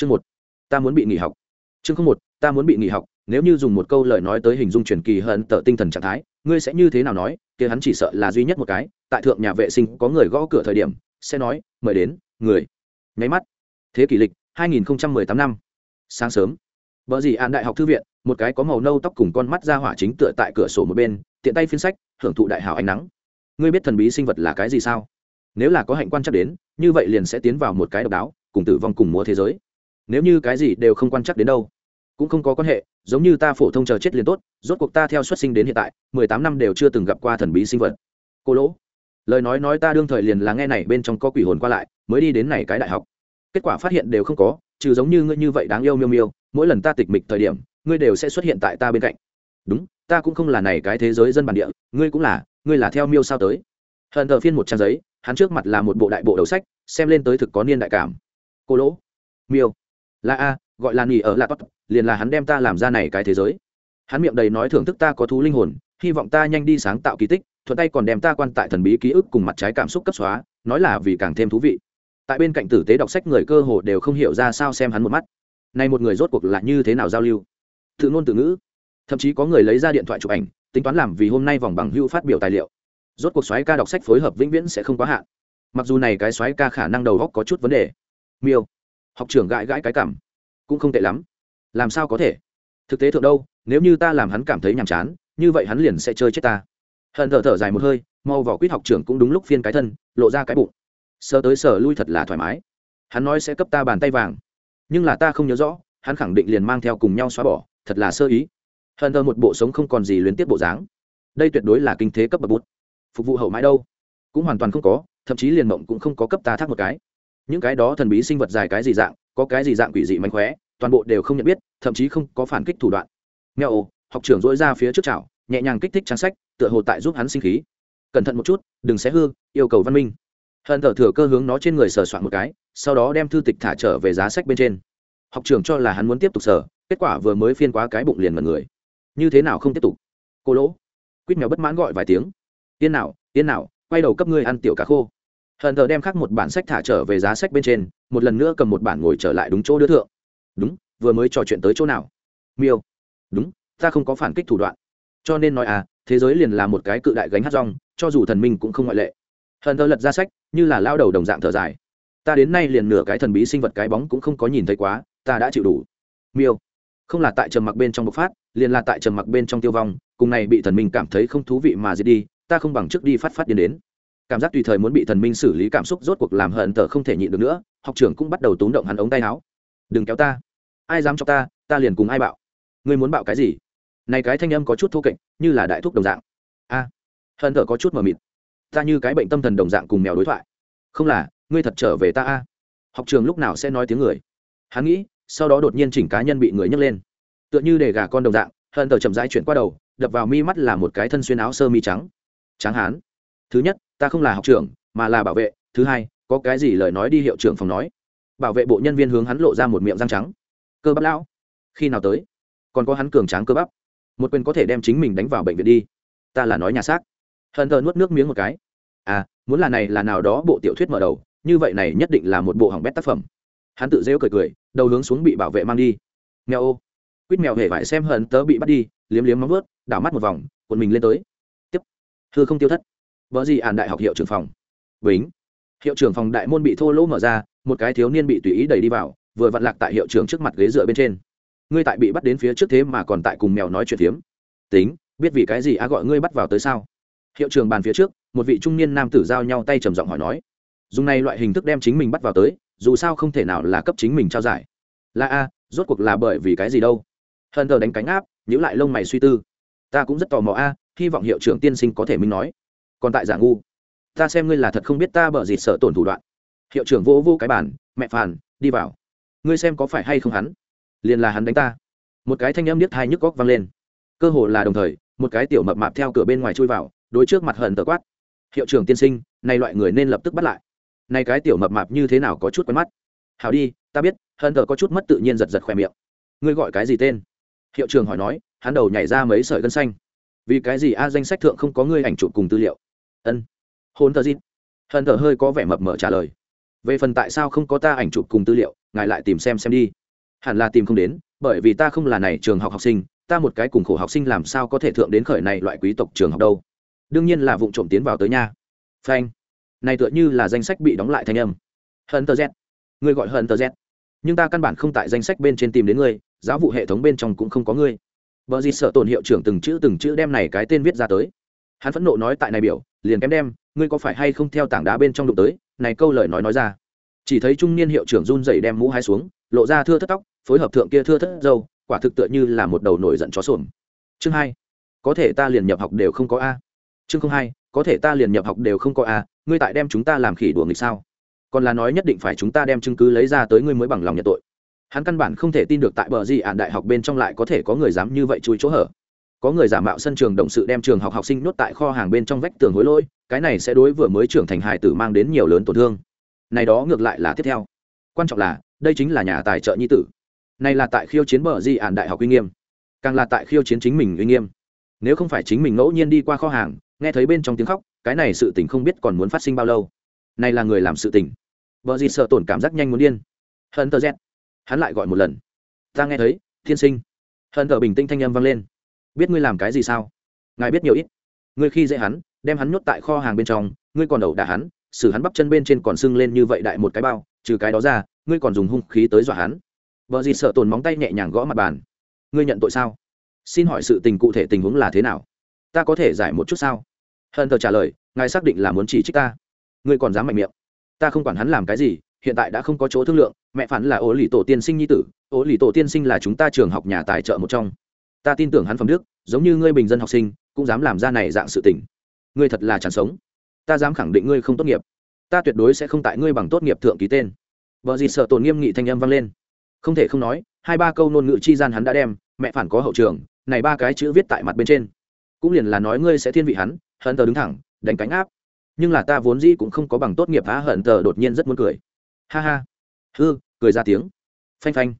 chương một, ta muốn bị nghỉ học. Chương không một, ta muốn bị nghỉ học, nếu như dùng một câu lời nói tới hình dung truyền kỳ hận tở tinh thần trạng thái, ngươi sẽ như thế nào nói? Kia hắn chỉ sợ là duy nhất một cái, tại thượng nhà vệ sinh có người gõ cửa thời điểm, sẽ nói, mời đến, người. Nháy mắt. Thế kỷ lịch 2018 năm. Sáng sớm. Vợ gì an đại học thư viện, một cái có màu nâu tóc cùng con mắt ra hỏa chính tựa tại cửa sổ một bên, tiện tay phiên sách, hưởng thụ đại hảo ánh nắng. Ngươi biết thần bí sinh vật là cái gì sao? Nếu là có hạnh quan chắc đến, như vậy liền sẽ tiến vào một cái độc đáo, cùng tử vong cùng múa thế giới nếu như cái gì đều không quan chắc đến đâu, cũng không có quan hệ, giống như ta phổ thông chờ chết liền tốt, rốt cuộc ta theo xuất sinh đến hiện tại, mười tám năm đều chưa từng gặp qua thần bí sinh vật. Cô lỗ, lời nói nói ta đương thời liền là nghe này bên trong có quỷ hồn qua lại, mới đi đến này cái đại học. Kết quả phát hiện đều không có, trừ giống như ngươi như vậy đáng yêu miêu miêu, mỗi lần ta tịch mịch thời điểm, ngươi đều sẽ xuất hiện tại ta bên cạnh. Đúng, ta cũng không là này cái thế giới dân bản địa, ngươi cũng là, ngươi là theo miêu sao tới. Hận thờ phiên một trang giấy, hắn trước mặt là một bộ đại bộ đầu sách, xem lên tới thực có niên đại cảm. Cô lỗ, miêu là a, gọi là nghỉ ở lạ tốt, liền là hắn đem ta làm ra này cái thế giới. Hắn miệng đầy nói thưởng thức ta có thú linh hồn, hy vọng ta nhanh đi sáng tạo kỳ tích, thuận tay còn đem ta quan tại thần bí ký ức cùng mặt trái cảm xúc cấp xóa, nói là vì càng thêm thú vị. Tại bên cạnh tử tế đọc sách người cơ hồ đều không hiểu ra sao xem hắn một mắt. Nay một người rốt cuộc là như thế nào giao lưu? Tự ngôn tự ngữ. Thậm chí có người lấy ra điện thoại chụp ảnh, tính toán làm vì hôm nay vòng bằng hữu phát biểu tài liệu. Rốt cuộc xoáy ca đọc sách phối hợp vĩnh viễn sẽ không quá hạn. Mặc dù này cái xoáy ca khả năng đầu góc có chút vấn đề. Miêu học trưởng gãi gãi cái cảm. Cũng không tệ lắm. Làm sao có thể? Thực tế thượng đâu, nếu như ta làm hắn cảm thấy nhàm chán, như vậy hắn liền sẽ chơi chết ta. Hận thở thở dài một hơi, mau vỏ quýt học trưởng cũng đúng lúc phiên cái thân, lộ ra cái bụng. Sơ tới sở lui thật là thoải mái. Hắn nói sẽ cấp ta bàn tay vàng. Nhưng là ta không nhớ rõ, hắn khẳng định liền mang theo cùng nhau xóa bỏ, thật là sơ ý. Hận thở một bộ sống không còn gì luyến tiếp bộ dáng. Đây tuyệt đối là kinh thế cấp bậc bút. Phục vụ hậu mãi đâu? Cũng hoàn toàn không có, thậm chí liền mộng cũng không có cấp ta thác một cái những cái đó thần bí sinh vật dài cái gì dạng, có cái gì dạng quỷ dị mánh khóe, toàn bộ đều không nhận biết, thậm chí không có phản kích thủ đoạn. Nghèo ồ học trưởng dỗi ra phía trước chảo, nhẹ nhàng kích thích trang sách, tựa hồ tại giúp hắn sinh khí. Cẩn thận một chút, đừng xé hư, yêu cầu văn minh. Hận thở thừa cơ hướng nó trên người sờ soạn một cái, sau đó đem thư tịch thả trở về giá sách bên trên. Học trưởng cho là hắn muốn tiếp tục sờ, kết quả vừa mới phiên quá cái bụng liền mật người. Như thế nào không tiếp tục? Cô lỗ. Quýt mèo bất mãn gọi vài tiếng. Yên nào yên nào, quay đầu cấp ngươi ăn tiểu cá khô hận thờ đem khắc một bản sách thả trở về giá sách bên trên, một lần nữa cầm một bản ngồi trở lại đúng chỗ đứa thượng. Đúng, vừa mới trò chuyện tới chỗ nào? Miêu. Đúng, ta không có phản kích thủ đoạn. Cho nên nói à thế giới liền là một cái cự đại gánh hát rong, cho dù thần minh cũng không ngoại lệ. Hận thờ lật ra sách, như là lao đầu đồng dạng thở dài. Ta đến nay liền nửa cái thần bí sinh vật cái bóng cũng không có nhìn thấy quá, ta đã chịu đủ. Miêu. Không là tại trầm mặc bên trong bộc phát, liền là tại trầm mặc bên trong tiêu vong, cùng này bị thần minh cảm thấy không thú vị mà giết đi, ta không bằng trước đi phát phát điên đến cảm giác tùy thời muốn bị thần minh xử lý cảm xúc rốt cuộc làm hận tờ không thể nhịn được nữa học trưởng cũng bắt đầu túng động hắn ống tay áo. Đừng kéo ta. Ai dám cho ta ta liền cùng ai bạo. Ngươi muốn bạo cái gì? Này cái thanh âm có chút thô kệch như là đại thúc đồng dạng. A à, hận tờ có chút mờ mịt. Ta như cái bệnh tâm thần đồng dạng cùng mèo đối thoại. Không là ngươi thật trở về ta a. Học trường lúc nào sẽ nói tiếng người. Hắn nghĩ sau đó đột nhiên chỉnh cá nhân bị người nhấc lên. Tựa như để gà con đồng dạng hận tờ chậm rãi chuyển qua đầu đập vào mi mắt là một cái thân xuyên áo sơ mi trắng. Tráng hán. Thứ nhất ta không là học trưởng, mà là bảo vệ. Thứ hai, có cái gì lời nói đi hiệu trưởng phòng nói. Bảo vệ bộ nhân viên hướng hắn lộ ra một miệng răng trắng. Cơ bắp lão, khi nào tới? Còn có hắn cường tráng cơ bắp. Một quyền có thể đem chính mình đánh vào bệnh viện đi. Ta là nói nhà xác. Hận thờ nuốt nước miếng một cái. À muốn là này là nào đó bộ tiểu thuyết mở đầu, như vậy này nhất định là một bộ hỏng bét tác phẩm. Hắn tự rêu cười cười, đầu hướng xuống bị bảo vệ mang đi. Mèo ô. Quýt mèo hề vải xem hận tớ bị bắt đi, liếm liếm móng vớt đảo mắt một vòng quần mình lên tới. Tiếp. Hư không tiêu thất vợ gì ản đại học hiệu trưởng phòng. Bính. Hiệu trưởng phòng đại môn bị thô lỗ mở ra, một cái thiếu niên bị tùy ý đẩy đi vào, vừa vặn lạc tại hiệu trưởng trước mặt ghế dựa bên trên. Ngươi tại bị bắt đến phía trước thế mà còn tại cùng mèo nói chuyện phiếm. Tính, biết vì cái gì a gọi ngươi bắt vào tới sao? Hiệu trưởng bàn phía trước, một vị trung niên nam tử giao nhau tay trầm giọng hỏi nói. Dùng này loại hình thức đem chính mình bắt vào tới, dù sao không thể nào là cấp chính mình trao giải. Là a, rốt cuộc là bởi vì cái gì đâu? Hờn thờ đánh cánh áp nhữ lại lông mày suy tư. Ta cũng rất tò mò a, hy vọng hiệu trưởng tiên sinh có thể minh nói còn tại giả ngu. Ta xem ngươi là thật không biết ta bở dịt sợ tổn thủ đoạn. Hiệu trưởng vô vô cái bản mẹ phàn, đi vào. Ngươi xem có phải hay không hắn? Liền là hắn đánh ta. Một cái thanh âm niết hai nhức góc vang lên. Cơ hồ là đồng thời, một cái tiểu mập mạp theo cửa bên ngoài chui vào, đối trước mặt hận tờ quát. Hiệu trưởng tiên sinh nay loại người nên lập tức bắt lại. Nay cái tiểu mập mạp như thế nào có chút quen mắt? Hào đi, ta biết, hận tờ có chút mất tự nhiên giật giật khỏe miệng. Ngươi gọi cái gì tên? Hiệu trưởng hỏi nói, hắn đầu nhảy ra mấy sợi gân xanh. Vì cái gì a, danh sách thượng không có ngươi ảnh chụp cùng tư liệu? Ân. Hôn tờ dít hận tờ hơi có vẻ mập mờ trả lời. Về phần tại sao không có ta ảnh chụp cùng tư liệu, ngài lại tìm xem xem đi. Hẳn là tìm không đến, bởi vì ta không là này trường học học sinh, ta một cái cùng khổ học sinh làm sao có thể thượng đến khởi này loại quý tộc trường học đâu. Đương nhiên là vụ trộm tiến vào tới nha. Phanh. Này tựa như là danh sách bị đóng lại thanh âm. Hận tờ z. Ngươi gọi hận tờ z. Nhưng ta căn bản không tại danh sách bên trên tìm đến ngươi, giáo vụ hệ thống bên trong cũng không có ngươi. Vợ gì sợ tổn hiệu trưởng từng chữ từng chữ đem này cái tên viết ra tới. Hắn phẫn nộ nói tại này biểu liền kém đem, ngươi có phải hay không theo tảng đá bên trong đụng tới? Này câu lời nói nói ra. Chỉ thấy trung niên hiệu trưởng run dậy đem mũ hai xuống, lộ ra thưa thất tóc, phối hợp thượng kia thưa thất dâu quả thực tựa như là một đầu nổi giận chó sồn chương hai, có thể ta liền nhập học đều không có a. Chương không hai, có thể ta liền nhập học đều không có a, ngươi tại đem chúng ta làm khỉ đùa nghịch sao? Còn là nói nhất định phải chúng ta đem chứng cứ lấy ra tới ngươi mới bằng lòng nhận tội. Hắn căn bản không thể tin được tại bờ gì ạn đại học bên trong lại có thể có người dám như vậy chui chỗ hở có người giả mạo sân trường động sự đem trường học học sinh nhốt tại kho hàng bên trong vách tường hối lỗi, cái này sẽ đối vừa mới trưởng thành hài tử mang đến nhiều lớn tổn thương. Này đó ngược lại là tiếp theo. Quan trọng là, đây chính là nhà tài trợ nhi tử. Này là tại khiêu chiến bờ di ản đại học uy nghiêm. Càng là tại khiêu chiến chính mình uy nghiêm. Nếu không phải chính mình ngẫu nhiên đi qua kho hàng, nghe thấy bên trong tiếng khóc, cái này sự tình không biết còn muốn phát sinh bao lâu. Này là người làm sự tình. Vợ gì sợ tổn cảm giác nhanh muốn điên. Hận tờ z. Hắn lại gọi một lần. Ta nghe thấy, thiên sinh. Hận tờ bình tĩnh thanh âm vang lên biết ngươi làm cái gì sao? Ngài biết nhiều ít. Ngươi khi dễ hắn, đem hắn nhốt tại kho hàng bên trong, ngươi còn đầu đả hắn, xử hắn bắp chân bên trên còn sưng lên như vậy đại một cái bao, trừ cái đó ra, ngươi còn dùng hung khí tới dọa hắn. Vợ gì sợ tồn móng tay nhẹ nhàng gõ mặt bàn. Ngươi nhận tội sao? Xin hỏi sự tình cụ thể tình huống là thế nào? Ta có thể giải một chút sao? Hận thờ trả lời, ngài xác định là muốn chỉ trích ta. Ngươi còn dám mạnh miệng. Ta không quản hắn làm cái gì, hiện tại đã không có chỗ thương lượng, mẹ phản là ố lì tổ tiên sinh nhi tử ố lì tổ tiên sinh là chúng ta trường học nhà tài trợ một trong ta tin tưởng hắn phẩm đức, giống như ngươi bình dân học sinh, cũng dám làm ra này dạng sự tình. Ngươi thật là chẳng sống. Ta dám khẳng định ngươi không tốt nghiệp. Ta tuyệt đối sẽ không tại ngươi bằng tốt nghiệp thượng ký tên. Vợ gì sợ tổn nghiêm nghị thanh âm vang lên. Không thể không nói, hai ba câu ngôn ngữ chi gian hắn đã đem, mẹ phản có hậu trường, này ba cái chữ viết tại mặt bên trên. Cũng liền là nói ngươi sẽ thiên vị hắn, hận tờ đứng thẳng, đánh cánh áp. Nhưng là ta vốn dĩ cũng không có bằng tốt nghiệp phá hận tờ đột nhiên rất muốn cười. Ha ha. Hư, cười ra tiếng. Phanh phanh.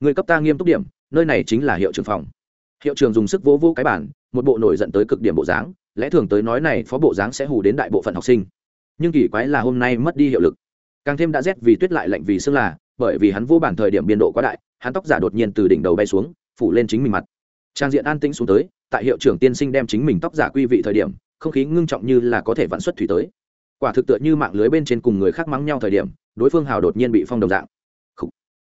Người cấp ta nghiêm túc điểm, nơi này chính là hiệu trưởng phòng hiệu trưởng dùng sức vỗ vỗ cái bản một bộ nổi dẫn tới cực điểm bộ dáng, lẽ thường tới nói này phó bộ dáng sẽ hù đến đại bộ phận học sinh. Nhưng kỳ quái là hôm nay mất đi hiệu lực. Càng thêm đã rét vì tuyết lại lạnh vì sương là, bởi vì hắn vô bản thời điểm biên độ quá đại, hắn tóc giả đột nhiên từ đỉnh đầu bay xuống, phủ lên chính mình mặt. Trang diện an tĩnh xuống tới, tại hiệu trưởng tiên sinh đem chính mình tóc giả quy vị thời điểm, không khí ngưng trọng như là có thể vạn xuất thủy tới. Quả thực tựa như mạng lưới bên trên cùng người khác mắng nhau thời điểm, đối phương hào đột nhiên bị phong đồng dạng.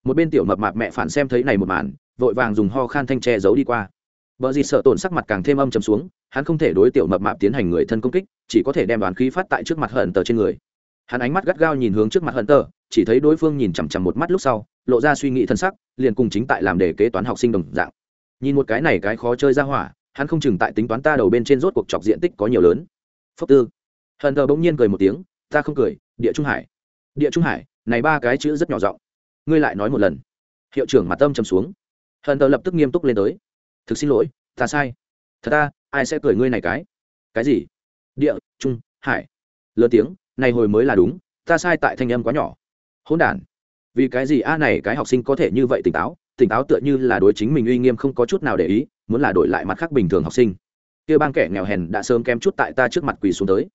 Một bên tiểu mập mạp mẹ phản xem thấy này một màn, vội vàng dùng ho khan thanh tre giấu đi qua vợ gì sợ tổn sắc mặt càng thêm âm trầm xuống, hắn không thể đối tiểu mập mạp tiến hành người thân công kích, chỉ có thể đem đoán khí phát tại trước mặt hận tờ trên người. Hắn ánh mắt gắt gao nhìn hướng trước mặt hận tờ, chỉ thấy đối phương nhìn chằm chằm một mắt lúc sau, lộ ra suy nghĩ thân sắc, liền cùng chính tại làm đề kế toán học sinh đồng dạng. Nhìn một cái này cái khó chơi ra hỏa, hắn không chừng tại tính toán ta đầu bên trên rốt cuộc chọc diện tích có nhiều lớn. Phốc tư. Hận tờ bỗng nhiên cười một tiếng, ta không cười, địa trung hải. Địa trung hải, này ba cái chữ rất nhỏ giọng. Ngươi lại nói một lần. Hiệu trưởng mặt tâm trầm xuống. Hận tờ lập tức nghiêm túc lên tới thực xin lỗi, ta sai. Thật ta, ai sẽ cười ngươi này cái? Cái gì? Địa, trung, hải. Lớn tiếng, này hồi mới là đúng, ta sai tại thanh âm quá nhỏ. Hỗn đản. Vì cái gì a này cái học sinh có thể như vậy tỉnh táo? Tỉnh táo tựa như là đối chính mình uy nghiêm không có chút nào để ý, muốn là đổi lại mặt khác bình thường học sinh. Kia bang kẻ nghèo hèn đã sớm kém chút tại ta trước mặt quỳ xuống tới.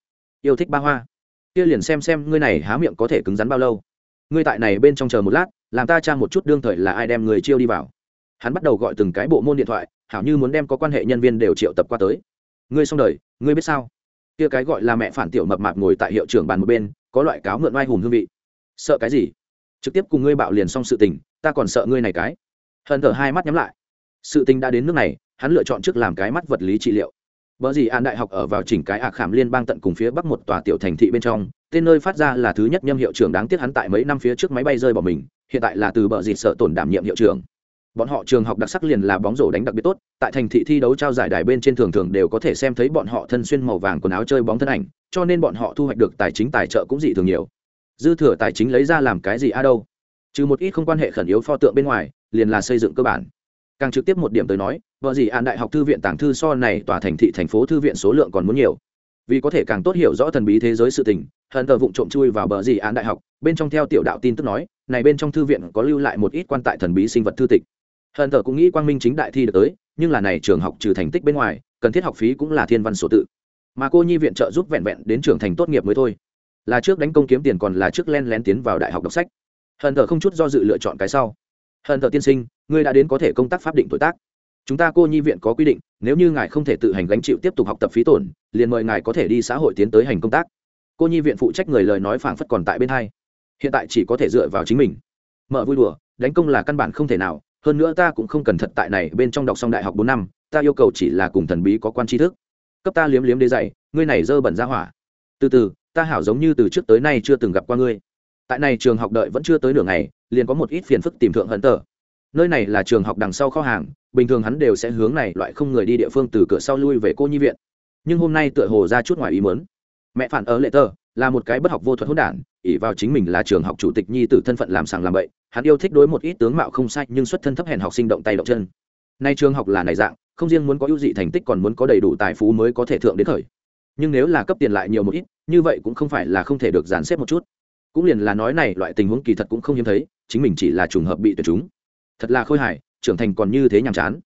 Yêu thích ba hoa. Kia liền xem xem ngươi này há miệng có thể cứng rắn bao lâu. Ngươi tại này bên trong chờ một lát, làm ta tra một chút đương thời là ai đem người chiêu đi vào. Hắn bắt đầu gọi từng cái bộ môn điện thoại hảo như muốn đem có quan hệ nhân viên đều triệu tập qua tới. Ngươi xong đời ngươi biết sao? Kia cái gọi là mẹ phản tiểu mập mạp ngồi tại hiệu trưởng bàn một bên có loại cáo mượn oai hùng hương vị. Sợ cái gì? Trực tiếp cùng ngươi bạo liền xong sự tình ta còn sợ ngươi này cái. Hận thở hai mắt nhắm lại. Sự tình đã đến nước này hắn lựa chọn trước làm cái mắt vật lý trị liệu. Bở gì An đại học ở vào chỉnh cái ạ khảm liên bang tận cùng phía bắc một tòa tiểu thành thị bên trong, tên nơi phát ra là thứ nhất nhâm hiệu trưởng đáng tiếc hắn tại mấy năm phía trước máy bay rơi bỏ mình, hiện tại là từ bờ dịt sợ tổn đảm nhiệm hiệu trưởng. Bọn họ trường học đặc sắc liền là bóng rổ đánh đặc biệt tốt, tại thành thị thi đấu trao giải đài bên trên thường thường đều có thể xem thấy bọn họ thân xuyên màu vàng quần áo chơi bóng thân ảnh, cho nên bọn họ thu hoạch được tài chính tài trợ cũng dị thường nhiều. Dư thừa tài chính lấy ra làm cái gì a đâu? Trừ một ít không quan hệ khẩn yếu pho tượng bên ngoài, liền là xây dựng cơ bản càng trực tiếp một điểm tới nói vợ gì an đại học thư viện tàng thư so này tòa thành thị thành phố thư viện số lượng còn muốn nhiều vì có thể càng tốt hiểu rõ thần bí thế giới sự tình hận tờ vụng trộm chui vào bờ gì án đại học bên trong theo tiểu đạo tin tức nói này bên trong thư viện có lưu lại một ít quan tại thần bí sinh vật thư tịch hận thờ cũng nghĩ quang minh chính đại thi được tới, nhưng là này trường học trừ thành tích bên ngoài, cần thiết học phí cũng là thiên văn số tự. Mà cô nhi viện trợ giúp vẹn vẹn đến trường thành tốt nghiệp mới thôi. Là trước đánh công kiếm tiền còn là trước len lén tiến vào đại học đọc sách. Hận thờ không chút do dự lựa chọn cái sau. Hận thờ tiên sinh, ngươi đã đến có thể công tác pháp định tuổi tác. Chúng ta cô nhi viện có quy định, nếu như ngài không thể tự hành gánh chịu tiếp tục học tập phí tổn, liền mời ngài có thể đi xã hội tiến tới hành công tác. Cô nhi viện phụ trách người lời nói phảng phất còn tại bên hai. Hiện tại chỉ có thể dựa vào chính mình. Mở vui đùa, đánh công là căn bản không thể nào hơn nữa ta cũng không cần thật tại này, bên trong đọc xong đại học bốn năm, ta yêu cầu chỉ là cùng thần bí có quan tri thức. Cấp ta liếm liếm đế dày ngươi này dơ bẩn ra hỏa. Từ từ, ta hảo giống như từ trước tới nay chưa từng gặp qua ngươi. Tại này trường học đợi vẫn chưa tới nửa ngày, liền có một ít phiền phức tìm thượng hận tờ. Nơi này là trường học đằng sau kho hàng, bình thường hắn đều sẽ hướng này loại không người đi địa phương từ cửa sau lui về cô nhi viện. Nhưng hôm nay tựa hồ ra chút ngoài ý mớn mẹ phản ở lệ tờ là một cái bất học vô thuật hỗn đản ỉ vào chính mình là trường học chủ tịch nhi tử thân phận làm sàng làm bậy, hắn yêu thích đối một ít tướng mạo không sai nhưng xuất thân thấp hèn học sinh động tay động chân. Nay trường học là này dạng, không riêng muốn có ưu dị thành tích còn muốn có đầy đủ tài phú mới có thể thượng đến thời. Nhưng nếu là cấp tiền lại nhiều một ít, như vậy cũng không phải là không thể được dàn xếp một chút. Cũng liền là nói này loại tình huống kỳ thật cũng không hiếm thấy, chính mình chỉ là trùng hợp bị tuyệt chúng. Thật là khôi hài, trưởng thành còn như thế nhàm chán.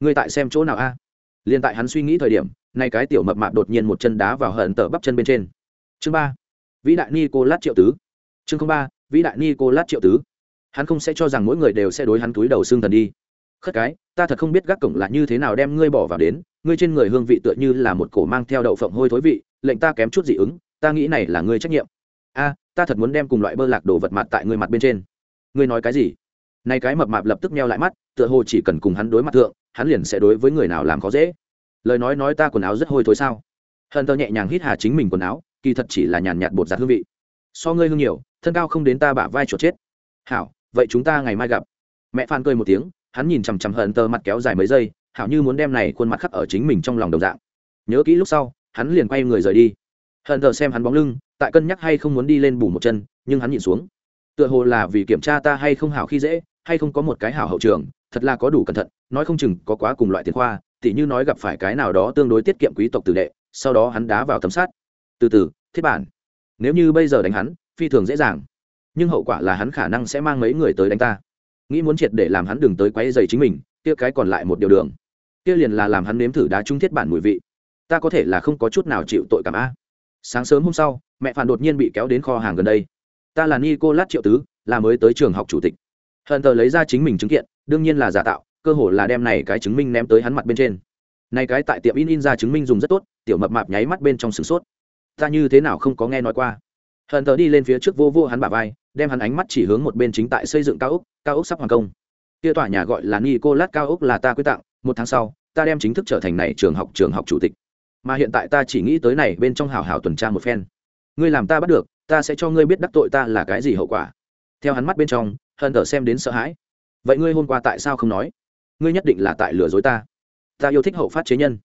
Ngươi tại xem chỗ nào a? Liền tại hắn suy nghĩ thời điểm, nay cái tiểu mập mạp đột nhiên một chân đá vào hận tở bắp chân bên trên chương ba, vĩ đại ni cô lát triệu tứ. Chương ba, vĩ đại ni cô lát triệu tứ. Hắn không sẽ cho rằng mỗi người đều sẽ đối hắn túi đầu xương thần đi. Khất cái, ta thật không biết gác cổng là như thế nào đem ngươi bỏ vào đến, ngươi trên người hương vị tựa như là một cổ mang theo đậu phộng hôi thối vị, lệnh ta kém chút dị ứng, ta nghĩ này là ngươi trách nhiệm. A, ta thật muốn đem cùng loại bơ lạc đồ vật mặt tại ngươi mặt bên trên. Ngươi nói cái gì? Nay cái mập mạp lập tức meo lại mắt, tựa hồ chỉ cần cùng hắn đối mặt thượng, hắn liền sẽ đối với người nào làm khó dễ. Lời nói nói ta quần áo rất hôi thối sao? Hận tơ nhẹ nhàng hít hà chính mình quần áo kỳ thật chỉ là nhàn nhạt bột giặt hương vị. So ngươi hương nhiều, thân cao không đến ta bả vai chuột chết. Hảo, vậy chúng ta ngày mai gặp. Mẹ phan cười một tiếng, hắn nhìn chằm chằm hận tơ mặt kéo dài mấy giây, hảo như muốn đem này khuôn mặt khắc ở chính mình trong lòng đồng dạng. Nhớ kỹ lúc sau, hắn liền quay người rời đi. Hận tơ xem hắn bóng lưng, tại cân nhắc hay không muốn đi lên bù một chân, nhưng hắn nhìn xuống. Tựa hồ là vì kiểm tra ta hay không hảo khi dễ, hay không có một cái hảo hậu trường, thật là có đủ cẩn thận, nói không chừng có quá cùng loại tiền khoa, tỉ như nói gặp phải cái nào đó tương đối tiết kiệm quý tộc tử đệ, sau đó hắn đá vào tấm sát từ từ, thiết bản. Nếu như bây giờ đánh hắn, phi thường dễ dàng. Nhưng hậu quả là hắn khả năng sẽ mang mấy người tới đánh ta. Nghĩ muốn triệt để làm hắn đừng tới quấy dày chính mình, kia cái còn lại một điều đường. Kia liền là làm hắn nếm thử đá trung thiết bản mùi vị. Ta có thể là không có chút nào chịu tội cảm a sáng sớm hôm sau, mẹ phản đột nhiên bị kéo đến kho hàng gần đây. Ta là nico lát triệu tứ, là mới tới trường học chủ tịch. Hận tờ lấy ra chính mình chứng kiện, đương nhiên là giả tạo, cơ hồ là đem này cái chứng minh ném tới hắn mặt bên trên. Này cái tại tiệm in in ra chứng minh dùng rất tốt, tiểu mập mạp nháy mắt bên trong sửng sốt ta như thế nào không có nghe nói qua. Hận tờ đi lên phía trước vô vô hắn bả vai, đem hắn ánh mắt chỉ hướng một bên chính tại xây dựng cao ốc cao ốc sắp hoàn công. Kia tòa nhà gọi là nicolas cao ốc là ta quyết tặng, một tháng sau, ta đem chính thức trở thành này trường học trường học chủ tịch. Mà hiện tại ta chỉ nghĩ tới này bên trong hào hào tuần tra một phen. Ngươi làm ta bắt được, ta sẽ cho ngươi biết đắc tội ta là cái gì hậu quả. Theo hắn mắt bên trong, hận tờ xem đến sợ hãi. Vậy ngươi hôm qua tại sao không nói? Ngươi nhất định là tại lừa dối ta. Ta yêu thích hậu phát chế nhân.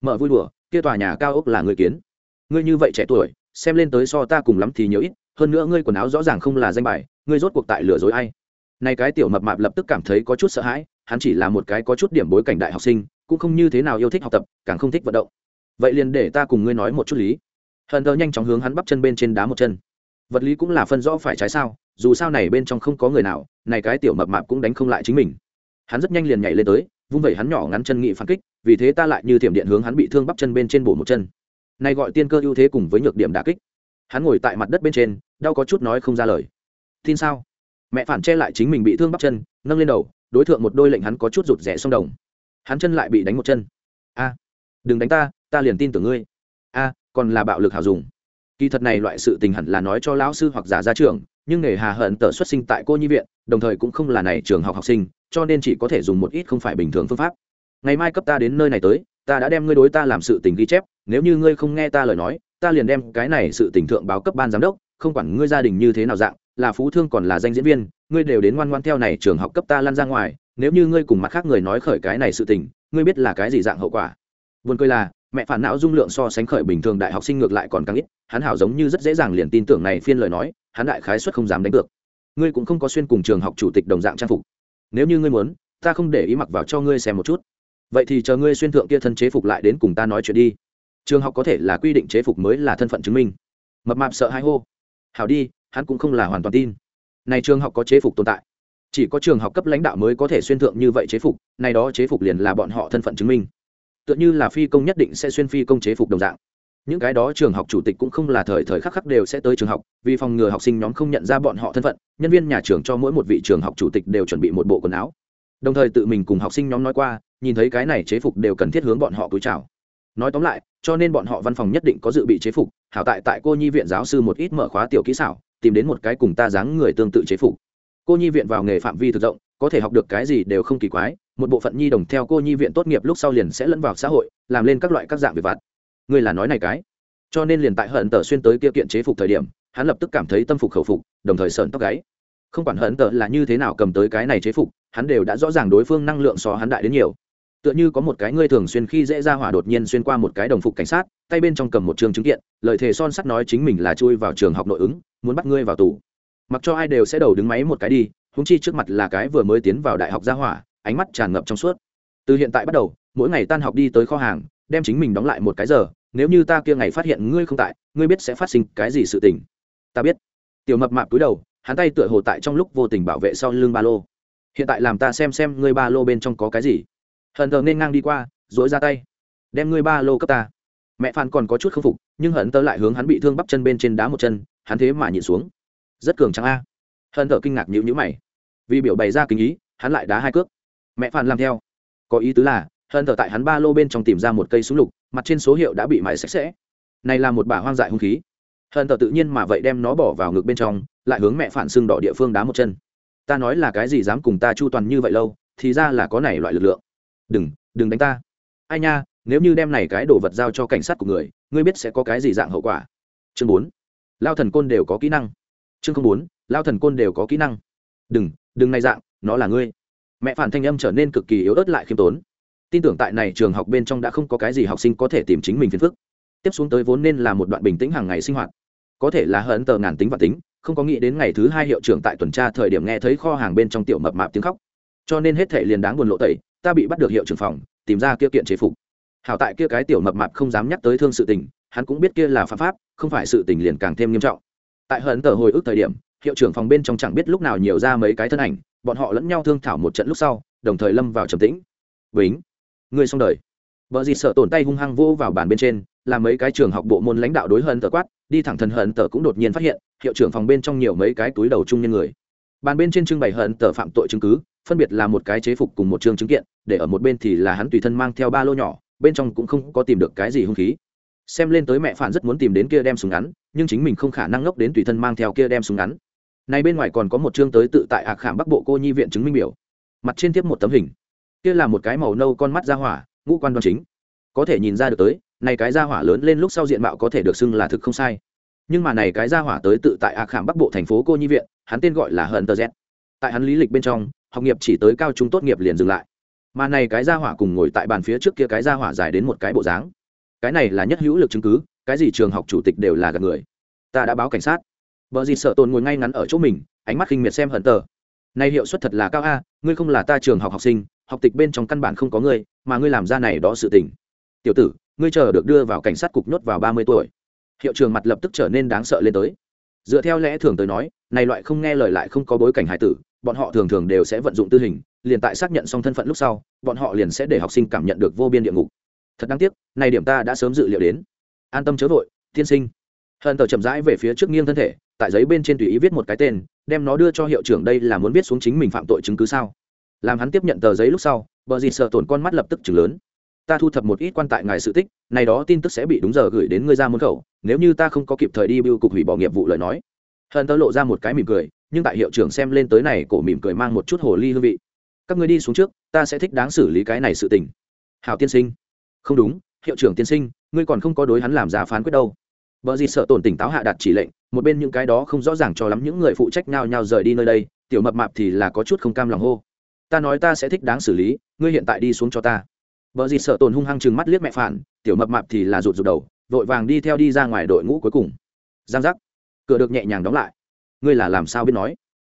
Mở vui đùa, kia tòa nhà cao ốc là người kiến ngươi như vậy trẻ tuổi, xem lên tới so ta cùng lắm thì nhiều ít, hơn nữa ngươi quần áo rõ ràng không là danh bài, ngươi rốt cuộc tại lừa dối ai? Nay cái tiểu mập mạp lập tức cảm thấy có chút sợ hãi, hắn chỉ là một cái có chút điểm bối cảnh đại học sinh, cũng không như thế nào yêu thích học tập, càng không thích vận động. Vậy liền để ta cùng ngươi nói một chút lý. Hờn thơ nhanh chóng hướng hắn bắp chân bên trên đá một chân. Vật lý cũng là phân rõ phải trái sao, dù sao này bên trong không có người nào, này cái tiểu mập mạp cũng đánh không lại chính mình. Hắn rất nhanh liền nhảy lên tới, vung vẩy hắn nhỏ ngắn chân nghị phản kích, vì thế ta lại như thiểm điện hướng hắn bị thương bắp chân bên trên bổ một chân này gọi tiên cơ ưu thế cùng với nhược điểm đà kích. Hắn ngồi tại mặt đất bên trên, đau có chút nói không ra lời. Tin sao? Mẹ phản che lại chính mình bị thương bắp chân, nâng lên đầu, đối tượng một đôi lệnh hắn có chút rụt rẻ song đồng. Hắn chân lại bị đánh một chân. A, đừng đánh ta ta liền tin tưởng ngươi. A, còn là bạo lực hảo dùng. Kỳ thật này loại sự tình hẳn là nói cho lão sư hoặc giả ra trường nhưng nghề hà hận tờ xuất sinh tại cô nhi viện, đồng thời cũng không là này trường học học sinh, cho nên chỉ có thể dùng một ít không phải bình thường phương pháp. Ngày mai cấp ta đến nơi này tới, ta đã đem ngươi đối ta làm sự tình ghi chép nếu như ngươi không nghe ta lời nói ta liền đem cái này sự tình thượng báo cấp ban giám đốc không quản ngươi gia đình như thế nào dạng là phú thương còn là danh diễn viên ngươi đều đến ngoan ngoan theo này trường học cấp ta lăn ra ngoài nếu như ngươi cùng mặt khác người nói khởi cái này sự tình ngươi biết là cái gì dạng hậu quả vườn cười là, mẹ phản não dung lượng so sánh khởi bình thường đại học sinh ngược lại còn càng ít, hắn hảo giống như rất dễ dàng liền tin tưởng này phiên lời nói, hắn đại khái suất không dám đánh cược. Ngươi cũng không có xuyên cùng trường học chủ tịch đồng dạng trang phục. Nếu như ngươi muốn, ta không để ý mặc vào cho ngươi xem một chút. Vậy thì chờ ngươi xuyên thượng kia thân chế phục lại đến cùng ta nói chuyện đi. Trường học có thể là quy định chế phục mới là thân phận chứng minh. Mập mạp sợ hai hô. Hảo đi, hắn cũng không là hoàn toàn tin. Này trường học có chế phục tồn tại, chỉ có trường học cấp lãnh đạo mới có thể xuyên thượng như vậy chế phục, này đó chế phục liền là bọn họ thân phận chứng minh tựa như là phi công nhất định sẽ xuyên phi công chế phục đồng dạng những cái đó trường học chủ tịch cũng không là thời thời khắc khắc đều sẽ tới trường học vì phòng ngừa học sinh nhóm không nhận ra bọn họ thân phận nhân viên nhà trường cho mỗi một vị trường học chủ tịch đều chuẩn bị một bộ quần áo đồng thời tự mình cùng học sinh nhóm nói qua nhìn thấy cái này chế phục đều cần thiết hướng bọn họ cúi chào nói tóm lại cho nên bọn họ văn phòng nhất định có dự bị chế phục, hảo tại tại cô nhi viện giáo sư một ít mở khóa tiểu kỹ xảo, tìm đến một cái cùng ta dáng người tương tự chế phục. Cô nhi viện vào nghề phạm vi thực rộng, có thể học được cái gì đều không kỳ quái, một bộ phận nhi đồng theo cô nhi viện tốt nghiệp lúc sau liền sẽ lẫn vào xã hội, làm lên các loại các dạng việc vặt. Người là nói này cái. Cho nên liền tại hận tờ xuyên tới kia kiện chế phục thời điểm, hắn lập tức cảm thấy tâm phục khẩu phục, đồng thời sợn tóc gáy. Không quản hận tờ là như thế nào cầm tới cái này chế phục, hắn đều đã rõ ràng đối phương năng lượng so hắn đại đến nhiều tựa như có một cái ngươi thường xuyên khi dễ ra hỏa đột nhiên xuyên qua một cái đồng phục cảnh sát, tay bên trong cầm một trường chứng kiện, lời thề son sắt nói chính mình là chui vào trường học nội ứng, muốn bắt ngươi vào tù. Mặc cho ai đều sẽ đầu đứng máy một cái đi húng chi trước mặt là cái vừa mới tiến vào đại học ra hỏa, ánh mắt tràn ngập trong suốt. Từ hiện tại bắt đầu, mỗi ngày tan học đi tới kho hàng, đem chính mình đóng lại một cái giờ, nếu như ta kia ngày phát hiện ngươi không tại, ngươi biết sẽ phát sinh cái gì sự tình. Ta biết. Tiểu mập mạp cúi đầu, hắn tay tựa hồ tại trong lúc vô tình bảo vệ sau lưng ba lô. Hiện tại làm ta xem xem ngươi ba lô bên trong có cái gì hận tờ nên ngang đi qua dối ra tay. Đem ngươi ba lô cấp ta. Mẹ phan còn có chút k phục, nhưng hận tờ lại hướng hắn bị thương bắp chân bên trên đá một chân, hắn thế mà nhìn xuống. Rất cường trắng a. Hận tờ kinh ngạc nhịu nhữ mày. Vì biểu bày ra kinh ý, hắn lại đá hai cước. Mẹ phan làm theo. Có ý tứ là, hận tờ tại hắn ba lô bên trong tìm ra một cây súng lục, mặt trên số hiệu đã bị mài sạch sẽ. Này là một bả hoang dại hung khí. Hận tờ tự nhiên mà vậy đem nó bỏ vào ngực bên trong, lại hướng mẹ phản xương đỏ địa phương đá một chân. Ta nói là cái gì dám cùng ta chu toàn như vậy lâu, thì ra là có này loại lực lượng đừng đừng đánh ta. Ai nha, nếu như đem này cái đồ vật giao cho cảnh sát của người, ngươi biết sẽ có cái gì dạng hậu quả. Chương bốn. Lao thần côn đều có kỹ năng. Chương không bốn, lao thần côn đều có kỹ năng. Đừng đừng này dạng, nó là ngươi. Mẹ phản thanh âm trở nên cực kỳ yếu ớt lại khiêm tốn. Tin tưởng tại này trường học bên trong đã không có cái gì học sinh có thể tìm chính mình phiền phức. Tiếp xuống tới vốn nên là một đoạn bình tĩnh hàng ngày sinh hoạt. Có thể là hận tờ ngàn tính và tính, không có nghĩ đến ngày thứ hai hiệu trưởng tại tuần tra thời điểm nghe thấy kho hàng bên trong tiểu mập mạp tiếng khóc. Cho nên hết thể liền đáng buồn lộ tẩy ta bị bắt được hiệu trưởng phòng, tìm ra kia kiện chế phục. Hảo tại kia cái tiểu mập mạp không dám nhắc tới thương sự tình, hắn cũng biết kia là phạm pháp, không phải sự tình liền càng thêm nghiêm trọng. Tại hận tờ hồi ức thời điểm, hiệu trưởng phòng bên trong chẳng biết lúc nào nhiều ra mấy cái thân ảnh, bọn họ lẫn nhau thương thảo một trận lúc sau, đồng thời lâm vào trầm tĩnh. Bính người xong đời. Vợ gì sợ tổn tay hung hăng vô vào bàn bên trên là mấy cái trường học bộ môn lãnh đạo đối hận tờ quát, đi thẳng thần hận tờ cũng đột nhiên phát hiện, hiệu trưởng phòng bên trong nhiều mấy cái túi đầu chung nhân người. Bàn bên trên trưng bày hận tờ phạm tội chứng cứ phân biệt là một cái chế phục cùng một trường chứng kiện, để ở một bên thì là hắn tùy thân mang theo ba lô nhỏ, bên trong cũng không có tìm được cái gì hung khí. Xem lên tới mẹ phản rất muốn tìm đến kia đem súng ngắn, nhưng chính mình không khả năng ngốc đến tùy thân mang theo kia đem súng ngắn. Này bên ngoài còn có một chương tới tự tại ạc khảm bắc bộ cô nhi viện chứng minh biểu. Mặt trên tiếp một tấm hình. Kia là một cái màu nâu con mắt ra hỏa, ngũ quan đoan chính. Có thể nhìn ra được tới, này cái ra hỏa lớn lên lúc sau diện mạo có thể được xưng là thực không sai. Nhưng mà này cái ra hỏa tới tự tại ạc khảm bắc bộ thành phố cô nhi viện, hắn tên gọi là hận tờ z. Tại hắn lý lịch bên trong học nghiệp chỉ tới cao trung tốt nghiệp liền dừng lại. Mà này cái ra hỏa cùng ngồi tại bàn phía trước kia cái ra hỏa dài đến một cái bộ dáng. Cái này là nhất hữu lực chứng cứ, cái gì trường học chủ tịch đều là gặp người. Ta đã báo cảnh sát. Vợ gì sợ tồn ngồi ngay ngắn ở chỗ mình, ánh mắt khinh miệt xem hận tờ này hiệu suất thật là cao a, ngươi không là ta trường học học sinh, học tịch bên trong căn bản không có ngươi, mà ngươi làm ra này đó sự tình. Tiểu tử, ngươi chờ được đưa vào cảnh sát cục nhốt vào ba mươi tuổi. Hiệu trường mặt lập tức trở nên đáng sợ lên tới. Dựa theo lẽ thường tới nói, này loại không nghe lời lại không có bối cảnh hải tử bọn họ thường thường đều sẽ vận dụng tư hình, liền tại xác nhận xong thân phận lúc sau, bọn họ liền sẽ để học sinh cảm nhận được vô biên địa ngục. Thật đáng tiếc, này điểm ta đã sớm dự liệu đến. An tâm chớ vội, tiên sinh. Hận tờ chậm rãi về phía trước nghiêng thân thể, tại giấy bên trên tùy ý viết một cái tên, đem nó đưa cho hiệu trưởng đây là muốn viết xuống chính mình phạm tội chứng cứ sao. Làm hắn tiếp nhận tờ giấy lúc sau, bờ gì sợ tổn con mắt lập tức chừng lớn. Ta thu thập một ít quan tại ngài sự tích, này đó tin tức sẽ bị đúng giờ gửi đến ngươi ra môn khẩu, nếu như ta không có kịp thời đi bưu cục hủy bỏ nghiệp vụ lời nói. Hận tớ lộ ra một cái mỉm cười nhưng tại hiệu trưởng xem lên tới này cổ mỉm cười mang một chút hồ ly hương vị. Các ngươi đi xuống trước, ta sẽ thích đáng xử lý cái này sự tình. Hào tiên sinh. Không đúng, hiệu trưởng tiên sinh, ngươi còn không có đối hắn làm ra phán quyết đâu. Vợ gì sợ tổn tỉnh táo hạ đặt chỉ lệnh, một bên những cái đó không rõ ràng cho lắm những người phụ trách nhau nhau rời đi nơi đây, tiểu mập mạp thì là có chút không cam lòng hô. Ta nói ta sẽ thích đáng xử lý, ngươi hiện tại đi xuống cho ta. Vợ gì sợ tổn hung hăng chừng mắt liếc mẹ phản, tiểu mập mạp thì là rụt rụt đầu, vội vàng đi theo đi ra ngoài đội ngũ cuối cùng. Giang giác. Cửa được nhẹ nhàng đóng lại ngươi là làm sao biết nói?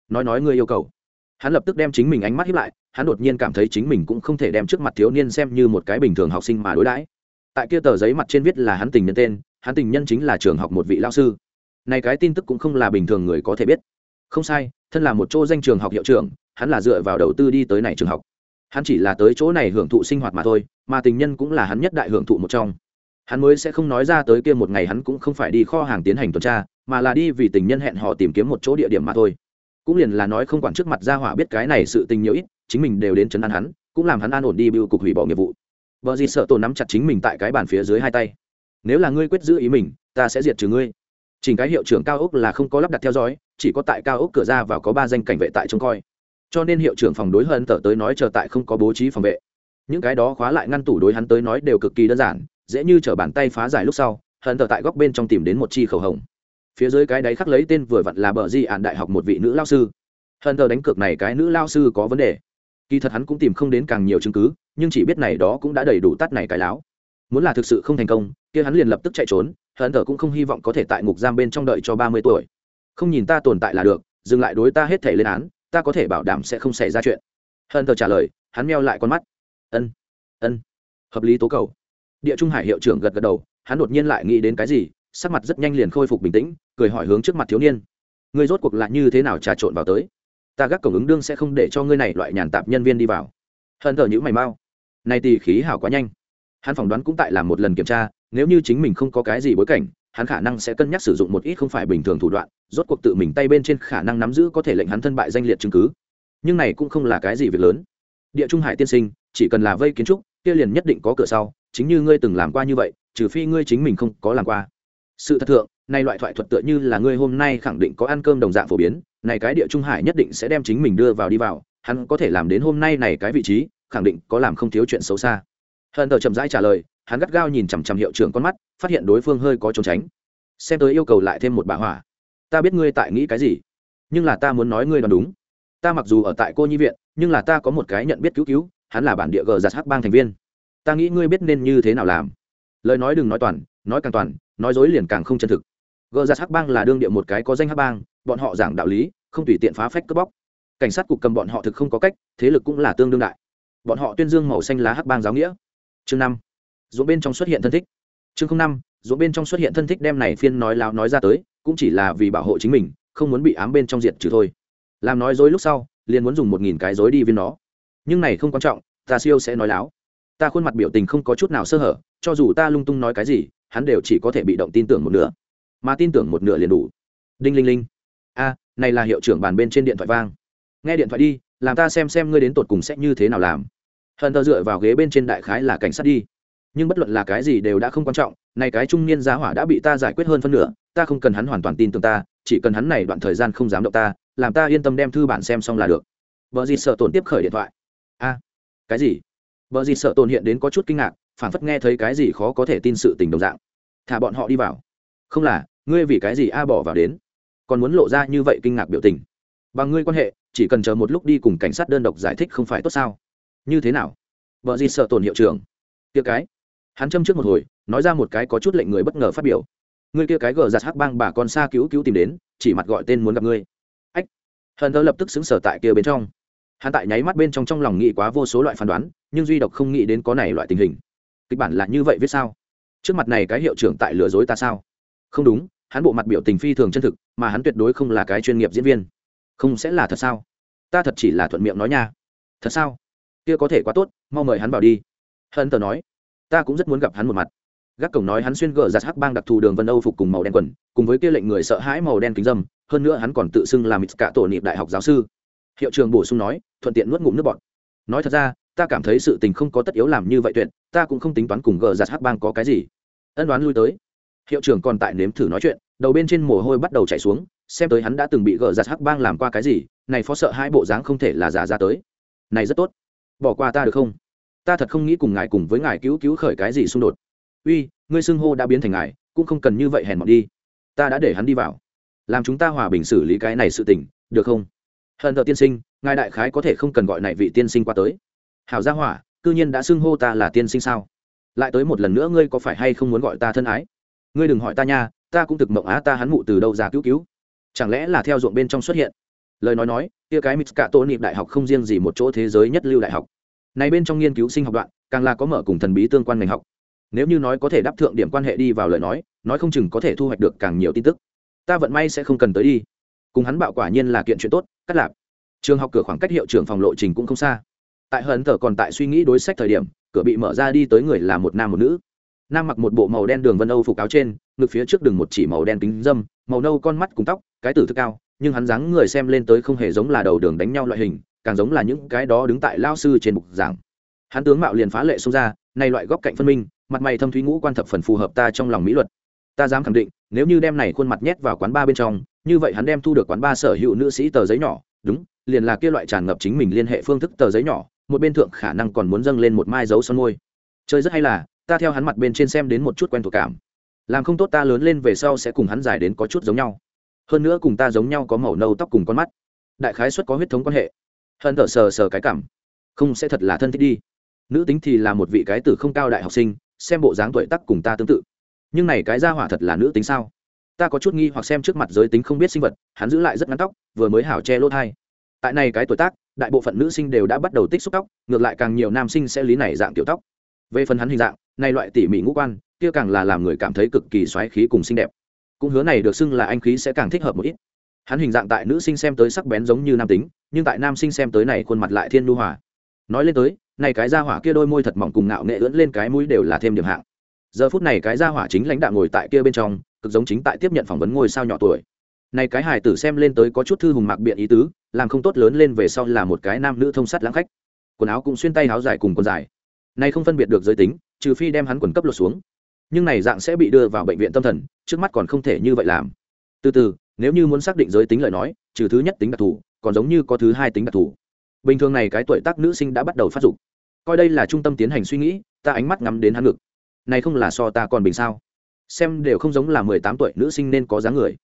Nói nói ngươi yêu cầu. Hắn lập tức đem chính mình ánh mắt hiếp lại, hắn đột nhiên cảm thấy chính mình cũng không thể đem trước mặt thiếu niên xem như một cái bình thường học sinh mà đối đãi. Tại kia tờ giấy mặt trên viết là hắn tình nhân tên, hắn tình nhân chính là trường học một vị lao sư. Này cái tin tức cũng không là bình thường người có thể biết. Không sai, thân là một chỗ danh trường học hiệu trưởng, hắn là dựa vào đầu tư đi tới này trường học. Hắn chỉ là tới chỗ này hưởng thụ sinh hoạt mà thôi, mà tình nhân cũng là hắn nhất đại hưởng thụ một trong. Hắn mới sẽ không nói ra tới kia một ngày hắn cũng không phải đi kho hàng tiến hành tuần tra mà là đi vì tình nhân hẹn họ tìm kiếm một chỗ địa điểm mà thôi. Cũng liền là nói không quản trước mặt gia hỏa biết cái này sự tình nhiều ít, chính mình đều đến chấn an hắn, cũng làm hắn an ổn đi bưu cục hủy bỏ nghiệp vụ. Vợ gì sợ tổ nắm chặt chính mình tại cái bàn phía dưới hai tay. Nếu là ngươi quyết giữ ý mình, ta sẽ diệt trừ ngươi. Chỉnh cái hiệu trưởng cao ốc là không có lắp đặt theo dõi, chỉ có tại cao ốc cửa ra vào có ba danh cảnh vệ tại trông coi. Cho nên hiệu trưởng phòng đối hơn tờ tới nói chờ tại không có bố trí phòng vệ. Những cái đó khóa lại ngăn tủ đối hắn tới nói đều cực kỳ đơn giản, dễ như chở bàn tay phá giải lúc sau, hận tờ tại góc bên trong tìm đến một chi khẩu hồng phía dưới cái đáy khắc lấy tên vừa vặn là bờ di ạn đại học một vị nữ lao sư. Hận tờ đánh cược này cái nữ lao sư có vấn đề. Kỳ thật hắn cũng tìm không đến càng nhiều chứng cứ, nhưng chỉ biết này đó cũng đã đầy đủ tắt này cái láo. Muốn là thực sự không thành công, kia hắn liền lập tức chạy trốn, hận tờ cũng không hy vọng có thể tại ngục giam bên trong đợi cho ba mươi tuổi. Không nhìn ta tồn tại là được, dừng lại đối ta hết thể lên án, ta có thể bảo đảm sẽ không xảy ra chuyện. Hận tờ trả lời, hắn meo lại con mắt. Ân ân. Hợp lý tố cầu. Địa trung hải hiệu trưởng gật gật đầu, hắn đột nhiên lại nghĩ đến cái gì? Sắc mặt rất nhanh liền khôi phục bình tĩnh, cười hỏi hướng trước mặt thiếu niên. Ngươi rốt cuộc lại như thế nào trà trộn vào tới? Ta gác cổng ứng đương sẽ không để cho ngươi này loại nhàn tạp nhân viên đi vào. Hận thờ những mày mau. Nay tì khí hảo quá nhanh. Hắn phỏng đoán cũng tại làm một lần kiểm tra, nếu như chính mình không có cái gì bối cảnh, hắn khả năng sẽ cân nhắc sử dụng một ít không phải bình thường thủ đoạn, rốt cuộc tự mình tay bên trên khả năng nắm giữ có thể lệnh hắn thân bại danh liệt chứng cứ. Nhưng này cũng không là cái gì việc lớn. Địa trung hải tiên sinh, chỉ cần là vây kiến trúc, kia liền nhất định có cửa sau, chính như ngươi từng làm qua như vậy, trừ phi ngươi chính mình không có làm qua sự thật thượng nay loại thoại thuật tựa như là ngươi hôm nay khẳng định có ăn cơm đồng dạng phổ biến, này cái địa trung hải nhất định sẽ đem chính mình đưa vào đi vào, hắn có thể làm đến hôm nay này cái vị trí, khẳng định có làm không thiếu chuyện xấu xa. Hận tờ chậm rãi trả lời, hắn gắt gao nhìn chằm chằm hiệu trưởng con mắt, phát hiện đối phương hơi có trốn tránh. Xem tới yêu cầu lại thêm một bà hỏa. Ta biết ngươi tại nghĩ cái gì, nhưng là ta muốn nói ngươi đoán đúng. Ta mặc dù ở tại cô nhi viện, nhưng là ta có một cái nhận biết cứu cứu, hắn là bản địa gờ giặt hắc bang thành viên. Ta nghĩ ngươi biết nên như thế nào làm lời nói đừng nói toàn, nói càng toàn, nói dối liền càng không chân thực. Gờ ra hắc bang là đương địa một cái có danh hắc bang, bọn họ giảng đạo lý, không tùy tiện phá phách cướp bóc. Cảnh sát cục cầm bọn họ thực không có cách, thế lực cũng là tương đương đại. Bọn họ tuyên dương màu xanh lá hắc bang giáo nghĩa. Chương năm. Ruộng bên trong xuất hiện thân thích. Chương năm, ruộng bên trong xuất hiện thân thích đem này phiên nói láo nói ra tới, cũng chỉ là vì bảo hộ chính mình, không muốn bị ám bên trong diệt trừ thôi. Làm nói dối lúc sau, liền muốn dùng một nghìn cái dối đi viên nó. Nhưng này không quan trọng, ta siêu sẽ nói láo ta khuôn mặt biểu tình không có chút nào sơ hở, cho dù ta lung tung nói cái gì, hắn đều chỉ có thể bị động tin tưởng một nửa. Mà tin tưởng một nửa liền đủ. Đinh linh linh. A, này là hiệu trưởng bàn bên trên điện thoại vang. Nghe điện thoại đi, làm ta xem xem ngươi đến tột cùng sẽ như thế nào làm. Hận tờ dựa vào ghế bên trên đại khái là cảnh sát đi. Nhưng bất luận là cái gì đều đã không quan trọng, này cái trung niên giá hỏa đã bị ta giải quyết hơn phân nửa, ta không cần hắn hoàn toàn tin tưởng ta, chỉ cần hắn này đoạn thời gian không dám động ta, làm ta yên tâm đem thư bản xem xong là được. Vợ gì sợ tổn tiếp khởi điện thoại. A, cái gì? Vợ gì sợ tồn hiện đến có chút kinh ngạc phản phất nghe thấy cái gì khó có thể tin sự tình đồng dạng. Thả bọn họ đi vào. Không là, ngươi vì cái gì a bỏ vào đến? Còn muốn lộ ra như vậy kinh ngạc biểu tình. Bằng ngươi quan hệ, chỉ cần chờ một lúc đi cùng cảnh sát đơn độc giải thích không phải tốt sao? Như thế nào? Vợ gì sợ tổn hiệu trưởng. Kia cái. Hắn châm trước một hồi, nói ra một cái có chút lệnh người bất ngờ phát biểu. Ngươi kia cái gờ giặt hắc bang bà con xa cứu cứu tìm đến, chỉ mặt gọi tên muốn gặp ngươi. Ách. Hận thơ lập tức xứng sở tại kia bên trong hắn tại nháy mắt bên trong trong lòng nghĩ quá vô số loại phán đoán, nhưng duy độc không nghĩ đến có này loại tình hình. Kịch bản là như vậy viết sao? Trước mặt này cái hiệu trưởng tại lừa dối ta sao? Không đúng, hắn bộ mặt biểu tình phi thường chân thực, mà hắn tuyệt đối không là cái chuyên nghiệp diễn viên. Không sẽ là thật sao? Ta thật chỉ là thuận miệng nói nha. Thật sao? Kia có thể quá tốt, mau mời hắn vào đi. Hân tờ nói. Ta cũng rất muốn gặp hắn một mặt. Gác cổng nói hắn xuyên gờ giặt hắc bang đặc thù đường vân âu phục cùng màu đen quần, cùng với kia lệnh người sợ hãi màu đen kính dâm, hơn nữa hắn còn tự xưng làm ít cả tổ niệm đại học giáo sư. Hiệu trường bổ sung nói thuận tiện nuốt ngụm nước bọt. Nói thật ra, ta cảm thấy sự tình không có tất yếu làm như vậy tuyệt, ta cũng không tính toán cùng gờ giặt hắc bang có cái gì. Ân đoán lui tới. Hiệu trưởng còn tại nếm thử nói chuyện, đầu bên trên mồ hôi bắt đầu chảy xuống, xem tới hắn đã từng bị gờ giặt hắc bang làm qua cái gì, này phó sợ hai bộ dáng không thể là giả ra tới. Này rất tốt. Bỏ qua ta được không? Ta thật không nghĩ cùng ngài cùng với ngài cứu cứu khởi cái gì xung đột. Uy, ngươi xưng hô đã biến thành ngài, cũng không cần như vậy hèn mọn đi. Ta đã để hắn đi vào. Làm chúng ta hòa bình xử lý cái này sự tình, được không? Hận thợ tiên sinh, ngài đại khái có thể không cần gọi này vị tiên sinh qua tới. Hảo gia hỏa, cư nhiên đã xưng hô ta là tiên sinh sao? Lại tới một lần nữa ngươi có phải hay không muốn gọi ta thân ái? Ngươi đừng hỏi ta nha, ta cũng thực mộng á ta hắn mụ từ đâu ra cứu cứu. Chẳng lẽ là theo ruộng bên trong xuất hiện? Lời nói nói, kia cái mít cả tôn nịp đại học không riêng gì một chỗ thế giới nhất lưu đại học. Này bên trong nghiên cứu sinh học đoạn, càng là có mở cùng thần bí tương quan ngành học. Nếu như nói có thể đáp thượng điểm quan hệ đi vào lời nói nói không chừng có thể thu hoạch được càng nhiều tin tức. Ta vận may sẽ không cần tới đi. Cùng hắn bạo quả nhiên là kiện chuyện tốt cắt lạp. Trường học cửa khoảng cách hiệu trưởng phòng lộ trình cũng không xa. Tại hận thờ còn tại suy nghĩ đối sách thời điểm, cửa bị mở ra đi tới người là một nam một nữ. Nam mặc một bộ màu đen đường vân âu phục áo trên, ngực phía trước đường một chỉ màu đen kính dâm, màu nâu con mắt cùng tóc, cái tử thức cao, nhưng hắn dáng người xem lên tới không hề giống là đầu đường đánh nhau loại hình, càng giống là những cái đó đứng tại lao sư trên bục giảng. Hắn tướng mạo liền phá lệ xông ra, nay loại góc cạnh phân minh, mặt mày thâm thúy ngũ quan thập phần phù hợp ta trong lòng mỹ luật. Ta dám khẳng định, nếu như đem này khuôn mặt nhét vào quán ba bên trong như vậy hắn đem thu được quán ba sở hữu nữ sĩ tờ giấy nhỏ, đúng, liền là kia loại tràn ngập chính mình liên hệ phương thức tờ giấy nhỏ, một bên thượng khả năng còn muốn dâng lên một mai dấu son môi. Chơi rất hay là, ta theo hắn mặt bên trên xem đến một chút quen thuộc cảm. Làm không tốt ta lớn lên về sau sẽ cùng hắn dài đến có chút giống nhau. Hơn nữa cùng ta giống nhau có màu nâu tóc cùng con mắt. Đại khái xuất có huyết thống quan hệ. Hận thở sờ sờ cái cảm. Không sẽ thật là thân thích đi. Nữ tính thì là một vị cái tử không cao đại học sinh, xem bộ dáng tuổi tắc cùng ta tương tự. Nhưng này cái ra hỏa thật là nữ tính sao? Ta có chút nghi hoặc xem trước mặt giới tính không biết sinh vật, hắn giữ lại rất ngắn tóc, vừa mới hảo che lỗ thai. Tại này cái tuổi tác, đại bộ phận nữ sinh đều đã bắt đầu tích xúc tóc, ngược lại càng nhiều nam sinh sẽ lý này dạng tiểu tóc. Về phần hắn hình dạng, này loại tỉ mỉ ngũ quan, kia càng là làm người cảm thấy cực kỳ xoáy khí cùng xinh đẹp. Cũng hứa này được xưng là anh khí sẽ càng thích hợp một ít. Hắn hình dạng tại nữ sinh xem tới sắc bén giống như nam tính, nhưng tại nam sinh xem tới này khuôn mặt lại thiên nu hòa. Nói lên tới, này cái da hỏa kia đôi môi thật mỏng cùng ngạo nghệ ưỡn lên cái mũi đều là thêm điểm hạng. Giờ phút này cái da hỏa chính lãnh đạo ngồi tại kia bên trong cực giống chính tại tiếp nhận phỏng vấn ngôi sao nhỏ tuổi. Này cái hài tử xem lên tới có chút thư hùng mạc biện ý tứ, làm không tốt lớn lên về sau là một cái nam nữ thông sắt lãng khách. Quần áo cũng xuyên tay áo dài cùng quần dài. Này không phân biệt được giới tính, trừ phi đem hắn quần cấp lột xuống. Nhưng này dạng sẽ bị đưa vào bệnh viện tâm thần, trước mắt còn không thể như vậy làm. Từ từ, nếu như muốn xác định giới tính lời nói, trừ thứ nhất tính đặc thù, còn giống như có thứ hai tính đặc thù. Bình thường này cái tuổi tác nữ sinh đã bắt đầu phát dục. Coi đây là trung tâm tiến hành suy nghĩ, ta ánh mắt ngắm đến hắn ngực. Này không là so ta còn bình sao? Xem đều không giống là mười tám tuổi nữ sinh nên có dáng người.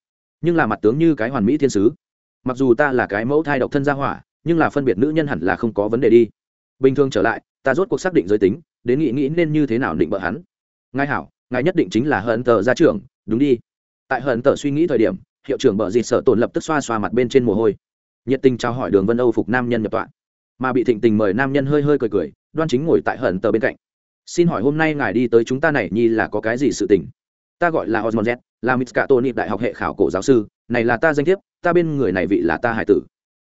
Nhưng là mặt tướng như cái hoàn mỹ thiên sứ. Mặc dù ta là cái mẫu thai độc thân gia hỏa, nhưng là phân biệt nữ nhân hẳn là không có vấn đề đi. Bình thường trở lại, ta rốt cuộc xác định giới tính, đến nghĩ nghĩ nên như thế nào định bợ hắn. Ngài hảo, ngài nhất định chính là hận tờ gia trưởng, đúng đi. Tại hận tờ suy nghĩ thời điểm, hiệu trưởng bợ dịt sợ tổn lập tức xoa xoa mặt bên trên mồ hôi. Nhiệt tình trao hỏi đường vân âu phục nam nhân nhập tọa. Mà bị thịnh tình mời nam nhân hơi hơi cười cười, đoan chính ngồi tại hận tờ bên cạnh. Xin hỏi hôm nay ngài đi tới chúng ta này nhi là có cái gì sự tình? Ta gọi là osmond z, là mitskato nịp đại học hệ khảo cổ giáo sư, này là ta danh thiếp, ta bên người này vị là ta hải tử.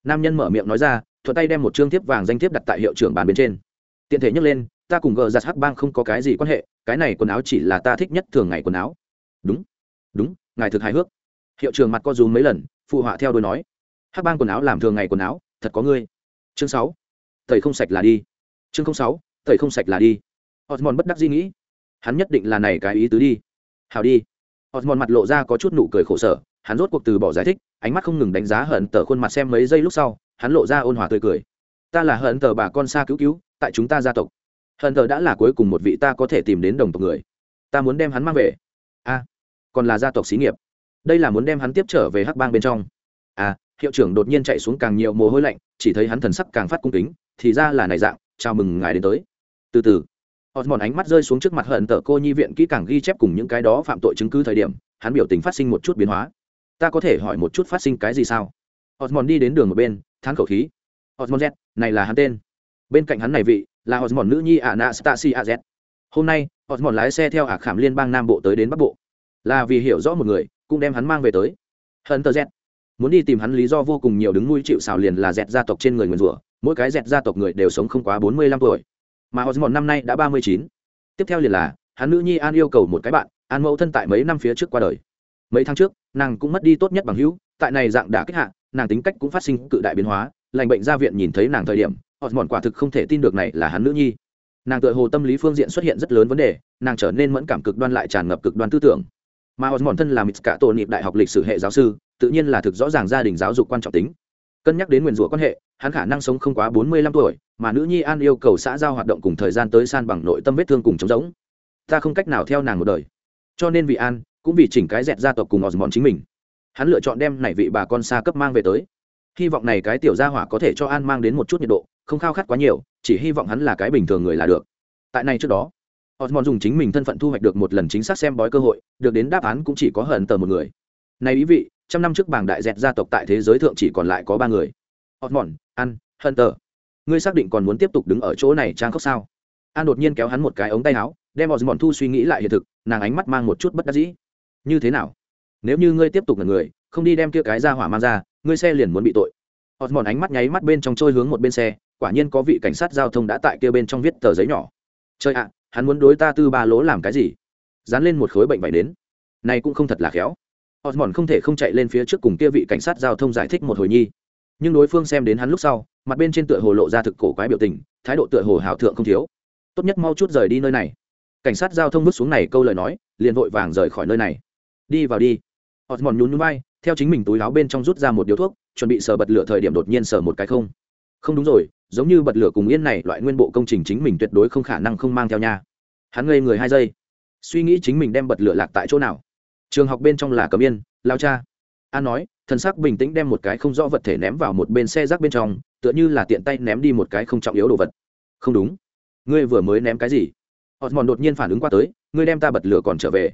Nam nhân mở miệng nói ra, thuận tay đem một chương thiếp vàng danh thiếp đặt tại hiệu trưởng bàn bên trên. Tiện thể nhắc lên, ta cùng gờ giặt hắc bang không có cái gì quan hệ, cái này quần áo chỉ là ta thích nhất thường ngày quần áo. Đúng đúng, ngài thực hài hước. Hiệu trưởng mặt co rúm mấy lần, phụ họa theo đôi nói, hắc bang quần áo làm thường ngày quần áo, thật có ngươi. Chương sáu thầy không sạch là đi. Chương sáu thầy không sạch là đi. Osmond bất đắc di nghĩ, hắn nhất định là này cái ý tứ đi hào đi. Osmond mặt lộ ra có chút nụ cười khổ sở, hắn rốt cuộc từ bỏ giải thích, ánh mắt không ngừng đánh giá hận tờ khuôn mặt xem mấy giây lúc sau, hắn lộ ra ôn hòa tươi cười. Ta là hận tờ bà con xa cứu cứu, tại chúng ta gia tộc. Hận tờ đã là cuối cùng một vị ta có thể tìm đến đồng tộc người. Ta muốn đem hắn mang về. A, còn là gia tộc xí nghiệp. Đây là muốn đem hắn tiếp trở về hắc bang bên trong. A, hiệu trưởng đột nhiên chạy xuống càng nhiều mồ hôi lạnh, chỉ thấy hắn thần sắc càng phát cung kính, thì ra là này dạng, chào mừng ngài đến tới. Từ từ. Osmond ánh mắt rơi xuống trước mặt hận tờ cô nhi viện kỹ càng ghi chép cùng những cái đó phạm tội chứng cứ thời điểm, hắn biểu tình phát sinh một chút biến hóa. Ta có thể hỏi một chút phát sinh cái gì sao? Osmond đi đến đường một bên, thán khẩu khí. Osmond Z, này là hắn tên. Bên cạnh hắn này vị, là Osmond nữ nhi Anastasia Z. Hôm nay, Osmond lái xe theo ả khảm liên bang Nam Bộ tới đến Bắc Bộ. Là vì hiểu rõ một người, cũng đem hắn mang về tới. Hận tờ Z. Muốn đi tìm hắn lý do vô cùng nhiều đứng nuôi chịu xào liền là dẹt gia tộc trên người nguyền rủa, mỗi cái dẹt gia tộc người đều sống không quá bốn mươi lăm tuổi mà osmond năm nay đã ba mươi chín. Tiếp theo liền là, hắn nữ nhi an yêu cầu một cái bạn, an mẫu thân tại mấy năm phía trước qua đời. Mấy tháng trước, nàng cũng mất đi tốt nhất bằng hữu, tại này dạng đã kích hạ, nàng tính cách cũng phát sinh cự đại biến hóa, lành bệnh ra viện nhìn thấy nàng thời điểm osmond quả thực không thể tin được này là hắn nữ nhi. Nàng tự hồ tâm lý phương diện xuất hiện rất lớn vấn đề, nàng trở nên mẫn cảm cực đoan lại tràn ngập cực đoan tư tưởng. Mà osmond thân là mít cả tổ niệm đại học lịch sử hệ giáo sư, tự nhiên là thực rõ ràng gia đình giáo dục quan trọng tính cân nhắc đến nguyền rủa quan hệ, hắn khả năng sống không quá bốn mươi lăm tuổi, mà nữ nhi an yêu cầu xã giao hoạt động cùng thời gian tới san bằng nội tâm vết thương cùng chống giống ta không cách nào theo nàng một đời. Cho nên vì an, cũng vì chỉnh cái dẹt gia tộc cùng osmond chính mình. Hắn lựa chọn đem này vị bà con xa cấp mang về tới. Hy vọng này cái tiểu gia hỏa có thể cho an mang đến một chút nhiệt độ, không khao khát quá nhiều, chỉ hy vọng hắn là cái bình thường người là được. Tại này trước đó, osmond dùng chính mình thân phận thu hoạch được một lần chính xác xem bói cơ hội, được đến đáp án cũng chỉ có hận tờ một người. Này ý vị trăm năm trước bảng đại dẹt gia tộc tại thế giới thượng chỉ còn lại có ba người. Osmond ăn, hận tờ ngươi xác định còn muốn tiếp tục đứng ở chỗ này trang khóc sao? An đột nhiên kéo hắn một cái ống tay áo đem osmond thu suy nghĩ lại hiện thực nàng ánh mắt mang một chút bất đắc dĩ. Như thế nào? Nếu như ngươi tiếp tục là người không đi đem kia cái ra hỏa mang ra ngươi xe liền muốn bị tội. Osmond ánh mắt nháy mắt bên trong trôi hướng một bên xe quả nhiên có vị cảnh sát giao thông đã tại kia bên trong viết tờ giấy nhỏ. Chơi ạ hắn muốn đối ta tư ba lỗ làm cái gì? Dán lên một khối bệnh vải đến. Này cũng không thật là khéo osmond không thể không chạy lên phía trước cùng kia vị cảnh sát giao thông giải thích một hồi nhi. Nhưng đối phương xem đến hắn lúc sau, mặt bên trên tựa hồ lộ ra thực cổ quái biểu tình, thái độ tựa hồ hảo thượng không thiếu. Tốt nhất mau chút rời đi nơi này. Cảnh sát giao thông bước xuống này câu lời nói, liền vội vàng rời khỏi nơi này. Đi vào đi. Osmond nhún nhún vai, theo chính mình túi áo bên trong rút ra một điếu thuốc, chuẩn bị sờ bật lửa thời điểm đột nhiên sờ một cái không. Không đúng rồi, giống như bật lửa cùng yên này, loại nguyên bộ công trình chính mình tuyệt đối không khả năng không mang theo nha. Hắn ngây người hai giây. Suy nghĩ chính mình đem bật lửa lạc tại chỗ nào trường học bên trong là cấm yên, lao cha. An nói, thần sắc bình tĩnh đem một cái không rõ vật thể ném vào một bên xe rác bên trong, tựa như là tiện tay ném đi một cái không trọng yếu đồ vật. Không đúng. Ngươi vừa mới ném cái gì? Osmond đột nhiên phản ứng qua tới, ngươi đem ta bật lửa còn trở về.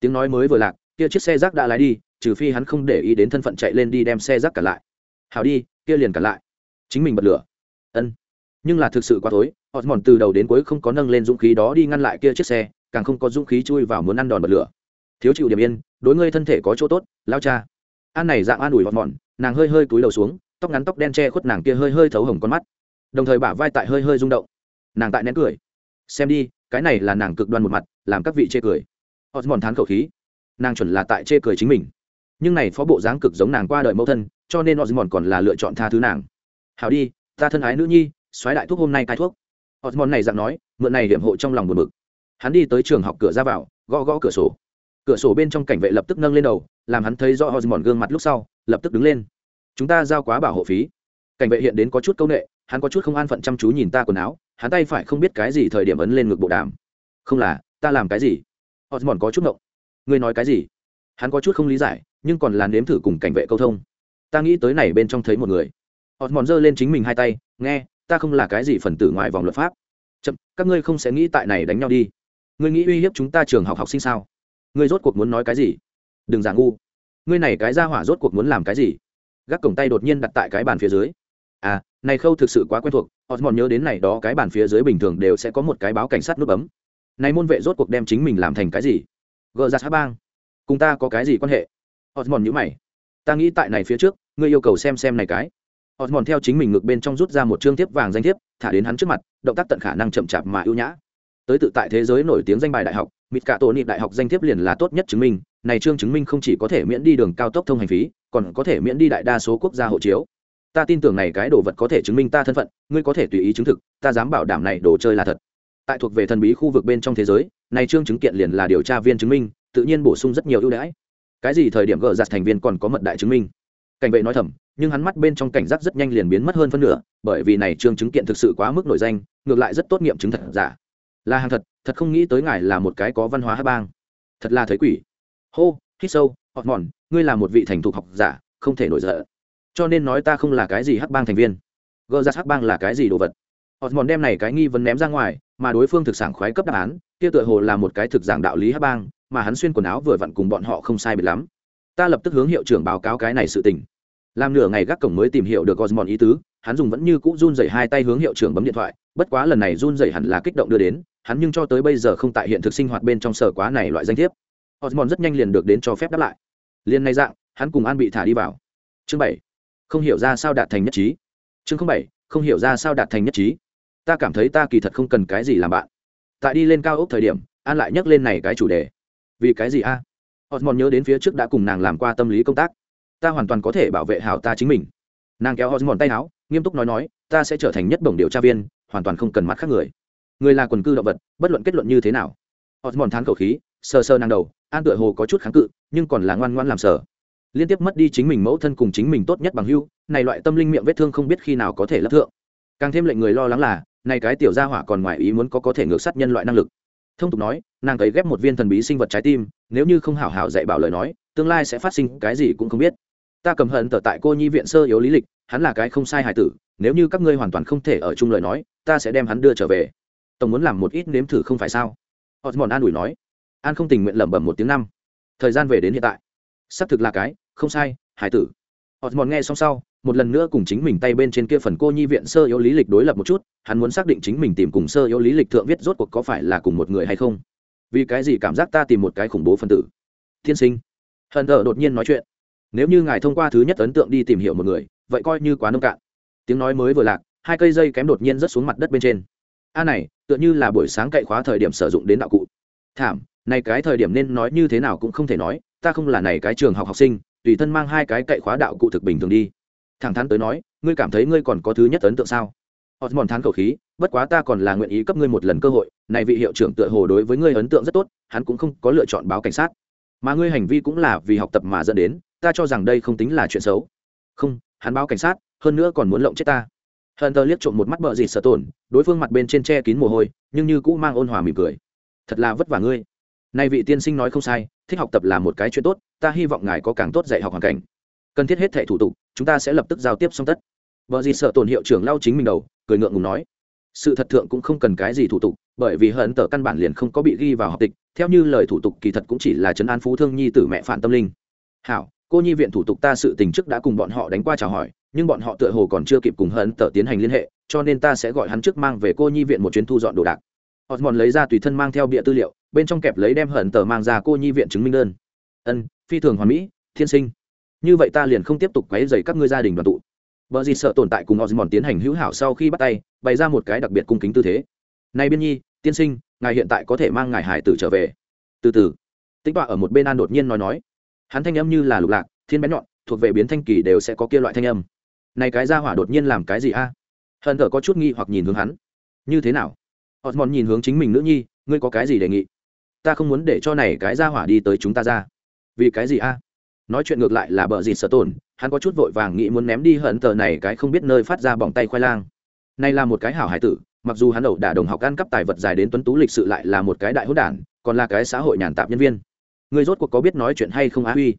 Tiếng nói mới vừa lạc, kia chiếc xe rác đã lái đi, trừ phi hắn không để ý đến thân phận chạy lên đi đem xe rác cả lại. Hào đi, kia liền cả lại. Chính mình bật lửa. Ân. Nhưng là thực sự quá tối mòn từ đầu đến cuối không có nâng lên dũng khí đó đi ngăn lại kia chiếc xe, càng không có dũng khí chui vào muốn ăn đòn bật lửa thiếu chịu điểm yên, đối ngươi thân thể có chỗ tốt, lao cha. An này dạng an ủi vọt mòn nàng hơi hơi cúi đầu xuống, tóc ngắn tóc đen che khuất nàng kia hơi hơi thấu hồng con mắt. Đồng thời bả vai tại hơi hơi rung động. Nàng tại nén cười. Xem đi, cái này là nàng cực đoan một mặt, làm các vị chê cười. Họ mòn thán khẩu khí. Nàng chuẩn là tại chê cười chính mình. Nhưng này phó bộ dáng cực giống nàng qua đời mẫu thân, cho nên họ mòn còn là lựa chọn tha thứ nàng. Hảo đi, ta thân ái nữ nhi xoáy đại thuốc hôm nay cai thuốc. Họ mòn này dạng nói, mượn này hiểm hộ trong lòng buồn bực. Hắn đi tới trường học cửa ra vào, gõ gõ cửa sổ cửa sổ bên trong cảnh vệ lập tức nâng lên đầu, làm hắn thấy rõ osmond gương mặt lúc sau, lập tức đứng lên. Chúng ta giao quá bảo hộ phí. Cảnh vệ hiện đến có chút c â u n ệ hắn có chút không an phận chăm chú nhìn ta quần áo, hắn tay phải không biết cái gì thời điểm ấn lên ngực bộ đàm. Không là, ta làm cái gì? Osmond có chút ngộng. Ngươi nói cái gì? Hắn có chút không lý giải, nhưng còn là nếm thử cùng cảnh vệ câu thông. Ta nghĩ tới này bên trong thấy một người. Osmond giơ lên chính mình hai tay, nghe, ta không là cái gì phần tử ngoài vòng luật pháp. Chậm, các ngươi không sẽ nghĩ tại này đánh nhau đi. Ngươi nghĩ uy hiếp chúng ta trường học học sinh sao? Ngươi rốt cuộc muốn nói cái gì? Đừng giả ngu. Ngươi này cái ra hỏa rốt cuộc muốn làm cái gì? Gác cổng tay đột nhiên đặt tại cái bàn phía dưới. À này khâu thực sự quá quen thuộc. Osmond nhớ đến này đó cái bàn phía dưới bình thường đều sẽ có một cái báo cảnh sát nút bấm. Này môn vệ rốt cuộc đem chính mình làm thành cái gì? Gờ ra sát bang. Cùng ta có cái gì quan hệ? Osmond nhữ mày. Ta nghĩ tại này phía trước, ngươi yêu cầu xem xem này cái. Osmond theo chính mình ngược bên trong rút ra một chương thiếp vàng danh thiếp, thả đến hắn trước mặt, động tác tận khả năng chậm chạp mà ưu nhã. Tới tự tại thế giới nổi tiếng danh bài đại học mịt cả tổ nịp đại học danh thiếp liền là tốt nhất chứng minh, này trương chứng minh không chỉ có thể miễn đi đường cao tốc thông hành phí, còn có thể miễn đi đại đa số quốc gia hộ chiếu. Ta tin tưởng này cái đồ vật có thể chứng minh ta thân phận, ngươi có thể tùy ý chứng thực, ta dám bảo đảm này đồ chơi là thật. Tại thuộc về thần bí khu vực bên trong thế giới, này trương chứng kiện liền là điều tra viên chứng minh, tự nhiên bổ sung rất nhiều ưu đãi. Cái gì thời điểm gỡ giặt thành viên còn có mật đại chứng minh. Cảnh vệ nói thầm, nhưng hắn mắt bên trong cảnh giác rất nhanh liền biến mất hơn phân nửa, bởi vì này trương chứng kiện thực sự quá mức nổi danh, ngược lại rất tốt nghiệm chứng thật giả là hàng thật thật không nghĩ tới ngài là một cái có văn hóa hát bang. Thật là thấy quỷ. Hô hít sâu họ mòn ngươi là một vị thành thục học giả không thể nổi giận. Cho nên nói ta không là cái gì hắc bang thành viên. Gờ ra hắc bang là cái gì đồ vật? Họ mòn đem này cái nghi vấn ném ra ngoài mà đối phương thực sản khoái cấp đáp án kia tựa hồ là một cái thực giảng đạo lý hắc bang mà hắn xuyên quần áo vừa vặn cùng bọn họ không sai biệt lắm. Ta lập tức hướng hiệu trưởng báo cáo cái này sự tình. Làm nửa ngày gác cổng mới tìm hiểu được Osmond ý tứ, hắn dùng vẫn như cũ run dày hai tay hướng hiệu trưởng bấm điện thoại, bất quá lần này run dày hẳn là kích động đưa đến, hắn nhưng cho tới bây giờ không tại hiện thực sinh hoạt bên trong sở quá này loại danh thiếp. Osmond rất nhanh liền được đến cho phép đáp lại. liền nay dạng, hắn cùng An bị thả đi vào. Chương bảy, Không hiểu ra sao đạt thành nhất trí. Chương bảy, Không hiểu ra sao đạt thành nhất trí. Ta cảm thấy ta kỳ thật không cần cái gì làm bạn. Tại đi lên cao ốc thời điểm, An lại nhắc lên này cái chủ đề. Vì cái gì a? Osmond nhớ đến phía trước đã cùng nàng làm qua tâm lý công tác ta hoàn toàn có thể bảo vệ hảo ta chính mình nàng kéo osmond tay áo nghiêm túc nói nói ta sẽ trở thành nhất bổng điều tra viên hoàn toàn không cần mắt khác người người là quần cư động vật, bất luận kết luận như thế nào. Osmond thán khẩu khí, sờ sờ nàng đầu, an tựa hồ có chút kháng cự, nhưng còn là ngoan ngoan làm sờ. liên tiếp mất đi chính mình mẫu thân cùng chính mình tốt nhất bằng hưu này loại tâm linh miệng vết thương không biết khi nào có thể lấp thượng. Càng thêm lệnh người lo lắng là, này cái tiểu gia hỏa còn ngoài ý muốn có có thể ngược sát nhân loại năng lực. Thông tục nói, nàng thấy ghép một viên thần bí sinh vật trái tim, nếu như không hảo hảo dạy bảo lời nói, tương lai sẽ phát sinh cái gì cũng không biết. Ta cầm hận tở tại cô nhi viện sơ yếu lý lịch, hắn là cái không sai hài tử, nếu như các ngươi hoàn toàn không thể ở chung lời nói, ta sẽ đem hắn đưa trở về tổng muốn làm một ít nếm thử không phải sao? Họ mòn an ủi nói. An không tình nguyện lẩm bẩm một tiếng năm. Thời gian về đến hiện tại. Xác thực là cái, không sai, hải tử. Osmond nghe xong sau, một lần nữa cùng chính mình tay bên trên kia phần cô nhi viện sơ yếu lý lịch đối lập một chút, hắn muốn xác định chính mình tìm cùng sơ yếu lý lịch thượng viết rốt cuộc có phải là cùng một người hay không. Vì cái gì cảm giác ta tìm một cái khủng bố phân tử? Thiên sinh. Hận thờ đột nhiên nói chuyện. Nếu như ngài thông qua thứ nhất ấn tượng đi tìm hiểu một người, vậy coi như quá nông cạn. Tiếng nói mới vừa lạc, hai cây dây kém đột nhiên rớt xuống mặt đất bên trên a này, tựa như là buổi sáng cậy khóa thời điểm sử dụng đến đạo cụ. Thảm, này cái thời điểm nên nói như thế nào cũng không thể nói, ta không là này cái trường học học sinh, tùy thân mang hai cái cậy khóa đạo cụ thực bình thường đi. Thẳng thắn tới nói, ngươi cảm thấy ngươi còn có thứ nhất ấn tượng sao? Osmond thán cầu khí, bất quá ta còn là nguyện ý cấp ngươi một lần cơ hội, này vị hiệu trưởng tựa hồ đối với ngươi ấn tượng rất tốt, hắn cũng không có lựa chọn báo cảnh sát. Mà ngươi hành vi cũng là vì học tập mà dẫn đến, ta cho rằng đây không tính là chuyện xấu. Không, hắn báo cảnh sát, hơn nữa còn muốn lộng chết ta hờn tờ liếc trộm một mắt bợ dịt Sở tổn, đối phương mặt bên trên che kín mồ hôi, nhưng như cũ mang ôn hòa mỉm cười. Thật là vất vả ngươi. Nay vị tiên sinh nói không sai, thích học tập là một cái chuyện tốt, ta hy vọng ngài có càng tốt dạy học hoàn cảnh. Cần thiết hết thẻ thủ tục, chúng ta sẽ lập tức giao tiếp xong tất. Vợ gì sợ tổn hiệu trưởng lau chính mình đầu, cười ngượng ngùng nói. Sự thật thượng cũng không cần cái gì thủ tục, bởi vì hận tờ căn bản liền không có bị ghi vào học tịch, theo như lời thủ tục kỳ thật cũng chỉ là trấn an phú thương nhi tử mẹ phản tâm linh. Hảo cô nhi viện thủ tục ta sự tình trước đã cùng bọn họ đánh qua chào hỏi, nhưng bọn họ tựa hồ còn chưa kịp cùng hận tờ tiến hành liên hệ, cho nên ta sẽ gọi hắn trước mang về cô nhi viện một chuyến thu dọn đồ đạc. Osmond lấy ra tùy thân mang theo bịa tư liệu, bên trong kẹp lấy đem hận tờ mang ra cô nhi viện chứng minh đơn. Ân, phi thường hoàn mỹ, thiên sinh. Như vậy ta liền không tiếp tục quấy dày các ngươi gia đình đoàn tụ. Vợ gì sợ tồn tại cùng osmond tiến hành hữu hảo sau khi bắt tay, bày ra một cái đặc biệt cung kính tư thế. Này biên nhi, tiên sinh, ngài hiện tại có thể mang ngài hải tử trở về. Từ từ. Tính tọa ở một bên an đột nhiên nói nói hắn thanh âm như là lục lạc, thiên bén nhọn, thuộc về biến thanh kỳ đều sẽ có kia loại thanh âm. Này cái ra hỏa đột nhiên làm cái gì a? Hận thở có chút nghi hoặc nhìn hướng hắn. Như thế nào? Osmond nhìn hướng chính mình nữ nhi, ngươi có cái gì đề nghị? Ta không muốn để cho này cái ra hỏa đi tới chúng ta ra. Vì cái gì a? Nói chuyện ngược lại là bợ gì sợ tổn, hắn có chút vội vàng nghĩ muốn ném đi hận tờ này cái không biết nơi phát ra bỏng tay khoai lang. Này là một cái hảo hải tử, mặc dù hắn ẩu đả đồng học ăn cắp tài vật dài đến tuấn tú lịch sự lại là một cái đại hốt đản, còn là cái xã hội nhàn tạp nhân viên người rốt cuộc có biết nói chuyện hay không á huy?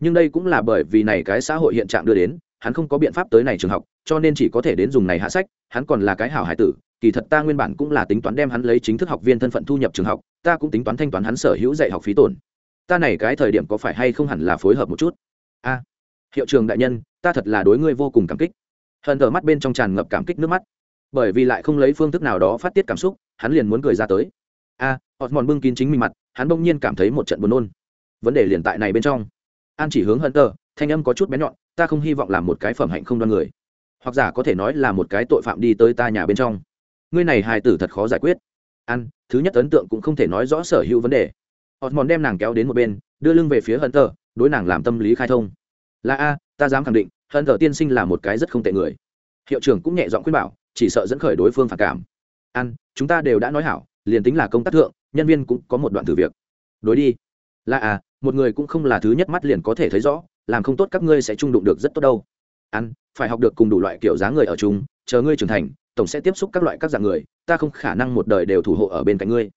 Nhưng đây cũng là bởi vì này cái xã hội hiện trạng đưa đến, hắn không có biện pháp tới này trường học, cho nên chỉ có thể đến dùng này hạ sách, hắn còn là cái hảo hải tử, kỳ thật ta nguyên bản cũng là tính toán đem hắn lấy chính thức học viên thân phận thu nhập trường học, ta cũng tính toán thanh toán hắn sở hữu dạy học phí tổn. Ta này cái thời điểm có phải hay không hẳn là phối hợp một chút? A, hiệu trường đại nhân, ta thật là đối ngươi vô cùng cảm kích. Hận thở mắt bên trong tràn ngập cảm kích nước mắt. Bởi vì lại không lấy phương thức nào đó phát tiết cảm xúc, hắn liền muốn cười ra tới a à, họ mòn bưng kín chính mình mặt hắn bỗng nhiên cảm thấy một trận buồn nôn. Vấn đề liền tại này bên trong. An chỉ hướng hận tờ thanh âm có chút bé nhọn ta không hy vọng làm một cái phẩm hạnh không đoan người. Hoặc giả có thể nói là một cái tội phạm đi tới ta nhà bên trong. Ngươi này hài tử thật khó giải quyết. An thứ nhất ấn tượng cũng không thể nói rõ sở hữu vấn đề. Osmond đem nàng kéo đến một bên đưa lưng về phía hận tờ đối nàng làm tâm lý khai thông. Là a ta dám khẳng định hận tờ tiên sinh là một cái rất không tệ người. Hiệu trưởng cũng nhẹ giọng khuyên bảo chỉ sợ dẫn khởi đối phương phản cảm. An chúng ta đều đã nói hảo liền tính là công tác thượng, nhân viên cũng có một đoạn thử việc. Đối đi. Là à một người cũng không là thứ nhất mắt liền có thể thấy rõ, làm không tốt các ngươi sẽ trung đụng được rất tốt đâu. Ăn, phải học được cùng đủ loại kiểu dáng người ở chung, chờ ngươi trưởng thành, tổng sẽ tiếp xúc các loại các dạng người, ta không khả năng một đời đều thủ hộ ở bên cạnh ngươi.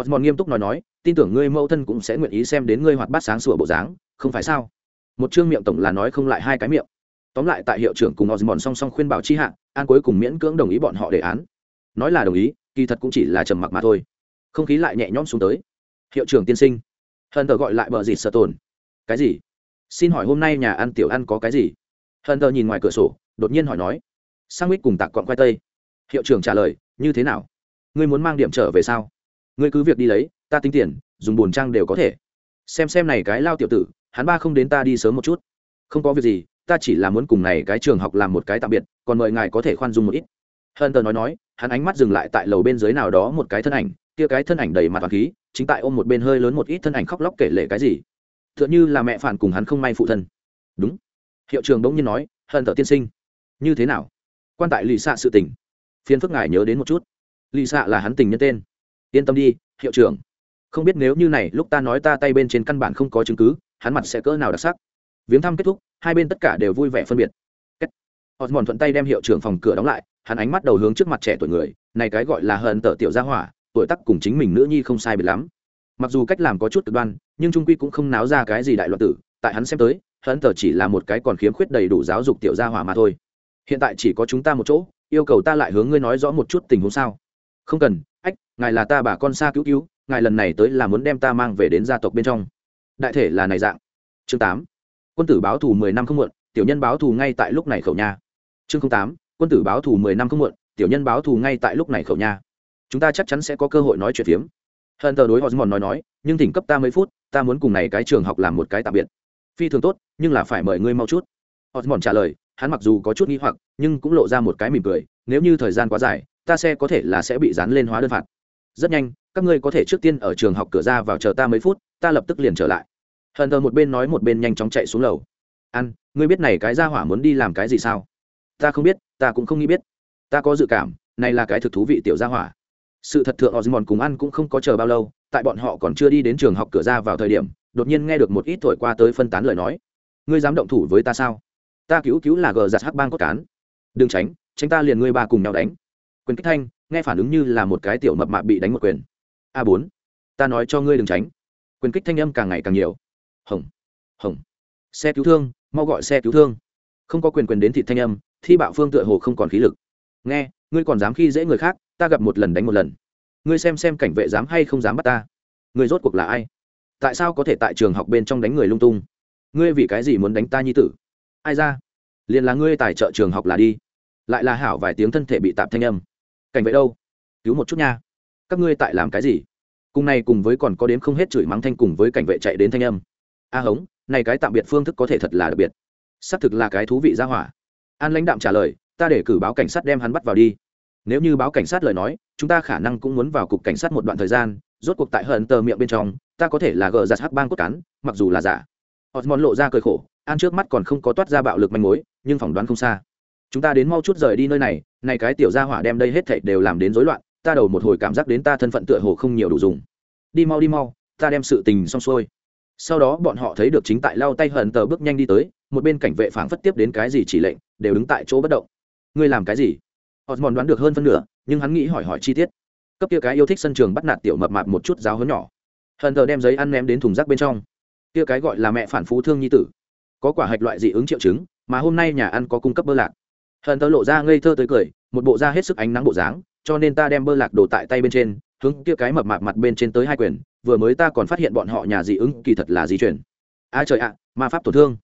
Osmond nghiêm túc nói nói, tin tưởng ngươi mẫu thân cũng sẽ nguyện ý xem đến ngươi hoạt bát sáng sủa bộ dáng, không phải sao? Một chương miệng tổng là nói không lại hai cái miệng. Tóm lại tại hiệu trưởng cùng osmond song song khuyên bảo chi hạng an cuối cùng miễn cưỡng đồng ý bọn họ đề án. Nói là đồng ý kỳ thật cũng chỉ là trầm mặc mà thôi. Không khí lại nhẹ nhõm xuống tới. Hiệu trưởng tiên sinh hận tờ gọi lại bờ dịt sợ tồn. Cái gì? Xin hỏi hôm nay nhà ăn tiểu ăn có cái gì? Hận tờ nhìn ngoài cửa sổ, đột nhiên hỏi nói. Sang mít cùng tạc quọn khoai tây. Hiệu trưởng trả lời, như thế nào? Ngươi muốn mang điểm trở về sao? Ngươi cứ việc đi lấy, ta tính tiền, dùng bồn trang đều có thể. Xem xem này cái lao tiểu tử, hắn ba không đến ta đi sớm một chút. Không có việc gì, ta chỉ là muốn cùng này cái trường học làm một cái tạm biệt, còn mời ngài có thể khoan dung một ít. Hân tờ nói nói hắn ánh mắt dừng lại tại lầu bên dưới nào đó một cái thân ảnh kia cái thân ảnh đầy mặt toàn khí chính tại ôm một bên hơi lớn một ít thân ảnh khóc lóc kể lể cái gì. T h ư ợ n h ư là mẹ phản cùng hắn không may phụ thân. Đúng. Hiệu trường bỗng nhiên nói hận thợ tiên sinh. Như thế nào? Quan tại lì xạ sự tình. Phiên phức ngài nhớ đến một chút. Lì xạ là hắn tình nhân tên. Yên tâm đi hiệu trưởng. Không biết nếu như này lúc ta nói ta tay bên trên căn bản không có chứng cứ hắn mặt sẽ cỡ nào đặc sắc. Viếng thăm kết thúc hai bên tất cả đều vui vẻ phân biệt. Osmond thuận tay đem hiệu trưởng phòng cửa đóng lại, hắn ánh mắt đầu hướng trước mặt trẻ tuổi người, này cái gọi là hận tở tiểu gia hỏa, tuổi tác cùng chính mình nữ nhi không sai biệt lắm. Mặc dù cách làm có chút cực đoan, nhưng trung quy cũng không náo ra cái gì đại loạn tử, tại hắn xem tới, hận tở chỉ là một cái còn khiếm khuyết đầy đủ giáo dục tiểu gia hỏa mà thôi. Hiện tại chỉ có chúng ta một chỗ, yêu cầu ta lại hướng ngươi nói rõ một chút tình huống sao? Không cần, ách, ngài là ta bà con xa cứu cứu, ngài lần này tới là muốn đem ta mang về đến gia tộc bên trong. Đại thể là này dạng. Chương tám, Quân tử báo thù mười năm không muộn, tiểu nhân báo thù ngay tại lúc này khẩu nha chương tám quân tử báo thù mười năm không muộn, tiểu nhân báo thù ngay tại lúc này khẩu nha. Chúng ta chắc chắn sẽ có cơ hội nói chuyện phiếm. Hận tờ đối họ mòn nói nói, nhưng thỉnh cấp ta mấy phút, ta muốn cùng này cái trường học làm một cái tạm biệt. Phi thường tốt, nhưng là phải mời ngươi mau chút. Họ mòn trả lời, hắn mặc dù có chút nghi hoặc, nhưng cũng lộ ra một cái mỉm cười, nếu như thời gian quá dài, ta sẽ có thể là sẽ bị dán lên hóa đơn phạt. Rất nhanh, các ngươi có thể trước tiên ở trường học cửa ra vào chờ ta mấy phút, ta lập tức liền trở lại. Hận thờ một bên nói một bên nhanh chóng chạy xuống lầu. Ăn ngươi biết này cái ra hỏa muốn đi làm cái gì sao? Ta không biết, ta cũng không nghĩ biết. Ta có dự cảm, này là cái thực thú vị tiểu gia hỏa. Sự thật thượng osmond cùng ăn cũng không có chờ bao lâu, tại bọn họ còn chưa đi đến trường học cửa ra vào thời điểm, đột nhiên nghe được một ít thổi qua tới phân tán lời nói. Ngươi dám động thủ với ta sao? Ta cứu cứu là gờ giặt hắc bang cốt cán. Đừng tránh tránh ta liền ngươi ba cùng nhau đánh. Quyền kích thanh, nghe phản ứng như là một cái tiểu mập mạp bị đánh một quyền. A bốn, ta nói cho ngươi đừng tránh. Quyền kích thanh âm càng ngày càng nhiều. Hồng hồng. Xe cứu thương, mau gọi xe cứu thương. Không có quyền quyền đến thị thanh âm thi bạo phương tựa hồ không còn khí lực. Nghe, ngươi còn dám khi dễ người khác, ta gặp một lần đánh một lần. Ngươi xem xem cảnh vệ dám hay không dám bắt ta. Ngươi rốt cuộc là ai? Tại sao có thể tại trường học bên trong đánh người lung tung? Ngươi vì cái gì muốn đánh ta nhi tử? Ai ra? Liền là ngươi tài trợ trường học là đi. Lại là hảo vài tiếng thân thể bị tạp thanh âm. Cảnh vệ đâu? Cứu một chút nha. Các ngươi tại làm cái gì? Cùng này cùng với còn có đến không hết chửi mắng thanh cùng với cảnh vệ chạy đến thanh âm. A hống, này cái tạm biệt phương thức có thể thật là đặc biệt. Xác thực là cái thú vị ra hỏa an lãnh đạm trả lời, ta để cử báo cảnh sát đem hắn bắt vào đi. Nếu như báo cảnh sát lời nói, chúng ta khả năng cũng muốn vào cục cảnh sát một đoạn thời gian, rốt cuộc tại hận tờ miệng bên trong, ta có thể là gờ giặt hắc bang cốt cán, mặc dù là giả. Osmond lộ ra cười khổ, an trước mắt còn không có toát ra bạo lực manh mối, nhưng phỏng đoán không xa. Chúng ta đến mau chút rời đi nơi này này cái tiểu gia hỏa đem đây hết thảy đều làm đến rối loạn, ta đầu một hồi cảm giác đến ta thân phận tựa hồ không nhiều đủ dùng. Đi mau đi mau, ta đem sự tình xong xuôi. Sau đó bọn họ thấy được chính tại lau tay hận tờ bước nhanh đi tới một bên cảnh vệ phảng phất tiếp đến cái gì chỉ lệnh, đều đứng tại chỗ bất động. Ngươi làm cái gì? Osmond đoán được hơn phân nửa, nhưng hắn nghĩ hỏi hỏi chi tiết. Cấp kia cái yêu thích sân trường bắt nạt tiểu mập mạp một chút giáo hớn nhỏ. Hận thờ đem giấy ăn ném đến thùng rác bên trong. Kia cái gọi là mẹ phản phú thương nhi tử. Có quả hạch loại dị ứng triệu chứng, mà hôm nay nhà ăn có cung cấp bơ lạc. Hận thờ lộ ra ngây thơ tới cười, một bộ da hết sức ánh nắng bộ dáng, cho nên ta đem bơ lạc đổ tại tay bên trên, hướng kia cái mập mạp mặt bên trên tới hai quyền, vừa mới ta còn phát hiện bọn họ nhà dị ứng kỳ thật là di chuyển. A trời ạ, ma pháp tổn thương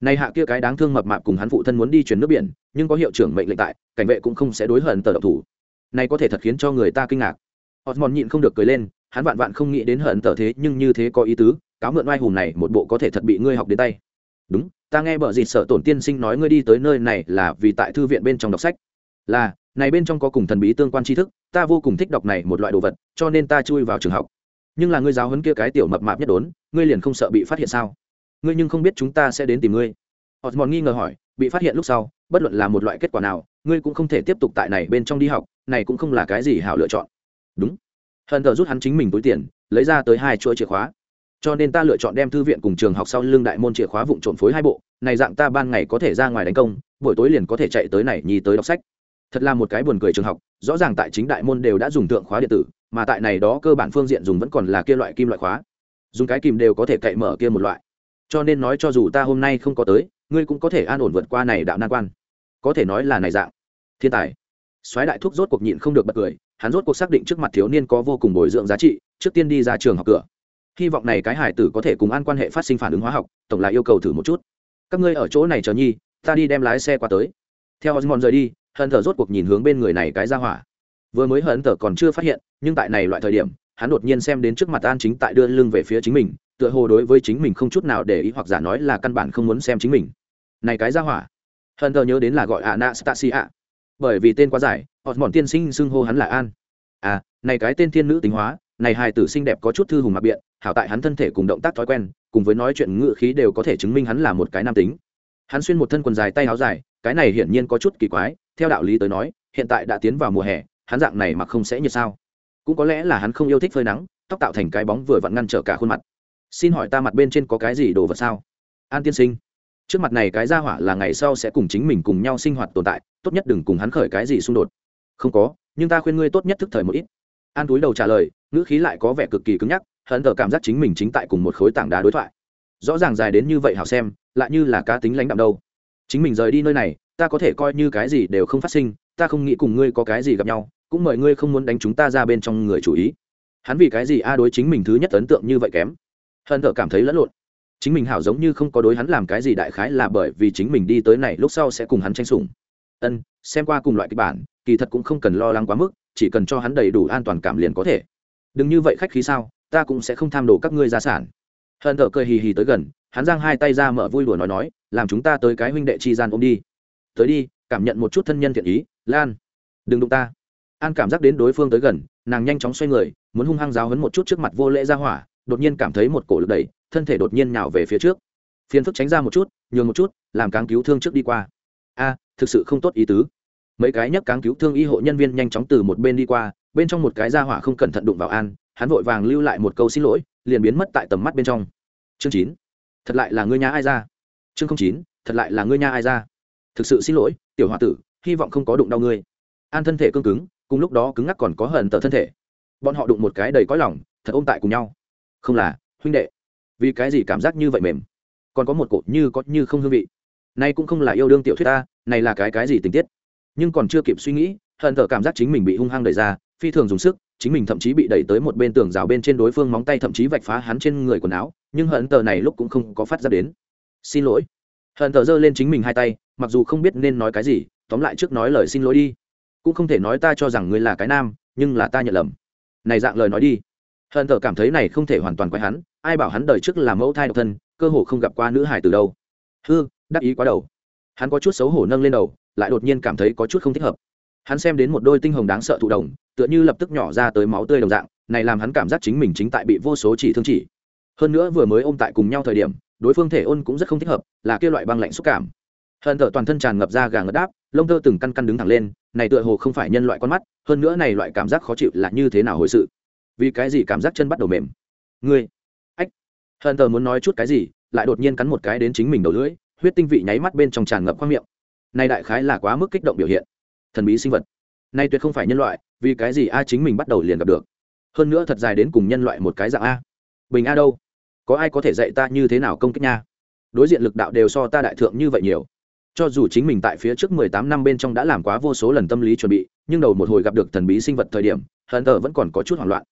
này hạ kia cái đáng thương mập mạp cùng hắn phụ thân muốn đi chuyển nước biển, nhưng có hiệu trưởng mệnh lệnh tại, cảnh vệ cũng không sẽ đối hận tờ độc thủ. Này có thể thật khiến cho người ta kinh ngạc. Osmond nhịn không được cười lên, hắn vạn vạn không nghĩ đến hận tờ thế, nhưng như thế có ý tứ, cáo mượn oai hùng này một bộ có thể thật bị ngươi học đến tay. Đúng, ta nghe bợ dịt sợ tổn tiên sinh nói ngươi đi tới nơi này là vì tại thư viện bên trong đọc sách. Là, này bên trong có cùng thần bí tương quan tri thức, ta vô cùng thích đọc này một loại đồ vật, cho nên ta chui vào trường học. Nhưng là ngươi giáo huấn kia cái tiểu mập mạp nhất đốn, ngươi liền không sợ bị phát hiện sao? Ngươi nhưng không biết chúng ta sẽ đến tìm ngươi. Osmond nghi ngờ hỏi, bị phát hiện lúc sau, bất luận là một loại kết quả nào, ngươi cũng không thể tiếp tục tại này bên trong đi học, này cũng không là cái gì hảo lựa chọn. Đúng. Hận thờ rút hắn chính mình túi tiền, lấy ra tới hai chuỗi chìa khóa. Cho nên ta lựa chọn đem thư viện cùng trường học sau lưng đại môn chìa khóa vụn trộn phối hai bộ, này dạng ta ban ngày có thể ra ngoài đánh công, buổi tối liền có thể chạy tới này nhi tới đọc sách. Thật là một cái buồn cười trường học, rõ ràng tại chính đại môn đều đã dùng tượng khóa điện tử, mà tại này đó cơ bản phương diện dùng vẫn còn là kia loại kim loại khóa. Dùng cái kìm đều có thể cậy mở kia một loại cho nên nói cho dù ta hôm nay không có tới, ngươi cũng có thể an ổn vượt qua này đạo nan quan. Có thể nói là này dạng. Thiên tài. Soái đại thúc rốt cuộc nhịn không được bật cười, hắn rốt cuộc xác định trước mặt thiếu niên có vô cùng bồi dưỡng giá trị, trước tiên đi ra trường học cửa. Hy vọng này cái hải tử có thể cùng an quan hệ phát sinh phản ứng hóa học, tổng là yêu cầu thử một chút. Các ngươi ở chỗ này chờ nhi, ta đi đem lái xe qua tới. Theo osmond rời đi, hận thờ rốt cuộc nhìn hướng bên người này cái ra hỏa. Vừa mới hận thờ còn chưa phát hiện, nhưng tại này loại thời điểm, hắn đột nhiên xem đến trước mặt an chính tại đưa lưng về phía chính mình tựa hồ đối với chính mình không chút nào để ý hoặc giả nói là căn bản không muốn xem chính mình. Này cái ra hỏa. Hận thờ nhớ đến là gọi anastasia. Bởi vì tên quá dài họ mòn tiên sinh xưng hô hắn là an. À này cái tên thiên nữ tính hóa, này hài tử xinh đẹp có chút thư hùng mặc biện, hảo tại hắn thân thể cùng động tác thói quen, cùng với nói chuyện ngự khí đều có thể chứng minh hắn là một cái nam tính. Hắn xuyên một thân quần dài tay áo dài, cái này hiển nhiên có chút kỳ quái, theo đạo lý tới nói, hiện tại đã tiến vào mùa hè, hắn dạng này mặc không sẽ như sao. Cũng có lẽ là hắn không yêu thích phơi nắng, tóc tạo thành cái bóng vừa vặn ngăn trở cả khuôn mặt xin hỏi ta mặt bên trên có cái gì đồ vật sao? An tiên sinh, trước mặt này cái ra hỏa là ngày sau sẽ cùng chính mình cùng nhau sinh hoạt tồn tại, tốt nhất đừng cùng hắn khởi cái gì xung đột. Không có, nhưng ta khuyên ngươi tốt nhất thức thời một ít. An túi đầu trả lời, ngữ khí lại có vẻ cực kỳ cứng nhắc hận thờ cảm giác chính mình chính tại cùng một khối tảng đá đối thoại. Rõ ràng dài đến như vậy hảo xem, lại như là cá tính lãnh đạm đâu. Chính mình rời đi nơi này, ta có thể coi như cái gì đều không phát sinh, ta không nghĩ cùng ngươi có cái gì gặp nhau, cũng mời ngươi không muốn đánh chúng ta ra bên trong người chủ ý. Hắn vì cái gì a đối chính mình thứ nhất ấn tượng như vậy kém? Hận thở cảm thấy lẫn lộn. Chính mình hảo giống như không có đối hắn làm cái gì đại khái là bởi vì chính mình đi tới này lúc sau sẽ cùng hắn tranh sủng. Ân, xem qua cùng loại kịch bản, kỳ thật cũng không cần lo lắng quá mức, chỉ cần cho hắn đầy đủ an toàn cảm liền có thể. Đừng như vậy khách khí sao, ta cũng sẽ không tham đồ các ngươi gia sản. Hận thở cười hì hì tới gần, hắn giang hai tay ra mở vui đùa nói nói, làm chúng ta tới cái huynh đệ chi gian ôm đi. Tới đi, cảm nhận một chút thân nhân thiện ý, lan. Đừng đụng ta. An cảm giác đến đối phương tới gần, nàng nhanh chóng xoay người, muốn hung hăng giáo hấn một chút trước mặt vô lễ ra hỏa đột nhiên cảm thấy một cổ lực đẩy, thân thể đột nhiên nhào về phía trước. Phiền phức tránh ra một chút, nhường một chút, làm cáng cứu thương trước đi qua. A, thực sự không tốt ý tứ. Mấy cái nhấc cáng cứu thương y hộ nhân viên nhanh chóng từ một bên đi qua, bên trong một cái ra hỏa không cẩn thận đụng vào an, hắn vội vàng lưu lại một câu xin lỗi, liền biến mất tại tầm mắt bên trong. Chương chín, thật lại là ngươi nhà ai ra? Chương chín, thật lại là ngươi nhà ai ra? Thực sự xin lỗi, tiểu h o a tử, hy vọng không có đụng đau ngươi. An thân thể cương cứng, cùng lúc đó cứng ngắc còn có hận tờ thân thể. Bọn họ đụng một cái đầy có lòng, thật ôm tại cùng nhau không là, huynh đệ. Vì cái gì cảm giác như vậy mềm? Còn có một cột như có như không hương vị. Nay cũng không là yêu đương tiểu thuyết ta, này là cái cái gì tình tiết? Nhưng còn chưa kịp suy nghĩ, hận thở cảm giác chính mình bị hung hăng đẩy ra, phi thường dùng sức, chính mình thậm chí bị đẩy tới một bên tường rào bên trên đối phương móng tay thậm chí vạch phá hắn trên người quần áo, nhưng hận tờ này lúc cũng không có phát ra đến. Xin lỗi. Hận tờ giơ lên chính mình hai tay, mặc dù không biết nên nói cái gì, tóm lại trước nói lời xin lỗi đi. Cũng không thể nói ta cho rằng ngươi là cái nam, nhưng là ta nhận lầm. Này dạng lời nói đi hận thờ cảm thấy này không thể hoàn toàn quay hắn, ai bảo hắn đời trước là mẫu thai độc thân, cơ hồ không gặp qua nữ hải từ đâu. Hư, đắc ý quá đầu. Hắn có chút xấu hổ nâng lên đầu, lại đột nhiên cảm thấy có chút không thích hợp. Hắn xem đến một đôi tinh hồng đáng sợ thụ đồng tựa như lập tức nhỏ ra tới máu tươi đồng dạng, này làm hắn cảm giác chính mình chính tại bị vô số chỉ thương chỉ. Hơn nữa vừa mới ôm tại cùng nhau thời điểm, đối phương thể ôn cũng rất không thích hợp, là kia loại băng lạnh xúc cảm. Hận thở toàn thân tràn ngập ra gà ngất đáp, lông tơ từng căn căn đứng thẳng lên, này tựa hồ không phải nhân loại con mắt, hơn nữa này loại cảm giác khó chịu là như thế nào hồi sự? Vì cái gì cảm giác chân bắt đầu mềm? Ngươi, ách, hận tờ muốn nói chút cái gì, lại đột nhiên cắn một cái đến chính mình đầu lưỡi, huyết tinh vị nháy mắt bên trong tràn ngập khoang miệng. Này đại khái là quá mức kích động biểu hiện. Thần bí sinh vật. Nay tuyệt không phải nhân loại, vì cái gì a chính mình bắt đầu liền gặp được? Hơn nữa thật dài đến cùng nhân loại một cái dạng a. Bình a đâu? Có ai có thể dạy ta như thế nào công kích nha? Đối diện lực đạo đều so ta đại thượng như vậy nhiều. Cho dù chính mình tại phía trước mười tám năm bên trong đã làm quá vô số lần tâm lý chuẩn bị, nhưng đầu một hồi gặp được thần bí sinh vật thời điểm, hận tờ vẫn còn có chút hoảng loạn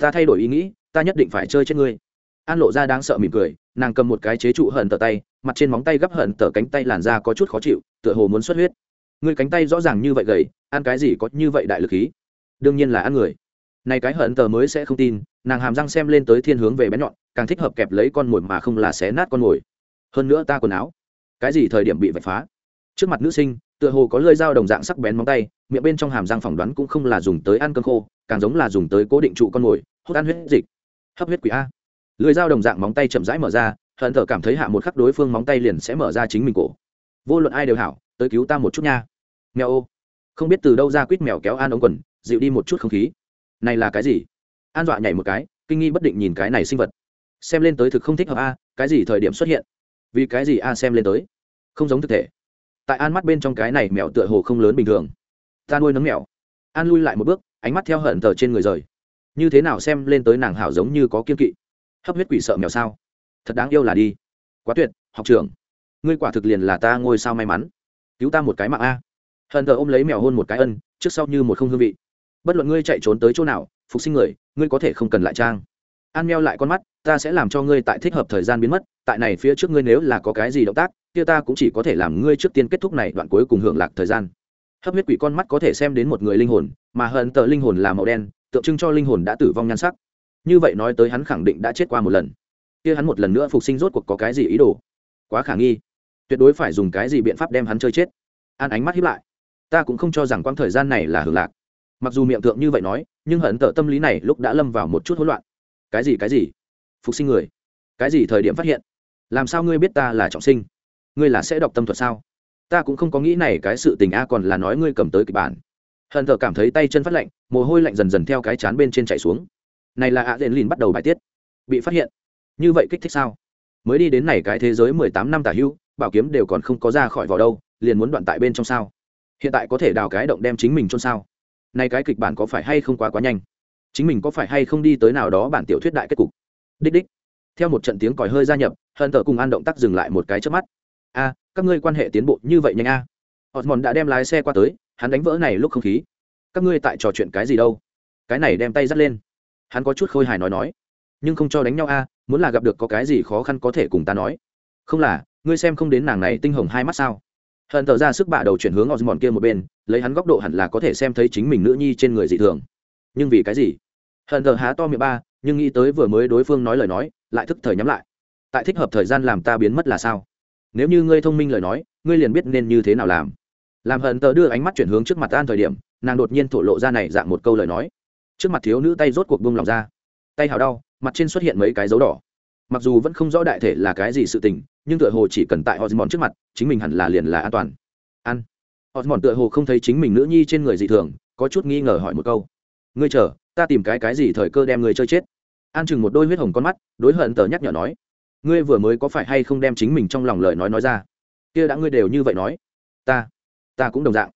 ta thay đổi ý nghĩ, ta nhất định phải chơi chết ngươi. An lộ ra đáng sợ mỉm cười, nàng cầm một cái chế trụ hận tờ tay, mặt trên móng tay gấp hận tờ cánh tay làn ra có chút khó chịu, tựa hồ muốn xuất huyết. Ngươi cánh tay rõ ràng như vậy gầy, ăn cái gì có như vậy đại lực khí? Đương nhiên là ăn người. Này cái hận tờ mới sẽ không tin, nàng hàm răng xem lên tới thiên hướng về bén nhọn, càng thích hợp kẹp lấy con mồi mà không là xé nát con mồi. Hơn nữa ta quần áo. Cái gì thời điểm bị vạch phá? Trước mặt nữ sinh, tựa hồ có lơi dao đồng dạng sắc bén móng tay, miệng bên trong hàm răng phỏng đoán cũng không là dùng tới ăn cơm khô, càng giống là dùng tới cố định trụ con mồi hút ăn huyết dịch. Hấp huyết quỷ a. Lưới dao đồng dạng móng tay chậm rãi mở ra, hận thở cảm thấy hạ một khắc đối phương móng tay liền sẽ mở ra chính mình cổ. Vô luận ai đều hảo, tới cứu ta một chút nha. Mèo ô. Không biết từ đâu ra quýt mèo kéo an ống quần, dịu đi một chút không khí. Này là cái gì? An dọa nhảy một cái, kinh nghi bất định nhìn cái này sinh vật. Xem lên tới thực không thích hợp a, cái gì thời điểm xuất hiện? Vì cái gì a xem lên tới? Không giống thực thể. Tại an mắt bên trong cái này mèo tựa hồ không lớn bình thường. Ta nuôi nấng mèo. An lui lại một bước, ánh mắt theo hận thở trên người rời như thế nào xem lên tới nàng hảo giống như có kiên kỵ? Hấp huyết quỷ sợ mèo sao? Thật đáng yêu là đi. Quá tuyệt, học trưởng. Ngươi quả thực liền là ta ngôi sao may mắn. Cứu ta một cái mạng a. Hận thờ ôm lấy mèo hôn một cái ân, trước sau như một không hương vị. Bất luận ngươi chạy trốn tới chỗ nào, phục sinh người, ngươi có thể không cần lại trang. An meo lại con mắt, ta sẽ làm cho ngươi tại thích hợp thời gian biến mất, tại này phía trước ngươi nếu là có cái gì động tác, kia ta cũng chỉ có thể làm ngươi trước tiên kết thúc này đoạn cuối cùng hưởng lạc thời gian. Hấp huyết quỷ con mắt có thể xem đến một người linh hồn, mà hận tờ linh hồn là màu đen tượng trưng cho linh hồn đã tử vong nhan sắc. Như vậy nói tới hắn khẳng định đã chết qua một lần. Kia hắn một lần nữa phục sinh rốt cuộc có cái gì ý đồ? Quá khả nghi. Tuyệt đối phải dùng cái gì biện pháp đem hắn chơi chết? An ánh mắt hiếp lại. Ta cũng không cho rằng quãng thời gian này là hưởng lạc. Mặc dù miệng thượng như vậy nói, nhưng hận tợ tâm lý này lúc đã lâm vào một chút hỗn loạn. Cái gì cái gì? Phục sinh người. Cái gì thời điểm phát hiện? Làm sao ngươi biết ta là trọng sinh? Ngươi là sẽ đọc tâm thuật sao? Ta cũng không có nghĩ này cái sự tình a còn là nói ngươi cầm tới kịch bản hận thờ cảm thấy tay chân phát lạnh, mồ hôi lạnh dần dần theo cái chán bên trên chạy xuống. Này là ạ đền lìn bắt đầu bài tiết. Bị phát hiện. Như vậy kích thích sao? Mới đi đến này cái thế giới mười tám năm tả hưu, bảo kiếm đều còn không có ra khỏi vỏ đâu, liền muốn đoạn tại bên trong sao? Hiện tại có thể đào cái động đem chính mình chôn sao? Nay cái kịch bản có phải hay không quá quá nhanh? Chính mình có phải hay không đi tới nào đó bản tiểu thuyết đại kết cục? Đích đích. Theo một trận tiếng còi hơi gia nhập hận thờ cùng an động tác dừng lại một cái trước mắt. A, các ngươi quan hệ tiến bộ như vậy nhanh a. À. osmond đã đem lái xe qua tới hắn đánh vỡ này lúc không khí. Các ngươi tại trò chuyện cái gì đâu? Cái này đem tay dắt lên. Hắn có chút khôi hài nói nói. Nhưng không cho đánh nhau a, muốn là gặp được có cái gì khó khăn có thể cùng ta nói. Không là, ngươi xem không đến nàng này tinh hồng hai mắt sao? Hận thở ra sức bạ đầu chuyển hướng osmond kia một bên, lấy hắn góc độ hẳn là có thể xem thấy chính mình nữ nhi trên người dị thường. Nhưng vì cái gì? Hận thở há to miệng ba, nhưng nghĩ tới vừa mới đối phương nói lời nói, lại thức thời nhắm lại. Tại thích hợp thời gian làm ta biến mất là sao? Nếu như ngươi thông minh lời nói, ngươi liền biết nên như thế nào làm làm hận tờ đưa ánh mắt chuyển hướng trước mặt an thời điểm, nàng đột nhiên thổ lộ ra này dạng một câu lời nói. Trước mặt thiếu nữ tay rốt cuộc bung lòng ra. Tay hào đau, mặt trên xuất hiện mấy cái dấu đỏ. Mặc dù vẫn không rõ đại thể là cái gì sự tình, nhưng tựa hồ chỉ cần tại họ mòn trước mặt, chính mình hẳn là liền là an toàn. Ăn mòn tựa hồ không thấy chính mình nữ nhi trên người dị thường, có chút nghi ngờ hỏi một câu. Ngươi chờ, ta tìm cái cái gì thời cơ đem ngươi chơi chết? An chừng một đôi huyết hồng con mắt, đối hận tờ nhắc nhở nói. Ngươi vừa mới có phải hay không đem chính mình trong lòng lời nói nói ra? Kia đã ngươi đều như vậy nói. Ta ta cũng đồng dạng.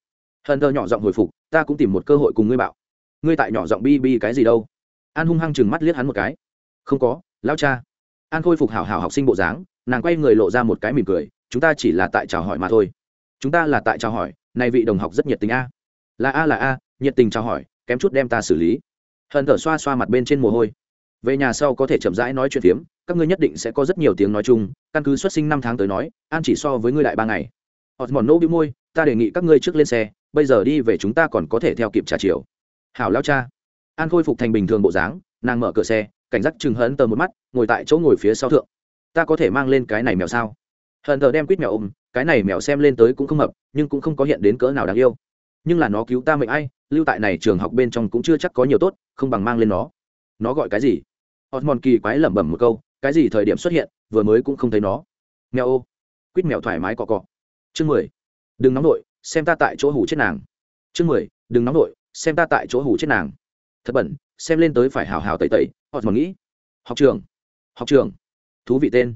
Hận thơ nhỏ giọng hồi phục, ta cũng tìm một cơ hội cùng ngươi bảo ngươi tại nhỏ giọng bi bi cái gì đâu? An hung hăng chừng mắt liếc hắn một cái. Không có lao cha. An khôi phục hảo hảo học sinh bộ dáng, nàng quay người lộ ra một cái mỉm cười, chúng ta chỉ là tại chào hỏi mà thôi. Chúng ta là tại chào hỏi, này vị đồng học rất nhiệt tình a. Là a là a, nhiệt tình chào hỏi, kém chút đem ta xử lý. Hận thở xoa xoa mặt bên trên mồ hôi. Về nhà sau có thể chậm rãi nói chuyện phiếm, các ngươi nhất định sẽ có rất nhiều tiếng nói chung, căn cứ xuất sinh năm tháng tới nói, an chỉ so với ngươi lại ba ngày. Họ mòn nô bị môi ta đề nghị các ngươi trước lên xe bây giờ đi về chúng ta còn có thể theo kịp trả chiều. Hảo lao cha. An khôi phục thành bình thường bộ dáng nàng mở cửa xe cảnh giác chừng hấn tờ một mắt ngồi tại chỗ ngồi phía sau thượng. Ta có thể mang lên cái này mèo sao? Hận tờ đem quýt mèo ôm cái này mèo xem lên tới cũng không hợp, nhưng cũng không có hiện đến cỡ nào đáng yêu. Nhưng là nó cứu ta mệnh ai lưu tại này trường học bên trong cũng chưa chắc có nhiều tốt không bằng mang lên nó. Nó gọi cái gì? Osmond kỳ quái lẩm bẩm một câu cái gì thời điểm xuất hiện vừa mới cũng không thấy nó. Mèo ô. Quýt mèo thoải mái cọ cọ. Chương mười đừng nóng nổi xem ta tại chỗ hủ chết nàng. Chương mười, đừng nóng nổi xem ta tại chỗ hủ chết nàng. Thật bẩn, xem lên tới phải hào hào tẩy tẩy osmond nghĩ. Học trường học trường. Thú vị tên.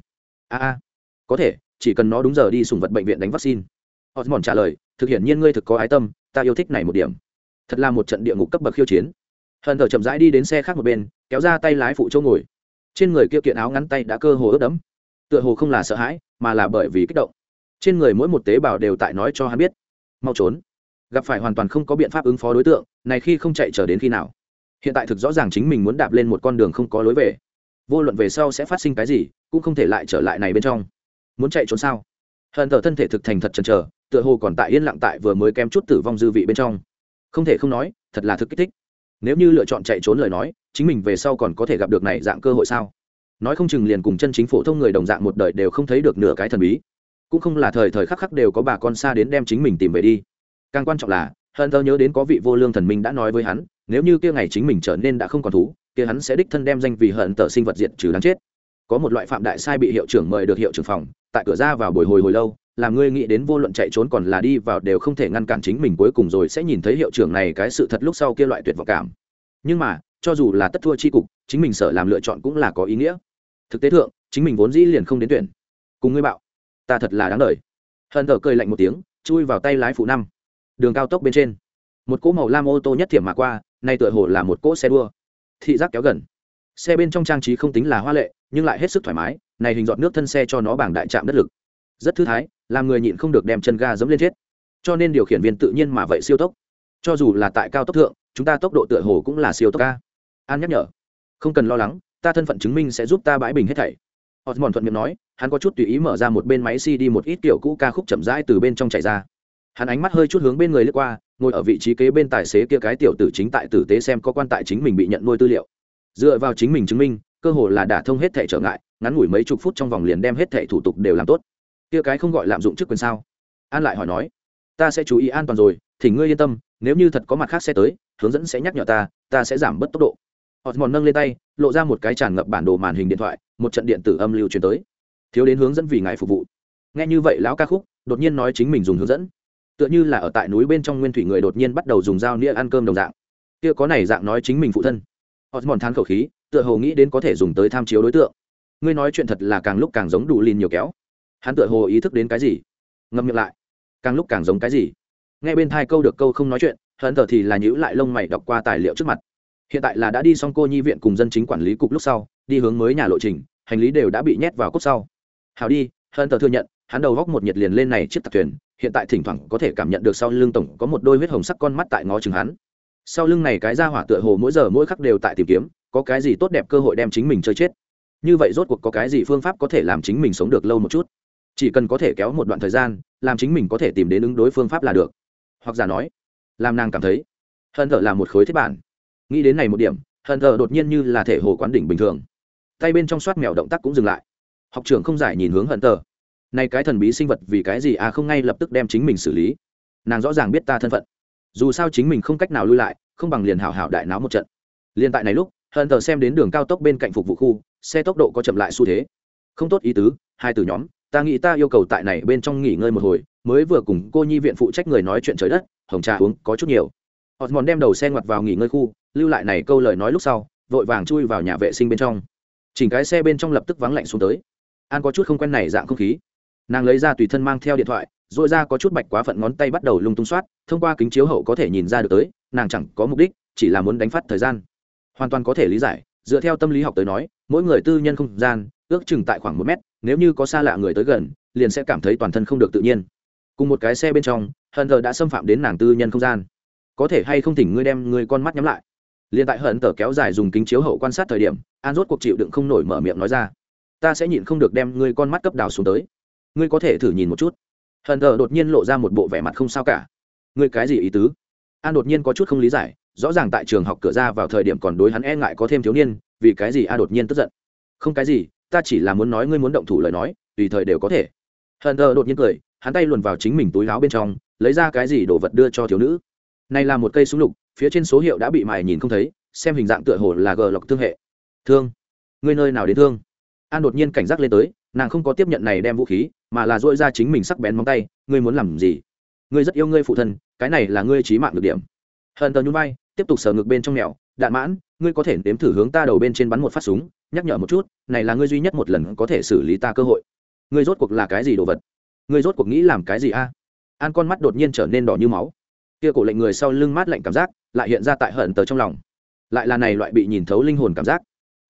A a. Có thể, chỉ cần nó đúng giờ đi sùng vật bệnh viện đánh vaccine. Osmond trả lời, thực hiện nhiên ngươi thực có ái tâm, ta yêu thích này một điểm. Thật là một trận địa ngục cấp bậc khiêu chiến. Hận thờ chậm rãi đi đến xe khác một bên, kéo ra tay lái phụ chỗ ngồi. Trên người kia kiện áo ngắn tay đã cơ hồ ướt đẫm. Tựa hồ không là sợ hãi, mà là bởi vì kích động trên người mỗi một tế bào đều tại nói cho hắn biết, mau trốn. Gặp phải hoàn toàn không có biện pháp ứng phó đối tượng, này khi không chạy trở đến khi nào? Hiện tại thực rõ ràng chính mình muốn đạp lên một con đường không có lối về. Vô luận về sau sẽ phát sinh cái gì, cũng không thể lại trở lại này bên trong. Muốn chạy trốn sao? Hận thờ thân thể thực thành thật chần chờ, tựa hồ còn tại yên lặng tại vừa mới kém chút tử vong dư vị bên trong. Không thể không nói, thật là thực kích thích. Nếu như lựa chọn chạy trốn lời nói, chính mình về sau còn có thể gặp được này dạng cơ hội sao? Nói không chừng liền cùng chân chính phổ thông người đồng dạng một đời đều không thấy được nửa cái thần bí cũng không là thời thời khắc khắc đều có bà con xa đến đem chính mình tìm về đi. Càng quan trọng là, hận thơ nhớ đến có vị vô lương thần minh đã nói với hắn, nếu như kia ngày chính mình trở nên đã không còn thú, kia hắn sẽ đích thân đem danh vì hận tờ sinh vật diệt trừ đáng chết. Có một loại phạm đại sai bị hiệu trưởng mời được hiệu trưởng phòng, tại cửa ra vào buổi hồi hồi lâu, làm ngươi nghĩ đến vô luận chạy trốn còn là đi vào đều không thể ngăn cản chính mình cuối cùng rồi sẽ nhìn thấy hiệu trưởng này cái sự thật lúc sau kia loại tuyệt vọng cảm. Nhưng mà, cho dù là tất thua chi cục, chính mình sợ làm lựa chọn cũng là có ý nghĩa. Thực tế thượng, chính mình vốn dĩ liền không đến tuyển. Cùng ngươi bạo ta thật là đáng đời. Hận thở cười lạnh một tiếng, chui vào tay lái phụ năm. Đường cao tốc bên trên, một cỗ màu lam ô tô nhất thiểm mà qua, nay tựa hồ là một cỗ xe đua. Thị giác kéo gần. Xe bên trong trang trí không tính là hoa lệ, nhưng lại hết sức thoải mái, này hình dọn nước thân xe cho nó bảng đại trạm đất lực. Rất thư thái, làm người nhịn không được đem chân ga dẫm lên chết. Cho nên điều khiển viên tự nhiên mà vậy siêu tốc. Cho dù là tại cao tốc thượng, chúng ta tốc độ tựa hồ cũng là siêu tốc ca. An nhắc nhở, không cần lo lắng, ta thân phận chứng minh sẽ giúp ta bãi bình hết thảy mòn thuận miệng nói, hắn có chút tùy ý mở ra một bên máy cd một ít kiểu cũ ca khúc chậm rãi từ bên trong chạy ra. Hắn ánh mắt hơi chút hướng bên người lướt qua, ngồi ở vị trí kế bên tài xế kia cái tiểu tử chính tại tử tế xem có quan tại chính mình bị nhận nuôi tư liệu. Dựa vào chính mình chứng minh, cơ hồ là đả thông hết thẻ trở ngại, ngắn ngủi mấy chục phút trong vòng liền đem hết thẻ thủ tục đều làm tốt. Kia cái không gọi lạm dụng chức quyền sao? An lại hỏi nói. Ta sẽ chú ý an toàn rồi thì ngươi yên tâm, nếu như thật có mặt khác xe tới, hướng dẫn sẽ nhắc nhở ta ta sẽ giảm bớt tốc độ osmond nâng lên tay, lộ ra một cái tràn ngập bản đồ màn hình điện thoại, một trận điện tử âm lưu truyền tới. Thiếu đến hướng dẫn vì ngài phục vụ. Nghe như vậy lão ca khúc, đột nhiên nói chính mình dùng hướng dẫn. Tựa như là ở tại núi bên trong nguyên thủy người đột nhiên bắt đầu dùng dao nĩa ăn cơm đồng dạng. Kia có này dạng nói chính mình phụ thân. Osmond thán khẩu khí, tựa hồ nghĩ đến có thể dùng tới tham chiếu đối tượng. Ngươi nói chuyện thật là càng lúc càng giống đủ lìn nhiều kéo. Hắn tựa hồ ý thức đến cái gì? Ngâm miệng lại. Càng lúc càng giống cái gì? Nghe bên thai câu được câu không nói chuyện hận thờ thì là nhữ lại lông mày đọc qua tài liệu trước mặt hiện tại là đã đi xong cô nhi viện cùng dân chính quản lý cục lúc sau, đi hướng mới nhà lộ trình, hành lý đều đã bị nhét vào cốt sau. Hào đi hận tờ thừa nhận, hắn đầu góc một nhiệt liền lên này chiếc tạc thuyền, hiện tại thỉnh thoảng có thể cảm nhận được sau lưng tổng có một đôi huyết hồng sắc con mắt tại ngó chừng hắn. Sau lưng này cái ra hỏa tựa hồ mỗi giờ mỗi khắc đều tại tìm kiếm, có cái gì tốt đẹp cơ hội đem chính mình chơi chết. Như vậy rốt cuộc có cái gì phương pháp có thể làm chính mình sống được lâu một chút? Chỉ cần có thể kéo một đoạn thời gian, làm chính mình có thể tìm đến ứng đối phương pháp là được. Hoặc giả nói, làm nàng cảm thấy hận thở là một khối thiết bản nghĩ đến này một điểm, hận thờ đột nhiên như là thể hồ quán đỉnh bình thường. Tay bên trong soát mèo động tác cũng dừng lại. Học trưởng không giải nhìn hướng hận thở nay cái thần bí sinh vật vì cái gì à không ngay lập tức đem chính mình xử lý. Nàng rõ ràng biết ta thân phận. Dù sao chính mình không cách nào lui lại, không bằng liền hảo hảo đại náo một trận. Liền tại này lúc, hận tờ xem đến đường cao tốc bên cạnh phục vụ khu, xe tốc độ có chậm lại xu thế. Không tốt ý tứ, hai từ nhóm, ta nghĩ ta yêu cầu tại này bên trong nghỉ ngơi một hồi, mới vừa cùng cô nhi viện phụ trách người nói chuyện trời đất, hồng trà uống có chút nhiều osmond đem đầu xe ngoặt vào nghỉ ngơi khu, lưu lại này câu lời nói lúc sau, vội vàng chui vào nhà vệ sinh bên trong. Chỉnh cái xe bên trong lập tức vắng lạnh xuống tới. An có chút không quen này dạng không khí. Nàng lấy ra tùy thân mang theo điện thoại, rồi ra có chút bạch quá phận ngón tay bắt đầu lung tung soát, thông qua kính chiếu hậu có thể nhìn ra được tới, nàng chẳng có mục đích, chỉ là muốn đánh phát thời gian. Hoàn toàn có thể lý giải, dựa theo tâm lý học tới nói, mỗi người tư nhân không gian, ước chừng tại khoảng một mét, nếu như có xa lạ người tới gần, liền sẽ cảm thấy toàn thân không được tự nhiên. Cùng một cái xe bên trong hận đã xâm phạm đến nàng tư nhân không gian có thể hay không thỉnh ngươi đem ngươi con mắt nhắm lại. Liền tại hận tờ kéo dài dùng kính chiếu hậu quan sát thời điểm, an rốt cuộc chịu đựng không nổi mở miệng nói ra. Ta sẽ nhịn không được đem ngươi con mắt cấp đào xuống tới. Ngươi có thể thử nhìn một chút. Hận tờ đột nhiên lộ ra một bộ vẻ mặt không sao cả. Ngươi cái gì ý tứ? An đột nhiên có chút không lý giải, rõ ràng tại trường học cửa ra vào thời điểm còn đối hắn e ngại có thêm thiếu niên, vì cái gì a đột nhiên tức giận? Không cái gì, ta chỉ là muốn nói ngươi muốn động thủ lời nói, tùy thời đều có thể. Hận tờ đột nhiên cười, hắn tay luồn vào chính mình túi áo bên trong, lấy ra cái gì đồ vật đưa cho thiếu nữ? Này là một cây súng lục, phía trên số hiệu đã bị mài nhìn không thấy, xem hình dạng tựa hồ là gờ lọc thương hệ. Thương? Ngươi nơi nào đến thương? An đột nhiên cảnh giác lên tới, nàng không có tiếp nhận này đem vũ khí, mà là dội ra chính mình sắc bén móng tay, ngươi muốn làm gì? Ngươi rất yêu ngươi phụ thân, cái này là ngươi trí mạng được điểm. Hận tờ nhún vai, tiếp tục sờ ngược bên trong mèo, đạn mãn, ngươi có thể nếm thử hướng ta đầu bên trên bắn một phát súng, nhắc nhở một chút, này là ngươi duy nhất một lần có thể xử lý ta cơ hội. Ngươi rốt cuộc là cái gì đồ vật? Ngươi rốt cuộc nghĩ làm cái gì a? An con mắt đột nhiên trở nên đỏ như máu kia cổ lệnh người sau lưng mát lạnh cảm giác, lại hiện ra tại hận tờ trong lòng. Lại là này loại bị nhìn thấu linh hồn cảm giác.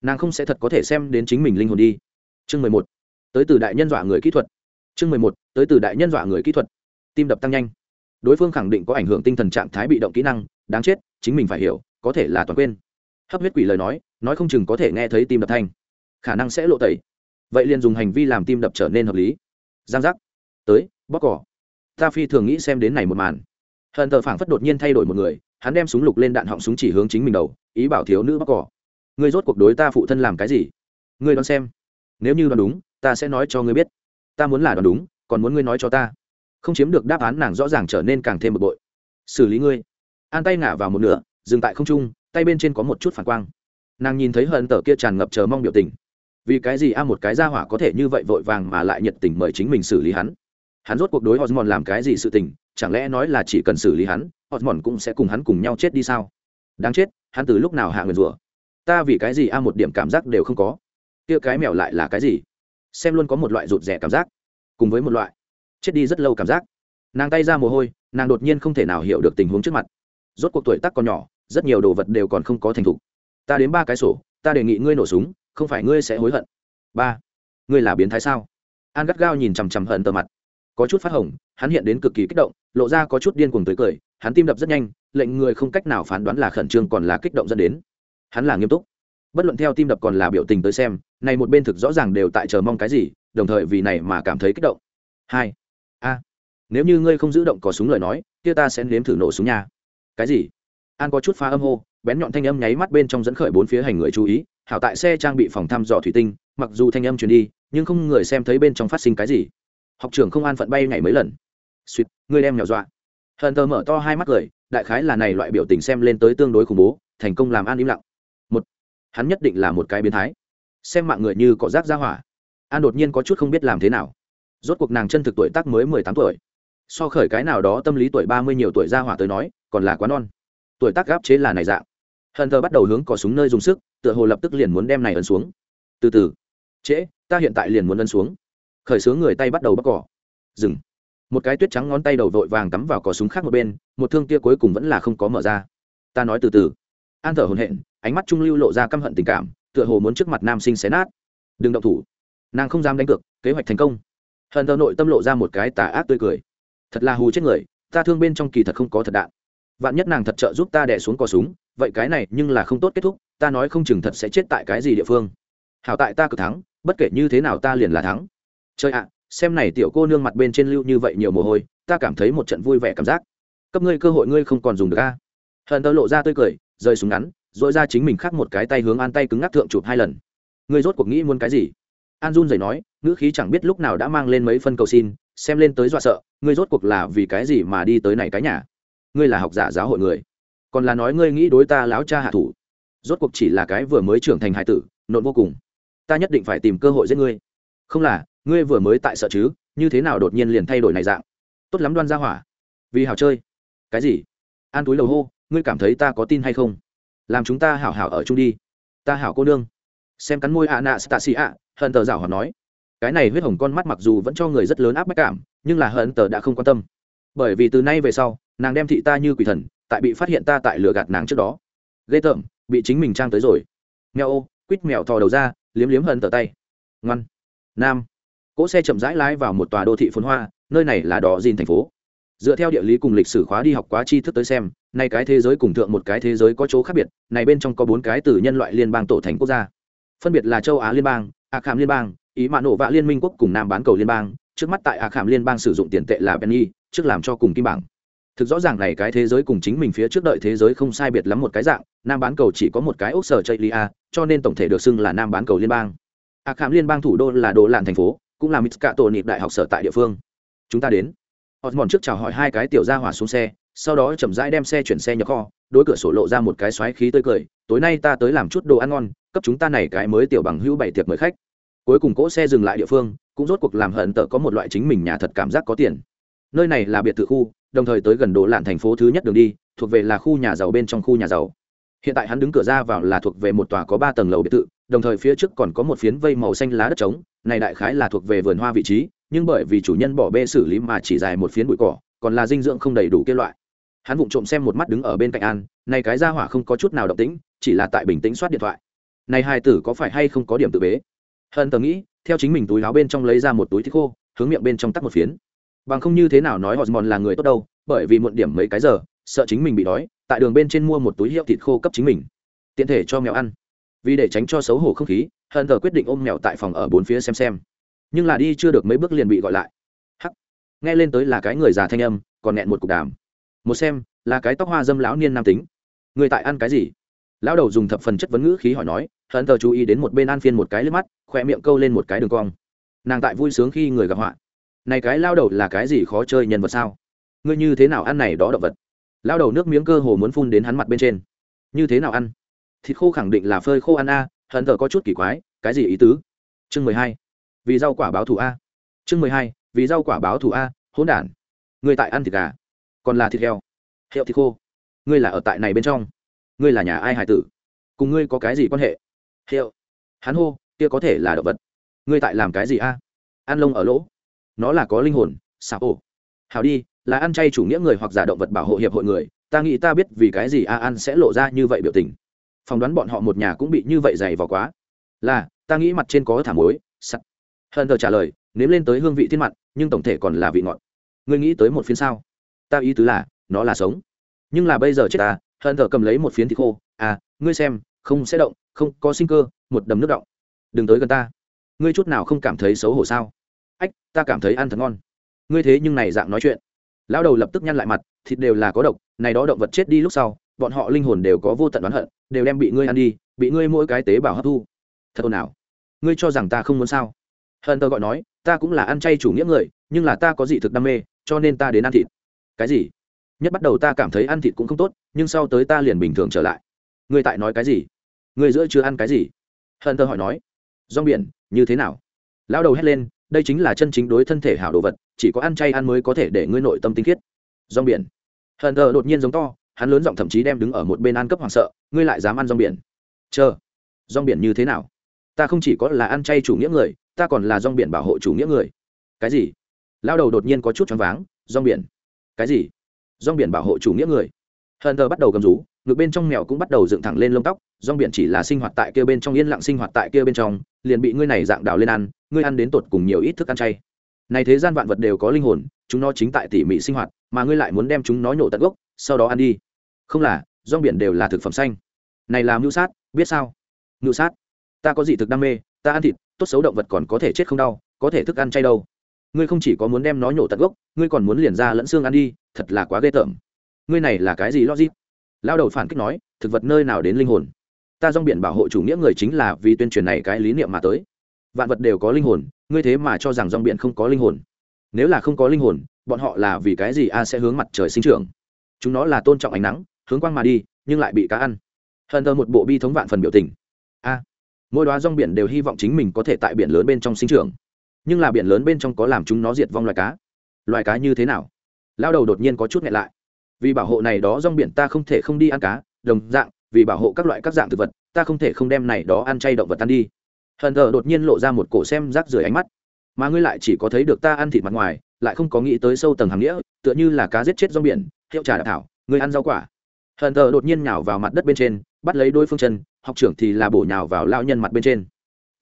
Nàng không sẽ thật có thể xem đến chính mình linh hồn đi. Chương mười một. Tới từ đại nhân dọa người kỹ thuật. Chương mười một. Tới từ đại nhân dọa người kỹ thuật. Tim đập tăng nhanh. Đối phương khẳng định có ảnh hưởng tinh thần trạng thái bị động kỹ năng, đáng chết, chính mình phải hiểu, có thể là toàn quên. Hấp huyết quỷ lời nói nói không chừng có thể nghe thấy tim đập thanh. Khả năng sẽ lộ tẩy. Vậy liền dùng hành vi làm tim đập trở nên hợp lý. Giang giác. Tới, bóc cỏ. Ta phi thường nghĩ xem đến này một màn hận thờ phảng phất đột nhiên thay đổi một người, hắn đem súng lục lên đạn họng súng chỉ hướng chính mình đầu, ý bảo thiếu nữ bóc cỏ. Ngươi rốt cuộc đối ta phụ thân làm cái gì? Ngươi đoán xem. Nếu như đoán đúng, ta sẽ nói cho ngươi biết. Ta muốn là đoán đúng, còn muốn ngươi nói cho ta. Không chiếm được đáp án nàng rõ ràng trở nên càng thêm bực bội. Xử lý ngươi. An tay ngả vào một nửa, dừng tại không trung, tay bên trên có một chút phản quang. Nàng nhìn thấy hận tờ kia tràn ngập chờ mong biểu tình. Vì cái gì a, một cái gia hỏa có thể như vậy vội vàng mà lại nhiệt tình mời chính mình xử lý hắn? Hắn rốt cuộc đối họ mòn làm cái gì sự tình chẳng lẽ nói là chỉ cần xử lý hắn osmond cũng sẽ cùng hắn cùng nhau chết đi sao? Đáng chết, hắn từ lúc nào hạ nguyền rủa? Ta vì cái gì a một điểm cảm giác đều không có. Kia cái mèo lại là cái gì? Xem luôn có một loại rụt rẻ cảm giác. Cùng với một loại. Chết đi rất lâu cảm giác. Nàng tay ra mồ hôi, nàng đột nhiên không thể nào hiểu được tình huống trước mặt. Rốt cuộc tuổi tác còn nhỏ, rất nhiều đồ vật đều còn không có thành thục. Ta đến ba cái sổ, ta đề nghị ngươi nổ súng, không phải ngươi sẽ hối hận. Ba. Ngươi là biến thái sao? An gắt gao nhìn chằm chằm hận tờ mặt có chút phát hồng, hắn hiện đến cực kỳ kích động, lộ ra có chút điên cuồng tới cười, hắn tim đập rất nhanh, lệnh người không cách nào phán đoán là khẩn trương còn là kích động dẫn đến. Hắn là nghiêm túc. Bất luận theo tim đập còn là biểu tình tới xem, này một bên thực rõ ràng đều tại chờ mong cái gì, đồng thời vì này mà cảm thấy kích động. Hai. A. Nếu như ngươi không giữ động có súng lời nói, kia ta sẽ nếm thử nổ súng nhà cái gì? An có chút phá âm hô, bén nhọn thanh âm nháy mắt bên trong dẫn khởi bốn phía hành người chú ý, hảo tại xe trang bị phòng thăm dò thủy tinh, mặc dù thanh âm truyền đi, nhưng không người xem thấy bên trong phát sinh cái gì học trưởng không an phận bay nhảy mấy lần. Suýt ngươi đem nhỏ dọa. Hận tờ mở to hai mắt cười, đại khái là này loại biểu tình xem lên tới tương đối khủng bố, thành công làm an im lặng. Một, hắn nhất định là một cái biến thái. Xem mạng người như cỏ rác ra hỏa. An đột nhiên có chút không biết làm thế nào. Rốt cuộc nàng chân thực tuổi tác mới mười tám tuổi. So khởi cái nào đó tâm lý tuổi ba mươi nhiều tuổi ra hỏa tới nói, còn là quá non. Tuổi tác gáp chế là này dạng. Hận thờ bắt đầu hướng cò súng nơi dùng sức, tựa hồ lập tức liền muốn đem này ấn xuống. Từ từ. Trễ, ta hiện tại liền muốn ấn xuống khởi xướng người tay bắt đầu bắt cỏ. Dừng. Một cái tuyết trắng ngón tay đầu vội vàng cắm vào cò súng khác một bên, một thương kia cuối cùng vẫn là không có mở ra. Ta nói từ từ. An thở hồn hện ánh mắt trung lưu lộ ra căm hận tình cảm, tựa hồ muốn trước mặt nam sinh xé nát. Đừng động thủ. Nàng không dám đánh cược, kế hoạch thành công. Hận thờ nội tâm lộ ra một cái tà ác tươi cười. Thật là hù chết người, ta thương bên trong kỳ thật không có thật đạn. Vạn nhất nàng thật trợ giúp ta đẻ xuống cò súng, vậy cái này nhưng là không tốt kết thúc, ta nói không chừng thật sẽ chết tại cái gì địa phương. Hảo tại ta cực thắng, bất kể như thế nào ta liền là thắng trời ạ, xem này tiểu cô nương mặt bên trên lưu như vậy nhiều mồ hôi, ta cảm thấy một trận vui vẻ cảm giác. Cấp ngươi cơ hội ngươi không còn dùng được a. Hận tơ lộ ra tươi cười rơi súng ngắn dội ra chính mình khắc một cái tay hướng an tay cứng ngắc thượng chụp hai lần. Ngươi rốt cuộc nghĩ muốn cái gì? An run rẩy nói, ngữ khí chẳng biết lúc nào đã mang lên mấy phân cầu xin, xem lên tới dọa sợ, ngươi rốt cuộc là vì cái gì mà đi tới này cái nhà? Ngươi là học giả giáo hội người. Còn là nói ngươi nghĩ đối ta láo cha hạ thủ. Rốt cuộc chỉ là cái vừa mới trưởng thành hải tử, nộn vô cùng. Ta nhất định phải tìm cơ hội giết ngươi. Không là ngươi vừa mới tại sợ chứ, như thế nào đột nhiên liền thay đổi này dạng? Tốt lắm đoan ra hỏa. Vì hào chơi. Cái gì? An túi đầu hô, ngươi cảm thấy ta có tin hay không? Làm chúng ta hảo hảo ở chung đi. Ta hảo cô nương. Xem cắn môi ạ nạ stasi ạ, hận tờ rảo hoạt nói. Cái này huyết hồng con mắt mặc dù vẫn cho người rất lớn áp bách cảm, nhưng là hận tờ đã không quan tâm. Bởi vì từ nay về sau, nàng đem thị ta như quỷ thần, tại bị phát hiện ta tại lửa gạt nàng trước đó. Ghê tởm, bị chính mình trang tới rồi. Mèo ô, quýt mèo thò đầu ra, liếm liếm hận tờ tay. Ngoan. Nam cỗ xe chậm rãi lái vào một tòa đô thị phồn hoa, nơi này là đỏ dìn thành phố. Dựa theo địa lý cùng lịch sử khóa đi học quá tri thức tới xem, nay cái thế giới cùng thượng một cái thế giới có chỗ khác biệt, này bên trong có bốn cái từ nhân loại liên bang tổ thành quốc gia. Phân biệt là châu á liên bang ạ khảm liên bang, ý mạn nổ vạ liên minh quốc cùng nam bán cầu liên bang, trước mắt tại ạ khảm liên bang sử dụng tiền tệ là penny trước làm cho cùng kim bảng. Thực rõ ràng này cái thế giới cùng chính mình phía trước đợi thế giới không sai biệt lắm một cái dạng, nam bán cầu chỉ có một cái ốc sở chây lia cho nên tổng thể được xưng là nam bán cầu liên bang. Ạ khảm liên bang thủ đô là đồ lạn thành phố cũng là cả tổ nịp đại học sở tại địa phương. Chúng ta đến. Osmond trước chào hỏi hai cái tiểu gia hỏa xuống xe, sau đó chậm rãi đem xe chuyển xe nhập kho, đối cửa sổ lộ ra một cái xoáy khí tươi cười, tối nay ta tới làm chút đồ ăn ngon, cấp chúng ta này cái mới tiểu bằng hữu bảy tiệc mời khách. Cuối cùng cỗ xe dừng lại địa phương, cũng rốt cuộc làm hận tợ có một loại chính mình nhà thật cảm giác có tiền. Nơi này là biệt thự khu, đồng thời tới gần đồ lạn thành phố thứ nhất đường đi, thuộc về là khu nhà giàu bên trong khu nhà giàu. Hiện tại hắn đứng cửa ra vào là thuộc về một tòa có ba tầng lầu biệt thự đồng thời phía trước còn có một phiến vây màu xanh lá đất trống, này đại khái là thuộc về vườn hoa vị trí, nhưng bởi vì chủ nhân bỏ bê xử lý mà chỉ dài một phiến bụi cỏ, còn là dinh dưỡng không đầy đủ kết loại. Hắn vụng trộm xem một mắt đứng ở bên cạnh an, này cái ra hỏa không có chút nào động tĩnh, chỉ là tại bình tĩnh soát điện thoại. Này hai tử có phải hay không có điểm tự bế? Hận tờ nghĩ, theo chính mình túi áo bên trong lấy ra một túi thịt khô, hướng miệng bên trong tắt một phiến. Bằng không như thế nào nói họ mòn là người tốt đâu, bởi vì muộn điểm mấy cái giờ, sợ chính mình bị đói, tại đường bên trên mua một túi hiệu thịt khô cấp chính mình. Tiện thể cho mèo ăn vì để tránh cho xấu hổ không khí hận thờ quyết định ôm mèo tại phòng ở bốn phía xem xem. Nhưng là đi chưa được mấy bước liền bị gọi lại. Hắc. Nghe lên tới là cái người già thanh âm, còn nghẹn một cục đàm. Một xem, là cái tóc hoa dâm lão niên nam tính. Người tại ăn cái gì? Lão đầu dùng thập phần chất vấn ngữ khí hỏi nói hận thờ chú ý đến một bên an phiên một cái lên mắt khỏe miệng câu lên một cái đường cong. Nàng tại vui sướng khi người gặp họa. Này cái lao đầu là cái gì khó chơi nhân vật sao? Ngươi như thế nào ăn này đó động vật? Lao đầu nước miếng cơ hồ muốn phun đến hắn mặt bên trên. Như thế nào ăn? Thịt khô khẳng định là phơi khô ăn a, hận thờ có chút kỳ quái, cái gì ý tứ? Chương mười hai, vì rau quả báo thù a. Chương mười hai, vì rau quả báo thù a, hỗn đản. Người tại ăn thịt gà, còn là thịt heo. Heo thịt khô. Ngươi là ở tại này bên trong. Ngươi là nhà ai hải tử? Cùng ngươi có cái gì quan hệ? Heo. Hắn hô, kia có thể là động vật. Ngươi tại làm cái gì a? Ăn lông ở lỗ. Nó là có linh hồn, xà ổ. Hào đi, là ăn chay chủ nghĩa người hoặc giả động vật bảo hộ hiệp hội người. Ta nghĩ ta biết vì cái gì a ăn sẽ lộ ra như vậy biểu tình phỏng đoán bọn họ một nhà cũng bị như vậy dày vào quá. Là, ta nghĩ mặt trên có thả muối sắt hờn thờ trả lời, nếm lên tới hương vị thiên mặn, nhưng tổng thể còn là vị ngọt. Ngươi nghĩ tới một phiến sao? Ta ý tứ là, nó là sống. Nhưng là bây giờ chết ta hờn thờ cầm lấy một phiến thịt khô. À ngươi xem, không sẽ động, không có sinh cơ, một đầm nước động. Đừng tới gần ta. Ngươi chút nào không cảm thấy xấu hổ sao? Ách, ta cảm thấy ăn thật ngon. Ngươi thế nhưng này dạng nói chuyện. Lão đầu lập tức nhăn lại mặt, thịt đều là có độc, này đó động vật chết đi lúc sau, bọn họ linh hồn đều có vô tận oán hận đều đem bị ngươi ăn đi, bị ngươi mỗi cái tế bào hấp thu. Thật ồn ào. Ngươi cho rằng ta không muốn sao? Hờn tờ gọi nói, ta cũng là ăn chay chủ nghĩa người, nhưng là ta có dị thực đam mê, cho nên ta đến ăn thịt. Cái gì? Nhất bắt đầu ta cảm thấy ăn thịt cũng không tốt, nhưng sau tới ta liền bình thường trở lại. Ngươi tại nói cái gì? Ngươi giữa chưa ăn cái gì? Hờn tờ hỏi nói. Rong biển, như thế nào? Lão đầu hét lên, đây chính là chân chính đối thân thể hảo đồ vật, chỉ có ăn chay ăn mới có thể để ngươi nội tâm tinh khiết. Rong biển. Hờn tờ đột nhiên giống to hắn lớn giọng thậm chí đem đứng ở một bên ăn cấp hoàng sợ, ngươi lại dám ăn rong biển? Chờ, rong biển như thế nào? Ta không chỉ có là ăn chay chủ nghĩa người, ta còn là rong biển bảo hộ chủ nghĩa người. Cái gì? Lao đầu đột nhiên có chút choáng váng, rong biển? Cái gì? Rong biển bảo hộ chủ nghĩa người? Hờn thờ bắt đầu cầm rú, ngực bên trong mèo cũng bắt đầu dựng thẳng lên lông tóc, rong biển chỉ là sinh hoạt tại kia bên trong, yên lặng sinh hoạt tại kia bên trong, liền bị ngươi này dạng đào lên ăn, ngươi ăn đến tột cùng nhiều ít thức ăn chay. Này thế gian vạn vật đều có linh hồn, chúng nó chính tại tỉ mỉ sinh hoạt, mà ngươi lại muốn đem chúng nó nhổ tận gốc, sau đó ăn đi không là, rong biển đều là thực phẩm xanh. Này là mưu sát, biết sao? Mưu sát? Ta có gì thực đam mê, ta ăn thịt, tốt xấu động vật còn có thể chết không đau, có thể thức ăn chay đâu. Ngươi không chỉ có muốn đem nó nhổ tận gốc, ngươi còn muốn liền ra lẫn xương ăn đi, thật là quá ghê tởm. Ngươi này là cái gì logic? Lao đầu phản kích nói, thực vật nơi nào đến linh hồn? Ta rong biển bảo hộ chủ nghĩa người chính là vì tuyên truyền này cái lý niệm mà tới. Vạn vật đều có linh hồn, ngươi thế mà cho rằng rong biển không có linh hồn. Nếu là không có linh hồn, bọn họ là vì cái gì a sẽ hướng mặt trời sinh trưởng? Chúng nó là tôn trọng ánh nắng hướng quang mà đi, nhưng lại bị cá ăn. Hận thơ một bộ bi thống vạn phần biểu tình. A, mỗi đoá rong biển đều hy vọng chính mình có thể tại biển lớn bên trong sinh trưởng. Nhưng là biển lớn bên trong có làm chúng nó diệt vong loài cá. Loài cá như thế nào? Lao đầu đột nhiên có chút nghẹn lại. Vì bảo hộ này đó rong biển ta không thể không đi ăn cá, đồng dạng, vì bảo hộ các loại các dạng thực vật, ta không thể không đem này đó ăn chay động vật tan đi. Hận thờ đột nhiên lộ ra một cổ xem rác rưởi ánh mắt. Mà ngươi lại chỉ có thấy được ta ăn thịt mặt ngoài, lại không có nghĩ tới sâu tầng hàng nghĩa, tựa như là cá giết chết rong biển, hiệu trà đạo thảo, ngươi ăn rau quả hận thờ đột nhiên nhào vào mặt đất bên trên, bắt lấy đôi phương chân, học trưởng thì là bổ nhào vào lao nhân mặt bên trên.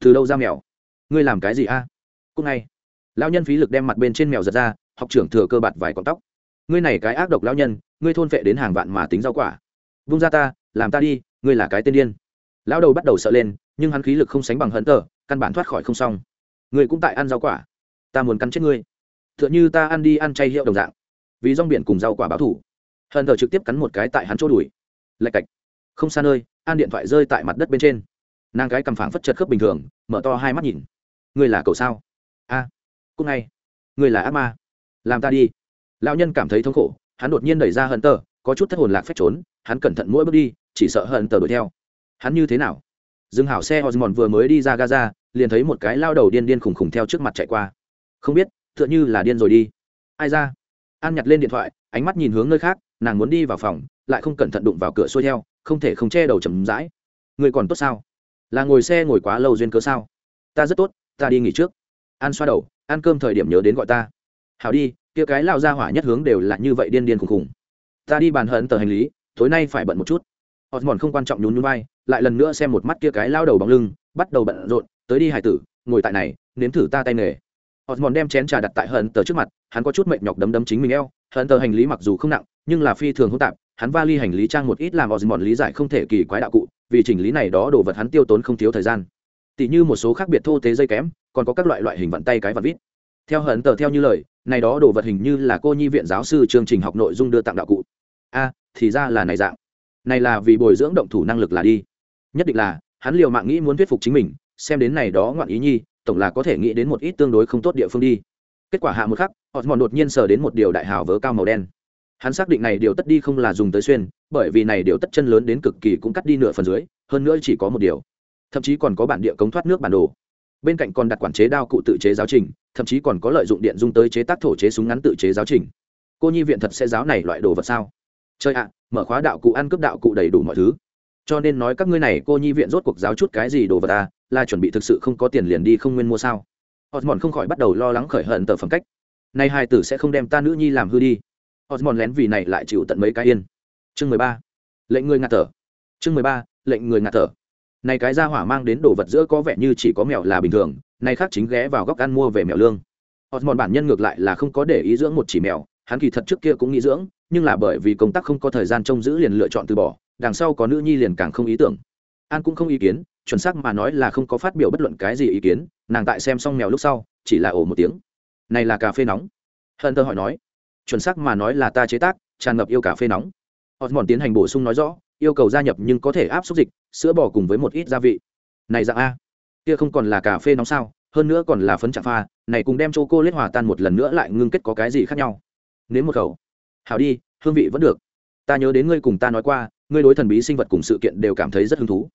Từ đâu ra mèo? Ngươi làm cái gì a? À? cúc ngay. Lao nhân phí lực đem mặt bên trên mèo giật ra, học trưởng thừa cơ bạt vài con tóc. Ngươi này cái ác độc lao nhân, ngươi thôn vệ đến hàng vạn mà tính rau quả. Vung ra ta, làm ta đi, ngươi là cái tên điên. Lão đầu bắt đầu sợ lên, nhưng hắn khí lực không sánh bằng hận tờ, căn bản thoát khỏi không xong. Ngươi cũng tại ăn rau quả. Ta muốn cắn chết ngươi. T h ư ợ n h ư ta ăn đi ăn chay hiệu đồng dạng. Vì rong biển cùng rau quả báo thủ hận tờ trực tiếp cắn một cái tại hắn chỗ đùi. Lạch cạch. Không xa nơi an điện thoại rơi tại mặt đất bên trên. Nàng cái cầm phảng phất chật khớp bình thường mở to hai mắt nhìn. Ngươi là cậu sao? A. À, cúc ngay. Ngươi là ác ma. Làm ta đi. Lão nhân cảm thấy thống khổ hắn đột nhiên đẩy ra hận tờ có chút thất hồn lạc phép trốn hắn cẩn thận mỗi bước đi chỉ sợ hận tờ đuổi theo. Hắn như thế nào? Dương hảo xe osmond vừa mới đi ra gaza liền thấy một cái lao đầu điên điên khùng khùng theo trước mặt chạy qua. Không biết tựa như là điên rồi đi. Ai ra? An nhặt lên điện thoại ánh mắt nhìn hướng nơi khác nàng muốn đi vào phòng, lại không cẩn thận đụng vào cửa xuôi theo, không thể không che đầu chầm rãi. Người còn tốt sao? Là ngồi xe ngồi quá lâu duyên cớ sao? Ta rất tốt, ta đi nghỉ trước. An xoa đầu, ăn cơm thời điểm nhớ đến gọi ta. Hảo đi, kia cái lao ra hỏa nhất hướng đều là như vậy điên điên khùng khùng. Ta đi bàn hận tờ hành lý, tối nay phải bận một chút. Osmond không quan trọng nhún nhún vai, lại lần nữa xem một mắt kia cái lao đầu bóng lưng, bắt đầu bận rộn, tới đi hải tử, ngồi tại này, nếm thử ta tay nghề. Mòn đem chén trà đặt tại hận tờ trước mặt, hắn có chút mệt nhọc đấm đấm chính mình eo, hận tờ hành lý mặc dù không nặng nhưng là phi thường hỗn tạp, hắn vali hành lý trang một ít làm osmond lý giải không thể kỳ quái đạo cụ, vì chỉnh lý này đó đồ vật hắn tiêu tốn không thiếu thời gian. Tỷ như một số khác biệt thô tế dây kém, còn có các loại loại hình vận tay cái vặn vít. Theo hận tờ theo như lời, này đó đồ vật hình như là cô nhi viện giáo sư chương trình học nội dung đưa tặng đạo cụ. A, thì ra là này dạng. Này là vì bồi dưỡng động thủ năng lực là đi. Nhất định là, hắn liều mạng nghĩ muốn thuyết phục chính mình, xem đến này đó ngoạn ý nhi, tổng là có thể nghĩ đến một ít tương đối không tốt địa phương đi. Kết quả hạ một khắc họ mòn đột nhiên sờ đến một điều đại hào vớ cao màu đen hắn xác định này điều tất đi không là dùng tới xuyên, bởi vì này điều tất chân lớn đến cực kỳ cũng cắt đi nửa phần dưới, hơn nữa chỉ có một điều. Thậm chí còn có bản địa cống thoát nước bản đồ. Bên cạnh còn đặt quản chế đao cụ tự chế giáo trình, thậm chí còn có lợi dụng điện dung tới chế tác thổ chế súng ngắn tự chế giáo trình. Cô nhi viện thật sẽ giáo này loại đồ vật sao? Chơi ạ, mở khóa đạo cụ ăn cướp đạo cụ đầy đủ mọi thứ. Cho nên nói các ngươi này, cô nhi viện rốt cuộc giáo chút cái gì đồ vật à? Là chuẩn bị thực sự không có tiền liền đi không nguyên mua sao? Osmond không khỏi bắt đầu lo lắng khởi hận tờ phẩm cách. Nay hai tử sẽ không đem ta nữ nhi làm hư đi osmond lén vì này lại chịu tận mấy cái yên. Chương mười ba. Lệnh người ngạt thở. Chương mười ba, lệnh người ngạt thở. Này cái ra hỏa mang đến đồ vật giữa có vẻ như chỉ có mèo là bình thường, này khác chính ghé vào góc ăn mua về mèo lương. Osmond bản nhân ngược lại là không có để ý dưỡng một chỉ mèo, hắn kỳ thật trước kia cũng nghĩ dưỡng, nhưng là bởi vì công tác không có thời gian trông giữ liền lựa chọn từ bỏ, đằng sau có nữ nhi liền càng không ý tưởng. An cũng không ý kiến, chuẩn xác mà nói là không có phát biểu bất luận cái gì ý kiến, nàng tại xem xong mèo lúc sau, chỉ là ồ một tiếng. Này là cà phê nóng. Hân tơ hỏi nói chuẩn xác mà nói là ta chế tác, tràn ngập yêu cà phê nóng. Osmond tiến hành bổ sung nói rõ, yêu cầu gia nhập nhưng có thể áp xúc dịch, sữa bò cùng với một ít gia vị. Này dạng a, kia không còn là cà phê nóng sao, hơn nữa còn là phấn chạm pha, này cùng đem chô cô lết hòa tan một lần nữa lại ngưng kết có cái gì khác nhau? Nếu một khẩu. Hảo đi, hương vị vẫn được. Ta nhớ đến ngươi cùng ta nói qua, ngươi đối thần bí sinh vật cùng sự kiện đều cảm thấy rất hứng thú.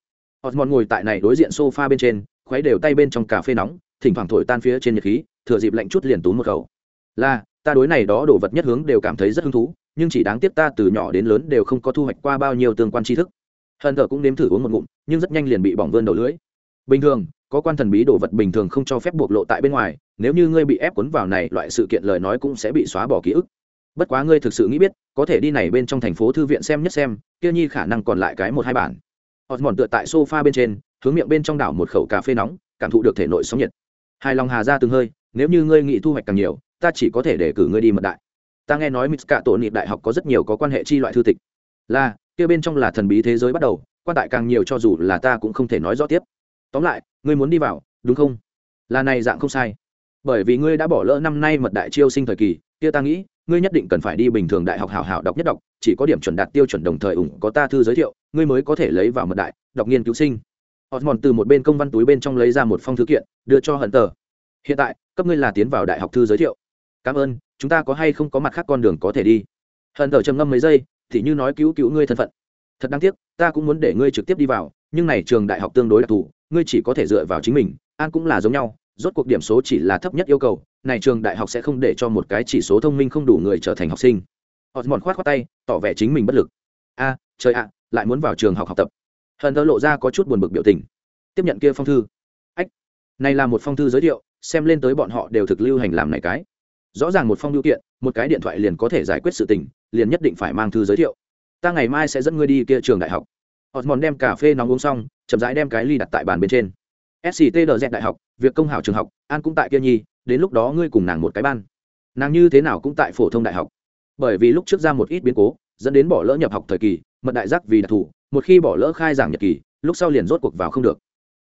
Osmond ngồi tại này đối diện sofa bên trên, khuấy đều tay bên trong cà phê nóng, thỉnh thoảng thổi tan phía trên nhiệt khí, thừa dịp lạnh chút liền túm một khẩu. Là ta đối này đó đồ vật nhất hướng đều cảm thấy rất hứng thú, nhưng chỉ đáng tiếc ta từ nhỏ đến lớn đều không có thu hoạch qua bao nhiêu tương quan tri thức. Hận thờ cũng nếm thử uống một ngụm, nhưng rất nhanh liền bị bỏng vươn đầu lưỡi. Bình thường, có quan thần bí đồ vật bình thường không cho phép bộc lộ tại bên ngoài, nếu như ngươi bị ép cuốn vào này, loại sự kiện lời nói cũng sẽ bị xóa bỏ ký ức. Bất quá ngươi thực sự nghĩ biết, có thể đi này bên trong thành phố thư viện xem nhất xem, kia nhi khả năng còn lại cái một hai bản. Họ mòn tựa tại sofa bên trên, hướng miệng bên trong đảo một khẩu cà phê nóng, cảm thụ được thể nội sóng nhiệt. Hai lòng hà ra từng hơi, nếu như ngươi nghĩ thu hoạch càng nhiều ta chỉ có thể để cử ngươi đi mật đại. Ta nghe nói cả tổ nịp đại học có rất nhiều có quan hệ chi loại thư tịch. Là, kia bên trong là thần bí thế giới bắt đầu, quan tại càng nhiều cho dù là ta cũng không thể nói rõ tiếp. Tóm lại, ngươi muốn đi vào, đúng không? Là này dạng không sai. Bởi vì ngươi đã bỏ lỡ năm nay mật đại chiêu sinh thời kỳ, kia ta nghĩ, ngươi nhất định cần phải đi bình thường đại học hảo hảo đọc nhất đọc, chỉ có điểm chuẩn đạt tiêu chuẩn đồng thời ủng có ta thư giới thiệu, ngươi mới có thể lấy vào mật đại, đọc nghiên cứu sinh. Osmond từ một bên công văn túi bên trong lấy ra một phong thư kiện, đưa cho hận tờ hiện tại, cấp ngươi là tiến vào đại học thư giới thiệu cảm ơn, chúng ta có hay không có mặt khác con đường có thể đi? Hận thờ trầm ngâm mấy giây, thì như nói cứu cứu ngươi thân phận. Thật đáng tiếc, ta cũng muốn để ngươi trực tiếp đi vào, nhưng này trường đại học tương đối đặc thù, ngươi chỉ có thể dựa vào chính mình, an cũng là giống nhau, rốt cuộc điểm số chỉ là thấp nhất yêu cầu, này trường đại học sẽ không để cho một cái chỉ số thông minh không đủ người trở thành học sinh. Osmond khoát khoát tay, tỏ vẻ chính mình bất lực. A, trời ạ, lại muốn vào trường học học tập. Hận thơ lộ ra có chút buồn bực biểu tình. Tiếp nhận kia phong thư. Ách, này là một phong thư giới thiệu, xem lên tới bọn họ đều thực lưu hành làm này cái rõ ràng một phong biểu kiện, một cái điện thoại liền có thể giải quyết sự tình, liền nhất định phải mang thư giới thiệu. Ta ngày mai sẽ dẫn ngươi đi kia trường đại học. Osmond đem cà phê nóng uống xong, chậm rãi đem cái ly đặt tại bàn bên trên. Sctdz đại học việc công hảo trường học, an cũng tại kia nhi, đến lúc đó ngươi cùng nàng một cái ban. Nàng như thế nào cũng tại phổ thông đại học. Bởi vì lúc trước ra một ít biến cố, dẫn đến bỏ lỡ nhập học thời kỳ, mật đại giác vì đặc thù, một khi bỏ lỡ khai giảng nhật kỳ, lúc sau liền rốt cuộc vào không được.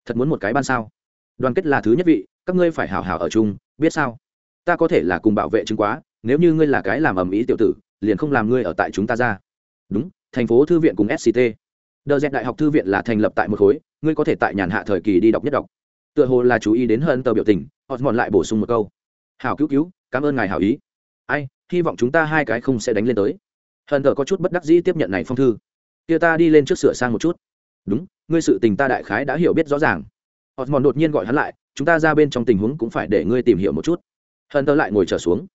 Thật muốn một cái ban sao? Đoàn kết là thứ nhất vị, các ngươi phải hảo hảo ở chung, biết sao? Ta có thể là cùng bảo vệ chứng quá, nếu như ngươi là cái làm ầm ĩ tiểu tử, liền không làm ngươi ở tại chúng ta ra. Đúng, thành phố thư viện cùng sct đờ dẹt đại học thư viện là thành lập tại một khối, ngươi có thể tại nhàn hạ thời kỳ đi đọc nhất đọc. Tựa hồ là chú ý đến hơn tờ biểu tình họ mòn lại bổ sung một câu. Hảo cứu cứu, cảm ơn ngài hảo ý. Ai, hy vọng chúng ta hai cái không sẽ đánh lên tới. Hận tờ có chút bất đắc dĩ tiếp nhận này phong thư. Kia ta đi lên trước sửa sang một chút. Đúng, ngươi sự tình ta đại khái đã hiểu biết rõ ràng. Họ mòn đột nhiên gọi hắn lại, chúng ta ra bên trong tình huống cũng phải để ngươi tìm hiểu một chút hận tơ lại ngồi trở xuống.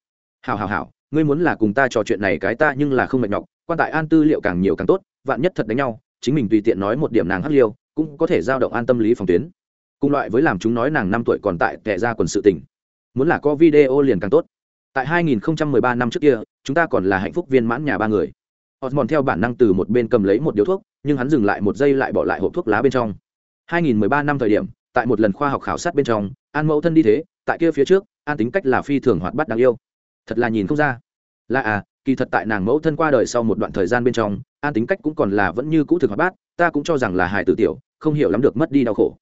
Hảo hảo hảo, ngươi muốn là cùng ta trò chuyện này cái ta nhưng là không mệt nhọc, quan tại an tư liệu càng nhiều càng tốt, vạn nhất thật đánh nhau, chính mình tùy tiện nói một điểm nàng hắc liêu, cũng có thể giao động an tâm lý phòng tuyến. Cùng loại với làm chúng nói nàng năm tuổi còn tại tệ ra quần sự tình. Muốn là có video liền càng tốt. Tại 2013 năm trước kia, chúng ta còn là hạnh phúc viên mãn nhà ba người. Osmond theo bản năng từ một bên cầm lấy một điếu thuốc, nhưng hắn dừng lại một giây lại bỏ lại hộp thuốc lá bên trong. 2013 năm thời điểm, tại một lần khoa học khảo sát bên trong, an mẫu thân đi thế, tại kia phía trước an tính cách là phi thường hoạt bát đáng yêu. Thật là nhìn không ra. Là à kỳ thật tại nàng mẫu thân qua đời sau một đoạn thời gian bên trong, an tính cách cũng còn là vẫn như cũ thực hoạt bát, ta cũng cho rằng là hài tử tiểu, không hiểu lắm được mất đi đau khổ.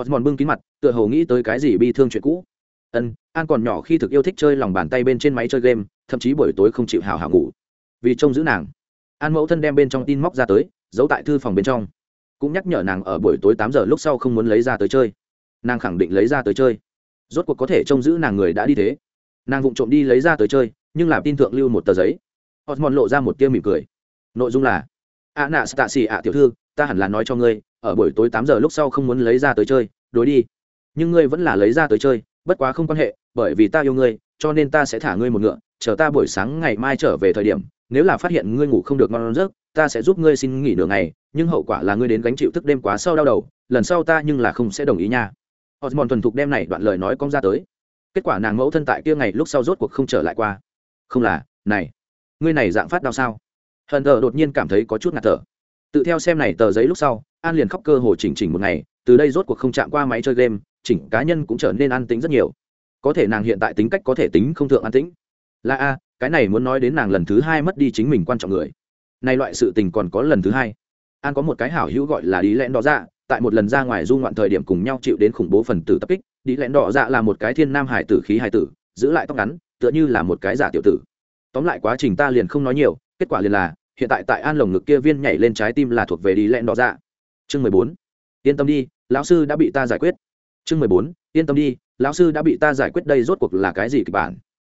Osmond bưng kín mặt, tựa hồ nghĩ tới cái gì bi thương chuyện cũ. Ân, an còn nhỏ khi thực yêu thích chơi lòng bàn tay bên trên máy chơi game, thậm chí buổi tối không chịu hào hào ngủ. Vì trông giữ nàng, an mẫu thân đem bên trong tin móc ra tới, giấu tại thư phòng bên trong. Cũng nhắc nhở nàng ở buổi tối tám giờ lúc sau không muốn lấy ra tới chơi. Nàng khẳng định lấy ra tới chơi rốt cuộc có thể trông giữ nàng người đã đi thế. Nàng vụng trộm đi lấy ra tới chơi, nhưng làm tin thượng lưu một tờ giấy. Osmond lộ ra một tia mỉm cười. Nội dung là, a nạ stạ xì ạ, tiểu thư, ta hẳn là nói cho ngươi, ở buổi tối tám giờ lúc sau không muốn lấy ra tới chơi, đối đi. Nhưng ngươi vẫn là lấy ra tới chơi, bất quá không quan hệ, bởi vì ta yêu ngươi, cho nên ta sẽ thả ngươi một ngựa, chờ ta buổi sáng ngày mai trở về thời điểm, nếu là phát hiện ngươi ngủ không được ngon giấc, ta sẽ giúp ngươi xin nghỉ nửa ngày, nhưng hậu quả là ngươi đến gánh chịu thức đêm quá sâu đau đầu, lần sau ta nhưng là không sẽ đồng ý nha osmond thuần thục đem này đoạn lời nói cong ra tới. Kết quả nàng mẫu thân tại kia ngày lúc sau rốt cuộc không trở lại qua. Không là, này, ngươi này dạng phát đau sao? Hận thờ đột nhiên cảm thấy có chút ngạt thở. Tự theo xem này tờ giấy lúc sau, an liền khóc cơ hồ chỉnh chỉnh một ngày, từ đây rốt cuộc không chạm qua máy chơi game, chỉnh cá nhân cũng trở nên an tĩnh rất nhiều. Có thể nàng hiện tại tính cách có thể tính không thượng an tĩnh. Là a, cái này muốn nói đến nàng lần thứ hai mất đi chính mình quan trọng người. Nay loại sự tình còn có lần thứ hai. An có một cái hảo hữu gọi là đi lẽn đó ra dạ, tại một lần ra ngoài du ngoạn thời điểm cùng nhau chịu đến khủng bố phần tử tập kích đi lẽn đỏ dạ là một cái thiên nam hải tử khí hải tử, giữ lại tóc ngắn, tựa như là một cái giả tiểu tử. Tóm lại quá trình ta liền không nói nhiều, kết quả liền là, hiện tại tại an lồng ngực kia viên nhảy lên trái tim là thuộc về đi lẽn đỏ dạ. Chương mười bốn, yên tâm đi, lão sư đã bị ta giải quyết. Chương mười bốn, yên tâm đi, lão sư đã bị ta giải quyết đây rốt cuộc là cái gì kịch bản?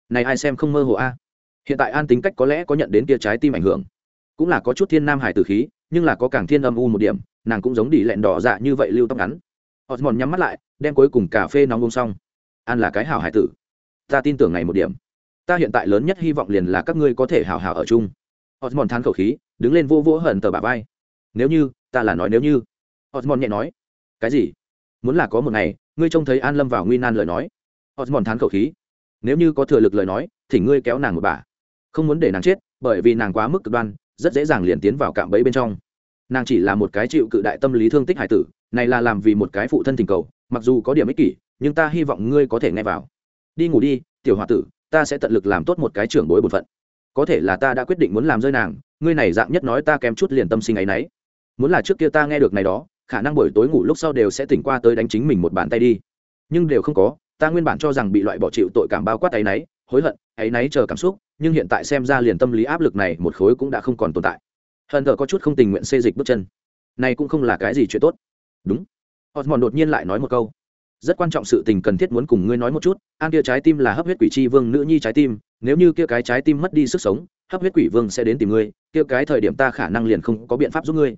Này ai xem không mơ hồ a? Hiện tại an tính cách có lẽ có nhận đến kia trái tim ảnh hưởng. Cũng là có chút thiên nam hải tử khí, nhưng là có càng thiên âm u một điểm nàng cũng giống đi lẹn đỏ dạ như vậy lưu tóc ngắn. Họ mòn nhắm mắt lại, đem cuối cùng cà phê nóng uống xong. An là cái hảo hải tử. Ta tin tưởng ngày một điểm. Ta hiện tại lớn nhất hy vọng liền là các ngươi có thể hảo hảo ở chung. Họ mòn thán khẩu khí, đứng lên vô vỗ hận tờ bà vai. Nếu như, ta là nói nếu như. Họ mòn nhẹ nói. Cái gì? Muốn là có một ngày, ngươi trông thấy an lâm vào nguy nan lời nói. Họ mòn thán khẩu khí. Nếu như có thừa lực lời nói, thì ngươi kéo nàng một bà. Không muốn để nàng chết, bởi vì nàng quá mức cực đoan, rất dễ dàng liền tiến vào cạm bẫy bên trong nàng chỉ là một cái chịu cự đại tâm lý thương tích hải tử, này là làm vì một cái phụ thân tình cầu, mặc dù có điểm ích kỷ, nhưng ta hy vọng ngươi có thể nghe vào. Đi ngủ đi, tiểu h o a tử, ta sẽ tận lực làm tốt một cái trưởng bối bổn phận. Có thể là ta đã quyết định muốn làm rơi nàng, ngươi này dạng nhất nói ta kém chút liền tâm sinh ấ y n ấ y muốn là trước kia ta nghe được này đó, khả năng buổi tối ngủ lúc sau đều sẽ tỉnh qua tới đánh chính mình một bàn tay đi. Nhưng đều không có, ta nguyên bản cho rằng bị loại bỏ chịu tội cảm bao quát áy náy, hối hận, áy náy chờ cảm xúc, nhưng hiện tại xem ra liền tâm lý áp lực này một khối cũng đã không còn tồn tại hận thờ có chút không tình nguyện xê dịch bước chân. Này cũng không là cái gì chuyện tốt. Đúng. Osmond đột nhiên lại nói một câu. Rất quan trọng sự tình cần thiết muốn cùng ngươi nói một chút, an kia trái tim là hấp huyết quỷ c h i vương nữ nhi trái tim, nếu như kia cái trái tim mất đi sức sống, hấp huyết quỷ vương sẽ đến tìm ngươi, kia cái thời điểm ta khả năng liền không có biện pháp giúp ngươi.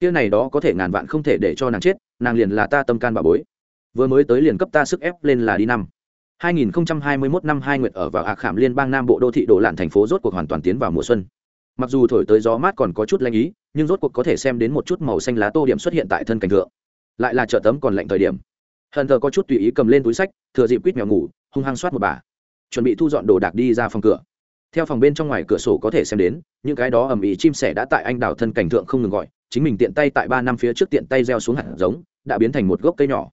Kia này đó có thể ngàn vạn không thể để cho nàng chết, nàng liền là ta tâm can bà bối. Vừa mới tới liền cấp ta sức ép lên là đi năm. 2021 năm hai nguyệt ở vào hạ khảm liên bang nam bộ đô thị đồ lạn thành phố rốt cuộc hoàn toàn tiến vào mùa xuân mặc dù thổi tới gió mát còn có chút lanh ý, nhưng rốt cuộc có thể xem đến một chút màu xanh lá tô điểm xuất hiện tại thân cảnh thượng. Lại là chợ tấm còn lạnh thời điểm. Hận thờ có chút tùy ý cầm lên túi sách, thừa dịp quýt mèo ngủ, hung hăng soát một bà. Chuẩn bị thu dọn đồ đạc đi ra phòng cửa. Theo phòng bên trong ngoài cửa sổ có thể xem đến, những cái đó ầm ĩ chim sẻ đã tại anh đào thân cảnh thượng không ngừng gọi, chính mình tiện tay tại ba năm phía trước tiện tay gieo xuống hạt giống, đã biến thành một gốc cây nhỏ.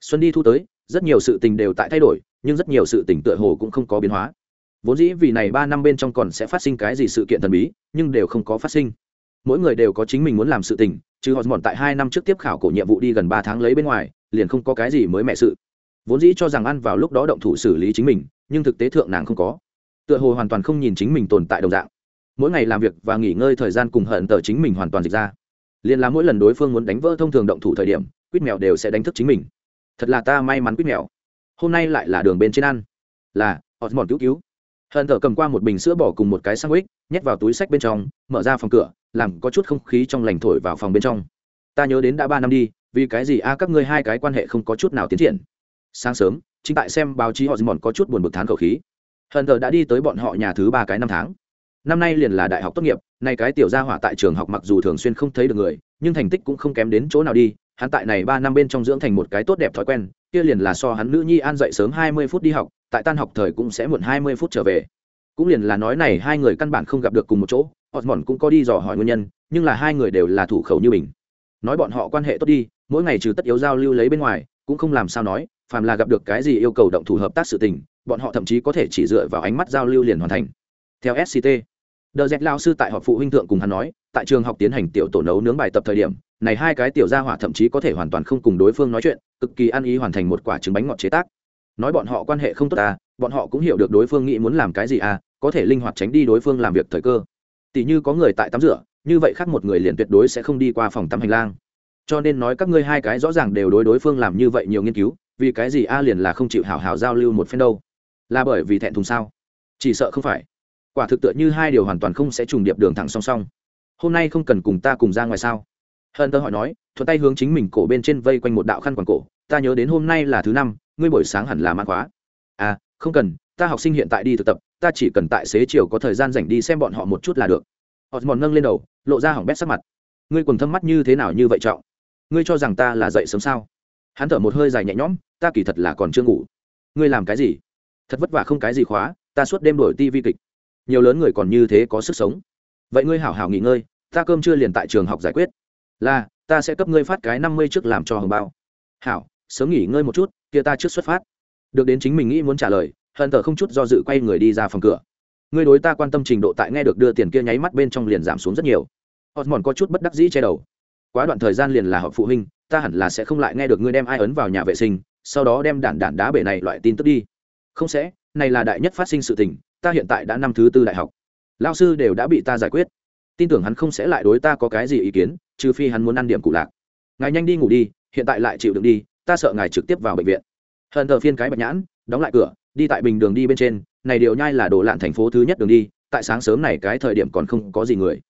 Xuân đi thu tới, rất nhiều sự tình đều tại thay đổi, nhưng rất nhiều sự tình tựa hồ cũng không có biến hóa vốn dĩ vì này ba năm bên trong còn sẽ phát sinh cái gì sự kiện thần bí, nhưng đều không có phát sinh. Mỗi người đều có chính mình muốn làm sự tình, chứ họ mòn tại hai năm trước tiếp khảo cổ nhiệm vụ đi gần ba tháng lấy bên ngoài, liền không có cái gì mới mẹ sự. Vốn dĩ cho rằng ăn vào lúc đó động thủ xử lý chính mình, nhưng thực tế thượng nàng không có. Tựa hồ hoàn toàn không nhìn chính mình tồn tại đồng dạng. Mỗi ngày làm việc và nghỉ ngơi thời gian cùng hận tờ chính mình hoàn toàn dịch ra. Liền là mỗi lần đối phương muốn đánh vỡ thông thường động thủ thời điểm, quýt mèo đều sẽ đánh thức chính mình. Thật là ta may mắn quýt mèo. Hôm nay lại là đường bên trên ăn. Là họ mòn cứu cứu hận thở cầm qua một bình sữa bỏ cùng một cái sandwich, nhét vào túi sách bên trong, mở ra phòng cửa, làm có chút không khí trong lành thổi vào phòng bên trong. Ta nhớ đến đã ba năm đi, vì cái gì a, các ngươi hai cái quan hệ không có chút nào tiến triển? Sáng sớm, chính tại xem báo chí họ mòn có chút buồn bực thán khẩu khí. Hận thờ đã đi tới bọn họ nhà thứ ba cái năm tháng. Năm nay liền là đại học tốt nghiệp, nay cái tiểu gia hỏa tại trường học mặc dù thường xuyên không thấy được người, nhưng thành tích cũng không kém đến chỗ nào đi. Hắn tại này ba năm bên trong dưỡng thành một cái tốt đẹp thói quen, kia liền là so hắn nữ nhi an dậy sớm hai mươi phút đi học tại tan học thời cũng sẽ muộn hai mươi phút trở về. Cũng liền là nói này, hai người căn bản không gặp được cùng một chỗ, Osmond cũng có đi dò hỏi nguyên nhân, nhưng là hai người đều là thủ khẩu như mình. Nói bọn họ quan hệ tốt đi, mỗi ngày trừ tất yếu giao lưu lấy bên ngoài, cũng không làm sao nói, phàm là gặp được cái gì yêu cầu động thủ hợp tác sự tình, bọn họ thậm chí có thể chỉ dựa vào ánh mắt giao lưu liền hoàn thành. Theo sct đờ dẹt lao sư tại họp phụ huynh thượng cùng hắn nói, tại trường học tiến hành tiểu tổ nấu nướng bài tập thời điểm, này hai cái tiểu gia hỏa thậm chí có thể hoàn toàn không cùng đối phương nói chuyện, cực kỳ ăn ý hoàn thành một quả trứng bánh ngọt chế tác nói bọn họ quan hệ không tốt à bọn họ cũng hiểu được đối phương nghĩ muốn làm cái gì à có thể linh hoạt tránh đi đối phương làm việc thời cơ. Tỷ như có người tại tắm rửa, như vậy khác một người liền tuyệt đối sẽ không đi qua phòng tắm hành lang. Cho nên nói các ngươi hai cái rõ ràng đều đối đối phương làm như vậy nhiều nghiên cứu, vì cái gì a liền là không chịu hào hào giao lưu một phen đâu? Là bởi vì thẹn thùng sao? Chỉ sợ không phải. Quả thực tựa như hai điều hoàn toàn không sẽ trùng điệp đường thẳng song song. Hôm nay không cần cùng ta cùng ra ngoài sao? Hân tơ hỏi nói, thuận tay hướng chính mình cổ bên trên vây quanh một đạo khăn quàng cổ ta nhớ đến hôm nay là thứ năm, ngươi buổi sáng hẳn là mãn khóa. À không cần, ta học sinh hiện tại đi thực tập, ta chỉ cần tại xế chiều có thời gian dành đi xem bọn họ một chút là được. Osmond nâng lên đầu, lộ ra hỏng bét sắc mặt. Ngươi quần thâm mắt như thế nào như vậy trọng? Ngươi cho rằng ta là dậy sớm sao? Hắn thở một hơi dài nhẹ nhõm, ta kỳ thật là còn chưa ngủ. Ngươi làm cái gì? Thật vất vả không cái gì khóa, ta suốt đêm đổi ti vi kịch. Nhiều lớn người còn như thế có sức sống. Vậy ngươi hảo hảo nghỉ ngơi, ta cơm chưa liền tại trường học giải quyết. Là, ta sẽ cấp ngươi phát cái năm mươi trước làm cho hồng bao. Hảo sớm nghỉ ngơi một chút, kia ta trước xuất phát. Được đến chính mình nghĩ muốn trả lời, hận tờ không chút do dự quay người đi ra phòng cửa. Ngươi đối ta quan tâm trình độ tại nghe được đưa tiền kia nháy mắt bên trong liền giảm xuống rất nhiều. Họ mòn có chút bất đắc dĩ che đầu. Quá đoạn thời gian liền là họ phụ huynh, ta hẳn là sẽ không lại nghe được ngươi đem ai ấn vào nhà vệ sinh, sau đó đem đản đản đá bể này loại tin tức đi. Không sẽ, này là đại nhất phát sinh sự tình, ta hiện tại đã năm thứ tư đại học. Lao sư đều đã bị ta giải quyết. Tin tưởng hắn không sẽ lại đối ta có cái gì ý kiến, trừ phi hắn muốn ăn điểm cụ lạc. Ngài nhanh đi ngủ đi, hiện tại lại chịu đựng đi ta sợ ngài trực tiếp vào bệnh viện. Hận thờ phiên cái bạch nhãn, đóng lại cửa, đi tại bình đường đi bên trên, này điều nhai là đồ lạn thành phố thứ nhất đường đi, tại sáng sớm này cái thời điểm còn không có gì người.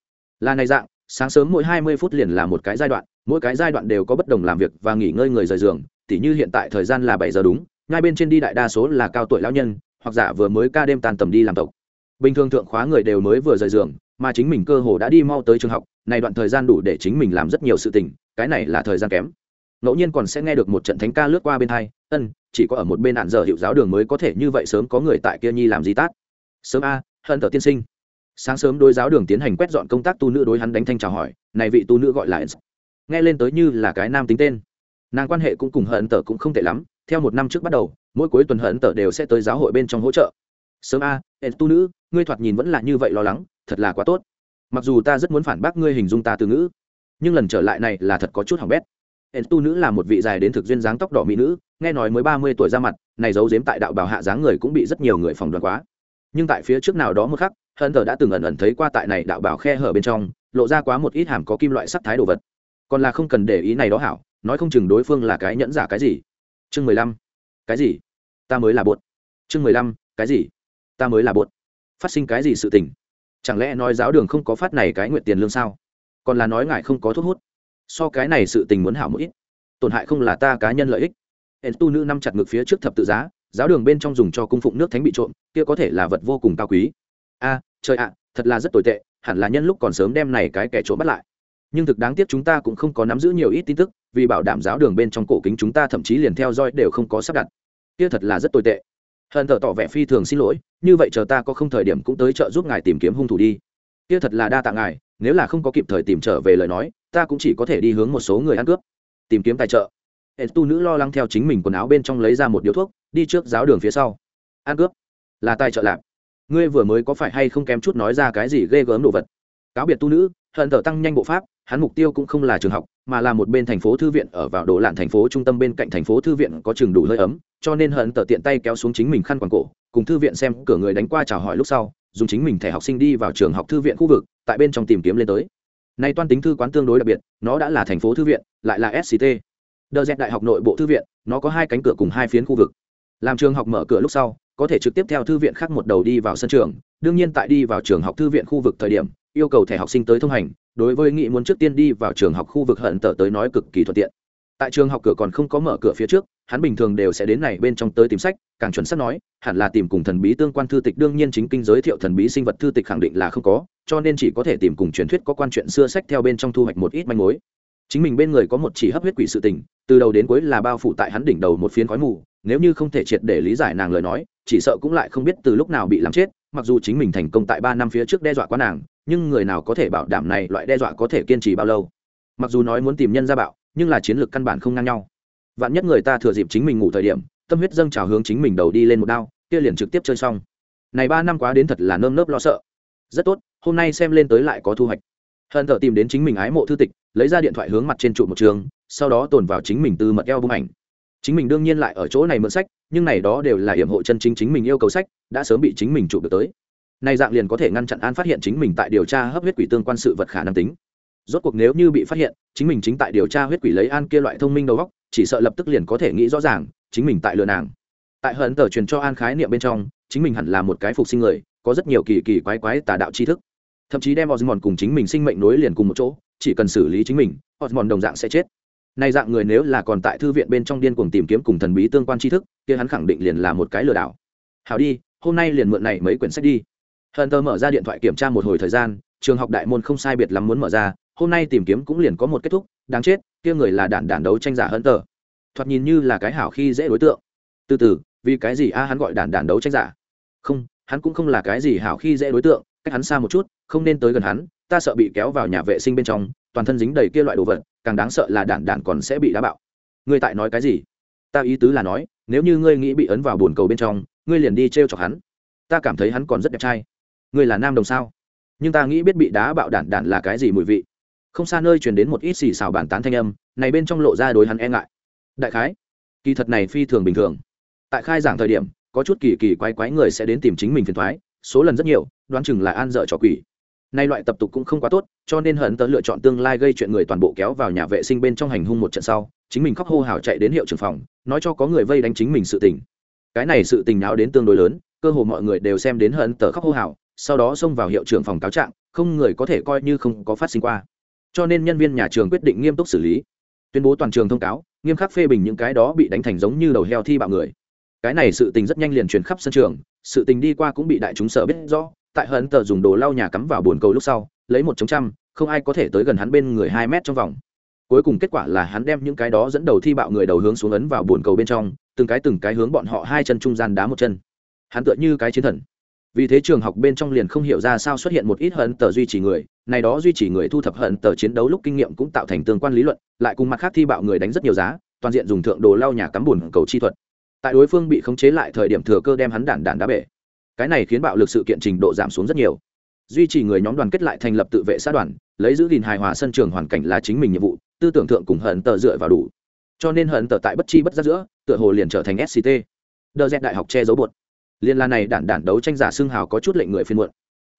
Là này dạng, sáng sớm mỗi hai mươi phút liền là một cái giai đoạn, mỗi cái giai đoạn đều có bất đồng làm việc và nghỉ ngơi người rời giường, tỉ như hiện tại thời gian là bảy giờ đúng, ngay bên trên đi đại đa số là cao tuổi lão nhân, hoặc giả vừa mới ca đêm tan tầm đi làm tộc. Bình thường thượng khóa người đều mới vừa rời giường, mà chính mình cơ hồ đã đi mau tới trường học, này đoạn thời gian đủ để chính mình làm rất nhiều sự tình, cái này là thời gian kém ngẫu nhiên còn sẽ nghe được một trận thánh ca lướt qua bên hai, ân, chỉ có ở một bên nạn giờ hiệu giáo đường mới có thể như vậy sớm có người tại kia nhi làm gì tát. Sớm a hận tờ tiên sinh. Sáng sớm đôi giáo đường tiến hành quét dọn công tác tu nữ đối hắn đánh thanh chào hỏi, này vị tu nữ gọi là nghe lên tới như là cái nam tính tên. Nàng quan hệ cũng cùng hận tờ cũng không tệ lắm, theo một năm trước bắt đầu, mỗi cuối tuần hận tờ đều sẽ tới giáo hội bên trong hỗ trợ. Sớm a tu nữ, ngươi thoạt nhìn vẫn là như vậy lo lắng, thật là quá tốt. Mặc dù ta rất muốn phản bác ngươi hình dung ta từ ngữ, nhưng lần trở lại này là thật có chút hỏng bét ed tu nữ là một vị dài đến thực duyên dáng tóc đỏ mỹ nữ, nghe nói mới ba mươi tuổi ra mặt, này giấu giếm tại đạo bảo hạ dáng người cũng bị rất nhiều người phòng đoán quá. Nhưng tại phía trước nào đó một khắc hận thờ đã từng ẩn ẩn thấy qua tại này đạo bảo khe hở bên trong, lộ ra quá một ít hàm có kim loại sắc thái đồ vật. Còn là không cần để ý này đó hảo, nói không chừng đối phương là cái nhẫn giả cái gì. Chương mười lăm. Cái gì? Ta mới là bột. Chương mười lăm. Cái gì? Ta mới là bột. Phát sinh cái gì sự tình? Chẳng lẽ nói giáo đường không có phát này cái nguyện tiền lương sao? Còn là nói ngài không có thuốc hút so cái này sự tình muốn hảo một ít. Tổn hại không là ta cá nhân lợi ích. Hẹn tu nữ năm chặt ngực phía trước thập tự giá, giáo đường bên trong dùng cho cung phụng nước thánh bị trộm, kia có thể là vật vô cùng cao quý. A, trời ạ, thật là rất tồi tệ, hẳn là nhân lúc còn sớm đem này cái kẻ trộm bắt lại. Nhưng thực đáng tiếc chúng ta cũng không có nắm giữ nhiều ít tin tức, vì bảo đảm giáo đường bên trong cổ kính chúng ta thậm chí liền theo dõi đều không có sắp đặt. Kia thật là rất tồi tệ. Hận thở tỏ vẻ phi thường xin lỗi, như vậy chờ ta có không thời điểm cũng tới chợ giúp ngài tìm kiếm hung thủ đi. Kia thật là đa tạ ngài, nếu là không có kịp thời tìm trở về lời nói ta cũng chỉ có thể đi hướng một số người ăn cướp, tìm kiếm tài trợ. Hệ tu nữ lo lắng theo chính mình quần áo bên trong lấy ra một điếu thuốc, đi trước giáo đường phía sau. Ăn cướp? Là tài trợ lạp. Ngươi vừa mới có phải hay không kém chút nói ra cái gì ghê gớm đồ vật? Cáo biệt tu nữ, hận thở tăng nhanh bộ pháp, hắn mục tiêu cũng không là trường học, mà là một bên thành phố thư viện ở vào đồ lạn thành phố trung tâm bên cạnh thành phố thư viện có trường đủ hơi ấm, cho nên hận tờ tiện tay kéo xuống chính mình khăn quàng cổ, cùng thư viện xem cửa người đánh qua chào hỏi lúc sau, dùng chính mình thẻ học sinh đi vào trường học thư viện khu vực, tại bên trong tìm kiếm lên tới nay toan tính thư quán tương đối đặc biệt, nó đã là thành phố thư viện, lại là sct đờ dẹt đại học nội bộ thư viện, nó có hai cánh cửa cùng hai phiến khu vực. Làm trường học mở cửa lúc sau, có thể trực tiếp theo thư viện khác một đầu đi vào sân trường, đương nhiên tại đi vào trường học thư viện khu vực thời điểm, yêu cầu thẻ học sinh tới thông hành, đối với nghị muốn trước tiên đi vào trường học khu vực hận tờ tới nói cực kỳ thuận tiện tại trường học cửa còn không có mở cửa phía trước, hắn bình thường đều sẽ đến này bên trong tới tìm sách, càng chuẩn xác nói, hẳn là tìm cùng thần bí tương quan thư tịch, đương nhiên chính kinh giới thiệu thần bí sinh vật thư tịch khẳng định là không có, cho nên chỉ có thể tìm cùng truyền thuyết có quan chuyện xưa sách theo bên trong thu hoạch một ít manh mối. Chính mình bên người có một chỉ hấp huyết quỷ sự tình, từ đầu đến cuối là bao phủ tại hắn đỉnh đầu một phiến khói mù, nếu như không thể triệt để lý giải nàng lời nói, chỉ sợ cũng lại không biết từ lúc nào bị làm chết, mặc dù chính mình thành công tại ba năm phía trước đe dọa quá nàng, nhưng người nào có thể bảo đảm này loại đe dọa có thể kiên trì bao lâu? Mặc dù nói muốn tìm nhân ra bạo nhưng là chiến lược căn bản không ngang nhau. Vạn nhất người ta thừa dịp chính mình ngủ thời điểm, tâm huyết dâng trào hướng chính mình đầu đi lên một đao, kia liền trực tiếp chơi xong. Này ba năm quá đến thật là nơm nớp lo sợ. Rất tốt, hôm nay xem lên tới lại có thu hoạch. Hận thợ tìm đến chính mình ái mộ thư tịch, lấy ra điện thoại hướng mặt trên trụ một trường, sau đó tồn vào chính mình từ mật eo bức ảnh. Chính mình đương nhiên lại ở chỗ này mượn sách, nhưng này đó đều là hiểm hộ chân chính chính mình yêu cầu sách, đã sớm bị chính mình chụp được tới. Này dạng liền có thể ngăn chặn an phát hiện chính mình tại điều tra hấp huyết quỷ tương quan sự vật khả năng tính rốt cuộc nếu như bị phát hiện, chính mình chính tại điều tra huyết quỷ lấy an kia loại thông minh đầu góc chỉ sợ lập tức liền có thể nghĩ rõ ràng, chính mình tại lừa nàng. Tại hận tờ truyền cho an khái niệm bên trong, chính mình hẳn là một cái phục sinh người, có rất nhiều kỳ kỳ quái quái tà đạo tri thức. Thậm chí đem osmond cùng chính mình sinh mệnh nối liền cùng một chỗ, chỉ cần xử lý chính mình, osmond đồng dạng sẽ chết. Nay dạng người nếu là còn tại thư viện bên trong điên cuồng tìm kiếm cùng thần bí tương quan tri thức, kia hắn khẳng định liền là một cái lừa đảo. Hào đi, hôm nay liền mượn này mấy quyển sách đi. Hận tờ mở ra điện thoại kiểm tra một hồi thời gian, trường học đại môn không sai biệt lắm muốn mở ra hôm nay tìm kiếm cũng liền có một kết thúc, đáng chết, kia người là đản đản đấu tranh giả hận tờ thoạt nhìn như là cái hảo khi dễ đối tượng. Từ từ, vì cái gì a hắn gọi đản đản đấu tranh giả? Không, hắn cũng không là cái gì hảo khi dễ đối tượng, cách hắn xa một chút, không nên tới gần hắn, ta sợ bị kéo vào nhà vệ sinh bên trong, toàn thân dính đầy kia loại đồ vật, càng đáng sợ là đản đản còn sẽ bị đá bạo. Ngươi tại nói cái gì? Ta ý tứ là nói, nếu như ngươi nghĩ bị ấn vào bồn cầu bên trong, ngươi liền đi t r e o chọc hắn. Ta cảm thấy hắn còn rất đẹp trai. Ngươi là nam đồng sao? Nhưng ta nghĩ biết bị đá bạo đản đản là cái gì mùi vị không xa nơi chuyển đến một ít xì xào bản tán thanh âm, này bên trong lộ ra đối hắn e ngại. Đại khái, kỳ thật này phi thường bình thường. Tại khai giảng thời điểm, có chút kỳ kỳ quái quái người sẽ đến tìm chính mình phiền thoái, số lần rất nhiều, đoán chừng là an dở trò quỷ. Nay loại tập tục cũng không quá tốt, cho nên hận tớ lựa chọn tương lai gây chuyện người toàn bộ kéo vào nhà vệ sinh bên trong hành hung một trận sau, chính mình khóc hô hào chạy đến hiệu trưởng phòng, nói cho có người vây đánh chính mình sự tình. Cái này sự tình nào đến tương đối lớn, cơ hồ mọi người đều xem đến hận tớ khóc hô hào, sau đó xông vào hiệu trưởng phòng cáo trạng, không người có thể coi như không có phát sinh qua cho nên nhân viên nhà trường quyết định nghiêm túc xử lý. Tuyên bố toàn trường thông cáo, nghiêm khắc phê bình những cái đó bị đánh thành giống như đầu heo thi bạo người. Cái này sự tình rất nhanh liền truyền khắp sân trường, sự tình đi qua cũng bị đại chúng sợ biết rõ. Tại hận tờ dùng đồ lau nhà cắm vào bồn cầu lúc sau, lấy một chống trăm, không ai có thể tới gần hắn bên người hai mét trong vòng. Cuối cùng kết quả là hắn đem những cái đó dẫn đầu thi bạo người đầu hướng xuống ấn vào bồn cầu bên trong, từng cái từng cái hướng bọn họ hai chân trung gian đá một chân. Hắn tựa như cái chiến thần vì thế trường học bên trong liền không hiểu ra sao xuất hiện một ít hận tờ duy trì người, này đó duy trì người thu thập hận tờ chiến đấu lúc kinh nghiệm cũng tạo thành tương quan lý luận, lại cùng mặt khác thi bạo người đánh rất nhiều giá, toàn diện dùng thượng đồ lau nhà cắm bùn cầu chi thuật. Tại đối phương bị khống chế lại thời điểm thừa cơ đem hắn đản đản đá bể. Cái này khiến bạo lực sự kiện trình độ giảm xuống rất nhiều. Duy trì người nhóm đoàn kết lại thành lập tự vệ xã đoàn, lấy giữ gìn hài hòa sân trường hoàn cảnh là chính mình nhiệm vụ, tư tưởng thượng cùng hận tờ dựa vào đủ. Cho nên hận tờ tại bất chi bất giác giữa, tựa hồ liền trở thành sct đờ dẹt đại học che giấu bột liên la này đản đản đấu tranh giả xương hào có chút lệnh người phiên muộn.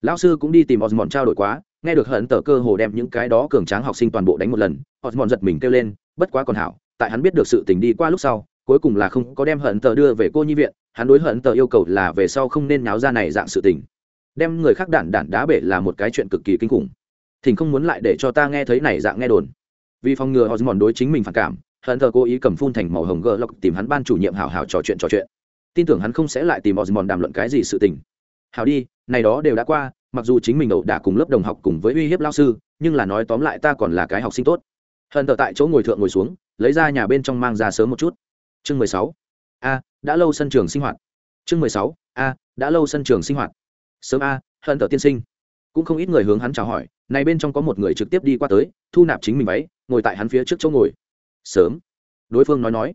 Lão sư cũng đi tìm osmond trao đổi quá, nghe được hận tờ cơ hồ đem những cái đó cường tráng học sinh toàn bộ đánh một lần, osmond giật mình kêu lên, bất quá còn hảo, tại hắn biết được sự tình đi qua lúc sau, cuối cùng là không có đem hận tờ đưa về cô nhi viện, hắn đối hận tờ yêu cầu là về sau không nên náo ra này dạng sự tình. Đem người khác đản đản đá bể là một cái chuyện cực kỳ kinh khủng. Thỉnh không muốn lại để cho ta nghe thấy này dạng nghe đồn. Vì phòng ngừa osmond đối chính mình phản cảm, hận thờ cố ý cầm phun thành màu hồng gờ lộc tìm hắn ban chủ nhiệm hào hào trò chuyện trò chuyện tin tưởng hắn không sẽ lại tìm osmond đàm luận cái gì sự tình. Hảo đi, này đó đều đã qua, mặc dù chính mình ẩu đả cùng lớp đồng học cùng với uy hiếp lao sư, nhưng là nói tóm lại ta còn là cái học sinh tốt. Hận tờ tại chỗ ngồi thượng ngồi xuống, lấy ra nhà bên trong mang ra sớm một chút. Chương mười sáu. A, đã lâu sân trường sinh hoạt. Chương mười sáu. A, đã lâu sân trường sinh hoạt. Sớm a, hận tờ tiên sinh. Cũng không ít người hướng hắn chào hỏi, này bên trong có một người trực tiếp đi qua tới, thu nạp chính mình váy, ngồi tại hắn phía trước chỗ ngồi. Sớm. Đối phương nói nói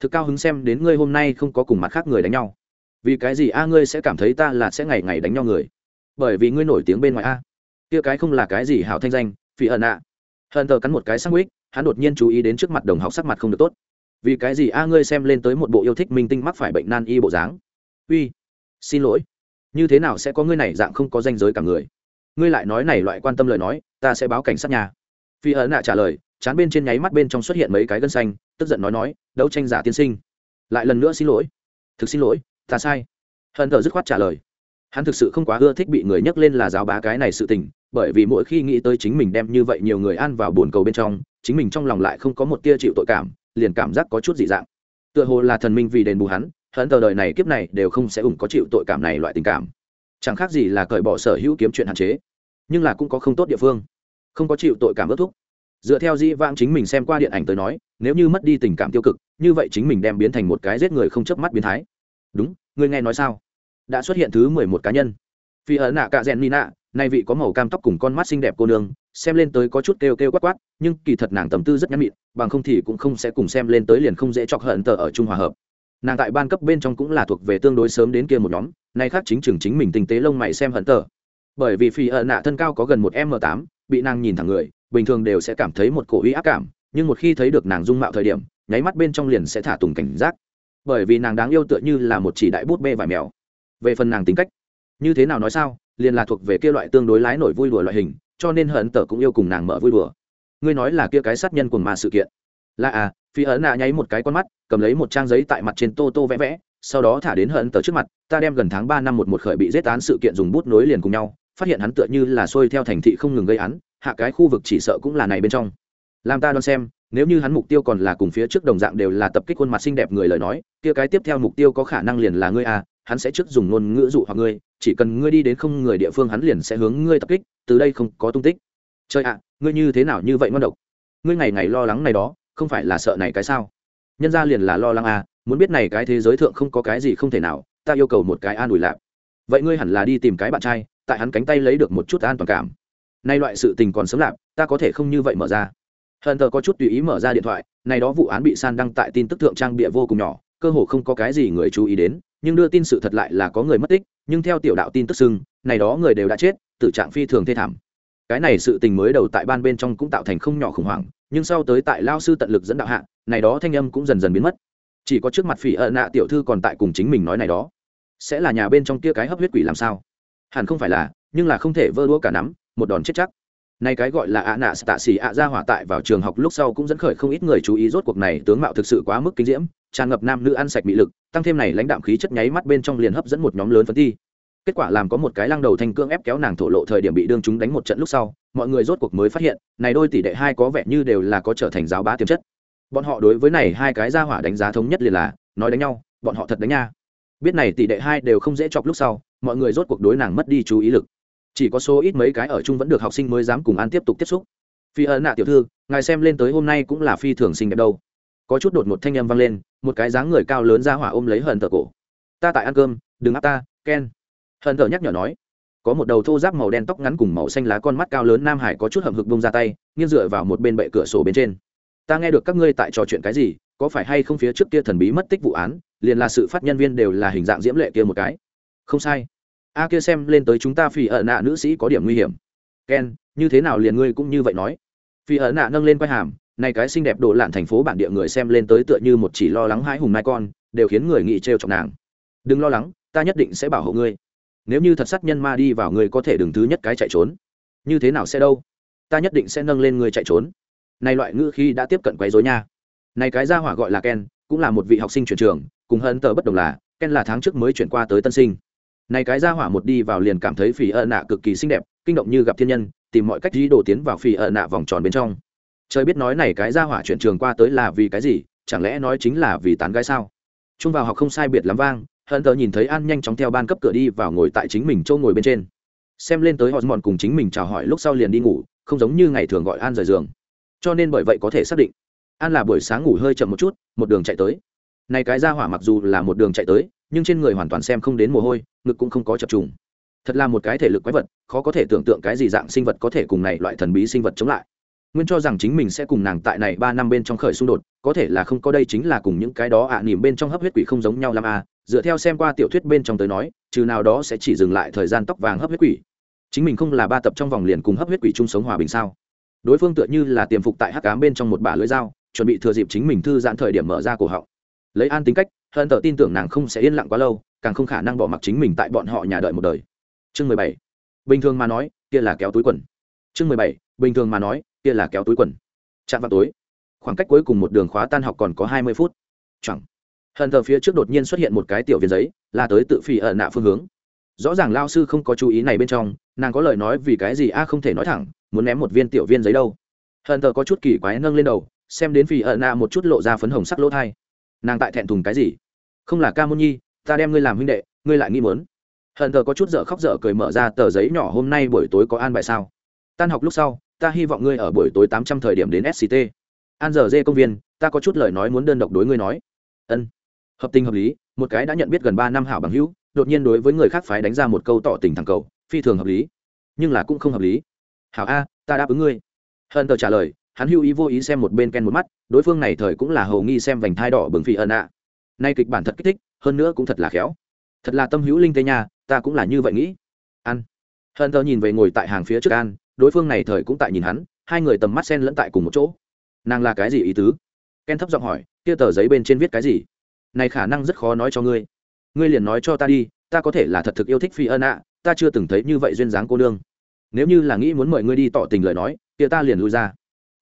thực cao hứng xem đến ngươi hôm nay không có cùng mặt khác người đánh nhau. Vì cái gì a, ngươi sẽ cảm thấy ta là sẽ ngày ngày đánh nhau người? Bởi vì ngươi nổi tiếng bên ngoài a. Kia cái không là cái gì hảo thanh danh phi ẩn ạ. Hận tờ cắn một cái sắc quýt hắn đột nhiên chú ý đến trước mặt đồng học sắc mặt không được tốt. Vì cái gì a, ngươi xem lên tới một bộ yêu thích minh tinh mắc phải bệnh nan y bộ dáng? Uy, xin lỗi. Như thế nào sẽ có ngươi này dạng không có danh giới cả người? Ngươi lại nói này loại quan tâm lời nói, ta sẽ báo cảnh sát nhà. Phi ấn nạ trả lời, chán bên trên nháy mắt bên trong xuất hiện mấy cái gân xanh tức giận nói nói, đấu tranh giả tiên sinh, lại lần nữa xin lỗi. Thực xin lỗi, ta sai. Hận thờ dứt khoát trả lời. Hắn thực sự không quá ưa thích bị người nhắc lên là giáo bá cái này sự tình, bởi vì mỗi khi nghĩ tới chính mình đem như vậy nhiều người ăn vào bồn cầu bên trong, chính mình trong lòng lại không có một tia chịu tội cảm, liền cảm giác có chút dị dạng. Tựa hồ là thần minh vì đền bù hắn, hận tờ đời này kiếp này đều không sẽ ủng có chịu tội cảm này loại tình cảm. Chẳng khác gì là cởi bỏ sở hữu kiếm chuyện hạn chế, nhưng là cũng có không tốt địa phương, không có chịu tội cảm ước thúc dựa theo dĩ vãng chính mình xem qua điện ảnh tới nói, nếu như mất đi tình cảm tiêu cực, như vậy chính mình đem biến thành một cái giết người không chớp mắt biến thái. Đúng ngươi nghe nói sao? Đã xuất hiện thứ mười một cá nhân. Phi ở nạ cạ rèn nina, nay vị có màu cam tóc cùng con mắt xinh đẹp cô nương, xem lên tới có chút kêu kêu quát quát, nhưng kỳ thật nàng tầm tư rất nhắm mịn bằng không thì cũng không sẽ cùng xem lên tới liền không dễ chọc hận tờ ở trung hòa hợp. Nàng tại ban cấp bên trong cũng là thuộc về tương đối sớm đến kia một nhóm, nay khác chính trường chính mình tinh tế lông mày xem hận tờ. Bởi vì phi ở nạ thân cao có gần một m tám, bị nàng nhìn thẳng người bình thường đều sẽ cảm thấy một cổ uy áp cảm, nhưng một khi thấy được nàng dung mạo thời điểm, nháy mắt bên trong liền sẽ thả tùng cảnh giác. Bởi vì nàng đáng yêu tựa như là một chỉ đại bút bê vải mèo. Về phần nàng tính cách, như thế nào nói sao, liền là thuộc về kia loại tương đối lái nổi vui đùa loại hình, cho nên hận tở cũng yêu cùng nàng mở vui đùa. Ngươi nói là kia cái sát nhân cùng mà sự kiện. Là à phi ấn nạ nháy một cái con mắt, cầm lấy một trang giấy tại mặt trên tô tô vẽ vẽ, sau đó thả đến hận tờ trước mặt, ta đem gần tháng ba năm một một khởi bị giết án sự kiện dùng bút nối liền cùng nhau, phát hiện hắn tựa như là xuôi theo thành thị không ngừng gây án hạ cái khu vực chỉ sợ cũng là này bên trong. Làm ta đoán xem, nếu như hắn mục tiêu còn là cùng phía trước đồng dạng đều là tập kích khuôn mặt xinh đẹp người lời nói, kia cái tiếp theo mục tiêu có khả năng liền là ngươi à hắn sẽ trước dùng ngôn ngữ dụ hoặc ngươi, chỉ cần ngươi đi đến không người địa phương hắn liền sẽ hướng ngươi tập kích, từ đây không có tung tích. Trời ạ, ngươi như thế nào như vậy ngon độc? Ngươi ngày ngày lo lắng này đó, không phải là sợ này cái sao? Nhân ra liền là lo lắng à muốn biết này cái thế giới thượng không có cái gì không thể nào, ta yêu cầu một cái an ủi lạp vậy ngươi hẳn là đi tìm cái bạn trai, tại hắn cánh tay lấy được một chút an toàn cảm nay loại sự tình còn sớm lạp, ta có thể không như vậy mở ra. Hận thờ có chút tùy ý mở ra điện thoại, này đó vụ án bị san đăng tại tin tức thượng trang bịa vô cùng nhỏ, cơ hồ không có cái gì người chú ý đến, nhưng đưa tin sự thật lại là có người mất tích, nhưng theo tiểu đạo tin tức xưng, này đó người đều đã chết, tử trạng phi thường thê thảm. Cái này sự tình mới đầu tại ban bên trong cũng tạo thành không nhỏ khủng hoảng, nhưng sau tới tại lao sư tận lực dẫn đạo hạ, này đó thanh âm cũng dần dần biến mất. Chỉ có trước mặt phỉ ợ nạ tiểu thư còn tại cùng chính mình nói này đó. Sẽ là nhà bên trong kia cái hấp huyết quỷ làm sao? Hẳn không phải là, nhưng là không thể vơ đũa cả nắm một đòn chết chắc. Nay cái gọi là ạ nạ tạ xỉ ạ ra hỏa tại vào trường học lúc sau cũng dẫn khởi không ít người chú ý rốt cuộc này tướng mạo thực sự quá mức kinh diễm, tràn ngập nam nữ ăn sạch bị lực, tăng thêm này lãnh đạm khí chất nháy mắt bên trong liền hấp dẫn một nhóm lớn phấn thi. Kết quả làm có một cái lăng đầu thanh cương ép kéo nàng thổ lộ thời điểm bị đương chúng đánh một trận lúc sau, mọi người rốt cuộc mới phát hiện, này đôi tỷ đệ hai có vẻ như đều là có trở thành giáo bá tiềm chất. Bọn họ đối với này hai cái ra hỏa đánh giá thống nhất liền là, nói đánh nhau, bọn họ thật đánh nha. Biết này tỷ đệ hai đều không dễ chọc lúc sau, mọi người rốt cuộc đối nàng mất đi chú ý lực chỉ có số ít mấy cái ở chung vẫn được học sinh mới dám cùng an tiếp tục tiếp xúc. Phi ân nạ tiểu thư, ngài xem lên tới hôm nay cũng là phi thường xinh đẹp đâu. Có chút đột một thanh âm vang lên, một cái dáng người cao lớn ra hỏa ôm lấy hận thờ cổ. Ta tại ăn cơm, đừng áp ta, ken. Hận thờ nhắc nhở nói. Có một đầu thô giáp màu đen tóc ngắn cùng màu xanh lá con mắt cao lớn nam hải có chút hầm hực bông ra tay, nghiêng dựa vào một bên bệ cửa sổ bên trên. Ta nghe được các ngươi tại trò chuyện cái gì, có phải hay không phía trước kia thần bí mất tích vụ án, liền là sự phát nhân viên đều là hình dạng diễm lệ kia một cái. Không sai a kia xem lên tới chúng ta phi ở nạ nữ sĩ có điểm nguy hiểm. Ken, như thế nào liền ngươi cũng như vậy nói? Phi ở nạ nâng lên quai hàm, này cái xinh đẹp đồ lạn thành phố bản địa người xem lên tới tựa như một chỉ lo lắng hãi hùng mai con, đều khiến người nghĩ trêu chọc nàng. Đừng lo lắng, ta nhất định sẽ bảo hộ ngươi. Nếu như thật sát nhân ma đi vào ngươi có thể đừng thứ nhất cái chạy trốn. Như thế nào sẽ đâu? Ta nhất định sẽ nâng lên ngươi chạy trốn. Này loại ngữ khi đã tiếp cận quấy rối nha. Này cái gia hỏa gọi là ken, cũng là một vị học sinh chuyển trường, cùng hơn tờ bất đồng là, ken là tháng trước mới chuyển qua tới tân sinh này cái gia hỏa một đi vào liền cảm thấy phỉ ợ nạ cực kỳ xinh đẹp, kinh động như gặp thiên nhân, tìm mọi cách dí đồ tiến vào phỉ ợ nạ vòng tròn bên trong. Trời biết nói này cái ra hỏa chuyển trường qua tới là vì cái gì, chẳng lẽ nói chính là vì tán gái sao? Trung vào học không sai biệt lắm vang, hận thờ nhìn thấy an nhanh chóng theo ban cấp cửa đi vào ngồi tại chính mình châu ngồi bên trên. Xem lên tới họ mòn cùng chính mình chào hỏi lúc sau liền đi ngủ, không giống như ngày thường gọi an rời giường. Cho nên bởi vậy có thể xác định, an là buổi sáng ngủ hơi chậm một chút, một đường chạy tới. Này cái ra hỏa mặc dù là một đường chạy tới nhưng trên người hoàn toàn xem không đến mồ hôi ngực cũng không có chập trùng. Thật là một cái thể lực quái vật khó có thể tưởng tượng cái gì dạng sinh vật có thể cùng này loại thần bí sinh vật chống lại. Nguyên cho rằng chính mình sẽ cùng nàng tại này ba năm bên trong khởi xung đột có thể là không có đây chính là cùng những cái đó ạ à, nỉm bên trong hấp huyết quỷ không giống nhau làm a à. dựa theo xem qua tiểu thuyết bên trong tới nói trừ nào đó sẽ chỉ dừng lại thời gian tóc vàng hấp huyết quỷ. Chính mình không là ba tập trong vòng liền cùng hấp huyết quỷ chung sống hòa bình sao? Đối phương tựa như là tiềm phục tại hắc cám bên trong một bả lưỡi dao chuẩn bị thừa dịp chính mình thư giãn thời điểm mở ra cổ họng. Lấy an tính cách hận tờ tin tưởng nàng không sẽ yên lặng quá lâu, càng không khả năng bỏ mặc chính mình tại bọn họ nhà đợi một đời. Chương mười bảy. Bình thường mà nói, kia là kéo túi quần. Chương mười bảy. Bình thường mà nói, kia là kéo túi quần. Chạm vào tối khoảng cách cuối cùng một đường khóa tan học còn có hai mươi phút. Chẳng hận tờ phía trước đột nhiên xuất hiện một cái tiểu viên giấy là tới tự phi ở nạ phương hướng. Rõ ràng lao sư không có chú ý này bên trong, nàng có lời nói vì cái gì a không thể nói thẳng, muốn ném một viên tiểu viên giấy đâu. Hận tờ có chút kỳ quái nâng lên đầu, xem đến phi ở nạ một chút lộ ra phấn hồng sắc lỗ thai nàng tại thẹn thùng cái gì? Không là ca môn nhi, ta đem ngươi làm huynh đệ, ngươi lại nghi mớn hận thờ có chút dở khóc dở cười mở ra tờ giấy nhỏ hôm nay buổi tối có an bài sao? Tan học lúc sau, ta hy vọng ngươi ở buổi tối tám trăm thời điểm đến sct an giờ dê công viên, ta có chút lời nói muốn đơn độc đối ngươi nói. Ân. Hợp tình hợp lý, một cái đã nhận biết gần ba năm hảo bằng hữu, đột nhiên đối với người khác phái đánh ra một câu tỏ tình thẳng cầu, phi thường hợp lý. Nhưng là cũng không hợp lý. Hảo a, ta đáp ứng ngươi. Hận tờ trả lời hắn hữu ý vô ý xem một bên ken một mắt, đối phương này thời cũng là hầu nghi xem vành thai đỏ bừng phi ân ạ. Nay kịch bản thật kích thích, hơn nữa cũng thật là khéo. Thật là tâm hữu linh tê nha, ta cũng là như vậy nghĩ. Ăn hận thơ nhìn về ngồi tại hàng phía trước an, đối phương này thời cũng tại nhìn hắn, hai người tầm mắt sen lẫn tại cùng một chỗ. Nàng là cái gì ý tứ? Ken thấp giọng hỏi, kia tờ giấy bên trên viết cái gì? Này khả năng rất khó nói cho ngươi. Ngươi liền nói cho ta đi, ta có thể là thật thực yêu thích phi ân ạ, ta chưa từng thấy như vậy duyên dáng cô nương. Nếu như là nghĩ muốn mời ngươi đi tỏ tình lời nói, kia ta liền lui ra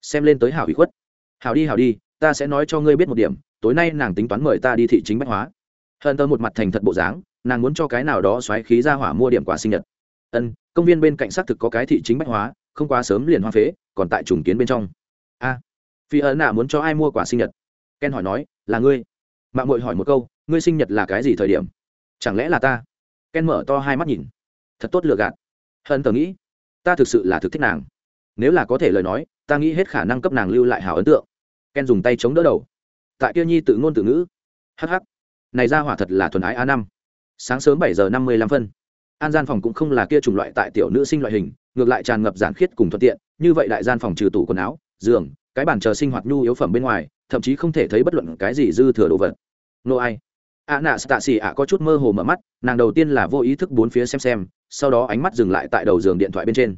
xem lên tới hảo ủy khuất. Hảo đi hảo đi, ta sẽ nói cho ngươi biết một điểm, tối nay nàng tính toán mời ta đi thị chính bách hóa. Hận tơ một mặt thành thật bộ dáng, nàng muốn cho cái nào đó xoáy khí ra hỏa mua điểm quà sinh nhật. Ân, công viên bên cạnh xác thực có cái thị chính bách hóa, không quá sớm liền hoa phế, còn tại trùng kiến bên trong. A, phi ấn nạ muốn cho ai mua quả sinh nhật? Ken hỏi nói, là ngươi. Mạng mội hỏi một câu, ngươi sinh nhật là cái gì thời điểm? Chẳng lẽ là ta? Ken mở to hai mắt nhìn. Thật tốt lựa gạt. Hận tờ nghĩ, ta thực sự là thực thích nàng. Nếu là có thể lời nói ta nghĩ hết khả năng cấp nàng lưu lại hảo ấn tượng. Ken dùng tay chống đỡ đầu. Tại kia nhi tự ngôn tự ngữ. Hh này ra hỏa thật là thuần ái a năm. Sáng sớm bảy giờ năm mươi lăm phân. An gian phòng cũng không là kia chủng loại tại tiểu nữ sinh loại hình, ngược lại tràn ngập giản khiết cùng thuận tiện, như vậy đại gian phòng trừ tủ quần áo, giường, cái bàn chờ sinh hoạt nhu yếu phẩm bên ngoài, thậm chí không thể thấy bất luận cái gì dư thừa đồ vật. Nô ai? A nạ tạ xì ạ có chút mơ hồ mở mắt, nàng đầu tiên là vô ý thức bốn phía xem xem, sau đó ánh mắt dừng lại tại đầu giường điện thoại bên trên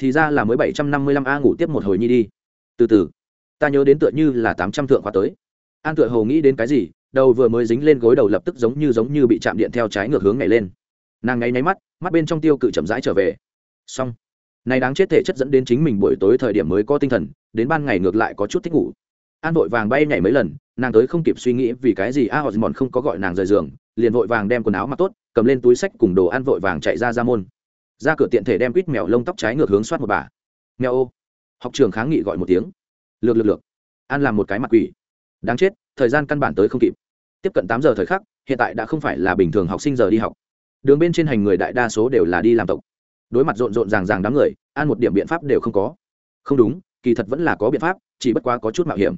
thì ra là mới bảy trăm năm mươi lăm a ngủ tiếp một hồi nhi đi. Từ từ, ta nhớ đến tựa như là tám trăm thượng khóa tới. An tựa hồ nghĩ đến cái gì, đầu vừa mới dính lên gối đầu lập tức giống như giống như bị chạm điện theo trái ngược hướng nhảy lên. Nàng ngáy nháy mắt mắt bên trong tiêu cự chậm rãi trở về. Xong này đáng chết thể chất dẫn đến chính mình buổi tối thời điểm mới có tinh thần, đến ban ngày ngược lại có chút thích ngủ. An vội vàng bay nhảy mấy lần, nàng tới không kịp suy nghĩ vì cái gì a họ mòn không có gọi nàng rời giường, liền vội vàng đem quần áo mặc tốt, cầm lên túi sách cùng đồ ăn vội vàng chạy ra ra môn ra cửa tiện thể đem quýt mèo lông tóc trái ngược hướng soát một bà. Mèo ô. Học trường kháng nghị gọi một tiếng. Lược lược lược. An làm một cái mặt quỷ. Đáng chết, thời gian căn bản tới không kịp. Tiếp cận tám giờ thời khắc, hiện tại đã không phải là bình thường học sinh giờ đi học. Đường bên trên hành người đại đa số đều là đi làm tộc. Đối mặt rộn rộn ràng ràng đám người, an một điểm biện pháp đều không có. Không đúng, kỳ thật vẫn là có biện pháp, chỉ bất quá có chút mạo hiểm.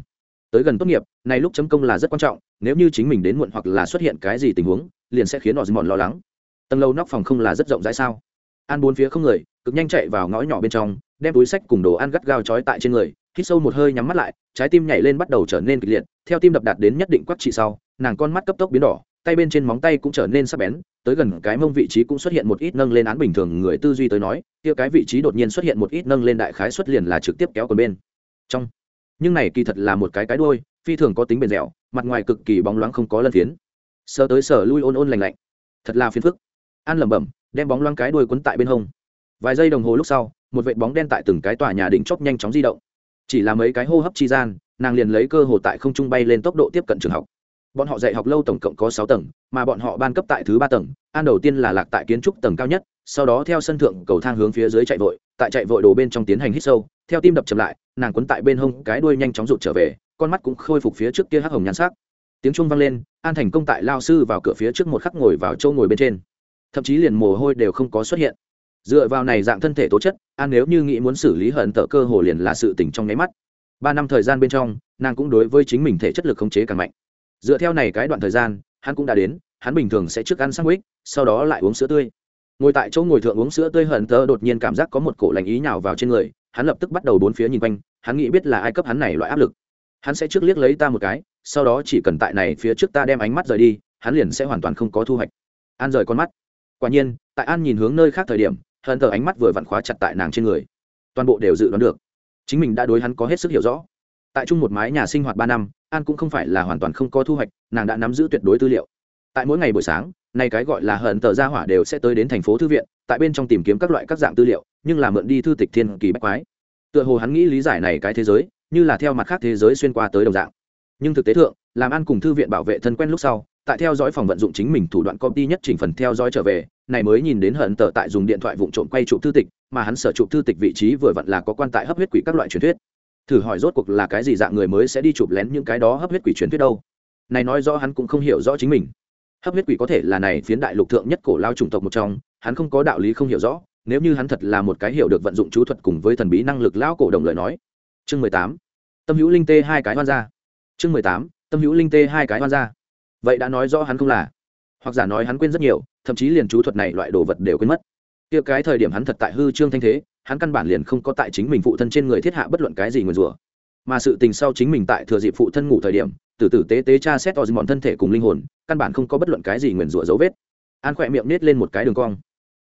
Tới gần tốt nghiệp, này lúc chấm công là rất quan trọng, nếu như chính mình đến muộn hoặc là xuất hiện cái gì tình huống, liền sẽ khiến họ mòn lo lắng. Tầng lâu nóc phòng không là rất rộng rãi sao? An bốn phía không người, cực nhanh chạy vào ngõ nhỏ bên trong, đem túi sách cùng đồ ăn gắt gao trói tại trên người, hít sâu một hơi nhắm mắt lại, trái tim nhảy lên bắt đầu trở nên kịch liệt, theo tim đập đạt đến nhất định quắc trị sau, nàng con mắt cấp tốc biến đỏ, tay bên trên móng tay cũng trở nên sắc bén, tới gần cái mông vị trí cũng xuất hiện một ít nâng lên án bình thường người tư duy tới nói, kia cái vị trí đột nhiên xuất hiện một ít nâng lên đại khái xuất liền là trực tiếp kéo còn bên. Trong, nhưng này kỳ thật là một cái cái đuôi, phi thường có tính bền dẻo, mặt ngoài cực kỳ bóng loáng không có lân phiến. Sờ tới sờ lui ôn ôn lành lạnh. Thật là phiền phức. An lẩm bẩm đem bóng loáng cái đuôi quấn tại bên hông. Vài giây đồng hồ lúc sau, một vệt bóng đen tại từng cái tòa nhà đỉnh chóp nhanh chóng di động. Chỉ là mấy cái hô hấp chi gian, nàng liền lấy cơ hồ tại không trung bay lên tốc độ tiếp cận trường học. Bọn họ dạy học lâu tổng cộng có sáu tầng, mà bọn họ ban cấp tại thứ ba tầng, an đầu tiên là lạc tại kiến trúc tầng cao nhất, sau đó theo sân thượng cầu thang hướng phía dưới chạy vội, tại chạy vội đồ bên trong tiến hành hít sâu, theo tim đập chậm lại, nàng quấn tại bên hông cái đuôi nhanh chóng rụt trở về, con mắt cũng khôi phục phía trước kia hắc hồng nhan sắc. Tiếng chuông vang lên, an thành công tại lao sư vào cửa phía trước một khắc ngồi vào châu ngồi bên trên thậm chí liền mồ hôi đều không có xuất hiện. Dựa vào này dạng thân thể tố chất, an nếu như nghĩ muốn xử lý hận tợ cơ hồ liền là sự tỉnh trong nháy mắt. Ba năm thời gian bên trong, nàng cũng đối với chính mình thể chất lực khống chế càng mạnh. Dựa theo này cái đoạn thời gian, hắn cũng đã đến, hắn bình thường sẽ trước ăn sandwich, sau đó lại uống sữa tươi. Ngồi tại chỗ ngồi thượng uống sữa tươi hận tơ đột nhiên cảm giác có một cổ lành ý nhào vào trên người, hắn lập tức bắt đầu bốn phía nhìn quanh, hắn nghĩ biết là ai cấp hắn này loại áp lực. Hắn sẽ trước liếc lấy ta một cái, sau đó chỉ cần tại này phía trước ta đem ánh mắt rời đi, hắn liền sẽ hoàn toàn không có thu hoạch. An rời con mắt quả nhiên, tại an nhìn hướng nơi khác thời điểm hận tờ ánh mắt vừa vặn khóa chặt tại nàng trên người. Toàn bộ đều dự đoán được. Chính mình đã đối hắn có hết sức hiểu rõ. Tại chung một mái nhà sinh hoạt ba năm, an cũng không phải là hoàn toàn không có thu hoạch, nàng đã nắm giữ tuyệt đối tư liệu. Tại mỗi ngày buổi sáng, nay cái gọi là hận tờ gia hỏa đều sẽ tới đến thành phố thư viện, tại bên trong tìm kiếm các loại các dạng tư liệu, nhưng là mượn đi thư tịch thiên kỳ bách quái. Tựa hồ hắn nghĩ lý giải này cái thế giới, như là theo mặt khác thế giới xuyên qua tới đồng dạng. Nhưng thực tế thượng, làm ăn cùng thư viện bảo vệ thân quen lúc sau tại theo dõi phòng vận dụng chính mình thủ đoạn copy nhất chỉnh phần theo dõi trở về, này mới nhìn đến hận tờ tại dùng điện thoại vụng trộm quay chụp thư tịch, mà hắn sở chụp thư tịch vị trí vừa vặn là có quan tại hấp huyết quỷ các loại truyền thuyết. Thử hỏi rốt cuộc là cái gì dạng người mới sẽ đi chụp lén những cái đó hấp huyết quỷ truyền thuyết đâu? Này nói rõ hắn cũng không hiểu rõ chính mình. Hấp huyết quỷ có thể là này phiến đại lục thượng nhất cổ lao chủng tộc một trong, hắn không có đạo lý không hiểu rõ, nếu như hắn thật là một cái hiểu được vận dụng chú thuật cùng với thần bí năng lực lão cổ đồng lời nói. Chương mười tám. Tâm hữu linh tê hai cái hoan ra chương mười tám. Tâm hữu linh tê hai cái hoan ra vậy đã nói rõ hắn không là. Hoặc giả nói hắn quên rất nhiều, thậm chí liền chú thuật này loại đồ vật đều quên mất. Kia cái thời điểm hắn thật tại hư trương thanh thế, hắn căn bản liền không có tại chính mình phụ thân trên người thiết hạ bất luận cái gì nguyền rủa. Mà sự tình sau chính mình tại thừa dịp phụ thân ngủ thời điểm, từ tử tế tế cha xét tỏ bọn thân thể cùng linh hồn, căn bản không có bất luận cái gì nguyền rủa dấu vết. An khỏe miệng nết lên một cái đường cong.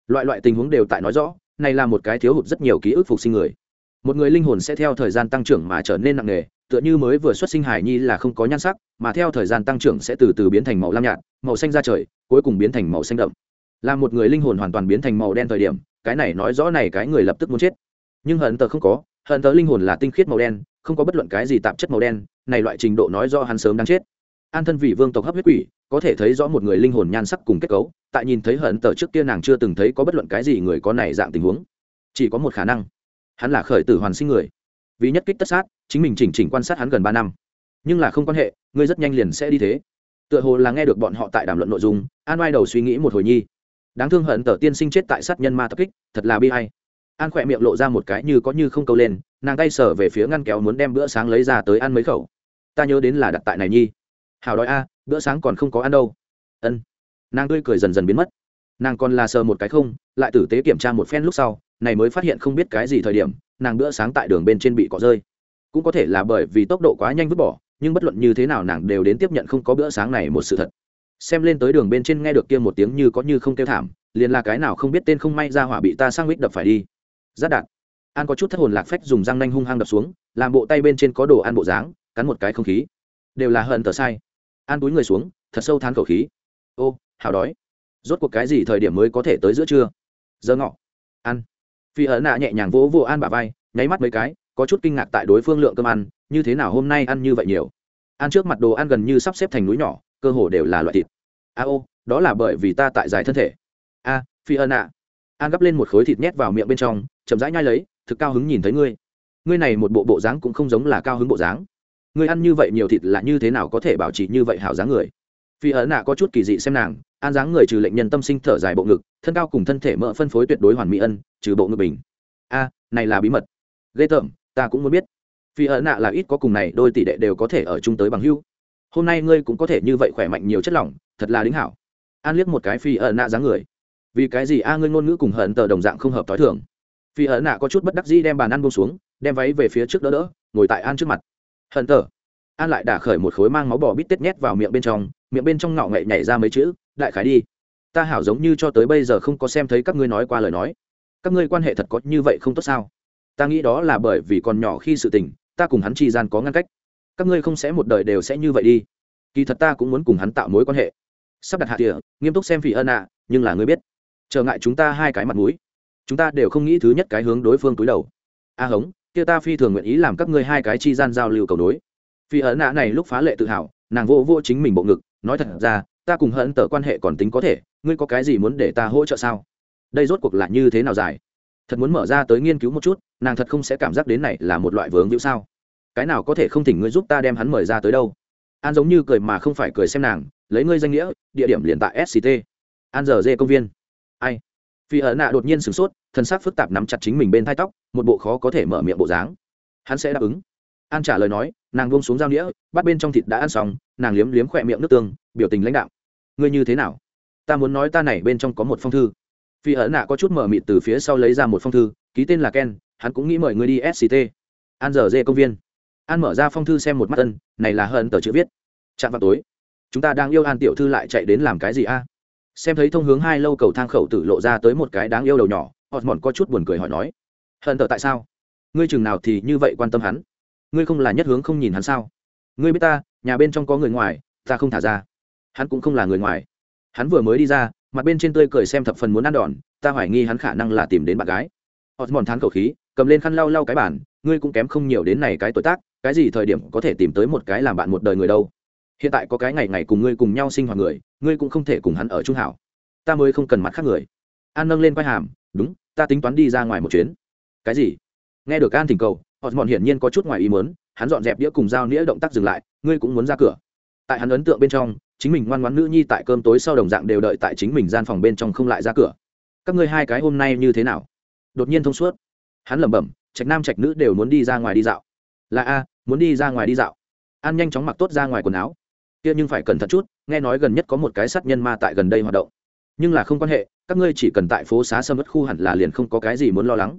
Loại loại tình huống đều tại nói rõ, này là một cái thiếu hụt rất nhiều ký ức phục sinh người. Một người linh hồn sẽ theo thời gian tăng trưởng mà trở nên nặng nề tựa như mới vừa xuất sinh hải nhi là không có nhan sắc, mà theo thời gian tăng trưởng sẽ từ từ biến thành màu lam nhạt, màu xanh ra trời, cuối cùng biến thành màu xanh đậm. Là một người linh hồn hoàn toàn biến thành màu đen thời điểm, cái này nói rõ này cái người lập tức muốn chết. Nhưng hận tờ không có, hận tờ linh hồn là tinh khiết màu đen, không có bất luận cái gì tạp chất màu đen, này loại trình độ nói do hắn sớm đang chết. An thân vị vương tộc hấp huyết quỷ, có thể thấy rõ một người linh hồn nhan sắc cùng kết cấu, tại nhìn thấy hận tờ trước kia nàng chưa từng thấy có bất luận cái gì người có này dạng tình huống. Chỉ có một khả năng, hắn là khởi tử hoàn sinh người vì nhất kích tất sát, chính mình chỉnh chỉnh quan sát hắn gần ba năm. Nhưng là không quan hệ, ngươi rất nhanh liền sẽ đi thế. Tựa hồ là nghe được bọn họ tại đàm luận nội dung, an oai đầu suy nghĩ một hồi nhi. Đáng thương hận tờ tiên sinh chết tại sát nhân ma tập kích, thật là bi hay an khỏe miệng lộ ra một cái như có như không câu lên, nàng tay sở về phía ngăn kéo muốn đem bữa sáng lấy ra tới ăn mấy khẩu. Ta nhớ đến là đặt tại này nhi. Hào đói a, bữa sáng còn không có ăn đâu. Ân. Nàng tươi cười dần dần biến mất nàng còn là sờ một cái không, lại tử tế kiểm tra một phen lúc sau, này mới phát hiện không biết cái gì thời điểm, nàng bữa sáng tại đường bên trên bị cọ rơi. Cũng có thể là bởi vì tốc độ quá nhanh vứt bỏ, nhưng bất luận như thế nào nàng đều đến tiếp nhận không có bữa sáng này một sự thật. Xem lên tới đường bên trên nghe được kia một tiếng như có như không kêu thảm, liền là cái nào không biết tên không may ra hỏa bị ta sang mít đập phải đi. Giáp đạn. An có chút thất hồn lạc phách dùng răng nanh hung hăng đập xuống, làm bộ tay bên trên có đồ ăn bộ dáng, cắn một cái không khí. Đều là hận tờ sai. An túi người xuống, thật sâu than khẩu khí. Ô, hào đói rốt cuộc cái gì thời điểm mới có thể tới giữa trưa? Giờ ngọ. Ăn. Phi ấn nạ nhẹ nhàng vỗ vỗ an bả vai, nháy mắt mấy cái, có chút kinh ngạc tại đối phương lượng cơm ăn, như thế nào hôm nay ăn như vậy nhiều? Ăn trước mặt đồ ăn gần như sắp xếp thành núi nhỏ, cơ hồ đều là loại thịt. A ô, đó là bởi vì ta tại dài thân thể. A, phi ân ạ an gắp lên một khối thịt nhét vào miệng bên trong, chậm rãi nhai lấy, thực cao hứng nhìn thấy ngươi. Ngươi này một bộ bộ dáng cũng không giống là cao hứng bộ dáng. Ngươi ăn như vậy nhiều thịt là như thế nào có thể bảo trì như vậy hảo dáng người? Phi ấn ạ có chút kỳ dị xem nàng an dáng người trừ lệnh nhân tâm sinh thở dài bộ ngực, thân cao cùng thân thể mỡ phân phối tuyệt đối hoàn mỹ ân, trừ bộ ngực bình. A, này là bí mật. Ghê tởm, ta cũng muốn biết. Phi Ở nạ là ít có cùng này, đôi tỷ đệ đều có thể ở chung tới bằng hưu. Hôm nay ngươi cũng có thể như vậy khỏe mạnh nhiều chất lỏng, thật là đính hảo. An liếc một cái phi Ở nạ dáng người. Vì cái gì a ngươi ngôn ngữ cùng hận tờ đồng dạng không hợp t h i thường? Phi Ở nạ có chút bất đắc dĩ đem bàn ăn bông xuống, đem váy về phía trước đỡ đỡ, ngồi tại an trước mặt. Hận tờ. An lại đả khởi một khối mang máu bò bít tết nhét vào miệng bên trong, miệng bên trong ngạo ngậy nhảy ra mấy chữ đại khái đi. Ta hảo giống như cho tới bây giờ không có xem thấy các ngươi nói qua lời nói. Các ngươi quan hệ thật có như vậy không tốt sao? Ta nghĩ đó là bởi vì còn nhỏ khi sự tình, ta cùng hắn chi gian có ngăn cách. Các ngươi không sẽ một đời đều sẽ như vậy đi. Kỳ thật ta cũng muốn cùng hắn tạo mối quan hệ. Sắp đặt hạ tỉa nghiêm túc xem phỉ ân ạ, nhưng là ngươi biết, trở ngại chúng ta hai cái mặt mũi. Chúng ta đều không nghĩ thứ nhất cái hướng đối phương túi đầu. A hống, kia ta phi thường nguyện ý làm các ngươi hai cái chi gian giao lưu cầu nối. Phi ấn nạ này lúc phá lệ tự hào, nàng vô vô chính mình bộ ngực, nói thật ra ta cùng hận tờ quan hệ còn tính có thể, ngươi có cái gì muốn để ta hỗ trợ sao? Đây rốt cuộc là như thế nào dài? Thật muốn mở ra tới nghiên cứu một chút, nàng thật không sẽ cảm giác đến này là một loại vướng hữu sao? Cái nào có thể không thỉnh ngươi giúp ta đem hắn mời ra tới đâu? An giống như cười mà không phải cười xem nàng, lấy ngươi danh nghĩa, địa điểm liền tại sct an giờ dê công viên. Ai? Phi ở nạ đột nhiên sửng sốt, thân xác phức tạp nắm chặt chính mình bên thai tóc, một bộ khó có thể mở miệng bộ dáng. Hắn sẽ đáp ứng. An trả lời nói nàng buông xuống dao nĩa, bắt bên trong thịt đã ăn xong, nàng liếm liếm khỏe miệng nước tương, biểu tình lãnh đạo ngươi như thế nào? Ta muốn nói ta này bên trong có một phong thư. Phi ẩn nạ có chút mở mịt từ phía sau lấy ra một phong thư, ký tên là ken, hắn cũng nghĩ mời ngươi đi sct an giờ dê công viên. An mở ra phong thư xem một mắt tân này là hận tờ chữ viết. Chạm vào tối. Chúng ta đang yêu an tiểu thư lại chạy đến làm cái gì a? Xem thấy thông hướng hai lâu cầu thang khẩu tử lộ ra tới một cái đáng yêu đầu nhỏ họ mòn có chút buồn cười hỏi nói. Hận tờ tại sao? Ngươi chừng nào thì như vậy quan tâm hắn? Ngươi không là nhất hướng không nhìn hắn sao? Ngươi biết ta, nhà bên trong có người ngoài, ta không thả ra. Hắn cũng không là người ngoài. Hắn vừa mới đi ra, mặt bên trên tươi cười xem thập phần muốn ăn đòn, ta hoài nghi hắn khả năng là tìm đến bạn gái. Họ mòn thán khẩu khí, cầm lên khăn lau lau cái bản ngươi cũng kém không nhiều đến này cái tuổi tác, cái gì thời điểm có thể tìm tới một cái làm bạn một đời người đâu? Hiện tại có cái ngày ngày cùng ngươi cùng nhau sinh hoạt người, ngươi cũng không thể cùng hắn ở trung hảo. Ta mới không cần mặt khác người. An nâng lên quai hàm, đúng, ta tính toán đi ra ngoài một chuyến. Cái gì? Nghe được an thỉnh cầu họ mòn hiển nhiên có chút ngoài ý muốn, hắn dọn dẹp đĩa cùng dao nĩa động tác dừng lại ngươi cũng muốn ra cửa. Tại hắn ấn tượng bên trong chính mình ngoan ngoãn nữ nhi tại cơm tối sau đồng dạng đều đợi tại chính mình gian phòng bên trong không lại ra cửa. Các ngươi hai cái hôm nay như thế nào? Đột nhiên thông suốt. Hắn lẩm bẩm trạch nam trạch nữ đều muốn đi ra ngoài đi dạo. Là a muốn đi ra ngoài đi dạo. An nhanh chóng mặc tốt ra ngoài quần áo. Kia nhưng phải cẩn thận chút nghe nói gần nhất có một cái sát nhân ma tại gần đây hoạt động. Nhưng là không quan hệ các ngươi chỉ cần tại phố xá sâm mất khu hẳn là liền không có cái gì muốn lo lắng.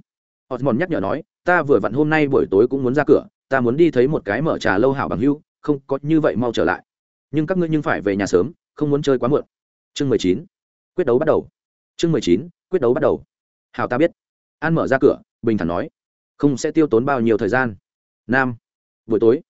Osmond nhắc nhở nói ta vừa vặn hôm nay buổi tối cũng muốn ra cửa, ta muốn đi thấy một cái mở trà lâu hảo bằng hưu, không, có như vậy mau trở lại. Nhưng các ngươi nhưng phải về nhà sớm, không muốn chơi quá muộn. Chương mười chín, quyết đấu bắt đầu. Chương mười chín, quyết đấu bắt đầu. Hào ta biết. An mở ra cửa, bình thản nói. Không sẽ tiêu tốn bao nhiêu thời gian. Nam. Buổi tối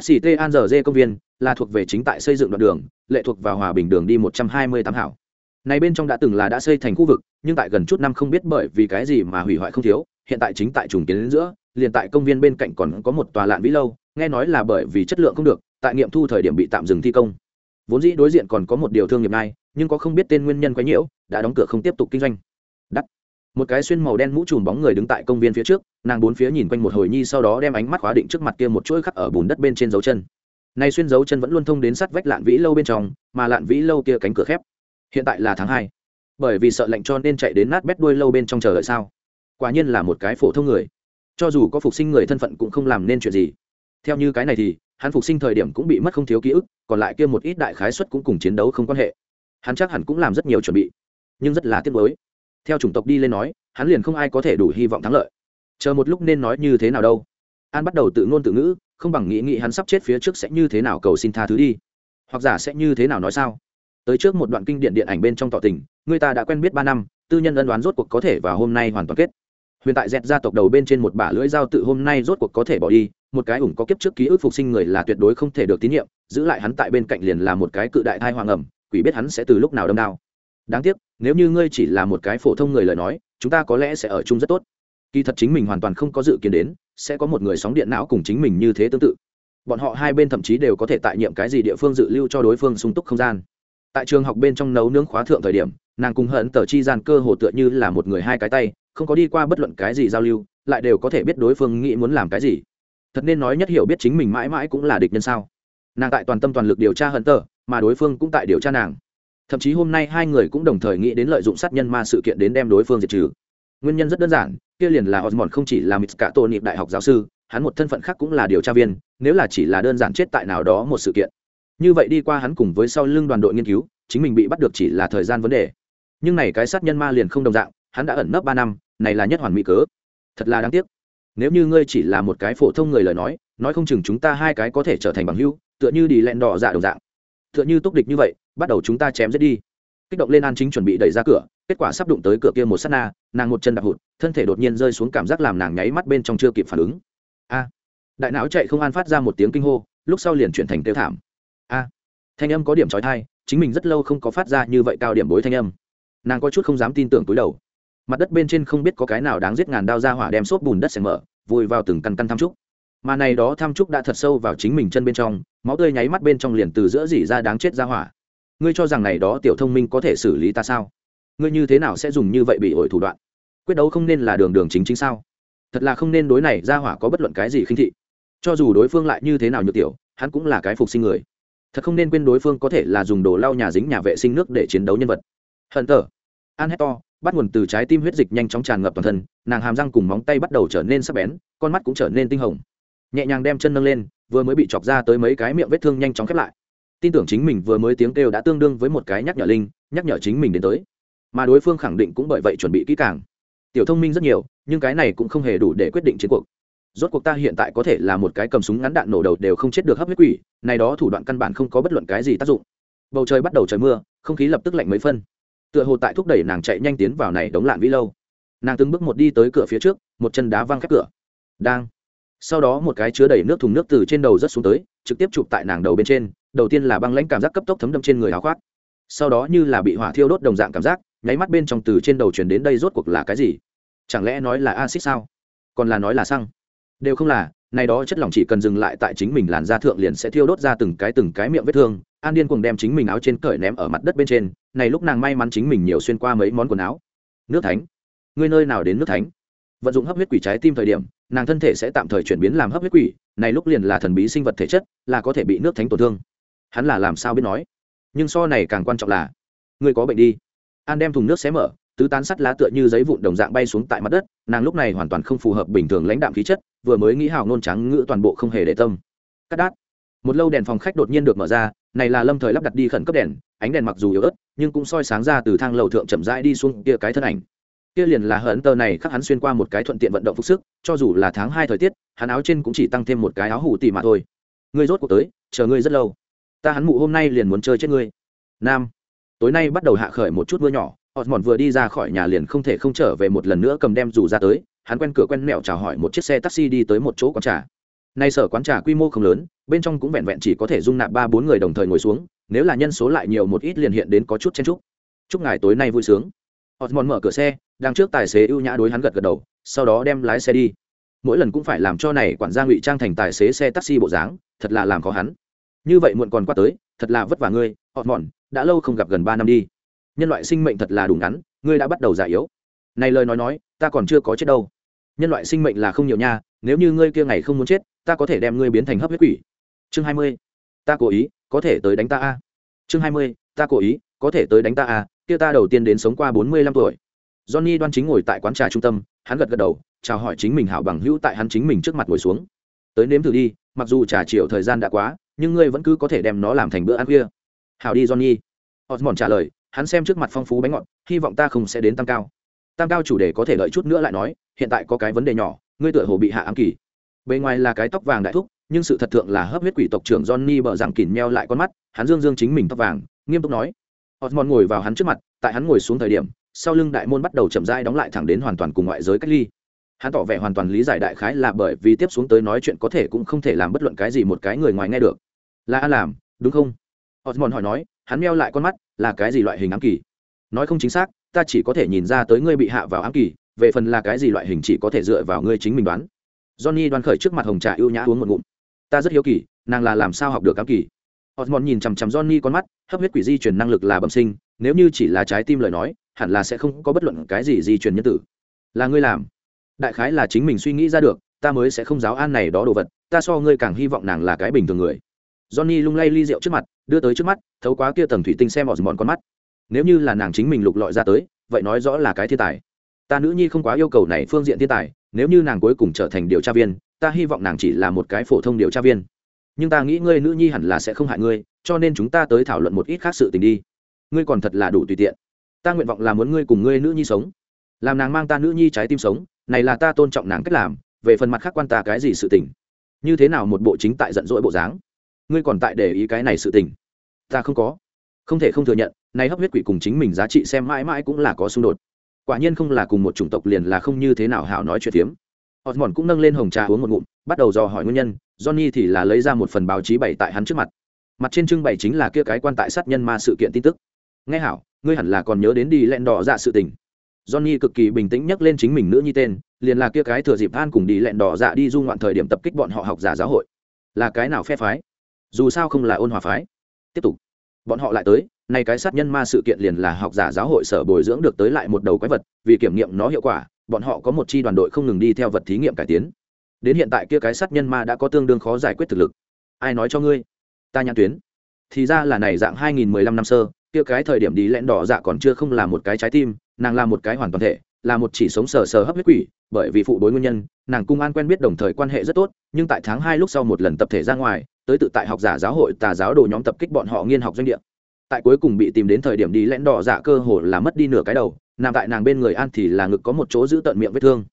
sct an giờ dê công viên là thuộc về chính tại xây dựng đoạn đường, lệ thuộc vào hòa bình đường đi một trăm hai mươi tám hảo này bên trong đã từng là đã xây thành khu vực, nhưng tại gần chút năm không biết bởi vì cái gì mà hủy hoại không thiếu, hiện tại chính tại trùng kiến đến giữa, liền tại công viên bên cạnh còn có một tòa lạn vĩ lâu, nghe nói là bởi vì chất lượng không được, tại nghiệm thu thời điểm bị tạm dừng thi công. Vốn dĩ đối diện còn có một điều thương nghiệp này nhưng có không biết tên nguyên nhân quấy nhiễu, đã đóng cửa không tiếp tục kinh doanh. Đắt. Một cái xuyên màu đen mũ trùm bóng người đứng tại công viên phía trước, nàng bốn phía nhìn quanh một hồi nhi sau đó đem ánh mắt khóa định trước mặt kia một chuỗi khắc ở bùn đất bên trên dấu chân. Này xuyên dấu chân vẫn luôn thông đến sát vách lạn vĩ lâu bên trong, mà lạn vĩ lâu kia cánh cửa khép hiện tại là tháng hai. Bởi vì sợ lạnh cho nên chạy đến nát bét đuôi lâu bên trong chờ đợi sao? Quả nhiên là một cái phổ thông người. Cho dù có phục sinh người thân phận cũng không làm nên chuyện gì. Theo như cái này thì, hắn phục sinh thời điểm cũng bị mất không thiếu ký ức, còn lại kia một ít đại khái xuất cũng cùng chiến đấu không quan hệ. Hắn chắc hẳn cũng làm rất nhiều chuẩn bị, nhưng rất là tiếc mới theo chủng tộc đi lên nói, hắn liền không ai có thể đủ hy vọng thắng lợi. Chờ một lúc nên nói như thế nào đâu? An bắt đầu tự ngôn tự ngữ, không bằng nghĩ nghĩ hắn sắp chết phía trước sẽ như thế nào cầu xin tha thứ đi. Hoặc giả sẽ như thế nào nói sao? Tới trước một đoạn kinh điện điện ảnh bên trong tỏ tình, người ta đã quen biết ba năm, tư nhân ân đoán rốt cuộc có thể và hôm nay hoàn toàn kết. Huyền tại dẹt gia tộc đầu bên trên một bả lưỡi dao tự hôm nay rốt cuộc có thể bỏ đi, một cái ủng có kiếp trước ký ức phục sinh người là tuyệt đối không thể được tín nhiệm, giữ lại hắn tại bên cạnh liền là một cái cự đại thai hoàng ẩm, quỷ biết hắn sẽ từ lúc nào đâm đao. Đáng tiếc, nếu như ngươi chỉ là một cái phổ thông người lời nói, chúng ta có lẽ sẽ ở chung rất tốt. Kỳ thật chính mình hoàn toàn không có dự kiến đến, sẽ có một người sóng điện não cùng chính mình như thế tương tự. Bọn họ hai bên thậm chí đều có thể tại nhiệm cái gì địa phương dự lưu cho đối phương sung túc không gian tại trường học bên trong nấu nướng khóa thượng thời điểm, nàng cùng hận tờ chi gian cơ hồ tựa như là một người hai cái tay, không có đi qua bất luận cái gì giao lưu, lại đều có thể biết đối phương nghĩ muốn làm cái gì. Thật nên nói nhất hiểu biết chính mình mãi mãi cũng là địch nhân sao. Nàng tại toàn tâm toàn lực điều tra hận tờ, mà đối phương cũng tại điều tra nàng. Thậm chí hôm nay hai người cũng đồng thời nghĩ đến lợi dụng sát nhân ma sự kiện đến đem đối phương diệt trừ. Nguyên nhân rất đơn giản, kia liền là osmond không chỉ là mít cả tổ niệm đại học giáo sư, hắn một thân phận khác cũng là điều tra viên, nếu là chỉ là đơn giản chết tại nào đó một sự kiện như vậy đi qua hắn cùng với sau lưng đoàn đội nghiên cứu, chính mình bị bắt được chỉ là thời gian vấn đề. Nhưng này cái sát nhân ma liền không đồng dạng, hắn đã ẩn nấp ba năm, này là nhất hoàn mỹ cớ. Thật là đáng tiếc. Nếu như ngươi chỉ là một cái phổ thông người lời nói nói không chừng chúng ta hai cái có thể trở thành bằng hữu, tựa như đi lẹn đỏ dạ đồng dạng. Tựa như túc địch như vậy, bắt đầu chúng ta chém giết đi. Kích động lên an chính chuẩn bị đẩy ra cửa, kết quả sắp đụng tới cửa kia một s á t na, nàng một chân đạp hụt, thân thể đột nhiên rơi xuống cảm giác làm nàng nháy mắt bên trong chưa kịp phản ứng. A. Đại não chạy không an phát ra một tiếng kinh hô, lúc sau liền chuyển thành tiêu thảm thanh âm có điểm trói thai chính mình rất lâu không có phát ra như vậy cao điểm bối thanh âm. Nàng có chút không dám tin tưởng túi đầu. Mặt đất bên trên không biết có cái nào đáng giết ngàn đao ra hỏa đem xốp bùn đất xẻ mở, vùi vào từng căn căn tham trúc. Mà này đó tham trúc đã thật sâu vào chính mình chân bên trong, máu tươi nháy mắt bên trong liền từ giữa dỉ ra đáng chết ra hỏa. Ngươi cho rằng này đó tiểu thông minh có thể xử lý ta sao? Ngươi như thế nào sẽ dùng như vậy bị ổi thủ đoạn? Quyết đấu không nên là đường đường chính chính sao? Thật là không nên đối này ra hỏa có bất luận cái gì khinh thị. Cho dù đối phương lại như thế nào nhược tiểu, hắn cũng là cái phục sinh người thật không nên quên đối phương có thể là dùng đồ lau nhà dính nhà vệ sinh nước để chiến đấu nhân vật. Hận tờ. An hét to, bắt nguồn từ trái tim huyết dịch nhanh chóng tràn ngập toàn thân, nàng hàm răng cùng móng tay bắt đầu trở nên sắc bén, con mắt cũng trở nên tinh hồng. Nhẹ nhàng đem chân nâng lên, vừa mới bị chọc ra tới mấy cái miệng vết thương nhanh chóng khép lại. Tin tưởng chính mình vừa mới tiếng kêu đã tương đương với một cái nhắc nhở linh, nhắc nhở chính mình đến tới. Mà đối phương khẳng định cũng bởi vậy chuẩn bị kỹ càng. Tiểu thông minh rất nhiều, nhưng cái này cũng không hề đủ để quyết định chiến cuộc rốt cuộc ta hiện tại có thể là một cái cầm súng ngắn đạn nổ đầu đều không chết được hấp huyết quỷ, này đó thủ đoạn căn bản không có bất luận cái gì tác dụng. Bầu trời bắt đầu trời mưa, không khí lập tức lạnh mấy phân. Tựa hồ tại thúc đẩy nàng chạy nhanh tiến vào này đống lạn vĩ lâu. Nàng từng bước một đi tới cửa phía trước, một chân đá văng khép cửa. Đang. Sau đó một cái chứa đầy nước thùng nước từ trên đầu rất xuống tới, trực tiếp chụp tại nàng đầu bên trên, đầu tiên là băng lãnh cảm giác cấp tốc thấm đâm trên người áo khoác. Sau đó như là bị hỏa thiêu đốt đồng dạng cảm giác, nháy mắt bên trong từ trên đầu chuyển đến đây rốt cuộc là cái gì? Chẳng lẽ nói là acid sao? Còn là nói là xăng? Đều không là, này đó chất lỏng chỉ cần dừng lại tại chính mình làn da thượng liền sẽ thiêu đốt ra từng cái từng cái miệng vết thương. An điên cùng đem chính mình áo trên cởi ném ở mặt đất bên trên, này lúc nàng may mắn chính mình nhiều xuyên qua mấy món quần áo. Nước thánh người nơi nào đến nước thánh? Vận dụng hấp huyết quỷ trái tim thời điểm, nàng thân thể sẽ tạm thời chuyển biến làm hấp huyết quỷ, này lúc liền là thần bí sinh vật thể chất, là có thể bị nước thánh tổn thương. Hắn là làm sao biết nói? Nhưng so này càng quan trọng là người có bệnh đi. An đem thùng nước xé mở tứ tán sắt lá tựa như giấy vụn đồng dạng bay xuống tại mặt đất, nàng lúc này hoàn toàn không phù hợp bình thường lãnh đạm khí chất, vừa mới nghĩ hào nôn trắng ngữ toàn bộ không hề để tâm. Cắt đát. Một lâu đèn phòng khách đột nhiên được mở ra, này là lâm thời lắp đặt đi khẩn cấp đèn, ánh đèn mặc dù yếu ớt, nhưng cũng soi sáng ra từ thang lầu thượng chậm rãi đi xuống kia cái thân ảnh. Kia liền là hận tờ này khắc hắn xuyên qua một cái thuận tiện vận động phục sức, cho dù là tháng hai thời tiết, hắn áo trên cũng chỉ tăng thêm một cái áo hủ tỉ mà thôi. Ngươi rốt cuộc tới, chờ ngươi rất lâu. Ta hắn mụ hôm nay liền muốn chơi chết ngươi. Nam. Tối nay bắt đầu hạ khởi một chút mưa nhỏ. Osmond vừa đi ra khỏi nhà liền không thể không trở về một lần nữa cầm đem dù ra tới, hắn quen cửa quen mẹo chào hỏi một chiếc xe taxi đi tới một chỗ quán trà. Nay sở quán trà quy mô không lớn, bên trong cũng vẹn vẹn chỉ có thể dung nạp ba bốn người đồng thời ngồi xuống, nếu là nhân số lại nhiều một ít liền hiện đến có chút chen chúc. Chúc ngài tối nay vui sướng. Osmond mở cửa xe, đang trước tài xế ưu nhã đối hắn gật gật đầu, sau đó đem lái xe đi. Mỗi lần cũng phải làm cho này quản gia ngụy trang thành tài xế xe taxi bộ dáng, thật là làm khó hắn. Như vậy muộn còn qua tới, thật là vất vả ngươi, Osmond, đã lâu không gặp gần ba năm đi nhân loại sinh mệnh thật là đủ ngắn, ngươi đã bắt đầu già yếu. Này lời nói nói, ta còn chưa có chết đâu. Nhân loại sinh mệnh là không nhiều nha, nếu như ngươi kia ngày không muốn chết, ta có thể đem ngươi biến thành hấp huyết quỷ. Chương hai mươi. Ta cố ý, có thể tới đánh ta a. Chương hai mươi, ta cố ý, có thể tới đánh ta a, kia ta đầu tiên đến sống qua bốn mươi lăm tuổi. Johnny đoan chính ngồi tại quán trà trung tâm, hắn gật gật đầu, chào hỏi chính mình hảo bằng hữu tại hắn chính mình trước mặt ngồi xuống. Tới nếm thử đi, mặc dù trà chiều thời gian đã quá, nhưng ngươi vẫn cứ có thể đem nó làm thành bữa ăn khuya. Hảo đi, johnny. Osmond trả lời hắn xem trước mặt phong phú bánh ngọt, hy vọng ta không sẽ đến tăng cao. Tăng cao chủ đề có thể lợi chút nữa lại nói, hiện tại có cái vấn đề nhỏ, ngươi tựa hồ bị hạ ám kỳ bề ngoài là cái tóc vàng đại thúc, nhưng sự thật thượng là hấp huyết quỷ tộc trưởng johnny bờ rằng kỉn meo lại con mắt, hắn dương dương chính mình tóc vàng, nghiêm túc nói. Osmond ngồi vào hắn trước mặt, tại hắn ngồi xuống thời điểm, sau lưng đại môn bắt đầu chậm rãi đóng lại thẳng đến hoàn toàn cùng ngoại giới cách ly. Hắn tỏ vẻ hoàn toàn lý giải đại khái là bởi vì tiếp xuống tới nói chuyện có thể cũng không thể làm bất luận cái gì một cái người ngoài nghe được. Là an làm, đúng không? Osmond hỏi nói hắn meo lại con mắt, là cái gì loại hình ám kỳ? Nói không chính xác, ta chỉ có thể nhìn ra tới ngươi bị hạ vào ám kỳ, về phần là cái gì loại hình chỉ có thể dựa vào ngươi chính mình đoán. Johnny đoan khởi trước mặt hồng trà ưu nhã uống một ngụm. Ta rất hiếu kỳ, nàng là làm sao học được ám kỳ? Osmond nhìn chằm chằm johnny con mắt, hấp huyết quỷ di truyền năng lực là bẩm sinh, nếu như chỉ là trái tim lời nói, hẳn là sẽ không có bất luận cái gì di truyền nhân tử. Là ngươi làm. Đại khái là chính mình suy nghĩ ra được, ta mới sẽ không giáo an này đó đồ vật, ta so ngươi càng hy vọng nàng là cái bình thường người. Johnny lung lay ly rượu trước mặt đưa tới trước mắt, thấu quá kia tầng thủy tinh xem mòn con mắt. Nếu như là nàng chính mình lục lọi ra tới, vậy nói rõ là cái thiên tài. Ta nữ nhi không quá yêu cầu này phương diện thiên tài, nếu như nàng cuối cùng trở thành điều tra viên, ta hy vọng nàng chỉ là một cái phổ thông điều tra viên. Nhưng ta nghĩ ngươi nữ nhi hẳn là sẽ không hại ngươi, cho nên chúng ta tới thảo luận một ít khác sự tình đi. Ngươi còn thật là đủ tùy tiện. Ta nguyện vọng là muốn ngươi cùng ngươi nữ nhi sống. Làm nàng mang ta nữ nhi trái tim sống, này là ta tôn trọng nàng cách làm, về phần mặt khác quan ta cái gì sự tình. Như thế nào một bộ chính tại giận dỗi bộ dáng? Ngươi còn tại để ý cái này sự tình. Ta không có. Không thể không thừa nhận nay hấp huyết quỷ cùng chính mình giá trị xem mãi mãi cũng là có xung đột. Quả nhiên không là cùng một chủng tộc liền là không như thế nào hảo nói chuyện phiếm. Osmond cũng nâng lên hồng trà uống một ngụm, bắt đầu dò hỏi nguyên nhân, johnny thì là lấy ra một phần báo chí bày tại hắn trước mặt. Mặt trên trưng bày chính là kia cái quan tại sát nhân ma sự kiện tin tức. Nghe hảo, ngươi hẳn là còn nhớ đến đi lẹn đỏ dạ sự tình. Johnny cực kỳ bình tĩnh nhắc lên chính mình nữ nhi tên, liền là kia cái thừa dịp than cùng đi lẹn đỏ dạ đi du ngoạn thời điểm tập kích bọn họ học giả giáo hội. Là cái nào phe phái? Dù sao không là ôn hòa phái. Tiếp tục. Bọn họ lại tới, nay cái sát nhân ma sự kiện liền là học giả giáo hội sở bồi dưỡng được tới lại một đầu quái vật, vì kiểm nghiệm nó hiệu quả, bọn họ có một chi đoàn đội không ngừng đi theo vật thí nghiệm cải tiến. Đến hiện tại kia cái sát nhân ma đã có tương đương khó giải quyết thực lực. Ai nói cho ngươi? Ta nhãn tuyến. Thì ra là này dạng 2015 năm sơ, kia cái thời điểm đi lẹn đỏ dạ còn chưa không là một cái trái tim, nàng là một cái hoàn toàn thể, là một chỉ sống sờ sờ hấp huyết quỷ bởi vì phụ bối nguyên nhân, nàng cung an quen biết đồng thời quan hệ rất tốt, nhưng tại tháng hai lúc sau một lần tập thể ra ngoài, tới tự tại học giả giáo hội tà giáo đồ nhóm tập kích bọn họ nghiên học doanh địa. Tại cuối cùng bị tìm đến thời điểm đi lẽn đỏ dạ cơ hồ là mất đi nửa cái đầu, nằm tại nàng bên người an thì là ngực có một chỗ giữ tận miệng vết thương.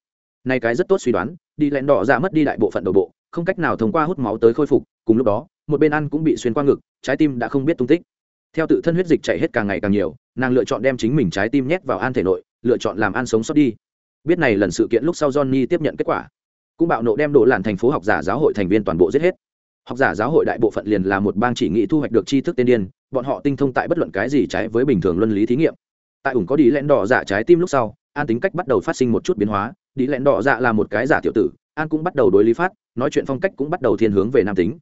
Nay cái rất tốt suy đoán, đi lẽn đỏ dạ mất đi đại bộ phận đầu bộ, không cách nào thông qua hút máu tới khôi phục, cùng lúc đó, một bên ăn cũng bị xuyên qua ngực, trái tim đã không biết tung tích. Theo tự thân huyết dịch chạy hết càng ngày càng nhiều, nàng lựa chọn đem chính mình trái tim nhét vào an thể nội, lựa chọn làm ăn sống sót đi biết này lần sự kiện lúc sau johnny tiếp nhận kết quả. Cũng bạo nộ đem đổ làn thành phố học giả giáo hội thành viên toàn bộ giết hết. Học giả giáo hội đại bộ phận liền là một bang chỉ nghị thu hoạch được tri thức tiên điên, bọn họ tinh thông tại bất luận cái gì trái với bình thường luân lý thí nghiệm. Tại ủng có đi lẽn đỏ giả trái tim lúc sau, an tính cách bắt đầu phát sinh một chút biến hóa. Đi lẽn đỏ dạ là một cái giả tiểu tử, an cũng bắt đầu đối lý phát, nói chuyện phong cách cũng bắt đầu thiên hướng về nam tính.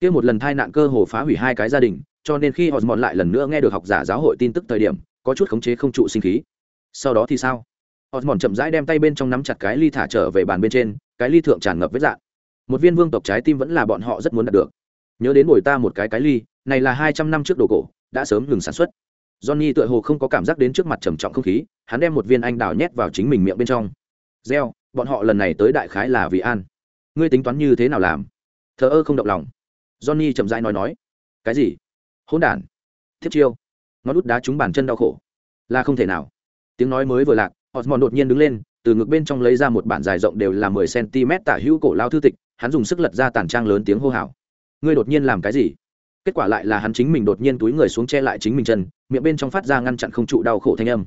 Kia một lần thai nạn cơ hồ phá hủy hai cái gia đình, cho nên khi họ mọn lại lần nữa nghe được học giả giáo hội tin tức thời điểm, có chút khống chế không trụ sinh khí. Sau đó thì sao? Họ mòn chậm rãi đem tay bên trong nắm chặt cái ly thả trở về bàn bên trên, cái ly thượng tràn ngập vết dạng một viên vương tộc trái tim vẫn là bọn họ rất muốn đạt được. Nhớ đến bồi ta một cái cái ly, này là hai trăm năm trước đồ cổ, đã sớm ngừng sản xuất. Johnny tựa hồ không có cảm giác đến trước mặt trầm trọng không khí, hắn đem một viên anh đào nhét vào chính mình miệng bên trong. Gieo bọn họ lần này tới đại khái là vì an. Ngươi tính toán như thế nào làm? Thờ ơ không động lòng. Johnny chậm rãi nói nói. Cái gì? Hỗn đản. Thiết chiêu. Nó đút đá trúng bàn chân đau khổ. Là không thể nào. Tiếng nói mới vừa lạc osmond đột nhiên đứng lên, từ ngực bên trong lấy ra một bản dài rộng đều là mười cm tả hữu cổ lao thư tịch, hắn dùng sức lật ra tàn trang lớn tiếng hô hào. Ngươi đột nhiên làm cái gì? Kết quả lại là hắn chính mình đột nhiên túi người xuống che lại chính mình chân, miệng bên trong phát ra ngăn chặn không trụ đau khổ thanh âm.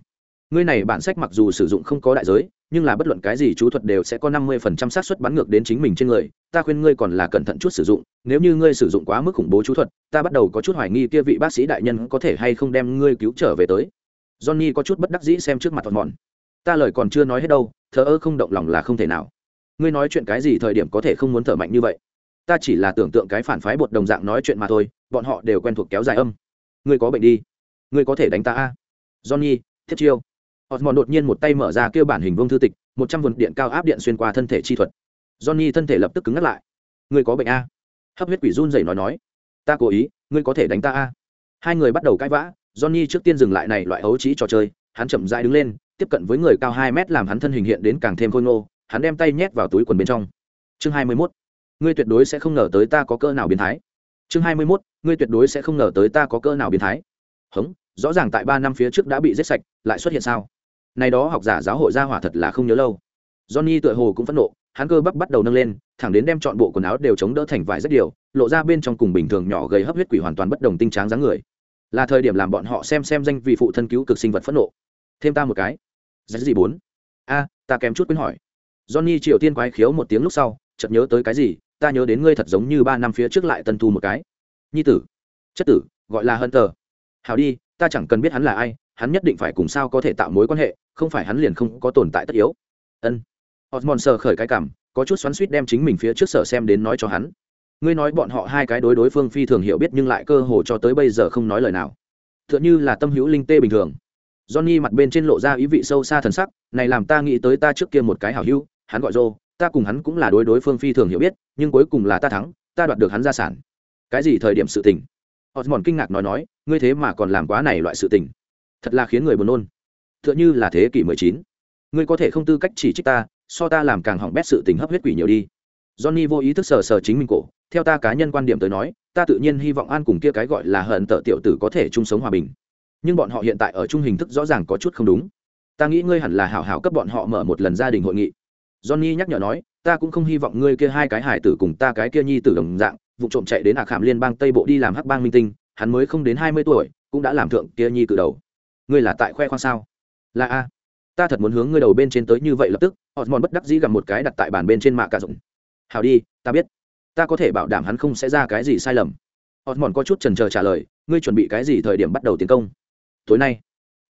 Ngươi này bản sách mặc dù sử dụng không có đại giới, nhưng là bất luận cái gì chú thuật đều sẽ có năm mươi phần trăm xác suất bắn ngược đến chính mình trên người, ta khuyên ngươi còn là cẩn thận chút sử dụng, nếu như ngươi sử dụng quá mức khủng bố chú thuật, ta bắt đầu có chút hoài nghi kia vị bác sĩ đại nhân có thể hay không đem ngươi cứu trở về tới. Johnny có chút bất đắc dĩ xem trước mặt Osmond ta lời còn chưa nói hết đâu, thờ ơ không động lòng là không thể nào. Ngươi nói chuyện cái gì thời điểm có thể không muốn thở mạnh như vậy? Ta chỉ là tưởng tượng cái phản phái bột đồng dạng nói chuyện mà thôi, bọn họ đều quen thuộc kéo dài âm. Ngươi có bệnh đi. Ngươi có thể đánh ta a. Johnny, thiết chiêu. Osmond đột nhiên một tay mở ra kêu bản hình vông thư tịch, một trăm vườn điện cao áp điện xuyên qua thân thể chi thuật. Johnny thân thể lập tức cứng ngắt lại. Ngươi có bệnh a? Hấp huyết quỷ run rẩy nói nói. Ta cố ý, ngươi có thể đánh ta a. Hai người bắt đầu cãi vã, johnny trước tiên dừng lại này loại ấu trí trò chơi, hắn chậm rãi đứng lên tiếp cận với người cao hai mét làm hắn thân hình hiện đến càng thêm khôi ngô, hắn đem tay nhét vào túi quần bên trong. Chương hai mươi 21. ngươi tuyệt đối sẽ không ngờ tới ta có cỡ nào biến thái. Chương hai mươi 21. ngươi tuyệt đối sẽ không ngờ tới ta có cỡ nào biến thái. Hống, rõ ràng tại ba năm phía trước đã bị giết sạch, lại xuất hiện sao? Này đó học giả giáo hội gia hỏa thật là không nhớ lâu. Johnny tựa hồ cũng phẫn nộ, hắn cơ bắp bắt đầu nâng lên, thẳng đến đem chọn bộ quần áo đều chống đỡ thành vải rất điều lộ ra bên trong cùng bình thường nhỏ gây hấp huyết quỷ hoàn toàn bất đồng tinh tráng dáng người. Là thời điểm làm bọn họ xem xem danh vị phụ thân cứu cực sinh vật phẫn nộ. Thêm ta một cái giải gì bốn? A, ta kém chút quên hỏi. Johnny triều tiên quái khiếu một tiếng lúc sau, chợt nhớ tới cái gì, ta nhớ đến ngươi thật giống như ba năm phía trước lại tân thu một cái. Nhi tử. Chất tử, gọi là hân tờ hào đi, ta chẳng cần biết hắn là ai, hắn nhất định phải cùng sao có thể tạo mối quan hệ, không phải hắn liền không có tồn tại tất yếu. Ân. Osmond sờ khởi cái cảm, có chút xoắn suýt đem chính mình phía trước sở xem đến nói cho hắn. Ngươi nói bọn họ hai cái đối đối phương phi thường hiểu biết nhưng lại cơ hồ cho tới bây giờ không nói lời nào. T h ư ợ n h ư là tâm hữu linh tê bình thường johnny mặt bên trên lộ ra ý vị sâu xa thần sắc này làm ta nghĩ tới ta trước kia một cái hảo hữu hắn gọi Joe, ta cùng hắn cũng là đối đối phương phi thường hiểu biết nhưng cuối cùng là ta thắng ta đoạt được hắn gia sản. Cái gì thời điểm sự tình? Osmond kinh ngạc nói nói ngươi thế mà còn làm quá này loại sự tình. Thật là khiến người buồn nôn. Tựa như là thế kỷ mười chín. Ngươi có thể không tư cách chỉ trích ta so ta làm càng hỏng bét sự tình hấp huyết quỷ nhiều đi. Johnny vô ý thức sờ sờ chính mình cổ theo ta cá nhân quan điểm tới nói ta tự nhiên hy vọng an cùng kia cái gọi là hận tợ tiểu tử có thể chung sống hòa bình nhưng bọn họ hiện tại ở chung hình thức rõ ràng có chút không đúng. Ta nghĩ ngươi hẳn là hảo hảo cấp bọn họ mở một lần gia đình hội nghị. Johnny nhắc nhở nói, ta cũng không hy vọng ngươi kia hai cái hải tử cùng ta cái kia nhi tử đồng dạng, vụ trộm chạy đến hạ khảm liên bang tây bộ đi làm hắc bang minh tinh, hắn mới không đến hai mươi tuổi, cũng đã làm thượng kia nhi cử đầu. Ngươi là tại khoe khoang sao? Là a. Ta thật muốn hướng ngươi đầu bên trên tới như vậy lập tức họ mòn bất đắc dĩ gặp một cái đặt tại bàn bên trên mạ cả dụng hào đi, ta biết. Ta có thể bảo đảm hắn không sẽ ra cái gì sai lầm. Họ mòn có chút trần trờ trả lời, ngươi chuẩn bị cái gì thời điểm bắt đầu tiến công? Tối nay,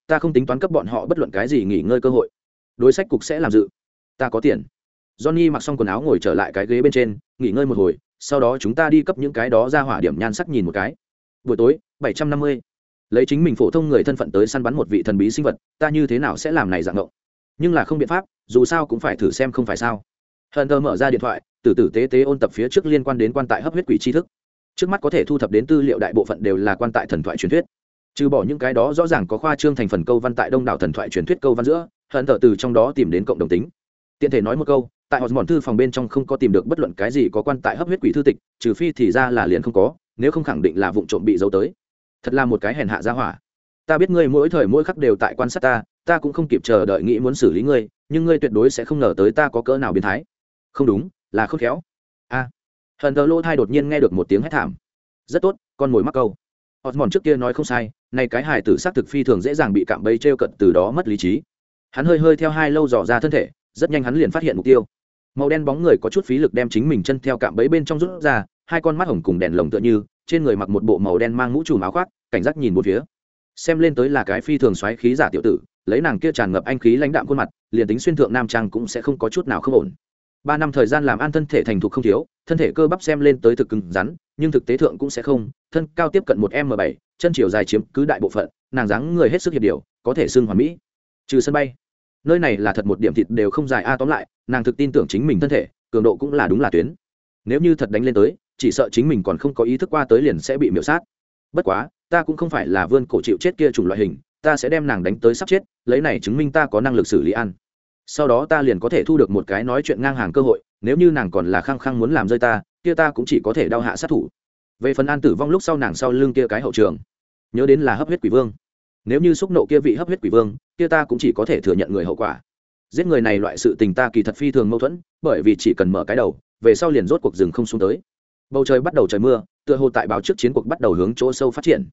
ta không tính toán cấp bọn họ bất luận cái gì nghỉ ngơi cơ hội. Đối sách cục sẽ làm dự. Ta có tiền. Johnny mặc xong quần áo ngồi trở lại cái ghế bên trên, nghỉ ngơi một hồi, sau đó chúng ta đi cấp những cái đó ra hỏa điểm nhan sắc nhìn một cái. Buổi tối, bảy trăm năm mươi. Lấy chính mình phổ thông người thân phận tới săn bắn một vị thần bí sinh vật, ta như thế nào sẽ làm này dạng ngộng? Nhưng là không biện pháp, dù sao cũng phải thử xem không phải sao. Hận thơ mở ra điện thoại, từ tử tế tế ôn tập phía trước liên quan đến quan tại hấp huyết quỷ tri thức. Trước mắt có thể thu thập đến tư liệu đại bộ phận đều là quan tại thần thoại truyền thuyết trừ bỏ những cái đó rõ ràng có khoa trương thành phần câu văn tại đông đảo thần thoại truyền thuyết câu văn giữa hận thờ từ trong đó tìm đến cộng đồng tính. Tiện thể nói một câu tại họ mòn thư phòng bên trong không có tìm được bất luận cái gì có quan tại hấp huyết quỷ thư tịch trừ phi thì ra là liền không có nếu không khẳng định là vụ trộm bị giấu tới. Thật là một cái hèn hạ ra hỏa. Ta biết ngươi mỗi thời mỗi khắc đều tại quan sát ta ta cũng không kịp chờ đợi nghĩ muốn xử lý ngươi nhưng ngươi tuyệt đối sẽ không ngờ tới ta có cỡ nào biến thái. Không đúng là không khéo. A. À, hận thờ lỗ thai đột nhiên nghe được một tiếng hét thảm. Rất tốt con mồi mắc câu họ mòn trước kia nói không sai, nay cái hài tử sát thực phi thường dễ dàng bị cạm bẫy t r e o cận từ đó mất lý trí. Hắn hơi hơi theo hai lâu dò ra thân thể, rất nhanh hắn liền phát hiện mục tiêu. Màu đen bóng người có chút phí lực đem chính mình chân theo cạm bẫy bên trong rút ra, hai con mắt hồng cùng đèn lồng tựa như, trên người mặc một bộ màu đen mang mũ trùm áo khoác, cảnh giác nhìn một phía. Xem lên tới là cái phi thường xoáy khí giả tiểu tử, lấy nàng kia tràn ngập anh khí lãnh đạm khuôn mặt, liền tính xuyên thượng nam trang cũng sẽ không có chút nào không ổn. Ba năm thời gian làm an thân thể thành thục không thiếu, thân thể cơ bắp xem lên tới thực cứng rắn nhưng thực tế thượng cũng sẽ không, thân cao tiếp cận một m bảy, chân chiều dài chiếm cứ đại bộ phận, nàng dáng người hết sức hiệp điều, có thể xưng hoàn mỹ. Trừ sân bay, nơi này là thật một điểm thịt đều không dài a à, tóm lại, nàng thực tin tưởng chính mình thân thể, cường độ cũng là đúng là tuyến. Nếu như thật đánh lên tới, chỉ sợ chính mình còn không có ý thức qua tới liền sẽ bị miễu sát. Bất quá, ta cũng không phải là vươn cổ chịu chết kia chủng loại hình, ta sẽ đem nàng đánh tới sắp chết, lấy này chứng minh ta có năng lực xử lý ăn. Sau đó ta liền có thể thu được một cái nói chuyện ngang hàng cơ hội, nếu như nàng còn là khăng khăng muốn làm rơi ta kia ta cũng chỉ có thể đau hạ sát thủ. Về phần an tử vong lúc sau nàng sau lưng kia cái hậu trường, nhớ đến là hấp huyết quỷ vương. Nếu như xúc nộ kia vị hấp huyết quỷ vương, kia ta cũng chỉ có thể thừa nhận người hậu quả. Giết người này loại sự tình ta kỳ thật phi thường mâu thuẫn, bởi vì chỉ cần mở cái đầu, về sau liền rốt cuộc rừng không xuống tới. Bầu trời bắt đầu trời mưa, tựa hồ tại báo trước chiến cuộc bắt đầu hướng chỗ sâu phát triển.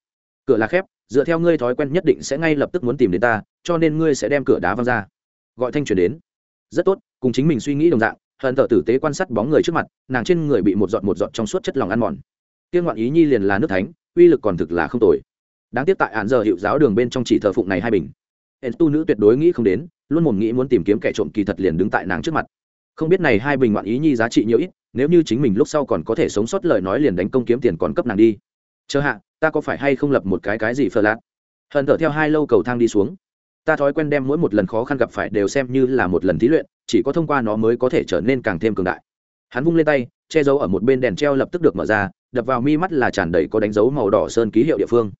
Cửa là khép, dựa theo ngươi thói quen nhất định sẽ ngay lập tức muốn tìm đến ta, cho nên ngươi sẽ đem cửa đá văng ra. Gọi thanh truyền đến. Rất tốt, cùng chính mình suy nghĩ đồng dạng hận thợ tử tế quan sát bóng người trước mặt, nàng trên người bị một giọt một giọt trong suốt chất lòng ăn mòn. Tiên ngoạn ý nhi liền là nước thánh, uy lực còn thực là không tồi. Đáng tiếc tại hạn giờ hiệu giáo đường bên trong chỉ thờ phụng này hai bình. Hẹn tu nữ tuyệt đối nghĩ không đến, luôn mồm nghĩ muốn tìm kiếm kẻ trộm kỳ thật liền đứng tại nàng trước mặt. Không biết này hai bình ngoạn ý nhi giá trị nhiều ít, nếu như chính mình lúc sau còn có thể sống sót lời nói liền đánh công kiếm tiền còn cấp nàng đi. Chờ hạ, ta có phải hay không lập một cái cái gì phờ lạc? Hận thở theo hai lâu cầu thang đi xuống. Ta thói quen đem mỗi một lần khó khăn gặp phải đều xem như là một lần thí luyện chỉ có thông qua nó mới có thể trở nên càng thêm cường đại. Hắn vung lên tay, che giấu ở một bên đèn treo lập tức được mở ra, đập vào mi mắt là tràn đầy có đánh dấu màu đỏ sơn ký hiệu địa phương.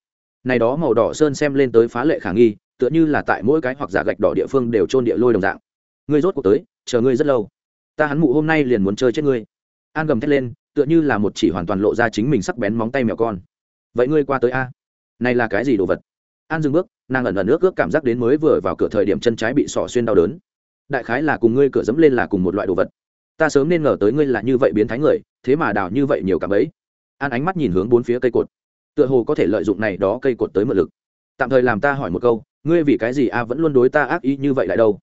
Này đó màu đỏ sơn xem lên tới phá lệ khả nghi, tựa như là tại mỗi cái hoặc giả gạch đỏ địa phương đều trôn địa lôi đồng dạng. Ngươi rốt cuộc tới, chờ ngươi rất lâu. Ta hắn mụ hôm nay liền muốn chơi chết ngươi. An gầm thét lên, tựa như là một chỉ hoàn toàn lộ ra chính mình sắc bén móng tay mèo con. Vậy ngươi qua tới a? Này là cái gì đồ vật? An dừng bước, nàng ẩn ẩn nước ước cảm giác đến mới vừa vào cửa thời điểm chân trái bị sỏ xuyên đau đớn đại khái là cùng ngươi cửa dẫm lên là cùng một loại đồ vật. Ta sớm nên ngờ tới ngươi là như vậy biến thái người, thế mà đào như vậy nhiều cảm ấy an ánh mắt nhìn hướng bốn phía cây cột. Tựa hồ có thể lợi dụng này đó cây cột tới mượn lực. Tạm thời làm ta hỏi một câu, ngươi vì cái gì a vẫn luôn đối ta ác ý như vậy lại đâu?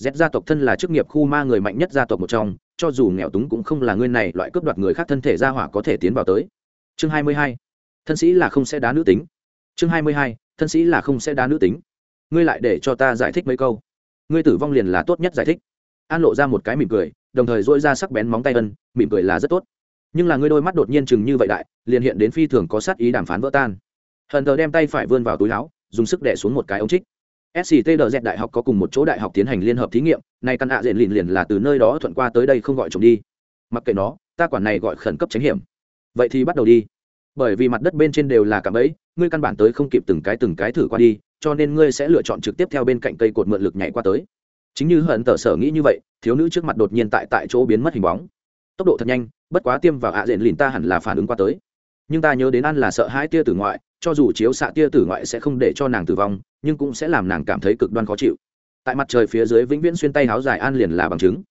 Z gia tộc thân là chức nghiệp khu ma người mạnh nhất gia tộc một trong, cho dù nghèo túng cũng không là ngươi này loại cướp đoạt người khác thân thể gia hỏa có thể tiến vào tới. Chương hai mươi hai, thân sĩ là không sẽ đá nữ tính. Chương hai mươi hai, thân sĩ là không sẽ đá nữ tính. Ngươi lại để cho ta giải thích mấy câu ngươi tử vong liền là tốt nhất giải thích. An lộ ra một cái mỉm cười, đồng thời dỗi ra sắc bén móng tay ân, mỉm cười là rất tốt. Nhưng là ngươi đôi mắt đột nhiên chừng như vậy đại, liền hiện đến phi thường có sát ý đàm phán vỡ tan. Hận thờ đem tay phải vươn vào túi áo, dùng sức đẻ xuống một cái ống trích. Sctdz đại học có cùng một chỗ đại học tiến hành liên hợp thí nghiệm, nay căn ạ à diện liền liền là từ nơi đó thuận qua tới đây không gọi trộm đi. Mặc kệ nó, ta quản này gọi khẩn cấp tránh hiểm. Vậy thì bắt đầu đi. Bởi vì mặt đất bên trên đều là cạm bẫy, ngươi căn bản tới không kịp từng cái từng cái thử qua đi cho nên ngươi sẽ lựa chọn trực tiếp theo bên cạnh cây cột mượn lực nhảy qua tới. Chính như hận tờ sở nghĩ như vậy, thiếu nữ trước mặt đột nhiên tại tại chỗ biến mất hình bóng. Tốc độ thật nhanh, bất quá tiêm vào ạ à diện lìn ta hẳn là phản ứng qua tới. Nhưng ta nhớ đến ăn là sợ hai tia tử ngoại, cho dù chiếu xạ tia tử ngoại sẽ không để cho nàng tử vong, nhưng cũng sẽ làm nàng cảm thấy cực đoan khó chịu. Tại mặt trời phía dưới vĩnh viễn xuyên tay háo dài an liền là bằng chứng.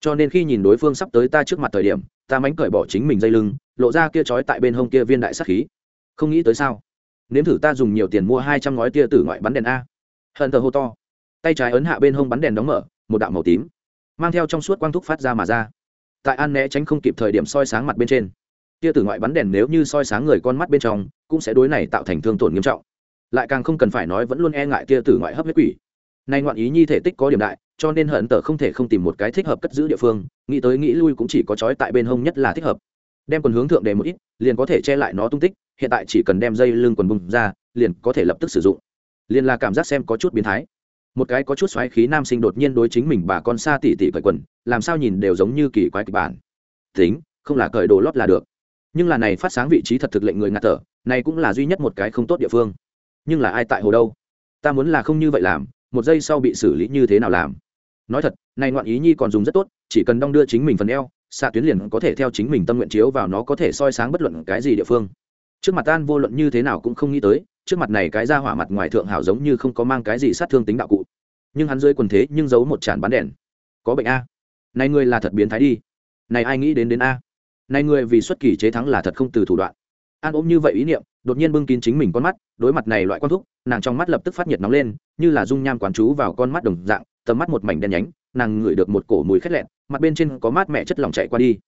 Cho nên khi nhìn đối phương sắp tới ta trước mặt thời điểm, ta mánh cởi bỏ chính mình dây lưng, lộ ra kia trói tại bên hông kia viên đại sắc khí. Không nghĩ tới sao? Nếm thử ta dùng nhiều tiền mua hai trăm ngói tia tử ngoại bắn đèn a. Hận thờ hô to. Tay trái ấn hạ bên hông bắn đèn đóng mở, một đạo màu tím, mang theo trong suốt quang thúc phát ra mà ra. Tại an né tránh không kịp thời điểm soi sáng mặt bên trên, tia tử ngoại bắn đèn nếu như soi sáng người con mắt bên trong, cũng sẽ đối này tạo thành thương tổn nghiêm trọng. Lại càng không cần phải nói vẫn luôn e ngại tia tử ngoại hấp huyết quỷ. Nay ngoạn ý nhi thể tích có điểm đại, cho nên hận tờ không thể không tìm một cái thích hợp cất giữ địa phương, nghĩ tới nghĩ lui cũng chỉ có trói tại bên hông nhất là thích hợp. Đem quần hướng thượng đề một ít, liền có thể che lại nó tung tích hiện tại chỉ cần đem dây lưng quần bung ra, liền có thể lập tức sử dụng. Liền là cảm giác xem có chút biến thái. Một cái có chút xoáy khí nam sinh đột nhiên đối chính mình bà con xa tỉ tỉ cởi quần, làm sao nhìn đều giống như kỳ quái kịch bản. Tính, không là cởi đồ lót là được. Nhưng là này phát sáng vị trí thật thực lệnh người ngạt thở, này cũng là duy nhất một cái không tốt địa phương. Nhưng là ai tại hồ đâu? Ta muốn là không như vậy làm, một giây sau bị xử lý như thế nào làm? Nói thật, này ngoạn ý nhi còn dùng rất tốt, chỉ cần đong đưa chính mình phần eo, xạ tuyến liền có thể theo chính mình tâm nguyện chiếu vào nó có thể soi sáng bất luận cái gì địa phương trước mặt tan vô luận như thế nào cũng không nghĩ tới, trước mặt này cái ra hỏa mặt ngoài thượng hảo giống như không có mang cái gì sát thương tính đạo cụ. Nhưng hắn dưới quần thế nhưng giấu một tràn bán đèn. Có bệnh a. Này người là thật biến thái đi. Này ai nghĩ đến đến a. Này người vì xuất kỳ chế thắng là thật không từ thủ đoạn. An ôm như vậy ý niệm, đột nhiên bưng kín chính mình con mắt, đối mặt này loại quan thúc, nàng trong mắt lập tức phát nhiệt nóng lên, như là dung nham quán chú vào con mắt đồng dạng, tầm mắt một mảnh đen nhánh, nàng ngửi được một cổ mùi khét lẹn, mặt bên trên có mát mẹ chất lỏng chạy qua đi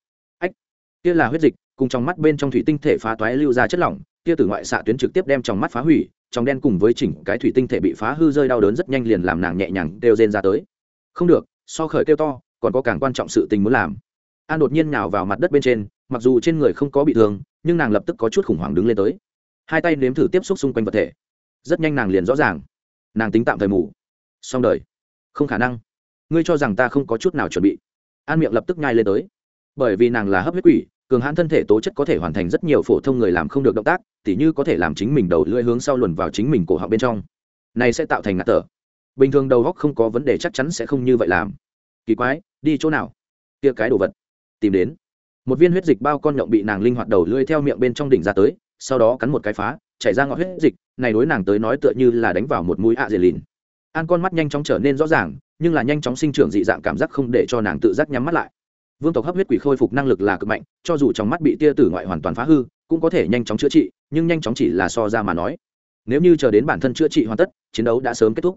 kia là huyết dịch, cùng trong mắt bên trong thủy tinh thể phá toái lưu ra chất lỏng, kia từ ngoại xạ tuyến trực tiếp đem trong mắt phá hủy, trong đen cùng với chỉnh cái thủy tinh thể bị phá hư rơi đau đớn rất nhanh liền làm nàng nhẹ nhàng đều rên ra tới. Không được, so khởi kêu to, còn có càng quan trọng sự tình muốn làm. An đột nhiên nhào vào mặt đất bên trên, mặc dù trên người không có bị thương, nhưng nàng lập tức có chút khủng hoảng đứng lên tới. Hai tay nếm thử tiếp xúc xung quanh vật thể. Rất nhanh nàng liền rõ ràng, nàng tính tạm thời mù xong đời. Không khả năng. Ngươi cho rằng ta không có chút nào chuẩn bị. An miệng lập tức nhai lên tới bởi vì nàng là hấp huyết quỷ, cường hãn thân thể tố chất có thể hoàn thành rất nhiều phổ thông người làm không được động tác, tỉ như có thể làm chính mình đầu lưỡi hướng sau luồn vào chính mình cổ họng bên trong. Này sẽ tạo thành ngạt tở bình thường đầu góc không có vấn đề chắc chắn sẽ không như vậy làm. Kỳ quái, đi chỗ nào? Kia cái đồ vật. Tìm đến. Một viên huyết dịch bao con nhộng bị nàng linh hoạt đầu lưỡi theo miệng bên trong đỉnh ra tới, sau đó cắn một cái phá, chảy ra ngọt huyết dịch, này đối nàng tới nói tựa như là đánh vào một mũi ạ dề lìn. An con mắt nhanh chóng trở nên rõ ràng, nhưng là nhanh chóng sinh trưởng dị dạng cảm giác không để cho nàng tự giác nhắm mắt lại vương tộc hấp huyết quỷ khôi phục năng lực là cực mạnh, cho dù trong mắt bị tia tử ngoại hoàn toàn phá hư, cũng có thể nhanh chóng chữa trị, nhưng nhanh chóng chỉ là so ra mà nói. Nếu như chờ đến bản thân chữa trị hoàn tất, chiến đấu đã sớm kết thúc.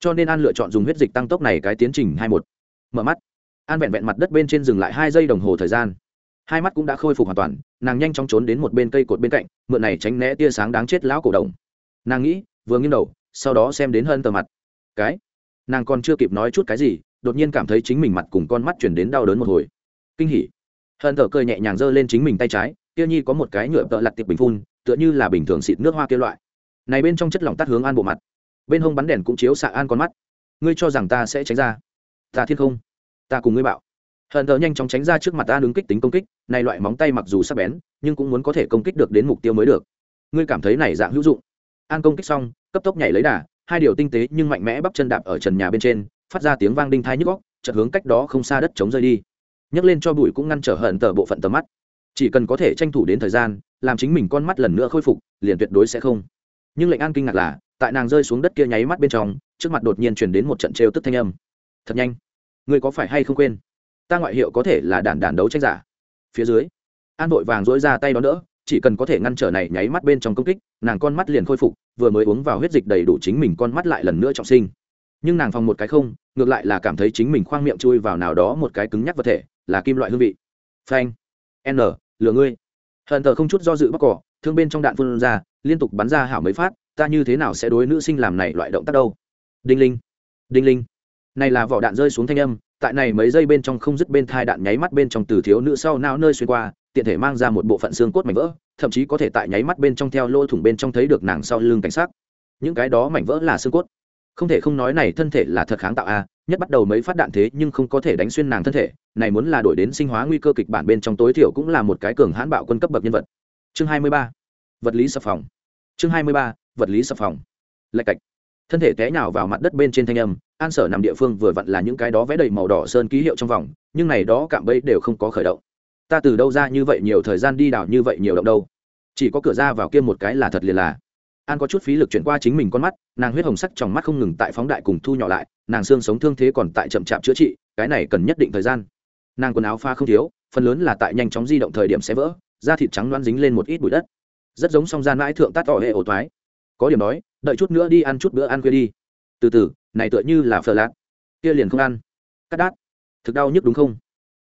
Cho nên an lựa chọn dùng huyết dịch tăng tốc này cái tiến trình hai một. Mở mắt. An vẹn vẹn mặt đất bên trên dừng lại hai giây đồng hồ thời gian. Hai mắt cũng đã khôi phục hoàn toàn, nàng nhanh chóng trốn đến một bên cây cột bên cạnh, mượn này tránh né tia sáng đáng chết lão cổ đồng. Nàng nghĩ, vừa nghiêng đầu, sau đó xem đến hơn tờ mặt. Cái? Nàng còn chưa kịp nói chút cái gì, đột nhiên cảm thấy chính mình mặt cùng con mắt chuyển đến đau đớn một hồi kinh hỉ. Hận thở cười nhẹ nhàng giơ lên chính mình tay trái, kia nhi có một cái nhựa tợ lặt tiệp bình phun, tựa như là bình thường xịt nước hoa kia loại. Này bên trong chất lỏng tắt hướng an bộ mặt. Bên hông bắn đèn cũng chiếu xạ an con mắt. Ngươi cho rằng ta sẽ tránh ra? Ta thiên không. Ta cùng ngươi bạo. Hận thờ nhanh chóng tránh ra trước mặt ta đứng kích tính công kích, này loại móng tay mặc dù sắc bén, nhưng cũng muốn có thể công kích được đến mục tiêu mới được. Ngươi cảm thấy này dạng hữu dụng. An công kích xong, cấp tốc nhảy lấy đà, hai điều tinh tế nhưng mạnh mẽ bắp chân đạp ở trần nhà bên trên, phát ra tiếng vang đinh thai nhức góc chợt hướng cách đó không xa đất chống rơi đi nhấc lên cho bụi cũng ngăn trở hận tờ bộ phận tầm mắt. Chỉ cần có thể tranh thủ đến thời gian, làm chính mình con mắt lần nữa khôi phục, liền tuyệt đối sẽ không. Nhưng lệnh an kinh ngạc là, tại nàng rơi xuống đất kia nháy mắt bên trong, trước mặt đột nhiên chuyển đến một trận trêu tức thanh âm. Thật nhanh. Người có phải hay không quên? Ta ngoại hiệu có thể là đản đản đấu tranh giả. Phía dưới, an vội vàng dỗi ra tay đó nữa, chỉ cần có thể ngăn trở này nháy mắt bên trong công kích, nàng con mắt liền khôi phục, vừa mới uống vào huyết dịch đầy đủ chính mình con mắt lại lần nữa trọng sinh. Nhưng nàng phòng một cái không, ngược lại là cảm thấy chính mình khoang miệng chui vào nào đó một cái cứng nhắc vật thể là kim loại hương vị. Phanh. N lừa ngươi. Hận thờ không chút do dự bóc cỏ, thương bên trong đạn phun ra, liên tục bắn ra hảo mấy phát, ta như thế nào sẽ đối nữ sinh làm này loại động tác đâu? Đinh linh. Đinh linh. Này là vỏ đạn rơi xuống thanh âm, tại này mấy giây bên trong không dứt bên thai đạn nháy mắt bên trong từ thiếu nữ sau não nơi xuyên qua, tiện thể mang ra một bộ phận xương cốt mảnh vỡ, thậm chí có thể tại nháy mắt bên trong theo lỗ thủng bên trong thấy được nàng sau lưng cảnh sát những cái đó mảnh vỡ là xương cốt. Không thể không nói này thân thể là thật kháng tạo a nhất bắt đầu mấy phát đạn thế nhưng không có thể đánh xuyên nàng thân thể, này muốn là đổi đến sinh hóa nguy cơ kịch bản bên trong tối thiểu cũng là một cái cường hãn bạo quân cấp bậc nhân vật. Chương 23. vật lý sập phòng. Chương 23. vật lý sập phòng. Lạch cạch. Thân thể té nhào vào mặt đất bên trên thanh âm, an sở nằm địa phương vừa vặn là những cái đó vẽ đầy màu đỏ sơn ký hiệu trong vòng, nhưng này đó cạm bẫy đều không có khởi động. Ta từ đâu ra như vậy nhiều thời gian đi đảo như vậy nhiều động đâu? Chỉ có cửa ra vào kia một cái là thật liền là an có chút phí lực chuyển qua chính mình con mắt nàng huyết hồng sắc trong mắt không ngừng tại phóng đại cùng thu nhỏ lại nàng xương sống thương thế còn tại chậm chạp chữa trị cái này cần nhất định thời gian nàng quần áo pha không thiếu phần lớn là tại nhanh chóng di động thời điểm sẽ vỡ da thịt trắng loan dính lên một ít bụi đất rất giống song gian mãi thượng tát tỏ hệ ổ thoái. có điểm đói đợi chút nữa đi ăn chút bữa ăn khuya đi từ từ này tựa như là phở lạc kia liền không ăn. cắt đát. thực đau nhức đúng không?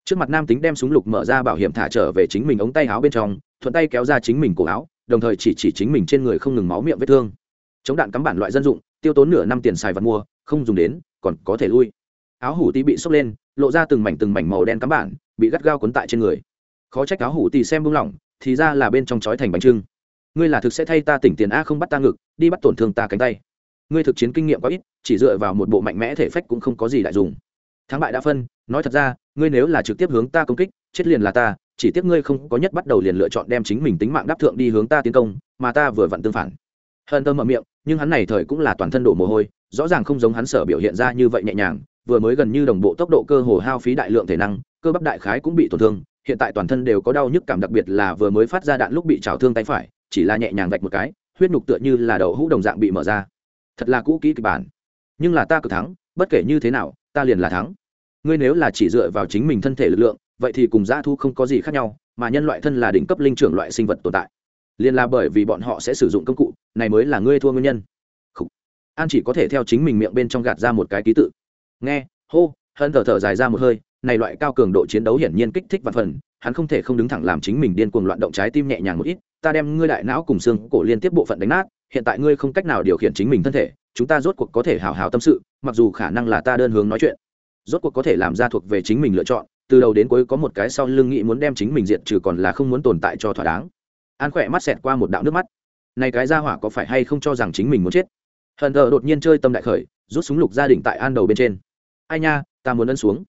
trước mặt nam tính đem súng lục mở ra bảo hiểm thả trở về chính mình ống tay áo bên trong, thuận tay kéo ra chính mình cổ áo đồng thời chỉ chỉ chính mình trên người không ngừng máu miệng vết thương. Chống đạn cắm bản loại dân dụng, tiêu tốn nửa năm tiền xài vật mua, không dùng đến, còn có thể lui. Áo hủ tí bị sốc lên, lộ ra từng mảnh từng mảnh màu đen cắm bản, bị gắt gao cuốn tại trên người. Khó trách áo hủ tì xem buông lỏng, thì ra là bên trong chói thành bánh trưng. Ngươi là thực sẽ thay ta tỉnh tiền a không bắt ta ngực, đi bắt tổn thương ta cánh tay. Ngươi thực chiến kinh nghiệm quá ít, chỉ dựa vào một bộ mạnh mẽ thể phách cũng không có gì đại dùng. Thắng bại đã phân, nói thật ra, ngươi nếu là trực tiếp hướng ta công kích, chết liền là ta chỉ tiếc ngươi không có nhất bắt đầu liền lựa chọn đem chính mình tính mạng đáp thượng đi hướng ta tiến công, mà ta vừa vặn tương phản. Hận tâm mở miệng, nhưng hắn này thời cũng là toàn thân đổ mồ hôi, rõ ràng không giống hắn sở biểu hiện ra như vậy nhẹ nhàng, vừa mới gần như đồng bộ tốc độ cơ hồ hao phí đại lượng thể năng, cơ bắp đại khái cũng bị tổn thương, hiện tại toàn thân đều có đau nhức cảm đặc biệt là vừa mới phát ra đạn lúc bị trào thương tay phải, chỉ là nhẹ nhàng vạch một cái, huyết nhục tựa như là đầu hũ đồng dạng bị mở ra. Thật là cũ kỹ kịch bản. Nhưng là ta cực thắng, bất kể như thế nào, ta liền là thắng. Ngươi nếu là chỉ dựa vào chính mình thân thể lực lượng vậy thì cùng dã thu không có gì khác nhau, mà nhân loại thân là đỉnh cấp linh trưởng loại sinh vật tồn tại. Liền là bởi vì bọn họ sẽ sử dụng công cụ, này mới là ngươi thua nguyên nhân. Khủ. an chỉ có thể theo chính mình miệng bên trong gạt ra một cái ký tự. Nghe, hô, hân thở thở dài ra một hơi, này loại cao cường độ chiến đấu hiển nhiên kích thích và phần, hắn không thể không đứng thẳng làm chính mình điên cuồng loạn động trái tim nhẹ nhàng một ít, ta đem ngươi đại não cùng xương cổ liên tiếp bộ phận đánh nát, hiện tại ngươi không cách nào điều khiển chính mình thân thể, chúng ta rốt cuộc có thể hào hào tâm sự, mặc dù khả năng là ta đơn hướng nói chuyện, rốt cuộc có thể làm ra thuộc về chính mình lựa chọn từ đầu đến cuối có một cái sau lưng nghĩ muốn đem chính mình diện trừ còn là không muốn tồn tại cho thỏa đáng. An khỏe mắt xẹt qua một đạo nước mắt. Này cái ra hỏa có phải hay không cho rằng chính mình muốn chết? Hận thờ đột nhiên chơi tâm đại khởi, rút súng lục gia đình tại an đầu bên trên. Ai nha, ta muốn ân xuống.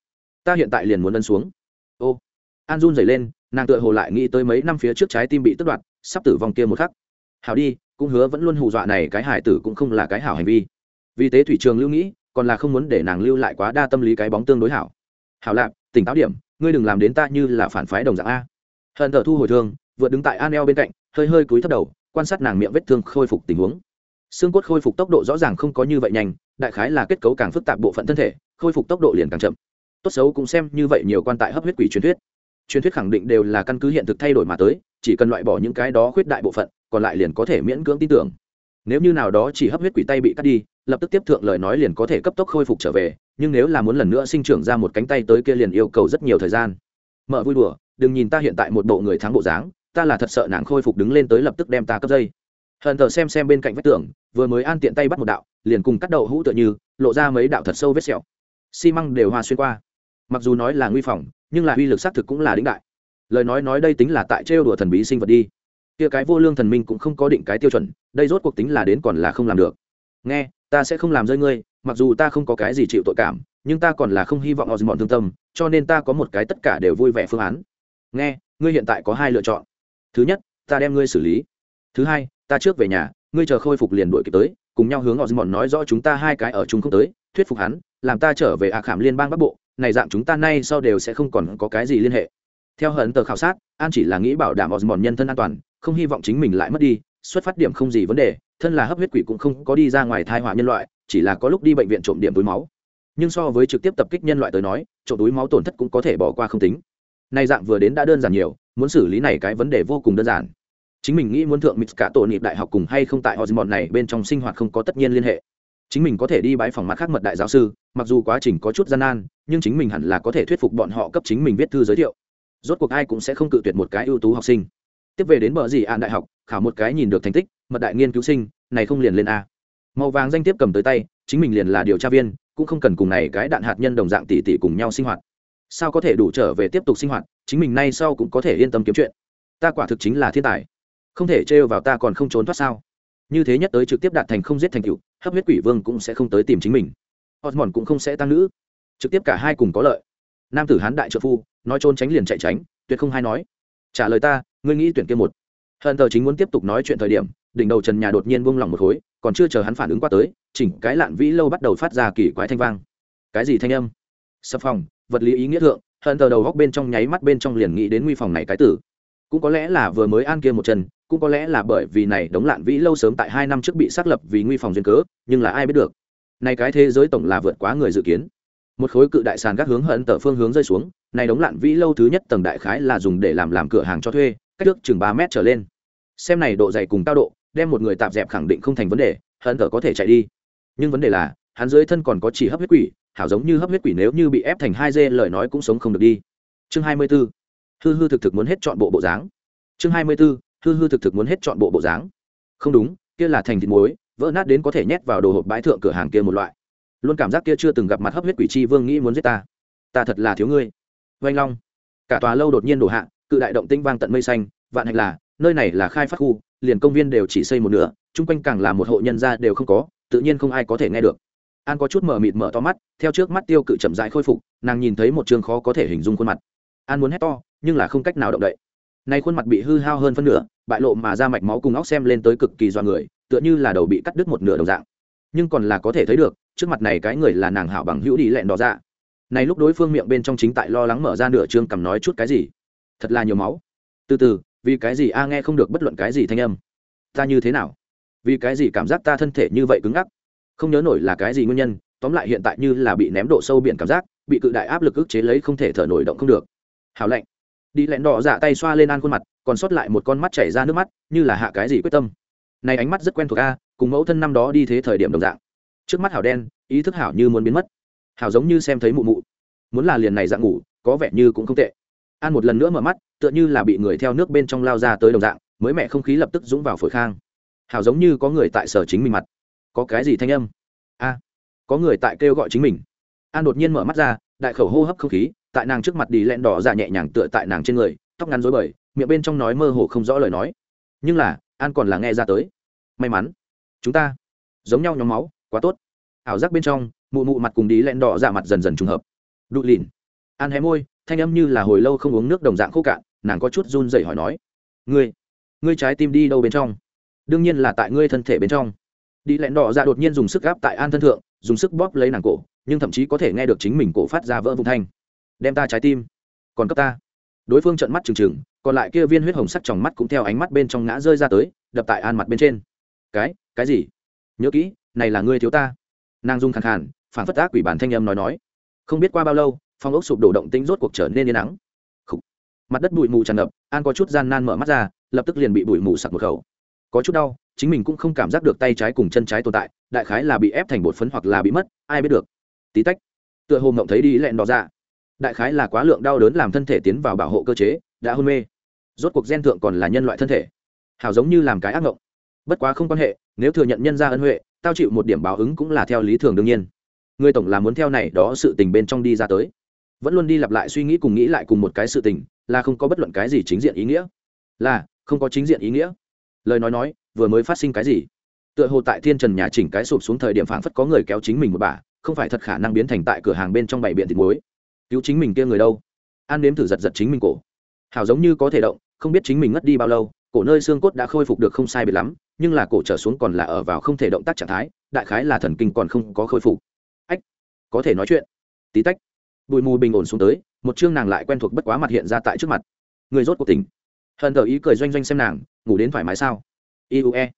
Ta hiện tại liền muốn ân xuống. Ô. An run dày lên, nàng tựa hồ lại nghĩ tới mấy năm phía trước trái tim bị tất đoạt, sắp tử vong kia một khắc. Hảo đi, cũng hứa vẫn luôn hù dọa này cái hải tử cũng không là cái hảo hành vi. Vì tế thủy trường lưu nghĩ, còn là không muốn để nàng lưu lại quá đa tâm lý cái bóng tương đối hảo. Hảo lạp tỉnh táo điểm, ngươi đừng làm đến ta như là phản phái đồng dạng a. Hận thờ thu hồi thương, vừa đứng tại an eo bên cạnh, hơi hơi cúi thấp đầu, quan sát nàng miệng vết thương khôi phục tình huống. Xương cốt khôi phục tốc độ rõ ràng không có như vậy nhanh, đại khái là kết cấu càng phức tạp bộ phận thân thể, khôi phục tốc độ liền càng chậm. Tốt xấu cũng xem như vậy nhiều quan tại hấp huyết quỷ truyền thuyết. Truyền thuyết khẳng định đều là căn cứ hiện thực thay đổi mà tới, chỉ cần loại bỏ những cái đó khuyết đại bộ phận, còn lại liền có thể miễn cưỡng tin tưởng. Nếu như nào đó chỉ hấp huyết quỷ tay bị cắt đi lập tức tiếp thượng lời nói liền có thể cấp tốc khôi phục trở về, nhưng nếu là muốn lần nữa sinh trưởng ra một cánh tay tới kia liền yêu cầu rất nhiều thời gian. Mở vui đùa, đừng nhìn ta hiện tại một bộ người thắng bộ dáng, ta là thật sợ nàng khôi phục đứng lên tới lập tức đem ta cấp dây. Hận thờ xem xem bên cạnh vách tường, vừa mới an tiện tay bắt một đạo, liền cùng cắt đậu hũ tựa như, lộ ra mấy đạo thật sâu vết sẹo. Xi măng đều hoa xuyên qua. Mặc dù nói là nguy phòng, nhưng là uy lực xác thực cũng là đĩnh đại. Lời nói nói đây tính là tại trêu đùa thần bí sinh vật đi. Kia cái vô lương thần minh cũng không có định cái tiêu chuẩn, đây rốt cuộc tính là đến còn là không làm được nghe, ta sẽ không làm rơi ngươi, mặc dù ta không có cái gì chịu tội cảm, nhưng ta còn là không hy vọng họ dìm bọn thương tâm, cho nên ta có một cái tất cả đều vui vẻ phương án. Nghe, ngươi hiện tại có hai lựa chọn. Thứ nhất, ta đem ngươi xử lý. Thứ hai, ta trước về nhà, ngươi chờ khôi phục liền đuổi kịp tới, cùng nhau hướng họ dìm bọn nói rõ chúng ta hai cái ở chung không tới, thuyết phục hắn, làm ta trở về ạ khảm liên bang bắc bộ, này dạng chúng ta nay sau đều sẽ không còn có cái gì liên hệ. Theo hận tờ khảo sát, an chỉ là nghĩ bảo đảm osmond nhân thân an toàn, không hy vọng chính mình lại mất đi, xuất phát điểm không gì vấn đề thân là hấp huyết quỷ cũng không có đi ra ngoài thai họa nhân loại, chỉ là có lúc đi bệnh viện trộm điểm túi máu. Nhưng so với trực tiếp tập kích nhân loại tới nói, trộm túi máu tổn thất cũng có thể bỏ qua không tính. Nay dạng vừa đến đã đơn giản nhiều, muốn xử lý này cái vấn đề vô cùng đơn giản. Chính mình nghĩ muốn thượng mít cả tổ nịp đại học cùng hay không tại họ dìm này bên trong sinh hoạt không có tất nhiên liên hệ. Chính mình có thể đi bãi phòng mặt khác mật đại giáo sư, mặc dù quá trình có chút gian nan, nhưng chính mình hẳn là có thể thuyết phục bọn họ cấp chính mình viết thư giới thiệu. Rốt cuộc ai cũng sẽ không cự tuyệt một cái ưu tú học sinh. Tiếp về đến bờ gì an đại học, khảo một cái nhìn được thành tích mật đại nghiên cứu sinh, này không liền lên a. Màu vàng danh tiếp cầm tới tay, chính mình liền là điều tra viên, cũng không cần cùng này cái đạn hạt nhân đồng dạng tỷ tỷ cùng nhau sinh hoạt. Sao có thể đủ trở về tiếp tục sinh hoạt, chính mình nay sau cũng có thể yên tâm kiếm chuyện. Ta quả thực chính là thiên tài. Không thể trêu vào ta còn không trốn thoát sao? Như thế nhất tới trực tiếp đạt thành không giết thành cựu hấp huyết quỷ vương cũng sẽ không tới tìm chính mình. Osmond cũng không sẽ tăng nữ. Trực tiếp cả hai cùng có lợi. Nam tử hán đại trợ phu, nói trốn tránh liền chạy tránh, tuyệt không hay nói. Trả lời ta, ngươi nghĩ tuyển kia một. Hận tờ chính muốn tiếp tục nói chuyện thời điểm đỉnh đầu trần nhà đột nhiên buông lỏng một khối, còn chưa chờ hắn phản ứng qua tới, chỉnh cái lạn vĩ lâu bắt đầu phát ra kỳ quái thanh vang. Cái gì thanh âm? Sập phòng, vật lý ý nghĩa thượng hận tờ đầu góc bên trong nháy mắt bên trong liền nghĩ đến nguy phòng này cái tử. Cũng có lẽ là vừa mới an kia một chân cũng có lẽ là bởi vì này đống lạn vĩ lâu sớm tại hai năm trước bị xác lập vì nguy phòng duyên cớ, nhưng là ai biết được. Này cái thế giới tổng là vượt quá người dự kiến. Một khối cự đại sàn gác hướng hận tờ phương hướng rơi xuống, này đống lạn vĩ lâu thứ nhất tầng đại khái là dùng để làm làm cửa hàng cho thuê, cách trước chừng ba mét trở lên. Xem này độ dày cùng cao độ đem một người tạp dẹp khẳng định không thành vấn đề hận thở có thể chạy đi. Nhưng vấn đề là, hắn dưới thân còn có chỉ hấp huyết quỷ, hảo giống như hấp huyết quỷ nếu như bị ép thành hai dê, lời nói cũng sống không được đi. Chương hai mươi 24. hư hư thực thực muốn hết chọn bộ bộ dáng. Chương hai mươi 24. hư hư thực thực muốn hết chọn bộ bộ dáng. Không đúng, kia là thành thịt muối, vỡ nát đến có thể nhét vào đồ hộp bãi thượng cửa hàng kia một loại. Luôn cảm giác kia chưa từng gặp mặt hấp huyết quỷ chi vương nghĩ muốn giết ta. Ta thật là thiếu ngươi. Oanh long. Cả tòa lâu đột nhiên đổ hạ, cự đại động tinh vang tận mây xanh, vạn hạnh là, nơi này là khai phát khu liền công viên đều chỉ xây một nửa, chung quanh càng là một hộ nhân gia đều không có, tự nhiên không ai có thể nghe được. An có chút mở mịt mở to mắt, theo trước mắt tiêu cự chậm rãi khôi phục, nàng nhìn thấy một chương khó có thể hình dung khuôn mặt. An muốn hét to, nhưng là không cách nào động đậy. Nay khuôn mặt bị hư hao hơn phân nửa, bại lộ mà ra mạch máu cùng óc xem lên tới cực kỳ do người, tựa như là đầu bị cắt đứt một nửa đồng dạng. Nhưng còn là có thể thấy được, trước mặt này cái người là nàng hảo bằng hữu đi lẹn đỏ ra này lúc đối phương miệng bên trong chính tại lo lắng mở ra nửa chương cầm nói chút cái gì. Thật là nhiều máu. Từ từ vì cái gì a nghe không được bất luận cái gì thanh âm? Ta như thế nào? Vì cái gì cảm giác ta thân thể như vậy cứng ngắc? Không nhớ nổi là cái gì nguyên nhân, tóm lại hiện tại như là bị ném độ sâu biển cảm giác, bị cự đại áp lực ức chế lấy không thể thở nổi động không được. Hảo lạnh. Đi lẹn đỏ dạ tay xoa lên an khuôn mặt, còn sót lại một con mắt chảy ra nước mắt, như là hạ cái gì quyết tâm. Này ánh mắt rất quen thuộc a, cùng mẫu thân năm đó đi thế thời điểm đồng dạng. Trước mắt hảo đen, ý thức hảo như muốn biến mất. Hảo giống như xem thấy mụ mụ. Muốn là liền này dạng ngủ, có vẻ như cũng không tệ an một lần nữa mở mắt, tựa như là bị người theo nước bên trong lao ra tới đồng dạng, mới mẹ không khí lập tức dũng vào phổi khang. Hảo giống như có người tại sở chính mình mặt. Có cái gì thanh âm? A, có người tại kêu gọi chính mình. An đột nhiên mở mắt ra, đại khẩu hô hấp không khí, tại nàng trước mặt đi lẹn đỏ dạ nhẹ nhàng tựa tại nàng trên người, tóc ngắn rối bời, miệng bên trong nói mơ hồ không rõ lời nói. Nhưng là, an còn là nghe ra tới. May mắn, chúng ta giống nhau nhóm máu, quá tốt. Ảo giác bên trong, mụ mụ mặt cùng đi lẹn đỏ dạ mặt dần dần trùng hợp. Đụ lìn. An hé môi thanh âm như là hồi lâu không uống nước đồng dạng khô cạn, nàng có chút run rẩy hỏi nói, ngươi ngươi trái tim đi đâu bên trong? Đương nhiên là tại ngươi thân thể bên trong. Đi lẹn đỏ ra đột nhiên dùng sức gáp tại an thân thượng, dùng sức bóp lấy nàng cổ, nhưng thậm chí có thể nghe được chính mình cổ phát ra vỡ vùng thanh. Đem ta trái tim, còn cấp ta. Đối phương trợn mắt trừng trừng, còn lại kia viên huyết hồng sắc trong mắt cũng theo ánh mắt bên trong ngã rơi ra tới, đập tại an mặt bên trên. Cái cái gì? Nhớ kỹ, này là ngươi thiếu ta. Nàng dung khẳng khàn, phản phất ác quỷ bản thanh âm nói nói. Không biết qua bao lâu phong ốc sụp đổ động tĩnh rốt cuộc trở nên yên nắng. Mặt đất bụi mù tràn ngập, an có chút gian nan mở mắt ra, lập tức liền bị bụi mù sặc một khẩu. Có chút đau, chính mình cũng không cảm giác được tay trái cùng chân trái tồn tại, đại khái là bị ép thành bột phấn hoặc là bị mất, ai biết được. Tí tách, tựa hồ mộng thấy đi lẹn đỏ ra đại khái là quá lượng đau đớn làm thân thể tiến vào bảo hộ cơ chế, đã hôn mê. Rốt cuộc gen thượng còn là nhân loại thân thể. Hào giống như làm cái ác mộng. Bất quá không quan hệ, nếu thừa nhận nhân ra ân huệ, tao chịu một điểm báo ứng cũng là theo lý thường đương nhiên. Người tổng là muốn theo này đó sự tình bên trong đi ra tới vẫn luôn đi lặp lại suy nghĩ cùng nghĩ lại cùng một cái sự tình, là không có bất luận cái gì chính diện ý nghĩa. Là, không có chính diện ý nghĩa. Lời nói nói, vừa mới phát sinh cái gì? Tựa hồ tại thiên trần nhà chỉnh cái sụp xuống thời điểm phảng phất có người kéo chính mình một bà, không phải thật khả năng biến thành tại cửa hàng bên trong bảy biện thịt muối. Cứu chính mình kia người đâu? An nếm thử giật giật chính mình cổ. Hảo giống như có thể động, không biết chính mình ngất đi bao lâu, cổ nơi xương cốt đã khôi phục được không sai biệt lắm, nhưng là cổ trở xuống còn là ở vào không thể động tác trạng thái, đại khái là thần kinh còn không có khôi phục. Ách, có thể nói chuyện. Tí tách bụi mù bình ổn xuống tới, một chương nàng lại quen thuộc bất quá mặt hiện ra tại trước mặt. Người rốt cuộc tỉnh. Hận thờ ý cười doanh doanh xem nàng, ngủ đến thoải mái sao? Iue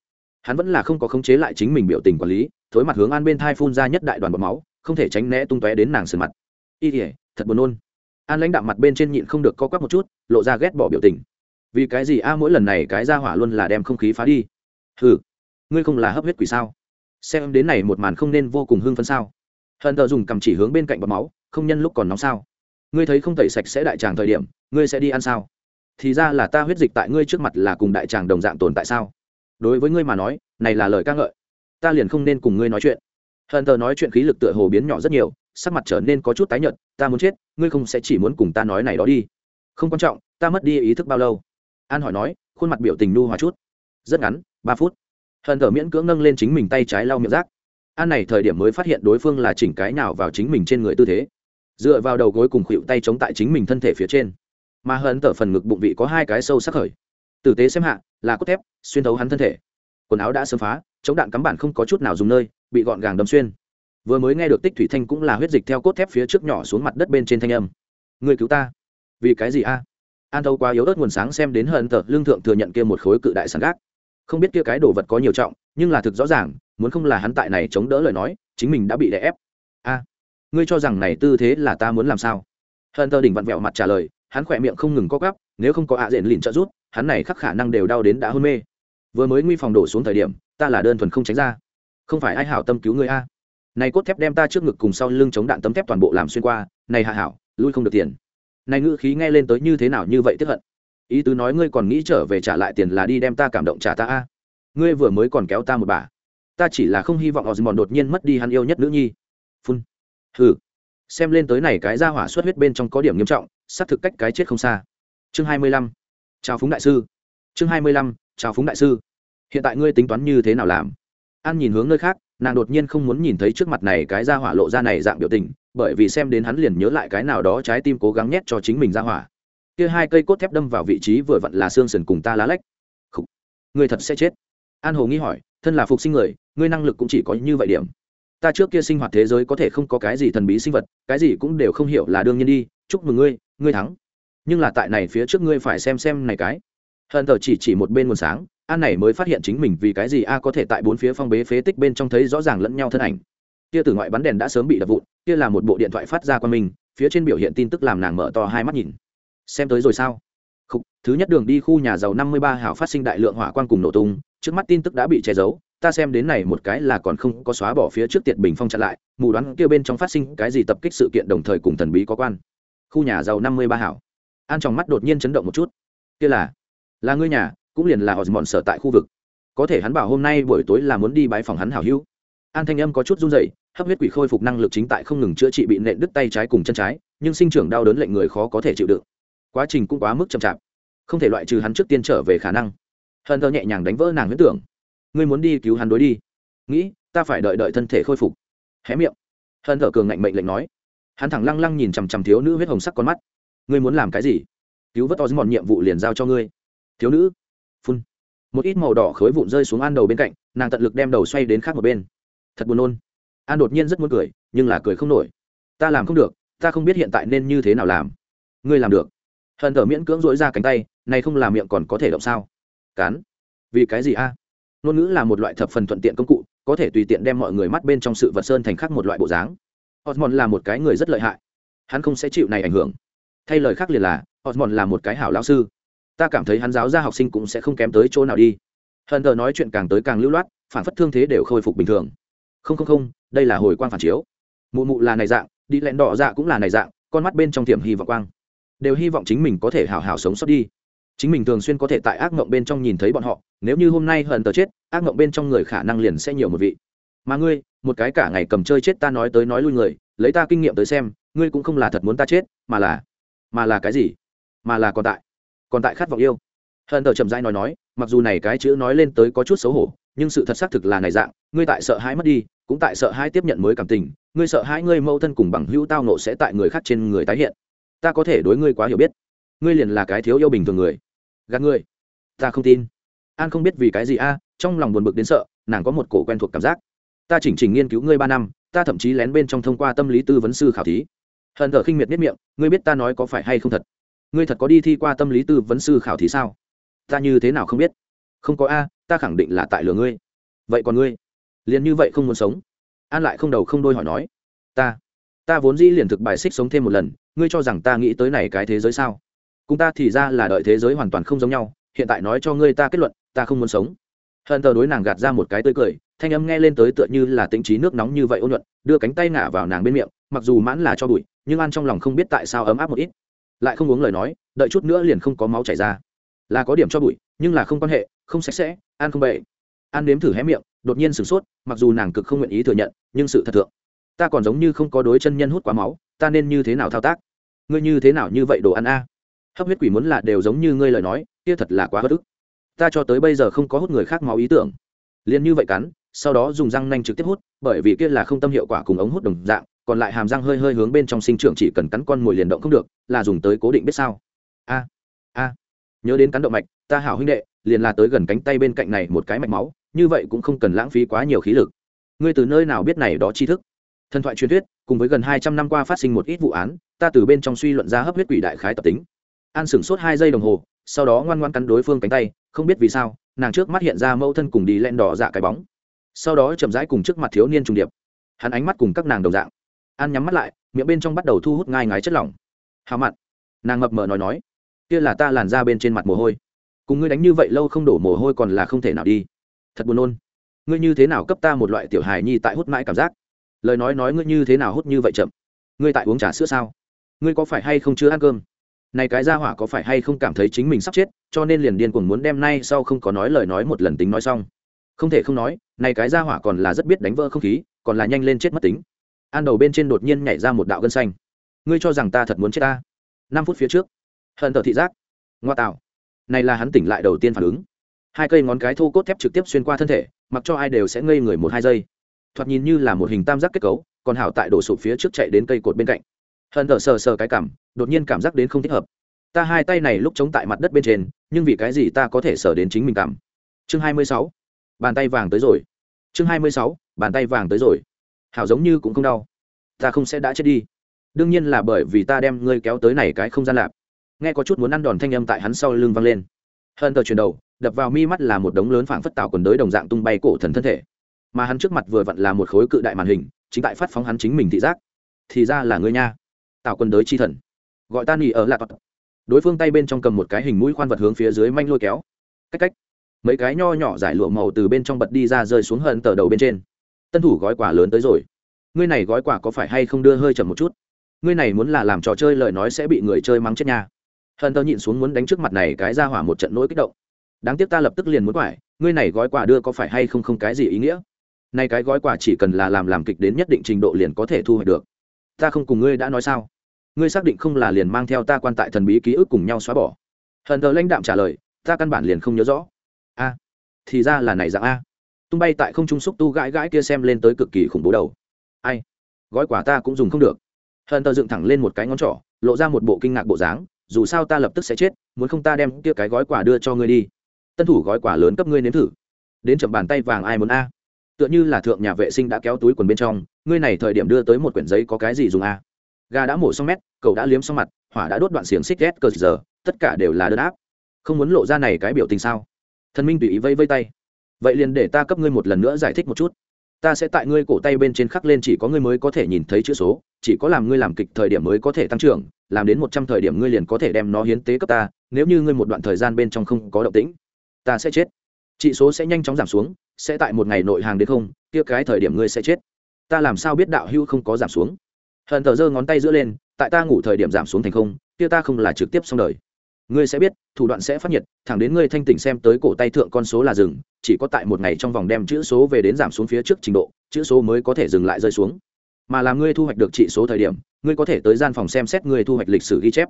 hắn vẫn là không có khống chế lại chính mình biểu tình quản lý, thối mặt hướng an bên thai phun ra nhất đại đoàn bọt máu, không thể tránh né tung tóe đến nàng sườn mặt. Y ỉa thật buồn nôn. An lãnh đạo mặt bên trên nhịn không được co quắp một chút, lộ ra ghét bỏ biểu tình. Vì cái gì a, mỗi lần này cái ra hỏa luôn là đem không khí phá đi? Hừ, ngươi không là hấp huyết quỷ sao? Xem đến này một màn không nên vô cùng hưng phấn sao? Hận thờ dùng cầm chỉ hướng bên cạnh bọt máu không nhân lúc còn nóng sao? Ngươi thấy không tẩy sạch sẽ đại tràng thời điểm, ngươi sẽ đi ăn sao? Thì ra là ta huyết dịch tại ngươi trước mặt là cùng đại tràng đồng dạng tồn tại sao? Đối với ngươi mà nói, này là lời ca ngợi. Ta liền không nên cùng ngươi nói chuyện. Hờn tờ nói chuyện khí lực tựa hồ biến nhỏ rất nhiều, sắc mặt trở nên có chút tái nhợt, ta muốn chết, ngươi không sẽ chỉ muốn cùng ta nói này đó đi. Không quan trọng, ta mất đi ý thức bao lâu? An hỏi nói, khuôn mặt biểu tình nu hòa chút. Rất ngắn, ba phút. Hờn tờ miễn cưỡng nâng lên chính mình tay trái lau miệng rác. An này thời điểm mới phát hiện đối phương là chỉnh cái nào vào chính mình trên người tư thế dựa vào đầu gối cùng khuỵu tay chống tại chính mình thân thể phía trên. Mà hận tở phần ngực bụng vị có hai cái sâu sắc khởi. Tử tế xem hạ, là cốt thép, xuyên thấu hắn thân thể. Quần áo đã sớm phá, chống đạn cắm bản không có chút nào dùng nơi, bị gọn gàng đâm xuyên. Vừa mới nghe được tích thủy thanh cũng là huyết dịch theo cốt thép phía trước nhỏ xuống mặt đất bên trên thanh âm. Người cứu ta. Vì cái gì a? An thâu quá yếu ớt nguồn sáng xem đến hận tờ lương thượng thừa nhận kia một khối cự đại sàn gác. Không biết kia cái đồ vật có nhiều trọng, nhưng là thực rõ ràng, muốn không là hắn tại này chống đỡ lời nói, chính mình đã bị đè ép. A ngươi cho rằng này tư thế là ta muốn làm sao? Hận tờ đỉnh vặn vẹo mặt trả lời, hắn khỏe miệng không ngừng co gắp nếu không có ạ diện lìn trợ rút hắn này khắc khả năng đều đau đến đã hôn mê. Vừa mới nguy phòng đổ xuống thời điểm, ta là đơn thuần không tránh ra. Không phải ai hảo tâm cứu người a. Này cốt thép đem ta trước ngực cùng sau lưng chống đạn tấm thép toàn bộ làm xuyên qua, này hạ hảo, lui không được tiền. Này ngữ khí nghe lên tới như thế nào như vậy tiếp hận. Ý tứ nói ngươi còn nghĩ trở về trả lại tiền là đi đem ta cảm động trả ta a. Ngươi vừa mới còn kéo ta một bà. Ta chỉ là không hy vọng họ mòn đột nhiên mất đi hắn yêu nhất nữ nhi. Phun hừ. Xem lên tới này cái ra hỏa xuất huyết bên trong có điểm nghiêm trọng, xác thực cách cái chết không xa. Chương hai mươi lăm. Chào phúng đại sư. Chương hai mươi lăm. Chào phúng đại sư. Hiện tại ngươi tính toán như thế nào làm? An nhìn hướng nơi khác, nàng đột nhiên không muốn nhìn thấy trước mặt này cái ra hỏa lộ ra này dạng biểu tình, bởi vì xem đến hắn liền nhớ lại cái nào đó trái tim cố gắng nhét cho chính mình ra hỏa. Kia hai cây cốt thép đâm vào vị trí vừa vặn là xương sườn cùng ta lá lách. Khủ. ngươi thật sẽ chết. An hồ nghi hỏi, thân là phục sinh người, ngươi năng lực cũng chỉ có như vậy điểm ta trước kia sinh hoạt thế giới có thể không có cái gì thần bí sinh vật cái gì cũng đều không hiểu là đương nhiên đi chúc mừng ngươi ngươi thắng. Nhưng là tại này phía trước ngươi phải xem xem này cái. Hận tờ chỉ chỉ một bên nguồn sáng an này mới phát hiện chính mình vì cái gì a có thể tại bốn phía phong bế phế tích bên trong thấy rõ ràng lẫn nhau thân ảnh. Kia từ ngoại bắn đèn đã sớm bị đập vụn kia là một bộ điện thoại phát ra qua mình phía trên biểu hiện tin tức làm nàng mở to hai mắt nhìn. Xem tới rồi sao? Khúc, thứ nhất đường đi khu nhà giàu năm mươi ba hảo phát sinh đại lượng hỏa quang cùng nổ tung trước mắt tin tức đã bị che giấu ta xem đến này một cái là còn không có xóa bỏ phía trước tiệt bình phong chặn lại, mù đoán kia bên trong phát sinh cái gì tập kích sự kiện đồng thời cùng thần bí có quan. Khu nhà giàu năm mươi ba hảo. An trong mắt đột nhiên chấn động một chút. Kia là là ngươi nhà, cũng liền là họ mòn sở tại khu vực. Có thể hắn bảo hôm nay buổi tối là muốn đi bãi phòng hắn hảo hữu. An thanh âm có chút run dậy hấp huyết quỷ khôi phục năng lực chính tại không ngừng chữa trị bị nện đứt tay trái cùng chân trái, nhưng sinh trưởng đau đớn lệnh người khó có thể chịu đựng. Quá trình cũng quá mức chậm chạp. Không thể loại trừ hắn trước tiên trở về khả năng. Hờn thơ nhẹ nhàng đánh vỡ nàng huyết tưởng ngươi muốn đi cứu hắn đối đi. Nghĩ, ta phải đợi đợi thân thể khôi phục. Hé miệng. Hân thở cường ngạnh mệnh lệnh nói. Hắn thẳng lăng lăng nhìn chằm chằm thiếu nữ huyết hồng sắc con mắt. Ngươi muốn làm cái gì? Cứu vớt mòn nhiệm vụ liền giao cho ngươi. Thiếu nữ. Phun. Một ít màu đỏ khối vụn rơi xuống an đầu bên cạnh, nàng tận lực đem đầu xoay đến khác một bên. Thật buồn nôn. An đột nhiên rất muốn cười, nhưng là cười không nổi. Ta làm không được, ta không biết hiện tại nên như thế nào làm. Ngươi làm được. Hận thở miễn cưỡng dỗi ra cánh tay, này không làm miệng còn có thể động sao? Cán vì cái gì a? Ngôn ngữ là một loại thập phần thuận tiện công cụ, có thể tùy tiện đem mọi người mắt bên trong sự vật sơn thành khác một loại bộ dáng. Osmond là một cái người rất lợi hại. Hắn không sẽ chịu này ảnh hưởng. Thay lời khác liền là, osmond là một cái hảo lão sư. Ta cảm thấy hắn giáo ra học sinh cũng sẽ không kém tới chỗ nào đi. Hận thờ nói chuyện càng tới càng lưu loát, phản phất thương thế đều khôi phục bình thường. Không không không, đây là hồi quang phản chiếu. Mụ mụ là này dạng, đi lẹn đỏ dạ cũng là này dạng, con mắt bên trong tiềm hy vọng quang. Đều hy vọng chính mình có thể hào hào sống sót đi chính mình thường xuyên có thể tại ác mộng bên trong nhìn thấy bọn họ, nếu như hôm nay hận tờ chết, ác mộng bên trong người khả năng liền sẽ nhiều một vị. Mà ngươi, một cái cả ngày cầm chơi chết ta nói tới nói lui người, lấy ta kinh nghiệm tới xem, ngươi cũng không là thật muốn ta chết, mà là mà là cái gì? Mà là còn tại còn tại khát vọng yêu. Hận tờ chậm rãi nói nói, mặc dù này cái chữ nói lên tới có chút xấu hổ, nhưng sự thật xác thực là này dạng, ngươi tại sợ hãi mất đi, cũng tại sợ hãi tiếp nhận mới cảm tình, ngươi sợ hãi ngươi mâu thân cùng bằng hữu tao nộ sẽ tại người khác trên người tái hiện. Ta có thể đối ngươi quá hiểu biết. Ngươi liền là cái thiếu yêu bình thường người gạt người, ta không tin. An không biết vì cái gì a trong lòng buồn bực đến sợ nàng có một cổ quen thuộc cảm giác. Ta chỉnh trình nghiên cứu ngươi ba năm ta thậm chí lén bên trong thông qua tâm lý tư vấn sư khảo thí. Hận thờ khinh miệt biết miệng ngươi biết ta nói có phải hay không thật? Ngươi thật có đi thi qua tâm lý tư vấn sư khảo thí sao? Ta như thế nào không biết? Không có a ta khẳng định là tại lừa ngươi. Vậy còn ngươi? Liền như vậy không muốn sống. An lại không đầu không đôi hỏi nói. Ta ta vốn dĩ liền thực bài xích sống thêm một lần ngươi cho rằng ta nghĩ tới này cái thế giới sao? Cùng ta thì ra là đợi thế giới hoàn toàn không giống nhau, hiện tại nói cho ngươi ta kết luận, ta không muốn sống. Hận tờ đối nàng gạt ra một cái tươi cười, thanh âm nghe lên tới tựa như là tính trí nước nóng như vậy ôn nhuận, đưa cánh tay ngả vào nàng bên miệng, mặc dù mãn là cho bụi, nhưng ăn trong lòng không biết tại sao ấm áp một ít. Lại không uống lời nói, đợi chút nữa liền không có máu chảy ra. Là có điểm cho bụi, nhưng là không quan hệ, không sạch sẽ, ăn không bậy. Ăn nếm thử hé miệng, đột nhiên sửng sốt, mặc dù nàng cực không nguyện ý thừa nhận, nhưng sự thật thượng, ta còn giống như không có đối chân nhân hút quá máu, ta nên như thế nào thao tác? Ngươi như thế nào như vậy đồ ăn a? Hấp huyết quỷ muốn là đều giống như ngươi lời nói, kia thật là quá bất ức. Ta cho tới bây giờ không có hút người khác máu ý tưởng. Liền như vậy cắn, sau đó dùng răng nanh trực tiếp hút, bởi vì kia là không tâm hiệu quả cùng ống hút đồng dạng, còn lại hàm răng hơi hơi hướng bên trong sinh trưởng chỉ cần cắn con mồi liền động không được, là dùng tới cố định biết sao. A a, nhớ đến cắn động mạch, ta hảo huynh đệ, liền là tới gần cánh tay bên cạnh này một cái mạch máu, như vậy cũng không cần lãng phí quá nhiều khí lực. Ngươi từ nơi nào biết này đó tri thức? Thần thoại truyền thuyết, cùng với gần hai trăm năm qua phát sinh một ít vụ án, ta từ bên trong suy luận ra hấp huyết quỷ đại khái tập tính an sửng sốt hai giây đồng hồ, sau đó ngoan ngoan cắn đối phương cánh tay, không biết vì sao, nàng trước mắt hiện ra mẫu thân cùng đi len đỏ dạ cái bóng. Sau đó chậm rãi cùng trước mặt thiếu niên trùng điệp. Hắn ánh mắt cùng các nàng đồng dạng. An nhắm mắt lại, miệng bên trong bắt đầu thu hút ngai ngái chất lỏng. Hào mặn nàng mập mờ nói nói. Kia là ta làn ra bên trên mặt mồ hôi. Cùng ngươi đánh như vậy lâu không đổ mồ hôi còn là không thể nào đi. Thật buồn nôn. Ngươi như thế nào cấp ta một loại tiểu hài nhi tại hút mãi cảm giác? Lời nói nói ngươi như thế nào hút như vậy chậm? Ngươi tại uống trà sữa sao? Ngươi có phải hay không chưa ăn cơm? Này cái gia hỏa có phải hay không cảm thấy chính mình sắp chết, cho nên liền điên cuồng muốn đem nay sau không có nói lời nói một lần tính nói xong. Không thể không nói, này cái gia hỏa còn là rất biết đánh vỡ không khí, còn là nhanh lên chết mất tính. An đầu bên trên đột nhiên nhảy ra một đạo gân xanh. Ngươi cho rằng ta thật muốn chết ta? Năm phút phía trước, hận tờ thị giác. Ngoa tạo. Này là hắn tỉnh lại đầu tiên phản ứng. Hai cây ngón cái thô cốt thép trực tiếp xuyên qua thân thể, mặc cho ai đều sẽ ngây người một hai giây. Thoạt nhìn như là một hình tam giác kết cấu, còn hảo tại đổ sụp phía trước chạy đến cây cột bên cạnh hận thở sờ sờ cái cảm, đột nhiên cảm giác đến không thích hợp. Ta hai tay này lúc chống tại mặt đất bên trên, nhưng vì cái gì ta có thể sờ đến chính mình cảm? Chương hai mươi sáu, bàn tay vàng tới rồi. Chương hai mươi sáu, bàn tay vàng tới rồi. Hảo giống như cũng không đau. Ta không sẽ đã chết đi. Đương nhiên là bởi vì ta đem ngươi kéo tới này cái không gian lạp nghe có chút muốn ăn đòn thanh âm tại hắn sau lưng vang lên. Hận thở chuyển đầu, đập vào mi mắt là một đống lớn phảng phất tạo quần đới đồng dạng tung bay cổ thần thân thể. Mà hắn trước mặt vừa vặn là một khối cự đại màn hình, chính tại phát phóng hắn chính mình thị giác. Thì ra là ngươi nha tạo quân đới chi thần. Gọi ta nỉ ở lạc đối phương tay bên trong cầm một cái hình mũi khoan vật hướng phía dưới manh lôi kéo. Cách cách. Mấy cái nho nhỏ giải lụa màu từ bên trong bật đi ra rơi xuống hận tờ đầu bên trên. Tân thủ gói quà lớn tới rồi. Ngươi này gói quà có phải hay không đưa hơi chậm một chút? Ngươi này muốn là làm trò chơi lời nói sẽ bị người chơi mắng chết nha. Hận tờ nhịn xuống muốn đánh trước mặt này cái ra hỏa một trận nỗi kích động. Đáng tiếc ta lập tức liền muốn quải, ngươi này gói quà đưa có phải hay không không cái gì ý nghĩa? Nay cái gói quà chỉ cần là làm làm kịch đến nhất định trình độ liền có thể thu hoạch được. Ta không cùng ngươi đã nói sao? Ngươi xác định không là liền mang theo ta quan tại thần bí ký ức cùng nhau xóa bỏ. Hận thờ lãnh đạm trả lời, ta căn bản liền không nhớ rõ. A, thì ra là này dạng a. Tung bay tại không trung xúc tu gãi gãi kia xem lên tới cực kỳ khủng bố đầu. Ai? Gói quả ta cũng dùng không được. Hận thờ dựng thẳng lên một cái ngón trỏ, lộ ra một bộ kinh ngạc bộ dáng, dù sao ta lập tức sẽ chết, muốn không ta đem kia cái gói quả đưa cho ngươi đi. Tân thủ gói quả lớn cấp ngươi nếm thử. Đến chậm bàn tay vàng ai muốn a? Tựa như là thượng nhà vệ sinh đã kéo túi quần bên trong, ngươi này thời điểm đưa tới một quyển giấy có cái gì dùng a? Gà đã mổ xong mét, cậu đã liếm xong mặt, hỏa đã đốt đoạn xiềng xích ghét cờ giờ, tất cả đều là đơn áp. Không muốn lộ ra này cái biểu tình sao? Thần minh tùy ý vây vây tay. Vậy liền để ta cấp ngươi một lần nữa giải thích một chút. Ta sẽ tại ngươi cổ tay bên trên khắc lên chỉ có ngươi mới có thể nhìn thấy chữ số, chỉ có làm ngươi làm kịch thời điểm mới có thể tăng trưởng, làm đến một trăm thời điểm ngươi liền có thể đem nó hiến tế cấp ta, nếu như ngươi một đoạn thời gian bên trong không có động tĩnh, ta sẽ chết. Chỉ số sẽ nhanh chóng giảm xuống, sẽ tại một ngày nội hàng đến không, kia cái thời điểm ngươi sẽ chết. Ta làm sao biết đạo hưu không có giảm xuống? Hận thờ giơ ngón tay giữa lên, tại ta ngủ thời điểm giảm xuống thành không, kia ta không là trực tiếp xong đời. Ngươi sẽ biết, thủ đoạn sẽ phát nhiệt, thẳng đến ngươi thanh tỉnh xem tới cổ tay thượng con số là dừng, chỉ có tại một ngày trong vòng đem chữ số về đến giảm xuống phía trước trình độ, chữ số mới có thể dừng lại rơi xuống. Mà làm ngươi thu hoạch được trị số thời điểm, ngươi có thể tới gian phòng xem xét ngươi thu hoạch lịch sử ghi chép.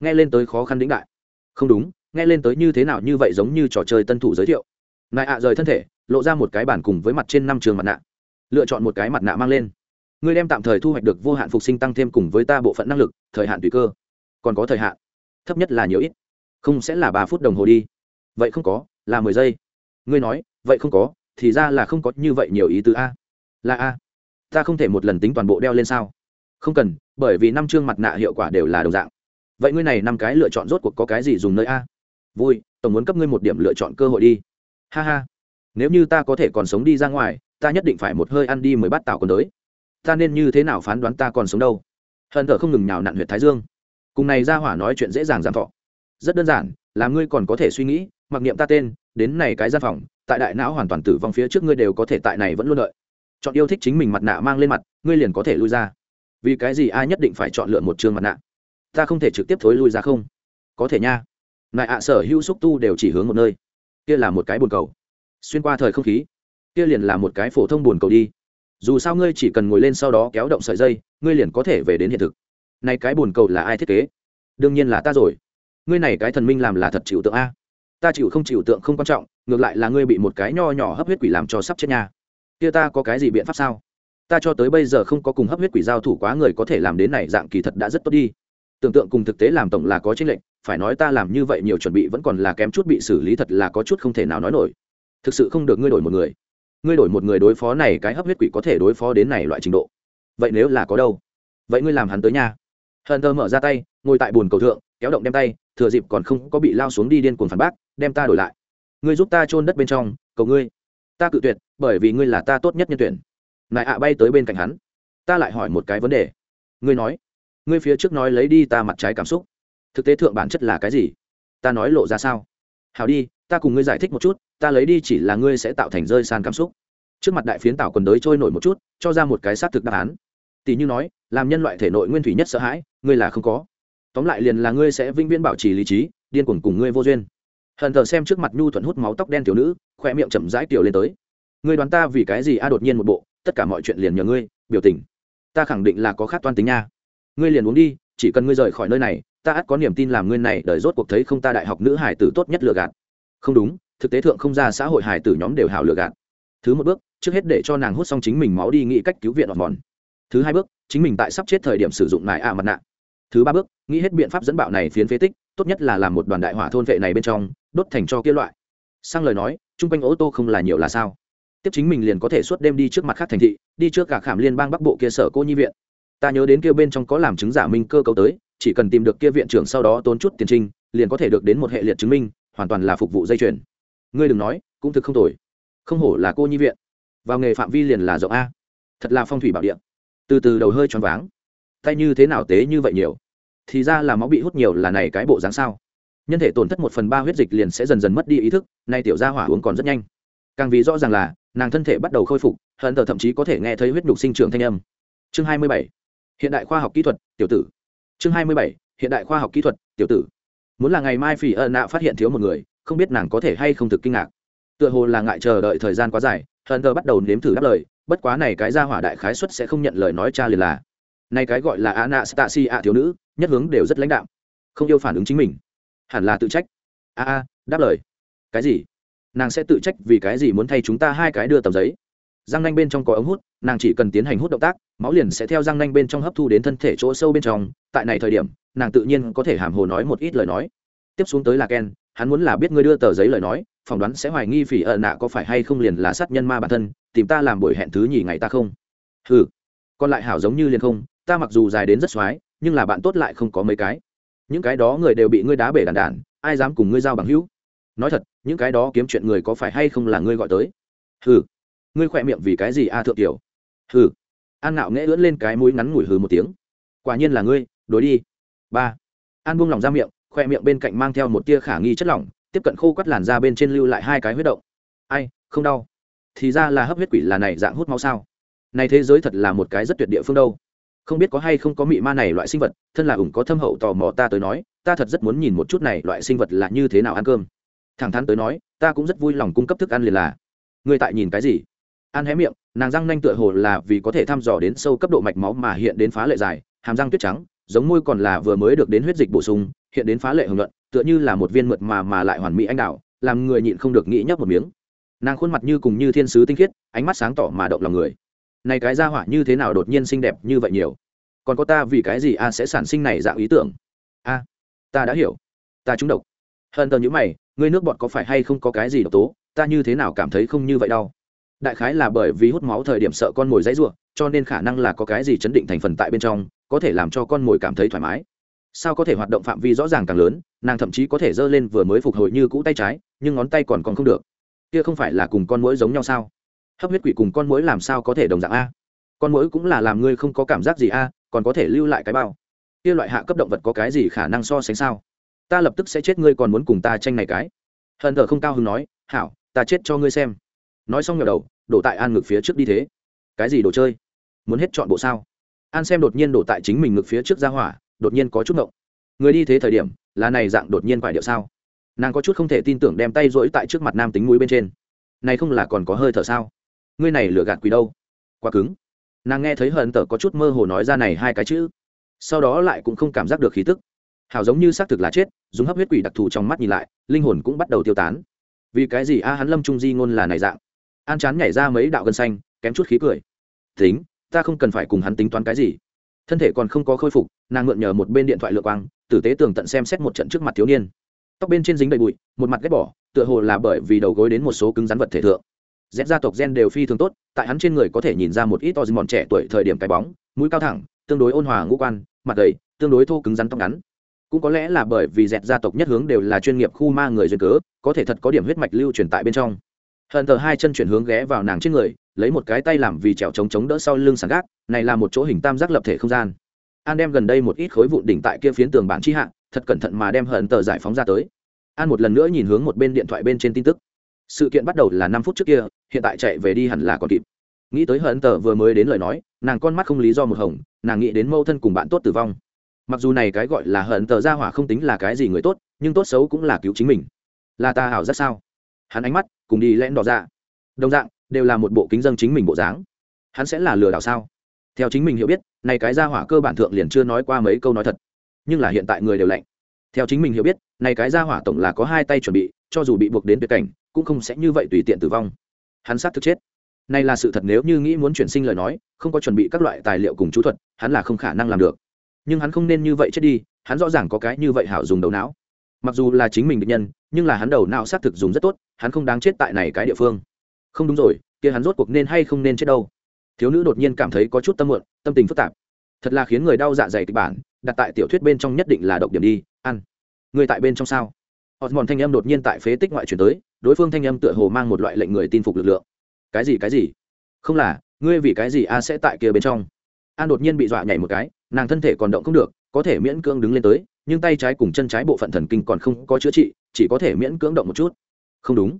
Nghe lên tới khó khăn đĩnh đại. Không đúng, nghe lên tới như thế nào như vậy giống như trò chơi tân thủ giới thiệu. Nại ạ rời thân thể, lộ ra một cái bản cùng với mặt trên năm trường mặt nạ. Lựa chọn một cái mặt nạ mang lên ngươi đem tạm thời thu hoạch được vô hạn phục sinh tăng thêm cùng với ta bộ phận năng lực, thời hạn tùy cơ. Còn có thời hạn. Thấp nhất là nhiều ít. Không sẽ là ba phút đồng hồ đi. Vậy không có, là mười giây. Ngươi nói, vậy không có, thì ra là không có như vậy nhiều ý tứ a. Là a. Ta không thể một lần tính toàn bộ đeo lên sao? Không cần, bởi vì năm chương mặt nạ hiệu quả đều là đồng dạng. Vậy ngươi này năm cái lựa chọn rốt cuộc có cái gì dùng nơi a? Vui, tổng muốn cấp ngươi một điểm lựa chọn cơ hội đi. Ha ha. Nếu như ta có thể còn sống đi ra ngoài, ta nhất định phải một hơi ăn đi mới bắt tạo còn đới ta nên như thế nào phán đoán ta còn sống đâu? Hận thở không ngừng nhào nặn huyệt thái dương. Cùng này ra hỏa nói chuyện dễ dàng giảm thọ. Rất đơn giản, là ngươi còn có thể suy nghĩ, mặc niệm ta tên, đến này cái gian phòng, tại đại não hoàn toàn tử vong phía trước ngươi đều có thể tại này vẫn luôn đợi. Chọn yêu thích chính mình mặt nạ mang lên mặt, ngươi liền có thể lui ra. Vì cái gì ai nhất định phải chọn lựa một trường mặt nạ? Ta không thể trực tiếp thối lui ra không? Có thể nha. Nại ạ, sở hữu xúc tu đều chỉ hướng một nơi. Kia là một cái bồn cầu. Xuyên qua thời không khí. Kia liền là một cái phổ thông bồn cầu đi dù sao ngươi chỉ cần ngồi lên sau đó kéo động sợi dây, ngươi liền có thể về đến hiện thực. Này cái bồn cầu là ai thiết kế? Đương nhiên là ta rồi. Ngươi này cái thần minh làm là thật chịu tượng a. Ta chịu không chịu tượng không quan trọng, ngược lại là ngươi bị một cái nho nhỏ hấp huyết quỷ làm cho sắp chết nhà kia ta có cái gì biện pháp sao? Ta cho tới bây giờ không có cùng hấp huyết quỷ giao thủ quá người có thể làm đến này dạng kỳ thật đã rất tốt đi. Tưởng tượng cùng thực tế làm tổng là có tranh lệnh phải nói ta làm như vậy nhiều chuẩn bị vẫn còn là kém chút bị xử lý thật là có chút không thể nào nói nổi. Thực sự không được ngươi đổi một người ngươi đổi một người đối phó này cái hấp huyết quỷ có thể đối phó đến này loại trình độ. Vậy nếu là có đâu? Vậy ngươi làm hắn tới nha. Hờn thơ mở ra tay, ngồi tại bồn cầu thượng, kéo động đem tay, thừa dịp còn không có bị lao xuống đi điên cuồng phản bác, đem ta đổi lại. Ngươi giúp ta chôn đất bên trong, cầu ngươi. Ta cự tuyệt, bởi vì ngươi là ta tốt nhất nhân tuyển. Nại ạ, bay tới bên cạnh hắn. Ta lại hỏi một cái vấn đề. Ngươi nói, ngươi phía trước nói lấy đi ta mặt trái cảm xúc. Thực tế thượng bản chất là cái gì? Ta nói lộ ra sao? Hào đi ta cùng ngươi giải thích một chút, ta lấy đi chỉ là ngươi sẽ tạo thành rơi san cảm xúc. Trước mặt đại phiến tảo quần đới trôi nổi một chút, cho ra một cái xác thực đáp án. Tỷ như nói, làm nhân loại thể nội nguyên thủy nhất sợ hãi, ngươi là không có. Tóm lại liền là ngươi sẽ vĩnh viễn bảo trì lý trí, điên cuồng cùng ngươi vô duyên. Hận thờ xem trước mặt nhu thuận hút máu tóc đen tiểu nữ khoe miệng chậm rãi tiểu lên tới. Ngươi đoán ta vì cái gì a đột nhiên một bộ, tất cả mọi chuyện liền nhờ ngươi, biểu tình. Ta khẳng định là có khác toan tính nha. Ngươi liền uống đi, chỉ cần ngươi rời khỏi nơi này, ta ắt có niềm tin làm ngươi này đời rốt cuộc thấy không ta đại học nữ hải tử tốt nhất lừa gạt không đúng, thực tế thượng không ra xã hội hài tử nhóm đều hào lừa gạt. Thứ một bước, trước hết để cho nàng hút xong chính mình máu đi nghĩ cách cứu viện ọt mòn thứ hai bước, chính mình tại sắp chết thời điểm sử dụng nải ạ mặt nạ. Thứ ba bước, nghĩ hết biện pháp dẫn bạo này phiến phế tích, tốt nhất là làm một đoàn đại hỏa thôn vệ này bên trong, đốt thành cho kia loại. Sang lời nói, chung quanh ô tô không là nhiều là sao. Tiếp chính mình liền có thể suốt đêm đi trước mặt khác thành thị, đi trước cả khảm liên bang bắc bộ kia sở cô nhi viện. Ta nhớ đến kia bên trong có làm chứng giả minh cơ cấu tới, chỉ cần tìm được kia viện trưởng sau đó tốn chút tiền trinh, liền có thể được đến một hệ liệt chứng minh hoàn toàn là phục vụ dây chuyền. Ngươi đừng nói, cũng thực không tồi. Không hổ là cô nhi viện. Vào nghề phạm vi liền là rộng a. Thật là phong thủy bảo địa. Từ từ đầu hơi choáng váng. Tay như thế nào tế như vậy nhiều? Thì ra là máu bị hút nhiều là này cái bộ dáng sao? Nhân thể tổn thất một phần ba huyết dịch liền sẽ dần dần mất đi ý thức, nay tiểu gia hỏa uống còn rất nhanh. Càng vì rõ ràng là, nàng thân thể bắt đầu khôi phục, hận tờ thậm chí có thể nghe thấy huyết nhục sinh trưởng thanh âm. Chương hai mươi bảy. Hiện đại khoa học kỹ thuật, tiểu tử. Chương hai mươi bảy. Hiện đại khoa học kỹ thuật, tiểu tử muốn là ngày mai phỉ ợ nạ phát hiện thiếu một người, không biết nàng có thể hay không thực kinh ngạc. Tựa hồ là ngại chờ đợi thời gian quá dài hờn tờ bắt đầu nếm thử đáp lời, bất quá này cái gia hỏa đại khái xuất sẽ không nhận lời nói cha liền là. Nay cái gọi là anastasia thiếu nữ, nhất hướng đều rất lãnh đạo không yêu phản ứng chính mình. Hẳn là tự trách. A a, đáp lời. Cái gì? Nàng sẽ tự trách vì cái gì muốn thay chúng ta hai cái đưa tầm giấy? Răng nanh bên trong có ống hút, nàng chỉ cần tiến hành hút động tác, máu liền sẽ theo răng nanh bên trong hấp thu đến thân thể chỗ sâu bên trong. Tại này thời điểm nàng tự nhiên có thể hàm hồ nói một ít lời nói. Tiếp xuống tới là ken, hắn muốn là biết ngươi đưa tờ giấy lời nói, phỏng đoán sẽ hoài nghi phỉ ợ nạ có phải hay không liền là sát nhân ma bản thân, tìm ta làm buổi hẹn thứ nhì ngày ta không? Ừ còn lại hảo giống như liền không, ta mặc dù dài đến rất x nhưng là bạn tốt lại không có mấy cái. Những cái đó người đều bị ngươi đá bể đàn đản ai dám cùng ngươi giao bằng hữu? Nói thật, những cái đó kiếm chuyện người có phải hay không là ngươi gọi tới? Hừ, ngươi khỏe miệng vì cái gì a thượng tiểu? Hừ, an nạo nghễ lưỡn lên cái mũi ngắn ngủi hừ một tiếng. Quả nhiên là ngươi đối đi ba an buông lỏng ra miệng khoe miệng bên cạnh mang theo một tia khả nghi chất lỏng tiếp cận khô quắt làn ra bên trên lưu lại hai cái huyết động ai không đau thì ra là hấp huyết quỷ là này dạng hút máu sao này thế giới thật là một cái rất tuyệt địa phương đâu không biết có hay không có mị ma này loại sinh vật thân là ủng có thâm hậu tò mò ta tới nói ta thật rất muốn nhìn một chút này loại sinh vật là như thế nào ăn cơm thẳng thắn tới nói ta cũng rất vui lòng cung cấp thức ăn liền là người tại nhìn cái gì ăn hé miệng nàng răng nanh tựa hồ là vì có thể thăm dò đến sâu cấp độ mạch máu mà hiện đến phá lệ dài hàm răng tuyết trắng giống môi còn là vừa mới được đến huyết dịch bổ sung, hiện đến phá lệ hưởng luận, tựa như là một viên mượt mà mà lại hoàn mỹ anh đạo làm người nhịn không được nghĩ nhấp một miếng. Nàng khuôn mặt như cùng như thiên sứ tinh khiết, ánh mắt sáng tỏ mà động lòng người. Này cái ra hỏa như thế nào đột nhiên xinh đẹp như vậy nhiều? Còn có ta vì cái gì a sẽ sản sinh này dạng ý tưởng? A, ta đã hiểu. Ta trúng độc. Hơn tờ những mày, ngươi nước bọt có phải hay không có cái gì độc tố? Ta như thế nào cảm thấy không như vậy đâu? Đại khái là bởi vì hút máu thời điểm sợ con mồi dãy ruộng cho nên khả năng là có cái gì chấn định thành phần tại bên trong có thể làm cho con mồi cảm thấy thoải mái. Sao có thể hoạt động phạm vi rõ ràng càng lớn, nàng thậm chí có thể giơ lên vừa mới phục hồi như cũ tay trái, nhưng ngón tay còn còn không được. Kia không phải là cùng con mũi giống nhau sao? Hấp huyết quỷ cùng con mũi làm sao có thể đồng dạng a? Con mũi cũng là làm ngươi không có cảm giác gì a, còn có thể lưu lại cái bao. Kia loại hạ cấp động vật có cái gì khả năng so sánh sao? Ta lập tức sẽ chết ngươi còn muốn cùng ta tranh này cái. Hận thờ không cao hứng nói, hảo, ta chết cho ngươi xem. Nói xong nhờ đầu, đổ tại an ngực phía trước đi thế. Cái gì đồ chơi? Muốn hết chọn bộ sao? An xem đột nhiên đổ tại chính mình ngực phía trước ra hỏa, đột nhiên có chút ngộng. Người đi thế thời điểm, là này dạng đột nhiên phải điệu sao? Nàng có chút không thể tin tưởng đem tay rỗi tại trước mặt nam tính mũi bên trên. Này không là còn có hơi thở sao? Ngươi này lừa gạt quỷ đâu? Quá cứng. Nàng nghe thấy hận tở có chút mơ hồ nói ra này hai cái chữ. Sau đó lại cũng không cảm giác được khí tức. Hảo giống như xác thực là chết, dùng hấp huyết quỷ đặc thù trong mắt nhìn lại, linh hồn cũng bắt đầu tiêu tán. Vì cái gì a hắn lâm trung di ngôn là này dạng? An chán nhảy ra mấy đạo gân xanh, kém chút khí cười. Tính ta không cần phải cùng hắn tính toán cái gì. Thân thể còn không có khôi phục, nàng ngượng nhờ một bên điện thoại lựa quang, tử tế tường tận xem xét một trận trước mặt thiếu niên. Tóc bên trên dính đầy bụi, một mặt ghép bỏ, tựa hồ là bởi vì đầu gối đến một số cứng rắn vật thể thượng. Z gia tộc gen đều phi thường tốt, tại hắn trên người có thể nhìn ra một ít to mòn trẻ tuổi thời điểm cái bóng, mũi cao thẳng, tương đối ôn hòa ngũ quan, mặt đầy tương đối thô cứng rắn tóc ngắn. Cũng có lẽ là bởi vì dẹt gia tộc nhất hướng đều là chuyên nghiệp khu ma người duyên cớ, có thể thật có điểm huyết mạch lưu truyền tại bên trong. Hận thờ hai chân chuyển hướng ghé vào nàng trên người lấy một cái tay làm vì trèo chống chống đỡ sau lưng sàn gác, này là một chỗ hình tam giác lập thể không gian. An đem gần đây một ít khối vụn đỉnh tại kia phiến tường bản chi hạ, thật cẩn thận mà đem hận tờ giải phóng ra tới. An một lần nữa nhìn hướng một bên điện thoại bên trên tin tức. Sự kiện bắt đầu là năm phút trước kia, hiện tại chạy về đi hẳn là còn kịp. Nghĩ tới hận tờ vừa mới đến lời nói, nàng con mắt không lý do một hồng, nàng nghĩ đến mâu thân cùng bạn tốt tử vong. Mặc dù này cái gọi là hận tờ ra hỏa không tính là cái gì người tốt, nhưng tốt xấu cũng là cứu chính mình. Là ta hảo rất sao? Hắn ánh mắt cùng đi lẽn đỏ ra đồng dạng đều là một bộ kính dân chính mình bộ dáng. Hắn sẽ là lừa đảo sao? Theo chính mình hiểu biết, này cái ra hỏa cơ bản thượng liền chưa nói qua mấy câu nói thật. Nhưng là hiện tại người đều lạnh. Theo chính mình hiểu biết, này cái ra hỏa tổng là có hai tay chuẩn bị, cho dù bị buộc đến tuyệt cảnh, cũng không sẽ như vậy tùy tiện tử vong. Hắn sát thực chết. Này là sự thật nếu như nghĩ muốn chuyển sinh lời nói, không có chuẩn bị các loại tài liệu cùng chú thuật, hắn là không khả năng làm được. Nhưng hắn không nên như vậy chết đi, hắn rõ ràng có cái như vậy hảo dùng đầu não. Mặc dù là chính mình định nhân, nhưng là hắn đầu não xác thực dùng rất tốt, hắn không đáng chết tại này cái địa phương không đúng rồi, kia hắn rốt cuộc nên hay không nên chết đâu. Thiếu nữ đột nhiên cảm thấy có chút tâm muộn, tâm tình phức tạp. Thật là khiến người đau dạ dày kịch bản, đặt tại tiểu thuyết bên trong nhất định là độc điểm đi, ăn. Người tại bên trong sao? Osmond thanh âm đột nhiên tại phế tích ngoại chuyển tới, đối phương thanh âm tựa hồ mang một loại lệnh người tin phục lực lượng. Cái gì cái gì? Không là, ngươi vì cái gì a sẽ tại kia bên trong? An đột nhiên bị dọa nhảy một cái, nàng thân thể còn động không được, có thể miễn cưỡng đứng lên tới, nhưng tay trái cùng chân trái bộ phận thần kinh còn không có chữa trị, chỉ có thể miễn cưỡng động một chút. Không đúng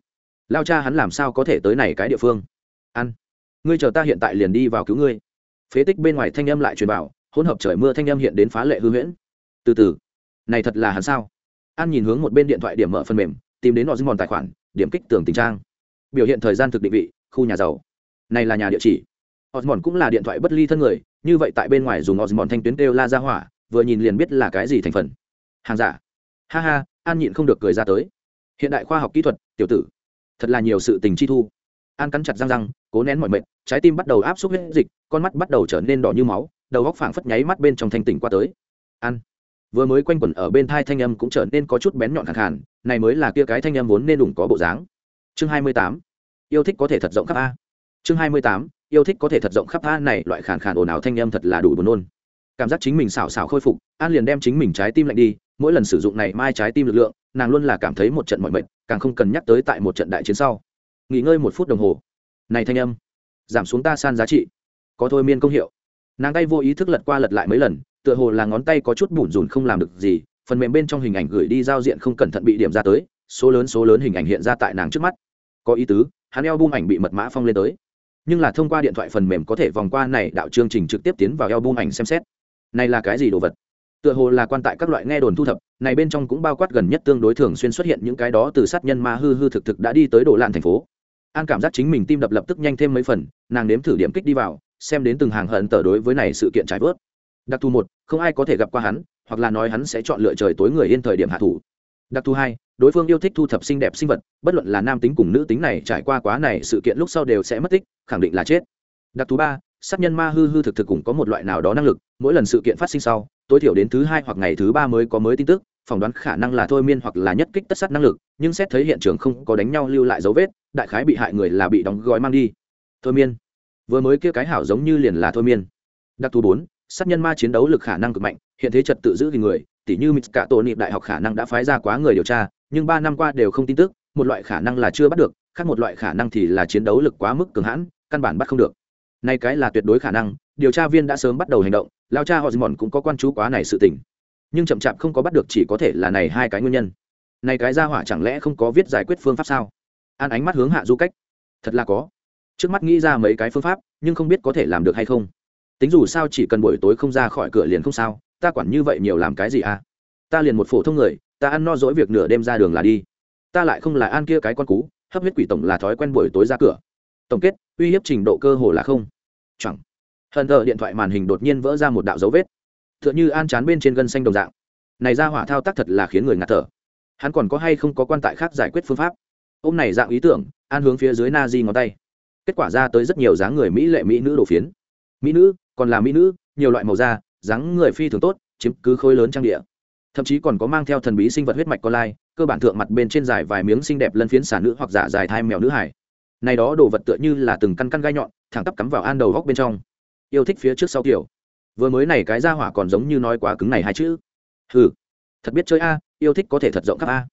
lao cha hắn làm sao có thể tới này cái địa phương? Ăn. Ngươi chờ ta hiện tại liền đi vào cứu ngươi. Phế tích bên ngoài thanh âm lại truyền vào hỗn hợp trời mưa thanh âm hiện đến phá lệ hư huyễn. Từ từ. Này thật là hắn sao? An nhìn hướng một bên điện thoại điểm mở phần mềm tìm đến họ dưng mòn tài khoản điểm kích tường tình trang. Biểu hiện thời gian thực định vị khu nhà giàu. Này là nhà địa chỉ. Osmond cũng là điện thoại bất ly thân người, như vậy tại bên ngoài dùng Osmond thanh tuyến kêu la ra hỏa, vừa nhìn liền biết là cái gì thành phần. Hàng giả. Ha ha, An nhịn không được cười ra tới. Hiện đại khoa học kỹ thuật, tiểu tử, thật là nhiều sự tình chi thu. An cắn chặt răng răng, cố nén mọi mệt, trái tim bắt đầu áp suất huyết dịch, con mắt bắt đầu trở nên đỏ như máu, đầu góc phảng phất nháy mắt bên trong thanh tỉnh qua tới. An. Vừa mới quanh quẩn ở bên thai thanh âm cũng trở nên có chút bén nhọn khàn hẳn này mới là kia cái thanh âm vốn nên đủng có bộ dáng. Chương 28. Yêu thích có thể thật rộng khắp a. Chương 28 yêu thích có thể thật rộng khắp a này loại khàn khàn ồn ào thanh âm thật là đủ buồn nôn cảm giác chính mình xảo xảo khôi phục, an liền đem chính mình trái tim lạnh đi, mỗi lần sử dụng này mai trái tim lực lượng, nàng luôn là cảm thấy một trận mọi mệt, càng không cần nhắc tới tại một trận đại chiến sau. Nghỉ ngơi một phút đồng hồ. Này thanh âm, giảm xuống ta san giá trị. Có thôi miên công hiệu. Nàng tay vô ý thức lật qua lật lại mấy lần, tựa hồ là ngón tay có chút bủn rủn không làm được gì, phần mềm bên trong hình ảnh gửi đi giao diện không cẩn thận bị điểm ra tới, số lớn số lớn hình ảnh hiện ra tại nàng trước mắt. Có ý tứ, hắn eo bung ảnh bị mật mã phong lên tới. Nhưng là thông qua điện thoại phần mềm có thể vòng qua này đạo chương trình trực tiếp tiến vào album ảnh xem xét này là cái gì đồ vật? Tựa hồ là quan tại các loại nghe đồn thu thập, này bên trong cũng bao quát gần nhất tương đối thường xuyên xuất hiện những cái đó từ sát nhân ma hư hư thực thực đã đi tới đồ lạn thành phố. An cảm giác chính mình tim đập lập tức nhanh thêm mấy phần, nàng nếm thử điểm kích đi vào, xem đến từng hàng hận tờ đối với này sự kiện trái vớt. Đặc thù một, không ai có thể gặp qua hắn, hoặc là nói hắn sẽ chọn lựa trời tối người yên thời điểm hạ thủ. Đặc thù hai, đối phương yêu thích thu thập xinh đẹp sinh vật, bất luận là nam tính cùng nữ tính này trải qua quá này sự kiện lúc sau đều sẽ mất tích, khẳng định là chết. Đặc thù ba sát nhân ma hư hư thực thực cũng có một loại nào đó năng lực, mỗi lần sự kiện phát sinh sau, tối thiểu đến thứ hai hoặc ngày thứ ba mới có mới tin tức, phỏng đoán khả năng là thôi miên hoặc là nhất kích tất sát năng lực, nhưng xét thấy hiện trường không có đánh nhau lưu lại dấu vết, đại khái bị hại người là bị đóng gói mang đi. Thôi miên. Vừa mới kia cái hảo giống như liền là thôi miên. Đặc thù bốn, sát nhân ma chiến đấu lực khả năng cực mạnh, hiện thế trật tự giữ gìn người, tỉ như mít cả tổ niệm đại học khả năng đã phái ra quá người điều tra, nhưng ba năm qua đều không tin tức, một loại khả năng là chưa bắt được, khác một loại khả năng thì là chiến đấu lực quá mức cường hãn, căn bản bắt không được nay cái là tuyệt đối khả năng, điều tra viên đã sớm bắt đầu hành động, lao cha họ mòn cũng có quan chú quá này sự tình. Nhưng chậm chạp không có bắt được chỉ có thể là này hai cái nguyên nhân. Này cái ra hỏa chẳng lẽ không có viết giải quyết phương pháp sao? An ánh mắt hướng hạ du cách. Thật là có. Trước mắt nghĩ ra mấy cái phương pháp, nhưng không biết có thể làm được hay không. Tính dù sao chỉ cần buổi tối không ra khỏi cửa liền không sao, ta quản như vậy nhiều làm cái gì à? Ta liền một phổ thông người, ta ăn no dỗi việc nửa đêm ra đường là đi. Ta lại không là an kia cái con cú, hấp huyết quỷ tổng là thói quen buổi tối ra cửa tổng kết, uy hiếp trình độ cơ hồ là không. Chẳng. Hận thờ điện thoại màn hình đột nhiên vỡ ra một đạo dấu vết. T h ư ợ n h ư an chán bên trên gân xanh đồng dạng. Này ra hỏa thao tác thật là khiến người ngạt thở. Hắn còn có hay không có quan tại khác giải quyết phương pháp? Ô m này dạng ý tưởng, an hướng phía dưới na di ngón tay. Kết quả ra tới rất nhiều dáng người mỹ lệ mỹ nữ đổ phiến. Mỹ nữ, còn là mỹ nữ, nhiều loại màu da, dáng người phi thường tốt, chiếm cứ khối lớn trang địa. Thậm chí còn có mang theo thần bí sinh vật huyết mạch con lai, cơ bản thượng mặt bên trên dài vài miếng xinh đẹp lân phiến xả nữ hoặc giả dài thai mèo nữ hải này đó đồ vật tựa như là từng căn căn gai nhọn, thẳng tắp cắm vào an đầu góc bên trong. Yêu thích phía trước sau kiểu vừa mới này cái ra hỏa còn giống như nói quá cứng này hai chữ. Ừ thật biết chơi a, yêu thích có thể thật rộng khắp a.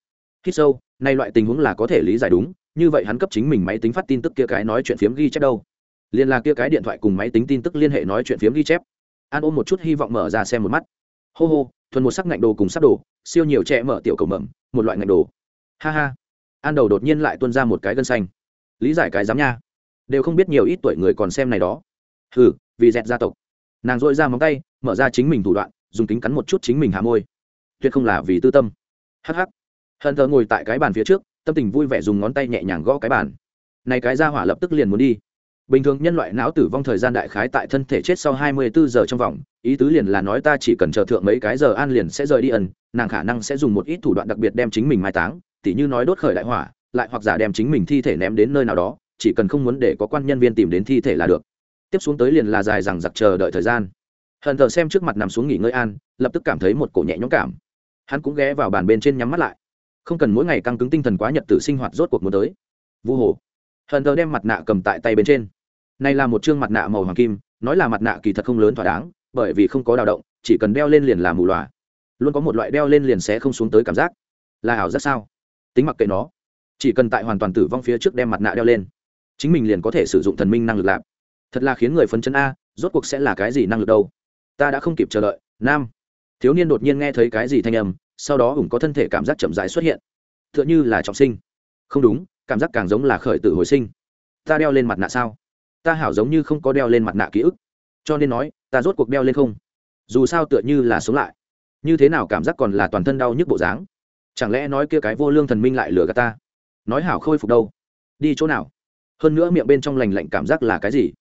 Hít sâu nay loại tình huống là có thể lý giải đúng, như vậy hắn cấp chính mình máy tính phát tin tức kia cái nói chuyện phiếm ghi chép đâu. Liên là kia cái điện thoại cùng máy tính tin tức liên hệ nói chuyện phiếm ghi chép. An ôm một chút hy vọng mở ra xem một mắt. Hô hô, thuần một sắc ngạnh đồ cùng sắc đồ, siêu nhiều trẻ mở tiểu cầu mầm, một loại ngạnh đồ. Ha ha. An đầu đột nhiên lại tuân ra một cái gân xanh lý giải cái dám nha. Đều không biết nhiều ít tuổi người còn xem này đó. Hừ, vì dẹt gia tộc. Nàng dội ra móng tay, mở ra chính mình thủ đoạn, dùng kính cắn một chút chính mình hạ môi. Tuyệt không là vì tư tâm. Hh hận thờ ngồi tại cái bàn phía trước, tâm tình vui vẻ dùng ngón tay nhẹ nhàng gõ cái bàn. Này cái ra hỏa lập tức liền muốn đi. Bình thường nhân loại não tử vong thời gian đại khái tại thân thể chết sau 24 giờ trong vòng, ý tứ liền là nói ta chỉ cần chờ thượng mấy cái giờ an liền sẽ rời đi ẩn, nàng khả năng sẽ dùng một ít thủ đoạn đặc biệt đem chính mình mai táng, tỉ như nói đốt khởi đại hỏa lại hoặc giả đem chính mình thi thể ném đến nơi nào đó, chỉ cần không muốn để có quan nhân viên tìm đến thi thể là được. Tiếp xuống tới liền là dài rằng giặc chờ đợi thời gian. Hận thờ xem trước mặt nằm xuống nghỉ ngơi an, lập tức cảm thấy một cổ nhẹ nhõm cảm. Hắn cũng ghé vào bàn bên trên nhắm mắt lại. Không cần mỗi ngày căng cứng tinh thần quá nhật tử sinh hoạt rốt cuộc muốn tới. Vu hồ. Hận thờ đem mặt nạ cầm tại tay bên trên. Này là một chương mặt nạ màu hoàng kim, nói là mặt nạ kỳ thật không lớn thỏa đáng, bởi vì không có đào động, chỉ cần đeo lên liền là mù loà luôn có một loại đeo lên liền sẽ không xuống tới cảm giác. Là ảo giác sao? Tính mặc kệ nó chỉ cần tại hoàn toàn tử vong phía trước đem mặt nạ đeo lên, chính mình liền có thể sử dụng thần minh năng lực lạp. Thật là khiến người phấn chấn a, rốt cuộc sẽ là cái gì năng lực đâu? Ta đã không kịp chờ đợi, nam. Thiếu niên đột nhiên nghe thấy cái gì thanh âm, sau đó ủng có thân thể cảm giác chậm rãi xuất hiện. T h ư ợ n h ư là trọng sinh. Không đúng, cảm giác càng giống là khởi tử hồi sinh. Ta đeo lên mặt nạ sao? Ta hảo giống như không có đeo lên mặt nạ ký ức. Cho nên nói, ta rốt cuộc đeo lên không? Dù sao tựa như là sống lại. Như thế nào cảm giác còn là toàn thân đau nhức bộ dáng? Chẳng lẽ nói kia cái vô lương thần minh lại lừa gạt ta? Nói hảo khôi phục đâu? Đi chỗ nào? Hơn nữa miệng bên trong lành lạnh cảm giác là cái gì?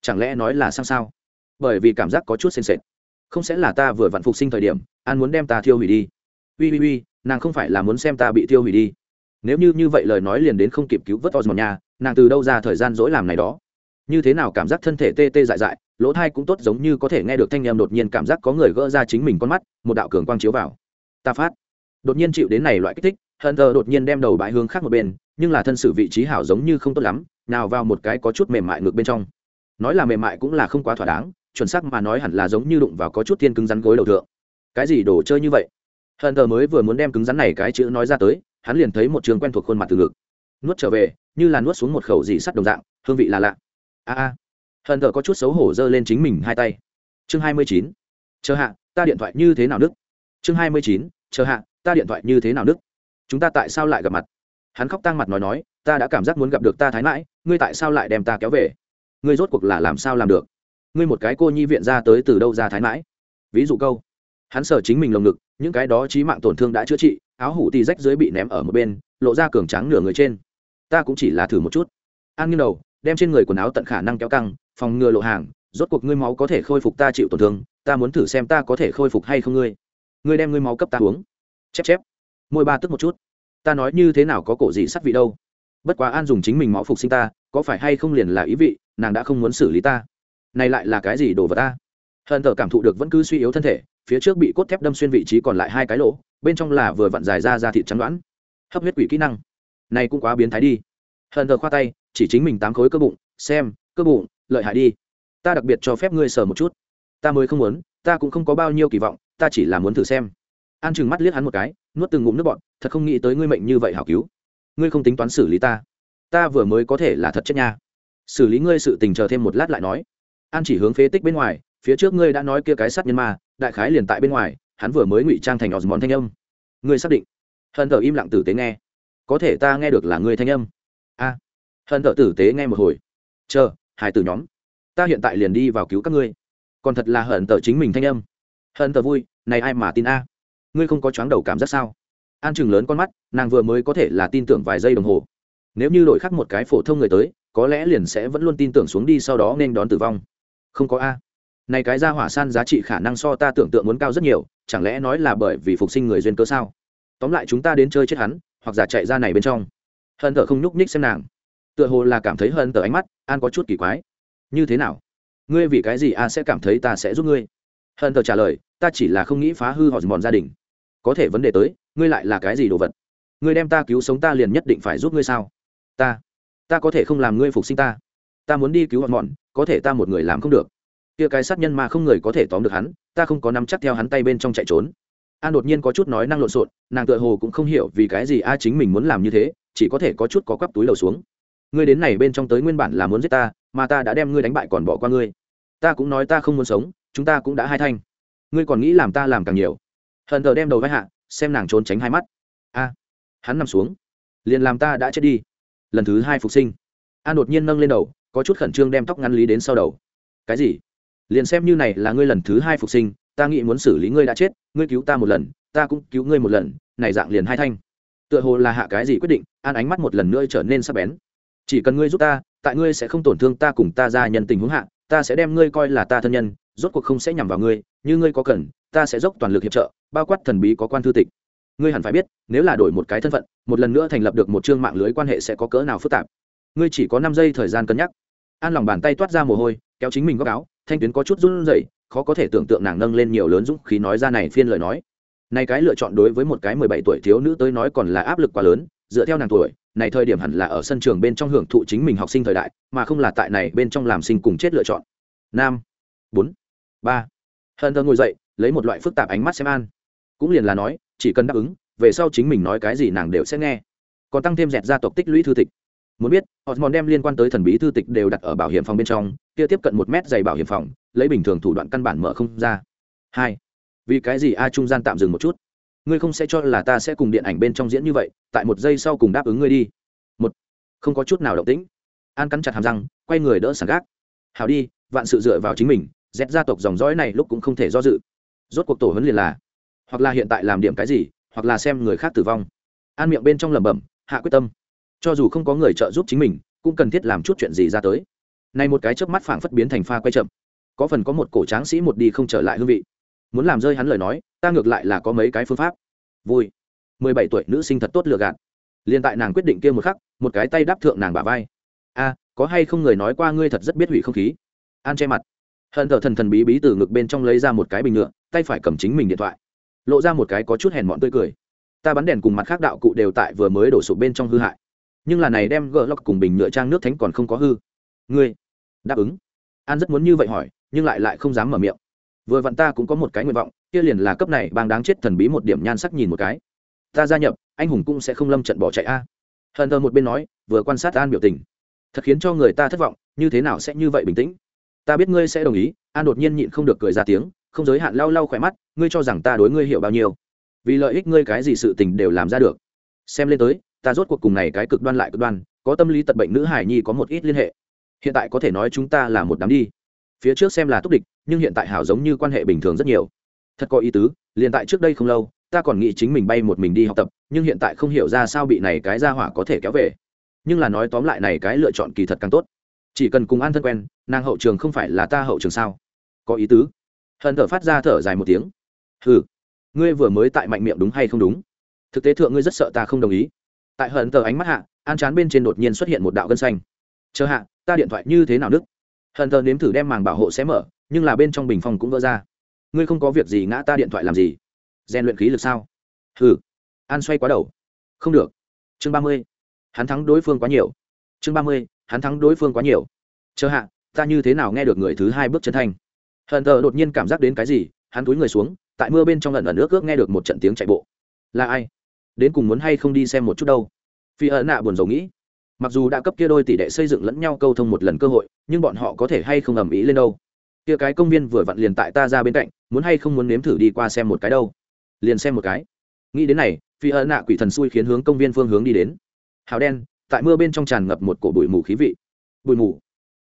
Chẳng lẽ nói là sang sao? Bởi vì cảm giác có chút sền sệt. Không sẽ là ta vừa vặn phục sinh thời điểm, an muốn đem ta thiêu hủy đi. Ui ui ui nàng không phải là muốn xem ta bị thiêu hủy đi. Nếu như như vậy lời nói liền đến không kịp cứu vớt osmond nha, nàng từ đâu ra thời gian dỗi làm này đó? Như thế nào cảm giác thân thể tê tê dại dại, lỗ thai cũng tốt giống như có thể nghe được thanh em đột nhiên cảm giác có người gỡ ra chính mình con mắt, một đạo cường quang chiếu vào. Ta phát đột nhiên chịu đến này loại kích thích hận thờ đột nhiên đem đầu bãi hướng khác một bên, nhưng là thân sự vị trí hảo giống như không tốt lắm, nào vào một cái có chút mềm mại ngược bên trong. Nói là mềm mại cũng là không quá thỏa đáng, chuẩn xác mà nói hẳn là giống như đụng vào có chút thiên cứng rắn gối đầu thượng. Cái gì đồ chơi như vậy? Hận thờ mới vừa muốn đem cứng rắn này cái chữ nói ra tới, hắn liền thấy một trường quen thuộc khuôn mặt từ ngực. Nuốt trở về, như là nuốt xuống một khẩu dị sắt đồng dạng, hương vị là lạ. A a. Hận thờ có chút xấu hổ giơ lên chính mình hai tay. Chương hai mươi chín. Chờ hạ, ta điện thoại như thế nào đức? Chương hai mươi chín chờ hạ, ta điện thoại như thế nào đức chúng ta tại sao lại gặp mặt? Hắn khóc tang mặt nói nói, ta đã cảm giác muốn gặp được ta thái mãi, ngươi tại sao lại đem ta kéo về? Ngươi rốt cuộc là làm sao làm được? Ngươi một cái cô nhi viện ra tới từ đâu ra thái mãi? Ví dụ câu, hắn sợ chính mình lồng ngực, những cái đó trí mạng tổn thương đã chữa trị, áo hủ tì rách dưới bị ném ở một bên, lộ ra cường trắng nửa người trên. Ta cũng chỉ là thử một chút. An như đầu, đem trên người quần áo tận khả năng kéo căng, phòng ngừa lộ hàng, rốt cuộc ngươi máu có thể khôi phục ta chịu tổn thương, ta muốn thử xem ta có thể khôi phục hay không ngươi ngươi đem ngươi máu cấp ta uống. Chép chép. Môi ba tức một chút. Ta nói như thế nào có cổ gì sắt vị đâu. Bất quá an dùng chính mình máu phục sinh ta, có phải hay không liền là ý vị, nàng đã không muốn xử lý ta. Này lại là cái gì đồ vật ta? Hận thờ cảm thụ được vẫn cứ suy yếu thân thể, phía trước bị cốt thép đâm xuyên vị trí còn lại hai cái lỗ, bên trong là vừa vặn dài ra ra thịt trắng đoán. Hấp huyết quỷ kỹ năng. Này cũng quá biến thái đi. Hận thờ khoa tay, chỉ chính mình tám khối cơ bụng, xem, cơ bụng, lợi hại đi. Ta đặc biệt cho phép ngươi sờ một chút. Ta mới không muốn, ta cũng không có bao nhiêu kỳ vọng ta chỉ là muốn thử xem. An chừng mắt liếc hắn một cái nuốt từng ngụm nước bọn thật không nghĩ tới ngươi mệnh như vậy hảo cứu. Ngươi không tính toán xử lý ta. Ta vừa mới có thể là thật chết nha. Xử lý ngươi sự tình chờ thêm một lát lại nói. An chỉ hướng phế tích bên ngoài phía trước ngươi đã nói kia cái sát nhân ma đại khái liền tại bên ngoài hắn vừa mới ngụy trang thành osmond thanh âm. Ngươi xác định? Hận thờ im lặng tử tế nghe. Có thể ta nghe được là ngươi thanh âm. A. À, hận thờ tử tế nghe một hồi. Chờ hải tử nhóm. Ta hiện tại liền đi vào cứu các ngươi. Còn thật là hận tờ chính mình thanh âm hận tờ vui, này ai mà tin a? Ngươi không có chóng đầu cảm giác sao? An chừng lớn con mắt, nàng vừa mới có thể là tin tưởng vài giây đồng hồ. Nếu như đổi khắc một cái phổ thông người tới, có lẽ liền sẽ vẫn luôn tin tưởng xuống đi sau đó nên đón tử vong. Không có a. Này cái ra hỏa san giá trị khả năng so ta tưởng tượng muốn cao rất nhiều, chẳng lẽ nói là bởi vì phục sinh người duyên cơ sao? Tóm lại chúng ta đến chơi chết hắn, hoặc giả chạy ra này bên trong. Hận tờ không nhúc nhích xem nàng. Tựa hồ là cảm thấy hận tờ ánh mắt, an có chút kỳ quái. Như thế nào? Ngươi vì cái gì a sẽ cảm thấy ta sẽ giúp ngươi? Hận thờ trả lời, ta chỉ là không nghĩ phá hư họ mòn gia đình. Có thể vấn đề tới, ngươi lại là cái gì đồ vật? Ngươi đem ta cứu sống ta liền nhất định phải giúp ngươi sao? Ta ta có thể không làm ngươi phục sinh ta. Ta muốn đi cứu họ mòn có thể ta một người làm không được. Kia cái sát nhân mà không người có thể tóm được hắn, ta không có nắm chắc theo hắn tay bên trong chạy trốn. An đột nhiên có chút nói năng lộn xộn, nàng tựa hồ cũng không hiểu vì cái gì a chính mình muốn làm như thế, chỉ có thể có chút có quắp túi lầu xuống. Ngươi đến này bên trong tới nguyên bản là muốn giết ta, mà ta đã đem ngươi đánh bại còn bỏ qua ngươi. Ta cũng nói ta không muốn sống chúng ta cũng đã hai thanh. Ngươi còn nghĩ làm ta làm càng nhiều. Hận thờ đem đầu vai hạ, xem nàng trốn tránh hai mắt. A, hắn nằm xuống. Liền làm ta đã chết đi. Lần thứ hai phục sinh. An đột nhiên nâng lên đầu, có chút khẩn trương đem tóc ngắn lý đến sau đầu. Cái gì? Liền xem như này là ngươi lần thứ hai phục sinh, ta nghĩ muốn xử lý ngươi đã chết, ngươi cứu ta một lần, ta cũng cứu ngươi một lần, này dạng liền hai thanh. Tựa hồ là hạ cái gì quyết định, an ánh mắt một lần nữa trở nên sắc bén. Chỉ cần ngươi giúp ta, tại ngươi sẽ không tổn thương ta cùng ta ra nhân tình huống hạ, ta sẽ đem ngươi coi là ta thân nhân rốt cuộc không sẽ nhằm vào ngươi, như ngươi có cần, ta sẽ dốc toàn lực hiệp trợ, bao quát thần bí có quan thư tịch. Ngươi hẳn phải biết, nếu là đổi một cái thân phận, một lần nữa thành lập được một chương mạng lưới quan hệ sẽ có cỡ nào phức tạp. Ngươi chỉ có năm giây thời gian cân nhắc. An lòng bàn tay toát ra mồ hôi, kéo chính mình góc áo, thanh tuyến có chút run rẩy, khó có thể tưởng tượng nàng nâng lên nhiều lớn dũng khí nói ra này phiên lời nói. Này cái lựa chọn đối với một cái mười bảy tuổi thiếu nữ tới nói còn là áp lực quá lớn, dựa theo nàng tuổi, này thời điểm hẳn là ở sân trường bên trong hưởng thụ chính mình học sinh thời đại, mà không là tại này bên trong làm sinh cùng chết lựa chọn. Nam. Bốn ba. Hân thơ ngồi dậy, lấy một loại phức tạp ánh mắt xem an. Cũng liền là nói, chỉ cần đáp ứng, về sau chính mình nói cái gì nàng đều sẽ nghe. Còn tăng thêm dẹt gia tộc tích lũy thư tịch. Muốn biết họ mòn đem liên quan tới thần bí thư tịch đều đặt ở bảo hiểm phòng bên trong, kia tiếp cận một mét dày bảo hiểm phòng, lấy bình thường thủ đoạn căn bản mở không ra. Hai. Vì cái gì a trung gian tạm dừng một chút? Ngươi không sẽ cho là ta sẽ cùng điện ảnh bên trong diễn như vậy, tại một giây sau cùng đáp ứng ngươi đi. Một. Không có chút nào động tĩnh. An cắn chặt hàm răng, quay người đỡ sảng gác. Hào đi, vạn sự dựa vào chính mình dẹt gia tộc dòng dõi này lúc cũng không thể do dự. Rốt cuộc tổ huấn liền là, hoặc là hiện tại làm điểm cái gì, hoặc là xem người khác tử vong. An miệng bên trong lẩm bẩm, hạ quyết tâm. Cho dù không có người trợ giúp chính mình, cũng cần thiết làm chút chuyện gì ra tới. Này một cái chớp mắt phảng phất biến thành pha quay chậm. Có phần có một cổ tráng sĩ một đi không trở lại hương vị. Muốn làm rơi hắn lời nói, ta ngược lại là có mấy cái phương pháp. Vui. Mười bảy tuổi nữ sinh thật tốt lừa gạt. Liền tại nàng quyết định kia một khắc, một cái tay đáp thượng nàng bả vai. A, có hay không người nói qua ngươi thật rất biết hủy không khí? An che mặt hận thờ thần thần bí bí từ ngực bên trong lấy ra một cái bình nhựa, tay phải cầm chính mình điện thoại. Lộ ra một cái có chút hèn mọn tươi cười. Ta bắn đèn cùng mặt khác đạo cụ đều tại vừa mới đổ sụp bên trong hư hại. Nhưng là này đem gỡ lọc cùng bình nhựa trang nước thánh còn không có hư. Ngươi, đáp ứng. An rất muốn như vậy hỏi, nhưng lại lại không dám mở miệng. Vừa vặn ta cũng có một cái nguyện vọng, kia liền là cấp này bang đáng chết thần bí một điểm nhan sắc nhìn một cái. Ta gia nhập, anh hùng cũng sẽ không lâm trận bỏ chạy a. Hờn thờ một bên nói, vừa quan sát an biểu tình. Thật khiến cho người ta thất vọng, như thế nào sẽ như vậy bình tĩnh? Ta biết ngươi sẽ đồng ý, an đột nhiên nhịn không được cười ra tiếng, không giới hạn lau lau khỏe mắt, ngươi cho rằng ta đối ngươi hiểu bao nhiêu? Vì lợi ích ngươi cái gì sự tình đều làm ra được. Xem lên tới, ta rốt cuộc cùng này cái cực đoan lại cực đoan, có tâm lý tật bệnh nữ hải nhi có một ít liên hệ. Hiện tại có thể nói chúng ta là một đám đi. Phía trước xem là túc địch, nhưng hiện tại hảo giống như quan hệ bình thường rất nhiều. Thật có ý tứ, liền tại trước đây không lâu, ta còn nghĩ chính mình bay một mình đi học tập, nhưng hiện tại không hiểu ra sao bị này cái ra hỏa có thể kéo về. Nhưng là nói tóm lại này cái lựa chọn kỳ thật càng tốt chỉ cần cùng an thân quen, nàng hậu trường không phải là ta hậu trường sao? Có ý tứ. Hận thở phát ra thở dài một tiếng. Hừ, ngươi vừa mới tại mạnh miệng đúng hay không đúng? Thực tế thượng ngươi rất sợ ta không đồng ý. Tại hận thở ánh mắt hạ, an chán bên trên đột nhiên xuất hiện một đạo gân xanh. Chờ hạ, ta điện thoại như thế nào đức hận thở nếm thử đem màng bảo hộ sẽ mở, nhưng là bên trong bình phòng cũng vỡ ra. Ngươi không có việc gì ngã ta điện thoại làm gì? Rèn luyện khí lực sao? Hừ, an xoay quá đầu. Không được. Chương ba mươi. Hắn thắng đối phương quá nhiều. Chương ba mươi hắn thắng đối phương quá nhiều. Chờ hạ, ta như thế nào nghe được người thứ hai bước chân thanh? Hận thờ đột nhiên cảm giác đến cái gì, hắn túi người xuống, tại mưa bên trong lần ẩn nước ước nghe được một trận tiếng chạy bộ. Là ai? Đến cùng muốn hay không đi xem một chút đâu? Phi ẩn nạ buồn rầu nghĩ. Mặc dù đã cấp kia đôi tỷ đệ xây dựng lẫn nhau câu thông một lần cơ hội, nhưng bọn họ có thể hay không ầm ĩ lên đâu? Kia cái công viên vừa vặn liền tại ta ra bên cạnh, muốn hay không muốn nếm thử đi qua xem một cái đâu? Liền xem một cái. Nghĩ đến này, phi ẩn nạ quỷ thần xui khiến hướng công viên phương hướng đi đến. Hào đen tại mưa bên trong tràn ngập một cổ bụi mù khí vị. Bụi mù.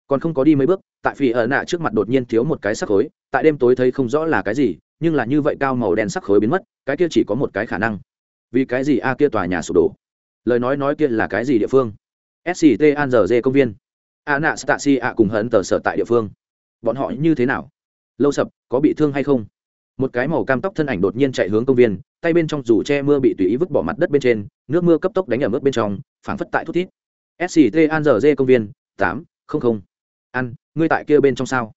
Còn không có đi mấy bước, tại phi ở nạ trước mặt đột nhiên thiếu một cái sắc khối, tại đêm tối thấy không rõ là cái gì, nhưng là như vậy cao màu đen sắc khối biến mất, cái kia chỉ có một cái khả năng. Vì cái gì a kia tòa nhà sụp đổ? Lời nói nói kia là cái gì địa phương? Sct an giờ dê công viên. A nạ stasi a cùng hấn tờ sở tại địa phương. Bọn họ như thế nào? Lâu sập, có bị thương hay không? Một cái màu cam tóc thân ảnh đột nhiên chạy hướng công viên, tay bên trong dù che mưa bị tùy ý vứt bỏ mặt đất bên trên, nước mưa cấp tốc đánh ở mức bên trong, phảng phất tại thút thít. Sct an giờ dê công viên, tám, không không. Ăn, ngươi tại kia bên trong sao?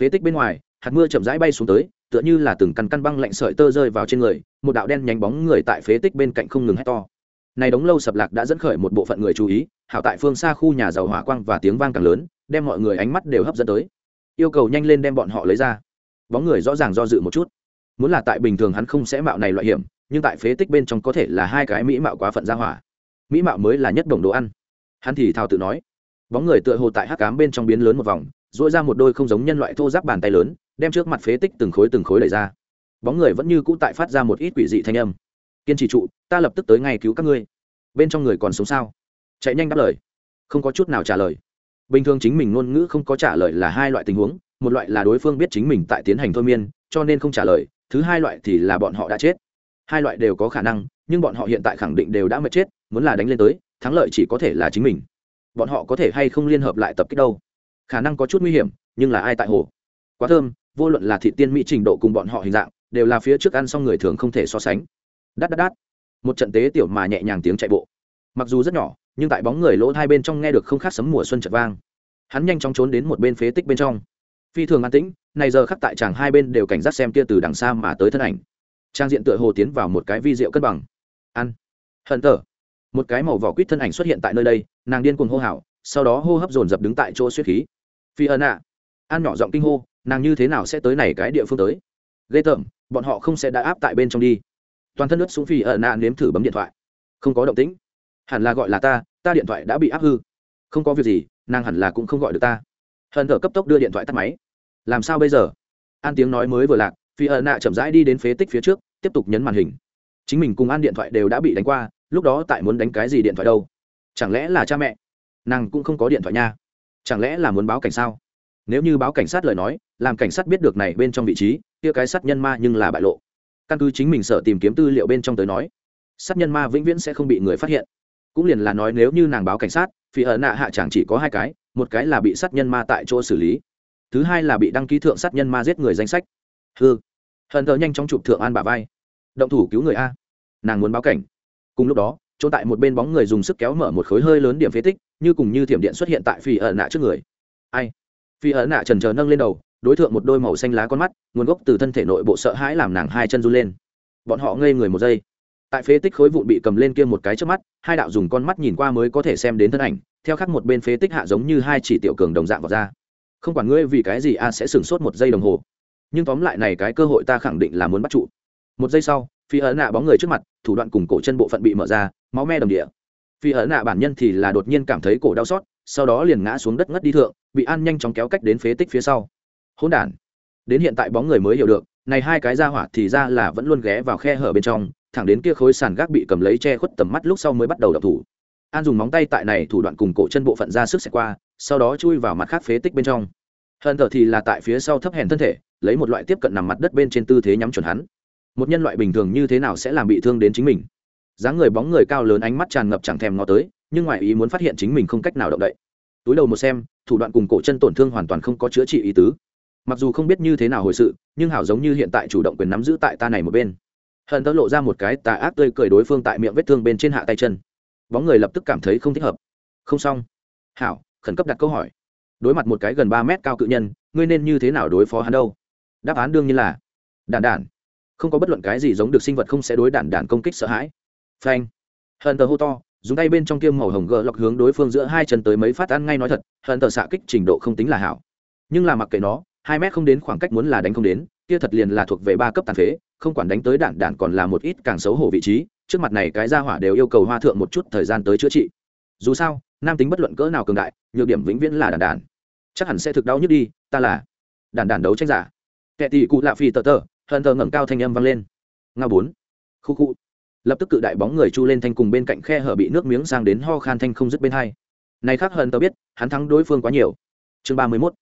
Phế tích bên ngoài, hạt mưa chậm rãi bay xuống tới, tựa như là từng căn căn băng lạnh sợi tơ rơi vào trên người, một đạo đen nhánh bóng người tại phế tích bên cạnh không ngừng hét to. Này đống lâu sập lạc đã dẫn khởi một bộ phận người chú ý, hảo tại phương xa khu nhà giàu hỏa quang và tiếng vang càng lớn, đem mọi người ánh mắt đều hấp dẫn tới. Yêu cầu nhanh lên đem bọn họ lấy ra. Bóng người rõ ràng do dự một chút muốn là tại bình thường hắn không sẽ mạo này loại hiểm, nhưng tại phế tích bên trong có thể là hai cái mỹ mạo quá phận ra hỏa. Mỹ mạo mới là nhất đồng đồ ăn. Hắn thì thào tự nói. Bóng người tựa hồ tại hắc cám bên trong biến lớn một vòng dội ra một đôi không giống nhân loại thô giáp bàn tay lớn, đem trước mặt phế tích từng khối từng khối đẩy ra. Bóng người vẫn như cũ tại phát ra một ít quỷ dị thanh âm. Kiên trì trụ, ta lập tức tới ngay cứu các ngươi. Bên trong người còn sống sao? Chạy nhanh đáp lời. Không có chút nào trả lời. Bình thường chính mình ngôn ngữ không có trả lời là hai loại tình huống, một loại là đối phương biết chính mình tại tiến hành thôi miên, cho nên không trả lời thứ hai loại thì là bọn họ đã chết. Hai loại đều có khả năng, nhưng bọn họ hiện tại khẳng định đều đã mệt chết, muốn là đánh lên tới, thắng lợi chỉ có thể là chính mình. Bọn họ có thể hay không liên hợp lại tập kích đâu? Khả năng có chút nguy hiểm, nhưng là ai tại hồ? Quá thơm, vô luận là thị tiên mỹ trình độ cùng bọn họ hình dạng, đều là phía trước ăn xong người thường không thể so sánh. Đắt đắt đắt một trận tế tiểu mà nhẹ nhàng tiếng chạy bộ. Mặc dù rất nhỏ, nhưng tại bóng người lỗ hai bên trong nghe được không khác sấm mùa xuân chợt vang. Hắn nhanh chóng trốn đến một bên phế tích bên trong phi thường an tĩnh, này giờ khắc tại chàng hai bên đều cảnh giác xem kia từ đằng xa mà tới thân ảnh. Trang diện tựa hồ tiến vào một cái vi rượu cân bằng. Ăn. Hận tở một cái màu vỏ quýt thân ảnh xuất hiện tại nơi đây, nàng điên cuồng hô hào, sau đó hô hấp dồn dập đứng tại chỗ suýt khí. Phi ân ạ. An nhỏ giọng kinh hô, nàng như thế nào sẽ tới này cái địa phương tới? Ghê tởm, bọn họ không sẽ đã áp tại bên trong đi. Toàn thân nước xuống phi ẩn ạ nếm thử bấm điện thoại. Không có động tĩnh. Hẳn là gọi là ta ta điện thoại đã bị áp hư. Không có việc gì, nàng hẳn là cũng không gọi được ta. Hận thở cấp tốc đưa điện thoại tắt máy làm sao bây giờ? An tiếng nói mới vừa lạc, phi ợ nạ chậm rãi đi đến phế tích phía trước, tiếp tục nhấn màn hình. Chính mình cùng an điện thoại đều đã bị đánh qua, lúc đó tại muốn đánh cái gì điện thoại đâu? Chẳng lẽ là cha mẹ? Nàng cũng không có điện thoại nha. Chẳng lẽ là muốn báo cảnh sao? Nếu như báo cảnh sát lời nói, làm cảnh sát biết được này bên trong vị trí, kia cái sát nhân ma nhưng là bại lộ. Căn cứ chính mình sợ tìm kiếm tư liệu bên trong tới nói, sát nhân ma vĩnh viễn sẽ không bị người phát hiện. Cũng liền là nói nếu như nàng báo cảnh sát, phi ở nạ hạ chẳng chỉ có hai cái, một cái là bị sát nhân ma tại chỗ xử lý thứ hai là bị đăng ký thượng sát nhân ma giết người danh sách. Hư hận thờ nhanh chóng chụp thượng an bà vai. Động thủ cứu người a. Nàng muốn báo cảnh. Cùng lúc đó trốn tại một bên bóng người dùng sức kéo mở một khối hơi lớn điểm phế tích, như cùng như thiểm điện xuất hiện tại phi ở nạ trước người. Ai? Phi ở nạ trần trờ nâng lên đầu, đối tượng một đôi màu xanh lá con mắt, nguồn gốc từ thân thể nội bộ sợ hãi làm nàng hai chân run lên. Bọn họ ngây người một giây. Tại phế tích khối vụn bị cầm lên kia một cái trước mắt, hai đạo dùng con mắt nhìn qua mới có thể xem đến thân ảnh, theo khắc một bên phế tích hạ giống như hai chỉ tiểu cường đồng dạng vào ra không quản ngươi vì cái gì a sẽ sửng sốt một giây đồng hồ. Nhưng tóm lại này cái cơ hội ta khẳng định là muốn bắt trụ. Một giây sau, phi ấn nạ bóng người trước mặt, thủ đoạn cùng cổ chân bộ phận bị mở ra, máu me đồng địa. Phi ấn nạ bản nhân thì là đột nhiên cảm thấy cổ đau xót, sau đó liền ngã xuống đất ngất đi thượng, bị an nhanh chóng kéo cách đến phế tích phía sau. Hỗn đản. Đến hiện tại bóng người mới hiểu được, này hai cái ra hỏa thì ra là vẫn luôn ghé vào khe hở bên trong, thẳng đến kia khối sàn gác bị cầm lấy che khuất tầm mắt lúc sau mới bắt đầu đập thủ. An dùng móng tay tại này thủ đoạn cùng cổ chân bộ phận ra sức xẹt qua sau đó chui vào mặt khác phế tích bên trong. Hận thờ thì là tại phía sau thấp hèn thân thể, lấy một loại tiếp cận nằm mặt đất bên trên tư thế nhắm chuẩn hắn. Một nhân loại bình thường như thế nào sẽ làm bị thương đến chính mình? Dáng người bóng người cao lớn ánh mắt tràn ngập chẳng thèm ngó tới, nhưng ngoại ý muốn phát hiện chính mình không cách nào động đậy. Túi đầu một xem, thủ đoạn cùng cổ chân tổn thương hoàn toàn không có chữa trị ý tứ. Mặc dù không biết như thế nào hồi sự, nhưng hảo giống như hiện tại chủ động quyền nắm giữ tại ta này một bên. Hận tớ lộ ra một cái tà ác tươi cười đối phương tại miệng vết thương bên trên hạ tay chân. Bóng người lập tức cảm thấy không thích hợp. Không xong. Hảo khẩn cấp đặt câu hỏi. Đối mặt một cái gần ba mét cao cự nhân, ngươi nên như thế nào đối phó hắn đâu? Đáp án đương nhiên là đản đản không có bất luận cái gì giống được sinh vật không sẽ đối đản đản công kích sợ hãi. Phanh. Hận tờ hô to, dùng tay bên trong kiêm màu hồng gờ lọc hướng đối phương giữa hai chân tới mấy phát ăn ngay nói thật hận tờ xạ kích trình độ không tính là hảo. Nhưng là mặc kệ nó, hai mét không đến khoảng cách muốn là đánh không đến, kia thật liền là thuộc về ba cấp tàn phế, không quản đánh tới đạn đạn còn là một ít càng xấu hổ vị trí, trước mặt này cái ra hỏa đều yêu cầu hoa thượng một chút thời gian tới chữa trị dù sao, nam tính bất luận cỡ nào cường đại, nhược điểm vĩnh viễn là đàn đàn. Chắc hẳn sẽ thực đau nhất đi, ta là đàn đàn đấu tranh giả. Kẻ tỷ cụ lạ phi tờ tờ hận tờ ngẩng cao thanh âm vang lên. Nga bốn. Khu khu. Lập tức cự đại bóng người chu lên thanh cùng bên cạnh khe hở bị nước miếng sang đến ho khan thanh không dứt bên hai. Này khác hận tờ biết, hắn thắng đối phương quá nhiều. Chương ba mươi mốt.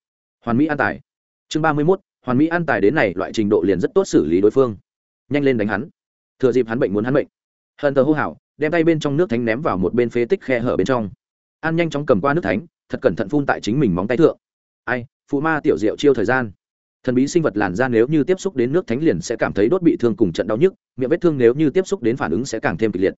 Hoàn mỹ an tài. Chương ba mươi mốt. Hoàn mỹ an tài đến này, loại trình độ liền rất tốt xử lý đối phương. Nhanh lên đánh hắn. Thừa dịp hắn bệnh muốn hắn bệnh. Hận tờ hô hào đem tay bên trong nước thánh ném vào một bên phế tích khe hở bên trong. An nhanh chóng cầm qua nước thánh, thật cẩn thận phun tại chính mình móng tay thượng. Ai, phụ ma tiểu diệu chiêu thời gian. Thần bí sinh vật làn da nếu như tiếp xúc đến nước thánh liền sẽ cảm thấy đốt bị thương cùng trận đau nhức, miệng vết thương nếu như tiếp xúc đến phản ứng sẽ càng thêm kịch liệt.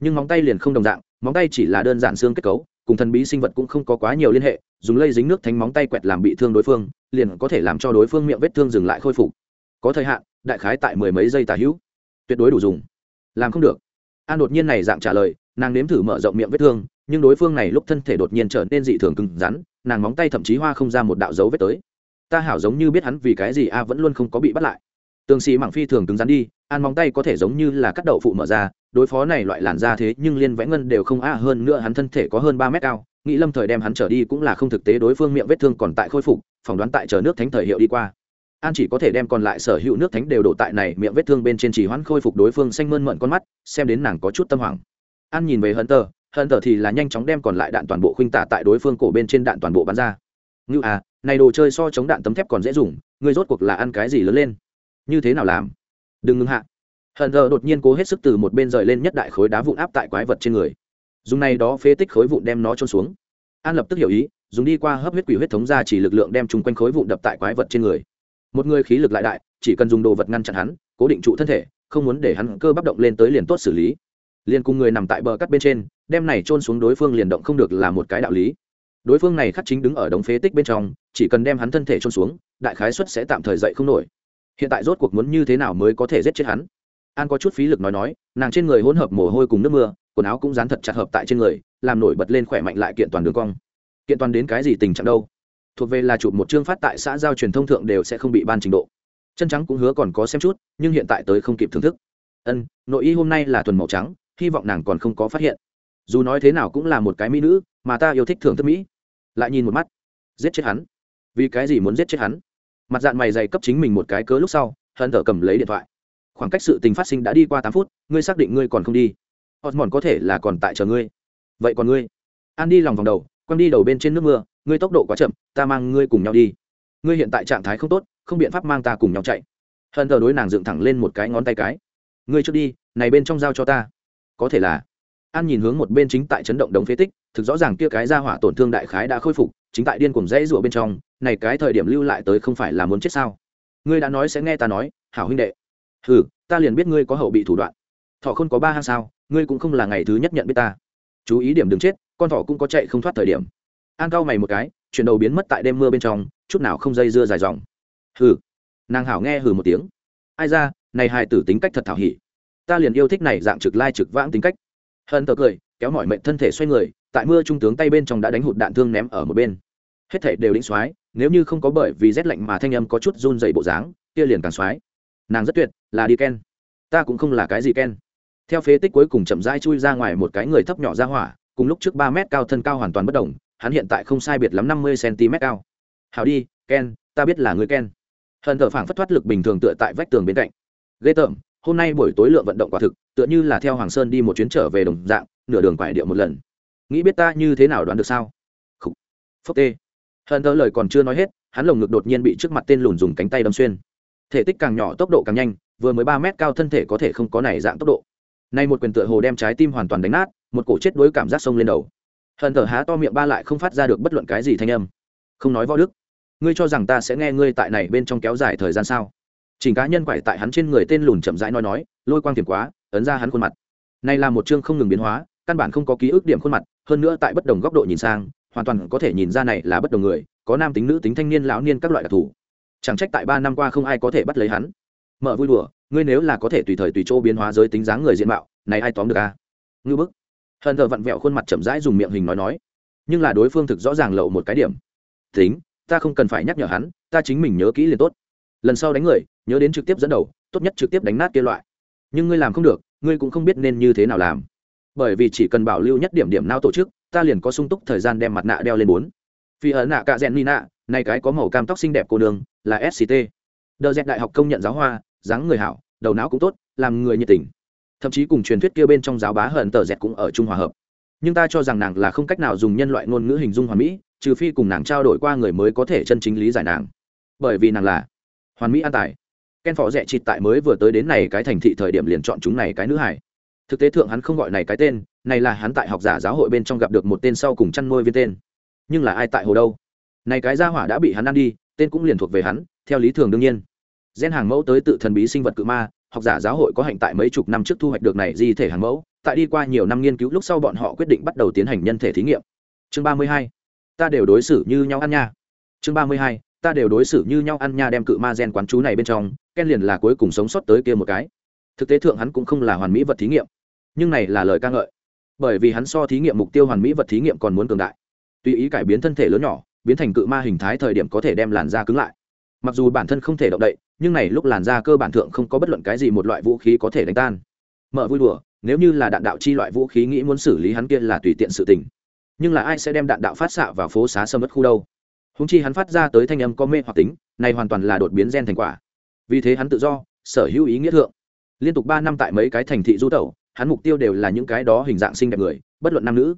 Nhưng móng tay liền không đồng dạng, móng tay chỉ là đơn giản xương kết cấu, cùng thần bí sinh vật cũng không có quá nhiều liên hệ, dùng lây dính nước thánh móng tay quẹt làm bị thương đối phương, liền có thể làm cho đối phương miệng vết thương dừng lại khôi phục. Có thời hạn, đại khái tại mười mấy giây tà hữu. Tuyệt đối đủ dùng. Làm không được an đột nhiên này dạng trả lời, nàng nếm thử mở rộng miệng vết thương, nhưng đối phương này lúc thân thể đột nhiên trở nên dị thường cứng rắn, nàng móng tay thậm chí hoa không ra một đạo dấu vết tới. Ta hảo giống như biết hắn vì cái gì a, vẫn luôn không có bị bắt lại. Tường sĩ mảng phi thường cứng rắn đi, an móng tay có thể giống như là cắt đậu phụ mở ra, đối phó này loại làn da thế nhưng liên vẽ ngân đều không a, hơn nữa hắn thân thể có hơn ba mét cao, nghĩ lâm thời đem hắn trở đi cũng là không thực tế đối phương miệng vết thương còn tại khôi phục, phỏng đoán tại chờ nước thánh thời hiệu đi qua an chỉ có thể đem còn lại sở hữu nước thánh đều đổ tại này miệng vết thương bên trên chỉ hoãn khôi phục đối phương xanh mơn mận con mắt, xem đến nàng có chút tâm hoảng. An nhìn về hận tờ hận tờ thì là nhanh chóng đem còn lại đạn toàn bộ khuynh tả tại đối phương cổ bên trên đạn toàn bộ bắn ra. Ngưu à này đồ chơi so chống đạn tấm thép còn dễ dùng người rốt cuộc là ăn cái gì lớn lên? Như thế nào làm? Đừng ngưng hạ. Hận tờ đột nhiên cố hết sức từ một bên rời lên nhất đại khối đá vụn áp tại quái vật trên người. Dùng này đó phế tích khối vụn đem nó trôn xuống. An lập tức hiểu ý, dùng đi qua hấp huyết quỷ huyết thống ra chỉ lực lượng đem chung quanh khối vụn đập tại quái vật trên người một người khí lực lại đại, chỉ cần dùng đồ vật ngăn chặn hắn, cố định trụ thân thể, không muốn để hắn cơ bắp động lên tới liền tốt xử lý. Liền cùng người nằm tại bờ cắt bên trên, đem này trôn xuống đối phương liền động không được là một cái đạo lý. Đối phương này khắc chính đứng ở đống phế tích bên trong, chỉ cần đem hắn thân thể trôn xuống, đại khái xuất sẽ tạm thời dậy không nổi. Hiện tại rốt cuộc muốn như thế nào mới có thể giết chết hắn? An có chút phí lực nói nói, nàng trên người hỗn hợp mồ hôi cùng nước mưa, quần áo cũng dán thật chặt hợp tại trên người, làm nổi bật lên khỏe mạnh lại kiện toàn đường cong. Kiện toàn đến cái gì tình trạng đâu? Thuộc về là chụp một chương phát tại xã giao truyền thông thượng đều sẽ không bị ban trình độ. Chân trắng cũng hứa còn có xem chút, nhưng hiện tại tới không kịp thưởng thức. Ân, nội y hôm nay là tuần màu trắng, hy vọng nàng còn không có phát hiện. Dù nói thế nào cũng là một cái mỹ nữ, mà ta yêu thích thưởng thức mỹ. Lại nhìn một mắt. Giết chết hắn. Vì cái gì muốn giết chết hắn? Mặt dạng mày dày cấp chính mình một cái cớ lúc sau hận thở cầm lấy điện thoại. Khoảng cách sự tình phát sinh đã đi qua tám phút, ngươi xác định ngươi còn không đi. Osmond có thể là còn tại chờ ngươi. Vậy còn ngươi? An đi lòng vòng đầu, quăng đi đầu bên trên nước mưa ngươi tốc độ quá chậm, ta mang ngươi cùng nhau đi. Ngươi hiện tại trạng thái không tốt, không biện pháp mang ta cùng nhau chạy. Hận thờ đối nàng dựng thẳng lên một cái ngón tay cái. Ngươi trước đi, này bên trong giao cho ta. Có thể là. An nhìn hướng một bên chính tại chấn động đống phế tích, thực rõ ràng kia cái ra hỏa tổn thương đại khái đã khôi phục, chính tại điên cuồng dãy rủa bên trong, này cái thời điểm lưu lại tới không phải là muốn chết sao? Ngươi đã nói sẽ nghe ta nói, hảo huynh đệ. Ừ ta liền biết ngươi có hậu bị thủ đoạn. Thọ không có ba hang sao, ngươi cũng không là ngày thứ nhất nhận biết ta. Chú ý điểm đừng chết, con thỏ cũng có chạy không thoát thời điểm an cao mày một cái chuyển đầu biến mất tại đêm mưa bên trong, chút nào không dây dưa dài dòng. Hừ. Nàng hảo nghe hừ một tiếng. Ai ra, này hài tử tính cách thật thảo hỉ. Ta liền yêu thích này dạng trực lai trực vãng tính cách. Hận tờ cười, kéo mọi mệnh thân thể xoay người, tại mưa trung tướng tay bên trong đã đánh hụt đạn thương ném ở một bên. Hết thể đều đĩnh xoái, nếu như không có bởi vì rét lạnh mà thanh âm có chút run dày bộ dáng, kia liền càng xoái. Nàng rất tuyệt, là đi ken. Ta cũng không là cái gì ken. Theo phế tích cuối cùng chậm rãi chui ra ngoài một cái người thấp nhỏ ra hỏa, cùng lúc trước ba mét cao thân cao hoàn toàn bất đồng hắn hiện tại không sai biệt lắm năm mươi cm cao. Hào đi, ken, ta biết là người ken. Hận thờ phảng phất thoát lực bình thường tựa tại vách tường bên cạnh. Ghê tởm, hôm nay buổi tối lượng vận động quả thực, tựa như là theo hoàng sơn đi một chuyến trở về đồng dạng, nửa đường quải điệu một lần. Nghĩ biết ta như thế nào đoán được sao? Khúc. phốc tê. Hận thờ lời còn chưa nói hết, hắn lồng ngực đột nhiên bị trước mặt tên lùn dùng cánh tay đâm xuyên. Thể tích càng nhỏ tốc độ càng nhanh, vừa mới ba mét cao thân thể có thể không có này dạng tốc độ. Nay một quyền tựa hồ đem trái tim hoàn toàn đánh nát, một cổ chết đuối cảm giác sông lên đầu hận thở há to miệng ba lại không phát ra được bất luận cái gì thanh âm. Không nói võ đức. Ngươi cho rằng ta sẽ nghe ngươi tại này bên trong kéo dài thời gian sao? Chỉnh cá nhân quải tại hắn trên người tên lùn chậm rãi nói nói, lôi quang tiềm quá, ấn ra hắn khuôn mặt. Này là một chương không ngừng biến hóa, căn bản không có ký ức điểm khuôn mặt, hơn nữa tại bất đồng góc độ nhìn sang, hoàn toàn có thể nhìn ra này là bất đồng người, có nam tính nữ tính thanh niên lão niên các loại đặc thù. Chẳng trách tại ba năm qua không ai có thể bắt lấy hắn. Mở vui đùa, ngươi nếu là có thể tùy thời tùy chỗ biến hóa giới tính dáng người diện mạo, này ai tóm được a? À? ngư bức hận thờ vặn vẹo khuôn mặt chậm rãi dùng miệng hình nói nói. Nhưng là đối phương thực rõ ràng lậu một cái điểm. Tính, ta không cần phải nhắc nhở hắn, ta chính mình nhớ kỹ liền tốt. Lần sau đánh người, nhớ đến trực tiếp dẫn đầu, tốt nhất trực tiếp đánh nát kia loại. Nhưng ngươi làm không được, ngươi cũng không biết nên như thế nào làm. Bởi vì chỉ cần bảo lưu nhất điểm điểm nào tổ chức, ta liền có sung túc thời gian đem mặt nạ đeo lên bốn. Phi ở nạ cạ rèn ni nạ này cái có màu cam tóc xinh đẹp cô đường là sct đờ dẹt đại học công nhận giáo hoa, dáng người hảo, đầu não cũng tốt, làm người nhiệt tình thậm chí cùng truyền thuyết kia bên trong giáo bá hận tờ dẹt cũng ở chung hòa hợp. Nhưng ta cho rằng nàng là không cách nào dùng nhân loại ngôn ngữ hình dung hoàn mỹ, trừ phi cùng nàng trao đổi qua người mới có thể chân chính lý giải nàng. Bởi vì nàng là hoàn mỹ an tài ken phò rẽ chịt tại mới vừa tới đến này cái thành thị thời điểm liền chọn chúng này cái nữ hải thực tế thượng hắn không gọi này cái tên, này là hắn tại học giả giáo hội bên trong gặp được một tên sau cùng chăn nuôi viên tên. Nhưng là ai tại hồ đâu? Này cái gia hỏa đã bị hắn ăn đi, tên cũng liền thuộc về hắn, theo lý thường đương nhiên. Gen hàng mẫu tới tự thần bí sinh vật cự ma học giả giáo hội có hạnh tại mấy chục năm trước thu hoạch được này di thể hàng mẫu, tại đi qua nhiều năm nghiên cứu lúc sau bọn họ quyết định bắt đầu tiến hành nhân thể thí nghiệm. Chương ba mươi hai, ta đều đối xử như nhau ăn nha. Chương ba mươi hai, ta đều đối xử như nhau ăn nha đem cự ma gen quán chú này bên trong, ken liền là cuối cùng sống sót tới kia một cái. Thực tế thượng hắn cũng không là hoàn mỹ vật thí nghiệm, nhưng này là lời ca ngợi. Bởi vì hắn so thí nghiệm mục tiêu hoàn mỹ vật thí nghiệm còn muốn cường đại. Tùy ý cải biến thân thể lớn nhỏ, biến thành cự ma hình thái thời điểm có thể đem làn da cứng lại mặc dù bản thân không thể động đậy, nhưng này lúc làn da cơ bản thượng không có bất luận cái gì một loại vũ khí có thể đánh tan. Mở vui đùa, nếu như là đạn đạo chi loại vũ khí nghĩ muốn xử lý hắn kia là tùy tiện sự tình. Nhưng là ai sẽ đem đạn đạo phát xạ vào phố xá sâm mất khu đâu? Húng chi hắn phát ra tới thanh âm có mê hoặc tính, này hoàn toàn là đột biến gen thành quả. Vì thế hắn tự do, sở hữu ý nghĩa thượng. Liên tục ba năm tại mấy cái thành thị du tẩu, hắn mục tiêu đều là những cái đó hình dạng xinh đẹp người, bất luận nam nữ.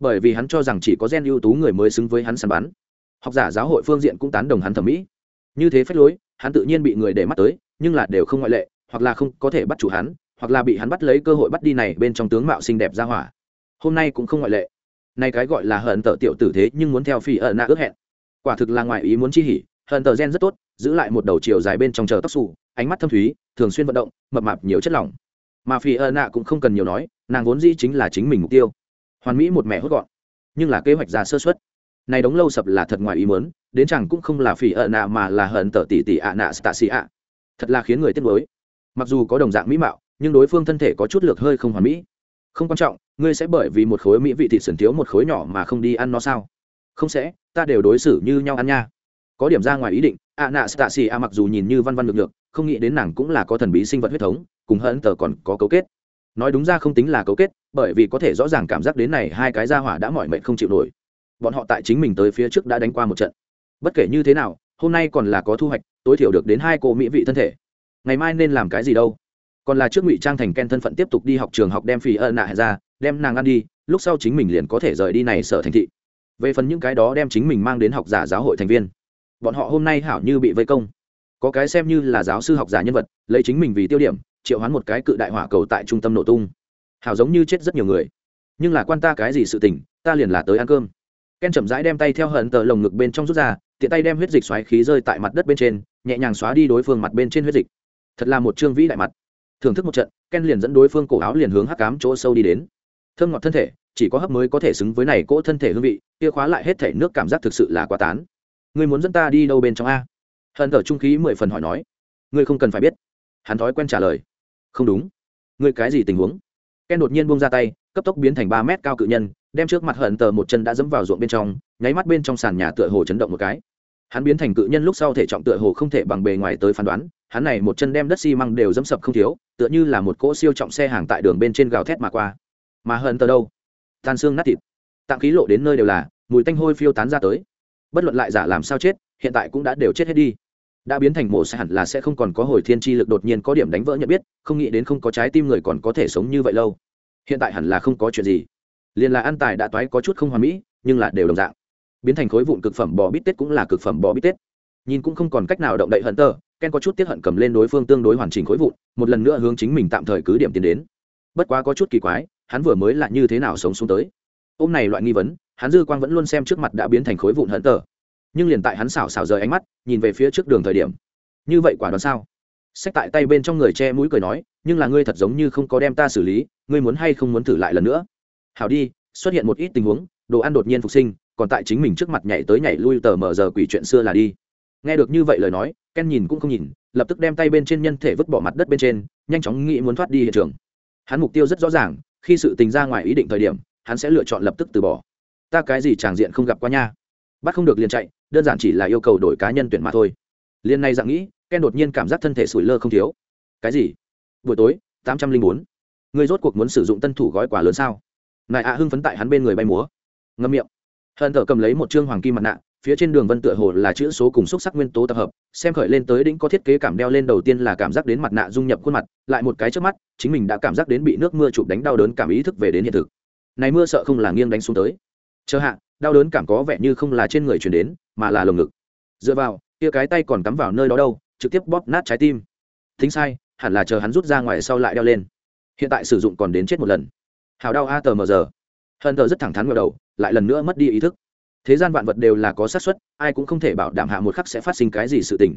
Bởi vì hắn cho rằng chỉ có gen ưu tú người mới xứng với hắn săn bắn. Học giả giáo hội phương diện cũng tán đồng hắn thẩm mỹ như thế phép lối, hắn tự nhiên bị người để mắt tới, nhưng là đều không ngoại lệ, hoặc là không có thể bắt chủ hắn, hoặc là bị hắn bắt lấy cơ hội bắt đi này bên trong tướng mạo xinh đẹp ra hỏa. Hôm nay cũng không ngoại lệ. Nay cái gọi là hận tờ tiểu tử thế nhưng muốn theo phi ẩn nạ ước hẹn. Quả thực là ngoài ý muốn chi hỉ, hận tờ gen rất tốt, giữ lại một đầu chiều dài bên trong chờ tóc xù, ánh mắt thâm thúy, thường xuyên vận động, mập mạp nhiều chất lỏng. Mà phi ẩn nạ cũng không cần nhiều nói, nàng vốn dĩ chính là chính mình mục tiêu. Hoàn mỹ một mẹ hốt gọn, nhưng là kế hoạch ra sơ xuất này đống lâu sập là thật ngoài ý muốn đến chẳng cũng không là phỉ ợ nạ mà là hận tờ tỷ tỷ ạ nạ stasi ạ. Thật là khiến người tiếc nuối. Mặc dù có đồng dạng mỹ mạo, nhưng đối phương thân thể có chút lược hơi không hoàn mỹ. Không quan trọng, ngươi sẽ bởi vì một khối mỹ vị thịt sườn thiếu một khối nhỏ mà không đi ăn nó sao? Không sẽ, ta đều đối xử như nhau ăn nha. Có điểm ra ngoài ý định, ạ nạ xì a mặc dù nhìn như văn văn lực lượng không nghĩ đến nàng cũng là có thần bí sinh vật huyết thống, cùng hận tờ còn có cấu kết. Nói đúng ra không tính là cấu kết, bởi vì có thể rõ ràng cảm giác đến này hai cái ra hỏa đã mỏi mệt không chịu nổi. Bọn họ tại chính mình tới phía trước đã đánh qua một trận bất kể như thế nào, hôm nay còn là có thu hoạch, tối thiểu được đến hai cô mỹ vị thân thể. Ngày mai nên làm cái gì đâu? Còn là trước ngụy trang thành ken thân phận tiếp tục đi học trường học đem phi ân nạ ra, đem nàng ăn đi, lúc sau chính mình liền có thể rời đi này sở thành thị. Về phần những cái đó đem chính mình mang đến học giả giáo hội thành viên. Bọn họ hôm nay hảo như bị vây công. Có cái xem như là giáo sư học giả nhân vật, lấy chính mình vì tiêu điểm, triệu hoán một cái cự đại hỏa cầu tại trung tâm nổ tung. Hảo giống như chết rất nhiều người. Nhưng là quan ta cái gì sự tình, ta liền là tới ăn cơm. Ken chậm rãi đem tay theo hận tờ lồng ngực bên trong rút ra tiện tay đem huyết dịch xoáy khí rơi tại mặt đất bên trên, nhẹ nhàng xóa đi đối phương mặt bên trên huyết dịch. Thật là một trương vĩ đại mặt. Thưởng thức một trận, ken liền dẫn đối phương cổ áo liền hướng hắc cám chỗ sâu đi đến. Thơm ngọt thân thể, chỉ có hấp mới có thể xứng với này cỗ thân thể hương vị, kia khóa lại hết thể nước cảm giác thực sự là quá tán. Ngươi muốn dẫn ta đi đâu bên trong a? Hận thở trung khí mười phần hỏi nói. Ngươi không cần phải biết. Hắn thói quen trả lời. Không đúng. Ngươi cái gì tình huống? Ken đột nhiên buông ra tay, cấp tốc biến thành ba mét cao cự nhân, đem trước mặt hận tờ một chân đã dẫm vào ruộng bên trong, nháy mắt bên trong sàn nhà tựa hồ chấn động một cái hắn biến thành cự nhân lúc sau thể trọng tựa hồ không thể bằng bề ngoài tới phán đoán, hắn này một chân đem đất xi măng đều dẫm sập không thiếu, tựa như là một cỗ siêu trọng xe hàng tại đường bên trên gào thét mà qua. Mà hận tờ đâu? Tan xương nát thịt. Tạng khí lộ đến nơi đều là, mùi tanh hôi phiêu tán ra tới. Bất luận lại giả làm sao chết, hiện tại cũng đã đều chết hết đi. Đã biến thành mổ sẽ hẳn là sẽ không còn có hồi thiên tri lực đột nhiên có điểm đánh vỡ nhận biết, không nghĩ đến không có trái tim người còn có thể sống như vậy lâu. Hiện tại hẳn là không có chuyện gì. Liền là an tài đã toái có chút không hoà mỹ, nhưng là đều đồng dạng biến thành khối vụn cực phẩm bò bít tết cũng là cực phẩm bò bít tết. Nhìn cũng không còn cách nào động đậy hận tơ ken có chút tiếp hận cầm lên đối phương tương đối hoàn chỉnh khối vụn, một lần nữa hướng chính mình tạm thời cứ điểm tiến đến. Bất quá có chút kỳ quái, hắn vừa mới là như thế nào sống xuống tới. Ôm này loại nghi vấn, hắn dư quang vẫn luôn xem trước mặt đã biến thành khối vụn hận tờ. Nhưng liền tại hắn xảo xảo rời ánh mắt, nhìn về phía trước đường thời điểm. Như vậy quả đoán sao? Xách tại tay bên trong người che mũi cười nói, nhưng là ngươi thật giống như không có đem ta xử lý, ngươi muốn hay không muốn thử lại lần nữa? Hảo đi, xuất hiện một ít tình huống, đồ ăn đột nhiên phục sinh còn tại chính mình trước mặt nhảy tới nhảy lui tờ mờ giờ quỷ chuyện xưa là đi. Nghe được như vậy lời nói, ken nhìn cũng không nhìn, lập tức đem tay bên trên nhân thể vứt bỏ mặt đất bên trên, nhanh chóng nghĩ muốn thoát đi hiện trường. Hắn mục tiêu rất rõ ràng, khi sự tình ra ngoài ý định thời điểm, hắn sẽ lựa chọn lập tức từ bỏ. Ta cái gì tràng diện không gặp qua nha? Bắt không được liền chạy, đơn giản chỉ là yêu cầu đổi cá nhân tuyển mà thôi. Liền này dạng nghĩ, ken đột nhiên cảm giác thân thể sủi lơ không thiếu. Cái gì? Buổi tối, tám trăm linh bốn. Người rốt cuộc muốn sử dụng tân thủ gói quà lớn sao? Nại ạ hưng phấn tại hắn bên người bay múa. Ngâm miệng hận thờ cầm lấy một chương hoàng kim mặt nạ, phía trên đường vân tựa hồ là chữ số cùng xúc sắc nguyên tố tập hợp, xem khởi lên tới đỉnh có thiết kế cảm đeo lên đầu tiên là cảm giác đến mặt nạ dung nhập khuôn mặt, lại một cái trước mắt, chính mình đã cảm giác đến bị nước mưa chụp đánh đau đớn cảm ý thức về đến hiện thực. Này mưa sợ không là nghiêng đánh xuống tới. Chờ hạ, đau đớn cảm có vẻ như không là trên người chuyển đến, mà là lồng ngực. Dựa vào, kia cái tay còn cắm vào nơi đó đâu, trực tiếp bóp nát trái tim. Thính sai, hẳn là chờ hắn rút ra ngoài sau lại đeo lên. Hiện tại sử dụng còn đến chết một lần. Hào đau a tờ mờ giờ hận thờ rất thẳng thắn ngờ đầu lại lần nữa mất đi ý thức. Thế gian vạn vật đều là có xác suất, ai cũng không thể bảo đảm hạ một khắc sẽ phát sinh cái gì sự tình.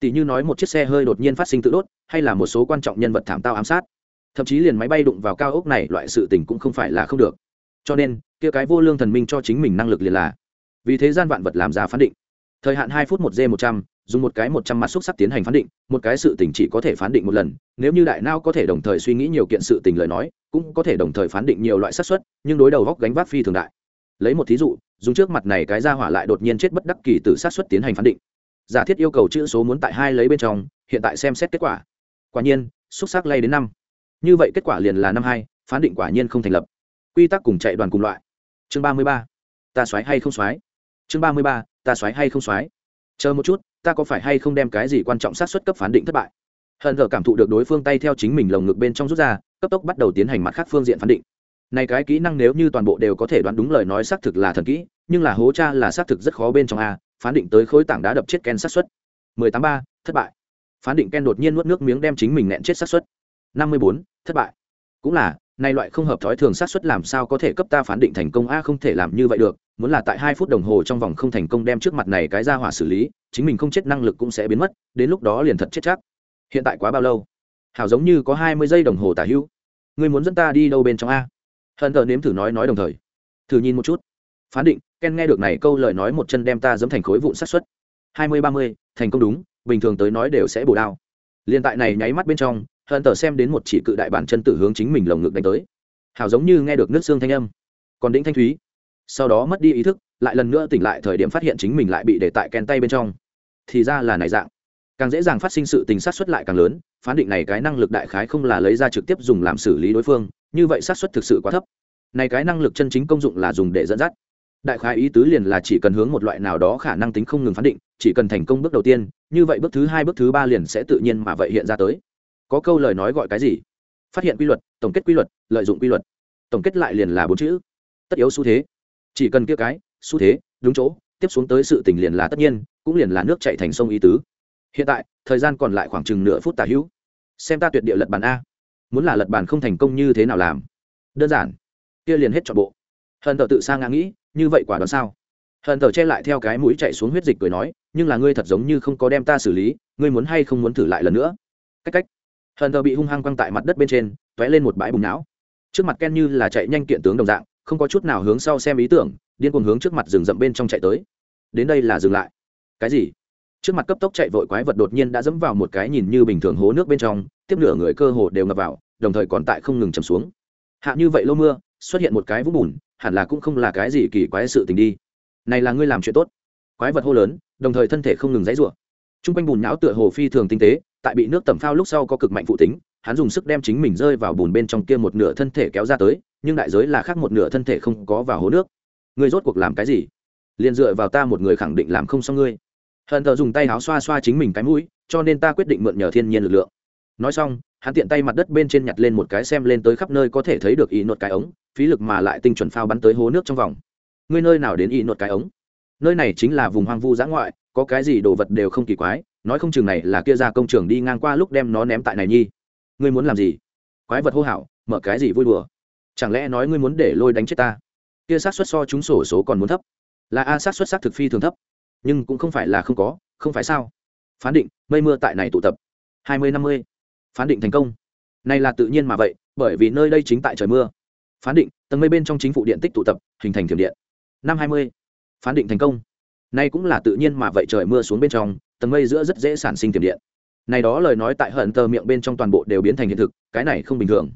Tỷ như nói một chiếc xe hơi đột nhiên phát sinh tự đốt, hay là một số quan trọng nhân vật thảm tao ám sát. Thậm chí liền máy bay đụng vào cao ốc này, loại sự tình cũng không phải là không được. Cho nên, kia cái vô lương thần minh cho chính mình năng lực liền là, vì thế gian vạn vật làm ra phán định. Thời hạn hai phút một g một trăm, dùng một cái một trăm mặt xúc sắc tiến hành phán định, một cái sự tình chỉ có thể phán định một lần, nếu như đại não có thể đồng thời suy nghĩ nhiều kiện sự tình lời nói, cũng có thể đồng thời phán định nhiều loại xác suất, nhưng đối đầu góc gánh vác phi thường đại lấy một thí dụ, dùng trước mặt này cái ra hỏa lại đột nhiên chết bất đắc kỳ từ sát suất tiến hành phán định. Giả thiết yêu cầu chữ số muốn tại hai lấy bên trong, hiện tại xem xét kết quả. Quả nhiên, xúc sắc lay đến năm. Như vậy kết quả liền là năm hai, phán định quả nhiên không thành lập. Quy tắc cùng chạy đoàn cùng loại. Chương ba mươi ba. Ta xoáy hay không xoáy? Chương ba mươi ba, ta xoáy hay không xoáy? Chờ một chút, ta có phải hay không đem cái gì quan trọng sát xuất cấp phán định thất bại? Hận thờ cảm thụ được đối phương tay theo chính mình lồng ngực bên trong rút ra, cấp tốc bắt đầu tiến hành mặt khác phương diện phán định này cái kỹ năng nếu như toàn bộ đều có thể đoán đúng lời nói xác thực là thần kỹ, nhưng là hố cha là xác thực rất khó bên trong a, phán định tới khối tảng đá đập chết ken sát xuất mười tám ba, thất bại. Phán định ken đột nhiên nuốt nước miếng đem chính mình nẹn chết sát xuất năm mươi bốn, thất bại. Cũng là nay loại không hợp thói thường sát suất làm sao có thể cấp ta phán định thành công a, không thể làm như vậy được, muốn là tại hai phút đồng hồ trong vòng không thành công đem trước mặt này cái ra hỏa xử lý, chính mình không chết năng lực cũng sẽ biến mất, đến lúc đó liền thật chết chắc. Hiện tại quá bao lâu? Hảo giống như có hai mươi giây đồng hồ tả hữu. Ngươi muốn dẫn ta đi đâu bên trong a? Hận thờ nếm thử nói nói đồng thời. Thử nhìn một chút. Phán định, ken nghe được này câu lời nói một chân đem ta dẫm thành khối vụn sát xuất hai mươi, ba mươi, thành công đúng, bình thường tới nói đều sẽ bổ đao. Liên tại này nháy mắt bên trong, hận tờ xem đến một chỉ cự đại bản chân tử hướng chính mình lồng ngực đánh tới. Hào giống như nghe được nước xương thanh âm. Còn đĩnh thanh thúy. Sau đó mất đi ý thức, lại lần nữa tỉnh lại thời điểm phát hiện chính mình lại bị để tại ken tay bên trong. Thì ra là này dạng. Càng dễ dàng phát sinh sự tình sát xuất lại càng lớn, phán định này cái năng lực đại khái không là lấy ra trực tiếp dùng làm xử lý đối phương như vậy xác suất thực sự quá thấp. Này cái năng lực chân chính công dụng là dùng để dẫn dắt. Đại khái ý tứ liền là chỉ cần hướng một loại nào đó khả năng tính không ngừng phán định, chỉ cần thành công bước đầu tiên, như vậy bước thứ hai, bước thứ ba liền sẽ tự nhiên mà vậy hiện ra tới. Có câu lời nói gọi cái gì? Phát hiện quy luật, tổng kết quy luật, lợi dụng quy luật. Tổng kết lại liền là bốn chữ. Tất yếu xu thế. Chỉ cần kia cái, xu thế, đúng chỗ, tiếp xuống tới sự tình liền là tất nhiên, cũng liền là nước chạy thành sông ý tứ. Hiện tại, thời gian còn lại khoảng chừng nửa phút tả hữu. Xem ta tuyệt địa lật bàn a muốn là lật bàn không thành công như thế nào làm? Đơn giản. Kia liền hết chọn bộ. Hận tờ tự sang ngã nghĩ, như vậy quả đoán sao? Hận tờ che lại theo cái mũi chạy xuống huyết dịch cười nói, nhưng là ngươi thật giống như không có đem ta xử lý, ngươi muốn hay không muốn thử lại lần nữa? Cách cách. Hận tờ bị hung hăng quăng tại mặt đất bên trên t ó é lên một bãi bùng não. Trước mặt ken như là chạy nhanh kiện tướng đồng dạng, không có chút nào hướng sau xem ý tưởng, điên cuồng hướng trước mặt rừng rậm bên trong chạy tới. Đến đây là dừng lại. Cái gì? Trước mặt cấp tốc chạy vội quái vật đột nhiên đã dẫm vào một cái nhìn như bình thường hố nước bên trong, tiếp nửa người cơ hồ đều ngập vào đồng thời còn tại không ngừng chầm xuống. Hạ như vậy lâu mưa, xuất hiện một cái vũng bùn, hẳn là cũng không là cái gì kỳ quái sự tình đi. Này là ngươi làm chuyện tốt. Quái vật hô lớn, đồng thời thân thể không ngừng dãy rủa. T r u n g quanh bùn nhão tựa hồ phi thường tinh tế, tại bị nước tẩm phao lúc sau có cực mạnh phụ tính, hắn dùng sức đem chính mình rơi vào bùn bên trong kia một nửa thân thể kéo ra tới, nhưng đại giới là khác một nửa thân thể không có vào hố nước. Ngươi rốt cuộc làm cái gì? Liền dựa vào ta một người khẳng định làm không xong ngươi. Hận thờ dùng tay áo xoa xoa chính mình cái mũi, cho nên ta quyết định mượn nhờ thiên nhiên lực lượng. Nói xong hắn tiện tay mặt đất bên trên nhặt lên một cái xem lên tới khắp nơi có thể thấy được y nột cái ống, phí lực mà lại tinh chuẩn phao bắn tới hố nước trong vòng. Ngươi nơi nào đến y nột cái ống? Nơi này chính là vùng hoang vu giã ngoại, có cái gì đồ vật đều không kỳ quái, nói không chừng này là kia ra công trường đi ngang qua lúc đem nó ném tại này nhi. Ngươi muốn làm gì? Quái vật hô hào, mở cái gì vui đùa? Chẳng lẽ nói ngươi muốn để lôi đánh chết ta? Kia sát xuất so chúng sổ số còn muốn thấp. Là a sát xuất xác thực phi thường thấp. Nhưng cũng không phải là không có, không phải sao? Phán định, mây mưa tại này tụ tập. Hai mươi năm mươi phán định thành công. Này là tự nhiên mà vậy, bởi vì nơi đây chính tại trời mưa. Phán định, tầng mây bên trong chính phủ điện tích tụ tập, hình thành thiểm điện. Năm hai mươi, phán định thành công. Nay cũng là tự nhiên mà vậy trời mưa xuống bên trong, tầng mây giữa rất dễ sản sinh thiểm điện. Này đó lời nói tại hận tờ miệng bên trong toàn bộ đều biến thành hiện thực, cái này không bình thường.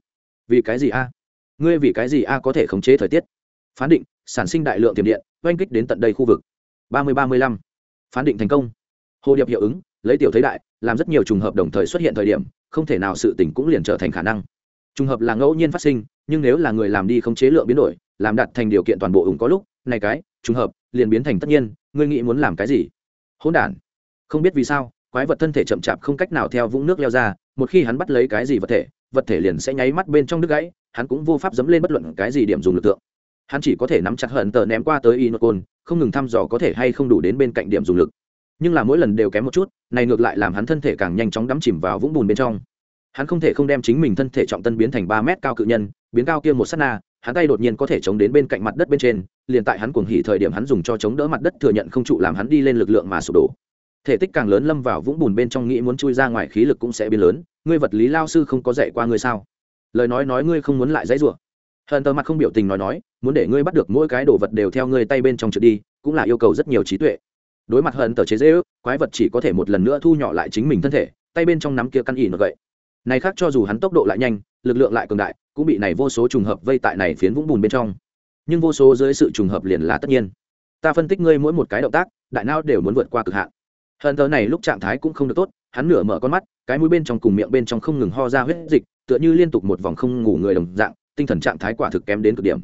Vì cái gì a? Ngươi vì cái gì a có thể khống chế thời tiết? Phán định, sản sinh đại lượng tiềm điện, oanh kích đến tận đây khu vực. Ba mươi ba mươi lăm, phán định thành công. Hồ điệp hiệu ứng, lấy tiểu thấy đại, làm rất nhiều trùng hợp đồng thời xuất hiện thời điểm không thể nào sự tình cũng liền trở thành khả năng. Trùng hợp là ngẫu nhiên phát sinh, nhưng nếu là người làm đi không chế lượng biến đổi, làm đặt thành điều kiện toàn bộ ủng có lúc, này cái, trùng hợp, liền biến thành tất nhiên, ngươi nghĩ muốn làm cái gì? Hỗn đản. Không biết vì sao, quái vật thân thể chậm chạp không cách nào theo vũng nước leo ra, một khi hắn bắt lấy cái gì vật thể vật thể liền sẽ nháy mắt bên trong nước gãy, hắn cũng vô pháp dẫm lên bất luận cái gì điểm dùng lực lượng. Hắn chỉ có thể nắm chặt hận tờ ném qua tới inocon không ngừng thăm dò có thể hay không đủ đến bên cạnh điểm dùng lực nhưng là mỗi lần đều kém một chút, này ngược lại làm hắn thân thể càng nhanh chóng đắm chìm vào vũng bùn bên trong. Hắn không thể không đem chính mình thân thể trọng tân biến thành ba mét cao cự nhân, biến cao kia một s á t na, hắn tay đột nhiên có thể chống đến bên cạnh mặt đất bên trên, liền tại hắn cuồng hỉ thời điểm hắn dùng cho chống đỡ mặt đất thừa nhận không trụ làm hắn đi lên lực lượng mà sụp đổ. Thể tích càng lớn lâm vào vũng bùn bên trong nghĩ muốn chui ra ngoài khí lực cũng sẽ biến lớn, ngươi vật lý lao sư không có dạy qua ngươi sao? Lời nói nói ngươi không muốn lại dãy rủa. Hận tờ mặt không biểu tình nói nói, muốn để ngươi bắt được mỗi cái đồ vật đều theo ngươi tay bên trong trượt đi, cũng là yêu cầu rất nhiều trí tuệ đối mặt hận tờ chế dễ ước, quái vật chỉ có thể một lần nữa thu nhỏ lại chính mình thân thể, tay bên trong nắm kia căn ỉ nó vậy này khác cho dù hắn tốc độ lại nhanh, lực lượng lại cường đại, cũng bị này vô số trùng hợp vây tại này phiến vũng bùn bên trong. Nhưng vô số dưới sự trùng hợp liền là tất nhiên. Ta phân tích ngươi mỗi một cái động tác, đại não đều muốn vượt qua cực hạn. Hận tờ này lúc trạng thái cũng không được tốt, hắn nửa mở con mắt, cái mũi bên trong cùng miệng bên trong không ngừng ho ra huyết dịch, tựa như liên tục một vòng không ngủ người đồng dạng, tinh thần trạng thái quả thực kém đến cực điểm.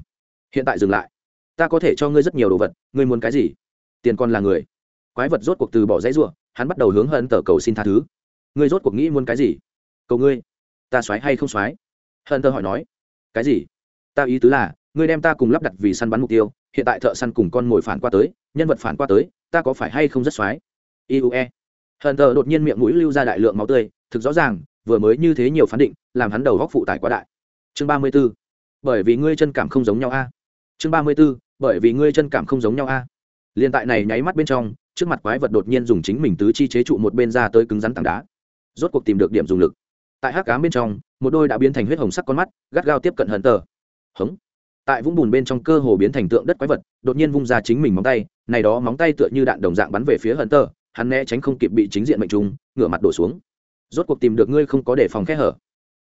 Hiện tại dừng lại. Ta có thể cho ngươi rất nhiều đồ vật, ngươi muốn cái gì? Tiền còn là người quái vật rốt cuộc từ bỏ dãy ruộng hắn bắt đầu hướng hận tờ cầu xin tha thứ. Ngươi rốt cuộc nghĩ muốn cái gì? Cầu ngươi. Ta xoáy hay không xoáy hận tờ hỏi nói. Cái gì? Ta ý tứ là, ngươi đem ta cùng lắp đặt vì săn bắn mục tiêu, hiện tại thợ săn cùng con mồi phản qua tới, nhân vật phản qua tới, ta có phải hay không rất xoáy iue hận tờ đột nhiên miệng mũi lưu ra đại lượng máu tươi, thực rõ ràng, vừa mới như thế nhiều phán định, làm hắn đầu góc phụ tải quá đại. Chương ba mươi b ố bởi vì ngươi chân cảm không giống nhau a. Chương ba mươi b ố bởi vì ngươi chân cảm không giống nhau a. À. liên tại này nháy mắt bên trong trước mặt quái vật đột nhiên dùng chính mình tứ chi chế trụ một bên ra tới cứng rắn tảng đá. Rốt cuộc tìm được điểm dùng lực. Tại hắc cám bên trong, một đôi đã biến thành huyết hồng sắc con mắt, gắt gao tiếp cận hận tờ. Hống. Tại vũng bùn bên trong cơ hồ biến thành tượng đất quái vật, đột nhiên vung ra chính mình móng tay, này đó móng tay tựa như đạn đồng dạng bắn về phía hận tờ, hắn né tránh không kịp bị chính diện mệnh trùng, ngửa mặt đổ xuống. Rốt cuộc tìm được ngươi không có đề phòng khe hở.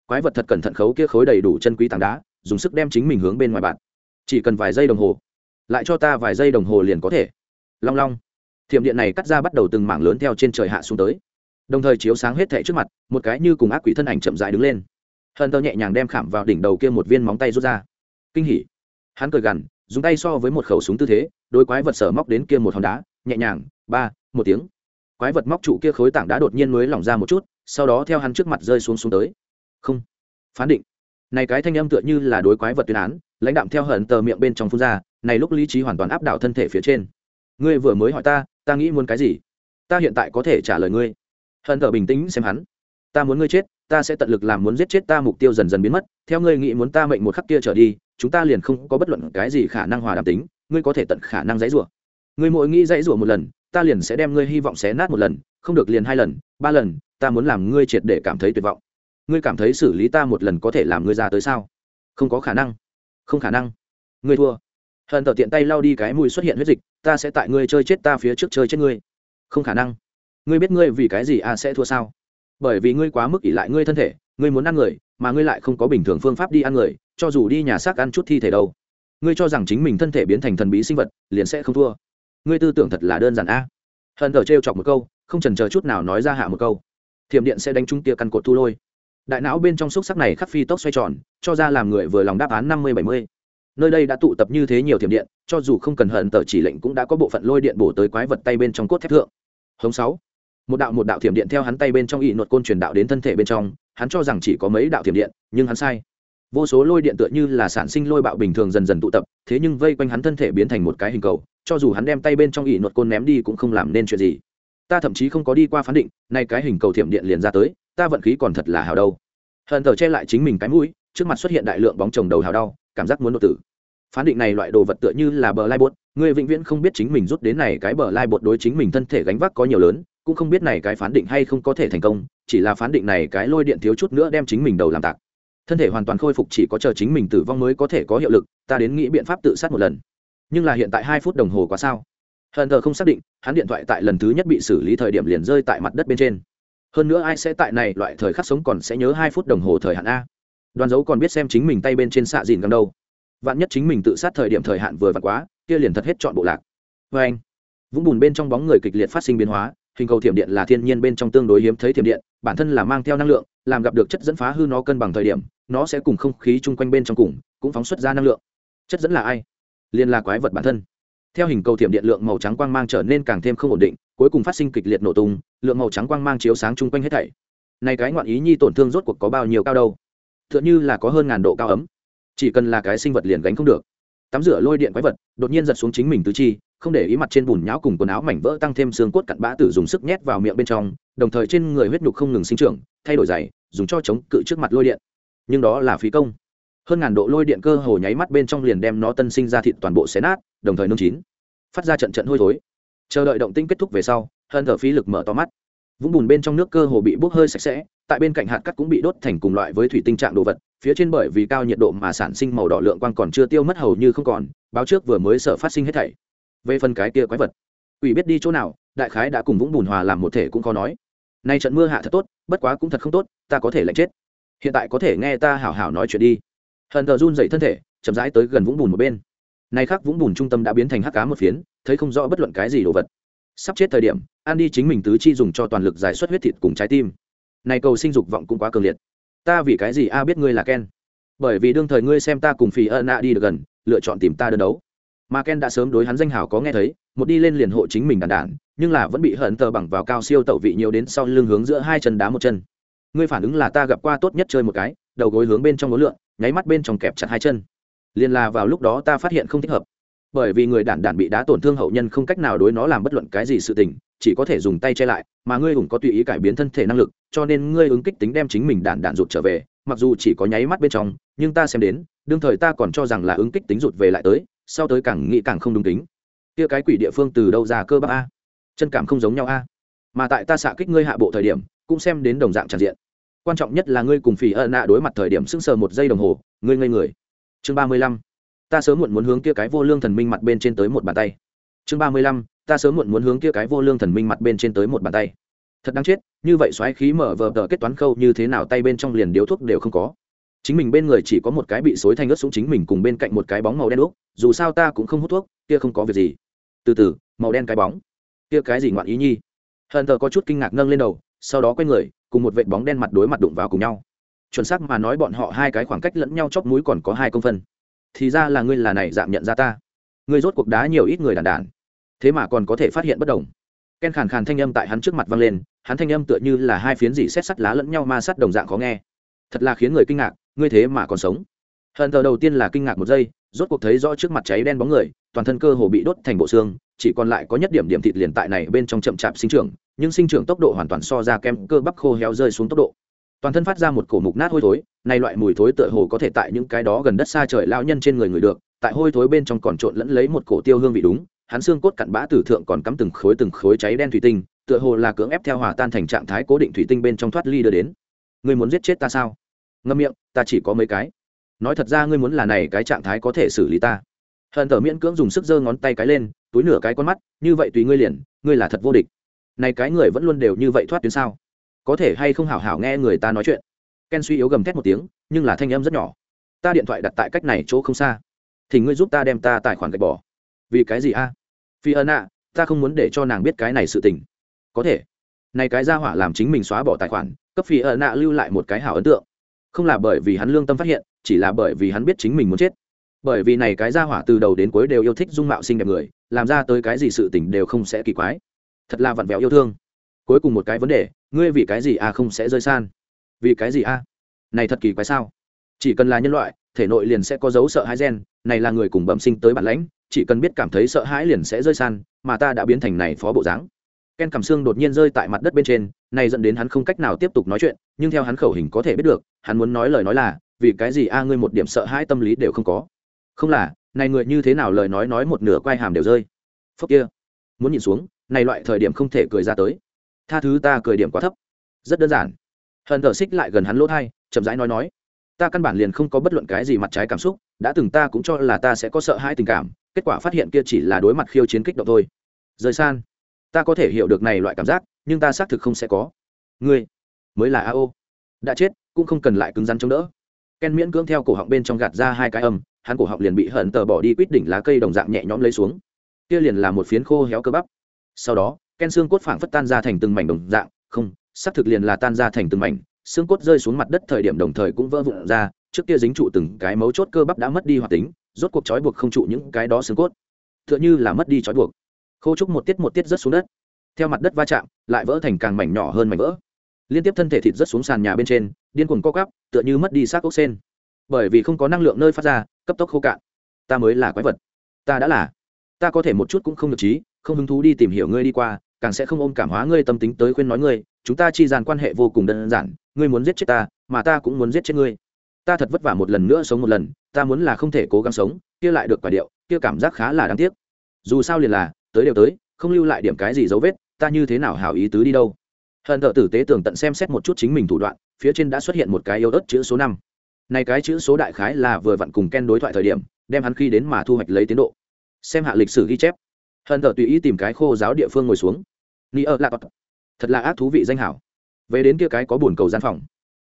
Quái vật thật cẩn thận khấu kia khối đầy đủ chân quý tảng đá, dùng sức đem chính mình hướng bên ngoài bạn chỉ cần vài giây đồng hồ, lại cho ta vài giây đồng hồ liền có thể. Long long thiểm điện này cắt ra bắt đầu từng mảng lớn theo trên trời hạ xuống tới. Đồng thời chiếu sáng hết thệ trước mặt, một cái như cùng ác quỷ thân ảnh chậm dại đứng lên. Hận tơ nhẹ nhàng đem khảm vào đỉnh đầu kia một viên móng tay rút ra. Kinh hỉ. Hắn cười gằn, dùng tay so với một khẩu súng tư thế đôi quái vật sở móc đến kia một hòn đá, nhẹ nhàng, ba, một tiếng. Quái vật móc trụ kia khối tảng đá đột nhiên mới lỏng ra một chút, sau đó theo hắn trước mặt rơi xuống xuống tới. Không. Phán định. Này cái thanh âm tựa như là đối quái vật tuyên án, lãnh đạm theo hận tờ miệng bên trong phun ra, này lúc lý trí hoàn toàn áp đảo thân thể phía trên. Ngươi vừa mới hỏi ta ta nghĩ muốn cái gì? Ta hiện tại có thể trả lời ngươi. Hận thở bình tĩnh xem hắn. Ta muốn ngươi chết, ta sẽ tận lực làm muốn giết chết ta, mục tiêu dần dần biến mất. Theo ngươi nghĩ muốn ta mệnh một khắc kia trở đi, chúng ta liền không có bất luận cái gì khả năng hòa đàm tính. Ngươi có thể tận khả năng dãy rủa. Ngươi mỗi nghĩ dãy rủa một lần, ta liền sẽ đem ngươi hy vọng xé nát một lần, không được liền hai lần, ba lần, ta muốn làm ngươi triệt để cảm thấy tuyệt vọng. Ngươi cảm thấy xử lý ta một lần có thể làm ngươi ra tới sao? Không có khả năng. Không khả năng. Ngươi thua hận tờ tiện tay lau đi cái mùi xuất hiện huyết dịch, ta sẽ tại ngươi chơi chết ta phía trước chơi chết ngươi. Không khả năng. Ngươi biết ngươi vì cái gì a sẽ thua sao? Bởi vì ngươi quá mức ỷ lại ngươi thân thể, ngươi muốn ăn người, mà ngươi lại không có bình thường phương pháp đi ăn người, cho dù đi nhà xác ăn chút thi thể đâu. Ngươi cho rằng chính mình thân thể biến thành thần bí sinh vật, liền sẽ không thua. Ngươi tư tưởng thật là đơn giản a. Hận thờ t chọc một câu, không trần chờ chút nào nói ra hạ một câu. Thiểm điện sẽ đánh trúng tia căn cột thu lôi. Đại não bên trong xúc sắc này khắc phi tốc xoay tròn, cho ra làm người vừa lòng đáp án năm mươi bảy mươi nơi đây đã tụ tập như thế nhiều thiểm điện, cho dù không cần hận tờ chỉ lệnh cũng đã có bộ phận lôi điện bổ tới quái vật tay bên trong cốt thép thượng. Hống sáu. Một đạo một đạo thiểm điện theo hắn tay bên trong ị nột côn truyền đạo đến thân thể bên trong, hắn cho rằng chỉ có mấy đạo thiểm điện, nhưng hắn sai. Vô số lôi điện tựa như là sản sinh lôi bạo bình thường dần dần tụ tập, thế nhưng vây quanh hắn thân thể biến thành một cái hình cầu, cho dù hắn đem tay bên trong ỉ nột côn ném đi cũng không làm nên chuyện gì. Ta thậm chí không có đi qua phán định, nay cái hình cầu thiểm điện liền ra tới, ta vận khí còn thật là hào đâu. Hận tờ che lại chính mình cái mũi, trước mặt xuất hiện đại lượng bóng chồng đầu hào đau cảm giác muốn đột tử. Phán định này loại đồ vật tựa như là bờ lai bột người vĩnh viễn không biết chính mình rút đến này cái bờ lai bột đối chính mình thân thể gánh vác có nhiều lớn, cũng không biết này cái phán định hay không có thể thành công, chỉ là phán định này cái lôi điện thiếu chút nữa đem chính mình đầu làm tạc. Thân thể hoàn toàn khôi phục chỉ có chờ chính mình tử vong mới có thể có hiệu lực, ta đến nghĩ biện pháp tự sát một lần. Nhưng là hiện tại hai phút đồng hồ quá sao? Hờn thờ không xác định, hắn điện thoại tại lần thứ nhất bị xử lý thời điểm liền rơi tại mặt đất bên trên. Hơn nữa ai sẽ tại này loại thời khắc sống còn sẽ nhớ hai phút đồng hồ thời hạn a? Đoàn dấu còn biết xem chính mình tay bên trên xạ dìn gần đâu. Vạn nhất chính mình tự sát thời điểm thời hạn vừa vặn quá, kia liền thật hết chọn bộ lạc. Vê anh. Vũng bùn bên trong bóng người kịch liệt phát sinh biến hóa, hình cầu thiểm điện là thiên nhiên bên trong tương đối hiếm thấy thiểm điện, bản thân là mang theo năng lượng, làm gặp được chất dẫn phá hư nó cân bằng thời điểm, nó sẽ cùng không khí chung quanh bên trong cùng, cũng phóng xuất ra năng lượng. Chất dẫn là ai? Liên là quái vật bản thân. Theo hình cầu thiểm điện lượng màu trắng quang mang trở nên càng thêm không ổn định, cuối cùng phát sinh kịch liệt nổ tung, lượng màu trắng quang mang chiếu sáng chung quanh hết thảy. Này cái ngoạn ý nhi tổn thương rốt cuộc có bao nhiêu cao đâu? Tựa như là có hơn ngàn độ cao ấm. Chỉ cần là cái sinh vật liền gánh không được. Tắm rửa lôi điện quái vật, đột nhiên giật xuống chính mình tứ chi, không để ý mặt trên bùn nhão cùng quần áo mảnh vỡ tăng thêm xương cốt cặn bã tử dùng sức nhét vào miệng bên trong, đồng thời trên người huyết nhục không ngừng sinh trưởng, thay đổi dày, dùng cho chống cự trước mặt lôi điện. Nhưng đó là phí công. Hơn ngàn độ lôi điện cơ hồ nháy mắt bên trong liền đem nó tân sinh ra thịt toàn bộ xé nát, đồng thời nung chín. Phát ra trận trận hôi thối. Chờ đợi động tinh kết thúc về sau hân thở phí lực mở to mắt. Vũng bùn bên trong nước cơ hồ bị bốc hơi sạch sẽ tại bên cạnh hạt cắt cũng bị đốt thành cùng loại với thủy tinh trạng đồ vật, phía trên bởi vì cao nhiệt độ mà sản sinh màu đỏ lượng quang còn chưa tiêu mất hầu như không còn, báo trước vừa mới sợ phát sinh hết thảy. Về phần cái kia quái vật ủy biết đi chỗ nào, đại khái đã cùng vũng bùn hòa làm một thể cũng khó nói. Nay trận mưa hạ thật tốt, bất quá cũng thật không tốt, ta có thể lạnh chết. Hiện tại có thể nghe ta hảo hảo nói chuyện đi. Hận thờ run dậy thân thể, chậm rãi tới gần vũng bùn một bên. Nay khác vũng bùn trung tâm đã biến thành hắc cá một phiến, thấy không rõ bất luận cái gì đồ vật. Sắp chết thời điểm an đi chính mình tứ chi dùng cho toàn lực giải xuất huyết thịt cùng trái tim này cầu sinh dục vọng cũng quá cường liệt. Ta vì cái gì a biết ngươi là ken? Bởi vì đương thời ngươi xem ta cùng phi ân a đi được gần, lựa chọn tìm ta đơn đấu. Mà ken đã sớm đối hắn danh hào có nghe thấy, một đi lên liền hộ chính mình đàn đản nhưng là vẫn bị hận tờ bằng vào cao siêu tẩu vị nhiều đến sau lưng hướng giữa hai chân đá một chân. Ngươi phản ứng là ta gặp qua tốt nhất chơi một cái, đầu gối hướng bên trong ngối lượn, nháy mắt bên trong kẹp chặt hai chân. Liền là vào lúc đó ta phát hiện không thích hợp. Bởi vì người đản đản bị đá tổn thương hậu nhân không cách nào đối nó làm bất luận cái gì sự tình chỉ có thể dùng tay che lại, mà ngươi hùng có tùy ý cải biến thân thể năng lực, cho nên ngươi ứng kích tính đem chính mình đản đản rụt trở về, mặc dù chỉ có nháy mắt bên trong, nhưng ta xem đến, đương thời ta còn cho rằng là ứng kích tính rụt về lại tới, sau tới càng nghĩ càng không đúng tính. Kia cái quỷ địa phương từ đâu ra cơ bắp a? Chân cảm không giống nhau a. Mà tại ta xạ kích ngươi hạ bộ thời điểm, cũng xem đến đồng dạng tràn diện. Quan trọng nhất là ngươi cùng phỉ ân nạ đối mặt thời điểm sững sờ một giây đồng hồ, ngươi ngây người. Chương ba mươi lăm. Ta sớm muộn muốn hướng kia cái vô lương thần minh mặt bên trên tới một bàn tay chương ba mươi lăm, ta sớm muộn muốn hướng kia cái vô lương thần minh mặt bên trên tới một bàn tay. Thật đáng chết, như vậy xoáy khí mở vờ tờ kết toán khâu như thế nào tay bên trong liền điếu thuốc đều không có. Chính mình bên người chỉ có một cái bị xối thanh ớt xuống chính mình cùng bên cạnh một cái bóng màu đen đúc dù sao ta cũng không hút thuốc, kia không có việc gì. Từ từ, màu đen cái bóng. Kia cái gì ngoạn ý nhi? Hờn thờ có chút kinh ngạc nâng lên đầu, sau đó quay người, cùng một vệ bóng đen mặt đối mặt đụng vào cùng nhau. Chuẩn xác mà nói bọn họ hai cái khoảng cách lẫn nhau chóp mũi còn có hai công phân. Thì ra là ngươi là này dạng nhận ra ta ngươi rốt cuộc đá nhiều ít người đàn đản thế mà còn có thể phát hiện bất đồng. Ken khàn khàn thanh âm tại hắn trước mặt vang lên, hắn thanh âm tựa như là hai phiến dỉ xét sắt lá lẫn nhau ma sắt đồng dạng khó nghe. Thật là khiến người kinh ngạc, ngươi thế mà còn sống. Hận thờ đầu tiên là kinh ngạc một giây, rốt cuộc thấy rõ trước mặt cháy đen bóng người, toàn thân cơ hồ bị đốt thành bộ xương, chỉ còn lại có nhất điểm điểm thịt liền tại này bên trong chậm chạp sinh trưởng, nhưng sinh trưởng tốc độ hoàn toàn so ra kem cơ bắp khô héo rơi xuống tốc độ. Toàn thân phát ra một cổ mục nát hôi thối, này loại mùi thối tựa hồ có thể tại những cái đó gần đất xa trời lao nhân trên người người được tại hôi thối bên trong còn trộn lẫn lấy một cổ tiêu hương vị đúng, hắn xương cốt cặn bã tử thượng còn cắm từng khối từng khối cháy đen thủy tinh, tựa hồ là cưỡng ép theo hòa tan thành trạng thái cố định thủy tinh bên trong thoát ly đưa đến. Ngươi muốn giết chết ta sao? Ngâm miệng, ta chỉ có mấy cái. Nói thật ra ngươi muốn là này cái trạng thái có thể xử lý ta. Hận tờ miễn cưỡng dùng sức giơ ngón tay cái lên, túi nửa cái con mắt, như vậy tùy ngươi liền, ngươi là thật vô địch. Này cái người vẫn luôn đều như vậy thoát tuyến sao? Có thể hay không hảo hảo nghe người ta nói chuyện? Ken suy yếu gầm thét một tiếng, nhưng là thanh âm rất nhỏ. Ta điện thoại đặt tại cách này chỗ không xa thì ngươi giúp ta đem ta tài khoản gạch bỏ. Vì cái gì a? Phi ân ạ ta không muốn để cho nàng biết cái này sự tình. Có thể. Này cái ra hỏa làm chính mình xóa bỏ tài khoản, cấp phi ân ạ lưu lại một cái hảo ấn tượng. Không là bởi vì hắn lương tâm phát hiện, chỉ là bởi vì hắn biết chính mình muốn chết. Bởi vì này cái ra hỏa từ đầu đến cuối đều yêu thích dung mạo xinh đẹp người, làm ra tới cái gì sự tình đều không sẽ kỳ quái. Thật là vặn vẹo yêu thương. Cuối cùng một cái vấn đề, ngươi vì cái gì a không sẽ rơi san? Vì cái gì a? Này thật kỳ quái sao? Chỉ cần là nhân loại, thể nội liền sẽ có dấu sợ hãi gen, này là người cùng bẩm sinh tới bản lãnh, chỉ cần biết cảm thấy sợ hãi liền sẽ rơi san mà ta đã biến thành này phó bộ dáng. Ken cảm xương đột nhiên rơi tại mặt đất bên trên, này dẫn đến hắn không cách nào tiếp tục nói chuyện, nhưng theo hắn khẩu hình có thể biết được, hắn muốn nói lời nói là, vì cái gì a, ngươi một điểm sợ hãi tâm lý đều không có? Không là, này người như thế nào lời nói nói một nửa quai hàm đều rơi. Phốc kia. Muốn nhìn xuống, này loại thời điểm không thể cười ra tới. Tha thứ ta cười điểm quá thấp. Rất đơn giản. Hận thở xích lại gần hắn lỗ thai, chậm rãi nói nói ta căn bản liền không có bất luận cái gì mặt trái cảm xúc, đã từng ta cũng cho là ta sẽ có sợ hãi tình cảm, kết quả phát hiện kia chỉ là đối mặt khiêu chiến kích động thôi. Rời san, ta có thể hiểu được này loại cảm giác, nhưng ta xác thực không sẽ có. Ngươi mới là a ô đã chết, cũng không cần lại cứng rắn chống đỡ. Ken miễn cưỡng theo cổ họng bên trong gạt ra hai cái âm, hắn cổ họng liền bị hận tờ bỏ đi quýt đỉnh lá cây đồng dạng nhẹ nhõm lấy xuống. Kia liền là một phiến khô héo cơ bắp. Sau đó, ken xương cốt phảng phất tan ra thành từng mảnh đồng dạng, không, xác thực liền là tan ra thành từng mảnh xương cốt rơi xuống mặt đất thời điểm đồng thời cũng vỡ vụn ra, trước kia dính trụ từng cái mấu chốt cơ bắp đã mất đi hoạt tính, rốt cuộc trói buộc không trụ những cái đó xương cốt. Tựa như là mất đi trói buộc. Khô trúc một tiết một tiết rớt xuống đất. Theo mặt đất va chạm, lại vỡ thành càng mảnh nhỏ hơn mảnh vỡ. Liên tiếp thân thể thịt rớt xuống sàn nhà bên trên, điên cuồng co cắp tựa như mất đi xác ốc sen. Bởi vì không có năng lượng nơi phát ra, cấp tốc khô cạn. Ta mới là quái vật. Ta đã là. Ta có thể một chút cũng không được trí, không hứng thú đi tìm hiểu ngươi đi qua, càng sẽ không ôm cảm hóa ngươi tâm tính tới khuyên nói ngươi chúng ta chi dàn quan hệ vô cùng đơn giản, ngươi muốn giết chết ta, mà ta cũng muốn giết chết ngươi. Ta thật vất vả một lần nữa sống một lần, ta muốn là không thể cố gắng sống, kia lại được quả điệu, kia cảm giác khá là đáng tiếc. Dù sao liền là, tới đều tới, không lưu lại điểm cái gì dấu vết, ta như thế nào hảo ý tứ đi đâu. Hận thợ tử tế tưởng tận xem xét một chút chính mình thủ đoạn, phía trên đã xuất hiện một cái yếu ớt chữ số năm. Này cái chữ số đại khái là vừa vặn cùng ken đối thoại thời điểm, đem hắn khi đến mà thu hoạch lấy tiến độ. Xem hạ lịch sử ghi chép. Hận thợ tùy ý tìm cái khô giáo địa phương ngồi xuống. Ni ơ lạc thật là ác thú vị danh hảo. Về đến kia cái có buồn cầu gian phòng,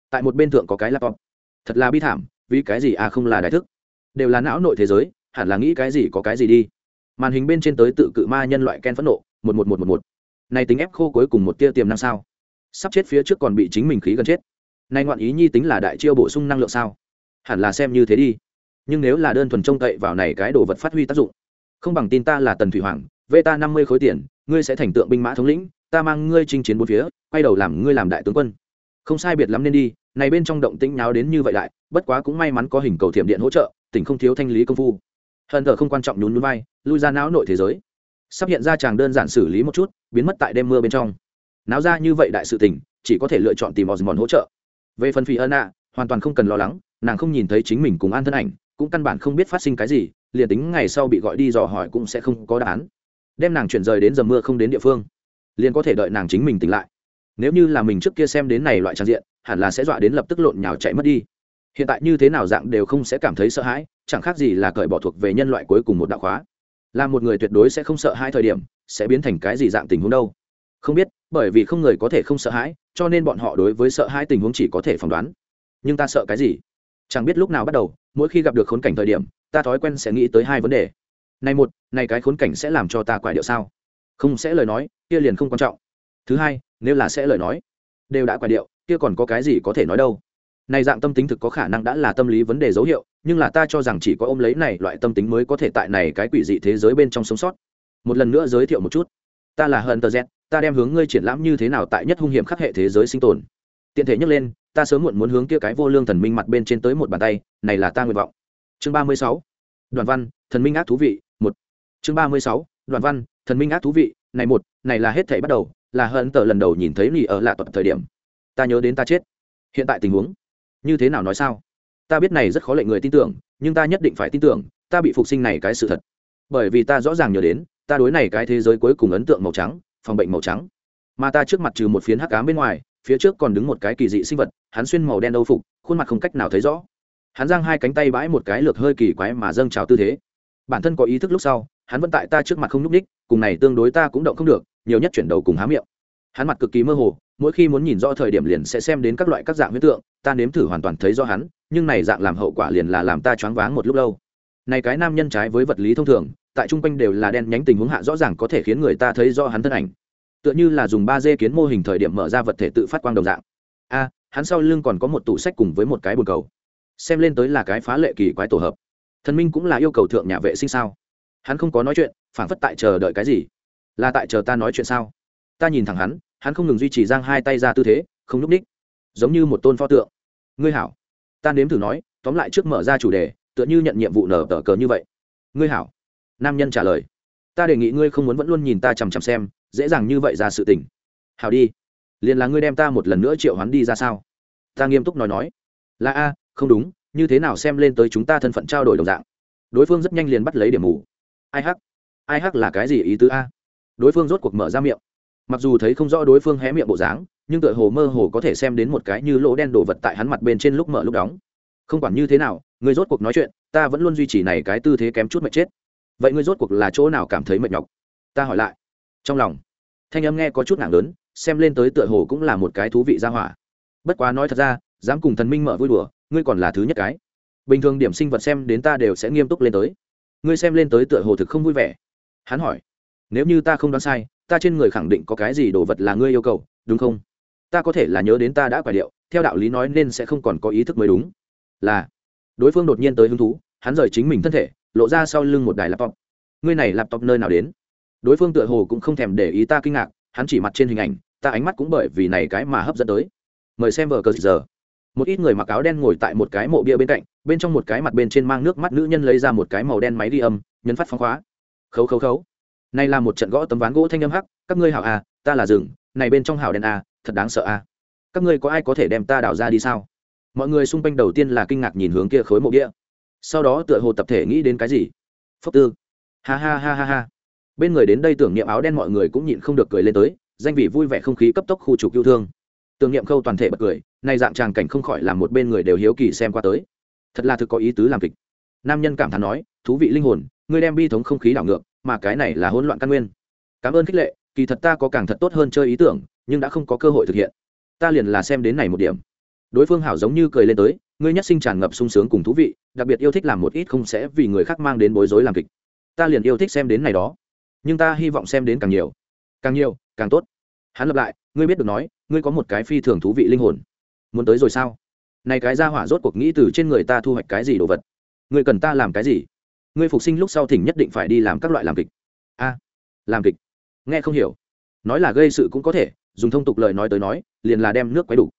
tại một bên thượng có cái laptop. Thật là bi thảm, vì cái gì à không là đại thức? Đều là não nội thế giới, hẳn là nghĩ cái gì có cái gì đi. Màn hình bên trên tới tự cự ma nhân loại ken phẫn nộ, một một một một một. Này tính ép khô cuối cùng một tia tiềm năng sao? Sắp chết phía trước còn bị chính mình khí gần chết. Nay ngoạn ý nhi tính là đại chiêu bổ sung năng lượng sao? Hẳn là xem như thế đi. Nhưng nếu là đơn thuần trông cậy vào này cái đồ vật phát huy tác dụng, không bằng tin ta là tần thủy hoàng vê ta năm mươi khối tiền, ngươi sẽ thành tượng binh mã thống lĩnh, ta mang ngươi chinh chiến bốn phía, quay đầu làm ngươi làm đại tướng quân. Không sai biệt lắm nên đi, này bên trong động tĩnh nháo đến như vậy đại bất quá cũng may mắn có hình cầu thiểm điện hỗ trợ, tỉnh không thiếu thanh lý công phu. Hận thờ không quan trọng nhún nhún vai, lui ra não nội thế giới. Sắp hiện ra chàng đơn giản xử lý một chút, biến mất tại đêm mưa bên trong. Náo ra như vậy đại sự tình, chỉ có thể lựa chọn tìm osmond hỗ trợ. Về phần phi ân ạ, hoàn toàn không cần lo lắng, nàng không nhìn thấy chính mình cùng an thân ảnh, cũng căn bản không biết phát sinh cái gì, liền tính ngày sau bị gọi đi dò hỏi cũng sẽ không có đáp án đem nàng chuyển rời đến dầm mưa không đến địa phương, liền có thể đợi nàng chính mình tỉnh lại. Nếu như là mình trước kia xem đến này loại trang diện, hẳn là sẽ dọa đến lập tức lộn nhào chạy mất đi. Hiện tại như thế nào dạng đều không sẽ cảm thấy sợ hãi, chẳng khác gì là cởi bỏ thuộc về nhân loại cuối cùng một đạo khóa. Là một người tuyệt đối sẽ không sợ hai thời điểm, sẽ biến thành cái gì dạng tình huống đâu. Không biết, bởi vì không người có thể không sợ hãi, cho nên bọn họ đối với sợ hãi tình huống chỉ có thể phỏng đoán. Nhưng ta sợ cái gì? Chẳng biết lúc nào bắt đầu, mỗi khi gặp được khốn cảnh thời điểm, ta thói quen sẽ nghĩ tới hai vấn đề này một, này cái khốn cảnh sẽ làm cho ta quải điệu sao? Không sẽ lời nói, kia liền không quan trọng. Thứ hai, nếu là sẽ lời nói, đều đã quải điệu, kia còn có cái gì có thể nói đâu? Này dạng tâm tính thực có khả năng đã là tâm lý vấn đề dấu hiệu, nhưng là ta cho rằng chỉ có ôm lấy này loại tâm tính mới có thể tại này cái quỷ dị thế giới bên trong sống sót. Một lần nữa giới thiệu một chút. Ta là hờn tờ z ta đem hướng ngươi triển lãm như thế nào tại nhất hung hiểm khắc hệ thế giới sinh tồn. Tiện thể nhắc lên, ta sớm muộn muốn hướng kia cái vô lương thần minh mặt bên trên tới một bàn tay, này là ta nguyện vọng. Chương ba mươi sáu. Đoàn văn, thần minh ác thú vị chương ba mươi sáu, đoàn văn, thần minh ác thú vị, này một, này là hết thảy bắt đầu, là hận tờ lần đầu nhìn thấy nỉ ở lạ tập thời điểm. Ta nhớ đến ta chết. Hiện tại tình huống, như thế nào nói sao? Ta biết này rất khó lệnh người tin tưởng, nhưng ta nhất định phải tin tưởng, ta bị phục sinh này cái sự thật. Bởi vì ta rõ ràng nhớ đến, ta đối này cái thế giới cuối cùng ấn tượng màu trắng, phòng bệnh màu trắng. Mà ta trước mặt trừ một phiến hắc cám bên ngoài, phía trước còn đứng một cái kỳ dị sinh vật, hắn xuyên màu đen âu phục, khuôn mặt không cách nào thấy rõ. Hắn giang hai cánh tay bãi một cái lược hơi kỳ quái mà dâng trào tư thế. Bản thân có ý thức lúc sau hắn vẫn tại ta trước mặt không nhúc ních cùng này tương đối ta cũng động không được, nhiều nhất chuyển đầu cùng há miệng. Hắn mặt cực kỳ mơ hồ, mỗi khi muốn nhìn rõ thời điểm liền sẽ xem đến các loại các dạng huyết tượng, ta nếm thử hoàn toàn thấy do hắn, nhưng này dạng làm hậu quả liền là làm ta choáng váng một lúc lâu. Này cái nam nhân trái với vật lý thông thường, tại trung quanh đều là đen nhánh tình huống hạ rõ ràng có thể khiến người ta thấy do hắn thân ảnh. Tựa như là dùng ba d kiến mô hình thời điểm mở ra vật thể tự phát quang đồng dạng. A, hắn sau lưng còn có một tủ sách cùng với một cái bồn cầu. Xem lên tới là cái phá lệ kỳ quái tổ hợp. Thần minh cũng là yêu cầu thượng nhà vệ sinh sao? Hắn không có nói chuyện phản phất tại chờ đợi cái gì. Là tại chờ ta nói chuyện sao? Ta nhìn thẳng hắn hắn không ngừng duy trì giang hai tay ra tư thế, không núp ních giống như một tôn pho tượng. Ngươi hảo. Ta nếm thử nói, tóm lại trước mở ra chủ đề, tựa như nhận nhiệm vụ nở tờ cờ như vậy. Ngươi hảo. Nam nhân trả lời. Ta đề nghị ngươi không muốn vẫn luôn nhìn ta chằm chằm xem, dễ dàng như vậy ra sự tình. Hảo đi. Liền là ngươi đem ta một lần nữa triệu hắn đi ra sao? Ta nghiêm túc nói nói. Là a, không đúng, như thế nào xem lên tới chúng ta thân phận trao đổi đồng dạng. Đối phương rất nhanh liền bắt lấy điểm mù ai hắc? Ai hắc là cái gì ý tứ a? Đối phương rốt cuộc mở ra miệng. Mặc dù thấy không rõ đối phương hé miệng bộ dáng, nhưng tựa hồ mơ hồ có thể xem đến một cái như lỗ đen đổ vật tại hắn mặt bên trên lúc mở lúc đóng. Không quản như thế nào, người rốt cuộc nói chuyện, ta vẫn luôn duy trì này cái tư thế kém chút mệt chết. Vậy ngươi rốt cuộc là chỗ nào cảm thấy mệt nhọc? Ta hỏi lại. Trong lòng, thanh âm nghe có chút nặng lớn, xem lên tới tựa hồ cũng là một cái thú vị ra hỏa. Bất quá nói thật ra, dám cùng thần minh mở vui đùa, ngươi còn là thứ nhất cái. Bình thường điểm sinh vật xem đến ta đều sẽ nghiêm túc lên tới ngươi xem lên tới tựa hồ thực không vui vẻ. Hắn hỏi, nếu như ta không đoán sai, ta trên người khẳng định có cái gì đồ vật là ngươi yêu cầu, đúng không? Ta có thể là nhớ đến ta đã quả điệu, theo đạo lý nói nên sẽ không còn có ý thức mới đúng. Là, đối phương đột nhiên tới hứng thú, hắn rời chính mình thân thể, lộ ra sau lưng một đài laptop. Ngươi này laptop nơi nào đến? Đối phương tựa hồ cũng không thèm để ý ta kinh ngạc, hắn chỉ mặt trên hình ảnh, ta ánh mắt cũng bởi vì này cái mà hấp dẫn tới. Mời xem vờ cờ giờ một ít người mặc áo đen ngồi tại một cái mộ bia bên cạnh, bên trong một cái mặt bên trên mang nước mắt nữ nhân lấy ra một cái màu đen máy đi âm, nhấn phát phóng khóa. Khấu khấu khấu. Này là một trận gõ tấm ván gỗ thanh âm hắc, các ngươi hảo à ta là rừng, này bên trong hảo đen à thật đáng sợ à. Các ngươi có ai có thể đem ta đào ra đi sao? Mọi người xung quanh đầu tiên là kinh ngạc nhìn hướng kia khối mộ bia. Sau đó tựa hồ tập thể nghĩ đến cái gì? Phốc tư. Ha ha ha ha ha. Bên người đến đây tưởng niệm áo đen mọi người cũng nhịn không được cười lên tới, danh vị vui vẻ không khí cấp tốc khu trục yêu thương. Tưởng niệm khâu toàn thể bật cười nay dạng tràng cảnh không khỏi làm một bên người đều hiếu kỳ xem qua tới. Thật là thực có ý tứ làm kịch. Nam nhân cảm thán nói, thú vị linh hồn, ngươi đem bi thống không khí đảo ngược, mà cái này là hỗn loạn căn nguyên. Cảm ơn khích lệ, kỳ thật ta có càng thật tốt hơn chơi ý tưởng, nhưng đã không có cơ hội thực hiện. Ta liền là xem đến này một điểm. Đối phương hảo giống như cười lên tới, ngươi nhất sinh tràn ngập sung sướng cùng thú vị, đặc biệt yêu thích làm một ít không sẽ vì người khác mang đến bối rối làm kịch. Ta liền yêu thích xem đến này đó. Nhưng ta hy vọng xem đến càng nhiều. Càng nhiều, càng tốt. Hắn lập lại, ngươi biết được nói, ngươi có một cái phi thường thú vị linh hồn muốn tới rồi sao? Này cái ra hỏa rốt cuộc nghĩ từ trên người ta thu hoạch cái gì đồ vật? Ngươi cần ta làm cái gì? Ngươi phục sinh lúc sau thỉnh nhất định phải đi làm các loại làm kịch. A, làm kịch? Nghe không hiểu. Nói là gây sự cũng có thể, dùng thông tục lời nói tới nói, liền là đem nước quấy đủ.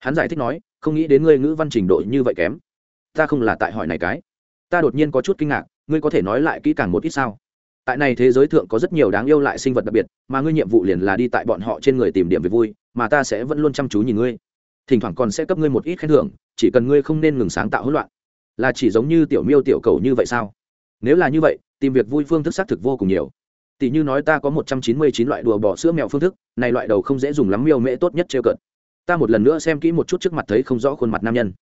Hắn giải thích nói, không nghĩ đến ngươi ngữ văn trình độ như vậy kém. Ta không là tại hỏi này cái. Ta đột nhiên có chút kinh ngạc, ngươi có thể nói lại kỹ càng một ít sao? Tại này thế giới thượng có rất nhiều đáng yêu lại sinh vật đặc biệt, mà ngươi nhiệm vụ liền là đi tại bọn họ trên người tìm điểm về vui, mà ta sẽ vẫn luôn chăm chú nhìn ngươi thỉnh thoảng còn sẽ cấp ngươi một ít khen thưởng, chỉ cần ngươi không nên ngừng sáng tạo hỗn loạn. Là chỉ giống như tiểu miêu tiểu cầu như vậy sao? Nếu là như vậy, tìm việc vui phương thức xác thực vô cùng nhiều. Tỷ như nói ta có một trăm chín mươi chín loại đùa bỏ sữa mèo phương thức, này loại đầu không dễ dùng lắm, miêu mễ tốt nhất trêu cợt. Ta một lần nữa xem kỹ một chút trước mặt thấy không rõ khuôn mặt nam nhân.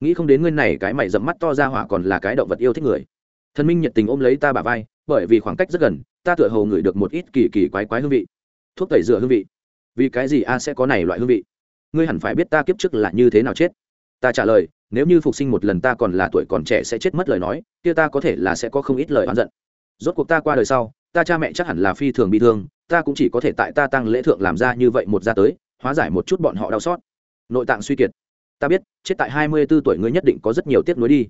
Nghĩ không đến ngươi này cái mày dẫm mắt to ra hỏa còn là cái động vật yêu thích người. Thần minh nhiệt tình ôm lấy ta bả vai, bởi vì khoảng cách rất gần, ta tựa hồ ngửi được một ít kỳ kỳ quái quái hương vị. Thuốc tẩy rửa hương vị. Vì cái gì a sẽ có này loại hương vị? Ngươi hẳn phải biết ta kiếp trước là như thế nào chết. Ta trả lời, nếu như phục sinh một lần ta còn là tuổi còn trẻ sẽ chết mất lời nói, kia ta có thể là sẽ có không ít lời oán giận. Rốt cuộc ta qua đời sau, ta cha mẹ chắc hẳn là phi thường bị thương, ta cũng chỉ có thể tại ta tăng lễ thượng làm ra như vậy một ra tới, hóa giải một chút bọn họ đau xót. Nội tạng suy kiệt. Ta biết, chết tại hai mươi 24 tuổi ngươi nhất định có rất nhiều tiếc nuối đi.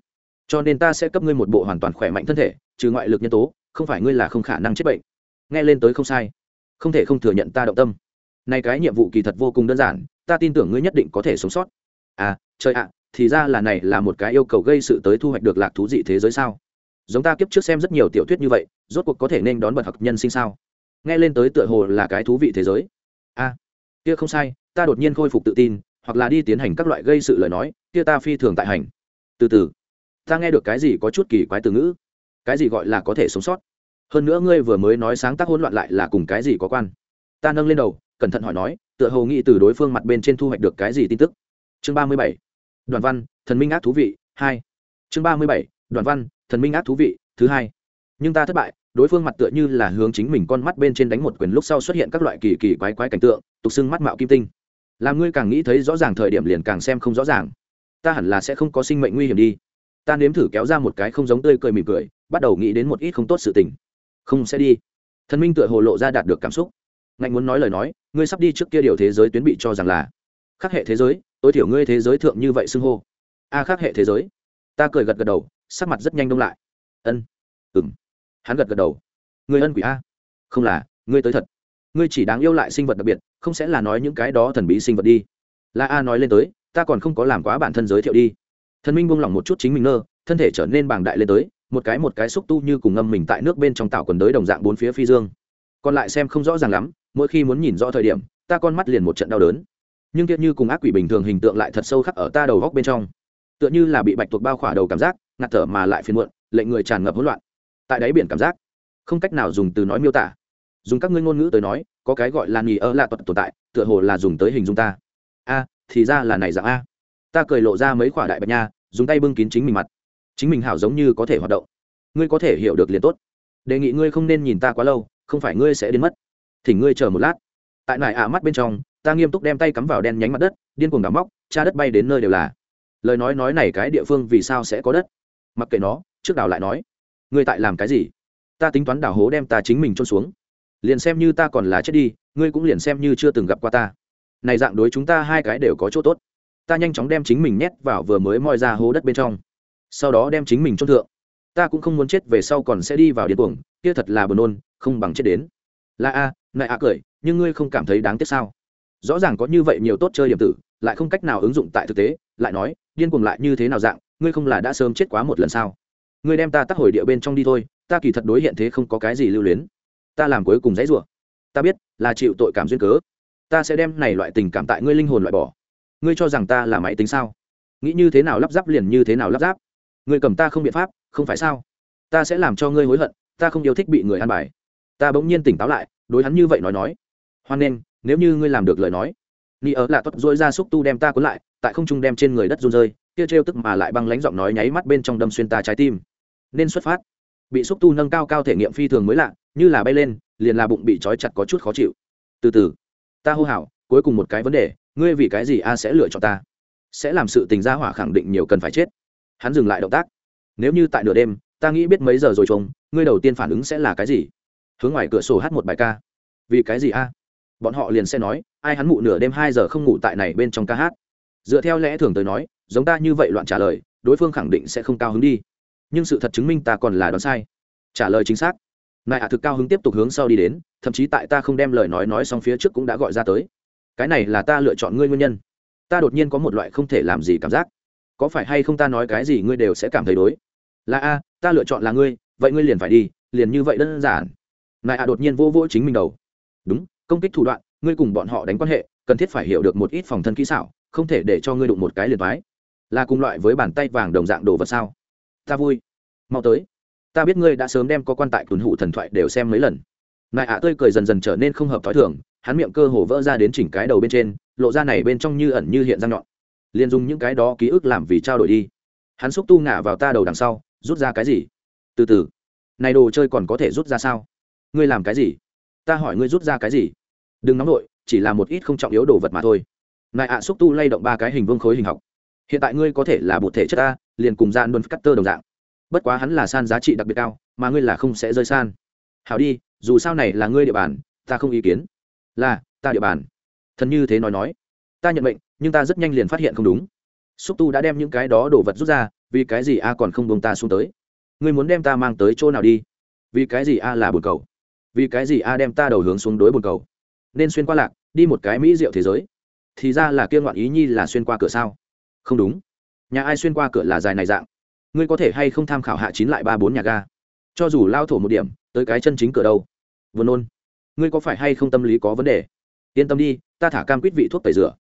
Cho nên ta sẽ cấp ngươi một bộ hoàn toàn khỏe mạnh thân thể, trừ ngoại lực nhân tố, không phải ngươi là không khả năng chết bệnh. Nghe lên tới không sai. Không thể không thừa nhận ta động tâm. Nay cái nhiệm vụ kỳ thật vô cùng đơn giản ta tin tưởng ngươi nhất định có thể sống sót. À trời ạ thì ra là này là một cái yêu cầu gây sự tới thu hoạch được lạc thú dị thế giới sao? Giống ta kiếp trước xem rất nhiều tiểu thuyết như vậy rốt cuộc có thể nên đón bậc học nhân sinh sao? Nghe lên tới tựa hồ là cái thú vị thế giới. A à, kia không sai ta đột nhiên khôi phục tự tin hoặc là đi tiến hành các loại gây sự lời nói kia ta phi thường tại hành. Từ từ ta nghe được cái gì có chút kỳ quái từ ngữ. Cái gì gọi là có thể sống sót? Hơn nữa ngươi vừa mới nói sáng tác hỗn loạn lại là cùng cái gì có quan? Ta nâng lên đầu cẩn thận hỏi nói, tựa hồ nghĩ từ đối phương mặt bên trên thu hoạch được cái gì tin tức. Chương ba mươi bảy. Đoàn văn, thần minh ác thú vị, hai. Chương ba mươi bảy. Đoàn văn, thần minh ác thú vị, thứ hai. Nhưng ta thất bại, đối phương mặt tựa như là hướng chính mình con mắt bên trên đánh một quyền lúc sau xuất hiện các loại kỳ kỳ quái quái cảnh tượng, tục xưng mắt mạo kim tinh. Làm ngươi càng nghĩ thấy rõ ràng thời điểm liền càng xem không rõ ràng. Ta hẳn là sẽ không có sinh mệnh nguy hiểm đi. Ta nếm thử kéo ra một cái không giống tươi cười mỉm cười, bắt đầu nghĩ đến một ít không tốt sự tình. Không sẽ đi. Thần minh tựa hồ lộ ra đạt được cảm xúc ngạnh muốn nói lời nói ngươi sắp đi trước kia điều thế giới tuyến bị cho rằng là khắc hệ thế giới tối thiểu ngươi thế giới thượng như vậy xưng hô. A à, khắc hệ thế giới. Ta cười gật gật đầu sắc mặt rất nhanh đông lại. Ân. Ừng hắn gật gật đầu. Ngươi ân quỷ a. Không là ngươi tới thật. Ngươi chỉ đáng yêu lại sinh vật đặc biệt không sẽ là nói những cái đó thần bí sinh vật đi. La a nói lên tới ta còn không có làm quá bản thân giới thiệu đi. Thần minh buông lỏng một chút chính mình nơ thân thể trở nên bàng đại lên tới một cái một cái xúc tu như cùng ngâm mình tại nước bên trong tạo quần đới đồng dạng bốn phía phi dương. Còn lại xem không rõ ràng lắm mỗi khi muốn nhìn rõ thời điểm, ta con mắt liền một trận đau đớn. Nhưng tiếc như cùng ác quỷ bình thường hình tượng lại thật sâu khắc ở ta đầu góc bên trong. Tựa như là bị bạch tuộc bao khỏa đầu cảm giác, ngạt thở mà lại phiền muộn, lệnh người tràn ngập hỗn loạn. Tại đáy biển cảm giác, không cách nào dùng từ nói miêu tả. Dùng các ngươi ngôn ngữ tới nói, có cái gọi là nghỉ ơ lạ tuật tồn tại, tựa hồ là dùng tới hình dung ta. A, thì ra là này dạng a. Ta cười lộ ra mấy khỏa đại bạch nha, dùng tay bưng kín chính mình mặt. Chính mình hảo giống như có thể hoạt động. Ngươi có thể hiểu được liền tốt. Đề nghị ngươi không nên nhìn ta quá lâu, không phải ngươi sẽ đến mất thỉnh ngươi chờ một lát. Tại nải ạ mắt bên trong, ta nghiêm túc đem tay cắm vào đen nhánh mặt đất, điên cuồng đào móc cha đất bay đến nơi đều là. Lời nói nói này cái địa phương vì sao sẽ có đất? Mặc kệ nó, trước đào lại nói. Ngươi tại làm cái gì? Ta tính toán đào hố đem ta chính mình trôn xuống. Liền xem như ta còn lá chết đi, ngươi cũng liền xem như chưa từng gặp qua ta. Này dạng đối chúng ta hai cái đều có chỗ tốt. Ta nhanh chóng đem chính mình nhét vào vừa mới moi ra hố đất bên trong. Sau đó đem chính mình trôn thượng. Ta cũng không muốn chết về sau còn sẽ đi vào điên cuồng, kia thật là buồn nôn, không bằng chết đến. Là a nại ạ cười, nhưng ngươi không cảm thấy đáng tiếc sao? Rõ ràng có như vậy nhiều tốt chơi điểm tử, lại không cách nào ứng dụng tại thực tế, lại nói, điên cuồng lại như thế nào dạng, ngươi không là đã sớm chết quá một lần sao? Ngươi đem ta tắt hồi địa bên trong đi thôi, ta kỳ thật đối hiện thế không có cái gì lưu luyến. Ta làm cuối cùng dãy rủa. Ta biết, là chịu tội cảm duyên cớ. Ta sẽ đem này loại tình cảm tại ngươi linh hồn loại bỏ. Ngươi cho rằng ta là máy tính sao? Nghĩ như thế nào lắp ráp liền như thế nào lắp ráp. Ngươi cầm ta không biện pháp, không phải sao? Ta sẽ làm cho ngươi hối hận, ta không yêu thích bị người ăn bài. Ta bỗng nhiên tỉnh táo lại đối hắn như vậy nói nói. Hoan nghênh nếu như ngươi làm được lời nói. Ni ớ là tốt dối ra xúc tu đem ta cuốn lại, tại không trung đem trên người đất run rơi, kia trêu tức mà lại băng lánh giọng nói nháy mắt bên trong đâm xuyên ta trái tim. Nên xuất phát. Bị xúc tu nâng cao cao thể nghiệm phi thường mới lạ, như là bay lên, liền là bụng bị trói chặt có chút khó chịu. Từ từ. Ta hô hào, cuối cùng một cái vấn đề, ngươi vì cái gì a sẽ lựa chọn ta? Sẽ làm sự tình gia hỏa khẳng định nhiều cần phải chết. Hắn dừng lại động tác. Nếu như tại nửa đêm, ta nghĩ biết mấy giờ rồi trông ngươi đầu tiên phản ứng sẽ là cái gì? Hướng ngoài cửa sổ hát một bài ca. Vì cái gì a? Bọn họ liền sẽ nói, ai hắn mụ nửa đêm hai giờ không ngủ tại này bên trong ca hát. Dựa theo lẽ thường tới nói, giống ta như vậy loạn trả lời, đối phương khẳng định sẽ không cao hứng đi. Nhưng sự thật chứng minh ta còn là đoán sai. Trả lời chính xác. Nại ạ thực cao hứng tiếp tục hướng sau đi đến, thậm chí tại ta không đem lời nói nói xong phía trước cũng đã gọi ra tới. Cái này là ta lựa chọn ngươi nguyên nhân. Ta đột nhiên có một loại không thể làm gì cảm giác. Có phải hay không ta nói cái gì ngươi đều sẽ cảm thấy đối? Là a, ta lựa chọn là ngươi, vậy ngươi liền phải đi, liền như vậy đơn giản nại ạ đột nhiên vô vô chính mình đầu. Đúng, công kích thủ đoạn, ngươi cùng bọn họ đánh quan hệ, cần thiết phải hiểu được một ít phòng thân kỹ xảo, không thể để cho ngươi đụng một cái liền thoái là cùng loại với bàn tay vàng đồng dạng đồ vật sao? Ta vui. Mau tới. Ta biết ngươi đã sớm đem có quan tại tuần hụ thần thoại đều xem mấy lần. Nại ạ tươi cười dần dần trở nên không hợp t h ó i thường, hắn miệng cơ hồ vỡ ra đến chỉnh cái đầu bên trên, lộ ra này bên trong như ẩn như hiện răng nhọn. Liền dùng những cái đó ký ức làm vì trao đổi đi. Hắn xúc tu ngả vào ta đầu đằng sau, rút ra cái gì? Từ từ, này đồ chơi còn có thể rút ra sao? Ngươi làm cái gì? Ta hỏi ngươi rút ra cái gì? Đừng nóng nổi chỉ là một ít không trọng yếu đồ vật mà thôi. Nại ạ, xúc tu lay động ba cái hình vương khối hình học. Hiện tại ngươi có thể là một thể chất ta liền cùng gian luân cắt tơ đồng dạng. Bất quá hắn là san giá trị đặc biệt cao, mà ngươi là không sẽ rơi san. Hảo đi, dù sao này là ngươi địa bàn, ta không ý kiến. Là, ta địa bàn. Thần như thế nói nói. Ta nhận mệnh, nhưng ta rất nhanh liền phát hiện không đúng. Xúc tu đã đem những cái đó đổ vật rút ra, vì cái gì a còn không bông ta xuống tới? Ngươi muốn đem ta mang tới chỗ nào đi? Vì cái gì a là bồn cầu? Vì cái gì a đem ta đầu hướng xuống đối bồn cầu? Nên xuyên qua lạc, đi một cái mỹ rượu thế giới. Thì ra là kia ngoạn ý nhi là xuyên qua cửa sao? Không đúng. Nhà ai xuyên qua cửa là dài này dạng? Ngươi có thể hay không tham khảo hạ chín lại ba bốn nhà ga? Cho dù lao thổ một điểm, tới cái chân chính cửa đâu? Vừa nôn. Ngươi có phải hay không tâm lý có vấn đề? Yên tâm đi, ta thả cam quýt vị thuốc tẩy rửa.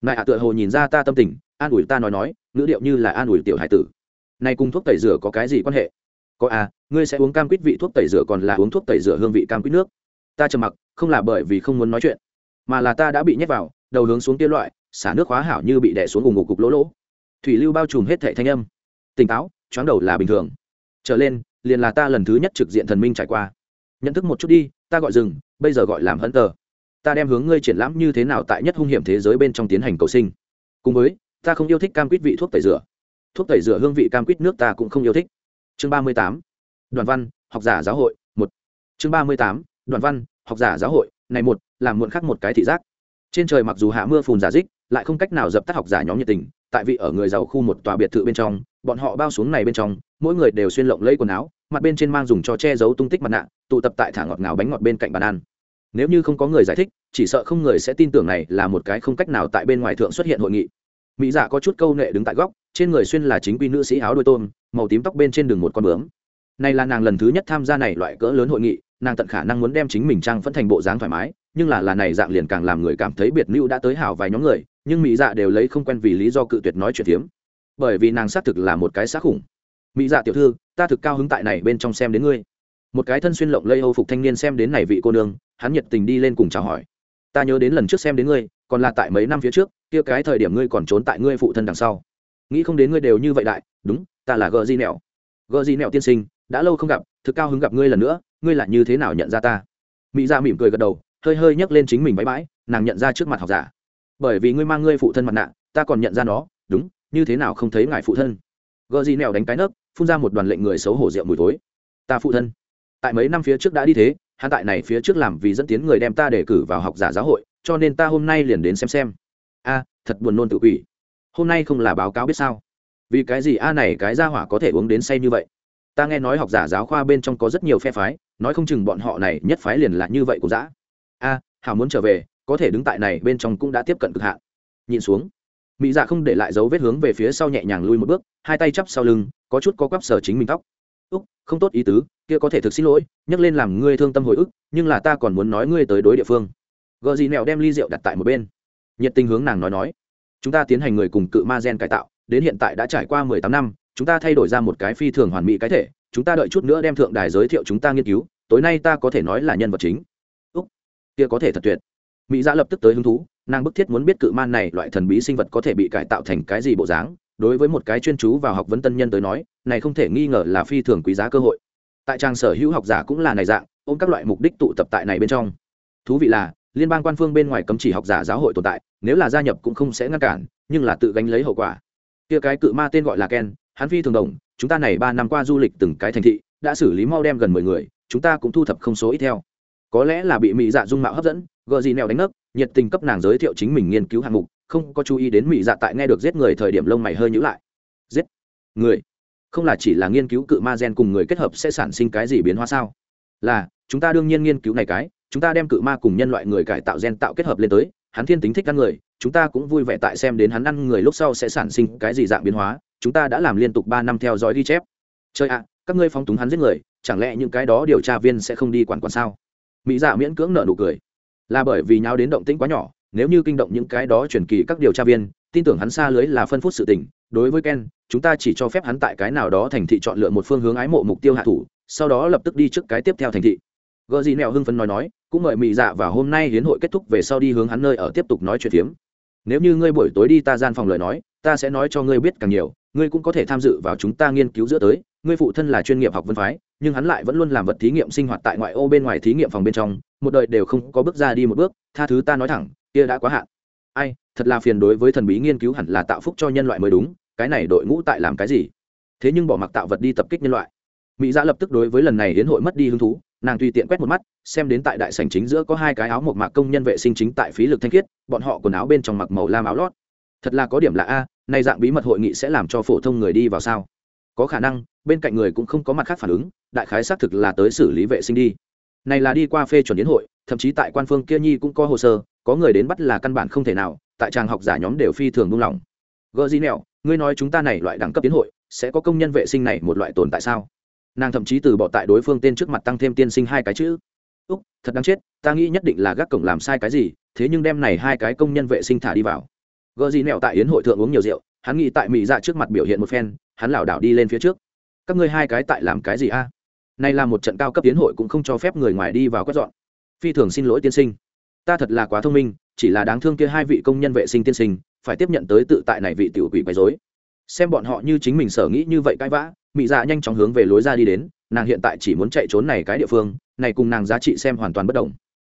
Nại hạ tựa hồ nhìn ra ta tâm tình, an ủi ta nói nói, ngữ điệu như là an ủi tiểu hải tử. Này cùng thuốc tẩy rửa có cái gì quan hệ? Có à ngươi sẽ uống cam quýt vị thuốc tẩy rửa còn là uống thuốc tẩy rửa hương vị cam quýt nước. Ta trầm mặc, không là bởi vì không muốn nói chuyện, mà là ta đã bị nhét vào, đầu hướng xuống kia loại, xả nước khóa hảo như bị đẻ xuống ủng ngục cục lỗ lỗ. Thủy lưu bao trùm hết thệ thanh âm. Tỉnh táo, choáng đầu là bình thường. Trở lên, liền là ta lần thứ nhất trực diện thần minh trải qua. Nhận thức một chút đi, ta gọi rừng bây giờ gọi làm hận tờ. Ta đem hướng ngươi triển lãm như thế nào tại nhất hung hiểm thế giới bên trong tiến hành cầu sinh. Cùng với, ta không yêu thích cam quýt vị thuốc tẩy rửa. Thuốc tẩy rửa hương vị cam quýt nước ta cũng không yêu thích chương ba mươi tám, đoàn văn, học giả giáo hội, một. Chương ba mươi tám, đoàn văn, học giả giáo hội, này một, làm muộn khắc một cái thị giác. Trên trời mặc dù hạ mưa phùn giả dích, lại không cách nào dập tắt học giả nhóm nhiệt tình, tại vị ở người giàu khu một tòa biệt thự bên trong, bọn họ bao xuống này bên trong, mỗi người đều xuyên lộng lấy quần áo, mặt bên trên mang dùng cho che giấu tung tích mặt nạ, tụ tập tại thả ngọt ngào bánh ngọt bên cạnh bàn ăn. Nếu như không có người giải thích, chỉ sợ không người sẽ tin tưởng này là một cái không cách nào tại bên ngoài thượng xuất hiện hội nghị. Mỹ giả có chút câu nệ đứng tại góc trên người xuyên là chính quy nữ sĩ áo đôi tôm, màu tím tóc bên trên đường một con bướm. Này là nàng lần thứ nhất tham gia này loại cỡ lớn hội nghị, nàng tận khả năng muốn đem chính mình trang phẫn thành bộ dáng thoải mái, nhưng là là này dạng liền càng làm người cảm thấy biệt lưu đã tới hảo vài nhóm người, nhưng mỹ dạ đều lấy không quen vì lý do cự tuyệt nói chuyện tiếm bởi vì nàng xác thực là một cái xác khủng. Mỹ dạ tiểu thư, ta thực cao hứng tại này bên trong xem đến ngươi. Một cái thân xuyên lộng lây âu phục thanh niên xem đến này vị cô nương, hắn nhiệt tình đi lên cùng chào hỏi. Ta nhớ đến lần trước xem đến ngươi, còn là tại mấy năm phía trước, kia cái thời điểm ngươi còn trốn tại ngươi phụ thân đằng sau nghĩ không đến ngươi đều như vậy đại, đúng, ta là gờ di nẹo. Gờ di nẹo tiên sinh, đã lâu không gặp, thực cao hứng gặp ngươi lần nữa, ngươi là như thế nào nhận ra ta? Mỹ ra dạ mỉm cười gật đầu, hơi hơi nhấc lên chính mình bãi bãi, nàng nhận ra trước mặt học giả. Bởi vì ngươi mang ngươi phụ thân mặt nạ, ta còn nhận ra nó, đúng, như thế nào không thấy ngài phụ thân? Gờ di nẹo đánh cái nấc, phun ra một đoàn lệnh người xấu hổ rượu mùi tối ta phụ thân. Tại mấy năm phía trước đã đi thế, hắn tại này phía trước làm vì dẫn tiến người đem ta đề cử vào học giả giáo hội, cho nên ta hôm nay liền đến xem xem. A, thật buồn nôn tự quỷ hôm nay không là báo cáo biết sao? Vì cái gì a này cái gia hỏa có thể uống đến say như vậy? Ta nghe nói học giả giáo khoa bên trong có rất nhiều phe phái, nói không chừng bọn họ này nhất phái liền là như vậy của dã. A, hảo muốn trở về, có thể đứng tại này bên trong cũng đã tiếp cận cực hạn. Nhìn xuống. Mỹ dạ không để lại dấu vết hướng về phía sau nhẹ nhàng lui một bước, hai tay chắp sau lưng, có chút có quắp sờ chính mình tóc. Úc, không tốt ý tứ, kia có thể thực xin lỗi, nhắc lên làm ngươi thương tâm hồi ức, nhưng là ta còn muốn nói ngươi tới đối địa phương. Gợ gì nẹo đem ly rượu đặt tại một bên. Nhiệt tình hướng nàng nói nói chúng ta tiến hành người cùng cự ma gen cải tạo, đến hiện tại đã trải qua mười tám năm, chúng ta thay đổi ra một cái phi thường hoàn mỹ cái thể, chúng ta đợi chút nữa đem thượng đài giới thiệu chúng ta nghiên cứu, tối nay ta có thể nói là nhân vật chính. Úc, kia có thể thật tuyệt. Mỹ giã lập tức tới hứng thú, nàng bức thiết muốn biết cự man này loại thần bí sinh vật có thể bị cải tạo thành cái gì bộ dáng, đối với một cái chuyên chú vào học vấn tân nhân tới nói, này không thể nghi ngờ là phi thường quý giá cơ hội. Tại trang sở hữu học giả cũng là này dạng, ôm các loại mục đích tụ tập tại này bên trong. Thú vị là liên bang quan phương bên ngoài cấm chỉ học giả giáo hội tồn tại, nếu là gia nhập cũng không sẽ ngăn cản, nhưng là tự gánh lấy hậu quả. Kia cái cự ma tên gọi là ken, hắn phi thường đồng, chúng ta này ba năm qua du lịch từng cái thành thị, đã xử lý mau đem gần mười người, chúng ta cũng thu thập không số ít theo. Có lẽ là bị mỹ dạ dung mạo hấp dẫn, gợ gì nèo đánh ngất, nhiệt tình cấp nàng giới thiệu chính mình nghiên cứu hạng mục, không có chú ý đến mỹ dạ tại nghe được giết người thời điểm lông mày hơi nhữ lại. Giết người? Không là chỉ là nghiên cứu cự ma gen cùng người kết hợp sẽ sản sinh cái gì biến hóa sao? Là, chúng ta đương nhiên nghiên cứu này cái chúng ta đem cự ma cùng nhân loại người cải tạo gen tạo kết hợp lên tới, hắn thiên tính thích ăn người, chúng ta cũng vui vẻ tại xem đến hắn ăn người lúc sau sẽ sản sinh cái gì dạng biến hóa, chúng ta đã làm liên tục ba năm theo dõi ghi chép. Chơi ạ, các ngươi phóng túng hắn giết người, chẳng lẽ những cái đó điều tra viên sẽ không đi quản quản sao? Mỹ dạ miễn cưỡng nợ nụ cười. Là bởi vì nháo đến động tĩnh quá nhỏ, nếu như kinh động những cái đó truyền kỳ các điều tra viên, tin tưởng hắn xa lưới là phân phút sự tình, đối với ken, chúng ta chỉ cho phép hắn tại cái nào đó thành thị chọn lựa một phương hướng ái mộ mục tiêu hạ thủ, sau đó lập tức đi trước cái tiếp theo thành thị gờ gì nẹo hưng phấn nói nói, cũng mời mỹ dạ và hôm nay hiến hội kết thúc về sau đi hướng hắn nơi ở tiếp tục nói chuyện phiếm. Nếu như ngươi buổi tối đi ta gian phòng lời nói, ta sẽ nói cho ngươi biết càng nhiều, ngươi cũng có thể tham dự vào chúng ta nghiên cứu giữa tới. Ngươi phụ thân là chuyên nghiệp học vân phái, nhưng hắn lại vẫn luôn làm vật thí nghiệm sinh hoạt tại ngoại ô bên ngoài thí nghiệm phòng bên trong, một đời đều không có bước ra đi một bước, tha thứ ta nói thẳng, kia đã quá hạn. Ai, thật là phiền đối với thần bí nghiên cứu hẳn là tạo phúc cho nhân loại mới đúng, cái này đội ngũ tại làm cái gì? Thế nhưng bỏ mặc tạo vật đi tập kích nhân loại. Mỹ dạ lập tức đối với lần này hiến hội mất đi hứng thú nàng tùy tiện quét một mắt, xem đến tại đại sảnh chính giữa có hai cái áo một mạc công nhân vệ sinh chính tại phí lực thanh khiết, bọn họ quần áo bên trong mặc màu lam áo lót. Thật là có điểm là a nay dạng bí mật hội nghị sẽ làm cho phổ thông người đi vào sao? Có khả năng, bên cạnh người cũng không có mặt khác phản ứng, đại khái xác thực là tới xử lý vệ sinh đi. Này là đi qua phê chuẩn đến hội, thậm chí tại quan phương kia nhi cũng có hồ sơ, có người đến bắt là căn bản không thể nào, tại tràng học giả nhóm đều phi thường buông lỏng. Gợ gì nẹo, ngươi nói chúng ta này loại đẳng cấp tiến hội, sẽ có công nhân vệ sinh này một loại tồn tại sao? Nàng thậm chí từ bỏ tại đối phương tên trước mặt tăng thêm tiên sinh hai cái chữ. Úc, thật đáng chết, ta nghĩ nhất định là gác cổng làm sai cái gì, thế nhưng đem này hai cái công nhân vệ sinh thả đi vào. Gợ gì nẹo tại yến hội thượng uống nhiều rượu, hắn nghĩ tại mỹ dạ trước mặt biểu hiện một phen, hắn lảo đảo đi lên phía trước. Các ngươi hai cái tại làm cái gì a? À? nay là một trận cao cấp tiến hội cũng không cho phép người ngoài đi vào quét dọn. Phi thường xin lỗi tiên sinh. Ta thật là quá thông minh, chỉ là đáng thương kia hai vị công nhân vệ sinh tiên sinh, phải tiếp nhận tới tự tại này vị tiểu quỷ quấy rối. Xem bọn họ như chính mình sở nghĩ như vậy cãi vã mỹ dạ nhanh chóng hướng về lối ra đi đến, nàng hiện tại chỉ muốn chạy trốn này cái địa phương, này cùng nàng giá trị xem hoàn toàn bất đồng.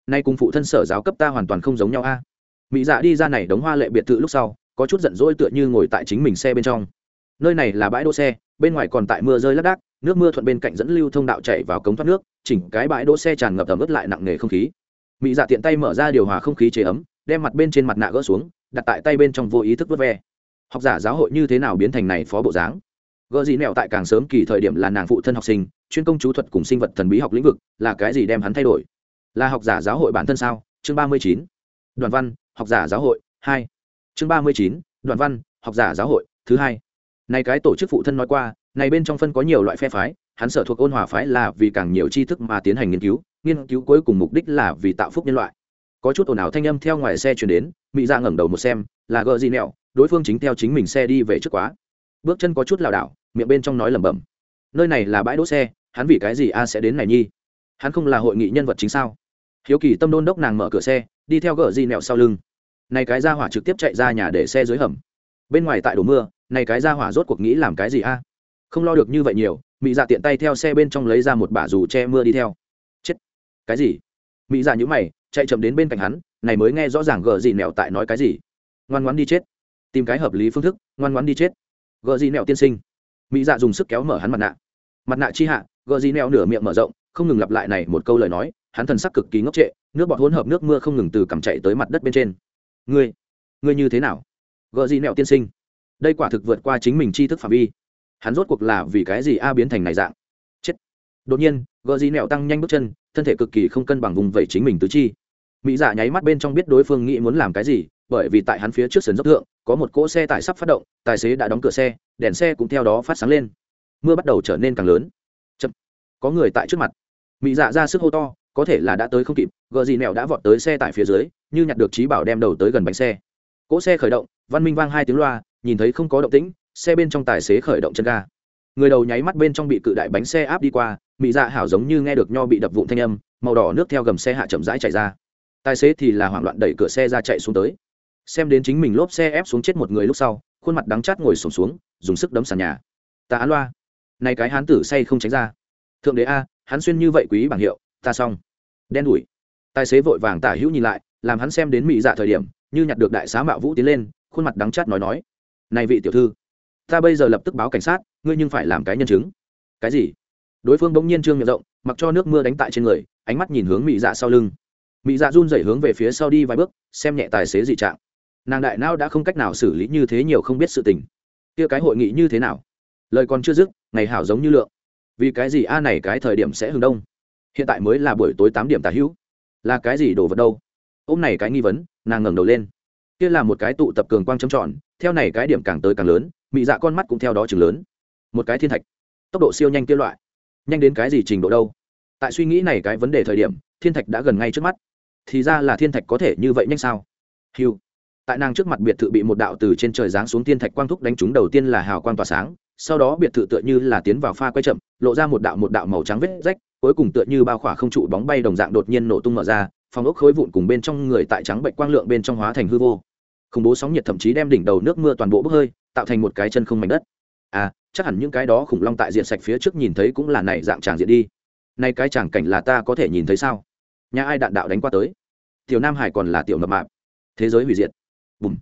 Nay cùng phụ thân sở giáo cấp ta hoàn toàn không giống nhau a. Mỹ dạ đi ra này đống hoa lệ biệt thự lúc sau, có chút giận dỗi tựa như ngồi tại chính mình xe bên trong. Nơi này là bãi đỗ xe, bên ngoài còn tại mưa rơi lác đác, nước mưa thuận bên cạnh dẫn lưu thông đạo chạy vào cống thoát nước, chỉnh cái bãi đỗ xe tràn ngập ẩm ướt lại nặng nề không khí. Mỹ dạ tiện tay mở ra điều hòa không khí chế ấm, đem mặt bên trên mặt nạ gỡ xuống, đặt tại tay bên trong vô ý thức vớt ve. Học giả giáo hội như thế nào biến thành này phó bộ dáng? Gợ gì nẹo tại càng sớm kỳ thời điểm là nàng phụ thân học sinh, chuyên công chú thuật cùng sinh vật thần bí học lĩnh vực, là cái gì đem hắn thay đổi? Là học giả giáo hội bản thân sao? Chương ba mươi chín. Đoàn văn, học giả giáo hội, hai. Chương ba mươi chín, đoàn văn, học giả giáo hội, thứ hai. Này cái tổ chức phụ thân nói qua, này bên trong phân có nhiều loại phe phái, hắn sở thuộc ôn hòa phái là vì càng nhiều tri thức mà tiến hành nghiên cứu nghiên cứu cuối cùng mục đích là vì tạo phúc nhân loại. Có chút ồn ào thanh âm theo ngoài xe chuyển đến mỹ ra dạ ngẩng đầu một xem, là gợ gì nẹo đối phương chính theo chính mình xe đi về trước quá bước chân có chút lảo đảo, miệng bên trong nói lẩm bẩm. Nơi này là bãi đỗ xe, hắn vì cái gì a sẽ đến này nhi? Hắn không là hội nghị nhân vật chính sao? Hiếu kỳ tâm đôn đốc nàng mở cửa xe, đi theo gợ gì nẹo sau lưng. Này cái ra hỏa trực tiếp chạy ra nhà để xe dưới hầm. Bên ngoài tại đổ mưa, này cái ra hỏa rốt cuộc nghĩ làm cái gì a? Không lo được như vậy nhiều mỹ dạ tiện tay theo xe bên trong lấy ra một bả dù che mưa đi theo. Chết! Cái gì? Mỹ dạ nhữ mày, chạy chậm đến bên cạnh hắn, này mới nghe rõ ràng gờ gì nẹo tại nói cái gì. Ngoan ngoan đi chết. Tìm cái hợp lý phương thức, ngoan ngoan đi chết gờ gì nẹo tiên sinh. Mỹ dạ dùng sức kéo mở hắn mặt nạ. Mặt nạ chi hạ gờ gì nẹo nửa miệng mở rộng, không ngừng lặp lại này một câu lời nói, hắn thần sắc cực kỳ ngốc trệ, nước bọt hỗn hợp nước mưa không ngừng từ cằm chạy tới mặt đất bên trên. Ngươi ngươi như thế nào? Gợ gì nẹo tiên sinh. Đây quả thực vượt qua chính mình tri thức phạm vi. Hắn rốt cuộc là vì cái gì a biến thành này dạng? Chết. Đột nhiên gợ gì nẹo tăng nhanh bước chân, thân thể cực kỳ không cân bằng vùng vẩy chính mình tứ chi. Mỹ dạ nháy mắt bên trong biết đối phương nghĩ muốn làm cái gì bởi vì tại hắn phía trước sườn dốc thượng, có một cỗ xe tải sắp phát động, tài xế đã đóng cửa xe, đèn xe cũng theo đó phát sáng lên. Mưa bắt đầu trở nên càng lớn. Chậm. có người tại trước mặt. Mỹ dạ ra sức hô to, có thể là đã tới không kịp, gờ gì nẹo đã vọt tới xe tải phía dưới, như nhặt được trí bảo đem đầu tới gần bánh xe. Cỗ xe khởi động, văn minh vang hai tiếng loa, nhìn thấy không có động tĩnh, xe bên trong tài xế khởi động chân ga. Người đầu nháy mắt bên trong bị cự đại bánh xe áp đi qua mỹ dạ hảo giống như nghe được nho bị đập vụn thanh âm, màu đỏ nước theo gầm xe hạ chậm rãi chạy ra. Tài xế thì là hoảng loạn đẩy cửa xe ra chạy xuống tới xem đến chính mình lốp xe ép xuống chết một người lúc sau khuôn mặt đắng chát ngồi sổm xuống, xuống dùng sức đấm sàn nhà. Ta án loa. Này cái hán tử say không tránh ra. Thượng đế a hắn xuyên như vậy quý bảng hiệu ta xong. Đen đủi. Tài xế vội vàng tả hữu nhìn lại làm hắn xem đến mỹ dạ thời điểm như nhặt được đại xá mạo vũ tiến lên khuôn mặt đắng chát nói nói. Này vị tiểu thư ta bây giờ lập tức báo cảnh sát ngươi nhưng phải làm cái nhân chứng. Cái gì? Đối phương bỗng nhiên trương miệng rộng mặc cho nước mưa đánh tại trên người ánh mắt nhìn hướng mỹ dạ sau lưng. Mỹ dạ run rẩy hướng về phía sau đi vài bước xem nhẹ tài xế dị trạng nàng đại não đã không cách nào xử lý như thế nhiều không biết sự tình. Kia cái hội nghị như thế nào? Lời còn chưa dứt, ngày hảo giống như lượng. Vì cái gì a này cái thời điểm sẽ hừng đông? Hiện tại mới là buổi tối tám điểm tà hữu. Là cái gì đồ vật đâu? Ôm này cái nghi vấn, nàng ngẩng đầu lên. Kia là một cái tụ tập cường quang châm tròn, theo này cái điểm càng tới càng lớn, mị dạ con mắt cũng theo đó chừng lớn. Một cái thiên thạch. Tốc độ siêu nhanh kia loại. Nhanh đến cái gì trình độ đâu? Tại suy nghĩ này cái vấn đề thời điểm, thiên thạch đã gần ngay trước mắt. Thì ra là thiên thạch có thể như vậy nhanh sao? Hiu tại nàng trước mặt biệt thự bị một đạo từ trên trời giáng xuống tiên thạch quang thúc đánh trúng đầu tiên là hào quang tỏa sáng, sau đó biệt thự tựa như là tiến vào pha quay chậm, lộ ra một đạo một đạo màu trắng vết rách, cuối cùng tựa như bao khỏa không trụ bóng bay đồng dạng đột nhiên nổ tung mở ra, phòng ốc khối vụn cùng bên trong người tại trắng bệnh quang lượng bên trong hóa thành hư vô. Khủng bố sóng nhiệt thậm chí đem đỉnh đầu nước mưa toàn bộ bốc hơi, tạo thành một cái chân không mảnh đất. À chắc hẳn những cái đó khủng long tại diện sạch phía trước nhìn thấy cũng là này dạng tràng diện đi. Nay cái tràng cảnh là ta có thể nhìn thấy sao? Nhà ai đạn đạo đánh qua tới? Tiểu nam hải còn là tiểu mập mạp. Thế giới hủy diệt bùm.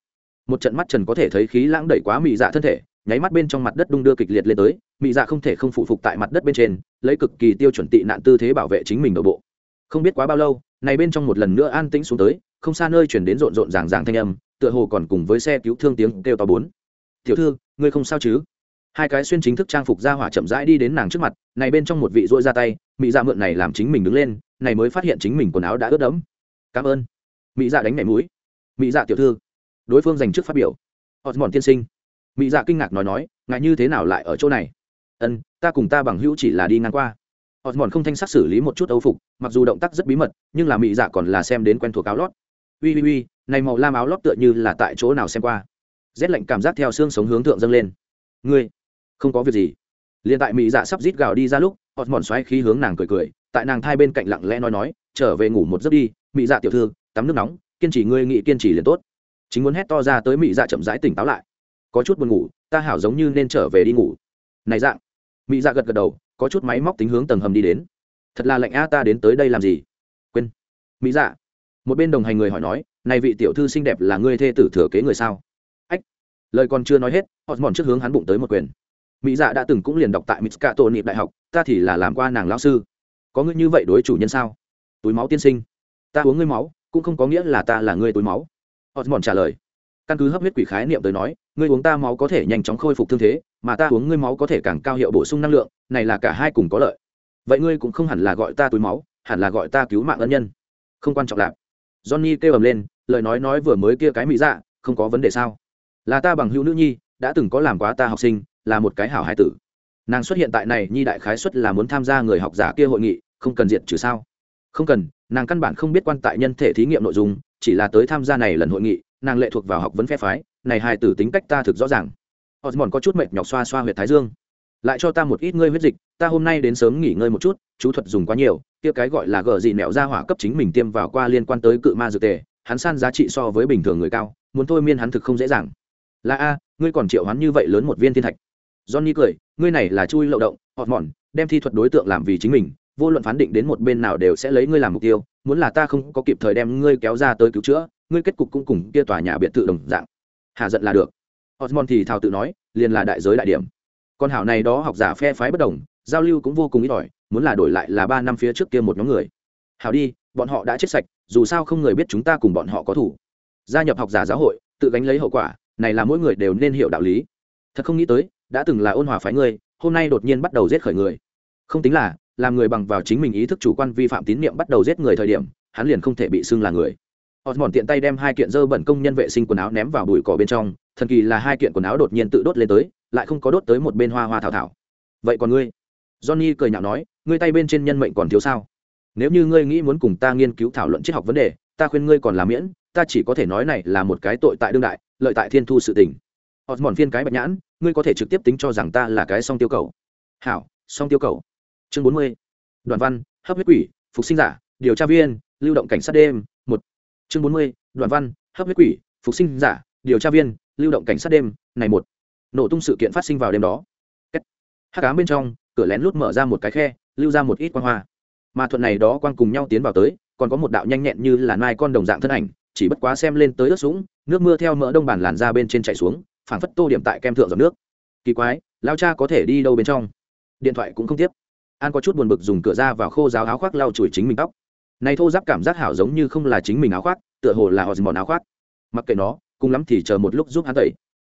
Một trận mắt trần có thể thấy khí lãng đẩy quá mị dạ thân thể, nháy mắt bên trong mặt đất đung đưa kịch liệt lên tới, mị dạ không thể không phụ phục tại mặt đất bên trên, lấy cực kỳ tiêu chuẩn tị nạn tư thế bảo vệ chính mình nội bộ. Không biết quá bao lâu, này bên trong một lần nữa an tĩnh xuống tới, không xa nơi chuyển đến rộn rộn ràng ràng thanh âm, tựa hồ còn cùng với xe cứu thương tiếng kêu to bốn. Tiểu thư, ngươi không sao chứ? Hai cái xuyên chính thức trang phục ra hỏa chậm rãi đi đến nàng trước mặt, này bên trong một vị dỗi ra tay, mị dạ mượn này làm chính mình đứng lên, này mới phát hiện chính mình quần áo đã ướt đẫm. Cảm ơn. Mị dạ đánh mẻ mũi. Mị dạ tiểu thư đối phương dành trước phát biểu. Osmond tiên sinh. Mỹ dạ kinh ngạc nói nói ngại như thế nào lại ở chỗ này? Ân, ta cùng ta bằng hữu chỉ là đi ngang qua. Osmond không thanh sắc xử lý một chút âu phục, mặc dù động tác rất bí mật, nhưng là mỹ dạ còn là xem đến quen thuộc áo lót. Ui ui ui, này màu lam áo lót tựa như là tại chỗ nào xem qua. Rét lạnh cảm giác theo xương sống hướng thượng dâng lên. Ngươi, không có việc gì. Liền tại mỹ dạ sắp rít gào đi ra lúc họ mòn xoáy khí hướng nàng cười cười, tại nàng thai bên cạnh lặng lẽ nói nói, trở về ngủ một giấc đi mỹ dạ tiểu thư, tắm nước nóng, kiên trì ngươi nghị kiên trì liền tốt chính muốn hét to ra tới mỹ dạ chậm rãi tỉnh táo lại. Có chút buồn ngủ, ta hảo giống như nên trở về đi ngủ. Này dạng. Mỹ dạ gật gật đầu, có chút máy móc tính hướng tầng hầm đi đến. Thật là lạnh a, ta đến tới đây làm gì? Quên. Mỹ dạ. Một bên đồng hành người hỏi nói, này vị tiểu thư xinh đẹp là ngươi thê tử thừa kế người sao? Ách. Lời còn chưa nói hết họ mòn trước hướng hắn bụng tới một quyền. Mỹ dạ đã từng cũng liền đọc tại mitskato nịp đại học, ta thì là làm qua nàng lão sư. Có ngươi như vậy đối chủ nhân sao? Túi máu tiên sinh. Ta uống ngươi máu, cũng không có nghĩa là ta là ngươi túi máu osmond trả lời. Căn cứ hấp huyết quỷ khái niệm tới nói, ngươi uống ta máu có thể nhanh chóng khôi phục thương thế, mà ta uống ngươi máu có thể càng cao hiệu bổ sung năng lượng, này là cả hai cùng có lợi. Vậy ngươi cũng không hẳn là gọi ta túi máu, hẳn là gọi ta cứu mạng ân nhân. Không quan trọng lạp. Johnny kêu ầm lên, lời nói nói vừa mới kia cái mỹ dạ không có vấn đề sao? Là ta bằng hữu nữ nhi, đã từng có làm quá ta học sinh, là một cái hảo hai tử. Nàng xuất hiện tại này nhi đại khái xuất là muốn tham gia người học giả kia hội nghị, không cần diện trừ sao? Không cần nàng căn bản không biết quan tại nhân thể thí nghiệm nội dung, chỉ là tới tham gia này lần hội nghị, nàng lệ thuộc vào học vấn phe phái, này hai tử tính cách ta thực rõ ràng. Osmond có chút mệt nhọc xoa xoa huyệt thái dương. Lại cho ta một ít ngươi huyết dịch, ta hôm nay đến sớm nghỉ ngơi một chút, chú thuật dùng quá nhiều, kia cái gọi là gờ gì nẹo ra hỏa cấp chính mình tiêm vào qua liên quan tới cự ma dược tề, hắn san giá trị so với bình thường người cao, muốn thôi miên hắn thực không dễ dàng. Là a, ngươi còn triệu hắn như vậy lớn một viên thiên thạch. Johnny cười, ngươi này là chui lậu động họ mòn đem thi thuật đối tượng làm vì chính mình vô luận phán định đến một bên nào đều sẽ lấy ngươi làm mục tiêu, muốn là ta không có kịp thời đem ngươi kéo ra tới cứu chữa, ngươi kết cục cũng cùng kia tòa nhà biệt thự đồng dạng. Hạ giận là được. Osmond thì thào tự nói, liền là đại giới đại điểm. Con hảo này đó học giả phe phái bất đồng, giao lưu cũng vô cùng ít ỏi, muốn là đổi lại là ba năm phía trước kia một nhóm người. Hảo đi, bọn họ đã chết sạch, dù sao không người biết chúng ta cùng bọn họ có thủ. Gia nhập học giả giáo hội, tự gánh lấy hậu quả, này là mỗi người đều nên hiểu đạo lý. Thật không nghĩ tới, đã từng là ôn hòa phái ngươi, hôm nay đột nhiên bắt đầu giết khởi người. Không tính là làm người bằng vào chính mình ý thức chủ quan vi phạm tín nhiệm bắt đầu giết người thời điểm hắn liền không thể bị xưng là người Osmond tiện tay đem hai kiện dơ bẩn công nhân vệ sinh quần áo ném vào bụi cỏ bên trong, thần kỳ là hai kiện quần áo đột nhiên tự đốt lên tới, lại không có đốt tới một bên hoa hoa thảo thảo. Vậy còn ngươi? Johnny cười nhạo nói, ngươi tay bên trên nhân mệnh còn thiếu sao? Nếu như ngươi nghĩ muốn cùng ta nghiên cứu thảo luận triết học vấn đề, ta khuyên ngươi còn là miễn, ta chỉ có thể nói này là một cái tội tại đương đại, lợi tại thiên thu sự tình. Osmond phiên cái bạch nhãn, ngươi có thể trực tiếp tính cho rằng ta là cái song tiêu cầu. Hảo, song tiêu cầu. Chương bốn mươi. Đoàn văn, hấp huyết quỷ, phục sinh giả, điều tra viên, lưu động cảnh sát đêm, một. Chương bốn mươi đoàn văn hấp huyết quỷ phục sinh giả điều tra viên lưu động cảnh sát đêm này một. Nổ tung sự kiện phát sinh vào đêm đó. Hắc ám bên trong cửa lén lút mở ra một cái khe lưu ra một ít quang hoa. Mà thuận này đó quang cùng nhau tiến vào tới còn có một đạo nhanh nhẹn như là nai con đồng dạng thân ảnh chỉ bất quá xem lên tới ướt sũng nước mưa theo mỡ đông bản làn ra bên trên chạy xuống phảng phất tô điểm tại kem thượng dòng nước. Kỳ quái lao cha có thể đi đâu bên trong? Điện thoại cũng không tiếp an có chút buồn bực dùng cửa ra vào khô giáo áo khoác lau chùi chính mình tóc. Này thô giáp cảm giác hảo giống như không là chính mình áo khoác, tựa hồ là họ dìm bọn áo khoác. Mặc kệ nó, cùng lắm thì chờ một lúc giúp hắn tẩy.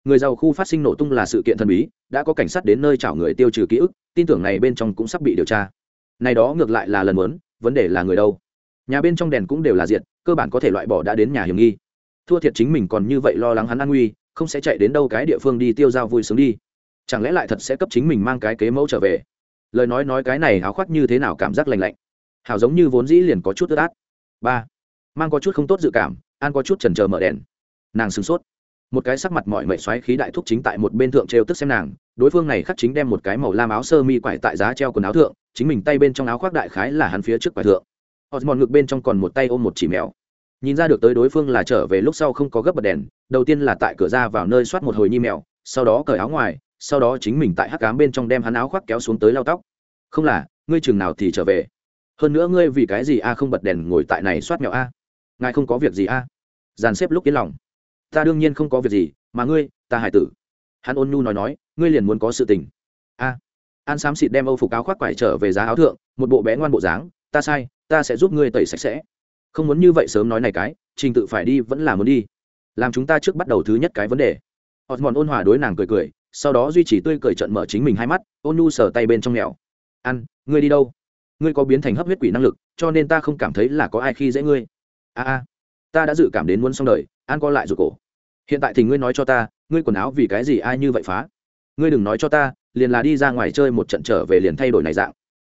Người giàu khu phát sinh nổ tung là sự kiện thần bí, đã có cảnh sát đến nơi chảo người tiêu trừ ký ức, tin tưởng này bên trong cũng sắp bị điều tra. Này đó ngược lại là lần muốn, vấn đề là người đâu. Nhà bên trong đèn cũng đều là diệt, cơ bản có thể loại bỏ đã đến nhà hiểm nghi. Thua thiệt chính mình còn như vậy lo lắng hắn an nguy, không sẽ chạy đến đâu cái địa phương đi tiêu dao vui sướng đi. Chẳng lẽ lại thật sẽ cấp chính mình mang cái kế mẫu trở về? Lời nói nói cái này áo khoác như thế nào cảm giác lành lạnh. Hảo giống như vốn dĩ liền có chút ướt át. Ba, mang có chút không tốt dự cảm, an có chút trần trờ mở đèn. Nàng sửng sốt. Một cái sắc mặt mọi mệnh xoáy khí đại thúc chính tại một bên thượng trêu tức xem nàng, đối phương này khắc chính đem một cái màu lam áo sơ mi quải tại giá treo quần áo thượng, chính mình tay bên trong áo khoác đại khái là hắn phía trước quải thượng. Osmond ngực bên trong còn một tay ôm một chỉ mèo. Nhìn ra được tới đối phương là trở về lúc sau không có gấp bật đèn, đầu tiên là tại cửa ra vào nơi soát một hồi nhi mèo, sau đó cởi áo ngoài sau đó chính mình tại hắc cám bên trong đem hắn áo khoác kéo xuống tới lau tóc. Không là, ngươi chừng nào thì trở về? Hơn nữa ngươi vì cái gì a không bật đèn ngồi tại này soát mẹo a? Ngài không có việc gì a? À? dàn xếp lúc yên lòng. Ta đương nhiên không có việc gì, mà ngươi, ta hải tử. Hắn ôn nhu nói nói, ngươi liền muốn có sự tình. A. An xám xịt đem âu phục áo khoác quải trở về giá áo thượng, một bộ bé ngoan bộ dáng, ta sai, ta sẽ giúp ngươi tẩy sạch sẽ. Không muốn như vậy sớm nói này cái, trình tự phải đi vẫn là muốn đi. Làm chúng ta trước bắt đầu thứ nhất cái vấn đề. Osmond ôn hòa đối nàng cười cười sau đó duy trì tươi cười trận mở chính mình hai mắt, ôn nu sờ tay bên trong nghèo ăn, ngươi đi đâu? Ngươi có biến thành hấp huyết quỷ năng lực, cho nên ta không cảm thấy là có ai khi dễ ngươi. A a, ta đã dự cảm đến muốn xong đời an co lại rồi cổ. Hiện tại thì ngươi nói cho ta, ngươi quần áo vì cái gì ai như vậy phá? Ngươi đừng nói cho ta, liền là đi ra ngoài chơi một trận trở về liền thay đổi này dạng.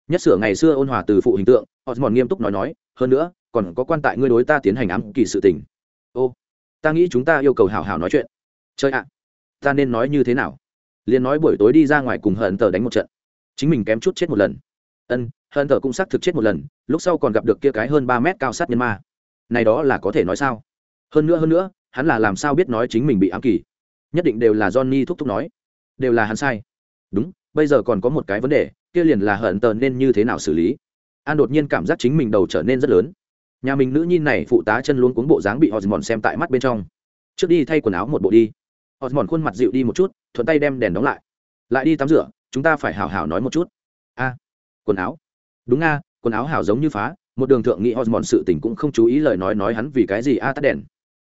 Nhất sửa ngày xưa ôn hòa từ phụ hình tượng, osmond nghiêm túc nói nói, hơn nữa, còn có quan tại ngươi đối ta tiến hành ám kỳ sự tình. Ô, ta nghĩ chúng ta yêu cầu hảo hảo nói chuyện. Chơi ạ, ta nên nói như thế nào? Liền nói buổi tối đi ra ngoài cùng hận tờ đánh một trận. Chính mình kém chút chết một lần. Ân, hận tờ cũng xác thực chết một lần, lúc sau còn gặp được kia cái hơn ba mét cao sát nhân ma. Này đó là có thể nói sao? Hơn nữa hơn nữa, hắn là làm sao biết nói chính mình bị ám kỳ nhất định đều là johnny thúc thúc nói. Đều là hắn sai. Đúng, bây giờ còn có một cái vấn đề, kia liền là hận tờ nên như thế nào xử lý? An đột nhiên cảm giác chính mình đầu trở nên rất lớn. Nhà mình nữ nhi này phụ tá chân luôn cuốn bộ dáng bị họ mòn xem tại mắt bên trong. Trước đi thay quần áo một bộ đi. Họ mòn khuôn mặt dịu đi một chút thuận tay đem đèn đóng lại. Lại đi tắm rửa, chúng ta phải hào hào nói một chút. A, quần áo. Đúng a quần áo hào giống như phá, một đường thượng nghị họ mòn sự tình cũng không chú ý lời nói nói hắn vì cái gì a tắt đèn.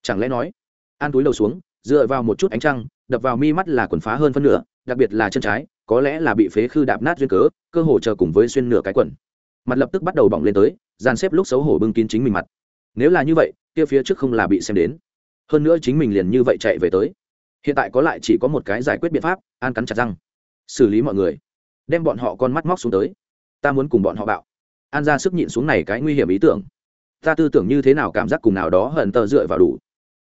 Chẳng lẽ nói, an túi đầu xuống, dựa vào một chút ánh trăng, đập vào mi mắt là quần phá hơn phân nửa, đặc biệt là chân trái, có lẽ là bị phế khư đạp nát duyên cớ, cơ hồ chờ cùng với xuyên nửa cái quần. Mặt lập tức bắt đầu bỏng lên tới, dàn xếp lúc xấu hổ bưng kín chính mình mặt. Nếu là như vậy, kia phía trước không là bị xem đến. Hơn nữa chính mình liền như vậy chạy về tới hiện tại có lại chỉ có một cái giải quyết biện pháp, an cắn chặt răng. Xử lý mọi người. Đem bọn họ con mắt móc xuống tới. Ta muốn cùng bọn họ bạo. An ra sức nhịn xuống này cái nguy hiểm ý tưởng. Ta tư tưởng như thế nào cảm giác cùng nào đó hận tờ dựa vào đủ.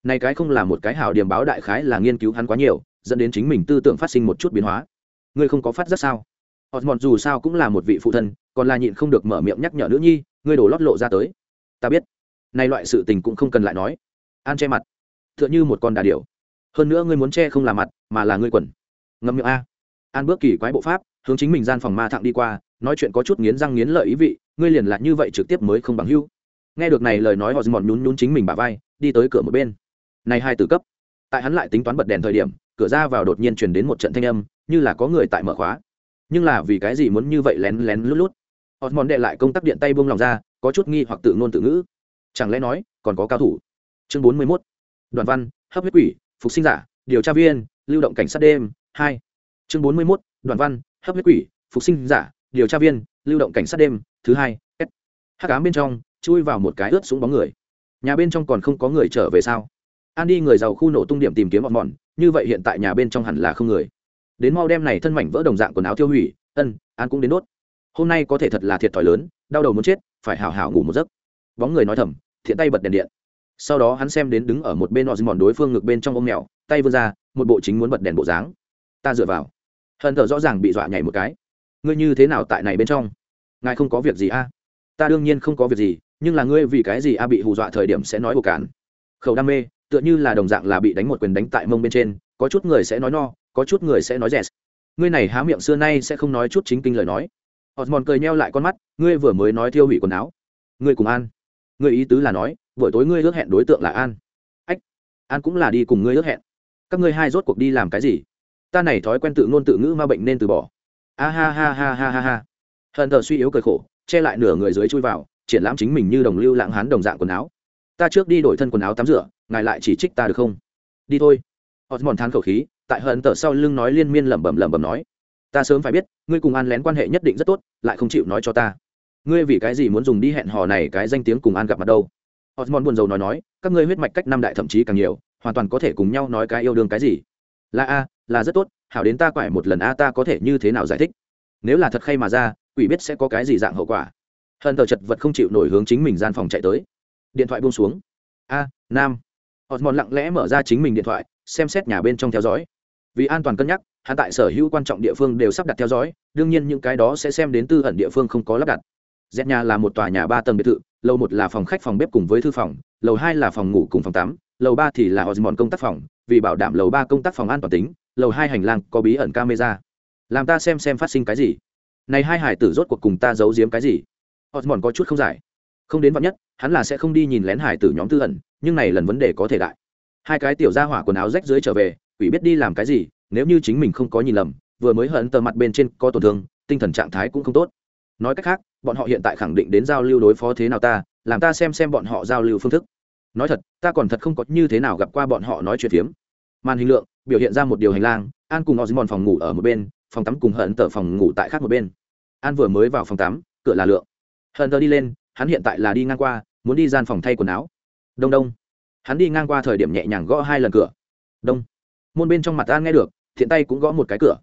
Này cái không là một cái hảo điểm báo đại khái là nghiên cứu hắn quá nhiều, dẫn đến chính mình tư tưởng phát sinh một chút biến hóa. Ngươi không có phát giác sao? Osmond dù sao cũng là một vị phụ thân, còn là nhịn không được mở miệng nhắc nhở nữ nhi, ngươi đổ lót lộ ra tới. Ta biết. Nay loại sự tình cũng không cần lại nói. An che mặt. T h ư ợ n h ư một con đà điểu hơn nữa ngươi muốn che không là mặt, mà là ngươi quần. Ngâm miệng a. An bước kỳ quái bộ pháp, hướng chính mình gian phòng ma thẳng đi qua, nói chuyện có chút nghiến răng nghiến lợi ý vị, ngươi liền lại như vậy trực tiếp mới không bằng hưu. Nghe được này lời nói họ mòn nhún nhún chính mình bà vai, đi tới cửa một bên. Này hai từ cấp. Tại hắn lại tính toán bật đèn thời điểm, cửa ra vào đột nhiên truyền đến một trận thanh âm, như là có người tại mở khóa. Nhưng là vì cái gì muốn như vậy lén lén lút lút? Họ mòn đệ lại công tắc điện tay buông lòng ra, có chút nghi hoặc tự ngôn tự ngữ. Chẳng lẽ nói, còn có cao thủ? Chương bốn mươi 41. đoàn văn, hấp huyết quỷ phục sinh giả, điều tra viên, lưu động cảnh sát đêm, hai. Chương bốn mươi mốt đoàn văn, hấp huyết quỷ, phục sinh giả, điều tra viên, lưu động cảnh sát đêm, thứ hai hát cám bên trong, chui vào một cái ướt xuống bóng người. Nhà bên trong còn không có người trở về sao? An đi người giàu khu nổ tung điểm tìm kiếm bọn mòn như vậy hiện tại nhà bên trong hẳn là không người. Đến mau đem này thân mảnh vỡ đồng dạng quần áo tiêu hủy, ân an cũng đến đốt. Hôm nay có thể thật là thiệt thòi lớn, đau đầu muốn chết, phải hào hào ngủ một giấc. Bóng người nói thầm, thiện tay bật đèn điện sau đó hắn xem đến đứng ở một bên họ mòn đối phương ngược bên trong ôm mèo tay vươn ra, một bộ chính muốn bật đèn bộ dáng. Ta dựa vào. Hận thờ rõ ràng bị dọa nhảy một cái. Ngươi như thế nào tại này bên trong? Ngài không có việc gì a ta đương nhiên không có việc gì, nhưng là ngươi vì cái gì a bị hù dọa thời điểm sẽ nói hồ cản khẩu đam mê, tựa như là đồng dạng là bị đánh một quyền đánh tại mông bên trên, có chút người sẽ nói no, có chút người sẽ nói rẻ ngươi này há miệng xưa nay sẽ không nói chút chính kinh lời nói. Osmond cười nheo lại con mắt, ngươi vừa mới nói thiêu hủy quần áo. Ngươi cùng an. Ngươi ý tứ là nói buổi tối ngươi ước hẹn đối tượng là an. Ách, an cũng là đi cùng ngươi ước hẹn. Các ngươi hai rốt cuộc đi làm cái gì? Ta này thói quen tự ngôn tự ngữ ma bệnh nên từ bỏ. A ha ha ha ha ha ha. Hận thờ suy yếu cười khổ, che lại nửa người dưới chui vào, triển lãm chính mình như đồng lưu lãng hán đồng dạng quần áo. Ta trước đi đổi thân quần áo tắm rửa, ngài lại chỉ trích ta được không? Đi thôi. Mòn than khẩu khí, tại hận tờ sau lưng nói liên miên lẩm bẩm lẩm bẩm nói. Ta sớm phải biết, ngươi cùng an lén quan hệ nhất định rất tốt, lại không chịu nói cho ta. Ngươi vì cái gì muốn dùng đi hẹn hò này cái danh tiếng cùng an gặp mặt đâu? Osmond buồn rầu nói nói, các ngươi huyết mạch cách năm đại thậm chí càng nhiều, hoàn toàn có thể cùng nhau nói cái yêu đương cái gì. Là a, là rất tốt, hảo đến ta quải một lần a, ta có thể như thế nào giải thích? Nếu là thật khay mà ra, quỷ biết sẽ có cái gì dạng hậu quả. Hận tờ chật vật không chịu nổi hướng chính mình gian phòng chạy tới. Điện thoại buông xuống. A, nam. Osmond lặng lẽ mở ra chính mình điện thoại, xem xét nhà bên trong theo dõi. Vì an toàn cân nhắc, hắn tại sở hữu quan trọng địa phương đều sắp đặt theo dõi, đương nhiên những cái đó sẽ xem đến tư ẩn địa phương không có lắp đặt. Dẹt nhà là một tòa nhà ba tầng biệt thự lầu một là phòng khách phòng bếp cùng với thư phòng, lầu hai là phòng ngủ cùng phòng tắm, lầu ba thì là osmond công tác phòng, vì bảo đảm lầu ba công tác phòng an toàn tính, lầu hai hành lang có bí ẩn camera. Làm ta xem xem phát sinh cái gì. Này hai hải tử rốt cuộc cùng ta giấu giếm cái gì? Osmond có chút không giải. Không đến vạn nhất, hắn là sẽ không đi nhìn lén hải tử nhóm tư ẩn, nhưng này lần vấn đề có thể đại. Hai cái tiểu ra hỏa quần áo rách dưới trở về, quỷ biết đi làm cái gì, nếu như chính mình không có nhìn lầm, vừa mới hận tờ mặt bên trên có tổn thương, tinh thần trạng thái cũng không tốt nói cách khác, bọn họ hiện tại khẳng định đến giao lưu đối phó thế nào ta, làm ta xem xem bọn họ giao lưu phương thức. Nói thật, ta còn thật không có như thế nào gặp qua bọn họ nói chuyện phiếm. Màn hình lượng, biểu hiện ra một điều hành lang, an cùng osmond phòng ngủ ở một bên, phòng tắm cùng hận tờ phòng ngủ tại khác một bên. An vừa mới vào phòng tắm, cửa là lượng. Hận tờ đi lên, hắn hiện tại là đi ngang qua, muốn đi gian phòng thay quần áo. Đông đông. Hắn đi ngang qua thời điểm nhẹ nhàng gõ hai lần cửa. Đông. Môn bên trong mặt an nghe được, thiện tay cũng gõ một cái cửa.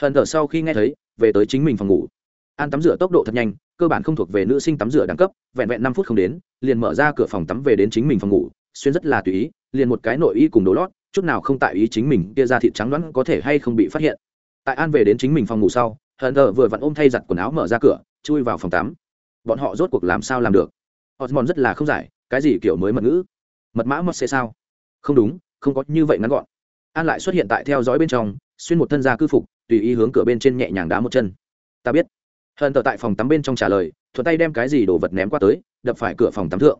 Hận tờ sau khi nghe thấy, về tới chính mình phòng ngủ an tắm rửa tốc độ thật nhanh, cơ bản không thuộc về nữ sinh tắm rửa đẳng cấp, vẹn vẹn năm phút không đến, liền mở ra cửa phòng tắm về đến chính mình phòng ngủ, xuyên rất là tùy ý, liền một cái nội y cùng đồ lót, chút nào không tại ý chính mình, kia ra thịt trắng đoán có thể hay không bị phát hiện. Tại an về đến chính mình phòng ngủ sau, hận thờ vừa vặn ôm thay giặt quần áo mở ra cửa, chui vào phòng tắm. Bọn họ rốt cuộc làm sao làm được? Osmond rất là không giải, cái gì kiểu mới mật ngữ? Mật mã mất sẽ sao? Không đúng, không có như vậy ngắn gọn. An lại xuất hiện tại theo dõi bên trong, xuyên một thân gia cư phục, tùy ý hướng cửa bên trên nhẹ nhàng đá một chân. Ta biết hận tờ tại phòng tắm bên trong trả lời, thuận tay đem cái gì đồ vật ném qua tới, đập phải cửa phòng tắm thượng.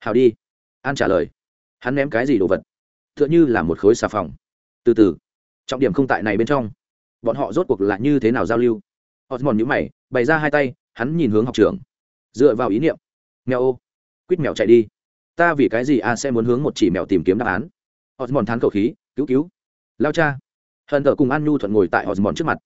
Hào đi. An trả lời. Hắn ném cái gì đồ vật? T h ư ợ n h ư là một khối xà phòng. Từ từ. Trọng điểm không tại này bên trong. Bọn họ rốt cuộc là như thế nào giao lưu? Osmond nhữ mày, bày ra hai tay, hắn nhìn hướng học trường dựa vào ý niệm. Mèo ô. Quýt mèo chạy đi. Ta vì cái gì a sẽ muốn hướng một chỉ mèo tìm kiếm đáp án? Osmond thán cầu khí, cứu cứu. Lao cha. Hận thờ cùng an nhu thuận ngồi tại osmond trước mặt.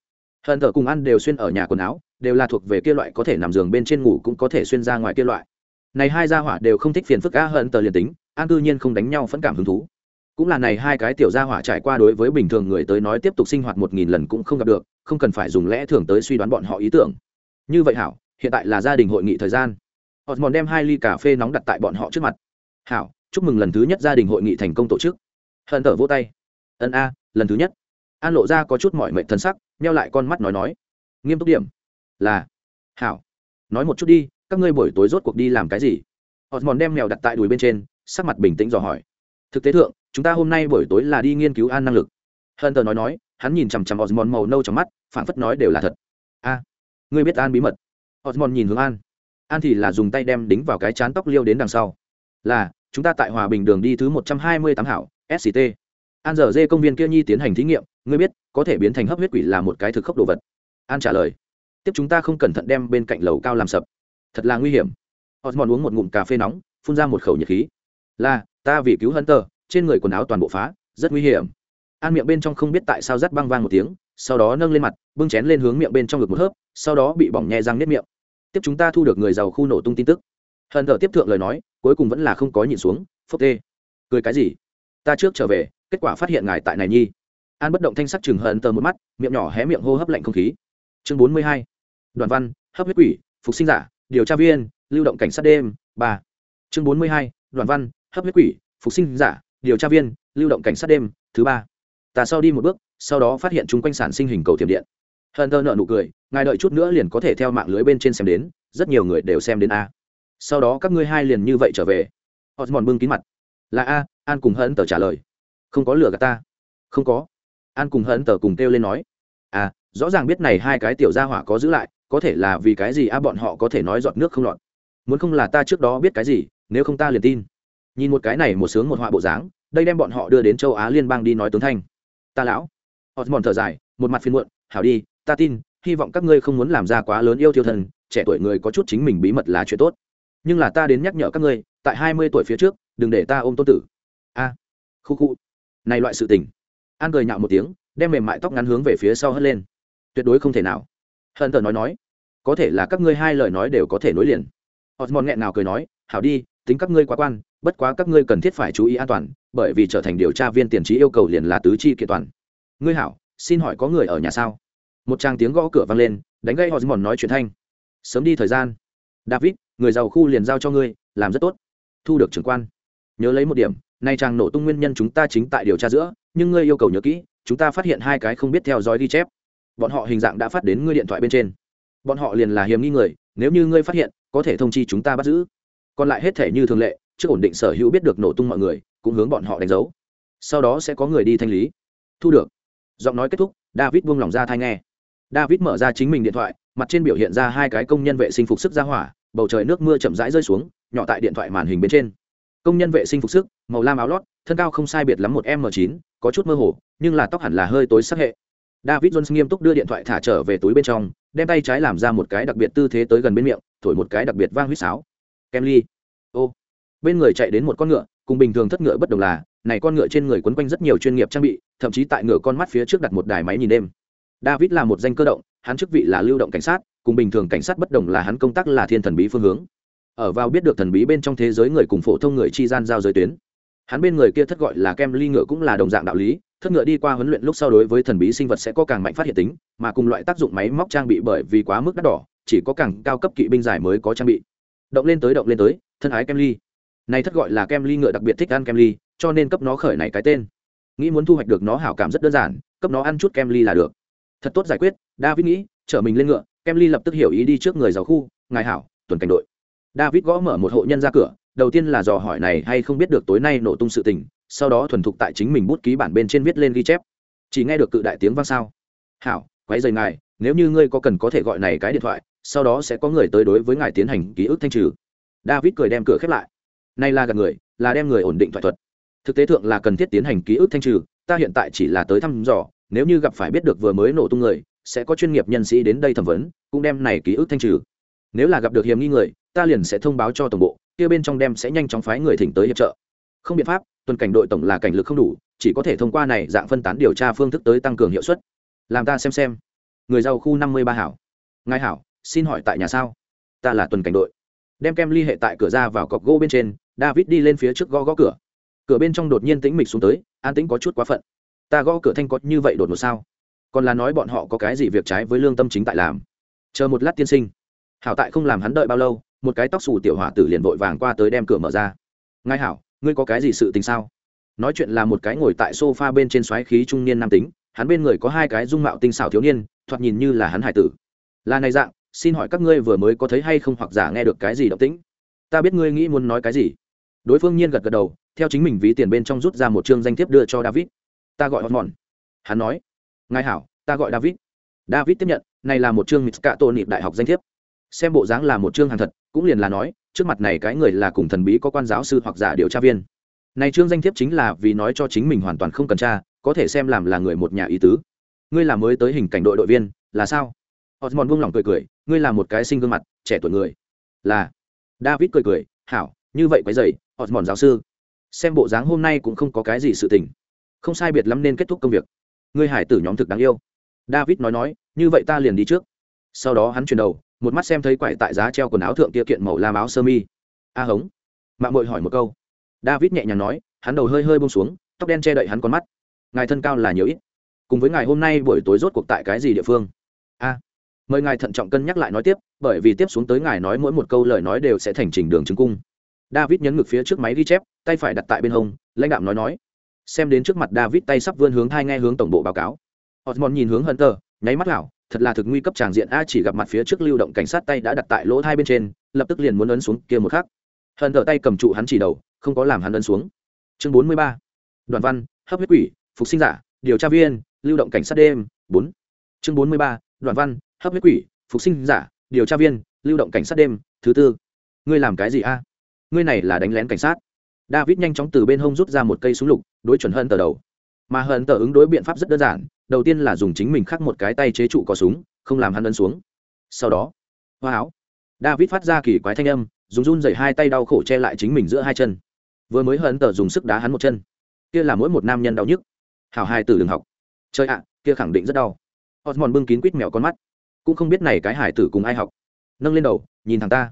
Hận thờ cùng ăn đều xuyên ở nhà quần áo đều là thuộc về kia loại có thể nằm giường bên trên ngủ cũng có thể xuyên ra ngoài kia loại. Này hai gia hỏa đều không thích phiền phức a hận tờ liền tính an cư nhiên không đánh nhau phẫn cảm hứng thú. Cũng là này hai cái tiểu gia hỏa trải qua đối với bình thường người tới nói tiếp tục sinh hoạt một nghìn lần cũng không gặp được, không cần phải dùng lẽ thường tới suy đoán bọn họ ý tưởng. Như vậy hảo, hiện tại là gia đình hội nghị thời gian. Họ mòn đem hai ly cà phê nóng đặt tại bọn họ trước mặt. Hảo, chúc mừng lần thứ nhất gia đình hội nghị thành công tổ chức. Hận tờ vỗ tay. Ân a, lần thứ nhất. An lộ ra có chút mọi mệnh thân sắc neo lại con mắt nói nói. Nghiêm túc điểm là, hảo, nói một chút đi, các ngươi buổi tối rốt cuộc đi làm cái gì? Osmond đem mèo đặt tại đùi bên trên, sắc mặt bình tĩnh dò hỏi. Thực tế thượng, chúng ta hôm nay buổi tối là đi nghiên cứu an năng lực. Hân tờ nói nói, hắn nhìn chằm chằm osmond màu nâu trong mắt phản phất nói đều là thật. A, ngươi biết an bí mật? Osmond nhìn hướng an. An thì là dùng tay đem đính vào cái chán tóc liêu đến đằng sau. Là, chúng ta tại hòa bình đường đi thứ một trăm hai mươi tám hảo sct an giờ dê công viên kia nhi tiến hành thí nghiệm, ngươi biết, có thể biến thành hấp huyết quỷ là một cái thực khốc đồ vật. An trả lời tiếp chúng ta không cẩn thận đem bên cạnh lầu cao làm sập. Thật là nguy hiểm. Osmond uống một ngụm cà phê nóng, phun ra một khẩu nhiệt khí. Là, ta vì cứu hunter, trên người quần áo toàn bộ phá, rất nguy hiểm. An miệng bên trong không biết tại sao rắt băng vang một tiếng, sau đó nâng lên mặt, bưng chén lên hướng miệng bên trong ngực một hớp, sau đó bị bỏng nhẹ răng nếp miệng. Tiếp chúng ta thu được người giàu khu nổ tung tin tức. Hận thờ tiếp thượng lời nói, cuối cùng vẫn là không có nhìn xuống, phốc tê. Cười cái gì? Ta trước trở về, kết quả phát hiện ngài tại này nhi. An bất động thanh sắc chừng hận tờ một mắt, miệng nhỏ hé miệng hô hấp lạnh không khí. Chương bốn mươi hai đoàn văn, hấp huyết quỷ, phục sinh giả, điều tra viên, lưu động cảnh sát đêm, ba. Chương bốn mươi hai, đoàn văn, hấp huyết quỷ, phục sinh giả, điều tra viên, lưu động cảnh sát đêm, thứ ba. Ta sau đi một bước, sau đó phát hiện chúng quanh sản sinh hình cầu thiểm điện. Hận thơ nợ nụ cười, ngài đợi chút nữa liền có thể theo mạng lưới bên trên xem đến, rất nhiều người đều xem đến a. Sau đó các ngươi hai liền như vậy trở về. Osmond bưng kín mặt. Là a, an cùng hận tờ trả lời. Không có lừa gạt ta. Không có. An cùng hận tờ cùng kêu lên nói. À rõ ràng biết này hai cái tiểu gia hỏa có giữ lại có thể là vì cái gì a bọn họ có thể nói giọt nước không lọt. Muốn không là ta trước đó biết cái gì nếu không ta liền tin. Nhìn một cái này một sướng một họa bộ dáng đây đem bọn họ đưa đến châu á liên bang đi nói tướng thanh. Ta lão. Họ mòn thở dài một mặt phiên muộn hảo đi ta tin hy vọng các ngươi không muốn làm ra quá lớn yêu thiêu thần trẻ tuổi người có chút chính mình bí mật là chuyện tốt. Nhưng là ta đến nhắc nhở các ngươi tại hai mươi tuổi phía trước đừng để ta ôm tôn tử. A. À, khu khu. Này loại sự tình. An cười nhạo một tiếng đem mềm mại tóc ngắn hướng về phía sau hất lên. Tuyệt đối không thể nào. Hận tờ nói nói có thể là các ngươi hai lời nói đều có thể nối liền. Osmond nghẹn nào cười nói, hảo đi, tính các ngươi quá quan, bất quá các ngươi cần thiết phải chú ý an toàn, bởi vì trở thành điều tra viên tiền trí yêu cầu liền là tứ chi kiện toàn. Ngươi hảo, xin hỏi có người ở nhà sao? Một tràng tiếng gõ cửa vang lên, đánh gây họ mòn nói chuyện thanh. Sớm đi thời gian. David, người giàu khu liền giao cho ngươi, làm rất tốt. Thu được trưởng quan. Nhớ lấy một điểm, nay trang nổ tung nguyên nhân chúng ta chính tại điều tra giữa, nhưng ngươi yêu cầu nhớ kỹ, chúng ta phát hiện hai cái không biết theo dõi ghi chép. Bọn họ hình dạng đã phát đến ngươi điện thoại bên trên bọn họ liền là hiếm nghi người, nếu như ngươi phát hiện, có thể thông chi chúng ta bắt giữ. Còn lại hết thể như thường lệ, trước ổn định sở hữu biết được nổ tung mọi người, cũng hướng bọn họ đánh dấu. Sau đó sẽ có người đi thanh lý. Thu được. Giọng nói kết thúc, david buông lỏng ra thai nghe. David mở ra chính mình điện thoại, mặt trên biểu hiện ra hai cái công nhân vệ sinh phục sức ra hỏa, bầu trời nước mưa chậm rãi rơi xuống, nhỏ tại điện thoại màn hình bên trên. Công nhân vệ sinh phục sức, màu lam áo lót, thân cao không sai biệt lắm một m 9 có chút mơ hồ, nhưng là tóc hẳn là hơi tối sắc hệ david jones nghiêm túc đưa điện thoại thả trở về túi bên trong, đem tay trái làm ra một cái đặc biệt tư thế tới gần bên miệng, thổi một cái đặc biệt vang huýt sáo. Kem ly ô. Bên người chạy đến một con ngựa, cùng bình thường thất ngựa bất đồng là, này con ngựa trên người quấn quanh rất nhiều chuyên nghiệp trang bị, thậm chí tại ngựa con mắt phía trước đặt một đài máy nhìn đêm. David là một danh cơ động, hắn chức vị là lưu động cảnh sát, cùng bình thường cảnh sát bất đồng là hắn công tác là thiên thần bí phương hướng. Ở vào biết được thần bí bên trong thế giới người cùng phổ thông người chi gian giao giới tuyến. Hắn bên người kia thất gọi là kem ly ngựa cũng là đồng dạng đạo lý thất ngựa đi qua huấn luyện lúc sau đối với thần bí sinh vật sẽ có càng mạnh phát hiện tính, mà cùng loại tác dụng máy móc trang bị bởi vì quá mức đắt đỏ, chỉ có càng cao cấp kỵ binh giải mới có trang bị. Động lên tới, động lên tới, thân ái kem ly. Này thất gọi là kem ly ngựa đặc biệt thích ăn kem ly, cho nên cấp nó khởi này cái tên. Nghĩ muốn thu hoạch được nó hảo cảm rất đơn giản, cấp nó ăn chút kem ly là được. Thật tốt giải quyết, david nghĩ, chở mình lên ngựa, kem ly lập tức hiểu ý đi trước người giàu khu, ngài hảo, tuần cảnh đội. David gõ mở một hộ nhân ra cửa, đầu tiên là dò hỏi này hay không biết được tối nay nổ tung sự tình sau đó thuần thục tại chính mình bút ký bản bên trên viết lên ghi chép. Chỉ nghe được cự đại tiếng vang sao. Hảo quái dày ngài, nếu như ngươi có cần có thể gọi này cái điện thoại, sau đó sẽ có người tới đối với ngài tiến hành ký ức thanh trừ. David cười đem cửa khép lại. Nay là gặp người, là đem người ổn định thoại thuật. Thực tế thượng là cần thiết tiến hành ký ức thanh trừ, ta hiện tại chỉ là tới thăm dò, nếu như gặp phải biết được vừa mới nổ tung người, sẽ có chuyên nghiệp nhân sĩ đến đây thẩm vấn, cũng đem này ký ức thanh trừ. Nếu là gặp được hiểm nghi người, ta liền sẽ thông báo cho tổng bộ, kia bên trong đem sẽ nhanh chóng phái người thỉnh tới hiệp trợ không biện pháp, tuần cảnh đội tổng là cảnh lực không đủ, chỉ có thể thông qua này dạng phân tán điều tra phương thức tới tăng cường hiệu suất. Làm ta xem xem. Người giàu khu năm mươi ba hảo. Ngài hảo, xin hỏi tại nhà sao? Ta là tuần cảnh đội. Đem kem ly hệ tại cửa ra vào cọc gỗ bên trên, david đi lên phía trước gõ gõ cửa. Cửa bên trong đột nhiên tĩnh mịch xuống tới, an tĩnh có chút quá phận. Ta gõ cửa thanh có như vậy đột ngột sao? Còn là nói bọn họ có cái gì việc trái với lương tâm chính tại làm? Chờ một lát tiên sinh. Hảo tại không làm hắn đợi bao lâu, một cái tóc xù tiểu hỏa tử liền vội vàng qua tới đem cửa mở ra. Ngài hảo ngươi có cái gì sự tình sao? Nói chuyện là một cái ngồi tại sofa bên trên xoáy khí trung niên nam tính, hắn bên người có hai cái dung mạo tinh xảo thiếu niên, thoạt nhìn như là hắn hải tử. Là này dạng, xin hỏi các ngươi vừa mới có thấy hay không hoặc giả nghe được cái gì động tĩnh? Ta biết ngươi nghĩ muốn nói cái gì. Đối phương nhiên gật gật đầu, theo chính mình ví tiền bên trong rút ra một chương danh thiếp đưa cho david. Ta gọi hot mòn hắn nói, ngài hảo, ta gọi david. David tiếp nhận, này là một chương mitska tô nịp đại học danh thiếp. Xem bộ dáng là một chương hàng thật, cũng liền là nói trước mặt này cái người là cùng thần bí có quan giáo sư hoặc giả điều tra viên. Này trương danh thiếp chính là vì nói cho chính mình hoàn toàn không cần tra, có thể xem làm là người một nhà ý tứ. Ngươi là mới tới hình cảnh đội đội viên, là sao? Osmond buông lòng cười cười, ngươi là một cái sinh gương mặt, trẻ tuổi người. Là. David cười cười, hảo, như vậy quấy dày osmond giáo sư. Xem bộ dáng hôm nay cũng không có cái gì sự tình. Không sai biệt lắm nên kết thúc công việc. Ngươi hải tử nhóm thực đáng yêu. David nói nói, như vậy ta liền đi trước. Sau đó hắn chuyển đầu một mắt xem thấy quậy tại giá treo quần áo thượng kia kiện màu lam áo sơ mi. A hống mạng mội hỏi một câu. David nhẹ nhàng nói, hắn đầu hơi hơi bông xuống, tóc đen che đậy hắn con mắt. Ngài thân cao là nhiều ít. Cùng với ngài hôm nay buổi tối rốt cuộc tại cái gì địa phương? A, mời ngài thận trọng cân nhắc lại nói tiếp, bởi vì tiếp xuống tới ngài nói mỗi một câu lời nói đều sẽ thành trình đường chứng cung. David nhấn ngực phía trước máy ghi chép, tay phải đặt tại bên hông, lãnh đạo nói nói. Xem đến trước mặt david tay sắp vươn hướng hai nghe hướng tổng bộ báo cáo. Osmond nhìn hướng hunter nháy mắt lão thật là thực nguy cấp tràng diện, a, chỉ gặp mặt phía trước lưu động cảnh sát tay đã đặt tại lỗ hai bên trên, lập tức liền muốn ấn xuống kia một khắc. Hận thở tay cầm trụ hắn chỉ đầu, không có làm hắn ấn xuống. Chương bốn mươi ba. Đoàn văn, hấp huyết quỷ, phục sinh giả, điều tra viên, lưu động cảnh sát đêm, bốn. Chương bốn mươi ba, đoàn văn, hấp huyết quỷ, phục sinh giả, điều tra viên, lưu động cảnh sát đêm, thứ tư. Ngươi làm cái gì, a? Ngươi này là đánh lén cảnh sát. David nhanh chóng từ bên hông rút ra một cây súng lục, đối chuẩn hận tờ đầu. Mà hận tờ ứng đối biện pháp rất đơn giản đầu tiên là dùng chính mình khắc một cái tay chế trụ có súng, không làm hắn ấn xuống. Sau đó, hoa áo. David phát ra kỳ quái thanh âm, dùng run dày hai tay đau khổ che lại chính mình giữa hai chân. Vừa mới hận tờ dùng sức đá hắn một chân. Kia là mỗi một nam nhân đau nhức. Hảo hai từ đường học. Chơi ạ, kia khẳng định rất đau. Osmond bưng kín quýt mèo con mắt. Cũng không biết này cái hải tử cùng ai học. Nâng lên đầu, nhìn thằng ta.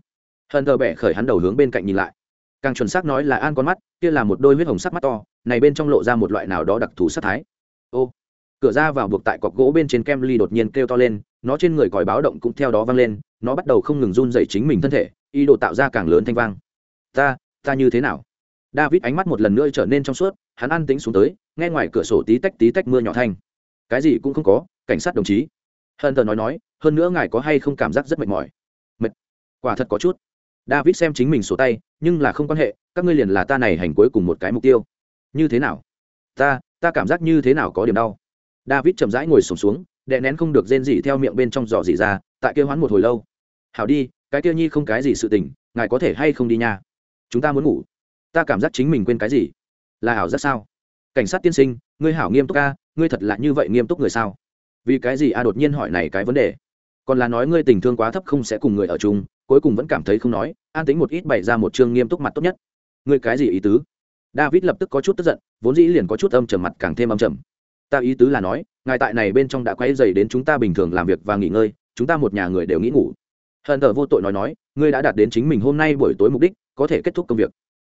Hận tờ bẻ khởi hắn đầu hướng bên cạnh nhìn lại. Càng chuẩn xác nói là an con mắt, kia là một đôi huyết hồng sắc mắt to, này bên trong lộ ra một loại nào đó đặc thù sắc thái. Ô cửa ra vào buộc tại cọc gỗ bên trên kem ly đột nhiên kêu to lên, nó trên người còi báo động cũng theo đó vang lên, nó bắt đầu không ngừng run dậy chính mình thân thể, ý đồ tạo ra càng lớn thanh vang. Ta ta như thế nào? David ánh mắt một lần nữa trở nên trong suốt, hắn an tĩnh xuống tới, nghe ngoài cửa sổ tí tách tí tách mưa nhỏ thanh. Cái gì cũng không có, cảnh sát đồng chí. Hân tờ nói nói, hơn nữa ngài có hay không cảm giác rất mệt mỏi? Mệt? Quả thật có chút. David xem chính mình sổ tay, nhưng là không quan hệ, các ngươi liền là ta này hành cuối cùng một cái mục tiêu. Như thế nào? Ta ta cảm giác như thế nào có điểm đau david chậm rãi ngồi sổm xuống, xuống đè nén không được rên rỉ theo miệng bên trong giỏ dỉ ra tại kia hoán một hồi lâu. Hảo đi cái kia nhi không cái gì sự tình ngài có thể hay không đi nha? Chúng ta muốn ngủ. Ta cảm giác chính mình quên cái gì? Là hảo rất sao? Cảnh sát tiên sinh ngươi hảo nghiêm túc ca ngươi thật là như vậy nghiêm túc người sao? Vì cái gì a đột nhiên hỏi này cái vấn đề? Còn là nói ngươi tình thương quá thấp không sẽ cùng người ở chung cuối cùng vẫn cảm thấy không nói an tính một ít bày ra một chương nghiêm túc mặt tốt nhất. Ngươi cái gì ý tứ? David lập tức có chút tức giận vốn dĩ liền có chút âm trầm mặt càng thêm âm trầm ta ý tứ là nói, ngài tại này bên trong đã quay dày đến chúng ta bình thường làm việc và nghỉ ngơi, chúng ta một nhà người đều nghĩ ngủ. Hận thờ vô tội nói nói, ngươi đã đạt đến chính mình hôm nay buổi tối mục đích, có thể kết thúc công việc.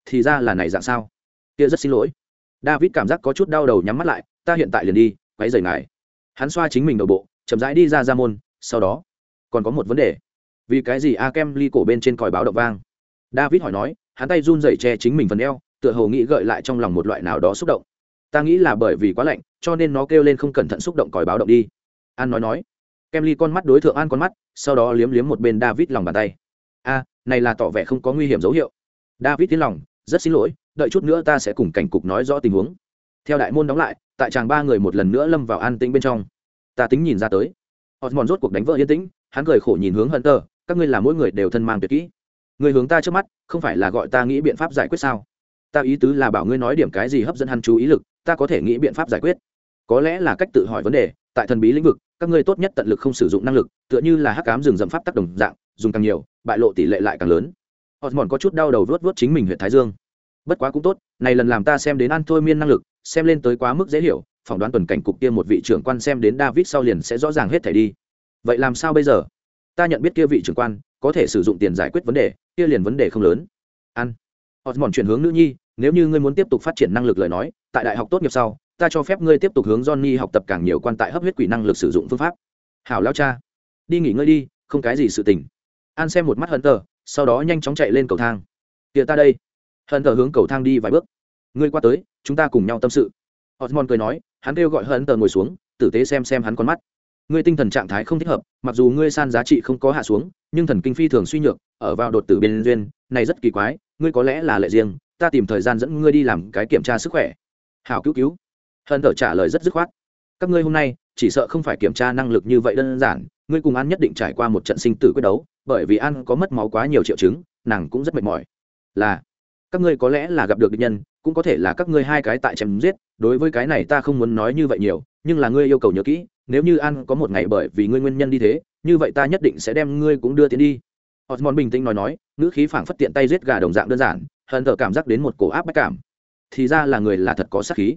Thì ra là này dạng sao? Kia rất xin lỗi. David cảm giác có chút đau đầu nhắm mắt lại, ta hiện tại liền đi, quấy rầy ngài. Hắn xoa chính mình đầu bộ, chậm rãi đi ra ra môn, sau đó, còn có một vấn đề. Vì cái gì a kem ly cổ bên trên còi báo động vang? David hỏi nói, hắn tay run rẩy che chính mình phần eo, tựa hồ nghĩ gợi lại trong lòng một loại nào đó xúc động ta nghĩ là bởi vì quá lạnh, cho nên nó kêu lên không cẩn thận xúc động còi báo động đi. An nói nói. Kem ly con mắt đối tượng an con mắt, sau đó liếm liếm một bên david lòng bàn tay. A, này là tỏ vẻ không có nguy hiểm dấu hiệu. David tiến lòng, rất xin lỗi, đợi chút nữa ta sẽ cùng cảnh cục nói rõ tình huống. Theo đại môn đóng lại, tại chàng ba người một lần nữa lâm vào an tĩnh bên trong. Ta tính nhìn ra tới. Osmond rốt cuộc đánh vỡ yên tĩnh, hắn cười khổ nhìn hướng hận các ngươi là mỗi người đều thân mang tuyệt kỹ. Người hướng ta trước mắt, không phải là gọi ta nghĩ biện pháp giải quyết sao? Ta ý tứ là bảo ngươi nói điểm cái gì hấp dẫn hắn chú ý lực ta có thể nghĩ biện pháp giải quyết. Có lẽ là cách tự hỏi vấn đề tại thần bí lĩnh vực các ngươi tốt nhất tận lực không sử dụng năng lực tựa như là hắc cám rừng rậm pháp tác động, dạng dùng càng nhiều bại lộ tỷ lệ lại càng lớn. Osmond có chút đau đầu vớt vớt chính mình huyện thái dương. Bất quá cũng tốt này lần làm ta xem đến ăn thôi miên năng lực xem lên tới quá mức dễ hiểu phỏng đoán tuần cảnh cục kia một vị trưởng quan xem đến david sau liền sẽ rõ ràng hết thảy đi. Vậy làm sao bây giờ? Ta nhận biết kia vị trưởng quan có thể sử dụng tiền giải quyết vấn đề kia liền vấn đề không lớn. Ăn. Mòn chuyển hướng nữ nhi nếu như ngươi muốn tiếp tục phát triển năng lực lời nói tại đại học tốt nghiệp sau, ta cho phép ngươi tiếp tục hướng johnny học tập càng nhiều quan tại hấp huyết quỷ năng lực sử dụng phương pháp. Hảo lao cha, đi nghỉ ngơi đi, không cái gì sự tình. An xem một mắt hận tờ sau đó nhanh chóng chạy lên cầu thang. Kìa ta đây. Hận tờ hướng cầu thang đi vài bước. Ngươi qua tới, chúng ta cùng nhau tâm sự. Osmond cười nói, hắn kêu gọi hận tờ ngồi xuống, tử tế xem xem hắn con mắt. Ngươi tinh thần trạng thái không thích hợp, mặc dù ngươi san giá trị không có hạ xuống, nhưng thần kinh phi thường suy nhược, ở vào đột tử bên duyên, này rất kỳ quái, ngươi có lẽ là lệ riêng, ta tìm thời gian dẫn ngươi đi làm cái kiểm tra sức khỏe hảo cứu cứu. Hận thở trả lời rất dứt khoát. Các ngươi hôm nay, chỉ sợ không phải kiểm tra năng lực như vậy đơn giản, ngươi cùng an nhất định trải qua một trận sinh tử quyết đấu, bởi vì an có mất máu quá nhiều triệu chứng, nàng cũng rất mệt mỏi. Là, các ngươi có lẽ là gặp được địch nhân, cũng có thể là các ngươi hai cái tại chém giết, đối với cái này ta không muốn nói như vậy nhiều, nhưng là ngươi yêu cầu nhớ kỹ, nếu như an có một ngày bởi vì ngươi nguyên nhân đi thế, như vậy ta nhất định sẽ đem ngươi cũng đưa tiến đi. Osmond bình tĩnh nói nói, ngữ khí phảng phất tiện tay giết gà đồng dạng đơn giản hận thờ cảm giác đến một cổ áp bách cảm thì ra là người là thật có sát khí.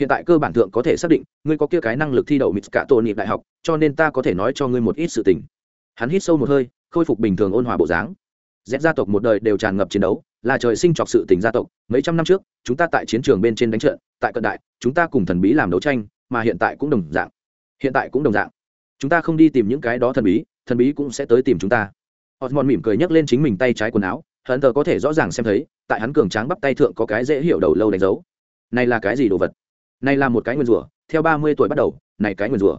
Hiện tại cơ bản thượng có thể xác định, ngươi có kia cái năng lực thi đậu mít cả tổ niệm đại học, cho nên ta có thể nói cho ngươi một ít sự tình. Hắn hít sâu một hơi, khôi phục bình thường ôn hòa bộ dáng. Z gia tộc một đời đều tràn ngập chiến đấu, là trời sinh trọc sự tình gia tộc. Mấy trăm năm trước, chúng ta tại chiến trường bên trên đánh trận, tại cận đại, chúng ta cùng thần bí làm đấu tranh, mà hiện tại cũng đồng dạng. Hiện tại cũng đồng dạng. Chúng ta không đi tìm những cái đó thần bí thần bí cũng sẽ tới tìm chúng ta. Osmond mỉm cười nhấc lên chính mình tay trái quần áo hận tờ có thể rõ ràng xem thấy, tại hắn cường tráng bắp tay thượng có cái dễ hiểu đầu lâu đánh dấu. Này là cái gì đồ vật? Này là một cái nguyên rủa theo ba mươi tuổi bắt đầu, này cái nguyên rủa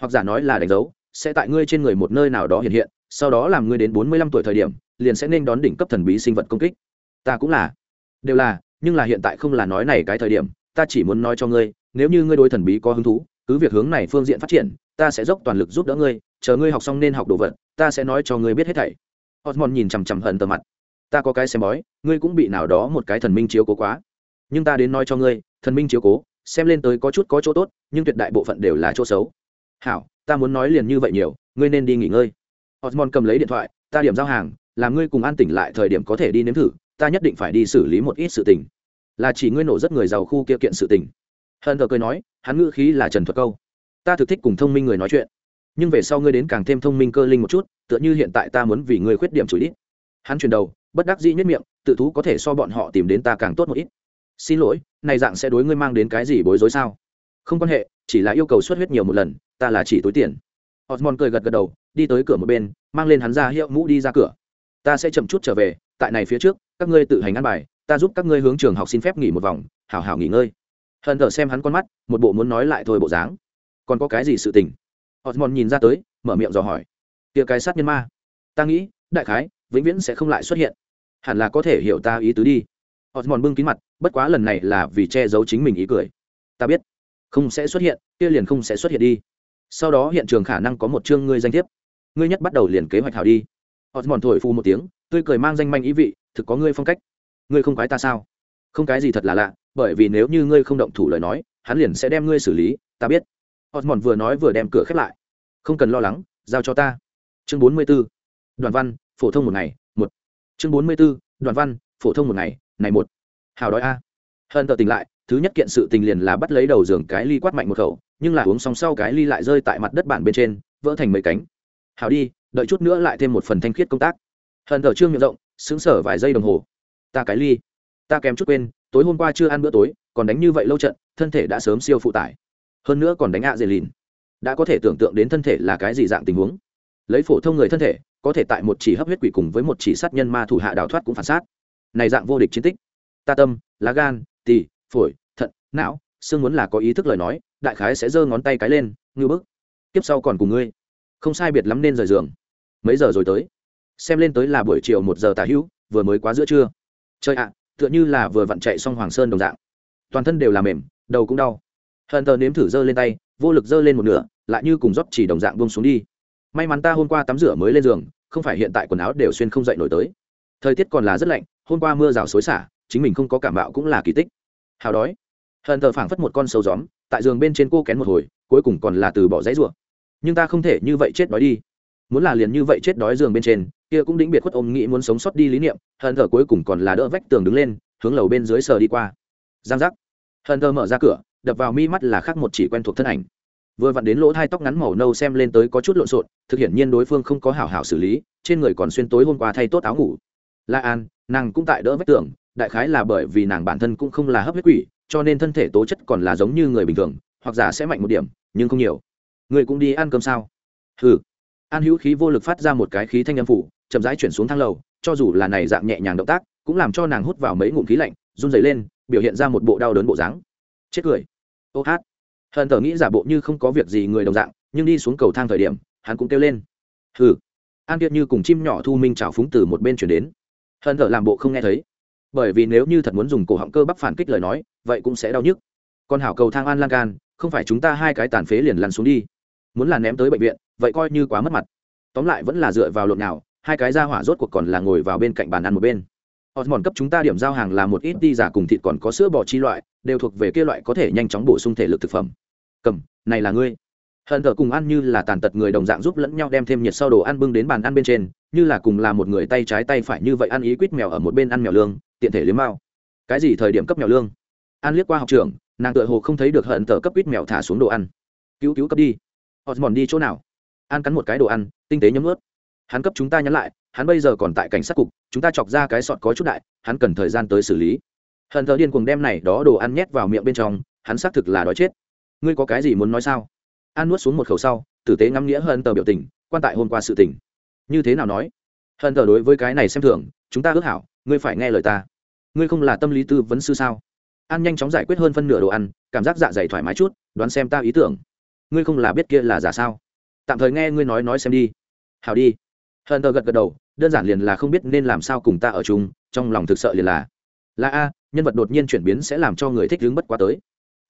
hoặc giả nói là đánh dấu, sẽ tại ngươi trên người một nơi nào đó hiện hiện, sau đó làm ngươi đến bốn mươi lăm tuổi thời điểm, liền sẽ nên đón đỉnh cấp thần bí sinh vật công kích. Ta cũng là. Đều là, nhưng là hiện tại không là nói này cái thời điểm, ta chỉ muốn nói cho ngươi, nếu như ngươi đối thần bí có hứng thú, cứ việc hướng này phương diện phát triển, ta sẽ dốc toàn lực giúp đỡ ngươi, chờ ngươi học xong nên học đồ vật, ta sẽ nói cho ngươi biết hết thảy. Osmond nhìn chằm chằm hận tờ mặt ta có cái xem bói, ngươi cũng bị nào đó một cái thần minh chiếu cố quá. Nhưng ta đến nói cho ngươi, thần minh chiếu cố, xem lên tới có chút có chỗ tốt, nhưng tuyệt đại bộ phận đều là chỗ xấu. Hảo, ta muốn nói liền như vậy nhiều, ngươi nên đi nghỉ ngơi. Osmond cầm lấy điện thoại, ta điểm giao hàng, làm ngươi cùng an tỉnh lại thời điểm có thể đi nếm thử, ta nhất định phải đi xử lý một ít sự tình. Là chỉ ngươi nổ rất người giàu khu kia kiện sự tình. Hận thờ cười nói, hắn ngữ khí là trần thuật câu. Ta thực thích cùng thông minh người nói chuyện. Nhưng về sau ngươi đến càng thêm thông minh cơ linh một chút, tựa như hiện tại ta muốn vì ngươi khuyết điểm chủ ít hắn chuyển đầu, bất đắc dĩ nhất miệng, tự thú có thể so bọn họ tìm đến ta càng tốt một ít. Xin lỗi, này dạng sẽ đối ngươi mang đến cái gì bối rối sao? Không quan hệ, chỉ là yêu cầu xuất huyết nhiều một lần, ta là chỉ túi tiền. Osmond cười gật gật đầu, đi tới cửa một bên, mang lên hắn ra hiệu mũ đi ra cửa. Ta sẽ chậm chút trở về, tại này phía trước, các ngươi tự hành ăn bài, ta giúp các ngươi hướng trường học xin phép nghỉ một vòng, hảo hảo nghỉ ngơi. Hận thở xem hắn con mắt, một bộ muốn nói lại thôi bộ dáng. Còn có cái gì sự tình? Osmond nhìn ra tới, mở miệng dò hỏi. Tia cái sát nhân ma. Ta nghĩ đại khái, vĩnh viễn sẽ không lại xuất hiện. Hẳn là có thể hiểu ta ý tứ đi. Osmond bưng kín mặt, bất quá lần này là vì che giấu chính mình ý cười. Ta biết, không sẽ xuất hiện, kia liền không sẽ xuất hiện đi. Sau đó hiện trường khả năng có một chương ngươi danh thiếp. Ngươi nhất bắt đầu liền kế hoạch hảo đi. Osmond thổi phu một tiếng, tươi cười mang danh manh ý vị, thực có ngươi phong cách. Ngươi không quái ta sao? Không cái gì thật là lạ, bởi vì nếu như ngươi không động thủ lời nói, hắn liền sẽ đem ngươi xử lý, ta biết. Osmond vừa nói vừa đem cửa khép lại. Không cần lo lắng, giao cho ta. Chương bốn mươi 44 đoàn văn, phổ thông một ngày, một. Chương bốn mươi 44. đoàn văn, phổ thông một ngày, này một. Hào đói a. Hận tờ tỉnh lại, thứ nhất kiện sự tình liền là bắt lấy đầu giường cái ly quát mạnh một khẩu, nhưng là uống xong sau cái ly lại rơi tại mặt đất bản bên trên, vỡ thành mấy cánh. Hào đi, đợi chút nữa lại thêm một phần thanh khiết công tác. Hận tờ trương miệng rộng xứng sở vài giây đồng hồ. Ta cái ly. Ta kém chút quên, tối hôm qua chưa ăn bữa tối, còn đánh như vậy lâu trận, thân thể đã sớm siêu phụ tải. Hơn nữa còn đánh ạ dề lìn. Đã có thể tưởng tượng đến thân thể là cái gì dạng tình huống. Lấy phổ thông người thân thể có thể tại một chỉ hấp huyết quỷ cùng với một chỉ sát nhân ma thủ hạ đào thoát cũng phản sát này dạng vô địch chiến tích. Ta tâm, lá gan, tỳ, phổi, thận, não, xương muốn là có ý thức lời nói, đại khái sẽ giơ ngón tay cái lên ngư bức. Tiếp sau còn cùng ngươi. Không sai biệt lắm nên rời giường. Mấy giờ rồi tới? Xem lên tới là buổi chiều một giờ tà hữu, vừa mới quá giữa trưa. Chơi ạ, tựa như là vừa vặn chạy xong hoàng sơn đồng dạng. Toàn thân đều là mềm, đầu cũng đau. Hận tờ nếm thử giơ lên tay, vô lực giơ lên một nửa, lại như cùng dốc chỉ đồng dạng bông xuống đi may mắn ta hôm qua tắm rửa mới lên giường, không phải hiện tại quần áo đều xuyên không dậy nổi tới. Thời tiết còn là rất lạnh, hôm qua mưa rào xối xả, chính mình không có cảm bạo cũng là kỳ tích. Hào đói. Hận thờ phảng phất một con sâu gióm, tại giường bên trên cô kén một hồi, cuối cùng còn là từ bỏ dãy ruộng. Nhưng ta không thể như vậy chết đói đi. Muốn là liền như vậy chết đói giường bên trên, kia cũng đĩnh biệt khuất ôm nghĩ muốn sống sót đi lý niệm, hận thờ cuối cùng còn là đỡ vách tường đứng lên, hướng lầu bên dưới sờ đi qua. Giang giác. Hận thờ mở ra cửa, đập vào mi mắt là khác một chỉ quen thuộc thân ảnh vừa vặn đến lỗ thai tóc ngắn màu nâu xem lên tới có chút lộn xộn, thực hiện nhiên đối phương không có hảo hảo xử lý, trên người còn xuyên tối hôm qua thay tốt áo ngủ. La an, nàng cũng tại đỡ vách tường, đại khái là bởi vì nàng bản thân cũng không là hấp huyết quỷ, cho nên thân thể tố chất còn là giống như người bình thường, hoặc giả sẽ mạnh một điểm, nhưng không nhiều. Người cũng đi ăn cơm sao? Ừ an hữu khí vô lực phát ra một cái khí thanh âm phủ, chậm rãi chuyển xuống thang lầu, cho dù là này dạng nhẹ nhàng động tác, cũng làm cho nàng hút vào mấy ngụm khí lạnh, run dày lên, biểu hiện ra một bộ đau đớn bộ dáng. Chết cười. Ô hát hận tờ nghĩ giả bộ như không có việc gì người đồng dạng nhưng đi xuống cầu thang thời điểm hắn cũng kêu lên. Hừ. An kiệt như cùng chim nhỏ thu minh trào phúng từ một bên chuyển đến. Hận tờ làm bộ không nghe thấy. Bởi vì nếu như thật muốn dùng cổ họng cơ bắp phản kích lời nói vậy cũng sẽ đau nhức. Còn hảo cầu thang an lan can không phải chúng ta hai cái tàn phế liền lăn xuống đi. Muốn là ném tới bệnh viện vậy coi như quá mất mặt. Tóm lại vẫn là dựa vào lộn nào hai cái ra hỏa rốt cuộc còn là ngồi vào bên cạnh bàn ăn một bên. Osmond cấp chúng ta điểm giao hàng là một ít đi giả cùng thịt còn có sữa bò chi loại, đều thuộc về kia loại có thể nhanh chóng bổ sung thể lực thực phẩm. Cầm, này là ngươi. Hận thở cùng ăn như là tàn tật người đồng dạng giúp lẫn nhau đem thêm nhiệt sau đồ ăn bưng đến bàn ăn bên trên, như là cùng là một người tay trái tay phải như vậy ăn ý quýt mèo ở một bên ăn mèo lương, tiện thể liếm mao. Cái gì thời điểm cấp mèo lương? An liếc qua học trưởng, nàng tựa hồ không thấy được hận thở cấp quýt mèo thả xuống đồ ăn. Cứu cứu cấp đi. Osmond đi chỗ nào? An cắn một cái đồ ăn, tinh tế nhấm ướt Hắn cấp chúng ta nhắn lại, hắn bây giờ còn tại cảnh sát cục chúng ta chọc ra cái sọt có chút đại hắn cần thời gian tới xử lý hận thờ điên cuồng đem này đó đồ ăn nhét vào miệng bên trong hắn xác thực là đói chết ngươi có cái gì muốn nói sao? An nuốt xuống một khẩu sau, tử tế ngắm nghĩa hơn tờ biểu tình, quan tại hôm qua sự tình. Như thế nào nói? Hơn tờ đối với cái này xem thường, chúng ta ước hảo, ngươi phải nghe lời ta. Ngươi không là tâm lý tư vấn sư sao? An nhanh chóng giải quyết hơn phân nửa đồ ăn, cảm giác dạ dày thoải mái chút, đoán xem ta ý tưởng. Ngươi không là biết kia là giả sao? Tạm thời nghe ngươi nói nói xem đi. Hảo đi. Hờn tờ gật gật đầu, đơn giản liền là không biết nên làm sao cùng ta ở chung, trong lòng thực sợ liền là. Là a, nhân vật đột nhiên chuyển biến sẽ làm cho người thích hướng bất quá tới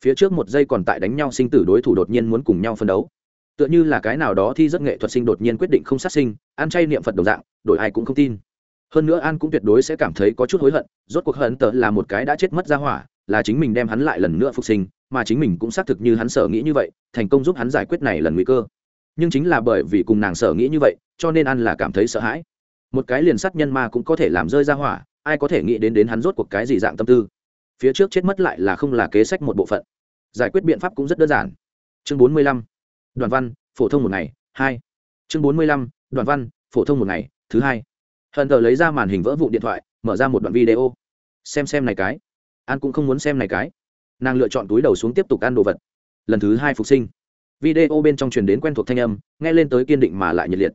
phía trước một giây còn tại đánh nhau, sinh tử đối thủ đột nhiên muốn cùng nhau phân đấu. Tựa như là cái nào đó thi rất nghệ thuật sinh đột nhiên quyết định không sát sinh, ăn chay niệm phật đồng dạng, đổi ai cũng không tin. Hơn nữa an cũng tuyệt đối sẽ cảm thấy có chút hối hận, rốt cuộc hận tờ là một cái đã chết mất ra hỏa, là chính mình đem hắn lại lần nữa phục sinh, mà chính mình cũng xác thực như hắn sở nghĩ như vậy, thành công giúp hắn giải quyết này lần nguy cơ. Nhưng chính là bởi vì cùng nàng sở nghĩ như vậy, cho nên an là cảm thấy sợ hãi. Một cái liền sát nhân ma cũng có thể làm rơi ra hỏa, ai có thể nghĩ đến đến hắn rốt cuộc cái gì dạng tâm tư phía trước chết mất lại là không là kế sách một bộ phận. Giải quyết biện pháp cũng rất đơn giản. Chương bốn mươi lăm, đoàn văn, phổ thông một ngày, hai. Chương bốn mươi lăm, đoàn văn, phổ thông một ngày, thứ hai. Hận thờ lấy ra màn hình vỡ vụ điện thoại, mở ra một đoạn video. Xem xem này cái. An cũng không muốn xem này cái. Nàng lựa chọn túi đầu xuống tiếp tục ăn đồ vật. Lần thứ hai phục sinh. Video bên trong truyền đến quen thuộc thanh âm, nghe lên tới kiên định mà lại nhiệt liệt.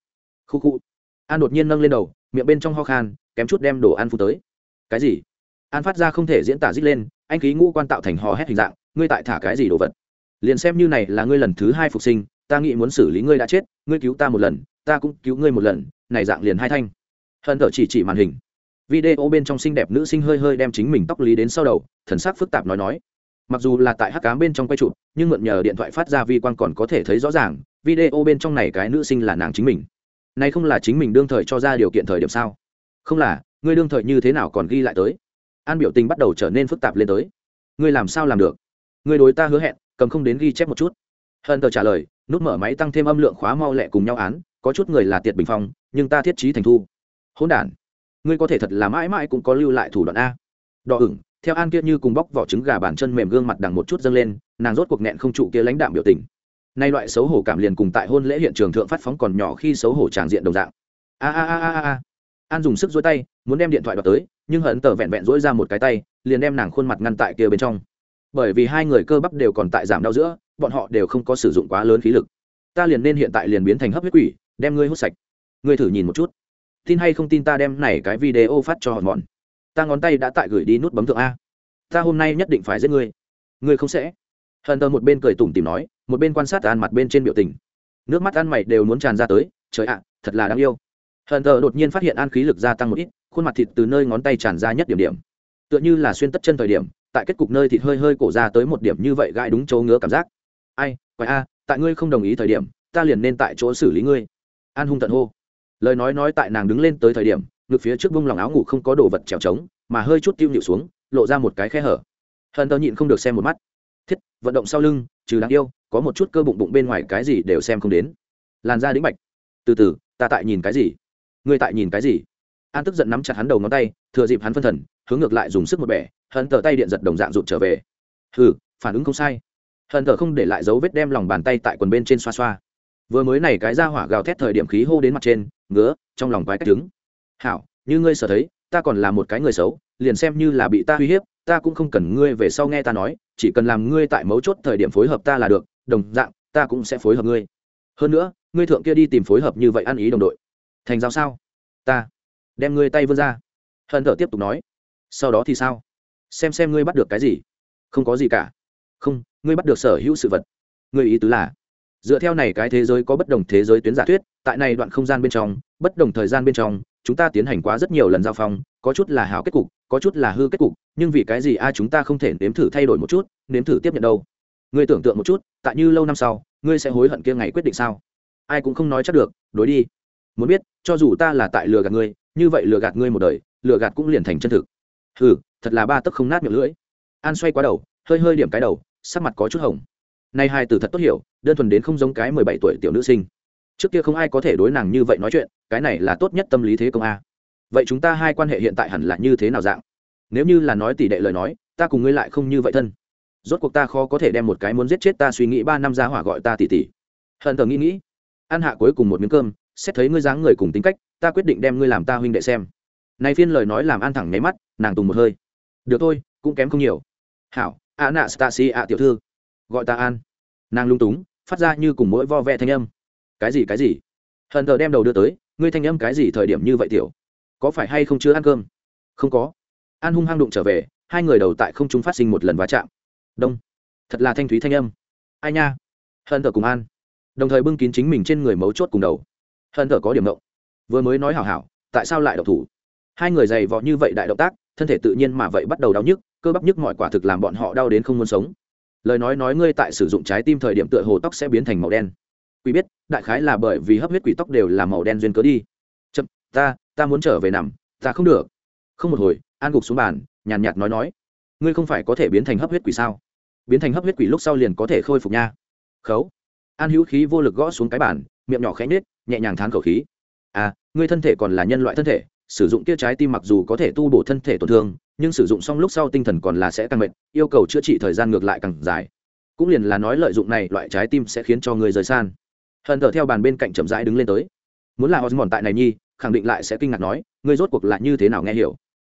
Khu khu. An đột nhiên nâng lên đầu, miệng bên trong ho khan, kém chút đem đồ ăn phụ tới. Cái gì? An phát ra không thể diễn tả dích lên, anh khí ngũ quan tạo thành hò hét hình dạng, ngươi tại thả cái gì đồ vật? Liền xem như này là ngươi lần thứ hai phục sinh, ta nghĩ muốn xử lý ngươi đã chết, ngươi cứu ta một lần, ta cũng cứu ngươi một lần, này dạng liền hai thanh. Hận thở chỉ chỉ màn hình. Video bên trong xinh đẹp nữ sinh hơi hơi đem chính mình tóc lý đến sau đầu, thần sắc phức tạp nói nói. Mặc dù là tại hắc cám bên trong quay chụp, nhưng mượn nhờ điện thoại phát ra vi quan còn có thể thấy rõ ràng, video bên trong này cái nữ sinh là nàng chính mình. Này không là chính mình đương thời cho ra điều kiện thời điểm sao? Không là, ngươi đương thời như thế nào còn ghi lại tới? An biểu tình bắt đầu trở nên phức tạp lên tới. Ngươi làm sao làm được? Ngươi đối ta hứa hẹn, cầm không đến ghi chép một chút. Hận tờ trả lời, nút mở máy tăng thêm âm lượng khóa mau lẹ cùng nhau án, có chút người là tiệt bình phong, nhưng ta thiết trí thành thu. Hỗn đản, ngươi có thể thật là mãi mãi cũng có lưu lại thủ đoạn a. Đỏ ửng, theo an kia như cùng bóc vỏ trứng gà bàn chân mềm gương mặt đằng một chút dâng lên, nàng rốt cuộc nẹn không trụ kia lãnh đạm biểu tình. Nay loại xấu hổ cảm liền cùng tại hôn lễ hiện trường thượng phát phóng còn nhỏ khi xấu hổ tràng diện đồng dạng. A a a a a an dùng sức dối tay, muốn đem điện thoại đoạt tới, nhưng hận tờ vẹn vẹn dối ra một cái tay, liền đem nàng khuôn mặt ngăn tại kia bên trong. Bởi vì hai người cơ bắp đều còn tại giảm đau giữa, bọn họ đều không có sử dụng quá lớn khí lực. Ta liền nên hiện tại liền biến thành hấp huyết quỷ, đem ngươi hút sạch. Ngươi thử nhìn một chút. Tin hay không tin ta đem này cái video phát cho họ mòn ta ngón tay đã tại gửi đi nút bấm thượng a. Ta hôm nay nhất định phải giết ngươi. Ngươi không sẽ. Hận tờ một bên cười tủm tìm nói, một bên quan sát an mặt bên trên biểu tình. Nước mắt ăn mày đều muốn tràn ra tới. Trời ạ, thật là đáng yêu hờn thờ đột nhiên phát hiện an khí lực gia tăng một ít, khuôn mặt thịt từ nơi ngón tay tràn ra nhất điểm điểm. Tựa như là xuyên tất chân thời điểm, tại kết cục nơi thịt hơi hơi cổ ra tới một điểm như vậy gãi đúng chỗ ngứa cảm giác. Ai, quái a, tại ngươi không đồng ý thời điểm, ta liền nên tại chỗ xử lý ngươi. An hung tận hô. Lời nói nói tại nàng đứng lên tới thời điểm, ngực phía trước bông lòng áo ngủ không có đồ vật trèo trống, mà hơi chút tiêu nhịu xuống, lộ ra một cái khe hở. Hờn thờ nhịn không được xem một mắt. Thiết, vận động sau lưng, trừ đáng yêu, có một chút cơ bụng bụng bên ngoài cái gì đều xem không đến. Làn da đĩnh bạch từ từ, ta tại nhìn cái gì? Ngươi tại nhìn cái gì? An tức giận nắm chặt hắn đầu ngón tay, thừa dịp hắn phân thần, hướng ngược lại dùng sức một bẻ hận tờ tay điện giật đồng dạng rụt trở về. Hừ, phản ứng không sai. Hận tờ không để lại dấu vết đem lòng bàn tay tại quần bên trên xoa xoa. Vừa mới này cái ra hỏa gào thét thời điểm khí hô đến mặt trên, ngứa, trong lòng quái cách trứng. Hảo, như ngươi sở thấy, ta còn là một cái người xấu, liền xem như là bị ta uy hiếp, ta cũng không cần ngươi về sau nghe ta nói, chỉ cần làm ngươi tại mấu chốt thời điểm phối hợp ta là được, đồng dạng, ta cũng sẽ phối hợp ngươi. Hơn nữa, ngươi thượng kia đi tìm phối hợp như vậy ăn ý đồng đội thành giao sao? Ta. Đem ngươi tay vươn ra. Hận thợ tiếp tục nói. Sau đó thì sao? Xem xem ngươi bắt được cái gì. Không có gì cả. Không, ngươi bắt được sở hữu sự vật. Ngươi ý tứ là, dựa theo này cái thế giới có bất đồng thế giới tuyến giả thuyết, tại này đoạn không gian bên trong, bất đồng thời gian bên trong, chúng ta tiến hành quá rất nhiều lần giao phong, có chút là hảo kết cục, có chút là hư kết cục, nhưng vì cái gì a chúng ta không thể nếm thử thay đổi một chút, nếm thử tiếp nhận đâu? Ngươi tưởng tượng một chút, tại như lâu năm sau, ngươi sẽ hối hận kia ngày quyết định sao? Ai cũng không nói chắc được, đối đi. Muốn biết cho dù ta là tại lừa gạt ngươi, như vậy lừa gạt ngươi một đời, lừa gạt cũng liền thành chân thực. Hừ, thật là ba tấc không nát miệng lưỡi. An xoay quá đầu, hơi hơi điểm cái đầu, sắc mặt có chút hồng. Nay hai từ thật tốt hiểu, đơn thuần đến không giống cái mười bảy tuổi tiểu nữ sinh. Trước kia không ai có thể đối nàng như vậy nói chuyện, cái này là tốt nhất tâm lý thế công a. Vậy chúng ta hai quan hệ hiện tại hẳn là như thế nào dạng? Nếu như là nói tỷ đệ lời nói, ta cùng ngươi lại không như vậy thân. Rốt cuộc ta khó có thể đem một cái muốn giết chết ta suy nghĩ ba năm ra hỏa gọi ta tỷ tỷ. Hận thờ nghĩ nghĩ ăn hạ cuối cùng một miếng cơm xét thấy ngươi dáng người cùng tính cách, ta quyết định đem ngươi làm ta huynh đệ xem. Này phiên lời nói làm an thẳng nháy mắt, nàng tùng một hơi. Được thôi, cũng kém không nhiều. Hảo, anastasia tiểu thư. Gọi ta an. Nàng lung túng, phát ra như cùng mỗi vo ve thanh âm. Cái gì cái gì? Hận thờ đem đầu đưa tới, ngươi thanh âm cái gì thời điểm như vậy tiểu? Có phải hay không chưa ăn cơm? Không có. An hung hăng đụng trở về, hai người đầu tại không chúng phát sinh một lần va chạm. Đông. Thật là thanh thúy thanh âm. Ai nha. Hận thờ cùng an, đồng thời bưng kín chính mình trên người mấu chốt cùng đầu hận thở có điểm động vừa mới nói hảo hảo, tại sao lại độc thủ? Hai người dày vò như vậy đại động tác, thân thể tự nhiên mà vậy bắt đầu đau nhức, cơ bắp nhức mọi quả thực làm bọn họ đau đến không muốn sống. Lời nói nói ngươi tại sử dụng trái tim thời điểm tựa hồ tóc sẽ biến thành màu đen. Quý biết, đại khái là bởi vì hấp huyết quỷ tóc đều là màu đen duyên cớ đi. Chậm, ta ta muốn trở về nằm, ta không được. Không một hồi, an gục xuống bàn, nhàn nhạt nói nói. Ngươi không phải có thể biến thành hấp huyết quỷ sao? Biến thành hấp huyết quỷ lúc sau liền có thể khôi phục nha. Khấu. An hữu khí vô lực gõ xuống cái bàn, miệng nhỏ khẽ nết nhẹ nhàng thán khẩu khí. À ngươi thân thể còn là nhân loại thân thể, sử dụng kia trái tim mặc dù có thể tu bổ thân thể tổn thương, nhưng sử dụng xong lúc sau tinh thần còn là sẽ tăng mệt, yêu cầu chữa trị thời gian ngược lại càng dài. Cũng liền là nói lợi dụng này, loại trái tim sẽ khiến cho người rời san. Hận thở theo bàn bên cạnh chậm rãi đứng lên tới. Muốn là osmond tại này nhi, khẳng định lại sẽ kinh ngạc nói, ngươi rốt cuộc lại như thế nào nghe hiểu?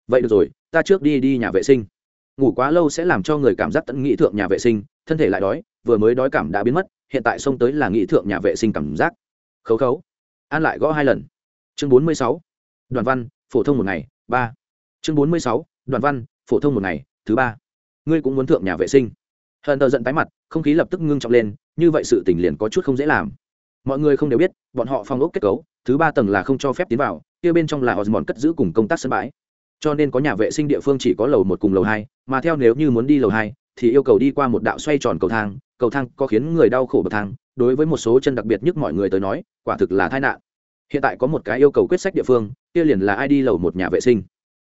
Vậy được rồi, ta trước đi đi nhà vệ sinh. Ngủ quá lâu sẽ làm cho người cảm giác tận nghĩ thượng nhà vệ sinh, thân thể lại đói, vừa mới đói cảm đã biến mất, hiện tại xông tới là nghĩ thượng nhà vệ sinh cảm giác khấu khấu. An lại gõ hai lần. Chương bốn mươi sáu. Đoàn văn, phổ thông một ngày, ba. Chương bốn mươi sáu đoàn văn, phổ thông một ngày, thứ ba. Ngươi cũng muốn thượng nhà vệ sinh. Hận tờ giận tái mặt, không khí lập tức ngưng trọng lên, như vậy sự tình liền có chút không dễ làm. Mọi người không đều biết, bọn họ phong ốc kết cấu, thứ ba tầng là không cho phép tiến vào, kia bên trong là osmond cất giữ cùng công tác sân bãi. Cho nên có nhà vệ sinh địa phương chỉ có lầu một cùng lầu hai, mà theo nếu như muốn đi lầu hai, thì yêu cầu đi qua một đạo xoay tròn cầu thang cầu thang có khiến người đau khổ bậc thang đối với một số chân đặc biệt nhất mọi người tới nói, quả thực là tai nạn. Hiện tại có một cái yêu cầu quyết sách địa phương, kia liền là ai đi lầu một nhà vệ sinh.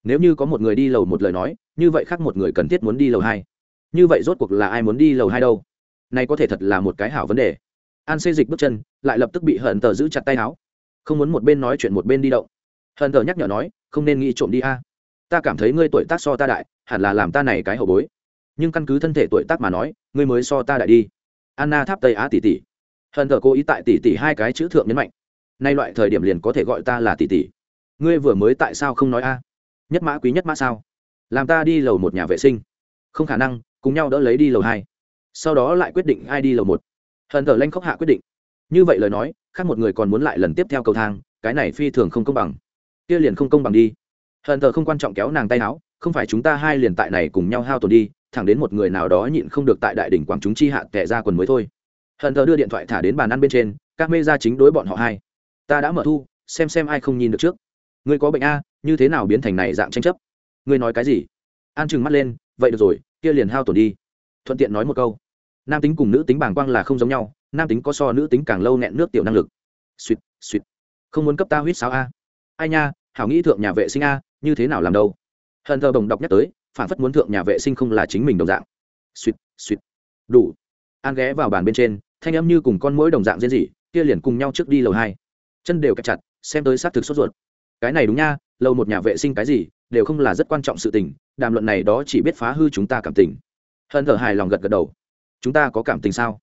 Nếu như có một người đi lầu một lời nói, như vậy khác một người cần thiết muốn đi lầu hai. Như vậy rốt cuộc là ai muốn đi lầu hai đâu? Này có thể thật là một cái hảo vấn đề. An xê dịch bước chân, lại lập tức bị hận tờ giữ chặt tay áo. Không muốn một bên nói chuyện một bên đi động. Hận tờ nhắc nhở nói, không nên nghĩ trộm đi a. Ta cảm thấy ngươi tuổi tác so ta đại, hẳn là làm ta này cái hậu bối. Nhưng căn cứ thân thể tuổi tác mà nói, ngươi mới so ta đại đi. Anna tháp tây á tỷ tỷ hận thờ cố ý tại tỷ tỷ hai cái chữ thượng nhấn mạnh. Nay loại thời điểm liền có thể gọi ta là tỷ tỷ. Ngươi vừa mới tại sao không nói a? Nhất mã quý nhất mã sao? Làm ta đi lầu một nhà vệ sinh. Không khả năng, cùng nhau đỡ lấy đi lầu hai. Sau đó lại quyết định ai đi lầu một. Hận thờ lanh khóc hạ quyết định. Như vậy lời nói, khác một người còn muốn lại lần tiếp theo cầu thang, cái này phi thường không công bằng. Kia liền không công bằng đi. Hận thờ không quan trọng kéo nàng tay áo, không phải chúng ta hai liền tại này cùng nhau hao tổn đi, thẳng đến một người nào đó nhịn không được tại đại đỉnh quảng chúng chi hạ tệ ra quần mới thôi hận thờ đưa điện thoại thả đến bàn ăn bên trên, các mê ra chính đối bọn họ hai. Ta đã mở thu, xem xem ai không nhìn được trước. Ngươi có bệnh a, như thế nào biến thành này dạng tranh chấp? Ngươi nói cái gì? An trừng mắt lên, vậy được rồi, kia liền hao tổn đi. Thuận tiện nói một câu. Nam tính cùng nữ tính bàng quang là không giống nhau, nam tính có so nữ tính càng lâu nẹn nước tiểu năng lực. Suýt suýt không muốn cấp ta huýt sao a. Ai nha, hảo nghĩ thượng nhà vệ sinh a, như thế nào làm đâu? Hận thờ đồng đọc nhắc tới, phản phất muốn thượng nhà vệ sinh không là chính mình đồng dạng. Suýt suýt đủ an ghé vào bàn bên trên, thanh âm như cùng con mũi đồng dạng diễn dị kia liền cùng nhau trước đi lầu hai. Chân đều kẹp chặt, xem tới xác thực sốt ruột. Cái này đúng nha, lầu một nhà vệ sinh cái gì, đều không là rất quan trọng sự tình, đàm luận này đó chỉ biết phá hư chúng ta cảm tình. Hận thở hài lòng gật gật đầu. Chúng ta có cảm tình sao?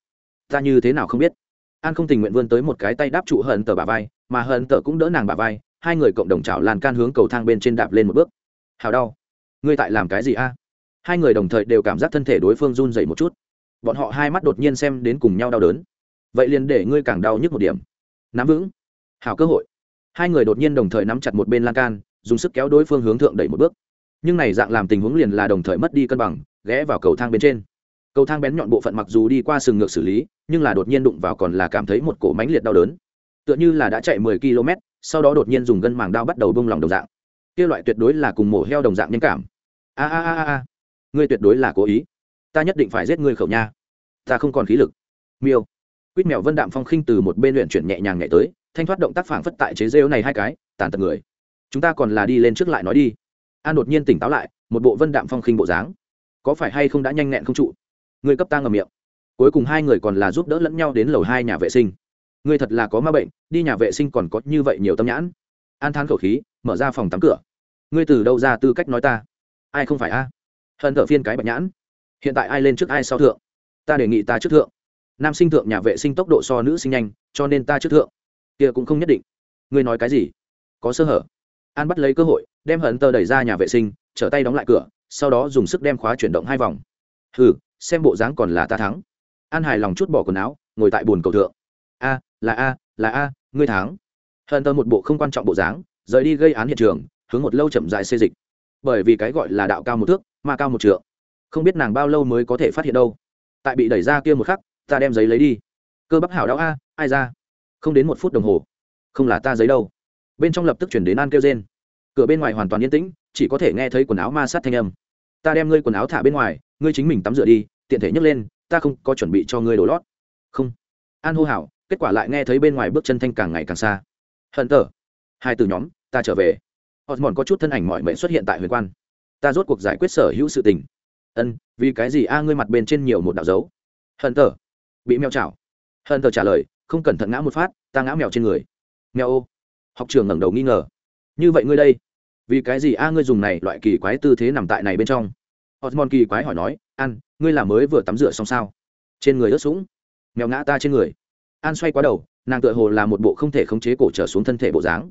Ta như thế nào không biết? An không tình nguyện vươn tới một cái tay đáp trụ hận tờ bà vai, mà hận tờ cũng đỡ nàng bà vai, hai người cộng đồng chảo lan can hướng cầu thang bên trên đạp lên một bước. Hào đau. Ngươi tại làm cái gì a? Hai người đồng thời đều cảm giác thân thể đối phương run dậy một chút bọn họ hai mắt đột nhiên xem đến cùng nhau đau đớn. Vậy liền để ngươi càng đau nhức một điểm. Nắm vững. Hào cơ hội. Hai người đột nhiên đồng thời nắm chặt một bên lan can, dùng sức kéo đối phương hướng thượng đẩy một bước. Nhưng này dạng làm tình huống liền là đồng thời mất đi cân bằng, ghé vào cầu thang bên trên. Cầu thang bén nhọn bộ phận mặc dù đi qua sừng ngược xử lý, nhưng là đột nhiên đụng vào còn là cảm thấy một cổ mánh liệt đau đớn. Tựa như là đã chạy mười km, sau đó đột nhiên dùng gân màng đao bắt đầu bông lòng đồng dạng. Kia loại tuyệt đối là cùng mổ heo đồng dạng nhân cảm. A a a a. Ngươi tuyệt đối là cố ý ta nhất định phải giết ngươi khẩu nha. Ta không còn khí lực. Miêu. Quýt mèo vân đạm phong khinh từ một bên luyện chuyển nhẹ nhàng nhẹ tới, thanh thoát động tác phảng phất tại chế rêu này hai cái, tàn tật người. Chúng ta còn là đi lên trước lại nói đi. An đột nhiên tỉnh táo lại, một bộ vân đạm phong khinh bộ dáng. Có phải hay không đã nhanh nhẹn không trụ? Người cấp ta ngầm miệng. Cuối cùng hai người còn là giúp đỡ lẫn nhau đến lầu hai nhà vệ sinh. Người thật là có ma bệnh, đi nhà vệ sinh còn có như vậy nhiều tâm nhãn. An thán khẩu khí, mở ra phòng tắm cửa. Ngươi từ đâu ra tư cách nói ta? Ai không phải a? Hận thở phiên cái bạch nhãn hiện tại ai lên trước ai sau thượng? Ta đề nghị ta trước thượng. Nam sinh thượng nhà vệ sinh tốc độ so nữ sinh nhanh, cho nên ta trước thượng. Kia cũng không nhất định. Ngươi nói cái gì? Có sơ hở. An bắt lấy cơ hội, đem hận tờ đẩy ra nhà vệ sinh, trở tay đóng lại cửa, sau đó dùng sức đem khóa chuyển động hai vòng. Hừ, xem bộ dáng còn là ta thắng. An hài lòng chút bỏ quần áo, ngồi tại bồn cầu thượng. A, là a là a, ngươi thắng. Hận tờ một bộ không quan trọng bộ dáng, rời đi gây án hiện trường, hướng một lâu chậm dài xê dịch. Bởi vì cái gọi là đạo cao một thước, mà cao một trượng không biết nàng bao lâu mới có thể phát hiện đâu. Tại bị đẩy ra kia một khắc, ta đem giấy lấy đi. Cơ bắp hảo đau a, ai ra? Không đến một phút đồng hồ. Không là ta giấy đâu. Bên trong lập tức chuyển đến an kêu trên cửa bên ngoài hoàn toàn yên tĩnh, chỉ có thể nghe thấy quần áo ma sát thanh âm. Ta đem ngươi quần áo thả bên ngoài, ngươi chính mình tắm rửa đi, tiện thể nhấc lên, ta không có chuẩn bị cho ngươi đổ lót. Không. An hô hảo kết quả lại nghe thấy bên ngoài bước chân thanh càng ngày càng xa. Hận tờ. Hai từ nhóm, ta trở về. Osmond có chút thân ảnh mọi mệnh xuất hiện tại huyền quan. Ta rốt cuộc giải quyết sở hữu sự tình ân, vì cái gì a ngươi mặt bên trên nhiều một đạo dấu? Hận tờ. Bị mèo chảo. Hận tờ trả lời, không cẩn thận ngã một phát, ta ngã mèo trên người. Mèo ô. Học trường ngẩng đầu nghi ngờ. Như vậy ngươi đây, vì cái gì a ngươi dùng này loại kỳ quái tư thế nằm tại này bên trong? Osmond kỳ quái hỏi nói ăn ngươi là mới vừa tắm rửa xong sao? Trên người ướt sũng. Mèo ngã ta trên người. An xoay quá đầu, nàng tựa hồ là một bộ không thể khống chế cổ trở xuống thân thể bộ dáng.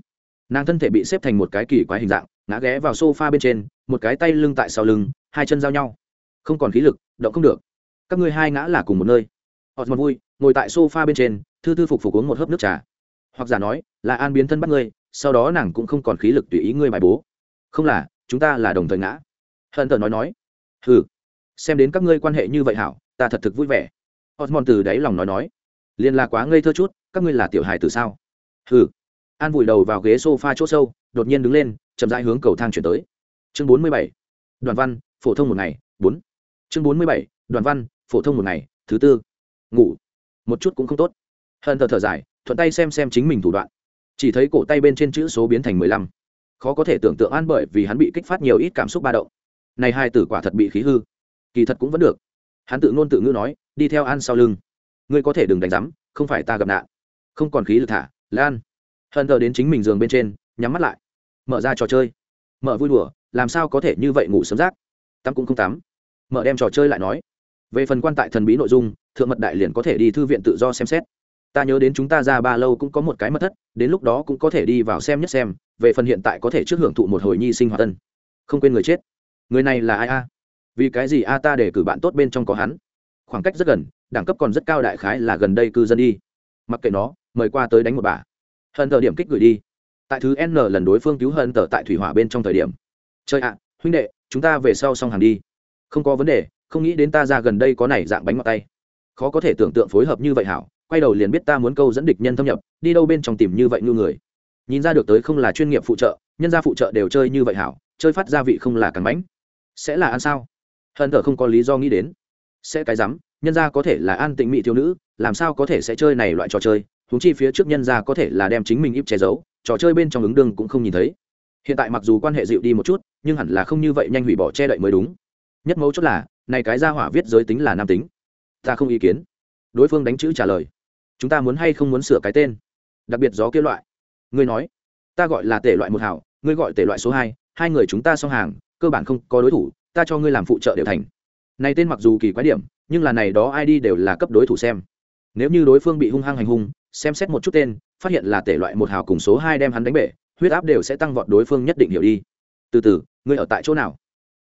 Nàng thân thể bị xếp thành một cái kỳ quái hình dạng, ngã ghé vào s o f a bên trên, một cái tay lưng tại sau lưng, hai chân giao nhau không còn khí lực, động không được. Các ngươi hai ngã là cùng một nơi. Osmond vui, ngồi tại sofa bên trên, thư thư phục phục uống một hớp nước trà. Hoặc giả nói, là an biến thân bắt ngươi, sau đó nàng cũng không còn khí lực tùy ý ngươi bài bố. Không là, chúng ta là đồng thời ngã. Hận tờ nói nói. Hừ. Xem đến các ngươi quan hệ như vậy hảo, ta thật thực vui vẻ. Osmond từ đáy lòng nói nói. Liền là quá ngây thơ chút, các ngươi là tiểu hài từ sao? Hừ. An vùi đầu vào ghế s o f a chỗ sâu, đột nhiên đứng lên, chậm rãi hướng cầu thang chuyển tới. Chương bốn mươi bảy. Đoàn văn, phổ thông một ngày, bốn chương bốn mươi bảy, đoàn văn, phổ thông một ngày, thứ tư. Ngủ. Một chút cũng không tốt. Hận thờ thở dài, thuận tay xem xem chính mình thủ đoạn. Chỉ thấy cổ tay bên trên chữ số biến thành mười lăm. Khó có thể tưởng tượng an bởi vì hắn bị kích phát nhiều ít cảm xúc ba động. Này hai tử quả thật bị khí hư. Kỳ thật cũng vẫn được. Hắn tự ngôn tự ngữ nói, đi theo an sau lưng. Ngươi có thể đừng đánh rắm không phải ta gặp nạn. Không còn khí lực thả, lan. Hận thờ đến chính mình giường bên trên, nhắm mắt lại. Mở ra trò chơi. Mở vui đùa, làm sao có thể như vậy ngủ sớm rác? Tắm cũng không tắm mở đem trò chơi lại nói. Về phần quan tại thần bí nội dung, thượng mật đại liền có thể đi thư viện tự do xem xét. Ta nhớ đến chúng ta ra ba lâu cũng có một cái mật thất, đến lúc đó cũng có thể đi vào xem nhất xem, về phần hiện tại có thể trước hưởng thụ một hồi nhi sinh hoạt tân không quên người chết. Người này là ai a? Vì cái gì a ta để cử bạn tốt bên trong có hắn? Khoảng cách rất gần, đẳng cấp còn rất cao đại khái là gần đây cư dân đi. Mặc kệ nó, mời qua tới đánh một bà. Hận tờ điểm kích gửi đi. Tại thứ n lần đối phương cứu hận tờ tại thủy hỏa bên trong thời điểm. Chơi ạ, huynh đệ, chúng ta về sau xong hàng đi không có vấn đề, không nghĩ đến ta ra gần đây có này dạng bánh ngọt tay. Khó có thể tưởng tượng phối hợp như vậy hảo, quay đầu liền biết ta muốn câu dẫn địch nhân thâm nhập, đi đâu bên trong tìm như vậy như người. Nhìn ra được tới không là chuyên nghiệp phụ trợ, nhân gia phụ trợ đều chơi như vậy hảo, chơi phát gia vị không là cắn bánh. Sẽ là ăn sao? Hận thở không có lý do nghĩ đến. Sẽ cái rắm, nhân gia có thể là an tịnh mỹ thiếu nữ, làm sao có thể sẽ chơi này loại trò chơi? Húng chi phía trước nhân gia có thể là đem chính mình íp che giấu, trò chơi bên trong ứng đương cũng không nhìn thấy. Hiện tại mặc dù quan hệ dịu đi một chút, nhưng hẳn là không như vậy nhanh hủy bỏ che đậy mới đúng nhất mấu chốt là, này cái gia hỏa viết giới tính là nam tính. Ta không ý kiến. Đối phương đánh chữ trả lời. Chúng ta muốn hay không muốn sửa cái tên? Đặc biệt gió kia loại. Ngươi nói, ta gọi là tể loại một hảo, ngươi gọi tể loại số hai hai người chúng ta song hàng, cơ bản không có đối thủ, ta cho ngươi làm phụ trợ đều thành. Này tên mặc dù kỳ quái điểm, nhưng là này đó ai đi đều là cấp đối thủ xem. Nếu như đối phương bị hung hăng hành hung, xem xét một chút tên, phát hiện là tể loại một hào cùng số hai đem hắn đánh bể, huyết áp đều sẽ tăng vọt đối phương nhất định hiểu đi. Từ từ, ngươi ở tại chỗ nào?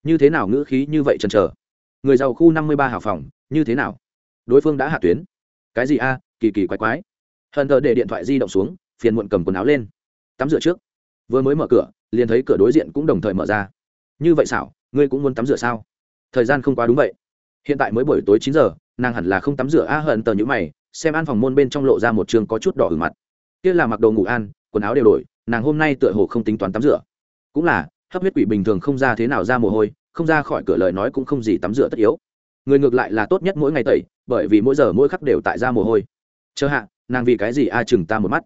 Như thế nào ngữ khí như vậy chần chờ? Người giàu khu năm mươi ba hào phòng, như thế nào? Đối phương đã hạ tuyến. Cái gì a? Kỳ kỳ quái quái. Hận thờ để điện thoại di động xuống, phiền muộn cầm quần áo lên. Tắm rửa trước. Vừa mới mở cửa, liền thấy cửa đối diện cũng đồng thời mở ra. Như vậy xảo, ngươi cũng muốn tắm rửa sao? Thời gian không quá đúng vậy. Hiện tại mới buổi tối chín giờ, nàng hẳn là không tắm rửa a, hận tờ nhữ mày, xem an phòng môn bên trong lộ ra một trường có chút đỏ ở mặt. Kia là mặc đồ ngủ an, quần áo đều đổi, nàng hôm nay tựa hồ không tính toán tắm rửa. Cũng là hấp huyết quỷ bình thường không ra thế nào ra mồ hôi, không ra khỏi cửa lời nói cũng không gì tắm rửa tất yếu. Người ngược lại là tốt nhất mỗi ngày tẩy, bởi vì mỗi giờ mỗi khắc đều tại ra mồ hôi. Chờ hạ, nàng vì cái gì a chừng ta một mắt?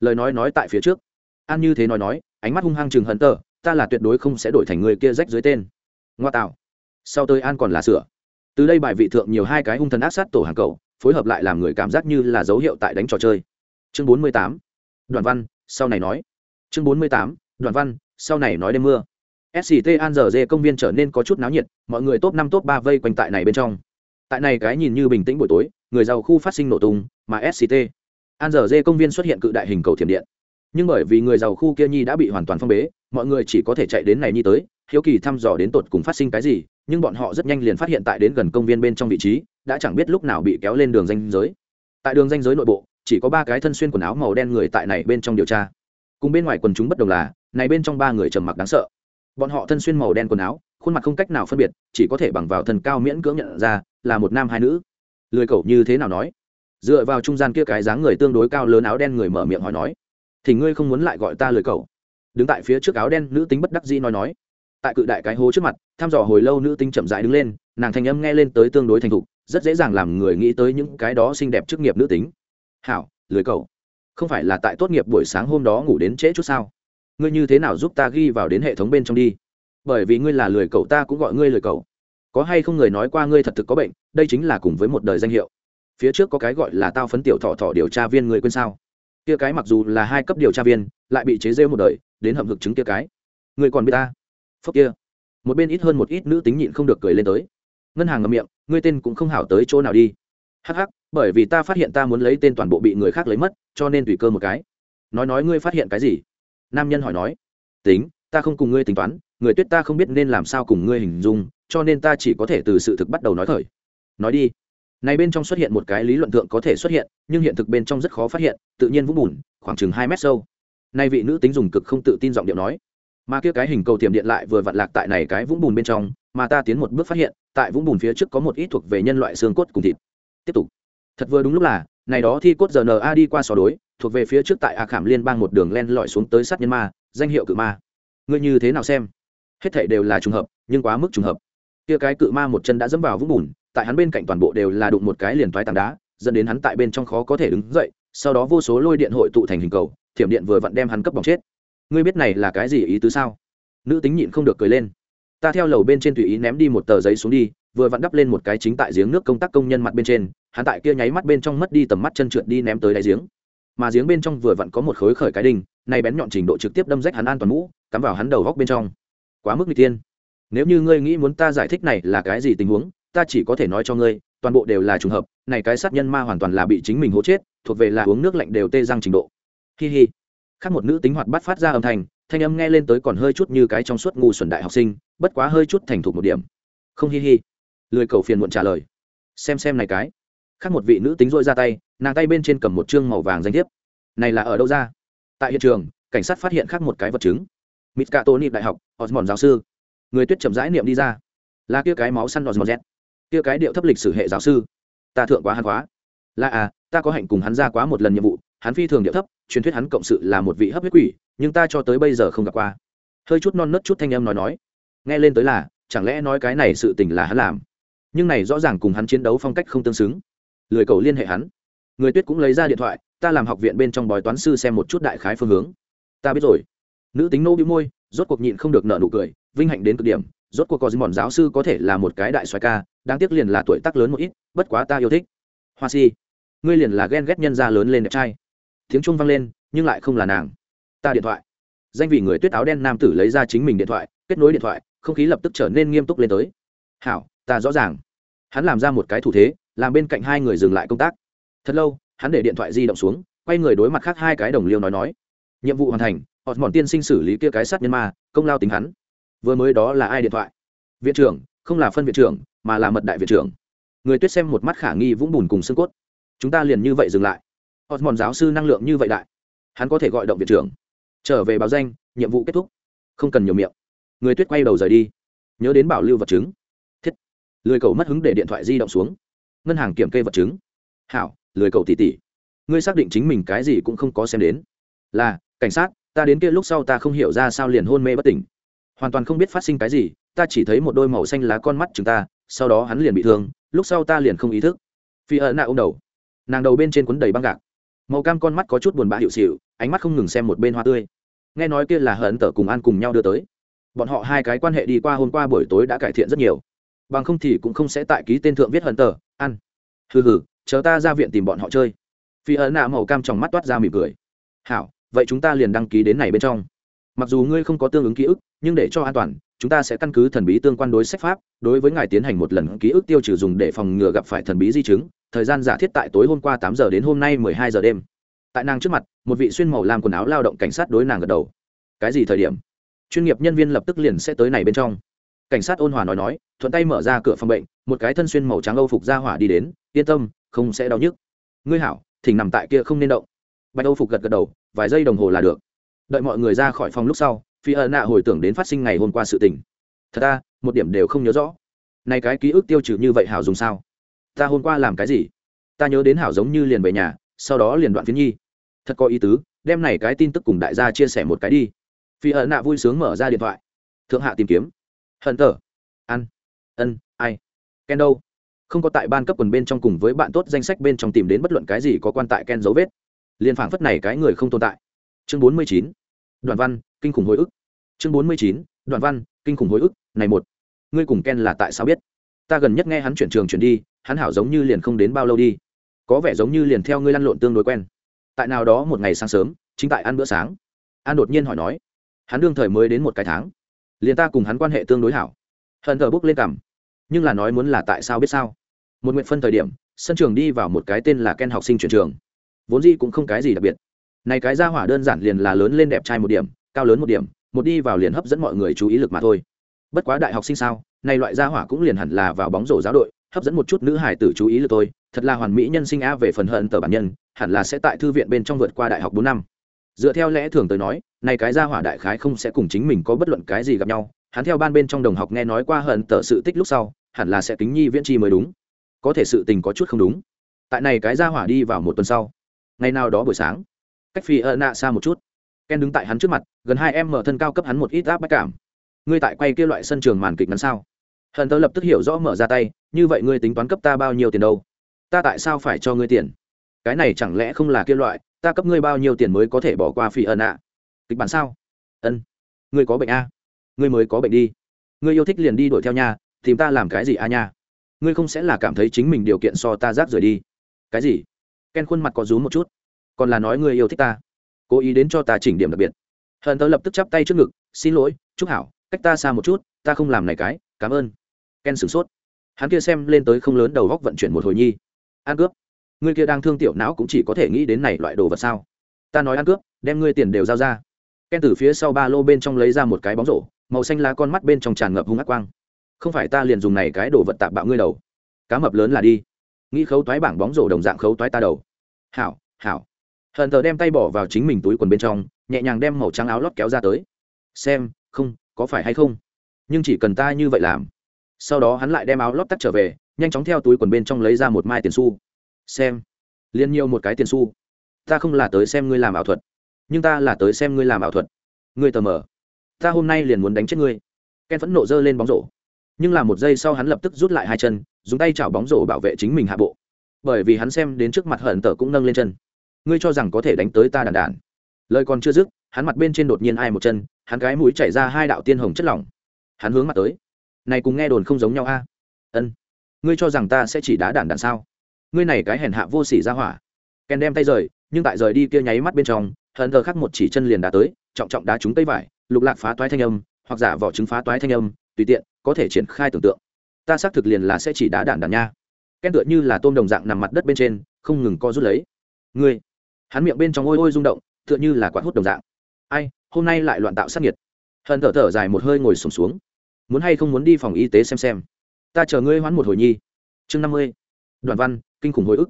Lời nói nói tại phía trước. An như thế nói nói, ánh mắt hung hăng chừng hận tờ ta là tuyệt đối không sẽ đổi thành người kia rách dưới tên. Ngoa tạo. Sau tới an còn là sửa. Từ đây bài vị thượng nhiều hai cái hung thần ác sát tổ hàng cầu phối hợp lại làm người cảm giác như là dấu hiệu tại đánh trò chơi. Chương bốn mươi tám. Đoàn văn, sau này nói. Chương bốn mươi tám đoàn văn sau này nói đêm mưa. Sct an giờ dê công viên trở nên có chút náo nhiệt, mọi người top năm top ba vây quanh tại này bên trong. Tại này cái nhìn như bình tĩnh buổi tối, người giàu khu phát sinh nổ tung, mà sct an giờ dê công viên xuất hiện cự đại hình cầu thiểm điện. Nhưng bởi vì người giàu khu kia nhi đã bị hoàn toàn phong bế, mọi người chỉ có thể chạy đến này nhi tới, hiếu kỳ thăm dò đến tột cùng phát sinh cái gì, nhưng bọn họ rất nhanh liền phát hiện tại đến gần công viên bên trong vị trí, đã chẳng biết lúc nào bị kéo lên đường danh giới. Tại đường danh giới nội bộ, chỉ có ba cái thân xuyên quần áo màu đen người tại này bên trong điều tra. Cùng bên ngoài quần chúng bất đồng là này bên trong ba người trầm mặc đáng sợ. Bọn họ thân xuyên màu đen quần áo, khuôn mặt không cách nào phân biệt, chỉ có thể bằng vào thần cao miễn cưỡng nhận ra, là một nam hai nữ. Lười cậu như thế nào nói? Dựa vào trung gian kia cái dáng người tương đối cao lớn áo đen người mở miệng hỏi nói. Thì ngươi không muốn lại gọi ta lười cậu? Đứng tại phía trước áo đen nữ tính bất đắc dĩ nói nói. Tại cự đại cái hố trước mặt, thăm dò hồi lâu nữ tính chậm rãi đứng lên, nàng thanh âm nghe lên tới tương đối thành thục, rất dễ dàng làm người nghĩ tới những cái đó xinh đẹp chức nghiệp nữ tính. Hảo, lười cậu. Không phải là tại tốt nghiệp buổi sáng hôm đó ngủ đến trễ chút sao? Ngươi như thế nào giúp ta ghi vào đến hệ thống bên trong đi? Bởi vì ngươi là lười cậu, ta cũng gọi ngươi lười cậu. Có hay không người nói qua ngươi thật thực có bệnh, đây chính là cùng với một đời danh hiệu. Phía trước có cái gọi là tao phấn tiểu thọ thọ điều tra viên người quên sao? Kia cái mặc dù là hai cấp điều tra viên, lại bị chế rêu một đời, đến hậm hực chứng kia cái. Người còn biết ta? Phúc kia. Một bên ít hơn một ít nữ tính nhịn không được cười lên tới. Ngân hàng ngậm miệng, ngươi tên cũng không hảo tới chỗ nào đi. Hh bởi vì ta phát hiện ta muốn lấy tên toàn bộ bị người khác lấy mất, cho nên tùy cơ một cái. Nói nói ngươi phát hiện cái gì? Nam nhân hỏi nói, tính, ta không cùng ngươi tính toán, người tuyết ta không biết nên làm sao cùng ngươi hình dung, cho nên ta chỉ có thể từ sự thực bắt đầu nói khởi. Nói đi. Này bên trong xuất hiện một cái lý luận thượng có thể xuất hiện, nhưng hiện thực bên trong rất khó phát hiện, tự nhiên vũng bùn, khoảng chừng hai mét sâu. Nay vị nữ tính dùng cực không tự tin giọng điệu nói, mà kia cái hình cầu tiềm điện lại vừa vặn lạc tại này cái vũng bùn bên trong, mà ta tiến một bước phát hiện, tại vũng bùn phía trước có một ít thuộc về nhân loại xương cốt cùng thịt. Tiếp tục. Thật vừa đúng lúc là, này đó thi cốt giờ na đi qua so đối thuộc về phía trước tại a khảm liên bang một đường len lỏi xuống tới sát nhân ma, danh hiệu cự ma. Ngươi như thế nào xem? Hết thảy đều là trùng hợp, nhưng quá mức trùng hợp. Kia cái cự ma một chân đã dẫm vào vũng bùn, tại hắn bên cạnh toàn bộ đều là đụng một cái liền toái tảng đá, dẫn đến hắn tại bên trong khó có thể đứng dậy, sau đó vô số lôi điện hội tụ thành hình cầu, thiểm điện vừa vặn đem hắn cấp bỏng chết. Ngươi biết này là cái gì ý tứ sao? Nữ tính nhịn không được cười lên. Ta theo lầu bên trên tùy ý ném đi một tờ giấy xuống đi, vừa vặn đắp lên một cái chính tại giếng nước công tác công nhân mặt bên trên, hắn tại kia nháy mắt bên trong mất đi tầm mắt chân trượt đi ném tới đáy giếng mà giếng bên trong vừa vặn có một khối khởi cái đinh này bén nhọn trình độ trực tiếp đâm rách hắn an toàn mũ, cắm vào hắn đầu góc bên trong. Quá mức nguy tiên nếu như ngươi nghĩ muốn ta giải thích này là cái gì tình huống, ta chỉ có thể nói cho ngươi, toàn bộ đều là trùng hợp, này cái sát nhân ma hoàn toàn là bị chính mình hố chết, thuộc về là uống nước lạnh đều tê răng trình độ. Hi hi. Khác một nữ tính hoạt bắt phát ra âm thanh thanh âm nghe lên tới còn hơi chút như cái trong suốt ngu xuẩn đại học sinh, bất quá hơi chút thành thục một điểm. Không hi hi. Lười cầu phiền muộn trả lời. Xem xem này cái khác một vị nữ tính rôi ra tay, nàng tay bên trên cầm một chương màu vàng danh thiếp. Này là ở đâu ra? Tại hiện trường, cảnh sát phát hiện khác một cái vật chứng. Mít cà tô nịp đại học, osmond giáo sư. Người tuyết chậm rãi niệm đi ra. Là kia cái máu săn osmond z. Kia cái điệu thấp lịch sử hệ giáo sư. Ta thượng quá hắn khóa là à ta có hạnh cùng hắn ra quá một lần nhiệm vụ, hắn phi thường điệu thấp, truyền thuyết hắn cộng sự là một vị hấp huyết quỷ, nhưng ta cho tới bây giờ không gặp qua. Hơi chút non nớt chút thanh em nói nói. Nghe lên tới là, chẳng lẽ nói cái này sự tình là hắn làm? Nhưng này rõ ràng cùng hắn chiến đấu phong cách không tương xứng lười cầu liên hệ hắn. Người tuyết cũng lấy ra điện thoại, ta làm học viện bên trong bói toán sư xem một chút đại khái phương hướng. Ta biết rồi. Nữ tính nô bị môi, rốt cuộc nhịn không được nợ nụ cười, vinh hạnh đến cực điểm, rốt cuộc có dính bọn giáo sư có thể là một cái đại xoài ca, đáng tiếc liền là tuổi tác lớn một ít, bất quá ta yêu thích. Hoa si, ngươi liền là ghen ghét nhân gia lớn lên đẹp trai. Tiếng trung vang lên, nhưng lại không là nàng. Ta điện thoại. Danh vị người tuyết áo đen nam tử lấy ra chính mình điện thoại, kết nối điện thoại, không khí lập tức trở nên nghiêm túc lên tới. Hảo, ta rõ ràng. Hắn làm ra một cái thủ thế làm bên cạnh hai người dừng lại công tác. Thật lâu, hắn để điện thoại di động xuống, quay người đối mặt khác hai cái đồng liêu nói nói. Nhiệm vụ hoàn thành họ mòn tiên sinh xử lý kia cái sát nhân ma, công lao tính hắn. Vừa mới đó là ai điện thoại? Viện trưởng, không là phân viện trưởng, mà là mật đại viện trưởng. Người tuyết xem một mắt khả nghi vũng bùn cùng xương cốt. Chúng ta liền như vậy dừng lại. Họ mòn giáo sư năng lượng như vậy đại. Hắn có thể gọi động viện trưởng. Trở về báo danh, nhiệm vụ kết thúc. Không cần nhiều miệng. Người tuyết quay đầu rời đi. Nhớ đến bảo lưu vật chứng. Thiết. Lười cầu mất hứng để điện thoại di động xuống ngân hàng kiểm kê vật chứng. Hảo, lười cầu tỉ tỉ. Ngươi xác định chính mình cái gì cũng không có xem đến. Là, cảnh sát, ta đến kia lúc sau ta không hiểu ra sao liền hôn mê bất tỉnh. Hoàn toàn không biết phát sinh cái gì, ta chỉ thấy một đôi màu xanh lá con mắt chúng ta, sau đó hắn liền bị thương, lúc sau ta liền không ý thức. Phi ợ nạ ô m đầu. Nàng đầu bên trên quấn đầy băng gạc. Màu cam con mắt có chút buồn bã hiệu xịu, ánh mắt không ngừng xem một bên hoa tươi. Nghe nói kia là hận tở cùng ăn cùng nhau đưa tới. Bọn họ hai cái quan hệ đi qua hôm qua buổi tối đã cải thiện rất nhiều. Bằng không thì cũng không sẽ tại ký tên thượng viết hận tở ăn. Hừ hừ, chờ ta ra viện tìm bọn họ chơi. Phi ấn nạ màu cam trong mắt toát ra mỉm cười. Hảo, vậy chúng ta liền đăng ký đến này bên trong. Mặc dù ngươi không có tương ứng ký ức, nhưng để cho an toàn, chúng ta sẽ căn cứ thần bí tương quan đối sách pháp, đối với ngài tiến hành một lần ký ức tiêu trừ dùng để phòng ngừa gặp phải thần bí di chứng. Thời gian giả thiết tại tối hôm qua tám giờ đến hôm nay mười hai giờ đêm. Tại nàng trước mặt, một vị xuyên màu làm quần áo lao động cảnh sát đối nàng gật đầu. Cái gì thời điểm? Chuyên nghiệp nhân viên lập tức liền sẽ tới này bên trong. Cảnh sát ôn hòa nói nói, thuận tay mở ra cửa phòng bệnh một cái thân xuyên màu trắng âu phục ra hỏa đi đến, yên tâm, không sẽ đau nhức. Ngươi hảo, thỉnh nằm tại kia không nên động. Bạch âu phục gật gật đầu, vài giây đồng hồ là được. Đợi mọi người ra khỏi phòng lúc sau, phi ân nạ hồi tưởng đến phát sinh ngày hôm qua sự tình. Thật ta, một điểm đều không nhớ rõ. Nay cái ký ức tiêu trừ như vậy hảo dùng sao? Ta hôm qua làm cái gì? Ta nhớ đến hảo giống như liền về nhà, sau đó liền đoạn phiến nhi. Thật có ý tứ, đem này cái tin tức cùng đại gia chia sẻ một cái đi. Phi ẩn nạ vui sướng mở ra điện thoại. Thượng hạ tìm kiếm. Hận tờ. Ăn. Ân, ai? Ken đâu? Không có tại ban cấp quần bên trong cùng với bạn tốt danh sách bên trong tìm đến bất luận cái gì có quan tại ken dấu vết. Liên phảng phất này cái người không tồn tại. Chương bốn mươi chín đoàn văn, kinh khủng hồi ức. Chương bốn mươi chín đoàn văn, kinh khủng hồi ức, này một. Ngươi cùng ken là tại sao biết? Ta gần nhất nghe hắn chuyển trường chuyển đi, hắn hảo giống như liền không đến bao lâu đi. Có vẻ giống như liền theo ngươi lăn lộn tương đối quen. Tại nào đó một ngày sáng sớm, chính tại ăn bữa sáng. An đột nhiên hỏi nói, hắn đương thời mới đến một cái tháng. Liền ta cùng hắn quan hệ tương đối hảo. Hận thờ bốc lên cằm nhưng là nói muốn là tại sao biết sao? Một nguyện phân thời điểm, sân trường đi vào một cái tên là ken học sinh chuyển trường. Vốn gì cũng không cái gì đặc biệt. Này cái ra hỏa đơn giản liền là lớn lên đẹp trai một điểm, cao lớn một điểm, một đi vào liền hấp dẫn mọi người chú ý lực mà thôi. Bất quá đại học sinh sao, này loại gia hỏa cũng liền hẳn là vào bóng rổ giáo đội, hấp dẫn một chút nữ hải tử chú ý lực tôi thật là hoàn mỹ nhân sinh a về phần hận tờ bản nhân, hẳn là sẽ tại thư viện bên trong vượt qua đại học bốn năm. Dựa theo lẽ thường tới nói, này cái gia hỏa đại khái không sẽ cùng chính mình có bất luận cái gì gặp nhau hắn theo ban bên trong đồng học nghe nói qua hận tờ sự tích lúc sau, hẳn là sẽ kính nhi viễn chi mới đúng. Có thể sự tình có chút không đúng. Tại này cái ra hỏa đi vào một tuần sau. Ngày nào đó buổi sáng, cách phi ơ nạ xa một chút. Ken đứng tại hắn trước mặt, gần hai em mở thân cao cấp hắn một ít áp bách cảm. Ngươi tại quay kia loại sân trường màn kịch ngắn sao? Hận tớ lập tức hiểu rõ mở ra tay, như vậy ngươi tính toán cấp ta bao nhiêu tiền đâu? Ta tại sao phải cho ngươi tiền? Cái này chẳng lẽ không là kia loại, ta cấp ngươi bao nhiêu tiền mới có thể bỏ qua phi ân ạ kịch bản sao? Ân. Ngươi có bệnh a? Ngươi mới có bệnh đi. Ngươi yêu thích liền đi đuổi theo nhà tìm ta làm cái gì a nha? Ngươi không sẽ là cảm thấy chính mình điều kiện so ta rác rời đi. Cái gì? Ken khuôn mặt có rúm một chút. Còn là nói ngươi yêu thích ta. Cố ý đến cho ta chỉnh điểm đặc biệt. Hận tớ lập tức chắp tay trước ngực, xin lỗi, chúc hảo, cách ta xa một chút, ta không làm này cái, cảm ơn. Ken sửng sốt. Hắn kia xem lên tới không lớn đầu góc vận chuyển một hồi nhi. Ăn cướp. Ngươi kia đang thương tiểu não cũng chỉ có thể nghĩ đến này loại đồ vật sao? Ta nói ăn cướp, đem ngươi tiền đều giao ra. Ken từ phía sau ba lô bên trong lấy ra một cái bóng rổ màu xanh lá con mắt bên trong tràn ngập hung ác quang. Không phải ta liền dùng này cái đồ vật tạp bạo ngươi đầu. Cá mập lớn là đi. Nghĩ khấu toái bảng bóng rổ đồng dạng khấu toái ta đầu. Hảo hảo. Hận thờ đem tay bỏ vào chính mình túi quần bên trong, nhẹ nhàng đem màu trắng áo lót kéo ra tới. Xem, không, có phải hay không? Nhưng chỉ cần ta như vậy làm. Sau đó hắn lại đem áo lót tắt trở về, nhanh chóng theo túi quần bên trong lấy ra một mai tiền xu. Xem. Liên nhiều một cái tiền xu. Ta không là tới xem ngươi làm ảo thuật, nhưng ta là tới xem ngươi làm ảo thuật. Ngươi tờ mờ ta hôm nay liền muốn đánh chết ngươi. Ken phẫn nộ dơ lên bóng rổ. Nhưng là một giây sau hắn lập tức rút lại hai chân, dùng tay chảo bóng rổ bảo vệ chính mình hạ bộ. Bởi vì hắn xem đến trước mặt hận tờ cũng nâng lên chân. Ngươi cho rằng có thể đánh tới ta đàn đàn. Lời còn chưa dứt, hắn mặt bên trên đột nhiên ai một chân, hắn cái mũi chảy ra hai đạo tiên hồng chất lỏng. Hắn hướng mặt tới. Này cùng nghe đồn không giống nhau a. Ân. Ngươi cho rằng ta sẽ chỉ đá đàn đàn sao? Ngươi này cái hèn hạ vô sỉ ra hỏa. Ken đem tay rời, nhưng tại rời đi kia nháy mắt bên trong, hận thờ khắc một chỉ chân liền đá tới, trọng trọng đá trúng tây vải lục lạc phá toái thanh âm hoặc giả vỏ trứng phá toái thanh âm tùy tiện có thể triển khai tưởng tượng. Ta xác thực liền là sẽ chỉ đá đạn đản nha. Ken tựa như là tôm đồng dạng nằm mặt đất bên trên không ngừng co rút lấy. Ngươi. Hắn miệng bên trong ôi ôi rung động tựa như là quạt hút đồng dạng. Ai hôm nay lại loạn tạo sát nhiệt. Hận thở thở dài một hơi ngồi sùng xuống, xuống muốn hay không muốn đi phòng y tế xem xem. Ta chờ ngươi hoãn một hồi nhi. Chương năm mươi. Đoàn văn kinh khủng hồi ức.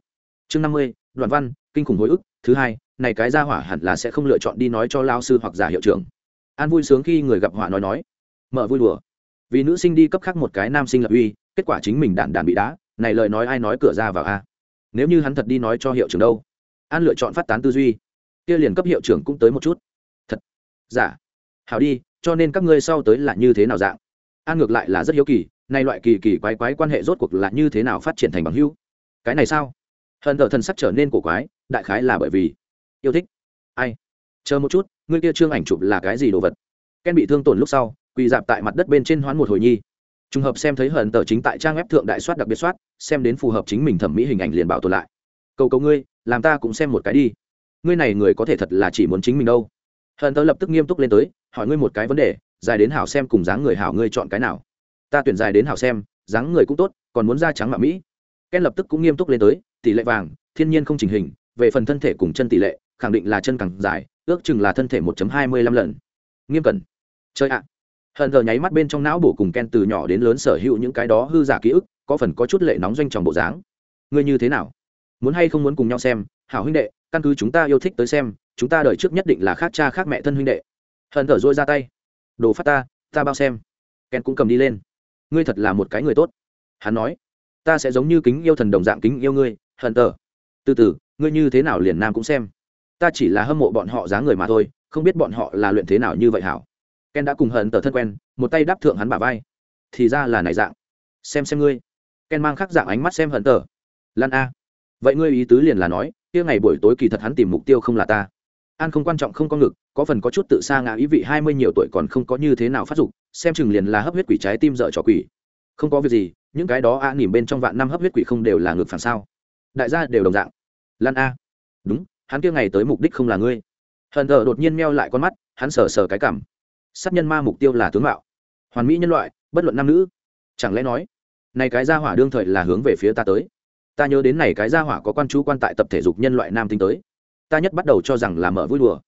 Chương năm mươi đoàn văn kinh khủng hồi ức. Thứ hai này cái ra hỏa hẳn là sẽ không lựa chọn đi nói cho lao sư hoặc giả hiệu trưởng an vui sướng khi người gặp họa nói nói, mở vui đùa. Vì nữ sinh đi cấp khác một cái nam sinh lập uy, kết quả chính mình đạn đạn bị đá, này lời nói ai nói cửa ra vào a? Nếu như hắn thật đi nói cho hiệu trưởng đâu? An lựa chọn phát tán tư duy. Kia liền cấp hiệu trưởng cũng tới một chút. Thật? Giả hảo đi, cho nên các ngươi sau tới là như thế nào dạng? An ngược lại là rất hiếu kỳ nay loại kỳ kỳ quái quái quan hệ rốt cuộc là như thế nào phát triển thành bằng hữu? Cái này sao? Hận thờ thần sắc trở nên cổ quái, đại khái là bởi vì, yêu thích. Ai? Chờ một chút, ngươi kia trương ảnh chụp là cái gì đồ vật? Ken bị thương tổn lúc sau, quỳ dạp tại mặt đất bên trên hoán một hồi nhi. Trùng hợp xem thấy hận tờ chính tại trang web thượng đại soát đặc biệt soát, xem đến phù hợp chính mình thẩm mỹ hình ảnh liền bảo tồn lại. Cầu cầu ngươi, làm ta cũng xem một cái đi. Ngươi này người có thể thật là chỉ muốn chính mình đâu. Hận tờ lập tức nghiêm túc lên tới, hỏi ngươi một cái vấn đề, dài đến hảo xem cùng dáng người hảo ngươi chọn cái nào? Ta tuyển dài đến hảo xem, dáng người cũng tốt, còn muốn da trắng mạ mỹ. Ken lập tức cũng nghiêm túc lên tới, tỷ lệ vàng, thiên nhiên không chỉnh hình, về phần thân thể cùng chân tỷ lệ, khẳng định là chân càng dài ước chừng là thân thể 1 lăm lần. Nghiêm cẩn. Chơi ạ. Hận giờ nháy mắt bên trong não bổ cùng ken từ nhỏ đến lớn sở hữu những cái đó hư giả ký ức, có phần có chút lệ nóng doanh tròng bộ dáng. Ngươi như thế nào? Muốn hay không muốn cùng nhau xem, hảo huynh đệ, căn cứ chúng ta yêu thích tới xem, chúng ta đợi trước nhất định là khác cha khác mẹ thân huynh đệ. Hận thở dôi ra tay. Đồ phát ta ta bao xem. Ken cũng cầm đi lên. Ngươi thật là một cái người tốt. Hắn nói. Ta sẽ giống như kính yêu thần đồng dạng kính yêu ngươi, hận thở. từ từ, ngươi như thế nào liền nam cũng xem ta chỉ là hâm mộ bọn họ dáng người mà thôi, không biết bọn họ là luyện thế nào như vậy hảo. Ken đã cùng hận tờ thân quen, một tay đáp thượng hắn bả vai. Thì ra là này dạng. Xem xem ngươi. Ken mang khắc dạng ánh mắt xem hận tờ. Lan a. Vậy ngươi ý tứ liền là nói, kia ngày buổi tối kỳ thật hắn tìm mục tiêu không là ta. An không quan trọng không có ngực, có phần có chút tự xa ngã ý vị hai mươi nhiều tuổi còn không có như thế nào phát dục, xem chừng liền là hấp huyết quỷ trái tim dở trò quỷ. Không có việc gì, những cái đó a nỉm bên trong vạn năm hấp huyết quỷ không đều là ngực phản sao. Đại gia đều đồng dạng. Lan a. Đúng hắn kia ngày tới mục đích không là ngươi. Hận thờ đột nhiên meo lại con mắt, hắn sờ sờ cái cảm. Sát nhân ma mục tiêu là tướng mạo. Hoàn mỹ nhân loại, bất luận nam nữ. Chẳng lẽ nói, này cái gia hỏa đương thời là hướng về phía ta tới? Ta nhớ đến này cái gia hỏa có quan chú quan tại tập thể dục nhân loại nam tính tới. Ta nhất bắt đầu cho rằng là mở vui đùa.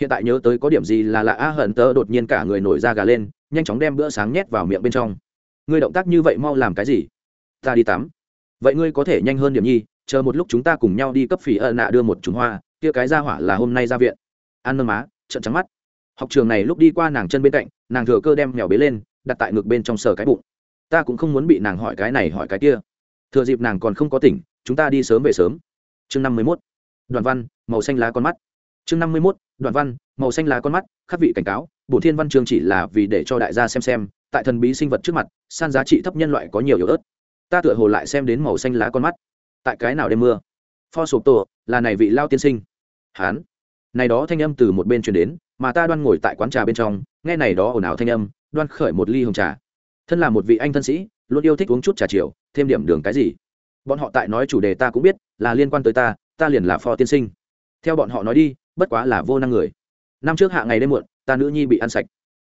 Hiện tại nhớ tới có điểm gì là lạ, a, hận tớ đột nhiên cả người nổi da gà lên, nhanh chóng đem bữa sáng nhét vào miệng bên trong. Ngươi động tác như vậy mau làm cái gì? Ta đi tắm. Vậy ngươi có thể nhanh hơn điểm nhi chờ một lúc chúng ta cùng nhau đi cấp phỉ ợ nạ đưa một chúng hoa, kia cái ra hỏa là hôm nay ra viện. An nơ má trận trắng mắt. Học trường này lúc đi qua nàng chân bên cạnh, nàng thừa cơ đem mèo bế lên, đặt tại ngực bên trong sờ cái bụng. Ta cũng không muốn bị nàng hỏi cái này hỏi cái kia. Thừa dịp nàng còn không có tỉnh, chúng ta đi sớm về sớm. Chương năm mươi mốt. Đoàn văn, màu xanh lá con mắt. Chương năm mươi mốt. Đoàn văn, màu xanh lá con mắt, khắc vị cảnh cáo, bổ thiên văn chương chỉ là vì để cho đại gia xem xem, tại thần bí sinh vật trước mặt, san giá trị thấp nhân loại có nhiều yếu ớt. Ta tựa hồ lại xem đến màu xanh lá con mắt tại cái nào đêm mưa? Pho sụp tổ, là này vị lao tiên sinh. Hán. Này đó thanh âm từ một bên truyền đến, mà ta đoan ngồi tại quán trà bên trong, nghe này đó ồn ào thanh âm, đoan khởi một ly hồng trà. Thân là một vị anh thân sĩ, luôn yêu thích uống chút trà chiều, thêm điểm đường cái gì. Bọn họ tại nói chủ đề ta cũng biết, là liên quan tới ta ta liền là pho tiên sinh. Theo bọn họ nói đi, bất quá là vô năng người. Năm trước hạ ngày đêm muộn, ta nữ nhi bị ăn sạch.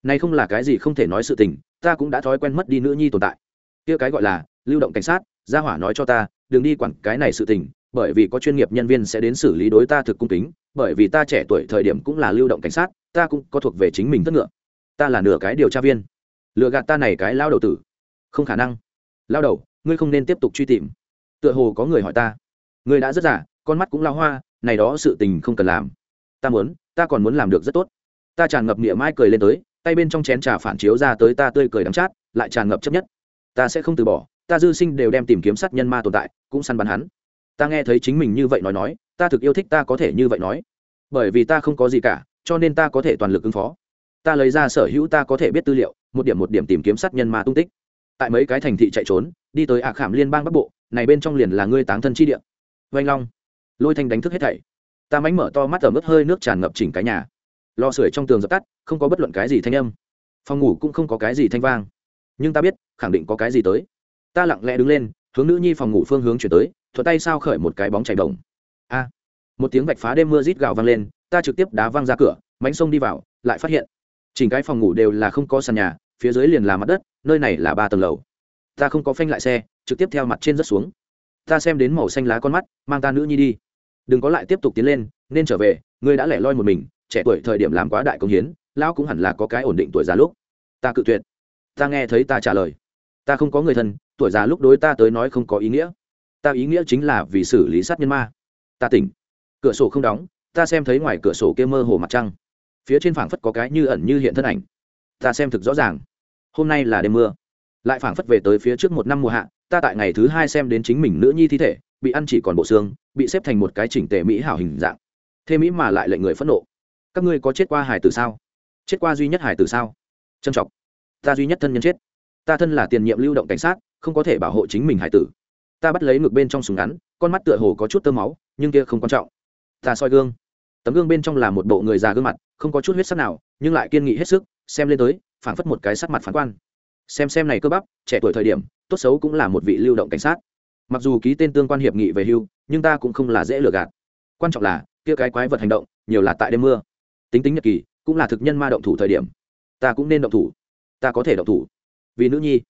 Này không là cái gì không thể nói sự tình, ta cũng đã thói quen mất đi nữ nhi tồn tại. Kia cái gọi là lưu động cảnh sát gia hỏa nói cho ta, đừng đi quản cái này sự tình, bởi vì có chuyên nghiệp nhân viên sẽ đến xử lý đối ta thực cung kính, bởi vì ta trẻ tuổi thời điểm cũng là lưu động cảnh sát, ta cũng có thuộc về chính mình thất ngựa. Ta là nửa cái điều tra viên. Lựa gạt ta này cái lao đầu tử. Không khả năng. Lao đầu, ngươi không nên tiếp tục truy tìm. Tựa hồ có người hỏi ta. Ngươi đã rất giả, con mắt cũng lao hoa, này đó sự tình không cần làm. Ta muốn, ta còn muốn làm được rất tốt. Ta tràn ngập niệm mai cười lên tới, tay bên trong chén trà phản chiếu ra tới ta tươi cười đắng chát, lại tràn ngập chấp nhất. Ta sẽ không từ bỏ ta dư sinh đều đem tìm kiếm sát nhân ma tồn tại, cũng săn bắn hắn. Ta nghe thấy chính mình như vậy nói nói, ta thực yêu thích ta có thể như vậy nói. Bởi vì ta không có gì cả, cho nên ta có thể toàn lực ứng phó. Ta lấy ra sở hữu ta có thể biết tư liệu, một điểm một điểm tìm kiếm sát nhân ma tung tích. Tại mấy cái thành thị chạy trốn, đi tới ạ khảm liên bang bắc bộ, này bên trong liền là ngươi táng thân chi địa. Vanh long. Lôi thanh đánh thức hết thảy. Ta mánh mở to mắt ở mức hơi nước tràn ngập chỉnh cái nhà. Lò sưởi trong tường dập tắt, không có bất luận cái gì thanh âm. Phòng ngủ cũng không có cái gì thanh vang. Nhưng ta biết, khẳng định có cái gì tới ta lặng lẽ đứng lên, hướng nữ nhi phòng ngủ phương hướng chuyển tới thuật tay sao khởi một cái bóng chảy đồng a, một tiếng vạch phá đêm mưa rít gào vang lên, ta trực tiếp đá văng ra cửa, mánh sông đi vào, lại phát hiện, chỉnh cái phòng ngủ đều là không có sàn nhà, phía dưới liền là mặt đất, nơi này là ba tầng lầu. Ta không có phanh lại xe, trực tiếp theo mặt trên rất xuống. Ta xem đến màu xanh lá con mắt, mang ta nữ nhi đi. Đừng có lại tiếp tục tiến lên, nên trở về, ngươi đã lẻ loi một mình, trẻ tuổi thời điểm làm quá đại công hiến, lão cũng hẳn là có cái ổn định tuổi già lúc. Ta cự tuyệt. Ta nghe thấy ta trả lời. Ta không có người thân tuổi già lúc đối ta tới nói không có ý nghĩa. Ta ý nghĩa chính là vì xử lý sát nhân ma. Ta tỉnh. Cửa sổ không đóng, ta xem thấy ngoài cửa sổ kia mơ hồ mặt trăng. Phía trên phảng phất có cái như ẩn như hiện thân ảnh. Ta xem thực rõ ràng. Hôm nay là đêm mưa. Lại phảng phất về tới phía trước một năm mùa hạ, ta tại ngày thứ hai xem đến chính mình nữ nhi thi thể, bị ăn chỉ còn bộ xương, bị xếp thành một cái chỉnh tề mỹ hảo hình dạng. Thế mỹ mà lại lệnh người phẫn nộ. Các ngươi có chết qua hải tử sao? Chết qua duy nhất hải tử sao? Trân trọng. Ta duy nhất thân nhân chết. Ta thân là tiền nhiệm lưu động cảnh sát không có thể bảo hộ chính mình hải tử. Ta bắt lấy ngực bên trong súng ngắn, con mắt tựa hồ có chút tơ máu, nhưng kia không quan trọng. Ta soi gương. Tấm gương bên trong là một bộ người già gương mặt, không có chút huyết sắc nào, nhưng lại kiên nghị hết sức, xem lên tới, phảng phất một cái sắc mặt phán quan. Xem xem này cơ bắp, trẻ tuổi thời điểm, tốt xấu cũng là một vị lưu động cảnh sát. Mặc dù ký tên tương quan hiệp nghị về hưu, nhưng ta cũng không là dễ lừa gạt. Quan trọng là, kia cái quái vật hành động, nhiều là tại đêm mưa. Tính tính nhật kỳ cũng là thực nhân ma động thủ thời điểm. Ta cũng nên động thủ. Ta có thể động thủ. Vì nữ nhi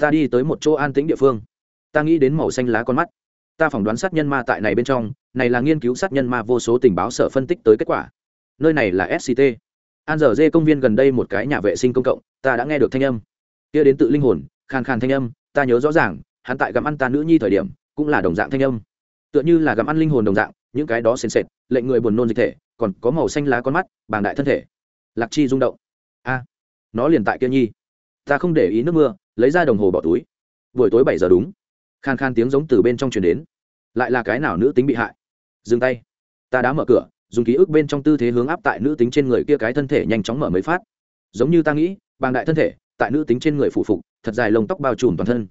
ta đi tới một chỗ an tĩnh địa phương. Ta nghĩ đến màu xanh lá con mắt. Ta phỏng đoán sát nhân ma tại này bên trong, này là nghiên cứu sát nhân ma vô số tình báo sở phân tích tới kết quả. Nơi này là sct an giờ dê công viên gần đây một cái nhà vệ sinh công cộng, ta đã nghe được thanh âm. Kia đến tự linh hồn, khàn khàn thanh âm, ta nhớ rõ ràng, hắn tại gặm ăn ta nữ nhi thời điểm, cũng là đồng dạng thanh âm. Tựa như là gặm ăn linh hồn đồng dạng, những cái đó sền sệt, lệnh người buồn nôn dịch thể, còn có màu xanh lá con mắt, bàng đại thân thể. Lạc chi rung động. A, nó liền tại kia nhi. Ta không để ý nước mưa lấy ra đồng hồ bỏ túi. Buổi tối bảy giờ đúng. Khan khan tiếng giống từ bên trong truyền đến. Lại là cái nào nữ tính bị hại? Dừng tay. Ta đã mở cửa, dùng ký ức bên trong tư thế hướng áp tại nữ tính trên người kia cái thân thể nhanh chóng mở mới phát. Giống như ta nghĩ, bàng đại thân thể, tại nữ tính trên người phụ phục, thật dài lông tóc bao trùm toàn thân.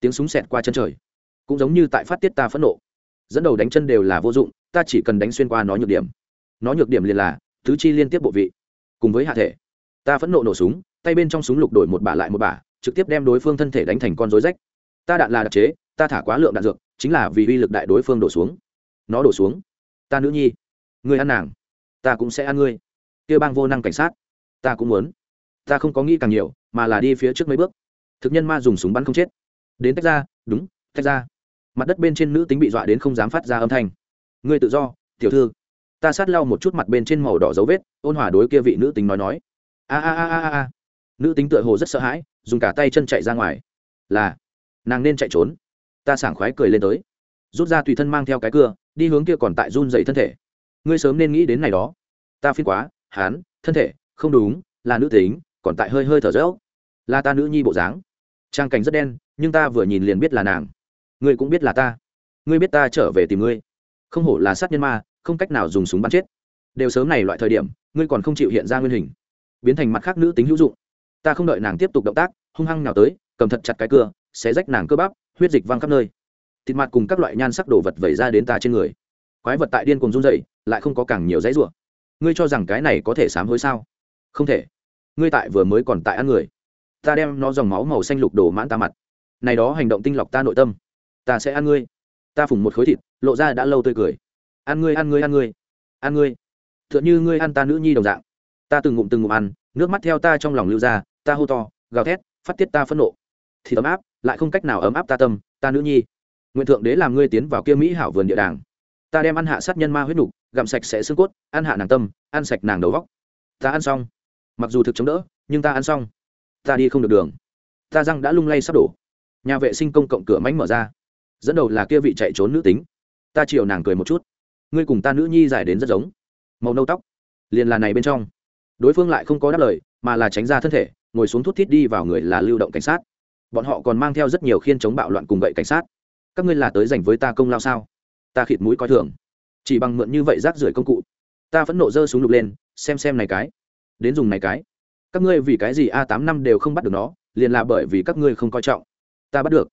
Tiếng súng xẹt qua chân trời. Cũng giống như tại phát tiết ta phẫn nộ. Dẫn đầu đánh chân đều là vô dụng, ta chỉ cần đánh xuyên qua nó nhược điểm. Nó nhược điểm liền là thứ chi liên tiếp bộ vị. Cùng với hạ thể. Ta phẫn nộ nổ súng, tay bên trong súng lục đổi một bả lại một bả trực tiếp đem đối phương thân thể đánh thành con rối rách. Ta đạn là đặc chế, ta thả quá lượng đạn dược, chính là vì uy lực đại đối phương đổ xuống. Nó đổ xuống. Ta nữ nhi người ăn nàng, ta cũng sẽ ăn ngươi. Kia bang vô năng cảnh sát, ta cũng muốn. Ta không có nghĩ càng nhiều, mà là đi phía trước mấy bước. Thực nhân ma dùng súng bắn không chết. Đến tách ra, đúng, tách ra. Mặt đất bên trên nữ tính bị dọa đến không dám phát ra âm thanh. Ngươi tự do, tiểu thư. Ta sát lau một chút mặt bên trên màu đỏ dấu vết, ôn hòa đối kia vị nữ tính nói nói. A a a a a. Nữ tính tựa hồ rất sợ hãi dùng cả tay chân chạy ra ngoài. Là, nàng nên chạy trốn. Ta sảng khoái cười lên tới. Rút ra tùy thân mang theo cái cưa, đi hướng kia còn tại run dậy thân thể. Ngươi sớm nên nghĩ đến này đó. Ta phiên quá, hán, thân thể, không đúng, là nữ tính, còn tại hơi hơi thở rỡ là ta nữ nhi bộ dáng. Trang cảnh rất đen, nhưng ta vừa nhìn liền biết là nàng. Ngươi cũng biết là ta. Ngươi biết ta trở về tìm ngươi. Không hổ là sát nhân ma, không cách nào dùng súng bắn chết. Đều sớm này loại thời điểm, ngươi còn không chịu hiện ra nguyên hình. Biến thành mặt khác nữ tính hữu dụng ta không đợi nàng tiếp tục động tác, hung hăng nào tới, cầm thật chặt cái cưa, xé rách nàng cơ bắp, huyết dịch văng khắp nơi. Thịt mặt cùng các loại nhan sắc đồ vật vẩy ra đến ta trên người. Quái vật tại điên cùng run dậy lại không có càng nhiều dãy rủa. Ngươi cho rằng cái này có thể sám hối sao? Không thể. Ngươi tại vừa mới còn tại ăn người. Ta đem nó dòng máu màu xanh lục đổ mãn ta mặt. Này đó hành động tinh lọc ta nội tâm. Ta sẽ ăn ngươi. Ta phùng một khối thịt, lộ ra đã lâu tươi cười. Ăn ngươi ăn ngươi ăn ngươi. Ăn ngươi. T h ư ợ n h ư ngươi ăn ta nữ nhi đồng dạng. Ta từng ngụm từng ngụm ăn, nước mắt theo ta trong lòng lưu ra ta hô to, gào thét, phát tiết ta phẫn nộ. Thì ấm áp, lại không cách nào ấm áp ta tâm, ta nữ nhi. Nguyện thượng đế làm ngươi tiến vào kia mỹ hảo vườn địa đàng. Ta đem ăn hạ sát nhân ma huyết nục, gặm sạch sẽ xương cốt, ăn hạ nàng tâm, ăn sạch nàng đầu vóc ta ăn xong. Mặc dù thực chống đỡ, nhưng ta ăn xong. Ta đi không được đường. Ta răng đã lung lay sắp đổ. Nhà vệ sinh công cộng cửa mánh mở ra. Dẫn đầu là kia vị chạy trốn nữ tính. Ta chiều nàng cười một chút. Ngươi cùng ta nữ nhi dài đến rất giống. Màu nâu tóc. Liền là này bên trong. Đối phương lại không có đáp lời, mà là tránh ra thân thể ngồi xuống thút thít đi vào người là lưu động cảnh sát. Bọn họ còn mang theo rất nhiều khiên chống bạo loạn cùng gậy cảnh sát. Các ngươi là tới dành với ta công lao sao? Ta khịt mũi coi thường. Chỉ bằng mượn như vậy rác rưởi công cụ, ta vẫn nộ dơ súng lục lên, xem xem này cái. Đến dùng này cái. Các ngươi vì cái gì a tám năm đều không bắt được nó, liền là bởi vì các ngươi không coi trọng. Ta bắt được.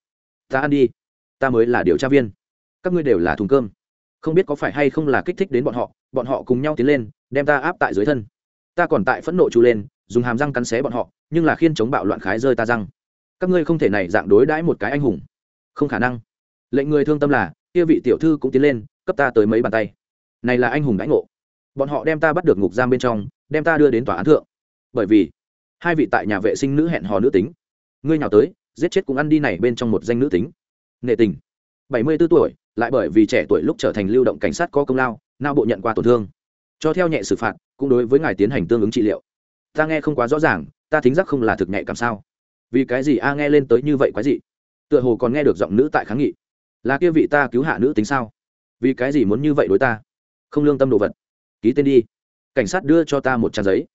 Ta ăn đi. Ta mới là điều tra viên. Các ngươi đều là thùng cơm. Không biết có phải hay không là kích thích đến bọn họ bọn họ cùng nhau tiến lên, đem ta áp tại dưới thân. Ta còn tại phẫn nộ trù lên dùng hàm răng cắn xé bọn họ, nhưng là khiên chống bạo loạn khái rơi ta răng. Các ngươi không thể này dạng đối đãi một cái anh hùng. Không khả năng. Lệnh người thương tâm là, kia vị tiểu thư cũng tiến lên, cấp ta tới mấy bàn tay. Này là anh hùng đãi ngộ. Bọn họ đem ta bắt được ngục giam bên trong, đem ta đưa đến tòa án thượng. Bởi vì, hai vị tại nhà vệ sinh nữ hẹn hò nữ tính. Ngươi nào tới, giết chết cũng ăn đi này bên trong một danh nữ tính. Nệ tình. Bảy mươi 74 tuổi, lại bởi vì trẻ tuổi lúc trở thành lưu động cảnh sát có công lao, nao bộ nhận qua tổn thương. Cho theo nhẹ xử phạt, cũng đối với ngài tiến hành tương ứng trị liệu ta nghe không quá rõ ràng ta thính giác không là thực nhạy cảm sao? Vì cái gì a nghe lên tới như vậy quái dị, tựa hồ còn nghe được giọng nữ tại kháng nghị. Là kia vị ta cứu hạ nữ tính sao? Vì cái gì muốn như vậy đối ta? Không lương tâm đồ vật. Ký tên đi. Cảnh sát đưa cho ta một trang giấy.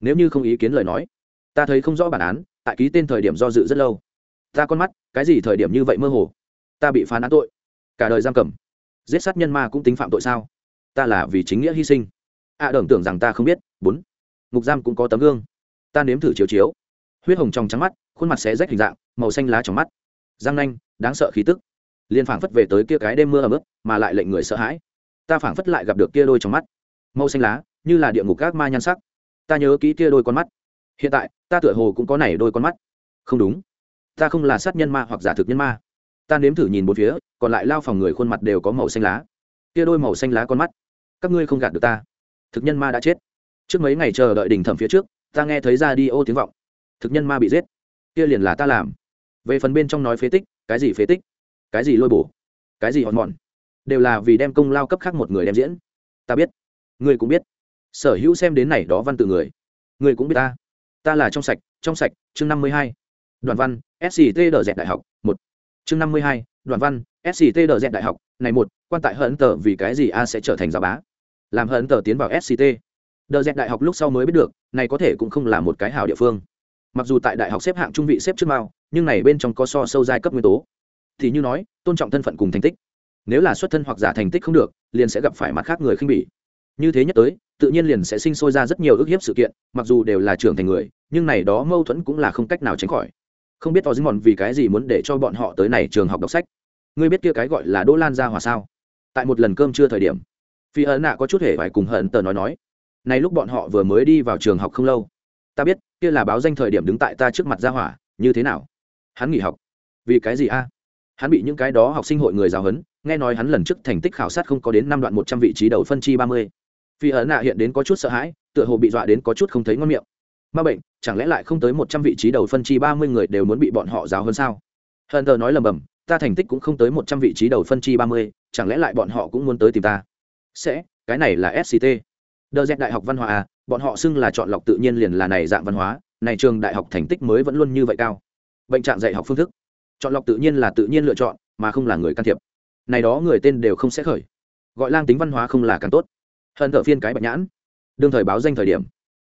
Nếu như không ý kiến lời nói ta thấy không rõ bản án tại ký tên thời điểm do dự rất lâu. Ta con mắt cái gì thời điểm như vậy mơ hồ? Ta bị phán án tội. Cả đời giam cầm. Giết sát nhân ma cũng tính phạm tội sao? Ta là vì chính nghĩa hy sinh. A à, đtưởng tưởng rằng ta không biết. Bốn ngục giam cũng có tấm gương. Ta nếm thử chiếu chiếu. Huyết hồng trong trắng mắt, khuôn mặt xé rách hình dạng, màu xanh lá trong mắt. Răng nanh, đáng sợ khí tức. Liền phảng phất về tới kia cái đêm mưa ấm ức mà lại lệnh người sợ hãi. Ta phảng phất lại gặp được kia đôi trong mắt. Màu xanh lá, như là địa ngục các ma nhan sắc. Ta nhớ kỹ kia đôi con mắt. Hiện tại, ta tựa hồ cũng có này đôi con mắt. Không đúng. Ta không là sát nhân ma hoặc giả thực nhân ma. Ta nếm thử nhìn một phía, còn lại lao phòng người khuôn mặt đều có màu xanh lá. Kia đôi màu xanh lá con mắt. Các ngươi không gạt được ta. Thực nhân ma đã chết trước mấy ngày chờ đợi đỉnh thẩm phía trước, ta nghe thấy ra đi ô tiếng vọng. Thực nhân ma bị giết. Kia liền là ta làm. Về phần bên trong nói phế tích, cái gì phế tích? Cái gì lôi bổ? Cái gì hòn mòn? Đều là vì đem công lao cấp khác một người đem diễn. Ta biết. Ngươi cũng biết. Sở hữu xem đến này đó văn tự người. Ngươi cũng biết ta. Ta là trong sạch trong sạch, chương năm mươi hai. Đoàn văn sct đờ dẹt đại học, một. Chương năm mươi hai đoàn văn sct đờ dẹt đại học, này một. Quan tại hận tờ vì cái gì a sẽ trở thành giáo bá? Làm hận tờ tiến vào sct đờ dẹt đại học lúc sau mới biết được, này có thể cũng không là một cái hảo địa phương. Mặc dù tại đại học xếp hạng trung vị xếp trước mao, nhưng này bên trong có so sâu giai cấp nguyên tố. Thì như nói, tôn trọng thân phận cùng thành tích. Nếu là xuất thân hoặc giả thành tích không được, liền sẽ gặp phải mặt khác người khinh bỉ. Như thế nhất tới, tự nhiên liền sẽ sinh sôi ra rất nhiều ước hiếp sự kiện, mặc dù đều là trưởng thành người, nhưng này đó mâu thuẫn cũng là không cách nào tránh khỏi. Không biết tò dính mòn vì cái gì muốn để cho bọn họ tới này trường học đọc sách? Ngươi biết kia cái gọi là đỗ lan gia hòa sao? Tại một lần cơm trưa thời điểm, phi ấn nạ có chút hề phải cùng hận tờ nói nói này lúc bọn họ vừa mới đi vào trường học không lâu. Ta biết, kia là báo danh thời điểm đứng tại ta trước mặt gia hỏa, như thế nào? Hắn nghỉ học. Vì cái gì a? Hắn bị những cái đó học sinh hội người giáo huấn, nghe nói hắn lần trước thành tích khảo sát không có đến năm đoạn một trăm vị trí đầu phân chi ba mươi. Phi ấn nạ hiện đến có chút sợ hãi, tựa hồ bị dọa đến có chút không thấy ngon miệng. Ma bệnh, chẳng lẽ lại không tới một trăm vị trí đầu phân chi ba mươi người đều muốn bị bọn họ giáo hơn sao? Hờn thờ nói lầm bầm, ta thành tích cũng không tới một trăm vị trí đầu phân chi ba mươi, chẳng lẽ lại bọn họ cũng muốn tới tìm ta? Sẽ, cái này là sct đờ dẹt đại học văn hóa à bọn họ xưng là chọn lọc tự nhiên liền là này dạng văn hóa, này trường đại học thành tích mới vẫn luôn như vậy cao. Bệnh trạng dạy học phương thức. Chọn lọc tự nhiên là tự nhiên lựa chọn, mà không là người can thiệp. Này đó người tên đều không sẽ khởi. Gọi lang tính văn hóa không là càng tốt. Hận thợ phiên cái bạch nhãn. Đương thời báo danh thời điểm.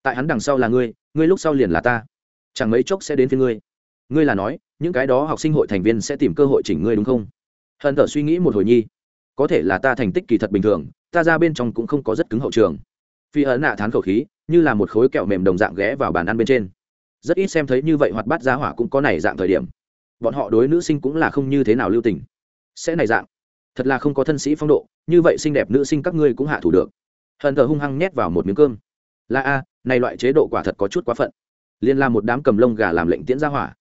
Tại hắn đằng sau là ngươi ngươi lúc sau liền là ta. Chẳng mấy chốc sẽ đến phía ngươi. Ngươi là nói, những cái đó học sinh hội thành viên sẽ tìm cơ hội chỉnh ngươi đúng không? Hận thở suy nghĩ một hồi nhi. Có thể là ta thành tích kỳ thật bình thường, ta ra bên trong cũng không có rất cứng hậu trường phi ấn nạ thán khẩu khí, như là một khối kẹo mềm đồng dạng ghé vào bàn ăn bên trên. Rất ít xem thấy như vậy hoạt bát giá hỏa cũng có này dạng thời điểm. Bọn họ đối nữ sinh cũng là không như thế nào lưu tình. Sẽ này dạng. Thật là không có thân sĩ phong độ, như vậy xinh đẹp nữ sinh các ngươi cũng hạ thủ được. Hận thờ hung hăng nhét vào một miếng cơm. Là a, này loại chế độ quả thật có chút quá phận. Liên la một đám cầm lông gà làm lệnh tiễn ra hỏa.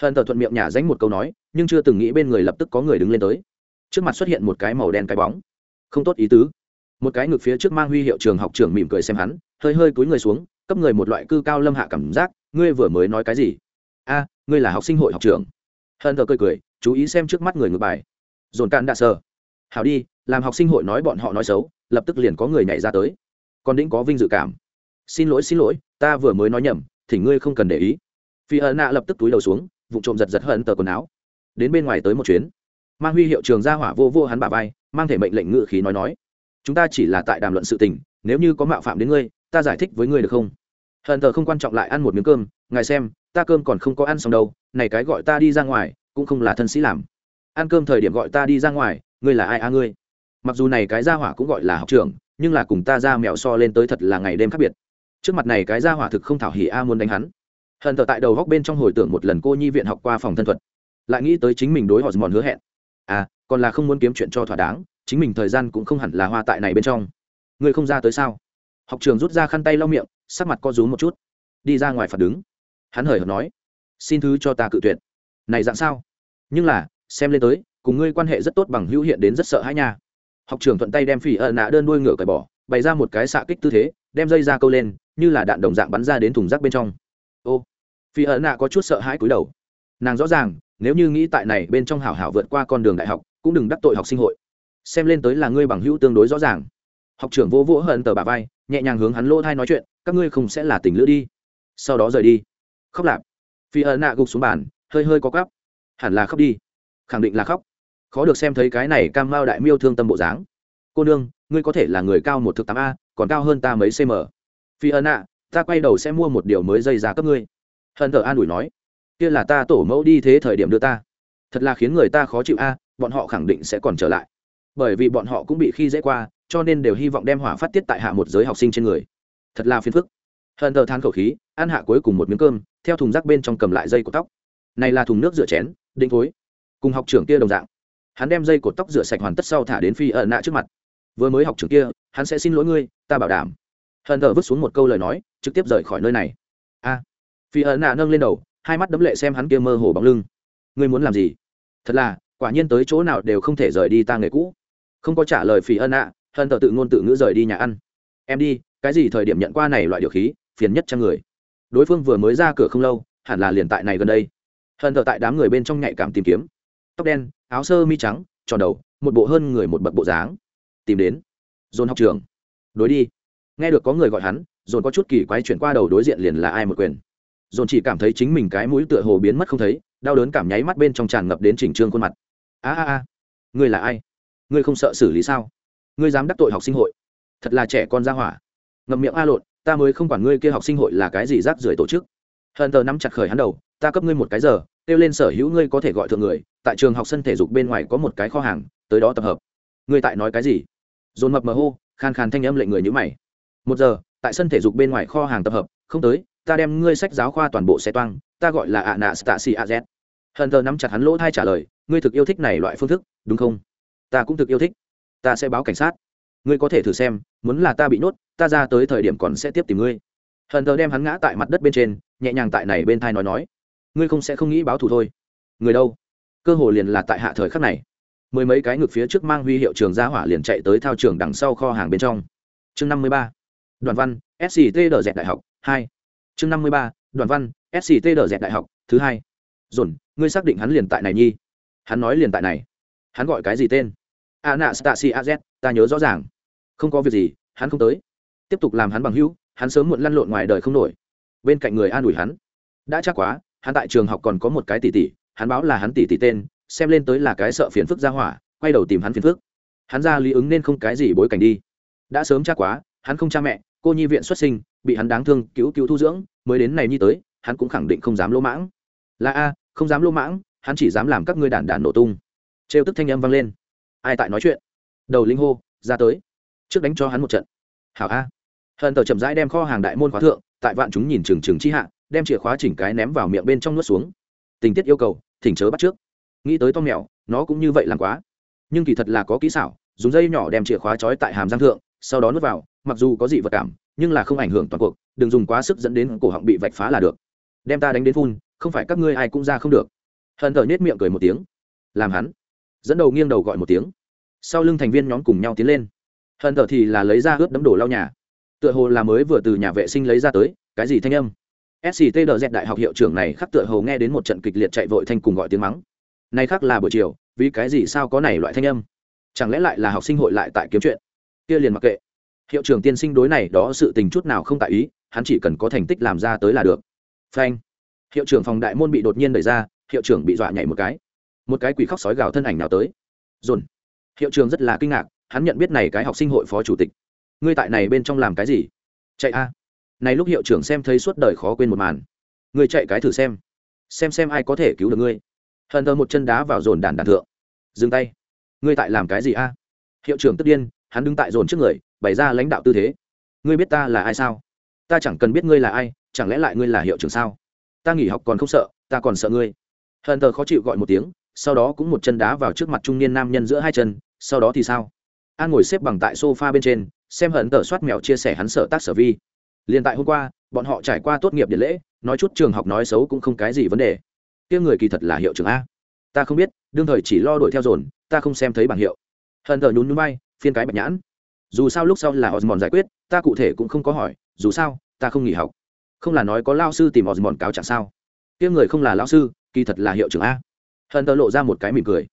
Hận thờ thuận miệng nhả dánh một câu nói, nhưng chưa từng nghĩ bên người lập tức có người đứng lên tới. Trước mặt xuất hiện một cái màu đen cái bóng. Không tốt ý tứ một cái ngực phía trước mang huy hiệu trường học trưởng mỉm cười xem hắn, hơi hơi cúi người xuống, cấp người một loại cư cao lâm hạ cảm giác, ngươi vừa mới nói cái gì? A, ngươi là học sinh hội học trưởng. Hận thờ cười cười, chú ý xem trước mắt người ngược bài. Dồn can đã sờ. Hảo đi, làm học sinh hội nói bọn họ nói xấu, lập tức liền có người nhảy ra tới. Còn đĩnh có vinh dự cảm. Xin lỗi xin lỗi, ta vừa mới nói nhầm, thì ngươi không cần để ý. Phi ân nạ lập tức túi đầu xuống vụ trộm giật giật hận tờ quần áo. Đến bên ngoài tới một chuyến. Mang huy hiệu trường ra hỏa vô vô hắn bà vai, mang thể mệnh lệnh ngự khí nói nói chúng ta chỉ là tại đàm luận sự tình, nếu như có mạo phạm đến ngươi, ta giải thích với ngươi được không? Hận thờ không quan trọng lại ăn một miếng cơm, ngài xem, ta cơm còn không có ăn xong đâu, này cái gọi ta đi ra ngoài, cũng không là thân sĩ làm. Ăn cơm thời điểm gọi ta đi ra ngoài, ngươi là ai a ngươi? Mặc dù này cái gia hỏa cũng gọi là học trưởng, nhưng là cùng ta ra mẹo so lên tới thật là ngày đêm khác biệt. Trước mặt này cái gia hỏa thực không thảo hỉ a muốn đánh hắn. Hận thờ tại đầu góc bên trong hồi tưởng một lần cô nhi viện học qua phòng thân thuật. Lại nghĩ tới chính mình đối họ mòn hứa hẹn. À còn là không muốn kiếm chuyện cho thỏa đáng chính mình thời gian cũng không hẳn là hoa tại này bên trong. Ngươi không ra tới sao? Học trường rút ra khăn tay lau miệng, sắc mặt co rúm một chút. Đi ra ngoài phạt đứng. Hắn hời hợt nói, xin thứ cho ta cự tuyệt. Này dạng sao? Nhưng là, xem lên tới, cùng ngươi quan hệ rất tốt bằng hữu hiện đến rất sợ hãi nha. Học trường thuận tay đem phỉ ợ nạ đơn đuôi ngựa cởi bỏ, bày ra một cái xạ kích tư thế, đem dây ra câu lên, như là đạn đồng dạng bắn ra đến thùng rác bên trong. Ô, phỉ ợ nạ có chút sợ hãi cúi đầu. Nàng rõ ràng, nếu như nghĩ tại này bên trong hảo hảo vượt qua con đường đại học, cũng đừng đắc tội học sinh hội xem lên tới là ngươi bằng hữu tương đối rõ ràng. Học trưởng vô vỗ hận tờ bà vai, nhẹ nhàng hướng hắn lỗ thai nói chuyện, các ngươi không sẽ là tình lữ đi. Sau đó rời đi. Khóc lạp. Phi ân nạ gục xuống bàn, hơi hơi có cắp hẳn là khóc đi. Khẳng định là khóc. Khó được xem thấy cái này cam mao đại miêu thương tâm bộ dáng. Cô nương, ngươi có thể là người cao một thực tám a, còn cao hơn ta mấy cm phi ân nạ, ta quay đầu sẽ mua một điều mới dây giá cấp ngươi. Hận thờ an ủi nói. Kia là ta tổ mẫu đi thế thời điểm đưa ta. Thật là khiến người ta khó chịu a, bọn họ khẳng định sẽ còn trở lại bởi vì bọn họ cũng bị khi dễ qua, cho nên đều hy vọng đem hỏa phát tiết tại hạ một giới học sinh trên người. Thật là phiền phức. Hận thờ than khẩu khí, ăn hạ cuối cùng một miếng cơm, theo thùng rác bên trong cầm lại dây của tóc. Này là thùng nước rửa chén định thối. Cùng học trưởng kia đồng dạng. Hắn đem dây cột tóc rửa sạch hoàn tất sau thả đến phi ẩn nạ trước mặt. Vừa mới học trưởng kia, hắn sẽ xin lỗi ngươi, ta bảo đảm. Hận thờ vứt xuống một câu lời nói, trực tiếp rời khỏi nơi này. A. Phi ẩn nạ nâng lên đầu, hai mắt đấm lệ xem hắn kia mơ hồ bóng lưng. Ngươi muốn làm gì? Thật là, quả nhiên tới chỗ nào đều không thể rời đi ta nghề cũ không có trả lời phỉ ẩn ạ hân thờ tự ngôn tự ngữ rời đi nhà ăn. Em đi, cái gì thời điểm nhận qua này loại điều khí, phiền nhất cho người. Đối phương vừa mới ra cửa không lâu, hẳn là liền tại này gần đây. Hân thờ tại đám người bên trong nhạy cảm tìm kiếm. Tóc đen, áo sơ mi trắng, tròn đầu, một bộ hơn người một bậc bộ dáng. Tìm đến. Dồn học trường đối đi. Nghe được có người gọi hắn dồn có chút kỳ quái chuyển qua đầu đối diện liền là ai một quyền. Dồn chỉ cảm thấy chính mình cái mũi tựa hồ biến mất không thấy, đau đớn cảm nháy mắt bên trong tràn ngập đến chỉnh trương khuôn mặt. A a a. Người là ai? Ngươi không sợ xử lý sao? Ngươi dám đắc tội học sinh hội? Thật là trẻ con ra hỏa. Ngậm miệng a lộn, ta mới không quản ngươi kia học sinh hội là cái gì rác rưởi tổ chức. Hận tờ nắm chặt khởi hắn đầu, ta cấp ngươi một cái giờ, kêu lên sở hữu ngươi có thể gọi thượng người, tại trường học sân thể dục bên ngoài có một cái kho hàng, tới đó tập hợp. Ngươi tại nói cái gì? Dồn mập mờ hô, khan khan thanh âm lệnh người nhữ mày. Một giờ, tại sân thể dục bên ngoài kho hàng tập hợp, không tới, ta đem ngươi sách giáo khoa toàn bộ xe toang, ta gọi là ạ nạ stasi az hận tờ nắm chặt hắn lỗ thai trả lời, ngươi thực yêu thích này loại phương thức, đúng không? Ta cũng thực yêu thích. Ta sẽ báo cảnh sát. Ngươi có thể thử xem, muốn là ta bị nhốt, ta ra tới thời điểm còn sẽ tiếp tìm ngươi. Hận thờ đem hắn ngã tại mặt đất bên trên, nhẹ nhàng tại này bên thai nói nói. Ngươi không sẽ không nghĩ báo thù thôi. Người đâu? Cơ hồ liền là tại hạ thời khắc này. Mười mấy cái ngực phía trước mang huy hiệu trường gia hỏa liền chạy tới thao trường đằng sau kho hàng bên trong. Chương năm mươi ba. Đoàn văn sct đờ dẹt đại học, hai. Chương năm mươi ba. Đoàn văn sct đờ dẹt đại học, thứ hai. Dồn, ngươi xác định hắn liền tại này nhi. Hắn nói liền tại này hắn gọi cái gì tên? Anastasi az ta nhớ rõ ràng. Không có việc gì, hắn không tới. Tiếp tục làm hắn bằng hữu, hắn sớm muộn lăn lộn ngoài đời không nổi. Bên cạnh người an ủi hắn. Đã chắc quá, hắn tại trường học còn có một cái tỷ tỷ, hắn báo là hắn tỷ tỷ tên, xem lên tới là cái sợ phiền phức ra hỏa, quay đầu tìm hắn phiền phức. Hắn ra lý ứng nên không cái gì bối cảnh đi. Đã sớm chắc quá, hắn không cha mẹ, cô nhi viện xuất sinh, bị hắn đáng thương, cứu cứu thu dưỡng, mới đến này nhi tới, hắn cũng khẳng định không dám lỗ mãng. Là a, không dám lỗ mãng, hắn chỉ dám làm các ngươi đản đản nổ tung trêu tức thanh âm vang lên. Ai tại nói chuyện? Đầu linh hô, ra tới. Trước đánh cho hắn một trận. Hảo a. Hận tờ chậm rãi đem kho hàng đại môn khóa thượng, tại vạn chúng nhìn chừng chừng chi hạ, đem chìa khóa chỉnh cái ném vào miệng bên trong nuốt xuống. Tình tiết yêu cầu, thỉnh chớ bắt trước. Nghĩ tới to mèo nó cũng như vậy làm quá. Nhưng kỳ thật là có kỹ xảo, dùng dây nhỏ đem chìa khóa trói tại hàm răng thượng, sau đó nuốt vào, mặc dù có dị vật cảm, nhưng là không ảnh hưởng toàn cuộc, đừng dùng quá sức dẫn đến cổ họng bị vạch phá là được. Đem ta đánh đến phun, không phải các ngươi ai cũng ra không được. Hận thờ nết miệng cười một tiếng. Làm hắn dẫn đầu nghiêng đầu gọi một tiếng. Sau lưng thành viên nhóm cùng nhau tiến lên. Hận thờ thì là lấy ra ướt đấm đổ lau nhà. Tựa hồ là mới vừa từ nhà vệ sinh lấy ra tới, cái gì thanh âm? Sctdz đại học hiệu trưởng này khắc tựa hồ nghe đến một trận kịch liệt chạy vội thanh cùng gọi tiếng mắng. Nay khắc là buổi chiều, vì cái gì sao có này loại thanh âm? Chẳng lẽ lại là học sinh hội lại tại kiếm chuyện? Kia liền mặc kệ. Hiệu trưởng tiên sinh đối này đó sự tình chút nào không tại ý, hắn chỉ cần có thành tích làm ra tới là được. Phanh. Hiệu trưởng phòng đại môn bị đột nhiên đẩy ra, hiệu trưởng bị dọa nhảy một cái một cái quỷ khóc sói gào thân ảnh nào tới. Dồn. Hiệu trưởng rất là kinh ngạc, hắn nhận biết này cái học sinh hội phó chủ tịch. Ngươi tại này bên trong làm cái gì? Chạy a. Này lúc hiệu trưởng xem thấy suốt đời khó quên một màn. Ngươi chạy cái thử xem. Xem xem ai có thể cứu được ngươi. Hờn thơ một chân đá vào dồn đàn đàn thượng. Dừng tay. Ngươi tại làm cái gì a? Hiệu trưởng tức điên, hắn đứng tại dồn trước người, bày ra lãnh đạo tư thế. Ngươi biết ta là ai sao? Ta chẳng cần biết ngươi là ai, chẳng lẽ lại ngươi là hiệu trưởng sao? Ta nghỉ học còn không sợ, ta còn sợ ngươi. Hờn thơ khó chịu gọi một tiếng sau đó cũng một chân đá vào trước mặt trung niên nam nhân giữa hai chân, sau đó thì sao? An ngồi xếp bằng tại sofa bên trên, xem hận tờ soát mèo chia sẻ hắn sợ tác sở vi. Liền tại hôm qua, bọn họ trải qua tốt nghiệp điện lễ, nói chút trường học nói xấu cũng không cái gì vấn đề. Kia người kỳ thật là hiệu trưởng a. Ta không biết, đương thời chỉ lo đuổi theo dồn, ta không xem thấy bảng hiệu. Hận tờ nhún nhún bay phiên cái bạch nhãn. Dù sao lúc sau là osmond giải quyết, ta cụ thể cũng không có hỏi, dù sao, ta không nghỉ học. Không là nói có lao sư tìm osmond cáo chẳng sao? Kia người không là lao sư, kỳ thật là hiệu trưởng a hận thờ lộ ra một cái mỉm cười.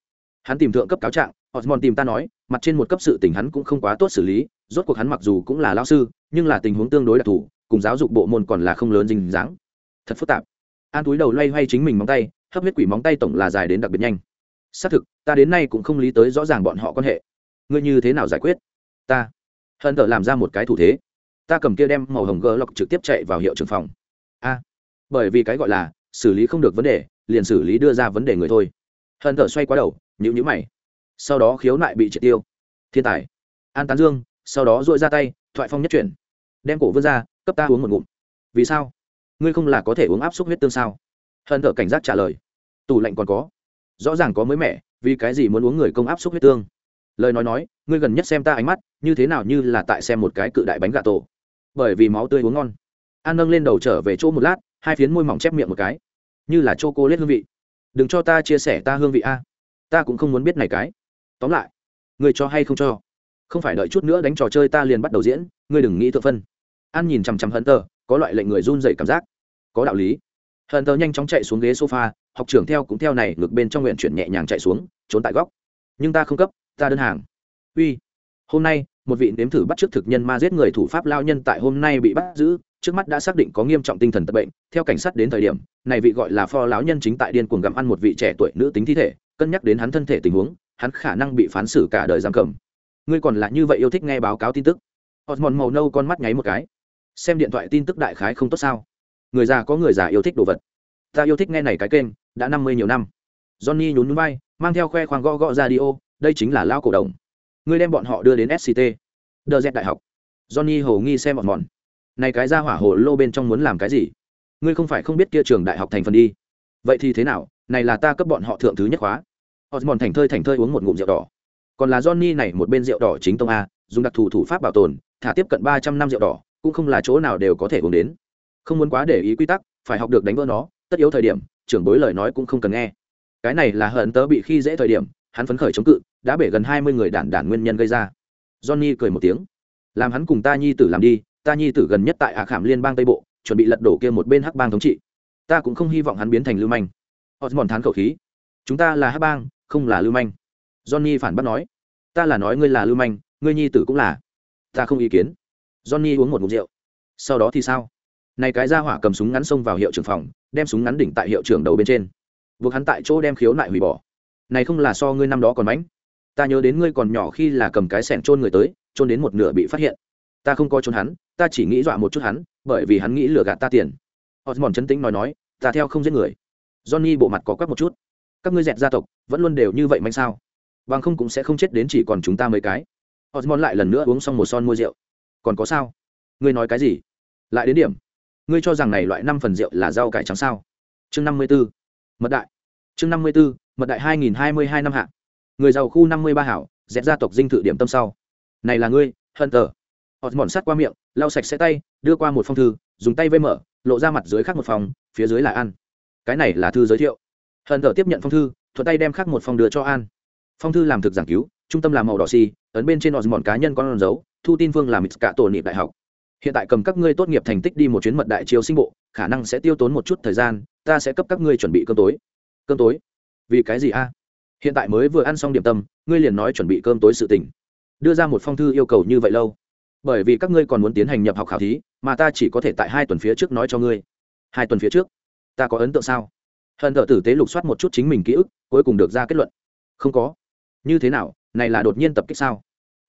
Hắn tìm thượng cấp cáo trạng, osmond tìm ta nói, mặt trên một cấp sự tình hắn cũng không quá tốt xử lý, rốt cuộc hắn mặc dù cũng là lao sư, nhưng là tình huống tương đối đặc thù, cùng giáo dục bộ môn còn là không lớn dinh dáng. Thật phức tạp. An túi đầu loay hoay chính mình móng tay, hấp huyết quỷ móng tay tổng là dài đến đặc biệt nhanh. Xác thực, ta đến nay cũng không lý tới rõ ràng bọn họ quan hệ. Ngươi như thế nào giải quyết? Ta. Hận thở làm ra một cái thủ thế. Ta cầm kia đem màu hồng gờ lọc trực tiếp chạy vào hiệu trưởng phòng. A. Bởi vì cái gọi là xử lý không được vấn đề liền xử lý đưa ra vấn đề người thôi. Hận thở xoay qua đầu nhữ nhữ mày. Sau đó khiếu nại bị triệt tiêu. Thiên tài. An tán dương, sau đó dội ra tay, thoại phong nhất chuyển. Đem cổ vươn ra, cấp ta uống một ngụm. Vì sao? Ngươi không là có thể uống áp suất huyết tương sao? Hận thở cảnh giác trả lời. Tủ lạnh còn có. Rõ ràng có mới mẻ, vì cái gì muốn uống người công áp suất huyết tương? Lời nói nói, ngươi gần nhất xem ta ánh mắt, như thế nào như là tại xem một cái cự đại bánh gà tổ. Bởi vì máu tươi uống ngon. An nâng lên đầu trở về chỗ một lát, hai phiến môi mỏng chép miệng một cái như là c h o cô lết hương vị. Đừng cho ta chia sẻ ta hương vị a. Ta cũng không muốn biết này cái. Tóm lại người cho hay không cho? Không phải đợi chút nữa đánh trò chơi ta liền bắt đầu diễn, ngươi đừng nghĩ thượng phân. An nhìn chằm chằm hận tờ có loại lệnh người run dậy cảm giác. Có đạo lý. Hận tờ nhanh chóng chạy xuống ghế sofa, học trưởng theo cũng theo này ngược bên trong nguyện chuyển nhẹ nhàng chạy xuống, trốn tại góc. Nhưng ta không cấp, ta đơn hàng. Uy, hôm nay một vị nếm thử bắt trước thực nhân ma giết người thủ pháp lao nhân tại hôm nay bị bắt giữ, trước mắt đã xác định có nghiêm trọng tinh thần tật bệnh. Theo cảnh sát đến thời điểm, này vị gọi là pho lão nhân chính tại điên cuồng gặm ăn một vị trẻ tuổi nữ tính thi thể, cân nhắc đến hắn thân thể tình huống, hắn khả năng bị phán xử cả đời giam cầm. Ngươi còn là như vậy yêu thích nghe báo cáo tin tức? Osmond màu nâu con mắt nháy một cái. Xem điện thoại tin tức đại khái không tốt sao? Người già có người già yêu thích đồ vật. Ta yêu thích nghe này cái kênh, đã năm mươi nhiều năm. Johnny nhún núi vai, mang theo khoe khoang gõ gõ ra đi ô đây chính là lao cổ đồng ngươi đem bọn họ đưa đến sct đờ dẹt đại học. Johnny hồ nghi xem bọn mòn. Này cái ra hỏa hồ lô bên trong muốn làm cái gì? Ngươi không phải không biết kia trường đại học thành phần đi. Vậy thì thế nào? Này là ta cấp bọn họ thượng thứ nhất khóa. Osmond thành thơi thành thơi uống một ngụm rượu đỏ. Còn là Johnny này một bên rượu đỏ chính tông a, dùng đặc thù thủ pháp bảo tồn, thả tiếp cận ba trăm năm rượu đỏ, cũng không là chỗ nào đều có thể uống đến. Không muốn quá để ý quy tắc, phải học được đánh vỡ nó, tất yếu thời điểm, trưởng bối lời nói cũng không cần nghe. Cái này là hận tớ bị khi dễ thời điểm, hắn phấn khởi chống cự, đã bể gần hai mươi người đản đản nguyên nhân gây ra. Johnny cười một tiếng, làm hắn cùng ta nhi tử làm đi, ta nhi tử gần nhất tại Ả Khảm Liên bang Tây Bộ, chuẩn bị lật đổ kia một bên hắc bang thống trị. Ta cũng không hy vọng hắn biến thành lưu manh. Osmond thán khẩu khí, chúng ta là hắc bang, không là lưu manh. Johnny phản bác nói. Ta là nói ngươi là lưu manh ngươi nhi tử cũng là. Ta không ý kiến. Johnny uống một ngụm rượu. Sau đó thì sao? Này cái ra hỏa cầm súng ngắn xông vào hiệu trưởng phòng đem súng ngắn đỉnh tại hiệu trưởng đầu bên trên. Buộc hắn tại chỗ đem khiếu nại hủy bỏ. Này không là so ngươi năm đó còn mánh ta nhớ đến ngươi còn nhỏ khi là cầm cái sẻng trôn người tới trôn đến một nửa bị phát hiện. Ta không coi trốn hắn, ta chỉ nghĩ dọa một chút hắn, bởi vì hắn nghĩ lừa gạt ta tiền. Osmond chấn tĩnh nói nói, ta theo không giết người. Johnny bộ mặt có quắc một chút. Các ngươi dẹt gia tộc, vẫn luôn đều như vậy manh sao? Bằng không cũng sẽ không chết đến chỉ còn chúng ta mấy cái. Osmond lại lần nữa uống xong một son mua rượu. Còn có sao? Ngươi nói cái gì? Lại đến điểm. Ngươi cho rằng này loại năm phần rượu là rau cải trắng sao? Chương năm mươi b ố mật đại. Chương năm mươi b ố mật đại hai nghìn hai mươi hai năm hạ người giàu khu năm mươi ba hảo, dẹp gia tộc dinh thự điểm tâm sau. Này là ngươi hận tờ họt mòn sắt qua miệng, lau sạch sẽ tay, đưa qua một phong thư, dùng tay vây mở, lộ ra mặt dưới khác một phòng, phía dưới là An. cái này là thư giới thiệu. Hận tờ tiếp nhận phong thư, thuận tay đem khác một phòng đưa cho an. Phong thư làm thực giảng cứu, trung tâm làm màu đỏ xi ấn bên trên họt mòn cá nhân con dấu, thu tin vương làm cả tổ niệm đại học. Hiện tại cầm các ngươi tốt nghiệp thành tích đi một chuyến mật đại chiêu sinh bộ, khả năng sẽ tiêu tốn một chút thời gian, ta sẽ cấp các ngươi chuẩn bị cơm tối. Cơm tối? Vì cái gì a? Hiện tại mới vừa ăn xong điểm tâm, ngươi liền nói chuẩn bị cơm tối sự tỉnh đưa ra một phong thư yêu cầu như vậy lâu. Bởi vì các ngươi còn muốn tiến hành nhập học khảo thí, mà ta chỉ có thể tại hai tuần phía trước nói cho ngươi. Hai tuần phía trước? Ta có ấn tượng sao? Hận thợ tử tế lục soát một chút chính mình ký ức, cuối cùng được ra kết luận. Không có. Như thế nào? Này là đột nhiên tập kích sao?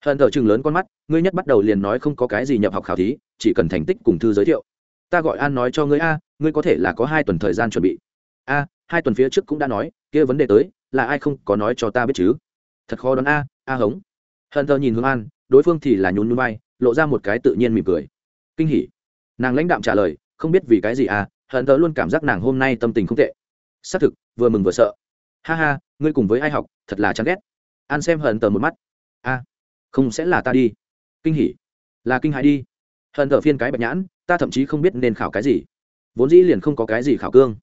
Hận thợ chừng lớn con mắt, ngươi nhất bắt đầu liền nói không có cái gì nhập học khảo thí, chỉ cần thành tích cùng thư giới thiệu. Ta gọi an nói cho ngươi a, ngươi có thể là có hai tuần thời gian chuẩn bị. A, hai tuần phía trước cũng đã nói, kia vấn đề tới là ai không có nói cho ta biết chứ? Thật khó đoán a a hống. Hận thơ nhìn hướng an, đối phương thì là nhún núi bay lộ ra một cái tự nhiên mỉm cười. Kinh hỉ. Nàng lãnh đạm trả lời, không biết vì cái gì à hận thơ luôn cảm giác nàng hôm nay tâm tình không tệ. Xác thực, vừa mừng vừa sợ. Ha ha, ngươi cùng với ai học, thật là chán ghét. An xem hận tờ một mắt. A, không sẽ là ta đi. Kinh hỉ. Là kinh hãi đi. Hận thờ phiên cái bạch nhãn, ta thậm chí không biết nên khảo cái gì. Vốn dĩ liền không có cái gì khảo cương.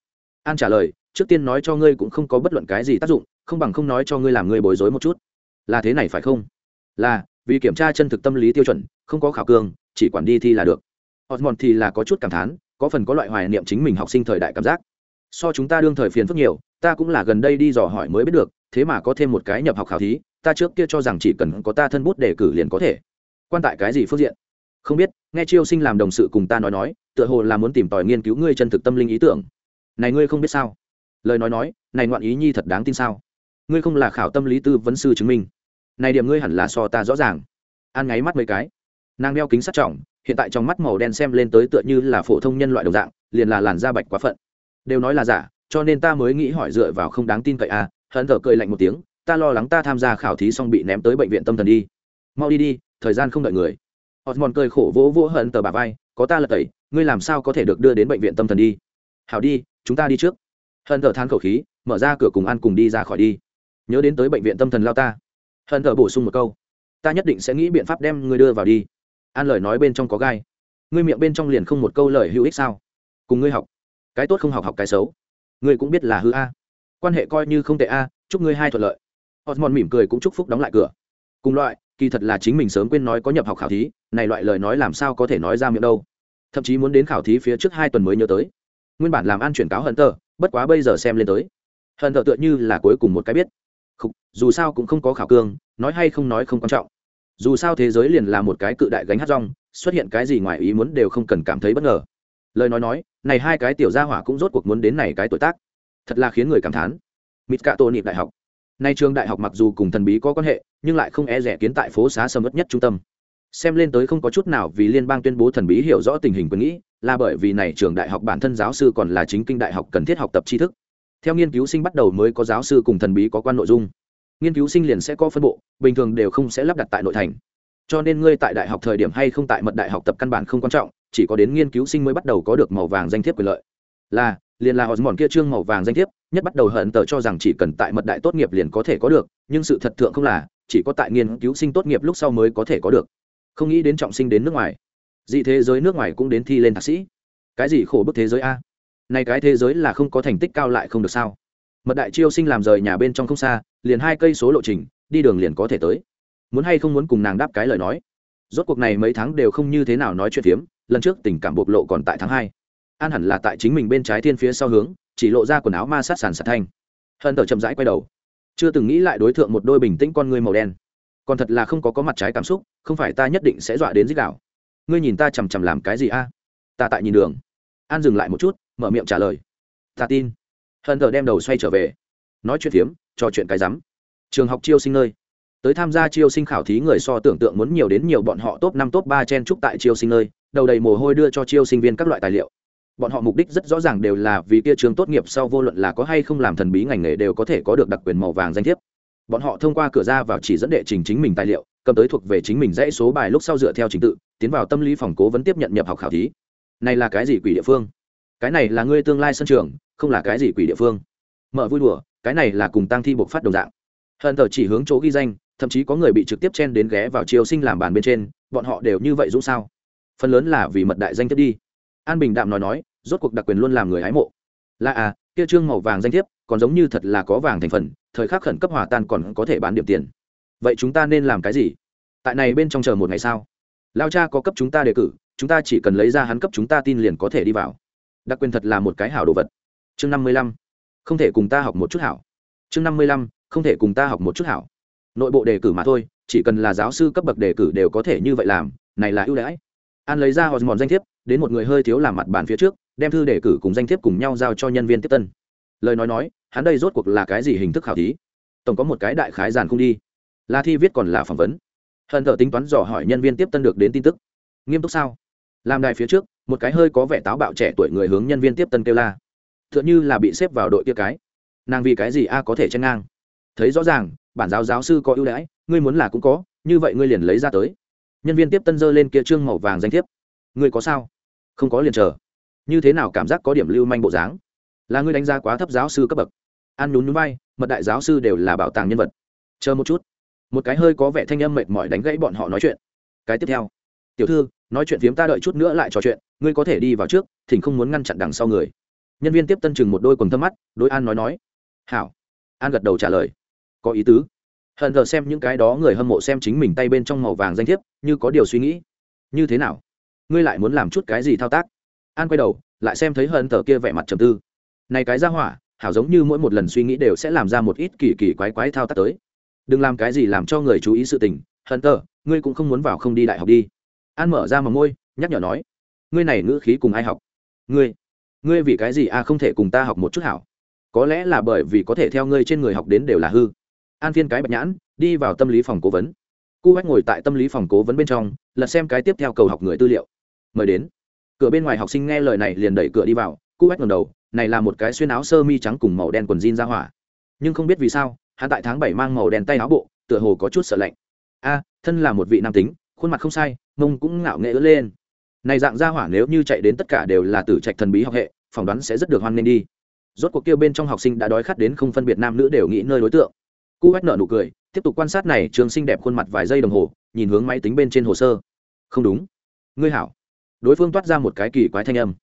An trả lời trước tiên nói cho ngươi cũng không có bất luận cái gì tác dụng, không bằng không nói cho ngươi làm ngươi bối rối một chút. Là thế này phải không? Là, vì kiểm tra chân thực tâm lý tiêu chuẩn, không có khảo cương chỉ quản đi thi là được. Osmond thì là có chút cảm thán, có phần có loại hoài niệm chính mình học sinh thời đại cảm giác. So chúng ta đương thời phiền phức nhiều, ta cũng là gần đây đi dò hỏi mới biết được, thế mà có thêm một cái nhập học khảo thí, ta trước kia cho rằng chỉ cần có ta thân bút đề cử liền có thể. Quan tại cái gì phương diện? Không biết, nghe chiêu sinh làm đồng sự cùng ta nói nói, tựa hồ là muốn tìm tòi nghiên cứu ngươi chân thực tâm linh ý tưởng. Này ngươi không biết sao? Lời nói nói, này ngoạn ý nhi thật đáng tin sao? Ngươi không là khảo tâm lý tư vấn sư chứng minh. Này điểm ngươi hẳn là so ta rõ ràng. An ngáy mắt mấy cái. Nàng đeo kính sắt trọng, hiện tại trong mắt màu đen xem lên tới tựa như là phổ thông nhân loại đồng dạng, liền là làn da bạch quá phận. Đều nói là giả, cho nên ta mới nghĩ hỏi dựa vào không đáng tin cậy à hận thở cười lạnh một tiếng, ta lo lắng ta tham gia khảo thí xong bị ném tới bệnh viện tâm thần đi. Mau đi đi, thời gian không đợi người. Osmond cười khổ vỗ vỗ hận tờ bà vai, có ta là tẩy, ngươi làm sao có thể được đưa đến bệnh viện tâm thần đi? Hảo đi, chúng ta đi trước hận thở than khẩu khí, mở ra cửa cùng an cùng đi ra khỏi đi. Nhớ đến tới bệnh viện tâm thần lao ta. Hận thở bổ sung một câu. Ta nhất định sẽ nghĩ biện pháp đem ngươi đưa vào đi. An lời nói bên trong có gai. Ngươi miệng bên trong liền không một câu lời hữu ích sao? Cùng ngươi học. Cái tốt không học học cái xấu. Ngươi cũng biết là hư a. Quan hệ coi như không tệ a, chúc ngươi hai thuận lợi. Osmond mỉm cười cũng chúc phúc đóng lại cửa. Cùng loại, kỳ thật là chính mình sớm quên nói có nhập học khảo thí, này loại lời nói làm sao có thể nói ra miệng đâu. Thậm chí muốn đến khảo thí phía trước hai tuần mới nhớ tới. Nguyên bản làm an chuyển cáo hận tờ bất quá bây giờ xem lên tới hận thợ tựa như là cuối cùng một cái biết. Không, dù sao cũng không có khảo cương nói hay không nói không quan trọng. Dù sao thế giới liền là một cái cự đại gánh hát rong xuất hiện cái gì ngoài ý muốn đều không cần cảm thấy bất ngờ. Lời nói nói này hai cái tiểu gia hỏa cũng rốt cuộc muốn đến này cái tuổi tác. Thật là khiến người cảm thán. Mít cạ tô nịp đại học. Nay trường đại học mặc dù cùng thần bí có quan hệ nhưng lại không e rẻ kiến tại phố xá sầm ớt nhất trung tâm xem lên tới không có chút nào vì liên bang tuyên bố thần bí hiểu rõ tình hình quyền nghĩ, là bởi vì này trường đại học bản thân giáo sư còn là chính kinh đại học cần thiết học tập tri thức. Theo nghiên cứu sinh bắt đầu mới có giáo sư cùng thần bí có quan nội dung. Nghiên cứu sinh liền sẽ có phân bộ, bình thường đều không sẽ lắp đặt tại nội thành. Cho nên ngươi tại đại học thời điểm hay không tại mật đại học tập căn bản không quan trọng, chỉ có đến nghiên cứu sinh mới bắt đầu có được màu vàng danh thiếp quyền lợi. Là, liền là họ mòn kia trương màu vàng danh thiếp, nhất bắt đầu hận tờ cho rằng chỉ cần tại mật đại tốt nghiệp liền có thể có được, nhưng sự thật thượng không là, chỉ có tại nghiên cứu sinh tốt nghiệp lúc sau mới có thể có được không nghĩ đến trọng sinh đến nước ngoài. Dị thế giới nước ngoài cũng đến thi lên thạc sĩ. Cái gì khổ bức thế giới a? Này cái thế giới là không có thành tích cao lại không được sao? Mật đại chiêu sinh làm rời nhà bên trong không xa, liền hai cây số lộ trình, đi đường liền có thể tới. Muốn hay không muốn cùng nàng đáp cái lời nói? Rốt cuộc này mấy tháng đều không như thế nào nói chuyện phiếm, lần trước tình cảm bộc lộ còn tại tháng hai. An hẳn là tại chính mình bên trái thiên phía sau hướng, chỉ lộ ra quần áo ma sát sàn sạt thanh. Hận tờ chậm rãi quay đầu. Chưa từng nghĩ lại đối tượng một đôi bình tĩnh con người màu đen còn thật là không có có mặt trái cảm xúc, không phải ta nhất định sẽ dọa đến dích đạo. Ngươi nhìn ta chằm chằm làm cái gì a? Ta tại nhìn đường. An dừng lại một chút, mở miệng trả lời. Ta tin. Hận thờ đem đầu xoay trở về. Nói chuyện phiếm, trò chuyện cái rắm. Trường học chiêu sinh nơi. Tới tham gia chiêu sinh khảo thí người so tưởng tượng muốn nhiều đến nhiều bọn họ top năm top ba chen trúc tại chiêu sinh nơi, đầu đầy mồ hôi đưa cho chiêu sinh viên các loại tài liệu. Bọn họ mục đích rất rõ ràng đều là vì kia trường tốt nghiệp sau vô luận là có hay không làm thần bí ngành nghề đều có thể có được đặc quyền màu vàng danh thiếp bọn họ thông qua cửa ra vào chỉ dẫn đệ trình chính mình tài liệu, cầm tới thuộc về chính mình dãy số bài lúc sau dựa theo trình tự, tiến vào tâm lý phòng cố vấn tiếp nhận nhập học khảo thí. Này là cái gì quỷ địa phương? Cái này là ngươi tương lai sân trường, không là cái gì quỷ địa phương. Mở vui đùa, cái này là cùng tăng thi buộc phát đồng dạng. Hận tờ chỉ hướng chỗ ghi danh, thậm chí có người bị trực tiếp chen đến ghé vào chiều sinh làm bàn bên trên, bọn họ đều như vậy dũng sao? Phần lớn là vì mật đại danh thiếp đi. An bình đạm nói nói, rốt cuộc đặc quyền luôn làm người hái mộ. Là à kia trương màu vàng danh thiếp, còn giống như thật là có vàng thành phần thời khắc khẩn cấp hòa tan còn có thể bán điểm tiền. Vậy chúng ta nên làm cái gì? Tại này bên trong chờ một ngày sao? Lao cha có cấp chúng ta đề cử, chúng ta chỉ cần lấy ra hắn cấp chúng ta tin liền có thể đi vào. Đặc quyền thật là một cái hảo đồ vật. Chương năm mươi lăm. Không thể cùng ta học một chút hảo. Chương năm mươi lăm. Không thể cùng ta học một chút hảo. Nội bộ đề cử mà thôi, chỉ cần là giáo sư cấp bậc đề cử đều có thể như vậy làm, này là ưu đãi. An lấy ra họ mòn danh thiếp, đến một người hơi thiếu làm mặt bàn phía trước, đem thư đề cử cùng danh thiếp cùng nhau giao cho nhân viên tiếp tân. Lời nói nói hắn đây rốt cuộc là cái gì hình thức khảo thí? Tổng có một cái đại khái giàn không đi. Là thi viết còn là phỏng vấn. Hận thợ tính toán dò hỏi nhân viên tiếp tân được đến tin tức. Nghiêm túc sao? Làm đài phía trước, một cái hơi có vẻ táo bạo trẻ tuổi người hướng nhân viên tiếp tân kêu la. T h ư ợ n như là bị xếp vào đội kia cái. Nàng vì cái gì a có thể chen ngang? Thấy rõ ràng, bản giáo giáo sư có ưu đãi, ngươi muốn là cũng có, như vậy ngươi liền lấy ra tới. Nhân viên tiếp tân dơ lên kia trương màu vàng danh thiếp. Ngươi có sao? Không có liền chờ. Như thế nào cảm giác có điểm lưu manh bộ dáng? Là ngươi đánh giá quá thấp giáo sư cấp bậc ăn nhún núi bay mật đại giáo sư đều là bảo tàng nhân vật. Chờ một chút. Một cái hơi có vẻ thanh âm mệt mỏi đánh gãy bọn họ nói chuyện. Cái tiếp theo. Tiểu thư, nói chuyện phiếm ta đợi chút nữa lại trò chuyện, ngươi có thể đi vào trước, thỉnh không muốn ngăn chặn đằng sau người. Nhân viên tiếp tân chừng một đôi quần thâm mắt, đối an nói nói. Hảo. An gật đầu trả lời. Có ý tứ. Hận thờ xem những cái đó người hâm mộ xem chính mình tay bên trong màu vàng danh thiếp, như có điều suy nghĩ. Như thế nào? Ngươi lại muốn làm chút cái gì thao tác? An quay đầu, lại xem thấy hận thờ kia vẻ mặt trầm tư. Này cái ra hỏa hảo giống như mỗi một lần suy nghĩ đều sẽ làm ra một ít kỳ kỳ quái quái thao tác tới. Đừng làm cái gì làm cho người chú ý sự tình hận tờ ngươi cũng không muốn vào không đi đại học đi. An mở ra mà môi, nhắc nhở nói, ngươi này ngữ khí cùng ai học? Ngươi ngươi vì cái gì a không thể cùng ta học một chút hảo? Có lẽ là bởi vì có thể theo ngươi trên người học đến đều là hư. An phiên cái bạch nhãn, đi vào tâm lý phòng cố vấn. Cu bách ngồi tại tâm lý phòng cố vấn bên trong, lật xem cái tiếp theo cầu học người tư liệu. Mời đến. Cửa bên ngoài học sinh nghe lời này liền đẩy cửa đi vào, cu bách ngầm đầu này là một cái xuyên áo sơ mi trắng cùng màu đen quần jean ra hỏa. Nhưng không biết vì sao, hắn tại tháng bảy mang màu đen tay áo bộ, tựa hồ có chút sợ lạnh. A, thân là một vị nam tính, khuôn mặt không sai, mông cũng ngạo nghệ ớt lên. Này dạng ra hỏa nếu như chạy đến tất cả đều là tử trạch thần bí học hệ, phỏng đoán sẽ rất được hoan nghênh đi. Rốt cuộc kêu bên trong học sinh đã đói khát đến không phân biệt nam nữ đều nghĩ nơi đối tượng. Cu hét nợ nụ cười, tiếp tục quan sát này trường sinh đẹp khuôn mặt vài giây đồng hồ, nhìn hướng máy tính bên trên hồ sơ. Không đúng. Ngươi hảo. Đối phương toát ra một cái kỳ quái thanh âm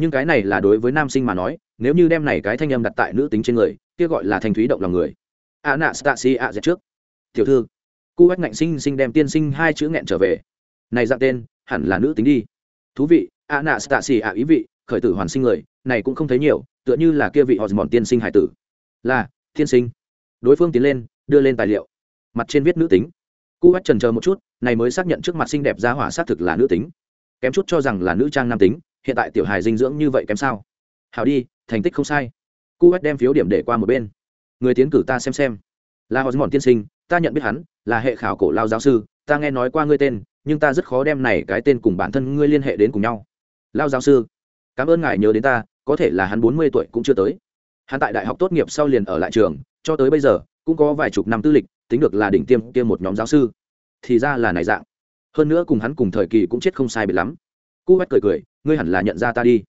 nhưng cái này là đối với nam sinh mà nói, nếu như đem này cái thanh âm đặt tại nữ tính trên người, kia gọi là thanh thúy động lòng người. Anastasia dẹp trước. Tiểu thư, cu bách ngạnh sinh sinh đem tiên sinh hai chữ nghẹn trở về. Này dạng tên, hẳn là nữ tính đi. Thú vị, anastasia ý vị, khởi tử hoàn sinh người, này cũng không thấy nhiều, tựa như là kia vị họ mòn tiên sinh hải tử. Là, tiên sinh. Đối phương tiến lên, đưa lên tài liệu. Mặt trên viết nữ tính. Cu bách trần chờ một chút, này mới xác nhận trước mặt xinh đẹp ra hỏa xác thực là nữ tính. Kém chút cho rằng là nữ trang nam tính hiện tại tiểu hài dinh dưỡng như vậy kém sao? Hào đi, thành tích không sai. Cu hách đem phiếu điểm để qua một bên. Người tiến cử ta xem xem. Là họ mòn tiên sinh, ta nhận biết hắn, là hệ khảo cổ lao giáo sư, ta nghe nói qua ngươi tên, nhưng ta rất khó đem này cái tên cùng bản thân ngươi liên hệ đến cùng nhau. Lao giáo sư, cảm ơn ngài nhớ đến ta, có thể là hắn bốn mươi tuổi cũng chưa tới. Hắn tại đại học tốt nghiệp sau liền ở lại trường, cho tới bây giờ, cũng có vài chục năm tư lịch, tính được là đỉnh tiêm kia một nhóm giáo sư. Thì ra là này dạng. Hơn nữa cùng hắn cùng thời kỳ cũng chết không sai biệt lắm. Cu bách cười cười ngươi hẳn là nhận ra ta đi.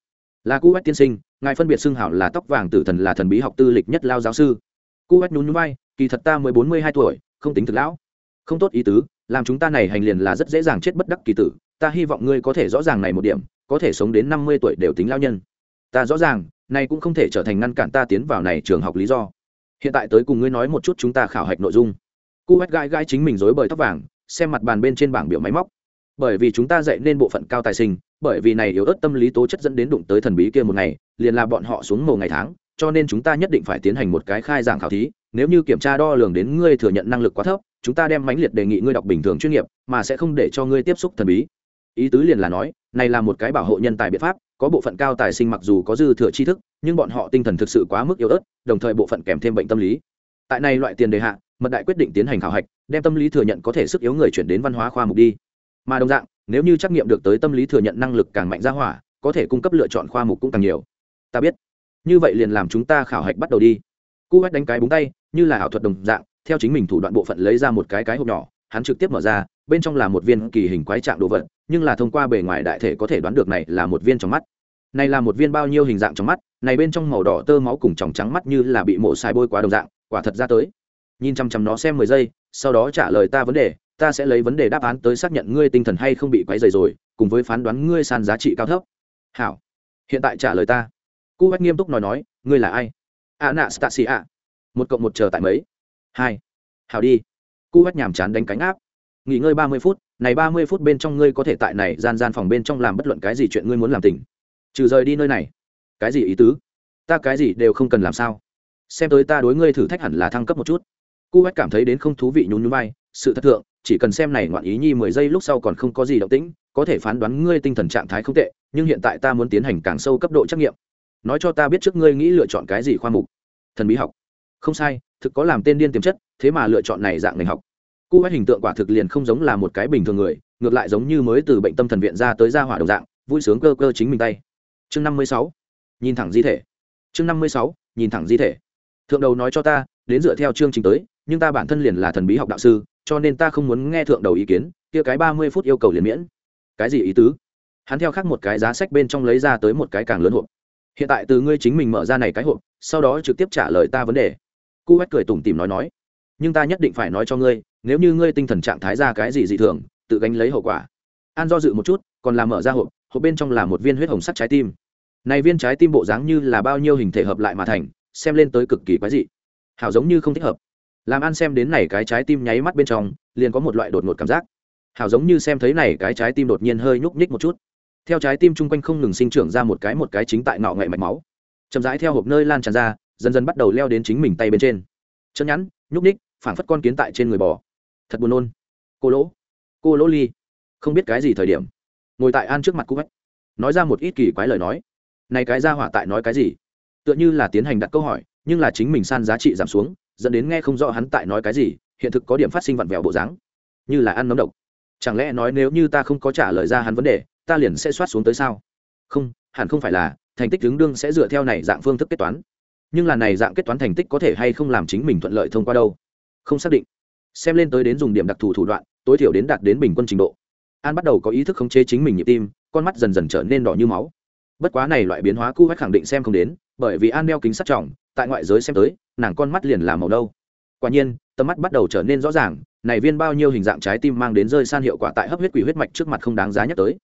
Là Cú bách tiên sinh, ngài phân biệt xưng hảo là tóc vàng tử thần là thần bí học tư lịch nhất lao giáo sư. Cú bách nhún nhún vai, kỳ thật ta mới bốn mươi hai tuổi, không tính thực lão. Không tốt ý tứ, làm chúng ta này hành liền là rất dễ dàng chết bất đắc kỳ tử. Ta hy vọng ngươi có thể rõ ràng này một điểm, có thể sống đến năm mươi tuổi đều tính lao nhân. Ta rõ ràng, này cũng không thể trở thành ngăn cản ta tiến vào này trường học lý do. Hiện tại tới cùng ngươi nói một chút chúng ta khảo hạch nội dung. Cú Quét gãi gãi chính mình dối bời tóc vàng, xem mặt bàn bên trên bảng biểu máy móc bởi vì chúng ta dạy nên bộ phận cao tài sinh, bởi vì này yếu ớt tâm lý tố chất dẫn đến đụng tới thần bí kia một ngày, liền là bọn họ xuống mồ ngày tháng, cho nên chúng ta nhất định phải tiến hành một cái khai giảng khảo thí, nếu như kiểm tra đo lường đến ngươi thừa nhận năng lực quá thấp, chúng ta đem mãnh liệt đề nghị ngươi đọc bình thường chuyên nghiệp, mà sẽ không để cho ngươi tiếp xúc thần bí. Ý tứ liền là nói, này là một cái bảo hộ nhân tài biện pháp, có bộ phận cao tài sinh mặc dù có dư thừa tri thức, nhưng bọn họ tinh thần thực sự quá mức yếu ớt, đồng thời bộ phận kèm thêm bệnh tâm lý. Tại này loại tiền đề hạ, mật đại quyết định tiến hành khảo hạch, đem tâm lý thừa nhận có thể sức yếu người chuyển đến văn hóa khoa mục đi mà đồng dạng, nếu như trắc nghiệm được tới tâm lý thừa nhận năng lực càng mạnh ra hỏa, có thể cung cấp lựa chọn khoa mục cũng càng nhiều. Ta biết. Như vậy liền làm chúng ta khảo hạch bắt đầu đi. Cú hách đánh cái búng tay, như là ảo thuật đồng dạng, theo chính mình thủ đoạn bộ phận lấy ra một cái cái hộp nhỏ, hắn trực tiếp mở ra, bên trong là một viên kỳ hình quái trạng đồ vật, nhưng là thông qua bề ngoài đại thể có thể đoán được này là một viên trong mắt. Này là một viên bao nhiêu hình dạng trong mắt, này bên trong màu đỏ tơ máu cùng tròng trắng mắt như là bị mổ xài bôi quá đồng dạng, quả thật ra tới. Nhìn chăm chăm nó xem mười giây, sau đó trả lời ta vấn đề ta sẽ lấy vấn đề đáp án tới xác nhận ngươi tinh thần hay không bị quấy rầy rồi, cùng với phán đoán ngươi san giá trị cao thấp. Hảo. Hiện tại trả lời ta. Cú bách nghiêm túc nói nói, ngươi là ai? A nạ stasi a một cộng một chờ tại mấy? Hai. Hảo đi. Cú bách nhàm chán đánh cánh áp. Nghỉ ngơi ba mươi phút, này ba mươi phút bên trong ngươi có thể tại này gian gian phòng bên trong làm bất luận cái gì chuyện ngươi muốn làm tỉnh. Trừ rời đi nơi này. Cái gì ý tứ? Ta cái gì đều không cần làm sao. Xem tới ta đối ngươi thử thách hẳn là thăng cấp một chút. Cú bách cảm thấy đến không thú vị nhún nhún vai, sự thật thượng chỉ cần xem này ngoạn ý nhi mười giây lúc sau còn không có gì động tĩnh, có thể phán đoán ngươi tinh thần trạng thái không tệ, nhưng hiện tại ta muốn tiến hành càng sâu cấp độ trắc nghiệm. Nói cho ta biết trước ngươi nghĩ lựa chọn cái gì khoa mục. Thần bí học. Không sai, thực có làm tên điên tiềm chất, thế mà lựa chọn này dạng ngành học. Cu hình tượng quả thực liền không giống là một cái bình thường người, ngược lại giống như mới từ bệnh tâm thần viện ra tới ra hỏa đồng dạng, vui sướng cơ cơ chính mình tay. Chương năm mươi sáu. Nhìn thẳng di thể. Chương năm mươi sáu. Nhìn thẳng di thể. Thượng đầu nói cho ta, đến dựa theo chương trình tới, nhưng ta bản thân liền là thần bí học đạo sư cho nên ta không muốn nghe thượng đầu ý kiến, kia cái ba mươi phút yêu cầu liền miễn. Cái gì ý tứ? Hắn theo khác một cái giá sách bên trong lấy ra tới một cái càng lớn hộp. Hiện tại từ ngươi chính mình mở ra này cái hộp, sau đó trực tiếp trả lời ta vấn đề. Cu hét cười tủm tìm nói nói, nhưng ta nhất định phải nói cho ngươi, nếu như ngươi tinh thần trạng thái ra cái gì dị thường, tự gánh lấy hậu quả. An do dự một chút, còn làm mở ra hộp hộp bên trong là một viên huyết hồng sắt trái tim. Này viên trái tim bộ dáng như là bao nhiêu hình thể hợp lại mà thành, xem lên tới cực kỳ quái dị. Hảo giống như không thích hợp làm an xem đến này cái trái tim nháy mắt bên trong, liền có một loại đột ngột cảm giác. Hảo giống như xem thấy này cái trái tim đột nhiên hơi nhúc nhích một chút. Theo trái tim chung quanh không ngừng sinh trưởng ra một cái một cái chính tại ngọ ngậy mạch máu. Chậm rãi theo hộp nơi lan tràn ra, dần dần bắt đầu leo đến chính mình tay bên trên. Chân nhắn, nhúc nhích, phảng phất con kiến tại trên người bò. Thật buồn nôn. Cô lỗ. Cô lỗ ly. Không biết cái gì thời điểm. Ngồi tại an trước mặt cú vách. Nói ra một ít kỳ quái lời nói. Này cái ra hỏa tại nói cái gì? Tựa như là tiến hành đặt câu hỏi, nhưng là chính mình san giá trị giảm xuống dẫn đến nghe không rõ hắn tại nói cái gì, hiện thực có điểm phát sinh vặn vẹo bộ dáng. Như là ăn nấm độc. Chẳng lẽ nói nếu như ta không có trả lời ra hắn vấn đề, ta liền sẽ soát xuống tới sao? Không, hẳn không phải là, thành tích ứng đương sẽ dựa theo này dạng phương thức kết toán. Nhưng là này dạng kết toán thành tích có thể hay không làm chính mình thuận lợi thông qua đâu? Không xác định. Xem lên tới đến dùng điểm đặc thù thủ đoạn, tối thiểu đến đạt đến bình quân trình độ. An bắt đầu có ý thức khống chế chính mình nhịp tim, con mắt dần dần trở nên đỏ như máu. Bất quá này loại biến hóa cu vách khẳng định xem không đến, bởi vì an đeo kính sắt trọng tại ngoại giới xem tới, nàng con mắt liền là màu đâu quả nhiên, tầm mắt bắt đầu trở nên rõ ràng, này viên bao nhiêu hình dạng trái tim mang đến rơi san hiệu quả tại hấp huyết quỷ huyết mạch trước mặt không đáng giá nhắc tới.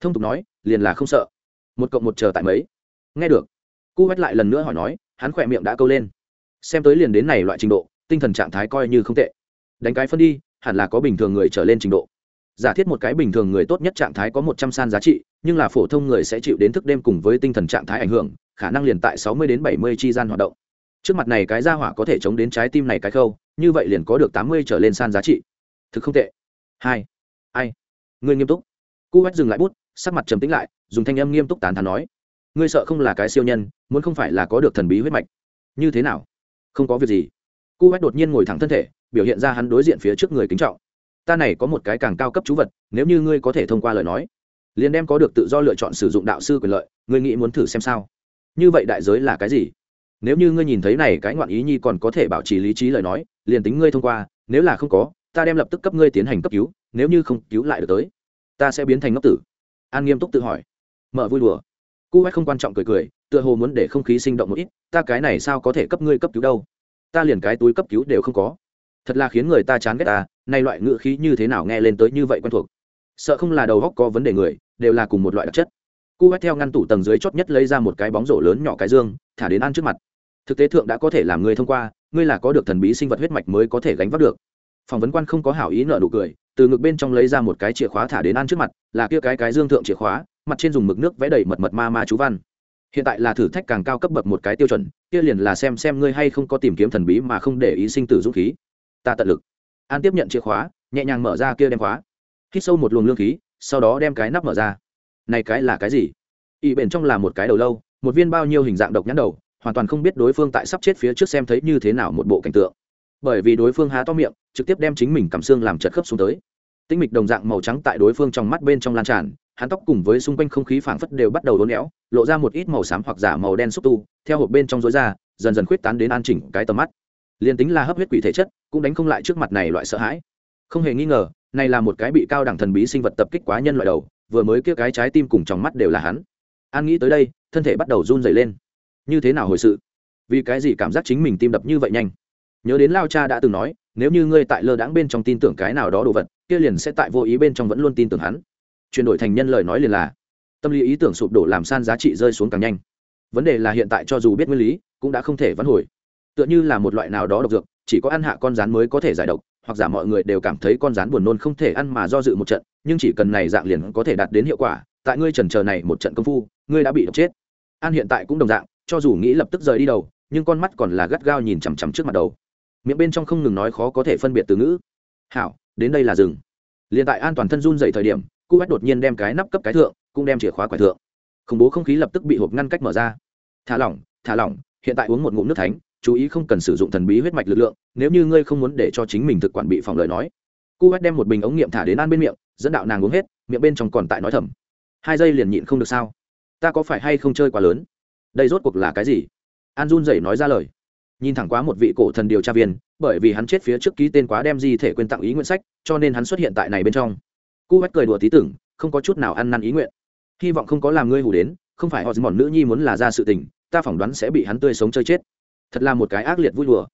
Thông tục nói, liền là không sợ. Một cộng một chờ tại mấy? Nghe được. Cu hét lại lần nữa hỏi nói, hắn khỏe miệng đã câu lên. Xem tới liền đến này loại trình độ, tinh thần trạng thái coi như không tệ. Đánh cái phân đi, hẳn là có bình thường người trở lên trình độ. Giả thiết một cái bình thường người tốt nhất trạng thái có một trăm san giá trị, nhưng là phổ thông người sẽ chịu đến thức đêm cùng với tinh thần trạng thái ảnh hưởng khả năng liền tại sáu mươi đến bảy mươi chi gian hoạt động. Trước mặt này cái ra hỏa có thể chống đến trái tim này cái khâu, như vậy liền có được tám mươi trở lên san giá trị. Thực không tệ. Hai. Ai? Ngươi nghiêm túc. Cu vách dừng lại bút, sắc mặt trầm tĩnh lại, dùng thanh âm nghiêm túc tán thán nói. Ngươi sợ không là cái siêu nhân, muốn không phải là có được thần bí huyết mạch. Như thế nào? Không có việc gì. Cu vách đột nhiên ngồi thẳng thân thể, biểu hiện ra hắn đối diện phía trước người kính trọng. Ta này có một cái càng cao cấp chú vật, nếu như ngươi có thể thông qua lời nói, liền đem có được tự do lựa chọn sử dụng đạo sư quyền lợi, ngươi nghĩ muốn thử xem sao? Như vậy đại giới là cái gì? Nếu như ngươi nhìn thấy này cái ngoạn ý nhi còn có thể bảo trì lý trí lời nói, liền tính ngươi thông qua, nếu là không có, ta đem lập tức cấp ngươi tiến hành cấp cứu, nếu như không cứu lại được tới, ta sẽ biến thành ngốc tử. An nghiêm túc tự hỏi. Mở vui đùa. Cu quét không quan trọng cười cười, tựa hồ muốn để không khí sinh động một ít, ta cái này sao có thể cấp ngươi cấp cứu đâu? Ta liền cái túi cấp cứu đều không có. Thật là khiến người ta chán ghét ta nay loại ngựa khí như thế nào nghe lên tới như vậy quen thuộc. Sợ không là đầu góc có vấn đề người, đều là cùng một loại đặc chất cu quét theo ngăn tủ tầng dưới chót nhất lấy ra một cái bóng rổ lớn nhỏ cái dương, thả đến ăn trước mặt. Thực tế thượng đã có thể làm ngươi thông qua, ngươi là có được thần bí sinh vật huyết mạch mới có thể gánh vác được. Phỏng vấn quan không có hảo ý nợ nụ cười, từ ngực bên trong lấy ra một cái chìa khóa thả đến ăn trước mặt, là kia cái cái dương thượng chìa khóa, mặt trên dùng mực nước vẽ đầy mật mật ma ma chú văn. Hiện tại là thử thách càng cao cấp bậc một cái tiêu chuẩn, kia liền là xem xem ngươi hay không có tìm kiếm thần bí mà không để ý sinh tử dũng khí. Ta tận lực. An tiếp nhận chìa khóa, nhẹ nhàng mở ra kia đem khóa. Hít sâu một luồng lương khí, sau đó đem cái nắp mở ra này cái là cái gì? Y bền trong là một cái đầu lâu, một viên bao nhiêu hình dạng độc nhãn đầu, hoàn toàn không biết đối phương tại sắp chết phía trước xem thấy như thế nào một bộ cảnh tượng. Bởi vì đối phương há to miệng, trực tiếp đem chính mình cầm xương làm chật khớp xuống tới. Tinh mịch đồng dạng màu trắng tại đối phương trong mắt bên trong lan tràn, hắn tóc cùng với xung quanh không khí phảng phất đều bắt đầu đốn éo, lộ ra một ít màu xám hoặc giả màu đen xúc tu, theo hộp bên trong rối ra, dần dần khuyết tán đến an chỉnh cái tầm mắt. Liền tính là hấp huyết quỷ thể chất, cũng đánh không lại trước mặt này loại sợ hãi. Không hề nghi ngờ, này là một cái bị cao đẳng thần bí sinh vật tập kích quá nhân loại đầu vừa mới kia cái trái tim cùng trong mắt đều là hắn. An nghĩ tới đây, thân thể bắt đầu run dày lên. Như thế nào hồi sự? Vì cái gì cảm giác chính mình tim đập như vậy nhanh? Nhớ đến lao cha đã từng nói, nếu như ngươi tại lơ đãng bên trong tin tưởng cái nào đó đồ vật, kia liền sẽ tại vô ý bên trong vẫn luôn tin tưởng hắn. Chuyển đổi thành nhân lời nói liền là, tâm lý ý tưởng sụp đổ làm san giá trị rơi xuống càng nhanh. Vấn đề là hiện tại cho dù biết nguyên lý, cũng đã không thể vãn hồi. Tựa như là một loại nào đó độc dược, chỉ có ăn hạ con rán mới có thể giải độc hoặc giả mọi người đều cảm thấy con rán buồn nôn không thể ăn mà do dự một trận, nhưng chỉ cần này dạng liền có thể đạt đến hiệu quả, tại ngươi trần chờ này một trận công phu, ngươi đã bị độc chết. An hiện tại cũng đồng dạng, cho dù nghĩ lập tức rời đi đầu, nhưng con mắt còn là gắt gao nhìn chằm chằm trước mặt đầu. Miệng bên trong không ngừng nói khó có thể phân biệt từ ngữ. Hảo, đến đây là rừng liền tại an toàn thân run dậy thời điểm, cu bách đột nhiên đem cái nắp cấp cái thượng, cũng đem chìa khóa quải thượng. Khủng bố không khí lập tức bị hộp ngăn cách mở ra. Thả lỏng thả lỏng, hiện tại uống một ngụm nước thánh chú ý không cần sử dụng thần bí huyết mạch lực lượng, nếu như ngươi không muốn để cho chính mình thực quản bị phòng lời nói. Cu bách đem một bình ống nghiệm thả đến an bên miệng, dẫn đạo nàng uống hết, miệng bên trong còn tại nói thầm. Hai giây liền nhịn không được sao? Ta có phải hay không chơi quá lớn? Đây rốt cuộc là cái gì? An run rẩy nói ra lời. Nhìn thẳng quá một vị cổ thần điều tra viên, bởi vì hắn chết phía trước ký tên quá đem di thể quên tặng ý nguyện sách, cho nên hắn xuất hiện tại này bên trong. Cu hách cười đùa tí tưởng, không có chút nào ăn năn ý nguyện. Hy vọng không có làm ngươi hủ đến, không phải họ mòn nữ nhi muốn là ra sự tình, ta phỏng đoán sẽ bị hắn tươi sống chơi chết thật là một cái ác liệt vui đùa.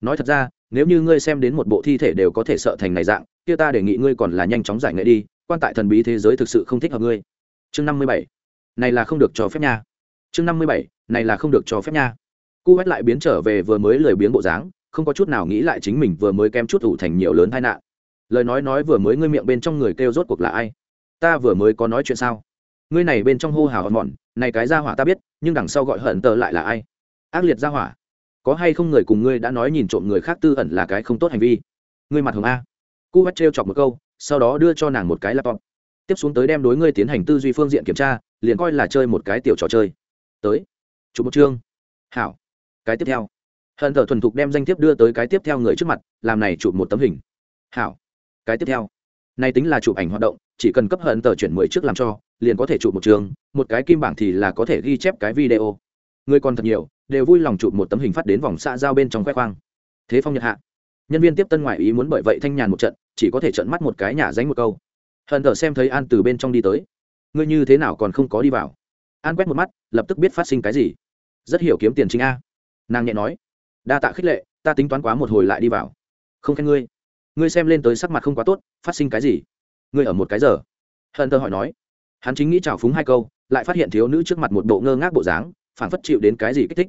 Nói thật ra, nếu như ngươi xem đến một bộ thi thể đều có thể sợ thành này dạng, kia ta đề nghị ngươi còn là nhanh chóng giải nghệ đi, quan tại thần bí thế giới thực sự không thích hợp ngươi. Chương năm mươi bảy. Này là không được cho phép nha. Chương năm mươi bảy. Này là không được cho phép nha. Cu hét lại biến trở về vừa mới lười biếng bộ dáng, không có chút nào nghĩ lại chính mình vừa mới kem chút ủ thành nhiều lớn tai nạn. Lời nói nói vừa mới ngươi miệng bên trong người kêu rốt cuộc là ai? Ta vừa mới có nói chuyện sao? Ngươi này bên trong hô hào hòn mòn, này cái ra hỏa ta biết, nhưng đằng sau gọi hận tờ lại là ai? Ác liệt ra hỏa có hay không người cùng ngươi đã nói nhìn trộm người khác tư ẩn là cái không tốt hành vi? Ngươi mặt hồng a. Cu bắt trêu chọc một câu, sau đó đưa cho nàng một cái laptop. Tiếp xuống tới đem đối ngươi tiến hành tư duy phương diện kiểm tra, liền coi là chơi một cái tiểu trò chơi. Tới. Chụp một chương. Hảo. Cái tiếp theo. Hận thờ thuần thục đem danh thiếp đưa tới cái tiếp theo người trước mặt, làm này chụp một tấm hình. Hảo. Cái tiếp theo. Này tính là chụp ảnh hoạt động, chỉ cần cấp hận tờ chuyển mười trước làm cho, liền có thể chụp một trường một cái kim bảng thì là có thể ghi chép cái video. Người còn thật nhiều đều vui lòng chụp một tấm hình phát đến vòng xã giao bên trong khoe khoang. Thế phong nhật hạ, nhân viên tiếp tân ngoại ý muốn bởi vậy thanh nhàn một trận, chỉ có thể trận mắt một cái nhà dánh một câu. Hận tờ xem thấy an từ bên trong đi tới. Ngươi như thế nào còn không có đi vào? An quét một mắt, lập tức biết phát sinh cái gì. Rất hiểu kiếm tiền chính a. Nàng nhẹ nói, đa tạ khích lệ, ta tính toán quá một hồi lại đi vào. Không khen ngươi. Ngươi xem lên tới sắc mặt không quá tốt, phát sinh cái gì? Ngươi ở một cái giờ. Hận tơ hỏi nói, hắn chính nghĩ chào phúng hai câu, lại phát hiện thiếu nữ trước mặt một bộ ngơ ngác bộ dáng, phản phất chịu đến cái gì kích thích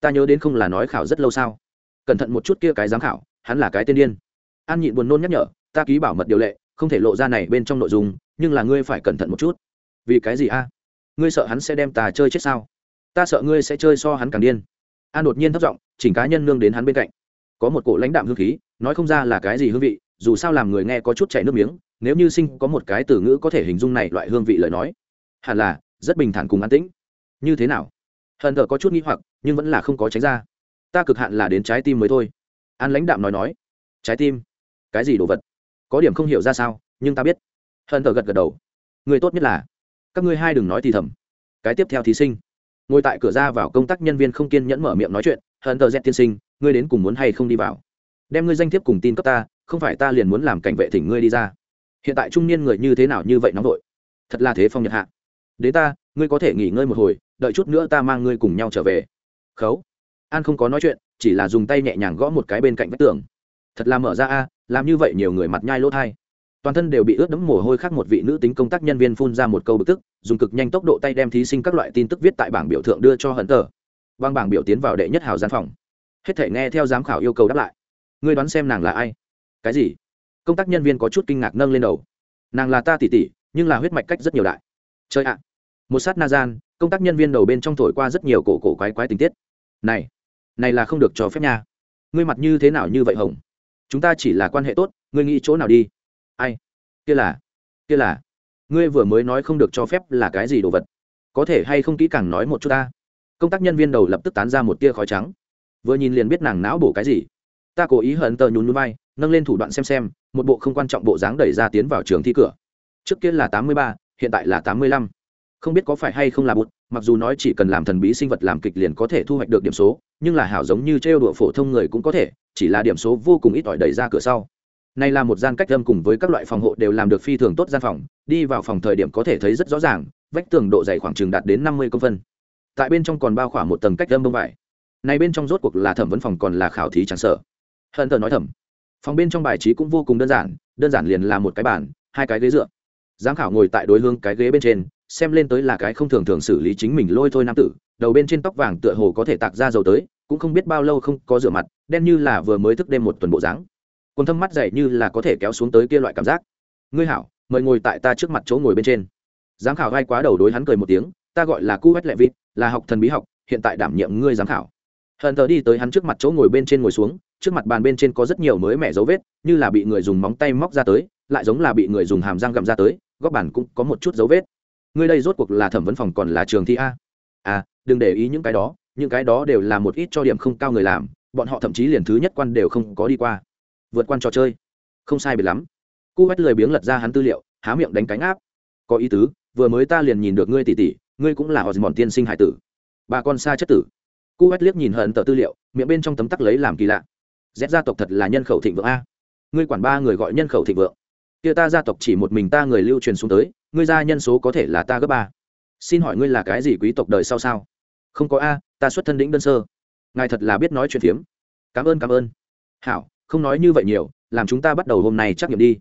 ta nhớ đến không là nói khảo rất lâu sao? Cẩn thận một chút kia cái giám khảo, hắn là cái tên điên. An nhịn buồn nôn nhắc nhở, ta ký bảo mật điều lệ, không thể lộ ra này bên trong nội dung, nhưng là ngươi phải cẩn thận một chút. Vì cái gì a? Ngươi sợ hắn sẽ đem ta chơi chết sao? Ta sợ ngươi sẽ chơi so hắn càng điên. An đột nhiên thất giọng, chỉnh cá nhân nương đến hắn bên cạnh. Có một cổ lãnh đạm hương khí, nói không ra là cái gì hương vị, dù sao làm người nghe có chút chảy nước miếng, nếu như sinh có một cái từ ngữ có thể hình dung này loại hương vị lời nói, hẳn là rất bình thản cùng an tĩnh. Như thế nào? Hờn thờ có chút nghĩ hoặc, nhưng vẫn là không có tránh ra. Ta cực hạn là đến trái tim mới thôi. An lãnh đạm nói nói. Trái tim? Cái gì đồ vật? Có điểm không hiểu ra sao, nhưng ta biết. Hờn thờ gật gật đầu. Người tốt nhất là, các ngươi hai đừng nói thì thầm. Cái tiếp theo thí sinh. Ngồi tại cửa ra vào công tác nhân viên không kiên nhẫn mở miệng nói chuyện, hờn thờ dẹt tiên sinh, ngươi đến cùng muốn hay không đi vào? Đem ngươi danh thiếp cùng tin cấp ta, không phải ta liền muốn làm cảnh vệ thỉnh ngươi đi ra. Hiện tại trung niên người như thế nào như vậy nóng vội? Thật là thế phong nhật hạ. Đến ta, ngươi có thể nghỉ ngơi một hồi đợi chút nữa ta mang ngươi cùng nhau trở về. Khấu. An không có nói chuyện, chỉ là dùng tay nhẹ nhàng gõ một cái bên cạnh vách tường. Thật là mở ra a, làm như vậy nhiều người mặt nhai lỗ thai. Toàn thân đều bị ướt đẫm mồ hôi khác một vị nữ tính công tác nhân viên phun ra một câu bực tức, dùng cực nhanh tốc độ tay đem thí sinh các loại tin tức viết tại bảng biểu thượng đưa cho hận tờ băng bảng biểu tiến vào đệ nhất hào gian phòng. Hết thể nghe theo giám khảo yêu cầu đáp lại. Ngươi đoán xem nàng là ai? Cái gì? Công tác nhân viên có chút kinh ngạc nâng lên đầu. Nàng là ta tỉ tỉ nhưng là huyết mạch cách rất nhiều đại. Chơi ạ. Một sát na gian công tác nhân viên đầu bên trong thổi qua rất nhiều cổ cổ quái quái tình tiết. Này này là không được cho phép nha. Ngươi mặt như thế nào như vậy hồng? Chúng ta chỉ là quan hệ tốt, ngươi nghĩ chỗ nào đi? Ai? Kia là kia là, ngươi vừa mới nói không được cho phép là cái gì đồ vật? Có thể hay không kỹ càng nói một chút ta? Công tác nhân viên đầu lập tức tán ra một tia khói trắng. Vừa nhìn liền biết nàng não bổ cái gì. Ta cố ý hận tờ nhún núi bay, nâng lên thủ đoạn xem xem, một bộ không quan trọng bộ dáng đẩy ra tiến vào trường thi cửa. Trước kia là tám mươi ba, hiện tại là tám mươi lăm không biết có phải hay không là bụt, mặc dù nói chỉ cần làm thần bí sinh vật làm kịch liền có thể thu hoạch được điểm số, nhưng là hảo giống như trêu đụa phổ thông người cũng có thể, chỉ là điểm số vô cùng ít ỏi đẩy ra cửa sau. Này là một gian cách âm cùng với các loại phòng hộ đều làm được phi thường tốt gian phòng, đi vào phòng thời điểm có thể thấy rất rõ ràng, vách tường độ dày khoảng chừng đạt đến năm mươi công phân. Tại bên trong còn bao khoảng một tầng cách âm bông vải. Này bên trong rốt cuộc là thẩm vấn phòng còn là khảo thí chẳng sợ. Hận tờ nói thẩm phòng bên trong bài trí cũng vô cùng đơn giản đơn giản liền là một cái bàn, hai cái ghế dựa. Giám khảo ngồi tại đối hương cái ghế bên trên xem lên tới là cái không thường thường xử lý chính mình lôi thôi nam tử, đầu bên trên tóc vàng tựa hồ có thể tạc ra dầu tới, cũng không biết bao lâu không có rửa mặt, đen như là vừa mới thức đêm một tuần bộ dáng. Quần thâm mắt dày như là có thể kéo xuống tới kia loại cảm giác. Ngươi hảo, mời ngồi tại ta trước mặt chỗ ngồi bên trên. Giám khảo gai quá đầu đối hắn cười một tiếng, ta gọi là cu vét lệ vịt, là học thần bí học, hiện tại đảm nhiệm ngươi giám khảo. Hận thờ đi tới hắn trước mặt chỗ ngồi bên trên ngồi xuống, trước mặt bàn bên trên có rất nhiều mới mẻ dấu vết, như là bị người dùng móng tay móc ra tới, lại giống là bị người dùng hàm răng gặm ra tới, góc bàn cũng có một chút dấu vết ngươi đây rốt cuộc là thẩm vấn phòng còn là trường thi a? À đừng để ý những cái đó, những cái đó đều là một ít cho điểm không cao người làm, bọn họ thậm chí liền thứ nhất quan đều không có đi qua. Vượt quan trò chơi. Không sai biệt lắm. Cu vách lười biếng lật ra hắn tư liệu, há miệng đánh cánh áp. Có ý tứ, vừa mới ta liền nhìn được ngươi tỉ tỉ ngươi cũng là họ mòn tiên sinh hải tử. Bà con xa chất tử. Cu vách liếc nhìn hận tờ tư liệu, miệng bên trong tấm tắc lấy làm kỳ lạ. Z gia tộc thật là nhân khẩu thịnh vượng a. Ngươi quản ba người gọi nhân khẩu thịnh vượng. Kia ta gia tộc chỉ một mình ta người lưu truyền xuống tới ngươi gia nhân số có thể là ta gấp ba. Xin hỏi ngươi là cái gì quý tộc đời sau sao? Không có a, ta xuất thân đĩnh đơn sơ. Ngài thật là biết nói chuyện phiếm. Cảm ơn cảm ơn. Hảo, không nói như vậy nhiều, làm chúng ta bắt đầu hôm nay trắc nghiệm đi.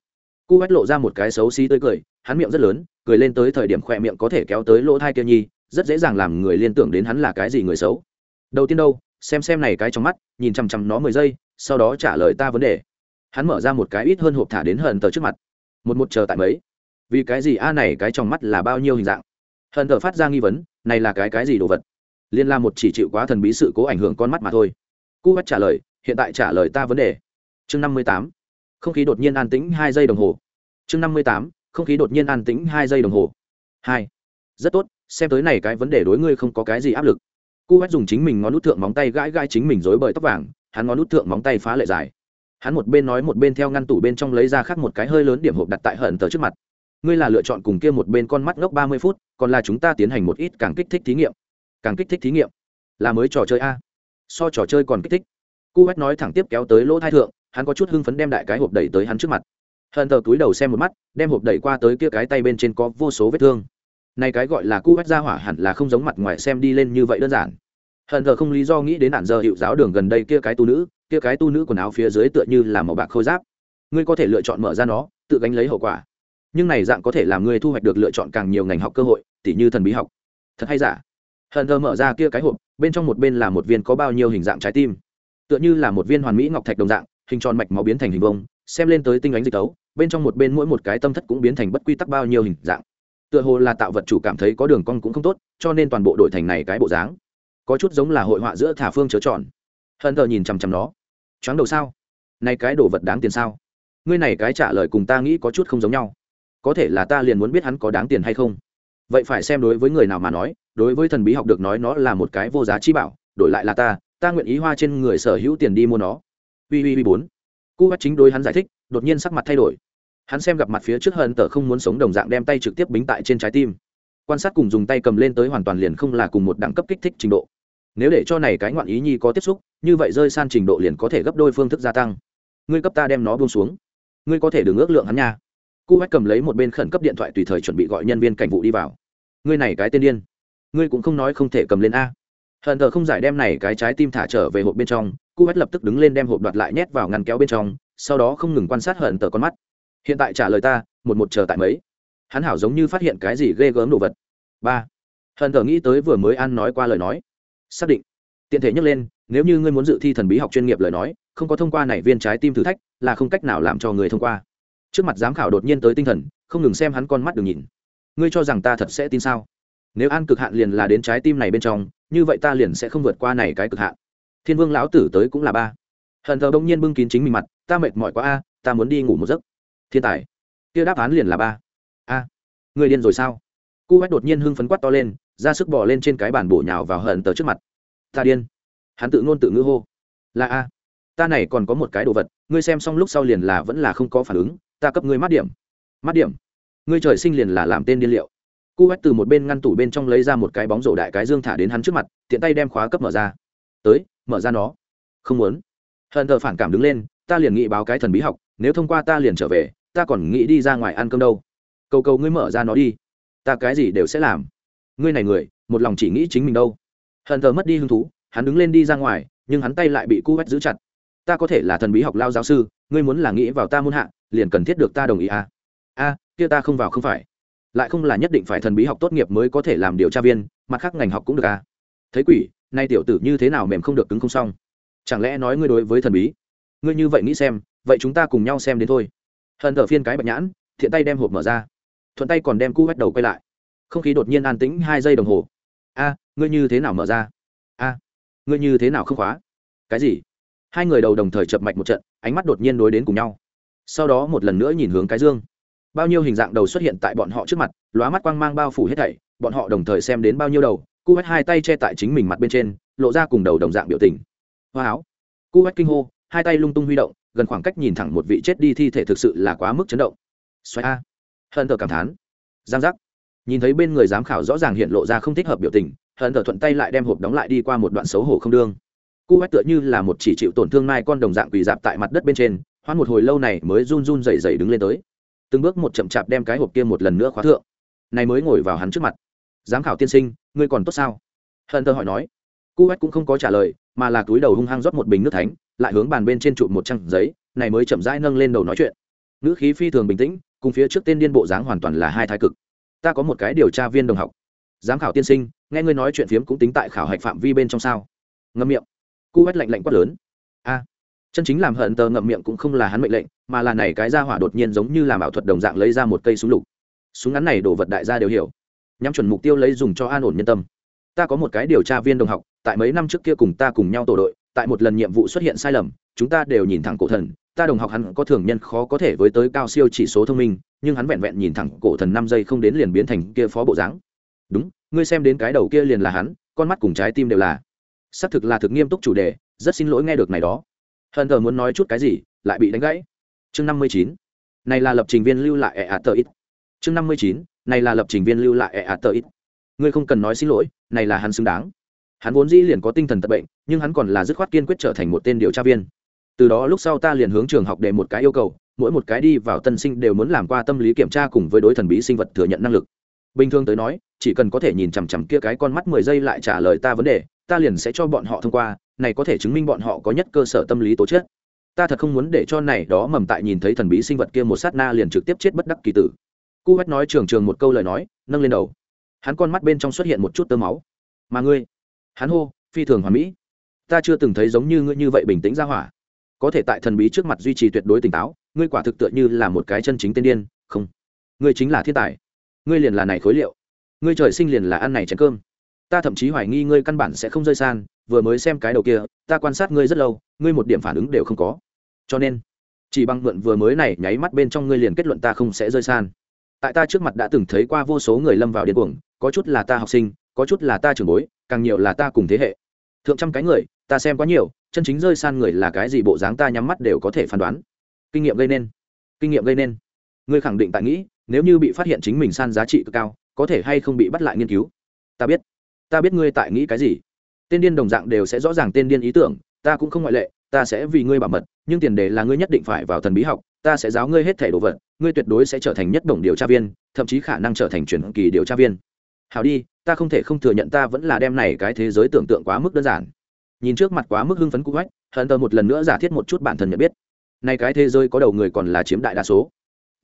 Cu hét lộ ra một cái xấu xí tươi cười, hắn miệng rất lớn, cười lên tới thời điểm khỏe miệng có thể kéo tới lỗ thai kia nhi, rất dễ dàng làm người liên tưởng đến hắn là cái gì người xấu. Đầu tiên đâu, xem xem này cái trong mắt, nhìn chằm chằm nó mười giây, sau đó trả lời ta vấn đề. Hắn mở ra một cái ít hơn hộp thả đến hận tờ trước mặt. Một một chờ tại mấy? Vì cái gì a này cái trong mắt là bao nhiêu hình dạng? Hận tờ phát ra nghi vấn, này là cái cái gì đồ vật? Liên la một chỉ chịu quá thần bí sự cố ảnh hưởng con mắt mà thôi. Cu bắt trả lời, hiện tại trả lời ta vấn đề. Chương năm mươi tám. Không khí đột nhiên an tĩnh hai giây đồng hồ. Chương năm mươi tám. Không khí đột nhiên an tĩnh hai giây đồng hồ. Hai. Rất tốt, xem tới này cái vấn đề đối ngươi không có cái gì áp lực. Cu bắt dùng chính mình ngón nút thượng móng tay gãi gãi chính mình dối bời tóc vàng, hắn ngón nút thượng móng tay phá lệ dài. Hắn một bên nói một bên theo ngăn tủ bên trong lấy ra khác một cái hơi lớn điểm hộp đặt tại hận tờ trước mặt ngươi là lựa chọn cùng kia một bên con mắt ngốc ba mươi phút, còn là chúng ta tiến hành một ít càng kích thích thí nghiệm. Càng kích thích thí nghiệm. Là mới trò chơi a? So trò chơi còn kích thích. Cu hét nói thẳng tiếp kéo tới lỗ thai thượng, hắn có chút hưng phấn đem đại cái hộp đẩy tới hắn trước mặt. Hận tờ túi đầu xem một mắt, đem hộp đẩy qua tới kia cái tay bên trên có vô số vết thương. Này cái gọi là cu hét ra hỏa hẳn là không giống mặt ngoài xem đi lên như vậy đơn giản. Hận thờ không lý do nghĩ đến nạn giờ hiệu giáo đường gần đây kia cái tu nữ, kia cái tu nữ quần áo phía dưới tựa như là màu bạc khôi giáp. Ngươi có thể lựa chọn mở ra nó, tự gánh lấy hậu quả nhưng này dạng có thể làm ngươi thu hoạch được lựa chọn càng nhiều ngành học cơ hội, tỉ như thần bí học. Thật hay giả? Hận thờ mở ra kia cái hộp, bên trong một bên là một viên có bao nhiêu hình dạng trái tim. Tựa như là một viên hoàn mỹ ngọc thạch đồng dạng, hình tròn mạch máu biến thành hình vông xem lên tới tinh ánh dịch tấu, bên trong một bên mỗi một cái tâm thất cũng biến thành bất quy tắc bao nhiêu hình dạng. Tựa hồ là tạo vật chủ cảm thấy có đường cong cũng không tốt, cho nên toàn bộ đổi thành này cái bộ dáng. Có chút giống là hội họa giữa thả phương chớ tròn. Hận thờ nhìn chằm chằm nó. Choáng đầu sao? Này cái đồ vật đáng tiền sao? Ngươi này cái trả lời cùng ta nghĩ có chút không giống nhau có thể là ta liền muốn biết hắn có đáng tiền hay không. Vậy phải xem đối với người nào mà nói, đối với thần bí học được nói nó là một cái vô giá chi bảo, đổi lại là ta ta nguyện ý hoa trên người sở hữu tiền đi mua nó. Ui ui ui bốn. Cu bắt chính đối hắn giải thích, đột nhiên sắc mặt thay đổi. Hắn xem gặp mặt phía trước hận tờ không muốn sống đồng dạng đem tay trực tiếp bính tại trên trái tim. Quan sát cùng dùng tay cầm lên tới hoàn toàn liền không là cùng một đẳng cấp kích thích trình độ. Nếu để cho này cái ngoạn ý nhi có tiếp xúc, như vậy rơi san trình độ liền có thể gấp đôi phương thức gia tăng. Ngươi cấp ta đem nó buông xuống. Ngươi có thể đừng ước lượng hắn nha cụ hách cầm lấy một bên khẩn cấp điện thoại tùy thời chuẩn bị gọi nhân viên cảnh vụ đi vào. Ngươi này cái tên điên. Ngươi cũng không nói không thể cầm lên a. Hận thờ không giải đem này cái trái tim thả trở về hộp bên trong cụ hách lập tức đứng lên đem hộp đoạt lại nhét vào ngăn kéo bên trong, sau đó không ngừng quan sát hận tờ con mắt. Hiện tại trả lời ta, một một chờ tại mấy? Hắn hảo giống như phát hiện cái gì ghê gớm đồ vật. Ba. Hận thờ nghĩ tới vừa mới ăn nói qua lời nói. Xác định. Tiện thể nhắc lên, nếu như ngươi muốn dự thi thần bí học chuyên nghiệp lời nói, không có thông qua này viên trái tim thử thách, là không cách nào làm cho người thông qua trước mặt giám khảo đột nhiên tới tinh thần, không ngừng xem hắn con mắt đừng nhìn. Ngươi cho rằng ta thật sẽ tin sao? Nếu an cực hạn liền là đến trái tim này bên trong, như vậy ta liền sẽ không vượt qua này cái cực hạn. Thiên vương lão tử tới cũng là ba. Hận thờ đông nhiên bưng kín chính mình mặt, ta mệt mỏi quá a, ta muốn đi ngủ một giấc. Thiên tài. Kia đáp án liền là ba. A. Người điên rồi sao? Cu hét đột nhiên hưng phấn quát to lên, ra sức bỏ lên trên cái bàn bổ nhào vào hận tờ trước mặt. Ta điên. Hắn tự ngôn tự ngữ hô. Là a. Ta này còn có một cái đồ vật, ngươi xem xong lúc sau liền là vẫn là không có phản ứng ta cấp ngươi mát điểm. Mát điểm? Ngươi trời sinh liền là làm tên điên liệu. Cu hét từ một bên ngăn tủ bên trong lấy ra một cái bóng rổ đại cái dương thả đến hắn trước mặt, tiện tay đem khóa cấp mở ra. Tới, mở ra nó. Không muốn. Hận thờ phản cảm đứng lên, ta liền nghĩ báo cái thần bí học, nếu thông qua ta liền trở về, ta còn nghĩ đi ra ngoài ăn cơm đâu. Cầu cầu ngươi mở ra nó đi. Ta cái gì đều sẽ làm. Ngươi này người, một lòng chỉ nghĩ chính mình đâu. Hận thờ mất đi hứng thú, hắn đứng lên đi ra ngoài, nhưng hắn tay lại bị cu hét giữ chặt ta có thể là thần bí học lao giáo sư, ngươi muốn là nghĩ vào ta muốn hạ, liền cần thiết được ta đồng ý à? A, kia ta không vào không phải. Lại không là nhất định phải thần bí học tốt nghiệp mới có thể làm điều tra viên, mặt khác ngành học cũng được à? Thấy quỷ, nay tiểu tử như thế nào mềm không được cứng không xong. Chẳng lẽ nói ngươi đối với thần bí? Ngươi như vậy nghĩ xem, vậy chúng ta cùng nhau xem đến thôi. Hận thở phiên cái bạch nhãn, thiện tay đem hộp mở ra. Thuận tay còn đem cu bắt đầu quay lại. Không khí đột nhiên an tĩnh hai giây đồng hồ. A, ngươi như thế nào mở ra? A, ngươi như thế nào không khóa? Cái gì? Hai người đầu đồng thời chập mạch một trận, ánh mắt đột nhiên đối đến cùng nhau. Sau đó một lần nữa nhìn hướng cái dương. Bao nhiêu hình dạng đầu xuất hiện tại bọn họ trước mặt, lóa mắt quang mang bao phủ hết thảy, bọn họ đồng thời xem đến bao nhiêu đầu cu hách hai tay che tại chính mình mặt bên trên, lộ ra cùng đầu đồng dạng biểu tình. Hoa áo. Cu hách kinh hô, hai tay lung tung huy động, gần khoảng cách nhìn thẳng một vị chết đi thi thể thực sự là quá mức chấn động. Xoay a. Hận thờ cảm thán. Giang giác. Nhìn thấy bên người giám khảo rõ ràng hiện lộ ra không thích hợp biểu tình, hận thờ thuận tay lại đem hộp đóng lại đi qua một đoạn xấu hổ không đương cu hách tựa như là một chỉ chịu tổn thương mai con đồng dạng quỳ dạp tại mặt đất bên trên hoan một hồi lâu này mới run run dày dày đứng lên tới. Từng bước một chậm chạp đem cái hộp kia một lần nữa khóa thượng. Này mới ngồi vào hắn trước mặt. Giám khảo tiên sinh, ngươi còn tốt sao? Hận thơ hỏi nói. Cu hách cũng không có trả lời, mà là túi đầu hung hăng rót một bình nước thánh, lại hướng bàn bên trên trụ một trang giấy, này mới chậm rãi nâng lên đầu nói chuyện. Ngữ khí phi thường bình tĩnh, cùng phía trước tên điên bộ dáng hoàn toàn là hai thái cực. Ta có một cái điều tra viên đồng học. Giám khảo tiên sinh, nghe ngươi nói chuyện phiếm cũng tính tại khảo hạch phạm vi bên trong sao? Ngâm miệng cú vách lạnh lạnh quát lớn. A, chân chính làm hận tờ ngậm miệng cũng không là hắn mệnh lệnh, mà là này cái ra hỏa đột nhiên giống như làm ảo thuật đồng dạng lấy ra một cây súng lục. Súng ngắn này đổ vật đại gia đều hiểu. Nhắm chuẩn mục tiêu lấy dùng cho an ổn nhân tâm. Ta có một cái điều tra viên đồng học, tại mấy năm trước kia cùng ta cùng nhau tổ đội, tại một lần nhiệm vụ xuất hiện sai lầm, chúng ta đều nhìn thẳng cổ thần. Ta đồng học hắn có thường nhân khó có thể với tới cao siêu chỉ số thông minh, nhưng hắn vẹn vẹn nhìn thẳng cổ thần năm giây không đến liền biến thành kia phó bộ dáng. Đúng, ngươi xem đến cái đầu kia liền là hắn, con mắt cùng trái tim đều là xác thực là thực nghiêm túc chủ đề, rất xin lỗi nghe được này đó. Hận thờ muốn nói chút cái gì, lại bị đánh gãy. Chương năm mươi chín. Này là lập trình viên lưu lại ẹ a tờ ít. Chương năm mươi chín. Này là lập trình viên lưu lại ẹ a tờ ít. Ngươi không cần nói xin lỗi, này là hắn xứng đáng. Hắn vốn dĩ liền có tinh thần tật bệnh, nhưng hắn còn là dứt khoát kiên quyết trở thành một tên điều tra viên. Từ đó lúc sau ta liền hướng trường học để một cái yêu cầu, mỗi một cái đi vào tân sinh đều muốn làm qua tâm lý kiểm tra cùng với đối thần bí sinh vật thừa nhận năng lực. Bình thường tới nói, chỉ cần có thể nhìn chằm chằm kia cái con mắt mười giây lại trả lời ta vấn đề ta liền sẽ cho bọn họ thông qua, này có thể chứng minh bọn họ có nhất cơ sở tâm lý tố chất. Ta thật không muốn để cho này đó mầm tại nhìn thấy thần bí sinh vật kia một sát na liền trực tiếp chết bất đắc kỳ tử. Cu hét nói trường trường một câu lời nói, nâng lên đầu. Hắn con mắt bên trong xuất hiện một chút tơ máu. Mà ngươi? Hắn hô, phi thường hoàn mỹ. Ta chưa từng thấy giống như ngươi như vậy bình tĩnh ra hỏa. Có thể tại thần bí trước mặt duy trì tuyệt đối tỉnh táo, ngươi quả thực tựa như là một cái chân chính tên điên. Không. Ngươi chính là thiên tài. Ngươi liền là này khối liệu. Ngươi trời sinh liền là ăn này chén cơm ta thậm chí hoài nghi ngươi căn bản sẽ không rơi san, vừa mới xem cái đầu kia, ta quan sát ngươi rất lâu, ngươi một điểm phản ứng đều không có. Cho nên, chỉ bằng mượn vừa mới này nháy mắt bên trong ngươi liền kết luận ta không sẽ rơi san. Tại ta trước mặt đã từng thấy qua vô số người lâm vào điên cuồng, có chút là ta học sinh, có chút là ta trưởng bối, càng nhiều là ta cùng thế hệ. Thượng trăm cái người, ta xem quá nhiều, chân chính rơi san người là cái gì bộ dáng ta nhắm mắt đều có thể phán đoán. Kinh nghiệm gây nên. Kinh nghiệm gây nên. Ngươi khẳng định tại nghĩ, nếu như bị phát hiện chính mình san giá trị cực cao, có thể hay không bị bắt lại nghiên cứu? Ta biết ta biết ngươi tại nghĩ cái gì. Tên điên đồng dạng đều sẽ rõ ràng tên điên ý tưởng, ta cũng không ngoại lệ, ta sẽ vì ngươi bảo mật, nhưng tiền đề là ngươi nhất định phải vào thần bí học, ta sẽ giáo ngươi hết thẻ đồ vật, ngươi tuyệt đối sẽ trở thành nhất đồng điều tra viên, thậm chí khả năng trở thành truyền kỳ điều tra viên. Hào đi, ta không thể không thừa nhận ta vẫn là đem này cái thế giới tưởng tượng quá mức đơn giản. Nhìn trước mặt quá mức hưng phấn cú hách, hận tờ một lần nữa giả thiết một chút bản thân nhận biết. Nay cái thế giới có đầu người còn là chiếm đại đa số.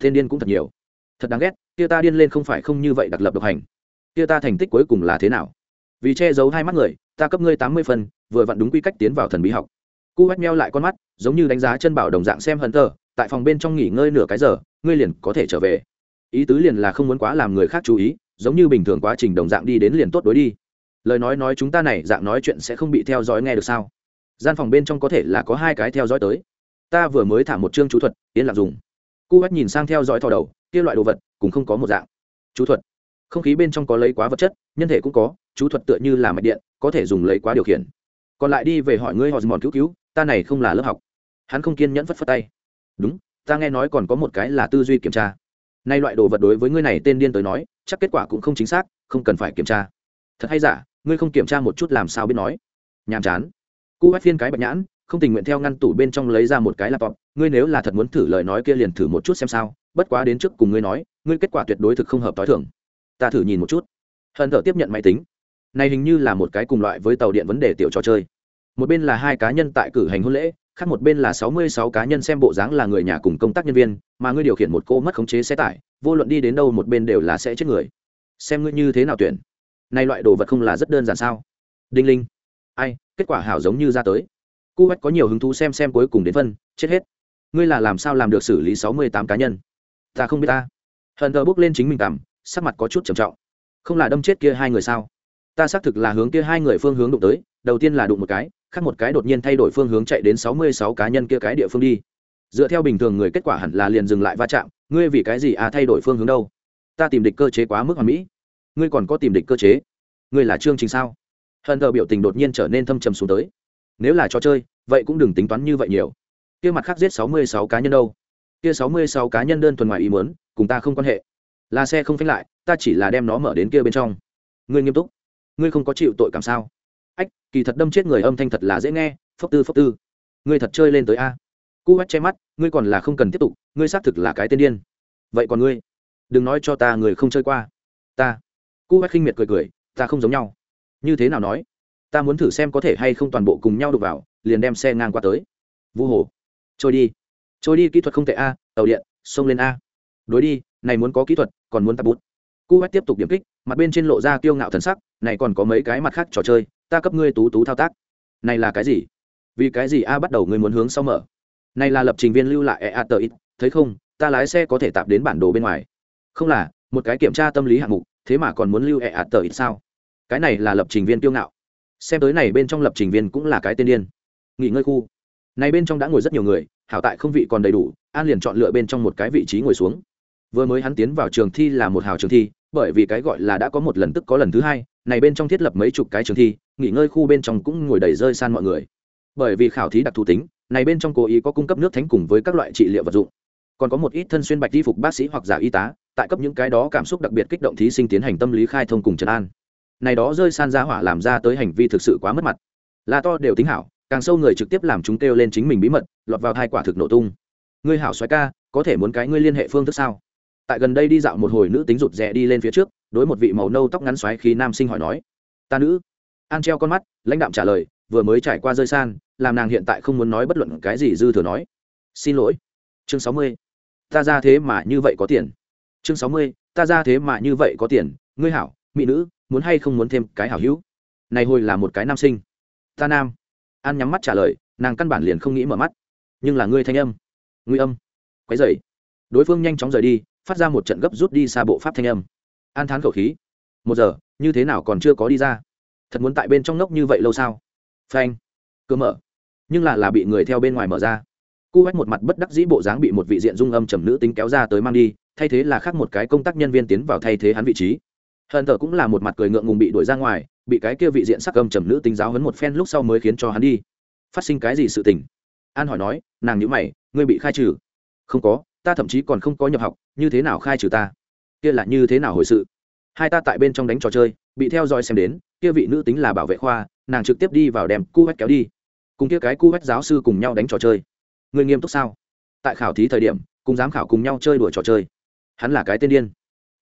Tên điên cũng thật nhiều. Thật đáng ghét, kia ta điên lên không phải không như vậy đặc lập độc hành. Kia ta thành tích cuối cùng là thế nào? Vì che giấu hai mắt người, ta cấp ngươi tám mươi phần, vừa vặn đúng quy cách tiến vào thần bí học. Cu hách meo lại con mắt, giống như đánh giá chân bảo đồng dạng xem hận tờ tại phòng bên trong nghỉ ngơi nửa cái giờ, ngươi liền có thể trở về. Ý tứ liền là không muốn quá làm người khác chú ý, giống như bình thường quá trình đồng dạng đi đến liền tốt đối đi. Lời nói nói chúng ta này, dạng nói chuyện sẽ không bị theo dõi nghe được sao? Gian phòng bên trong có thể là có hai cái theo dõi tới. Ta vừa mới thả một chương chú thuật, yên lặng dùng. Cu hách nhìn sang theo dõi thò đầu, kia loại đồ vật, cũng không có một dạng. Chú thuật không khí bên trong có lấy quá vật chất, nhân thể cũng có, chú thuật tựa như là mạch điện, có thể dùng lấy quá điều khiển. Còn lại đi về hỏi ngươi họ mòn cứu cứu, ta này không là lớp học. Hắn không kiên nhẫn phất phất tay. Đúng, ta nghe nói còn có một cái là tư duy kiểm tra. Nay loại đồ vật đối với ngươi này tên điên tới nói, chắc kết quả cũng không chính xác, không cần phải kiểm tra. Thật hay giả, ngươi không kiểm tra một chút làm sao biết nói. Nhàm chán. Cu hát phiên cái bạch nhãn, không tình nguyện theo ngăn tủ bên trong lấy ra một cái laptop. Ngươi nếu là thật muốn thử lời nói kia liền thử một chút xem sao, bất quá đến trước cùng ngươi nói, ngươi kết quả tuyệt đối thực không hợp t h i thường ta thử nhìn một chút. Hận thở tiếp nhận máy tính. Này hình như là một cái cùng loại với tàu điện vấn đề tiểu trò chơi. Một bên là hai cá nhân tại cử hành hôn lễ, khác một bên là sáu mươi sáu cá nhân xem bộ dáng là người nhà cùng công tác nhân viên, mà ngươi điều khiển một cô mất khống chế xe tải, vô luận đi đến đâu một bên đều là sẽ chết người. Xem ngươi như thế nào tuyển. Nay loại đồ vật không là rất đơn giản sao? Đinh linh. Ai, kết quả hảo giống như ra tới. Cu hách có nhiều hứng thú xem xem cuối cùng đến phân, chết hết. Ngươi là làm sao làm được xử lý sáu mươi tám cá nhân? Ta không biết ta. Hận thờ bước lên chính mình cảm sắc mặt có chút trầm trọng. Không là đâm chết kia hai người sao? Ta xác thực là hướng kia hai người phương hướng đụng tới, đầu tiên là đụng một cái, khác một cái đột nhiên thay đổi phương hướng chạy đến sáu mươi sáu cá nhân kia cái địa phương đi. Dựa theo bình thường người kết quả hẳn là liền dừng lại va chạm, ngươi vì cái gì à thay đổi phương hướng đâu? Ta tìm địch cơ chế quá mức hoàn mỹ. Ngươi còn có tìm địch cơ chế? Ngươi là chương trình sao? Hận thờ biểu tình đột nhiên trở nên thâm trầm xuống tới. Nếu là trò chơi, vậy cũng đừng tính toán như vậy nhiều. Kia mặt khác giết sáu mươi sáu cá nhân đâu? Kia sáu mươi sáu cá nhân đơn thuần ngoài ý muốn, cùng ta không quan hệ là xe không phanh lại, ta chỉ là đem nó mở đến kia bên trong. Ngươi nghiêm túc. Ngươi không có chịu tội cảm sao? Ách, kỳ thật đâm chết người âm thanh thật là dễ nghe, phốc tư phốc tư. Ngươi thật chơi lên tới a. Cú hắt che mắt, ngươi còn là không cần tiếp tục, ngươi xác thực là cái tên điên. Vậy còn ngươi? Đừng nói cho ta người không chơi qua. Ta. Cú hắt khinh miệt cười cười, ta không giống nhau. Như thế nào nói? Ta muốn thử xem có thể hay không toàn bộ cùng nhau đục vào, liền đem xe ngang qua tới. Vu hồ. Trôi đi. Trôi đi kỹ thuật không tệ a, tàu điện, xông lên a. Đối đi này muốn có kỹ thuật, còn muốn tập bút. Cu tiếp tục điểm kích, mặt bên trên lộ ra kiêu ngạo thần sắc, này còn có mấy cái mặt khác trò chơi, ta cấp ngươi tú tú thao tác. Này là cái gì? Vì cái gì a bắt đầu ngươi muốn hướng sau mở? Này là lập trình viên lưu lại ea tờ ít thấy không? Ta lái xe có thể tạp đến bản đồ bên ngoài. Không là, một cái kiểm tra tâm lý hạng mục, thế mà còn muốn lưu ea tờ ít sao? Cái này là lập trình viên kiêu ngạo. Xem tới này bên trong lập trình viên cũng là cái tên điên. Nghỉ ngơi khu. Này bên trong đã ngồi rất nhiều người, hảo tại không vị còn đầy đủ, an liền chọn lựa bên trong một cái vị trí ngồi xuống vừa mới hắn tiến vào trường thi là một hào trường thi, bởi vì cái gọi là đã có một lần tức có lần thứ hai, này bên trong thiết lập mấy chục cái trường thi, nghỉ ngơi khu bên trong cũng ngồi đầy rơi san mọi người. Bởi vì khảo thí đặc thù tính, này bên trong cố ý có cung cấp nước thánh cùng với các loại trị liệu vật dụng. Còn có một ít thân xuyên bạch y phục bác sĩ hoặc giả y tá, tại cấp những cái đó cảm xúc đặc biệt kích động thí sinh tiến hành tâm lý khai thông cùng trấn an. Này đó rơi san ra hỏa làm ra tới hành vi thực sự quá mất mặt. Là to đều tính hảo, càng sâu người trực tiếp làm chúng kêu lên chính mình bí mật, lọt vào hai quả thực nổ tung. Ngươi hảo xoáy ca, có thể muốn cái ngươi liên hệ phương thức sao? Tại gần đây đi dạo một hồi nữ tính rụt rè đi lên phía trước, đối một vị màu nâu tóc ngắn xoáy khi nam sinh hỏi nói, ta nữ? An treo con mắt, lãnh đạm trả lời, vừa mới trải qua rơi san, làm nàng hiện tại không muốn nói bất luận cái gì dư thừa nói. Xin lỗi. Chương sáu mươi. Ta ra thế mà như vậy có tiền. Chương sáu mươi, ta ra thế mà như vậy có tiền. Ngươi hảo, mỹ nữ, muốn hay không muốn thêm cái hảo hữu? Này hồi là một cái nam sinh. Ta nam. An nhắm mắt trả lời, nàng căn bản liền không nghĩ mở mắt. Nhưng là ngươi thanh âm. Nguy âm. Quấy dày đối phương nhanh chóng rời đi phát ra một trận gấp rút đi xa bộ pháp thanh âm. An thán khẩu khí. Một giờ, như thế nào còn chưa có đi ra? Thật muốn tại bên trong nóc như vậy lâu sao? Phanh. Cơ mở. Nhưng là là bị người theo bên ngoài mở ra. Cu hách một mặt bất đắc dĩ bộ dáng bị một vị diện dung âm trầm nữ tính kéo ra tới mang đi, thay thế là khác một cái công tác nhân viên tiến vào thay thế hắn vị trí. Hờn thờ cũng là một mặt cười ngượng ngùng bị đuổi ra ngoài, bị cái kia vị diện sắc âm trầm nữ tính giáo hấn một phen lúc sau mới khiến cho hắn đi. Phát sinh cái gì sự tình? An hỏi nói, nàng nhữ mày, ngươi bị khai trừ? Không có ta thậm chí còn không có nhập học, như thế nào khai trừ ta? Kia là như thế nào hồi sự? Hai ta tại bên trong đánh trò chơi, bị theo dõi xem đến, kia vị nữ tính là bảo vệ khoa, nàng trực tiếp đi vào đem cu vách kéo đi. Cùng kia cái cu vách giáo sư cùng nhau đánh trò chơi. Người nghiêm túc sao? Tại khảo thí thời điểm, cùng giám khảo cùng nhau chơi đùa trò chơi. Hắn là cái tên điên.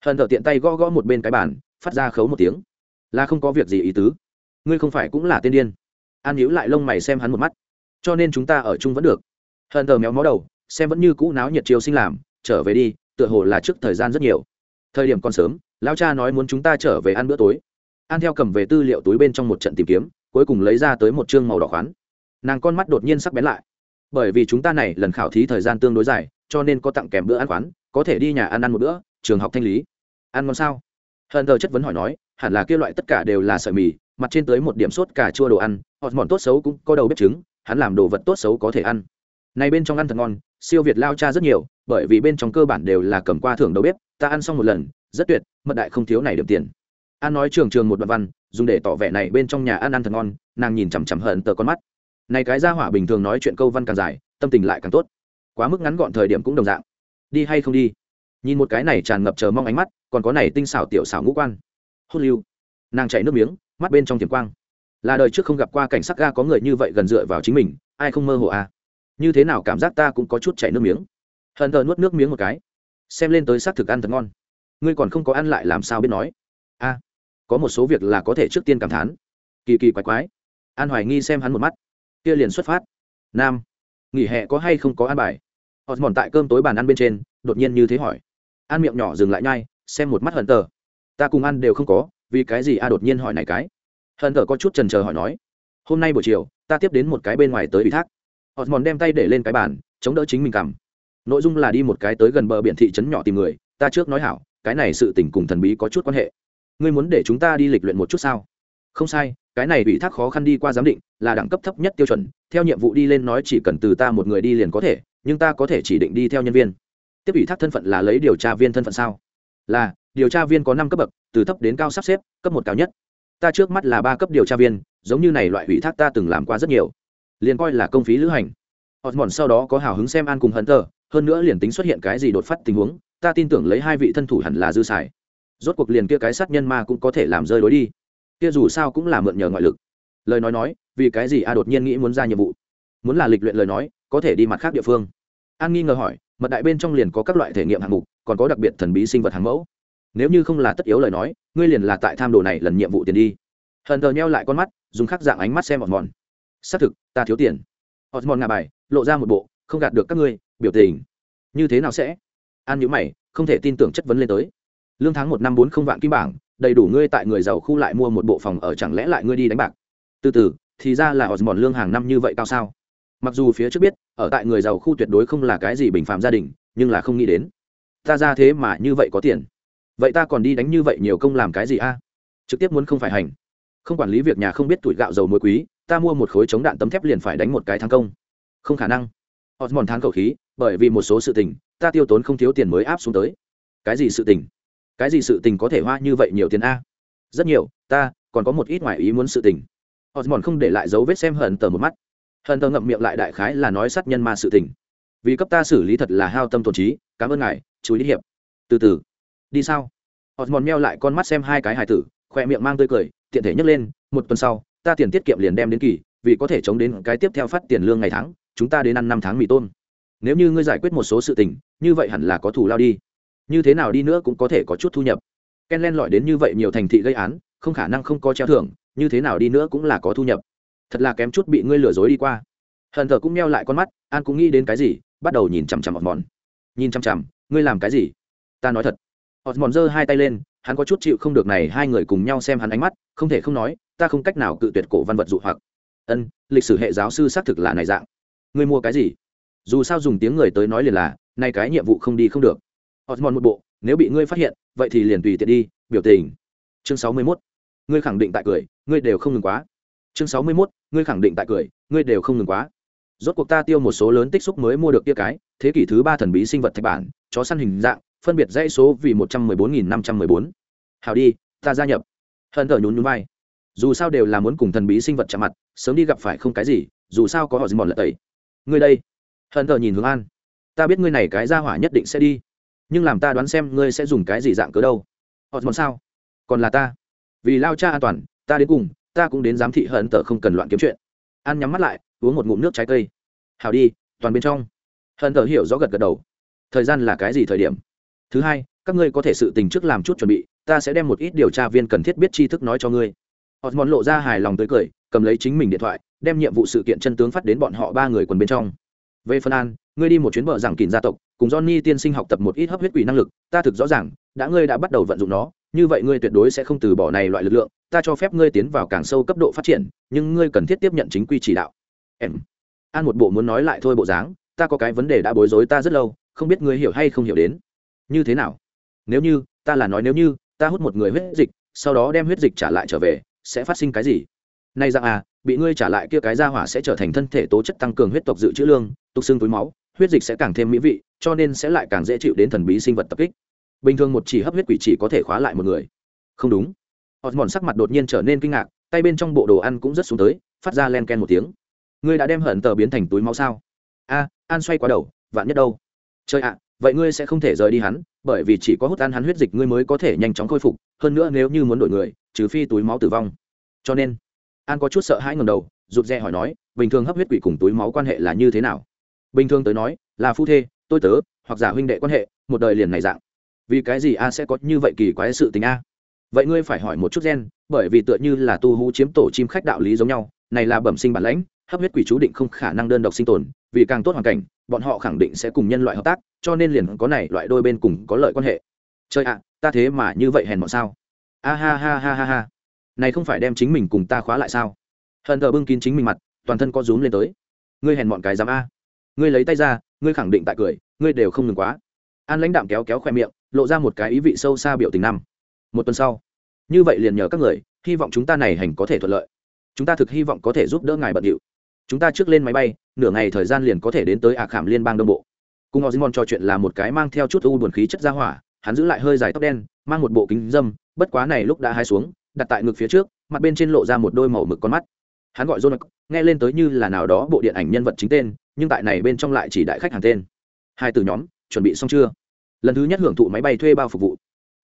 Hận thở tiện tay gõ gõ một bên cái bàn, phát ra khấu một tiếng. Là không có việc gì ý tứ. Ngươi không phải cũng là tên điên. An nhíu lại lông mày xem hắn một mắt. Cho nên chúng ta ở chung vẫn được. Hận thở méo mó đầu xem vẫn như cũ náo nhiệt chiều sinh làm, trở về đi, tựa hồ là trước thời gian rất nhiều. Thời điểm còn sớm, lão cha nói muốn chúng ta trở về ăn bữa tối. An theo cầm về tư liệu túi bên trong một trận tìm kiếm, cuối cùng lấy ra tới một chương màu đỏ khoán. Nàng con mắt đột nhiên sắc bén lại. Bởi vì chúng ta này lần khảo thí thời gian tương đối dài, cho nên có tặng kèm bữa ăn khoán, có thể đi nhà ăn ăn một bữa, trường học thanh lý. Ăn ngon sao? Hận thờ chất vấn hỏi nói, hẳn là kia loại tất cả đều là sợi mì, mặt trên tới một điểm sốt cà chua đồ ăn họ mòn tốt xấu cũng có đầu bếp trứng, hắn làm đồ vật tốt xấu có thể ăn này bên trong ăn thật ngon, siêu việt lao cha rất nhiều, bởi vì bên trong cơ bản đều là cầm qua thưởng đầu bếp, ta ăn xong một lần, rất tuyệt, mật đại không thiếu này điểm tiền. An nói trường trường một đoạn văn, dùng để tỏ vẻ này bên trong nhà ăn ăn thật ngon, nàng nhìn chằm chằm hận tờ con mắt. Này cái ra hỏa bình thường nói chuyện câu văn càng dài, tâm tình lại càng tốt. Quá mức ngắn gọn thời điểm cũng đồng dạng. Đi hay không đi? Nhìn một cái này tràn ngập chờ mong ánh mắt, còn có này tinh xảo tiểu xảo ngũ quan. Hốt lưu. Nàng chạy nước miếng, mắt bên trong tiềm quang. Là đời trước không gặp qua cảnh sắc ga có người như vậy gần dựa vào chính mình, ai không mơ hồ à? Như thế nào cảm giác ta cũng có chút chảy nước miếng. Hận thờ nuốt nước miếng một cái. Xem lên tới xác thực ăn thật ngon. Ngươi còn không có ăn lại làm sao biết nói? A, có một số việc là có thể trước tiên cảm thán. Kỳ kỳ quái quái. An hoài nghi xem hắn một mắt. Kia liền xuất phát. Nam, nghỉ hè có hay không có ăn bài? Họ mòn tại cơm tối bàn ăn bên trên, đột nhiên như thế hỏi. Ăn miệng nhỏ dừng lại nhai, xem một mắt hận tờ ta cùng ăn đều không có, vì cái gì a đột nhiên hỏi này cái? Hận tờ có chút trần chờ hỏi nói. Hôm nay buổi chiều, ta tiếp đến một cái bên ngoài tới ủy thác họ mòn đem tay để lên cái bàn, chống đỡ chính mình cầm nội dung là đi một cái tới gần bờ biển thị trấn nhỏ tìm người, ta trước nói hảo, cái này sự tình cùng thần bí có chút quan hệ. Ngươi muốn để chúng ta đi lịch luyện một chút sao? Không sai, cái này ủy thác khó khăn đi qua giám định, là đẳng cấp thấp nhất tiêu chuẩn, theo nhiệm vụ đi lên nói chỉ cần từ ta một người đi liền có thể, nhưng ta có thể chỉ định đi theo nhân viên. Tiếp ủy thác thân phận là lấy điều tra viên thân phận sao? Là, điều tra viên có năm cấp bậc, từ thấp đến cao sắp xếp, cấp một cao nhất. Ta trước mắt là ba cấp điều tra viên, giống như này loại ủy thác ta từng làm qua rất nhiều liền coi là công phí lữ hành. Osmond sau đó có hào hứng xem an cùng hận tờ hơn nữa liền tính xuất hiện cái gì đột phát tình huống, ta tin tưởng lấy hai vị thân thủ hẳn là dư xài. Rốt cuộc liền kia cái sát nhân ma cũng có thể làm rơi đối đi. Kia dù sao cũng là mượn nhờ ngoại lực. Lời nói nói, vì cái gì a đột nhiên nghĩ muốn ra nhiệm vụ? Muốn là lịch luyện lời nói, có thể đi mặt khác địa phương. An nghi ngờ hỏi, mật đại bên trong liền có các loại thể nghiệm hạng mục, còn có đặc biệt thần bí sinh vật hàng mẫu. Nếu như không là tất yếu lời nói, ngươi liền là tại tham đồ này lần nhiệm vụ tiền đi. Hờn tờ nheo lại con mắt, dùng khắc dạng ánh mắt xem mòn mòn xác thực, ta thiếu tiền. Họ mòn ngà bài, lộ ra một bộ, không gạt được các ngươi, biểu tình. Như thế nào sẽ? An nhữ mày, không thể tin tưởng chất vấn lên tới. Lương tháng một năm bốn không vạn kim bảng, đầy đủ ngươi tại người giàu khu lại mua một bộ phòng ở chẳng lẽ lại ngươi đi đánh bạc? Từ từ, thì ra là mòn lương hàng năm như vậy cao sao? Mặc dù phía trước biết, ở tại người giàu khu tuyệt đối không là cái gì bình phạm gia đình, nhưng là không nghĩ đến. Ta ra thế mà như vậy có tiền. Vậy ta còn đi đánh như vậy nhiều công làm cái gì a? Trực tiếp muốn không phải hành. Không quản lý việc nhà không biết tuổi gạo dầu muối quý ta mua một khối chống đạn tấm thép liền phải đánh một cái thắng công. Không khả năng. Osmond thán cầu khí, bởi vì một số sự tình, ta tiêu tốn không thiếu tiền mới áp xuống tới. Cái gì sự tình? Cái gì sự tình có thể hoa như vậy nhiều tiền a? Rất nhiều, ta còn có một ít ngoại ý muốn sự tình. Osmond không để lại dấu vết xem hận tờ một mắt. Hờn tờ ngậm miệng lại đại khái là nói sát nhân ma sự tình. Vì cấp ta xử lý thật là hao tâm tổn trí, cảm ơn ngài, chú ý hiệp. Từ từ. Đi sao? Mòn meo lại con mắt xem hai cái hài tử, khoe miệng mang tươi cười, tiện thể nhấc lên, một tuần sau ta tiền tiết kiệm liền đem đến kỳ, vì có thể chống đến cái tiếp theo phát tiền lương ngày tháng, chúng ta đến ăn năm tháng mì tôm. Nếu như ngươi giải quyết một số sự tình, như vậy hẳn là có thù lao đi. Như thế nào đi nữa cũng có thể có chút thu nhập. Ken len lọi đến như vậy nhiều thành thị gây án, không khả năng không có treo thưởng, như thế nào đi nữa cũng là có thu nhập. Thật là kém chút bị ngươi lừa dối đi qua. Hận thờ cũng meo lại con mắt, an cũng nghĩ đến cái gì, bắt đầu nhìn chằm chằm ọt mòn nhìn chằm chằm, ngươi làm cái gì? Ta nói thật. Ọt mòn giơ hai tay lên, hắn có chút chịu không được này, hai người cùng nhau xem hắn ánh mắt, không thể không nói ta không cách nào cự tuyệt cổ văn vật dụ hoặc. Ân, lịch sử hệ giáo sư xác thực là này dạng. Ngươi mua cái gì? Dù sao dùng tiếng người tới nói liền là, nay cái nhiệm vụ không đi không được. Osmond một bộ, nếu bị ngươi phát hiện, vậy thì liền tùy tiện đi, biểu tình. Chương sáu mươi 61. ngươi khẳng định tại cười, ngươi đều không ngừng quá. Chương sáu mươi 61. ngươi khẳng định tại cười, ngươi đều không ngừng quá. Rốt cuộc ta tiêu một số lớn tích xúc mới mua được kia cái, thế kỷ thứ ba thần bí sinh vật thạch bản, chó săn hình dạng, phân biệt dãy số vì một trăm mười bốn nghìn năm trăm mười bốn. Hào đi, ta gia nhập. Hận thở nhún nhún vai dù sao đều là muốn cùng thần bí sinh vật chạm mặt, sớm đi gặp phải không cái gì, dù sao có họ dì bọn lật tẩy. Ngươi đây, hận thờ nhìn hướng an. Ta biết ngươi này cái ra hỏa nhất định sẽ đi, nhưng làm ta đoán xem ngươi sẽ dùng cái gì dạng cớ đâu. Họ mòn sao? Còn là ta. Vì lao cha an toàn, ta đến cùng, ta cũng đến giám thị hận tờ không cần loạn kiếm chuyện. An nhắm mắt lại, uống một ngụm nước trái cây. Hào đi, toàn bên trong. Hận tờ hiểu rõ gật gật đầu. Thời gian là cái gì thời điểm? Thứ hai, các ngươi có thể sự tình trước làm chút chuẩn bị, ta sẽ đem một ít điều tra viên cần thiết biết tri thức nói cho ngươi họ mòn lộ ra hài lòng tới cười, cầm lấy chính mình điện thoại, đem nhiệm vụ sự kiện chân tướng phát đến bọn họ ba người quần bên trong. Về phần an, ngươi đi một chuyến bờ giảng kìn gia tộc, cùng johnny tiên sinh học tập một ít hấp huyết quỷ năng lực, ta thực rõ ràng, đã ngươi đã bắt đầu vận dụng nó, như vậy ngươi tuyệt đối sẽ không từ bỏ này loại lực lượng, ta cho phép ngươi tiến vào càng sâu cấp độ phát triển, nhưng ngươi cần thiết tiếp nhận chính quy chỉ đạo. Em. An một bộ muốn nói lại thôi bộ dáng, ta có cái vấn đề đã bối rối ta rất lâu, không biết ngươi hiểu hay không hiểu đến. Như thế nào? Nếu như, ta là nói nếu như, ta hút một người huyết dịch, sau đó đem huyết dịch trả lại trở về sẽ phát sinh cái gì? Nay rằng à bị ngươi trả lại kia cái ra hỏa sẽ trở thành thân thể tố chất tăng cường huyết tộc dự trữ lương, tục xương túi máu, huyết dịch sẽ càng thêm mỹ vị, cho nên sẽ lại càng dễ chịu đến thần bí sinh vật tập kích. Bình thường một chỉ hấp huyết quỷ chỉ có thể khóa lại một người. Không đúng. Osmond sắc mặt đột nhiên trở nên kinh ngạc, tay bên trong bộ đồ ăn cũng rất xuống tới, phát ra len ken một tiếng. Ngươi đã đem hận tờ biến thành túi máu sao? A an xoay qua đầu, vạn nhất đâu? Chơi ạ, vậy ngươi sẽ không thể rời đi hắn, bởi vì chỉ có hút ăn hắn huyết dịch ngươi mới có thể nhanh chóng khôi phục, hơn nữa nếu như muốn đổi người trừ phi túi máu tử vong. Cho nên, an có chút sợ hãi ngầm đầu, rụt rè hỏi nói, bình thường hấp huyết quỷ cùng túi máu quan hệ là như thế nào? Bình thường tới nói, là phu thê, tôi tớ, hoặc giả huynh đệ quan hệ, một đời liền này dạng. Vì cái gì a sẽ có như vậy kỳ quái sự tình a? Vậy ngươi phải hỏi một chút gen, bởi vì tựa như là tu hú chiếm tổ chim khách đạo lý giống nhau, này là bẩm sinh bản lãnh, hấp huyết quỷ chú định không khả năng đơn độc sinh tồn, vì càng tốt hoàn cảnh, bọn họ khẳng định sẽ cùng nhân loại hợp tác, cho nên liền có này loại đôi bên cùng có lợi quan hệ. Chơi ạ, ta thế mà như vậy hèn bọn sao? A ha ha ha ha ha. Này không phải đem chính mình cùng ta khóa lại sao? Hận thờ bưng kín chính mình mặt, toàn thân có rúm lên tới. Ngươi hèn mọn cái dám a. Ngươi lấy tay ra, ngươi khẳng định tại cười, ngươi đều không ngừng quá. An lãnh đạm kéo kéo khoe miệng, lộ ra một cái ý vị sâu xa biểu tình năm. Một tuần sau, như vậy liền nhờ các người, hy vọng chúng ta này hành có thể thuận lợi. Chúng ta thực hy vọng có thể giúp đỡ ngài bận điệu. Chúng ta trước lên máy bay, nửa ngày thời gian liền có thể đến tới ạ khảm liên bang đông bộ. Cùng ozmon trò chuyện là một cái mang theo chút u buồn khí chất ra hỏa hắn giữ lại hơi dài tóc đen, mang một bộ kính dâm, bất quá này lúc đã hai xuống, đặt tại ngực phía trước, mặt bên trên lộ ra một đôi màu mực con mắt. Hắn gọi jonah, nghe lên tới như là nào đó bộ điện ảnh nhân vật chính tên, nhưng tại này bên trong lại chỉ đại khách hàng tên. Hai từ nhóm, chuẩn bị xong chưa? Lần thứ nhất hưởng thụ máy bay thuê bao phục vụ.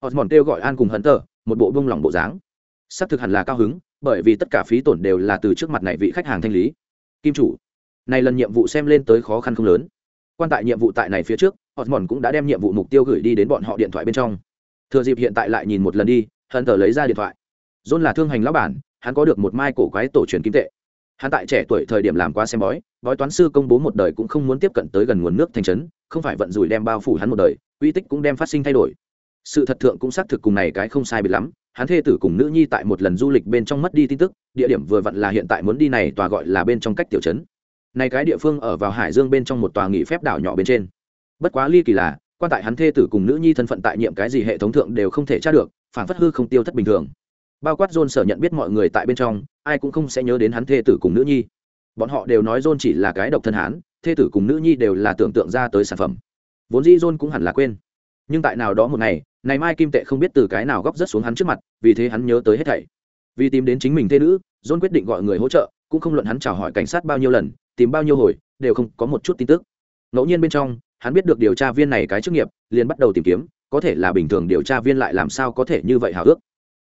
Osmond kêu gọi an cùng hận tờ một bộ bông lỏng bộ dáng. Xác thực hẳn là cao hứng, bởi vì tất cả phí tổn đều là từ trước mặt này vị khách hàng thanh lý. Kim chủ, này lần nhiệm vụ xem lên tới khó khăn không lớn quan tại nhiệm vụ tại này phía trước họ mòn cũng đã đem nhiệm vụ mục tiêu gửi đi đến bọn họ điện thoại bên trong. Thừa dịp hiện tại lại nhìn một lần đi hận tờ lấy ra điện thoại. John là thương hành lão bản, hắn có được một mai cổ quái tổ truyền kim tệ. Hắn tại trẻ tuổi thời điểm làm qua xem bói bói toán sư công bố một đời cũng không muốn tiếp cận tới gần nguồn nước thành trấn, không phải vận rủi đem bao phủ hắn một đời uy tích cũng đem phát sinh thay đổi. Sự thật thượng cũng xác thực cùng này cái không sai biệt lắm, hắn thê tử cùng nữ nhi tại một lần du lịch bên trong mất đi tin tức, địa điểm vừa vặn là hiện tại muốn đi này tòa gọi là bên trong cách tiểu trấn này cái địa phương ở vào hải dương bên trong một tòa nghỉ phép đảo nhỏ bên trên. Bất quá ly kỳ là, quan tại hắn thê tử cùng nữ nhi thân phận tại nhiệm cái gì hệ thống thượng đều không thể tra được, phản phất hư không tiêu thất bình thường. Bao quát john sở nhận biết mọi người tại bên trong, ai cũng không sẽ nhớ đến hắn thê tử cùng nữ nhi. Bọn họ đều nói john chỉ là cái độc thân hán, thê tử cùng nữ nhi đều là tưởng tượng ra tới sản phẩm. Vốn dĩ john cũng hẳn là quên. Nhưng tại nào đó một ngày, này mai kim tệ không biết từ cái nào góc rất xuống hắn trước mặt, vì thế hắn nhớ tới hết thảy. Vì tìm đến chính mình thê nữ, john quyết định gọi người hỗ trợ, cũng không luận hắn chào hỏi cảnh sát bao nhiêu lần tìm bao nhiêu hồi, đều không có một chút tin tức. Ngẫu nhiên bên trong, hắn biết được điều tra viên này cái chức nghiệp, liền bắt đầu tìm kiếm, có thể là bình thường điều tra viên lại làm sao có thể như vậy hào ước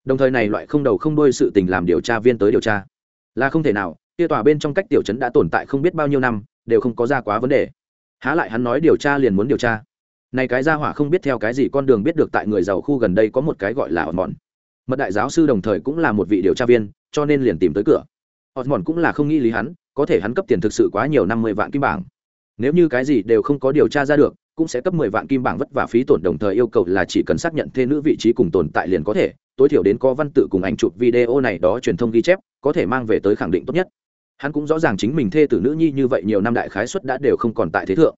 đồng thời này loại không đầu không đuôi sự tình làm điều tra viên tới điều tra. Là không thể nào, kia tòa bên trong cách tiểu trấn đã tồn tại không biết bao nhiêu năm, đều không có ra quá vấn đề. Há lại hắn nói điều tra liền muốn điều tra. Này cái gia hỏa không biết theo cái gì con đường biết được tại người giàu khu gần đây có một cái gọi là ọt mòn mật đại giáo sư đồng thời cũng là một vị điều tra viên, cho nên liền tìm tới cửa. Ọt mòn cũng là không nghĩ lý hắn có thể hắn cấp tiền thực sự quá nhiều năm mươi vạn kim bảng. Nếu như cái gì đều không có điều tra ra được, cũng sẽ cấp mười vạn kim bảng vất vả phí tổn đồng thời yêu cầu là chỉ cần xác nhận thê nữ vị trí cùng tồn tại liền có thể. Tối thiểu đến có văn tự cùng ảnh chụp video này đó truyền thông ghi chép, có thể mang về tới khẳng định tốt nhất. Hắn cũng rõ ràng chính mình thê tử nữ nhi như vậy nhiều năm đại khái xuất đã đều không còn tại thế thượng.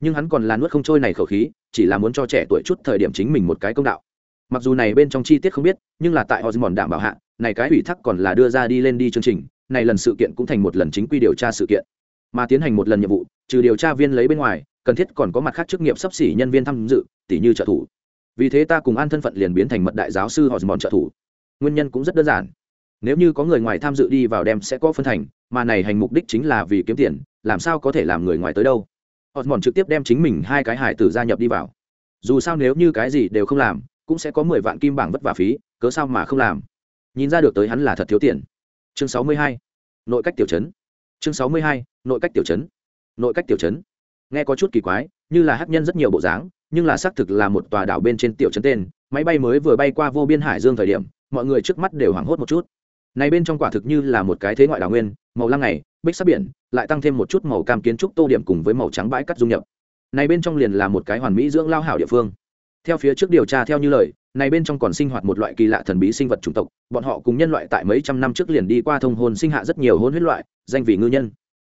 Nhưng hắn còn là nuốt không trôi này khẩu khí, chỉ là muốn cho trẻ tuổi chút thời điểm chính mình một cái công đạo. Mặc dù này bên trong chi tiết không biết, nhưng là tại osmond đảm bảo hạ, này cái ủy thác còn là đưa ra đi lên đi chương trình này lần sự kiện cũng thành một lần chính quy điều tra sự kiện. Mà tiến hành một lần nhiệm vụ, trừ điều tra viên lấy bên ngoài, cần thiết còn có mặt khác chức nghiệp sắp xỉ nhân viên tham dự tỷ như trợ thủ. Vì thế ta cùng an thân phận liền biến thành mật đại giáo sư họ mòn trợ thủ. Nguyên nhân cũng rất đơn giản. Nếu như có người ngoài tham dự đi vào đem sẽ có phân thành, mà này hành mục đích chính là vì kiếm tiền, làm sao có thể làm người ngoài tới đâu? Họ mòn trực tiếp đem chính mình hai cái hải tử gia nhập đi vào. Dù sao nếu như cái gì đều không làm, cũng sẽ có mười vạn kim bảng vất vả phí, cớ sao mà không làm? Nhìn ra được tới hắn là thật thiếu tiền chương sáu mươi hai, nội cách tiểu chấn chương sáu mươi hai, nội cách tiểu chấn nội cách tiểu chấn nghe có chút kỳ quái, như là hát nhân rất nhiều bộ dáng, nhưng là xác thực là một tòa đảo bên trên tiểu trấn tên. Máy bay mới vừa bay qua vô biên hải dương thời điểm, mọi người trước mắt đều hoảng hốt một chút. Này bên trong quả thực như là một cái thế ngoại đảo nguyên, màu lăng này bích sắc biển, lại tăng thêm một chút màu cam kiến trúc tô điểm cùng với màu trắng bãi cắt dung nhập. Này bên trong liền là một cái hoàn mỹ dưỡng lao hảo địa phương theo phía trước điều tra theo như lời, này bên trong còn sinh hoạt một loại kỳ lạ thần bí sinh vật chủng tộc, bọn họ cùng nhân loại tại mấy trăm năm trước liền đi qua thông hôn sinh hạ rất nhiều hôn huyết loại, danh vì ngư nhân.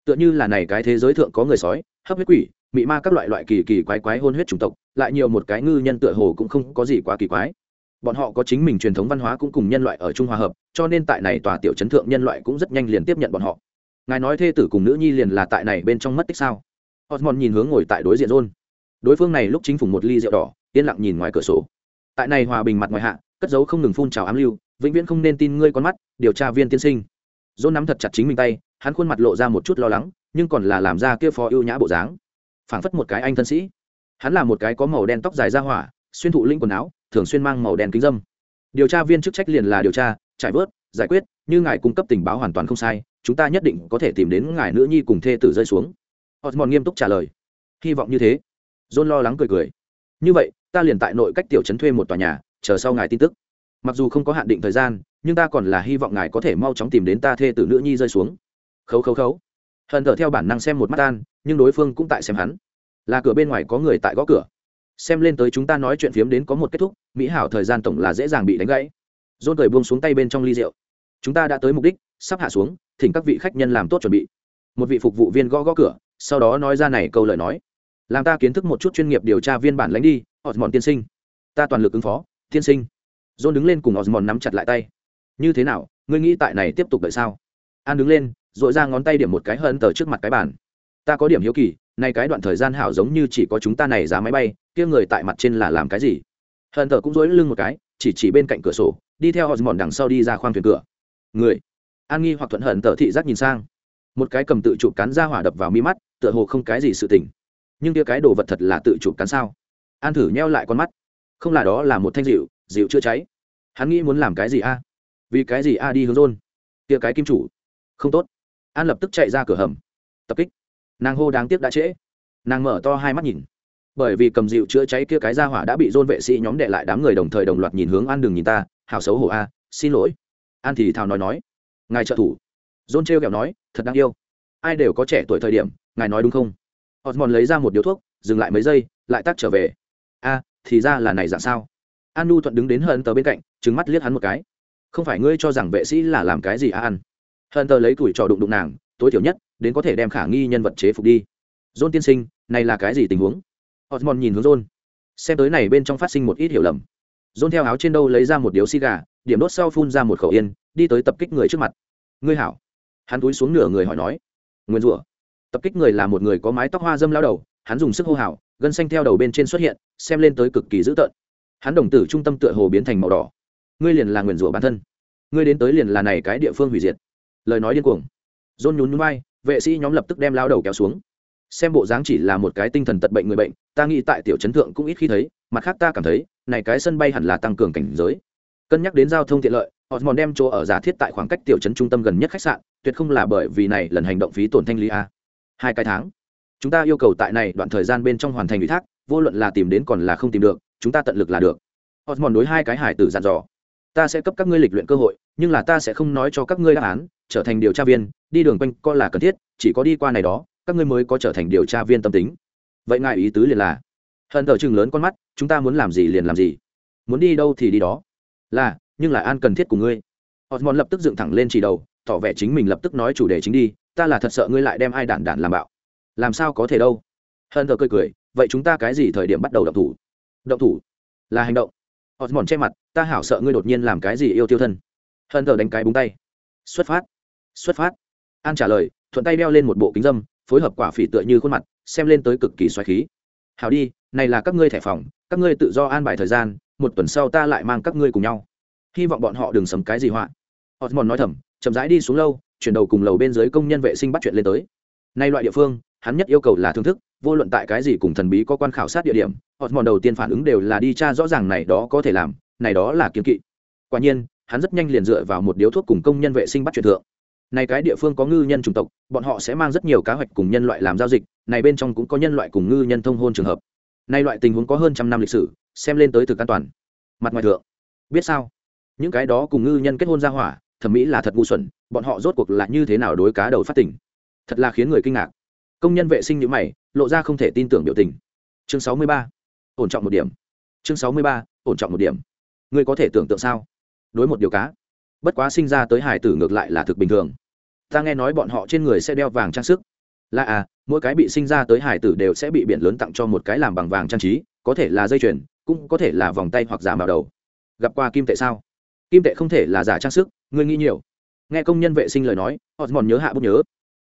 Tựa như là này cái thế giới thượng có người sói, hấp huyết quỷ, mị ma các loại loại kỳ kỳ quái quái hôn huyết chủng tộc, lại nhiều một cái ngư nhân tựa hồ cũng không có gì quá kỳ quái. Bọn họ có chính mình truyền thống văn hóa cũng cùng nhân loại ở trung hòa hợp, cho nên tại này tòa tiểu chấn thượng nhân loại cũng rất nhanh liền tiếp nhận bọn họ. Ngài nói thê tử cùng nữ nhi liền là tại này bên trong mất tích sao? Osmond nhìn hướng ngồi tại đối diện rôn đối phương này lúc chính phủ một ly rượu đỏ, yên lặng nhìn ngoài cửa sổ. Tại này hòa bình mặt ngoài hạ, cất dấu không ngừng phun trào ám lưu, vĩnh viễn không nên tin ngươi con mắt, điều tra viên tiên sinh. Rôn nắm thật chặt chính mình tay, hắn khuôn mặt lộ ra một chút lo lắng, nhưng còn là làm ra kia phó ưu nhã bộ dáng. Phảng phất một cái anh thân sĩ. Hắn là một cái có màu đen tóc dài ra hỏa, xuyên thụ linh quần áo, thường xuyên mang màu đen kính dâm. Điều tra viên chức trách liền là điều tra, trải vớt, giải quyết, như ngài cung cấp tình báo hoàn toàn không sai, chúng ta nhất định có thể tìm đến ngài nữ nhi cùng thê tử rơi xuống. Họ mòn nghiêm túc trả lời. Hy vọng như thế john lo lắng cười cười. Như vậy, ta liền tại nội cách tiểu trấn thuê một tòa nhà, chờ sau ngài tin tức. Mặc dù không có hạn định thời gian, nhưng ta còn là hy vọng ngài có thể mau chóng tìm đến ta thê tử nữ nhi rơi xuống. Khấu khấu khấu. Hận thở theo bản năng xem một mắt tan nhưng đối phương cũng tại xem hắn. Là cửa bên ngoài có người tại gõ cửa. Xem lên tới chúng ta nói chuyện phiếm đến có một kết thúc, mỹ hảo thời gian tổng là dễ dàng bị đánh gãy. Dôn cười buông xuống tay bên trong ly rượu. Chúng ta đã tới mục đích, sắp hạ xuống, thỉnh các vị khách nhân làm tốt chuẩn bị. Một vị phục vụ viên gõ gõ cửa, sau đó nói ra này câu lời nói làm ta kiến thức một chút chuyên nghiệp điều tra viên bản lãnh đi, osmond tiên sinh. Ta toàn lực ứng phó, tiên sinh. John đứng lên cùng osmond nắm chặt lại tay. Như thế nào, ngươi nghĩ tại này tiếp tục đợi sao? An đứng lên dội ra ngón tay điểm một cái hơn tờ trước mặt cái bàn. Ta có điểm hiếu kỳ nay cái đoạn thời gian hảo giống như chỉ có chúng ta này giá máy bay, kia người tại mặt trên là làm cái gì? Hân tờ cũng dối lưng một cái, chỉ chỉ bên cạnh cửa sổ, đi theo osmond đằng sau đi ra khoang thuyền cửa. Người. An nghi hoặc thuận hận tờ thị giác nhìn sang. Một cái cầm tự chụp cắn ra hỏa đập vào mi mắt, tựa hồ không cái gì sự tình nhưng kia cái đồ vật thật là tự chụp cắn sao? An thử nheo lại con mắt. Không là đó là một thanh dịu dịu chưa cháy. Hắn nghĩ muốn làm cái gì a? Vì cái gì a đi hướng rôn kia cái kim chủ. Không tốt. An lập tức chạy ra cửa hầm. Tập kích. Nàng hô đáng tiếc đã trễ. Nàng mở to hai mắt nhìn. Bởi vì cầm dịu chữa cháy kia cái ra hỏa đã bị dôn vệ sĩ nhóm đệ lại đám người đồng thời đồng loạt nhìn hướng an đừng nhìn ta hào xấu hổ a, xin lỗi. An thì thào nói nói. Ngài trợ thủ. Dôn trêu kẹo nói, thật đáng yêu. Ai đều có trẻ tuổi thời điểm, ngài nói đúng không? Osmond lấy ra một điếu thuốc, dừng lại mấy giây, lại tắt trở về. A, thì ra là này dạng sao? An nu thuận đứng đến hận tờ bên cạnh trứng mắt liếc hắn một cái. Không phải ngươi cho rằng vệ sĩ là làm cái gì à ăn hận tờ lấy tuổi trò đụng đụng nàng, tối thiểu nhất, đến có thể đem khả nghi nhân vật chế phục đi. John tiên sinh, này là cái gì tình huống? Osmond nhìn hướng john. Xem tới này bên trong phát sinh một ít hiểu lầm. John theo áo trên đâu lấy ra một điếu xì gà, điểm đốt sau phun ra một khẩu yên, đi tới tập kích người trước mặt. Ngươi hảo. Hắn túi xuống nửa người hỏi nói. Nguyên rủa tập kích người là một người có mái tóc hoa dâm lao đầu, hắn dùng sức hô hào, gân xanh theo đầu bên trên xuất hiện, xem lên tới cực kỳ dữ tợn. Hắn đồng tử trung tâm tựa hồ biến thành màu đỏ. Ngươi liền là nguyền rủa bản thân. Ngươi đến tới liền là này cái địa phương hủy diệt. Lời nói điên cuồng. Dôn nhún nhún vai, vệ sĩ nhóm lập tức đem lao đầu kéo xuống. Xem bộ dáng chỉ là một cái tinh thần tật bệnh người bệnh, ta nghĩ tại tiểu chấn thượng cũng ít khi thấy, mặt khác ta cảm thấy, này cái sân bay hẳn là tăng cường cảnh giới. Cân nhắc đến giao thông tiện lợi họ mòn đem chỗ ở giả thiết tại khoảng cách tiểu chấn trung tâm gần nhất khách sạn, tuyệt không là bởi vì này lần hành động phí tổn thanh lý a hai cái tháng. Chúng ta yêu cầu tại này đoạn thời gian bên trong hoàn thành ủy thác, vô luận là tìm đến còn là không tìm được, chúng ta tận lực là được. Osmond đối hai cái hải tử dặn dò. Ta sẽ cấp các ngươi lịch luyện cơ hội, nhưng là ta sẽ không nói cho các ngươi đáp án, trở thành điều tra viên, đi đường quanh co là cần thiết, chỉ có đi qua này đó, các ngươi mới có trở thành điều tra viên tâm tính. Vậy ngài ý tứ liền là hận thờ chừng lớn con mắt, chúng ta muốn làm gì liền làm gì. Muốn đi đâu thì đi đó. Là, nhưng là an cần thiết của ngươi. Osmond lập tức dựng thẳng lên chỉ đầu, tỏ vẻ chính mình lập tức nói chủ đề chính đi ta là thật sợ ngươi lại đem ai đản đản làm bạo. Làm sao có thể đâu? Hận thờ cười cười, vậy chúng ta cái gì thời điểm bắt đầu động thủ? Động thủ? Là hành động. Osmond che mặt, ta hảo sợ ngươi đột nhiên làm cái gì yêu tiêu thân. Hận thờ đánh cái búng tay. Xuất phát. Xuất phát. An trả lời, thuận tay đeo lên một bộ kính dâm, phối hợp quả phỉ tựa như khuôn mặt, xem lên tới cực kỳ xoáy khí. Hảo đi, này là các ngươi thẻ phòng, các ngươi tự do an bài thời gian, một tuần sau ta lại mang các ngươi cùng nhau. Hy vọng bọn họ đừng sấm cái gì họa. Osmond nói thầm, chậm rãi đi xuống lâu chuyển đầu cùng lầu bên dưới công nhân vệ sinh bắt chuyện lên tới. Nay loại địa phương, hắn nhất yêu cầu là thưởng thức, vô luận tại cái gì cùng thần bí có quan khảo sát địa điểm họ mòn đầu tiên phản ứng đều là đi tra rõ ràng này đó có thể làm, này đó là kiến kỵ. Quả nhiên, hắn rất nhanh liền dựa vào một điếu thuốc cùng công nhân vệ sinh bắt chuyện thượng. Này cái địa phương có ngư nhân chủng tộc, bọn họ sẽ mang rất nhiều cá hoạch cùng nhân loại làm giao dịch, này bên trong cũng có nhân loại cùng ngư nhân thông hôn trường hợp. Này loại tình huống có hơn trăm năm lịch sử, xem lên tới thực an toàn. Mặt ngoài thượng, biết sao? Những cái đó cùng ngư nhân kết hôn ra hỏa, thẩm mỹ là thật ngu xuẩn bọn họ rốt cuộc là như thế nào đối cá đầu phát tỉnh thật là khiến người kinh ngạc. Công nhân vệ sinh nhữ mày, lộ ra không thể tin tưởng biểu tình. Chương sáu mươi ba, ổn trọng một điểm. Chương sáu mươi ba, ổn trọng một điểm. Ngươi có thể tưởng tượng sao? Đối một điều cá. Bất quá sinh ra tới hải tử ngược lại là thực bình thường. Ta nghe nói bọn họ trên người sẽ đeo vàng trang sức. Là à mỗi cái bị sinh ra tới hải tử đều sẽ bị biển lớn tặng cho một cái làm bằng vàng trang trí, có thể là dây chuyền, cũng có thể là vòng tay hoặc giả mạo đầu. Gặp qua kim tệ sao? Kim tệ không thể là giả trang sức, ngươi nghĩ nhiều nghe công nhân vệ sinh lời nói họ mòn nhớ hạ bút nhớ.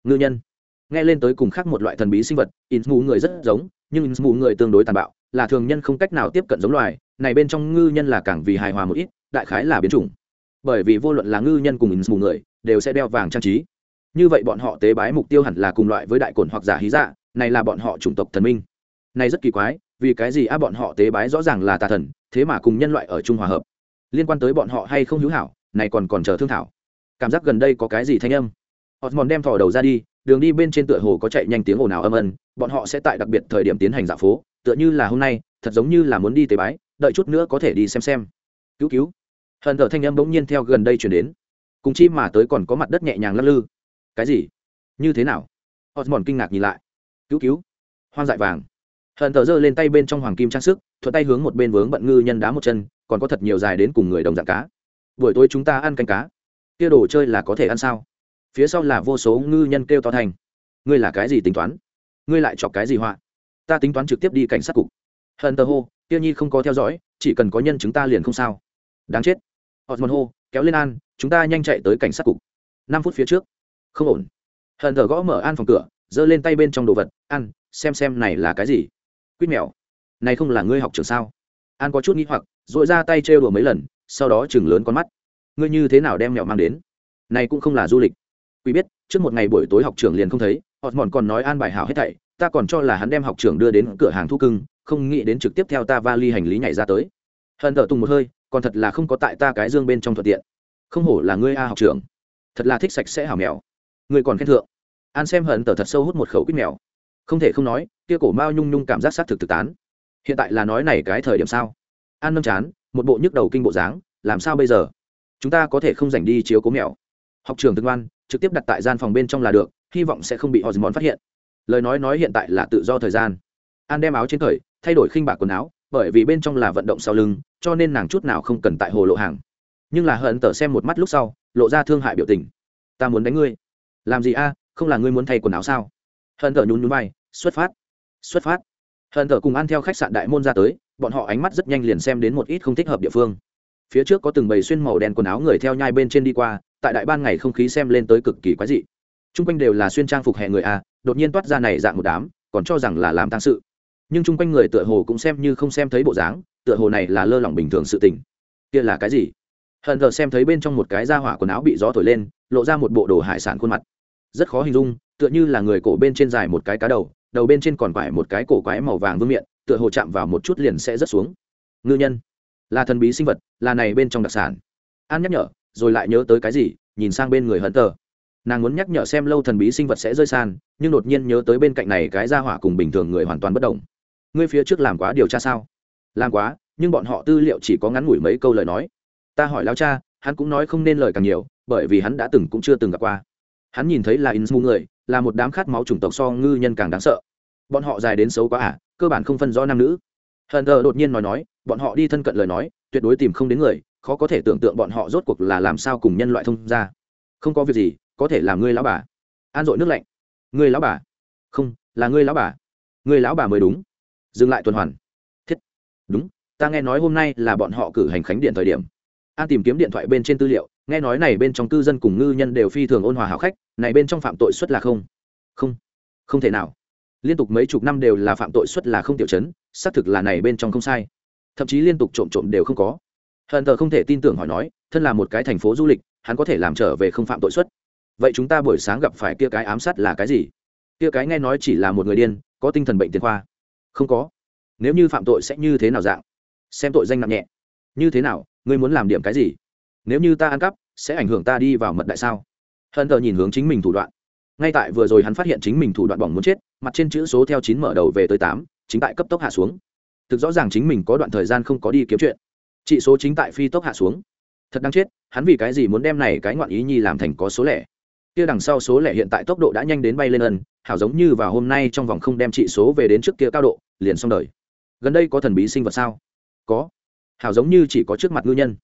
Ngư nhân. Nghe lên tới cùng khác một loại thần bí sinh vật in mù người rất giống, nhưng in mù người tương đối tàn bạo, là thường nhân không cách nào tiếp cận giống loài. Này bên trong ngư nhân là càng vì hài hòa một ít, đại khái là biến chủng. Bởi vì vô luận là ngư nhân cùng in mù người, đều sẽ đeo vàng trang trí. Như vậy bọn họ tế bái mục tiêu hẳn là cùng loại với đại cồn hoặc giả hí dạ này là bọn họ chủng tộc thần minh. Này rất kỳ quái, vì cái gì a bọn họ tế bái rõ ràng là tà thần, thế mà cùng nhân loại ở chung hòa hợp? Liên quan tới bọn họ hay không hữu hảo, này còn còn chờ thương thảo cảm giác gần đây có cái gì thanh âm? Osmond đem thò đầu ra đi, đường đi bên trên tựa hồ có chạy nhanh tiếng ồn ào âm ân bọn họ sẽ tại đặc biệt thời điểm tiến hành dạo phố, tựa như là hôm nay, thật giống như là muốn đi tế bái, đợi chút nữa có thể đi xem xem. Cứu cứu. Hận thở thanh âm bỗng nhiên theo gần đây chuyển đến. Cùng chi mà tới còn có mặt đất nhẹ nhàng lắc lư. Cái gì? Như thế nào? Osmond kinh ngạc nhìn lại. Cứu cứu. Hoang dại vàng. Hận thở giơ lên tay bên trong hoàng kim trang sức, thuận tay hướng một bên vướng bận ngư nhân đá một chân, còn có thật nhiều dài đến cùng người đồng dạng cá. Buổi tối chúng ta ăn canh cá kia đồ chơi là có thể ăn sao? Phía sau là vô số ngư nhân kêu to thành. Ngươi là cái gì tính toán? Ngươi lại chọc cái gì họa? Ta tính toán trực tiếp đi cảnh sát cục. Hận tờ hô tiêu nhi không có theo dõi, chỉ cần có nhân chúng ta liền không sao. Đáng chết. Osmond hô, kéo lên an, chúng ta nhanh chạy tới cảnh sát cục. Năm phút phía trước. Không ổn. Hận tờ gõ mở an phòng cửa, giơ lên tay bên trong đồ vật. Ăn xem xem này là cái gì? Quýt mèo. Này không là ngươi học trường sao? An có chút nghĩ hoặc dội ra tay trêu đùa mấy lần, sau đó chừng lớn con mắt ngươi như thế nào đem mèo mang đến? Này cũng không là du lịch. Quý biết, trước một ngày buổi tối học trường liền không thấy họ mòn còn nói an bài hảo hết thảy, ta còn cho là hắn đem học trường đưa đến cửa hàng thu cưng, không nghĩ đến trực tiếp theo ta vali hành lý nhảy ra tới. Hận thở tùng một hơi, còn thật là không có tại ta cái dương bên trong thuận tiện. Không hổ là ngươi a học trưởng. Thật là thích sạch sẽ hảo mèo ngươi còn khen thượng. An xem hận tở thật sâu hút một khẩu quýt mèo không thể không nói, kia cổ mao nhung nhung cảm giác sát thực thực tán. Hiện tại là nói này cái thời điểm sao? An nâm chán, một bộ nhức đầu kinh bộ dáng, làm sao bây giờ? Chúng ta có thể không dành đi chiếu cố mèo học trường tương quan trực tiếp đặt tại gian phòng bên trong là được, hy vọng sẽ không bị họ món phát hiện. Lời nói nói hiện tại là tự do thời gian. An đem áo trên thời thay đổi khinh bạc quần áo, bởi vì bên trong là vận động sau lưng, cho nên nàng chút nào không cần tại hồ lộ hàng. Nhưng là hận tở xem một mắt lúc sau, lộ ra thương hại biểu tình. Ta muốn đánh ngươi. Làm gì a, không là ngươi muốn thay quần áo sao? Hận tở nhún nhún vai, xuất phát. Xuất phát. Hận tở cùng ăn theo khách sạn đại môn ra tới, bọn họ ánh mắt rất nhanh liền xem đến một ít không thích hợp địa phương phía trước có từng bầy xuyên màu đen quần áo người theo nhai bên trên đi qua, tại đại ban ngày không khí xem lên tới cực kỳ quái dị. T r u n g quanh đều là xuyên trang phục hẹ người a, đột nhiên toát ra này dạng một đám, còn cho rằng là làm tăng sự. Nhưng chung quanh người tựa hồ cũng xem như không xem thấy bộ dáng, tựa hồ này là lơ lỏng bình thường sự tình. Kia là cái gì? Hận thờ xem thấy bên trong một cái da hỏa quần áo bị gió thổi lên, lộ ra một bộ đồ hải sản khuôn mặt. Rất khó hình dung, tựa như là người cổ bên trên dài một cái cá đầu đầu bên trên còn quải một cái cổ quái màu vàng vương miệng tựa hồ chạm vào một chút liền sẽ rớt xuống. Ngư nhân là thần bí sinh vật, là này bên trong đặc sản. An nhắc nhở, rồi lại nhớ tới cái gì, nhìn sang bên người hận tờ nàng muốn nhắc nhở xem lâu thần bí sinh vật sẽ rơi san nhưng đột nhiên nhớ tới bên cạnh này cái ra hỏa cùng bình thường người hoàn toàn bất đồng. Ngươi phía trước làm quá điều tra sao? Làm quá, nhưng bọn họ tư liệu chỉ có ngắn ngủi mấy câu lời nói. Ta hỏi lao cha, hắn cũng nói không nên lời càng nhiều, bởi vì hắn đã từng cũng chưa từng gặp qua. Hắn nhìn thấy là in mu người, là một đám khát máu chủng tộc so ngư nhân càng đáng sợ. Bọn họ dài đến xấu quá à cơ bản không phân rõ nam nữ hờn thờ đột nhiên nói nói, bọn họ đi thân cận lời nói, tuyệt đối tìm không đến người, khó có thể tưởng tượng bọn họ rốt cuộc là làm sao cùng nhân loại thông ra không có việc gì, có thể làm ngươi lão bà. An dội nước lạnh. Ngươi lão bà? Không, là ngươi lão bà. Ngươi lão bà mới đúng. Dừng lại tuần hoàn. Thiết. Đúng, ta nghe nói hôm nay là bọn họ cử hành khánh điện thời điểm. An tìm kiếm điện thoại bên trên tư liệu, nghe nói này bên trong cư dân cùng ngư nhân đều phi thường ôn hòa hảo khách, này bên trong phạm tội suất là không. Không. Không thể nào. Liên tục mấy chục năm đều là phạm tội suất là không tiểu chấn xác thực là này bên trong không sai. Thậm chí liên tục trộm trộm đều không có. Hận thờ không thể tin tưởng hỏi nói, thân là một cái thành phố du lịch, hắn có thể làm trở về không phạm tội suất vậy chúng ta buổi sáng gặp phải kia cái ám sát là cái gì? Kia cái nghe nói chỉ là một người điên, có tinh thần bệnh tiền khoa. Không có. Nếu như phạm tội sẽ như thế nào dạng? Xem tội danh nặng nhẹ. Như thế nào, ngươi muốn làm điểm cái gì? Nếu như ta ăn cắp, sẽ ảnh hưởng ta đi vào mật đại sao? Hận thờ nhìn hướng chính mình thủ đoạn. Ngay tại vừa rồi hắn phát hiện chính mình thủ đoạn bỏng muốn chết, mặt trên chữ số theo chín mở đầu về tới tám chính tại cấp tốc hạ xuống. Thực rõ ràng chính mình có đoạn thời gian không có đi kiếm chuyện. Trị số chính tại phi tốc hạ xuống. Thật đáng chết, hắn vì cái gì muốn đem này cái ngoạn ý nhi làm thành có số lẻ? Kia đằng sau số lẻ hiện tại tốc độ đã nhanh đến bay lên ân, hảo giống như vào hôm nay trong vòng không đem trị số về đến trước kia cao độ, liền xong đời. Gần đây có thần bí sinh vật sao? Có. Hảo giống như chỉ có trước mặt ngư nhân.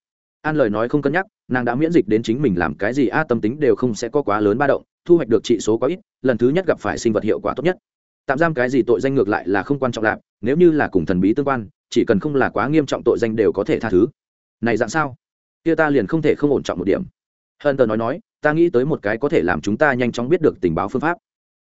An lời nói không cân nhắc, nàng đã miễn dịch đến chính mình làm cái gì a tâm tính đều không sẽ có quá lớn ba động, thu hoạch được trị số có ít, lần thứ nhất gặp phải sinh vật hiệu quả tốt nhất tạm giam cái gì tội danh ngược lại là không quan trọng lạp, nếu như là cùng thần bí tương quan, chỉ cần không là quá nghiêm trọng tội danh đều có thể tha thứ. Này dạng sao? Kia ta liền không thể không ổn trọng một điểm. Hân tờ nói nói, ta nghĩ tới một cái có thể làm chúng ta nhanh chóng biết được tình báo phương pháp.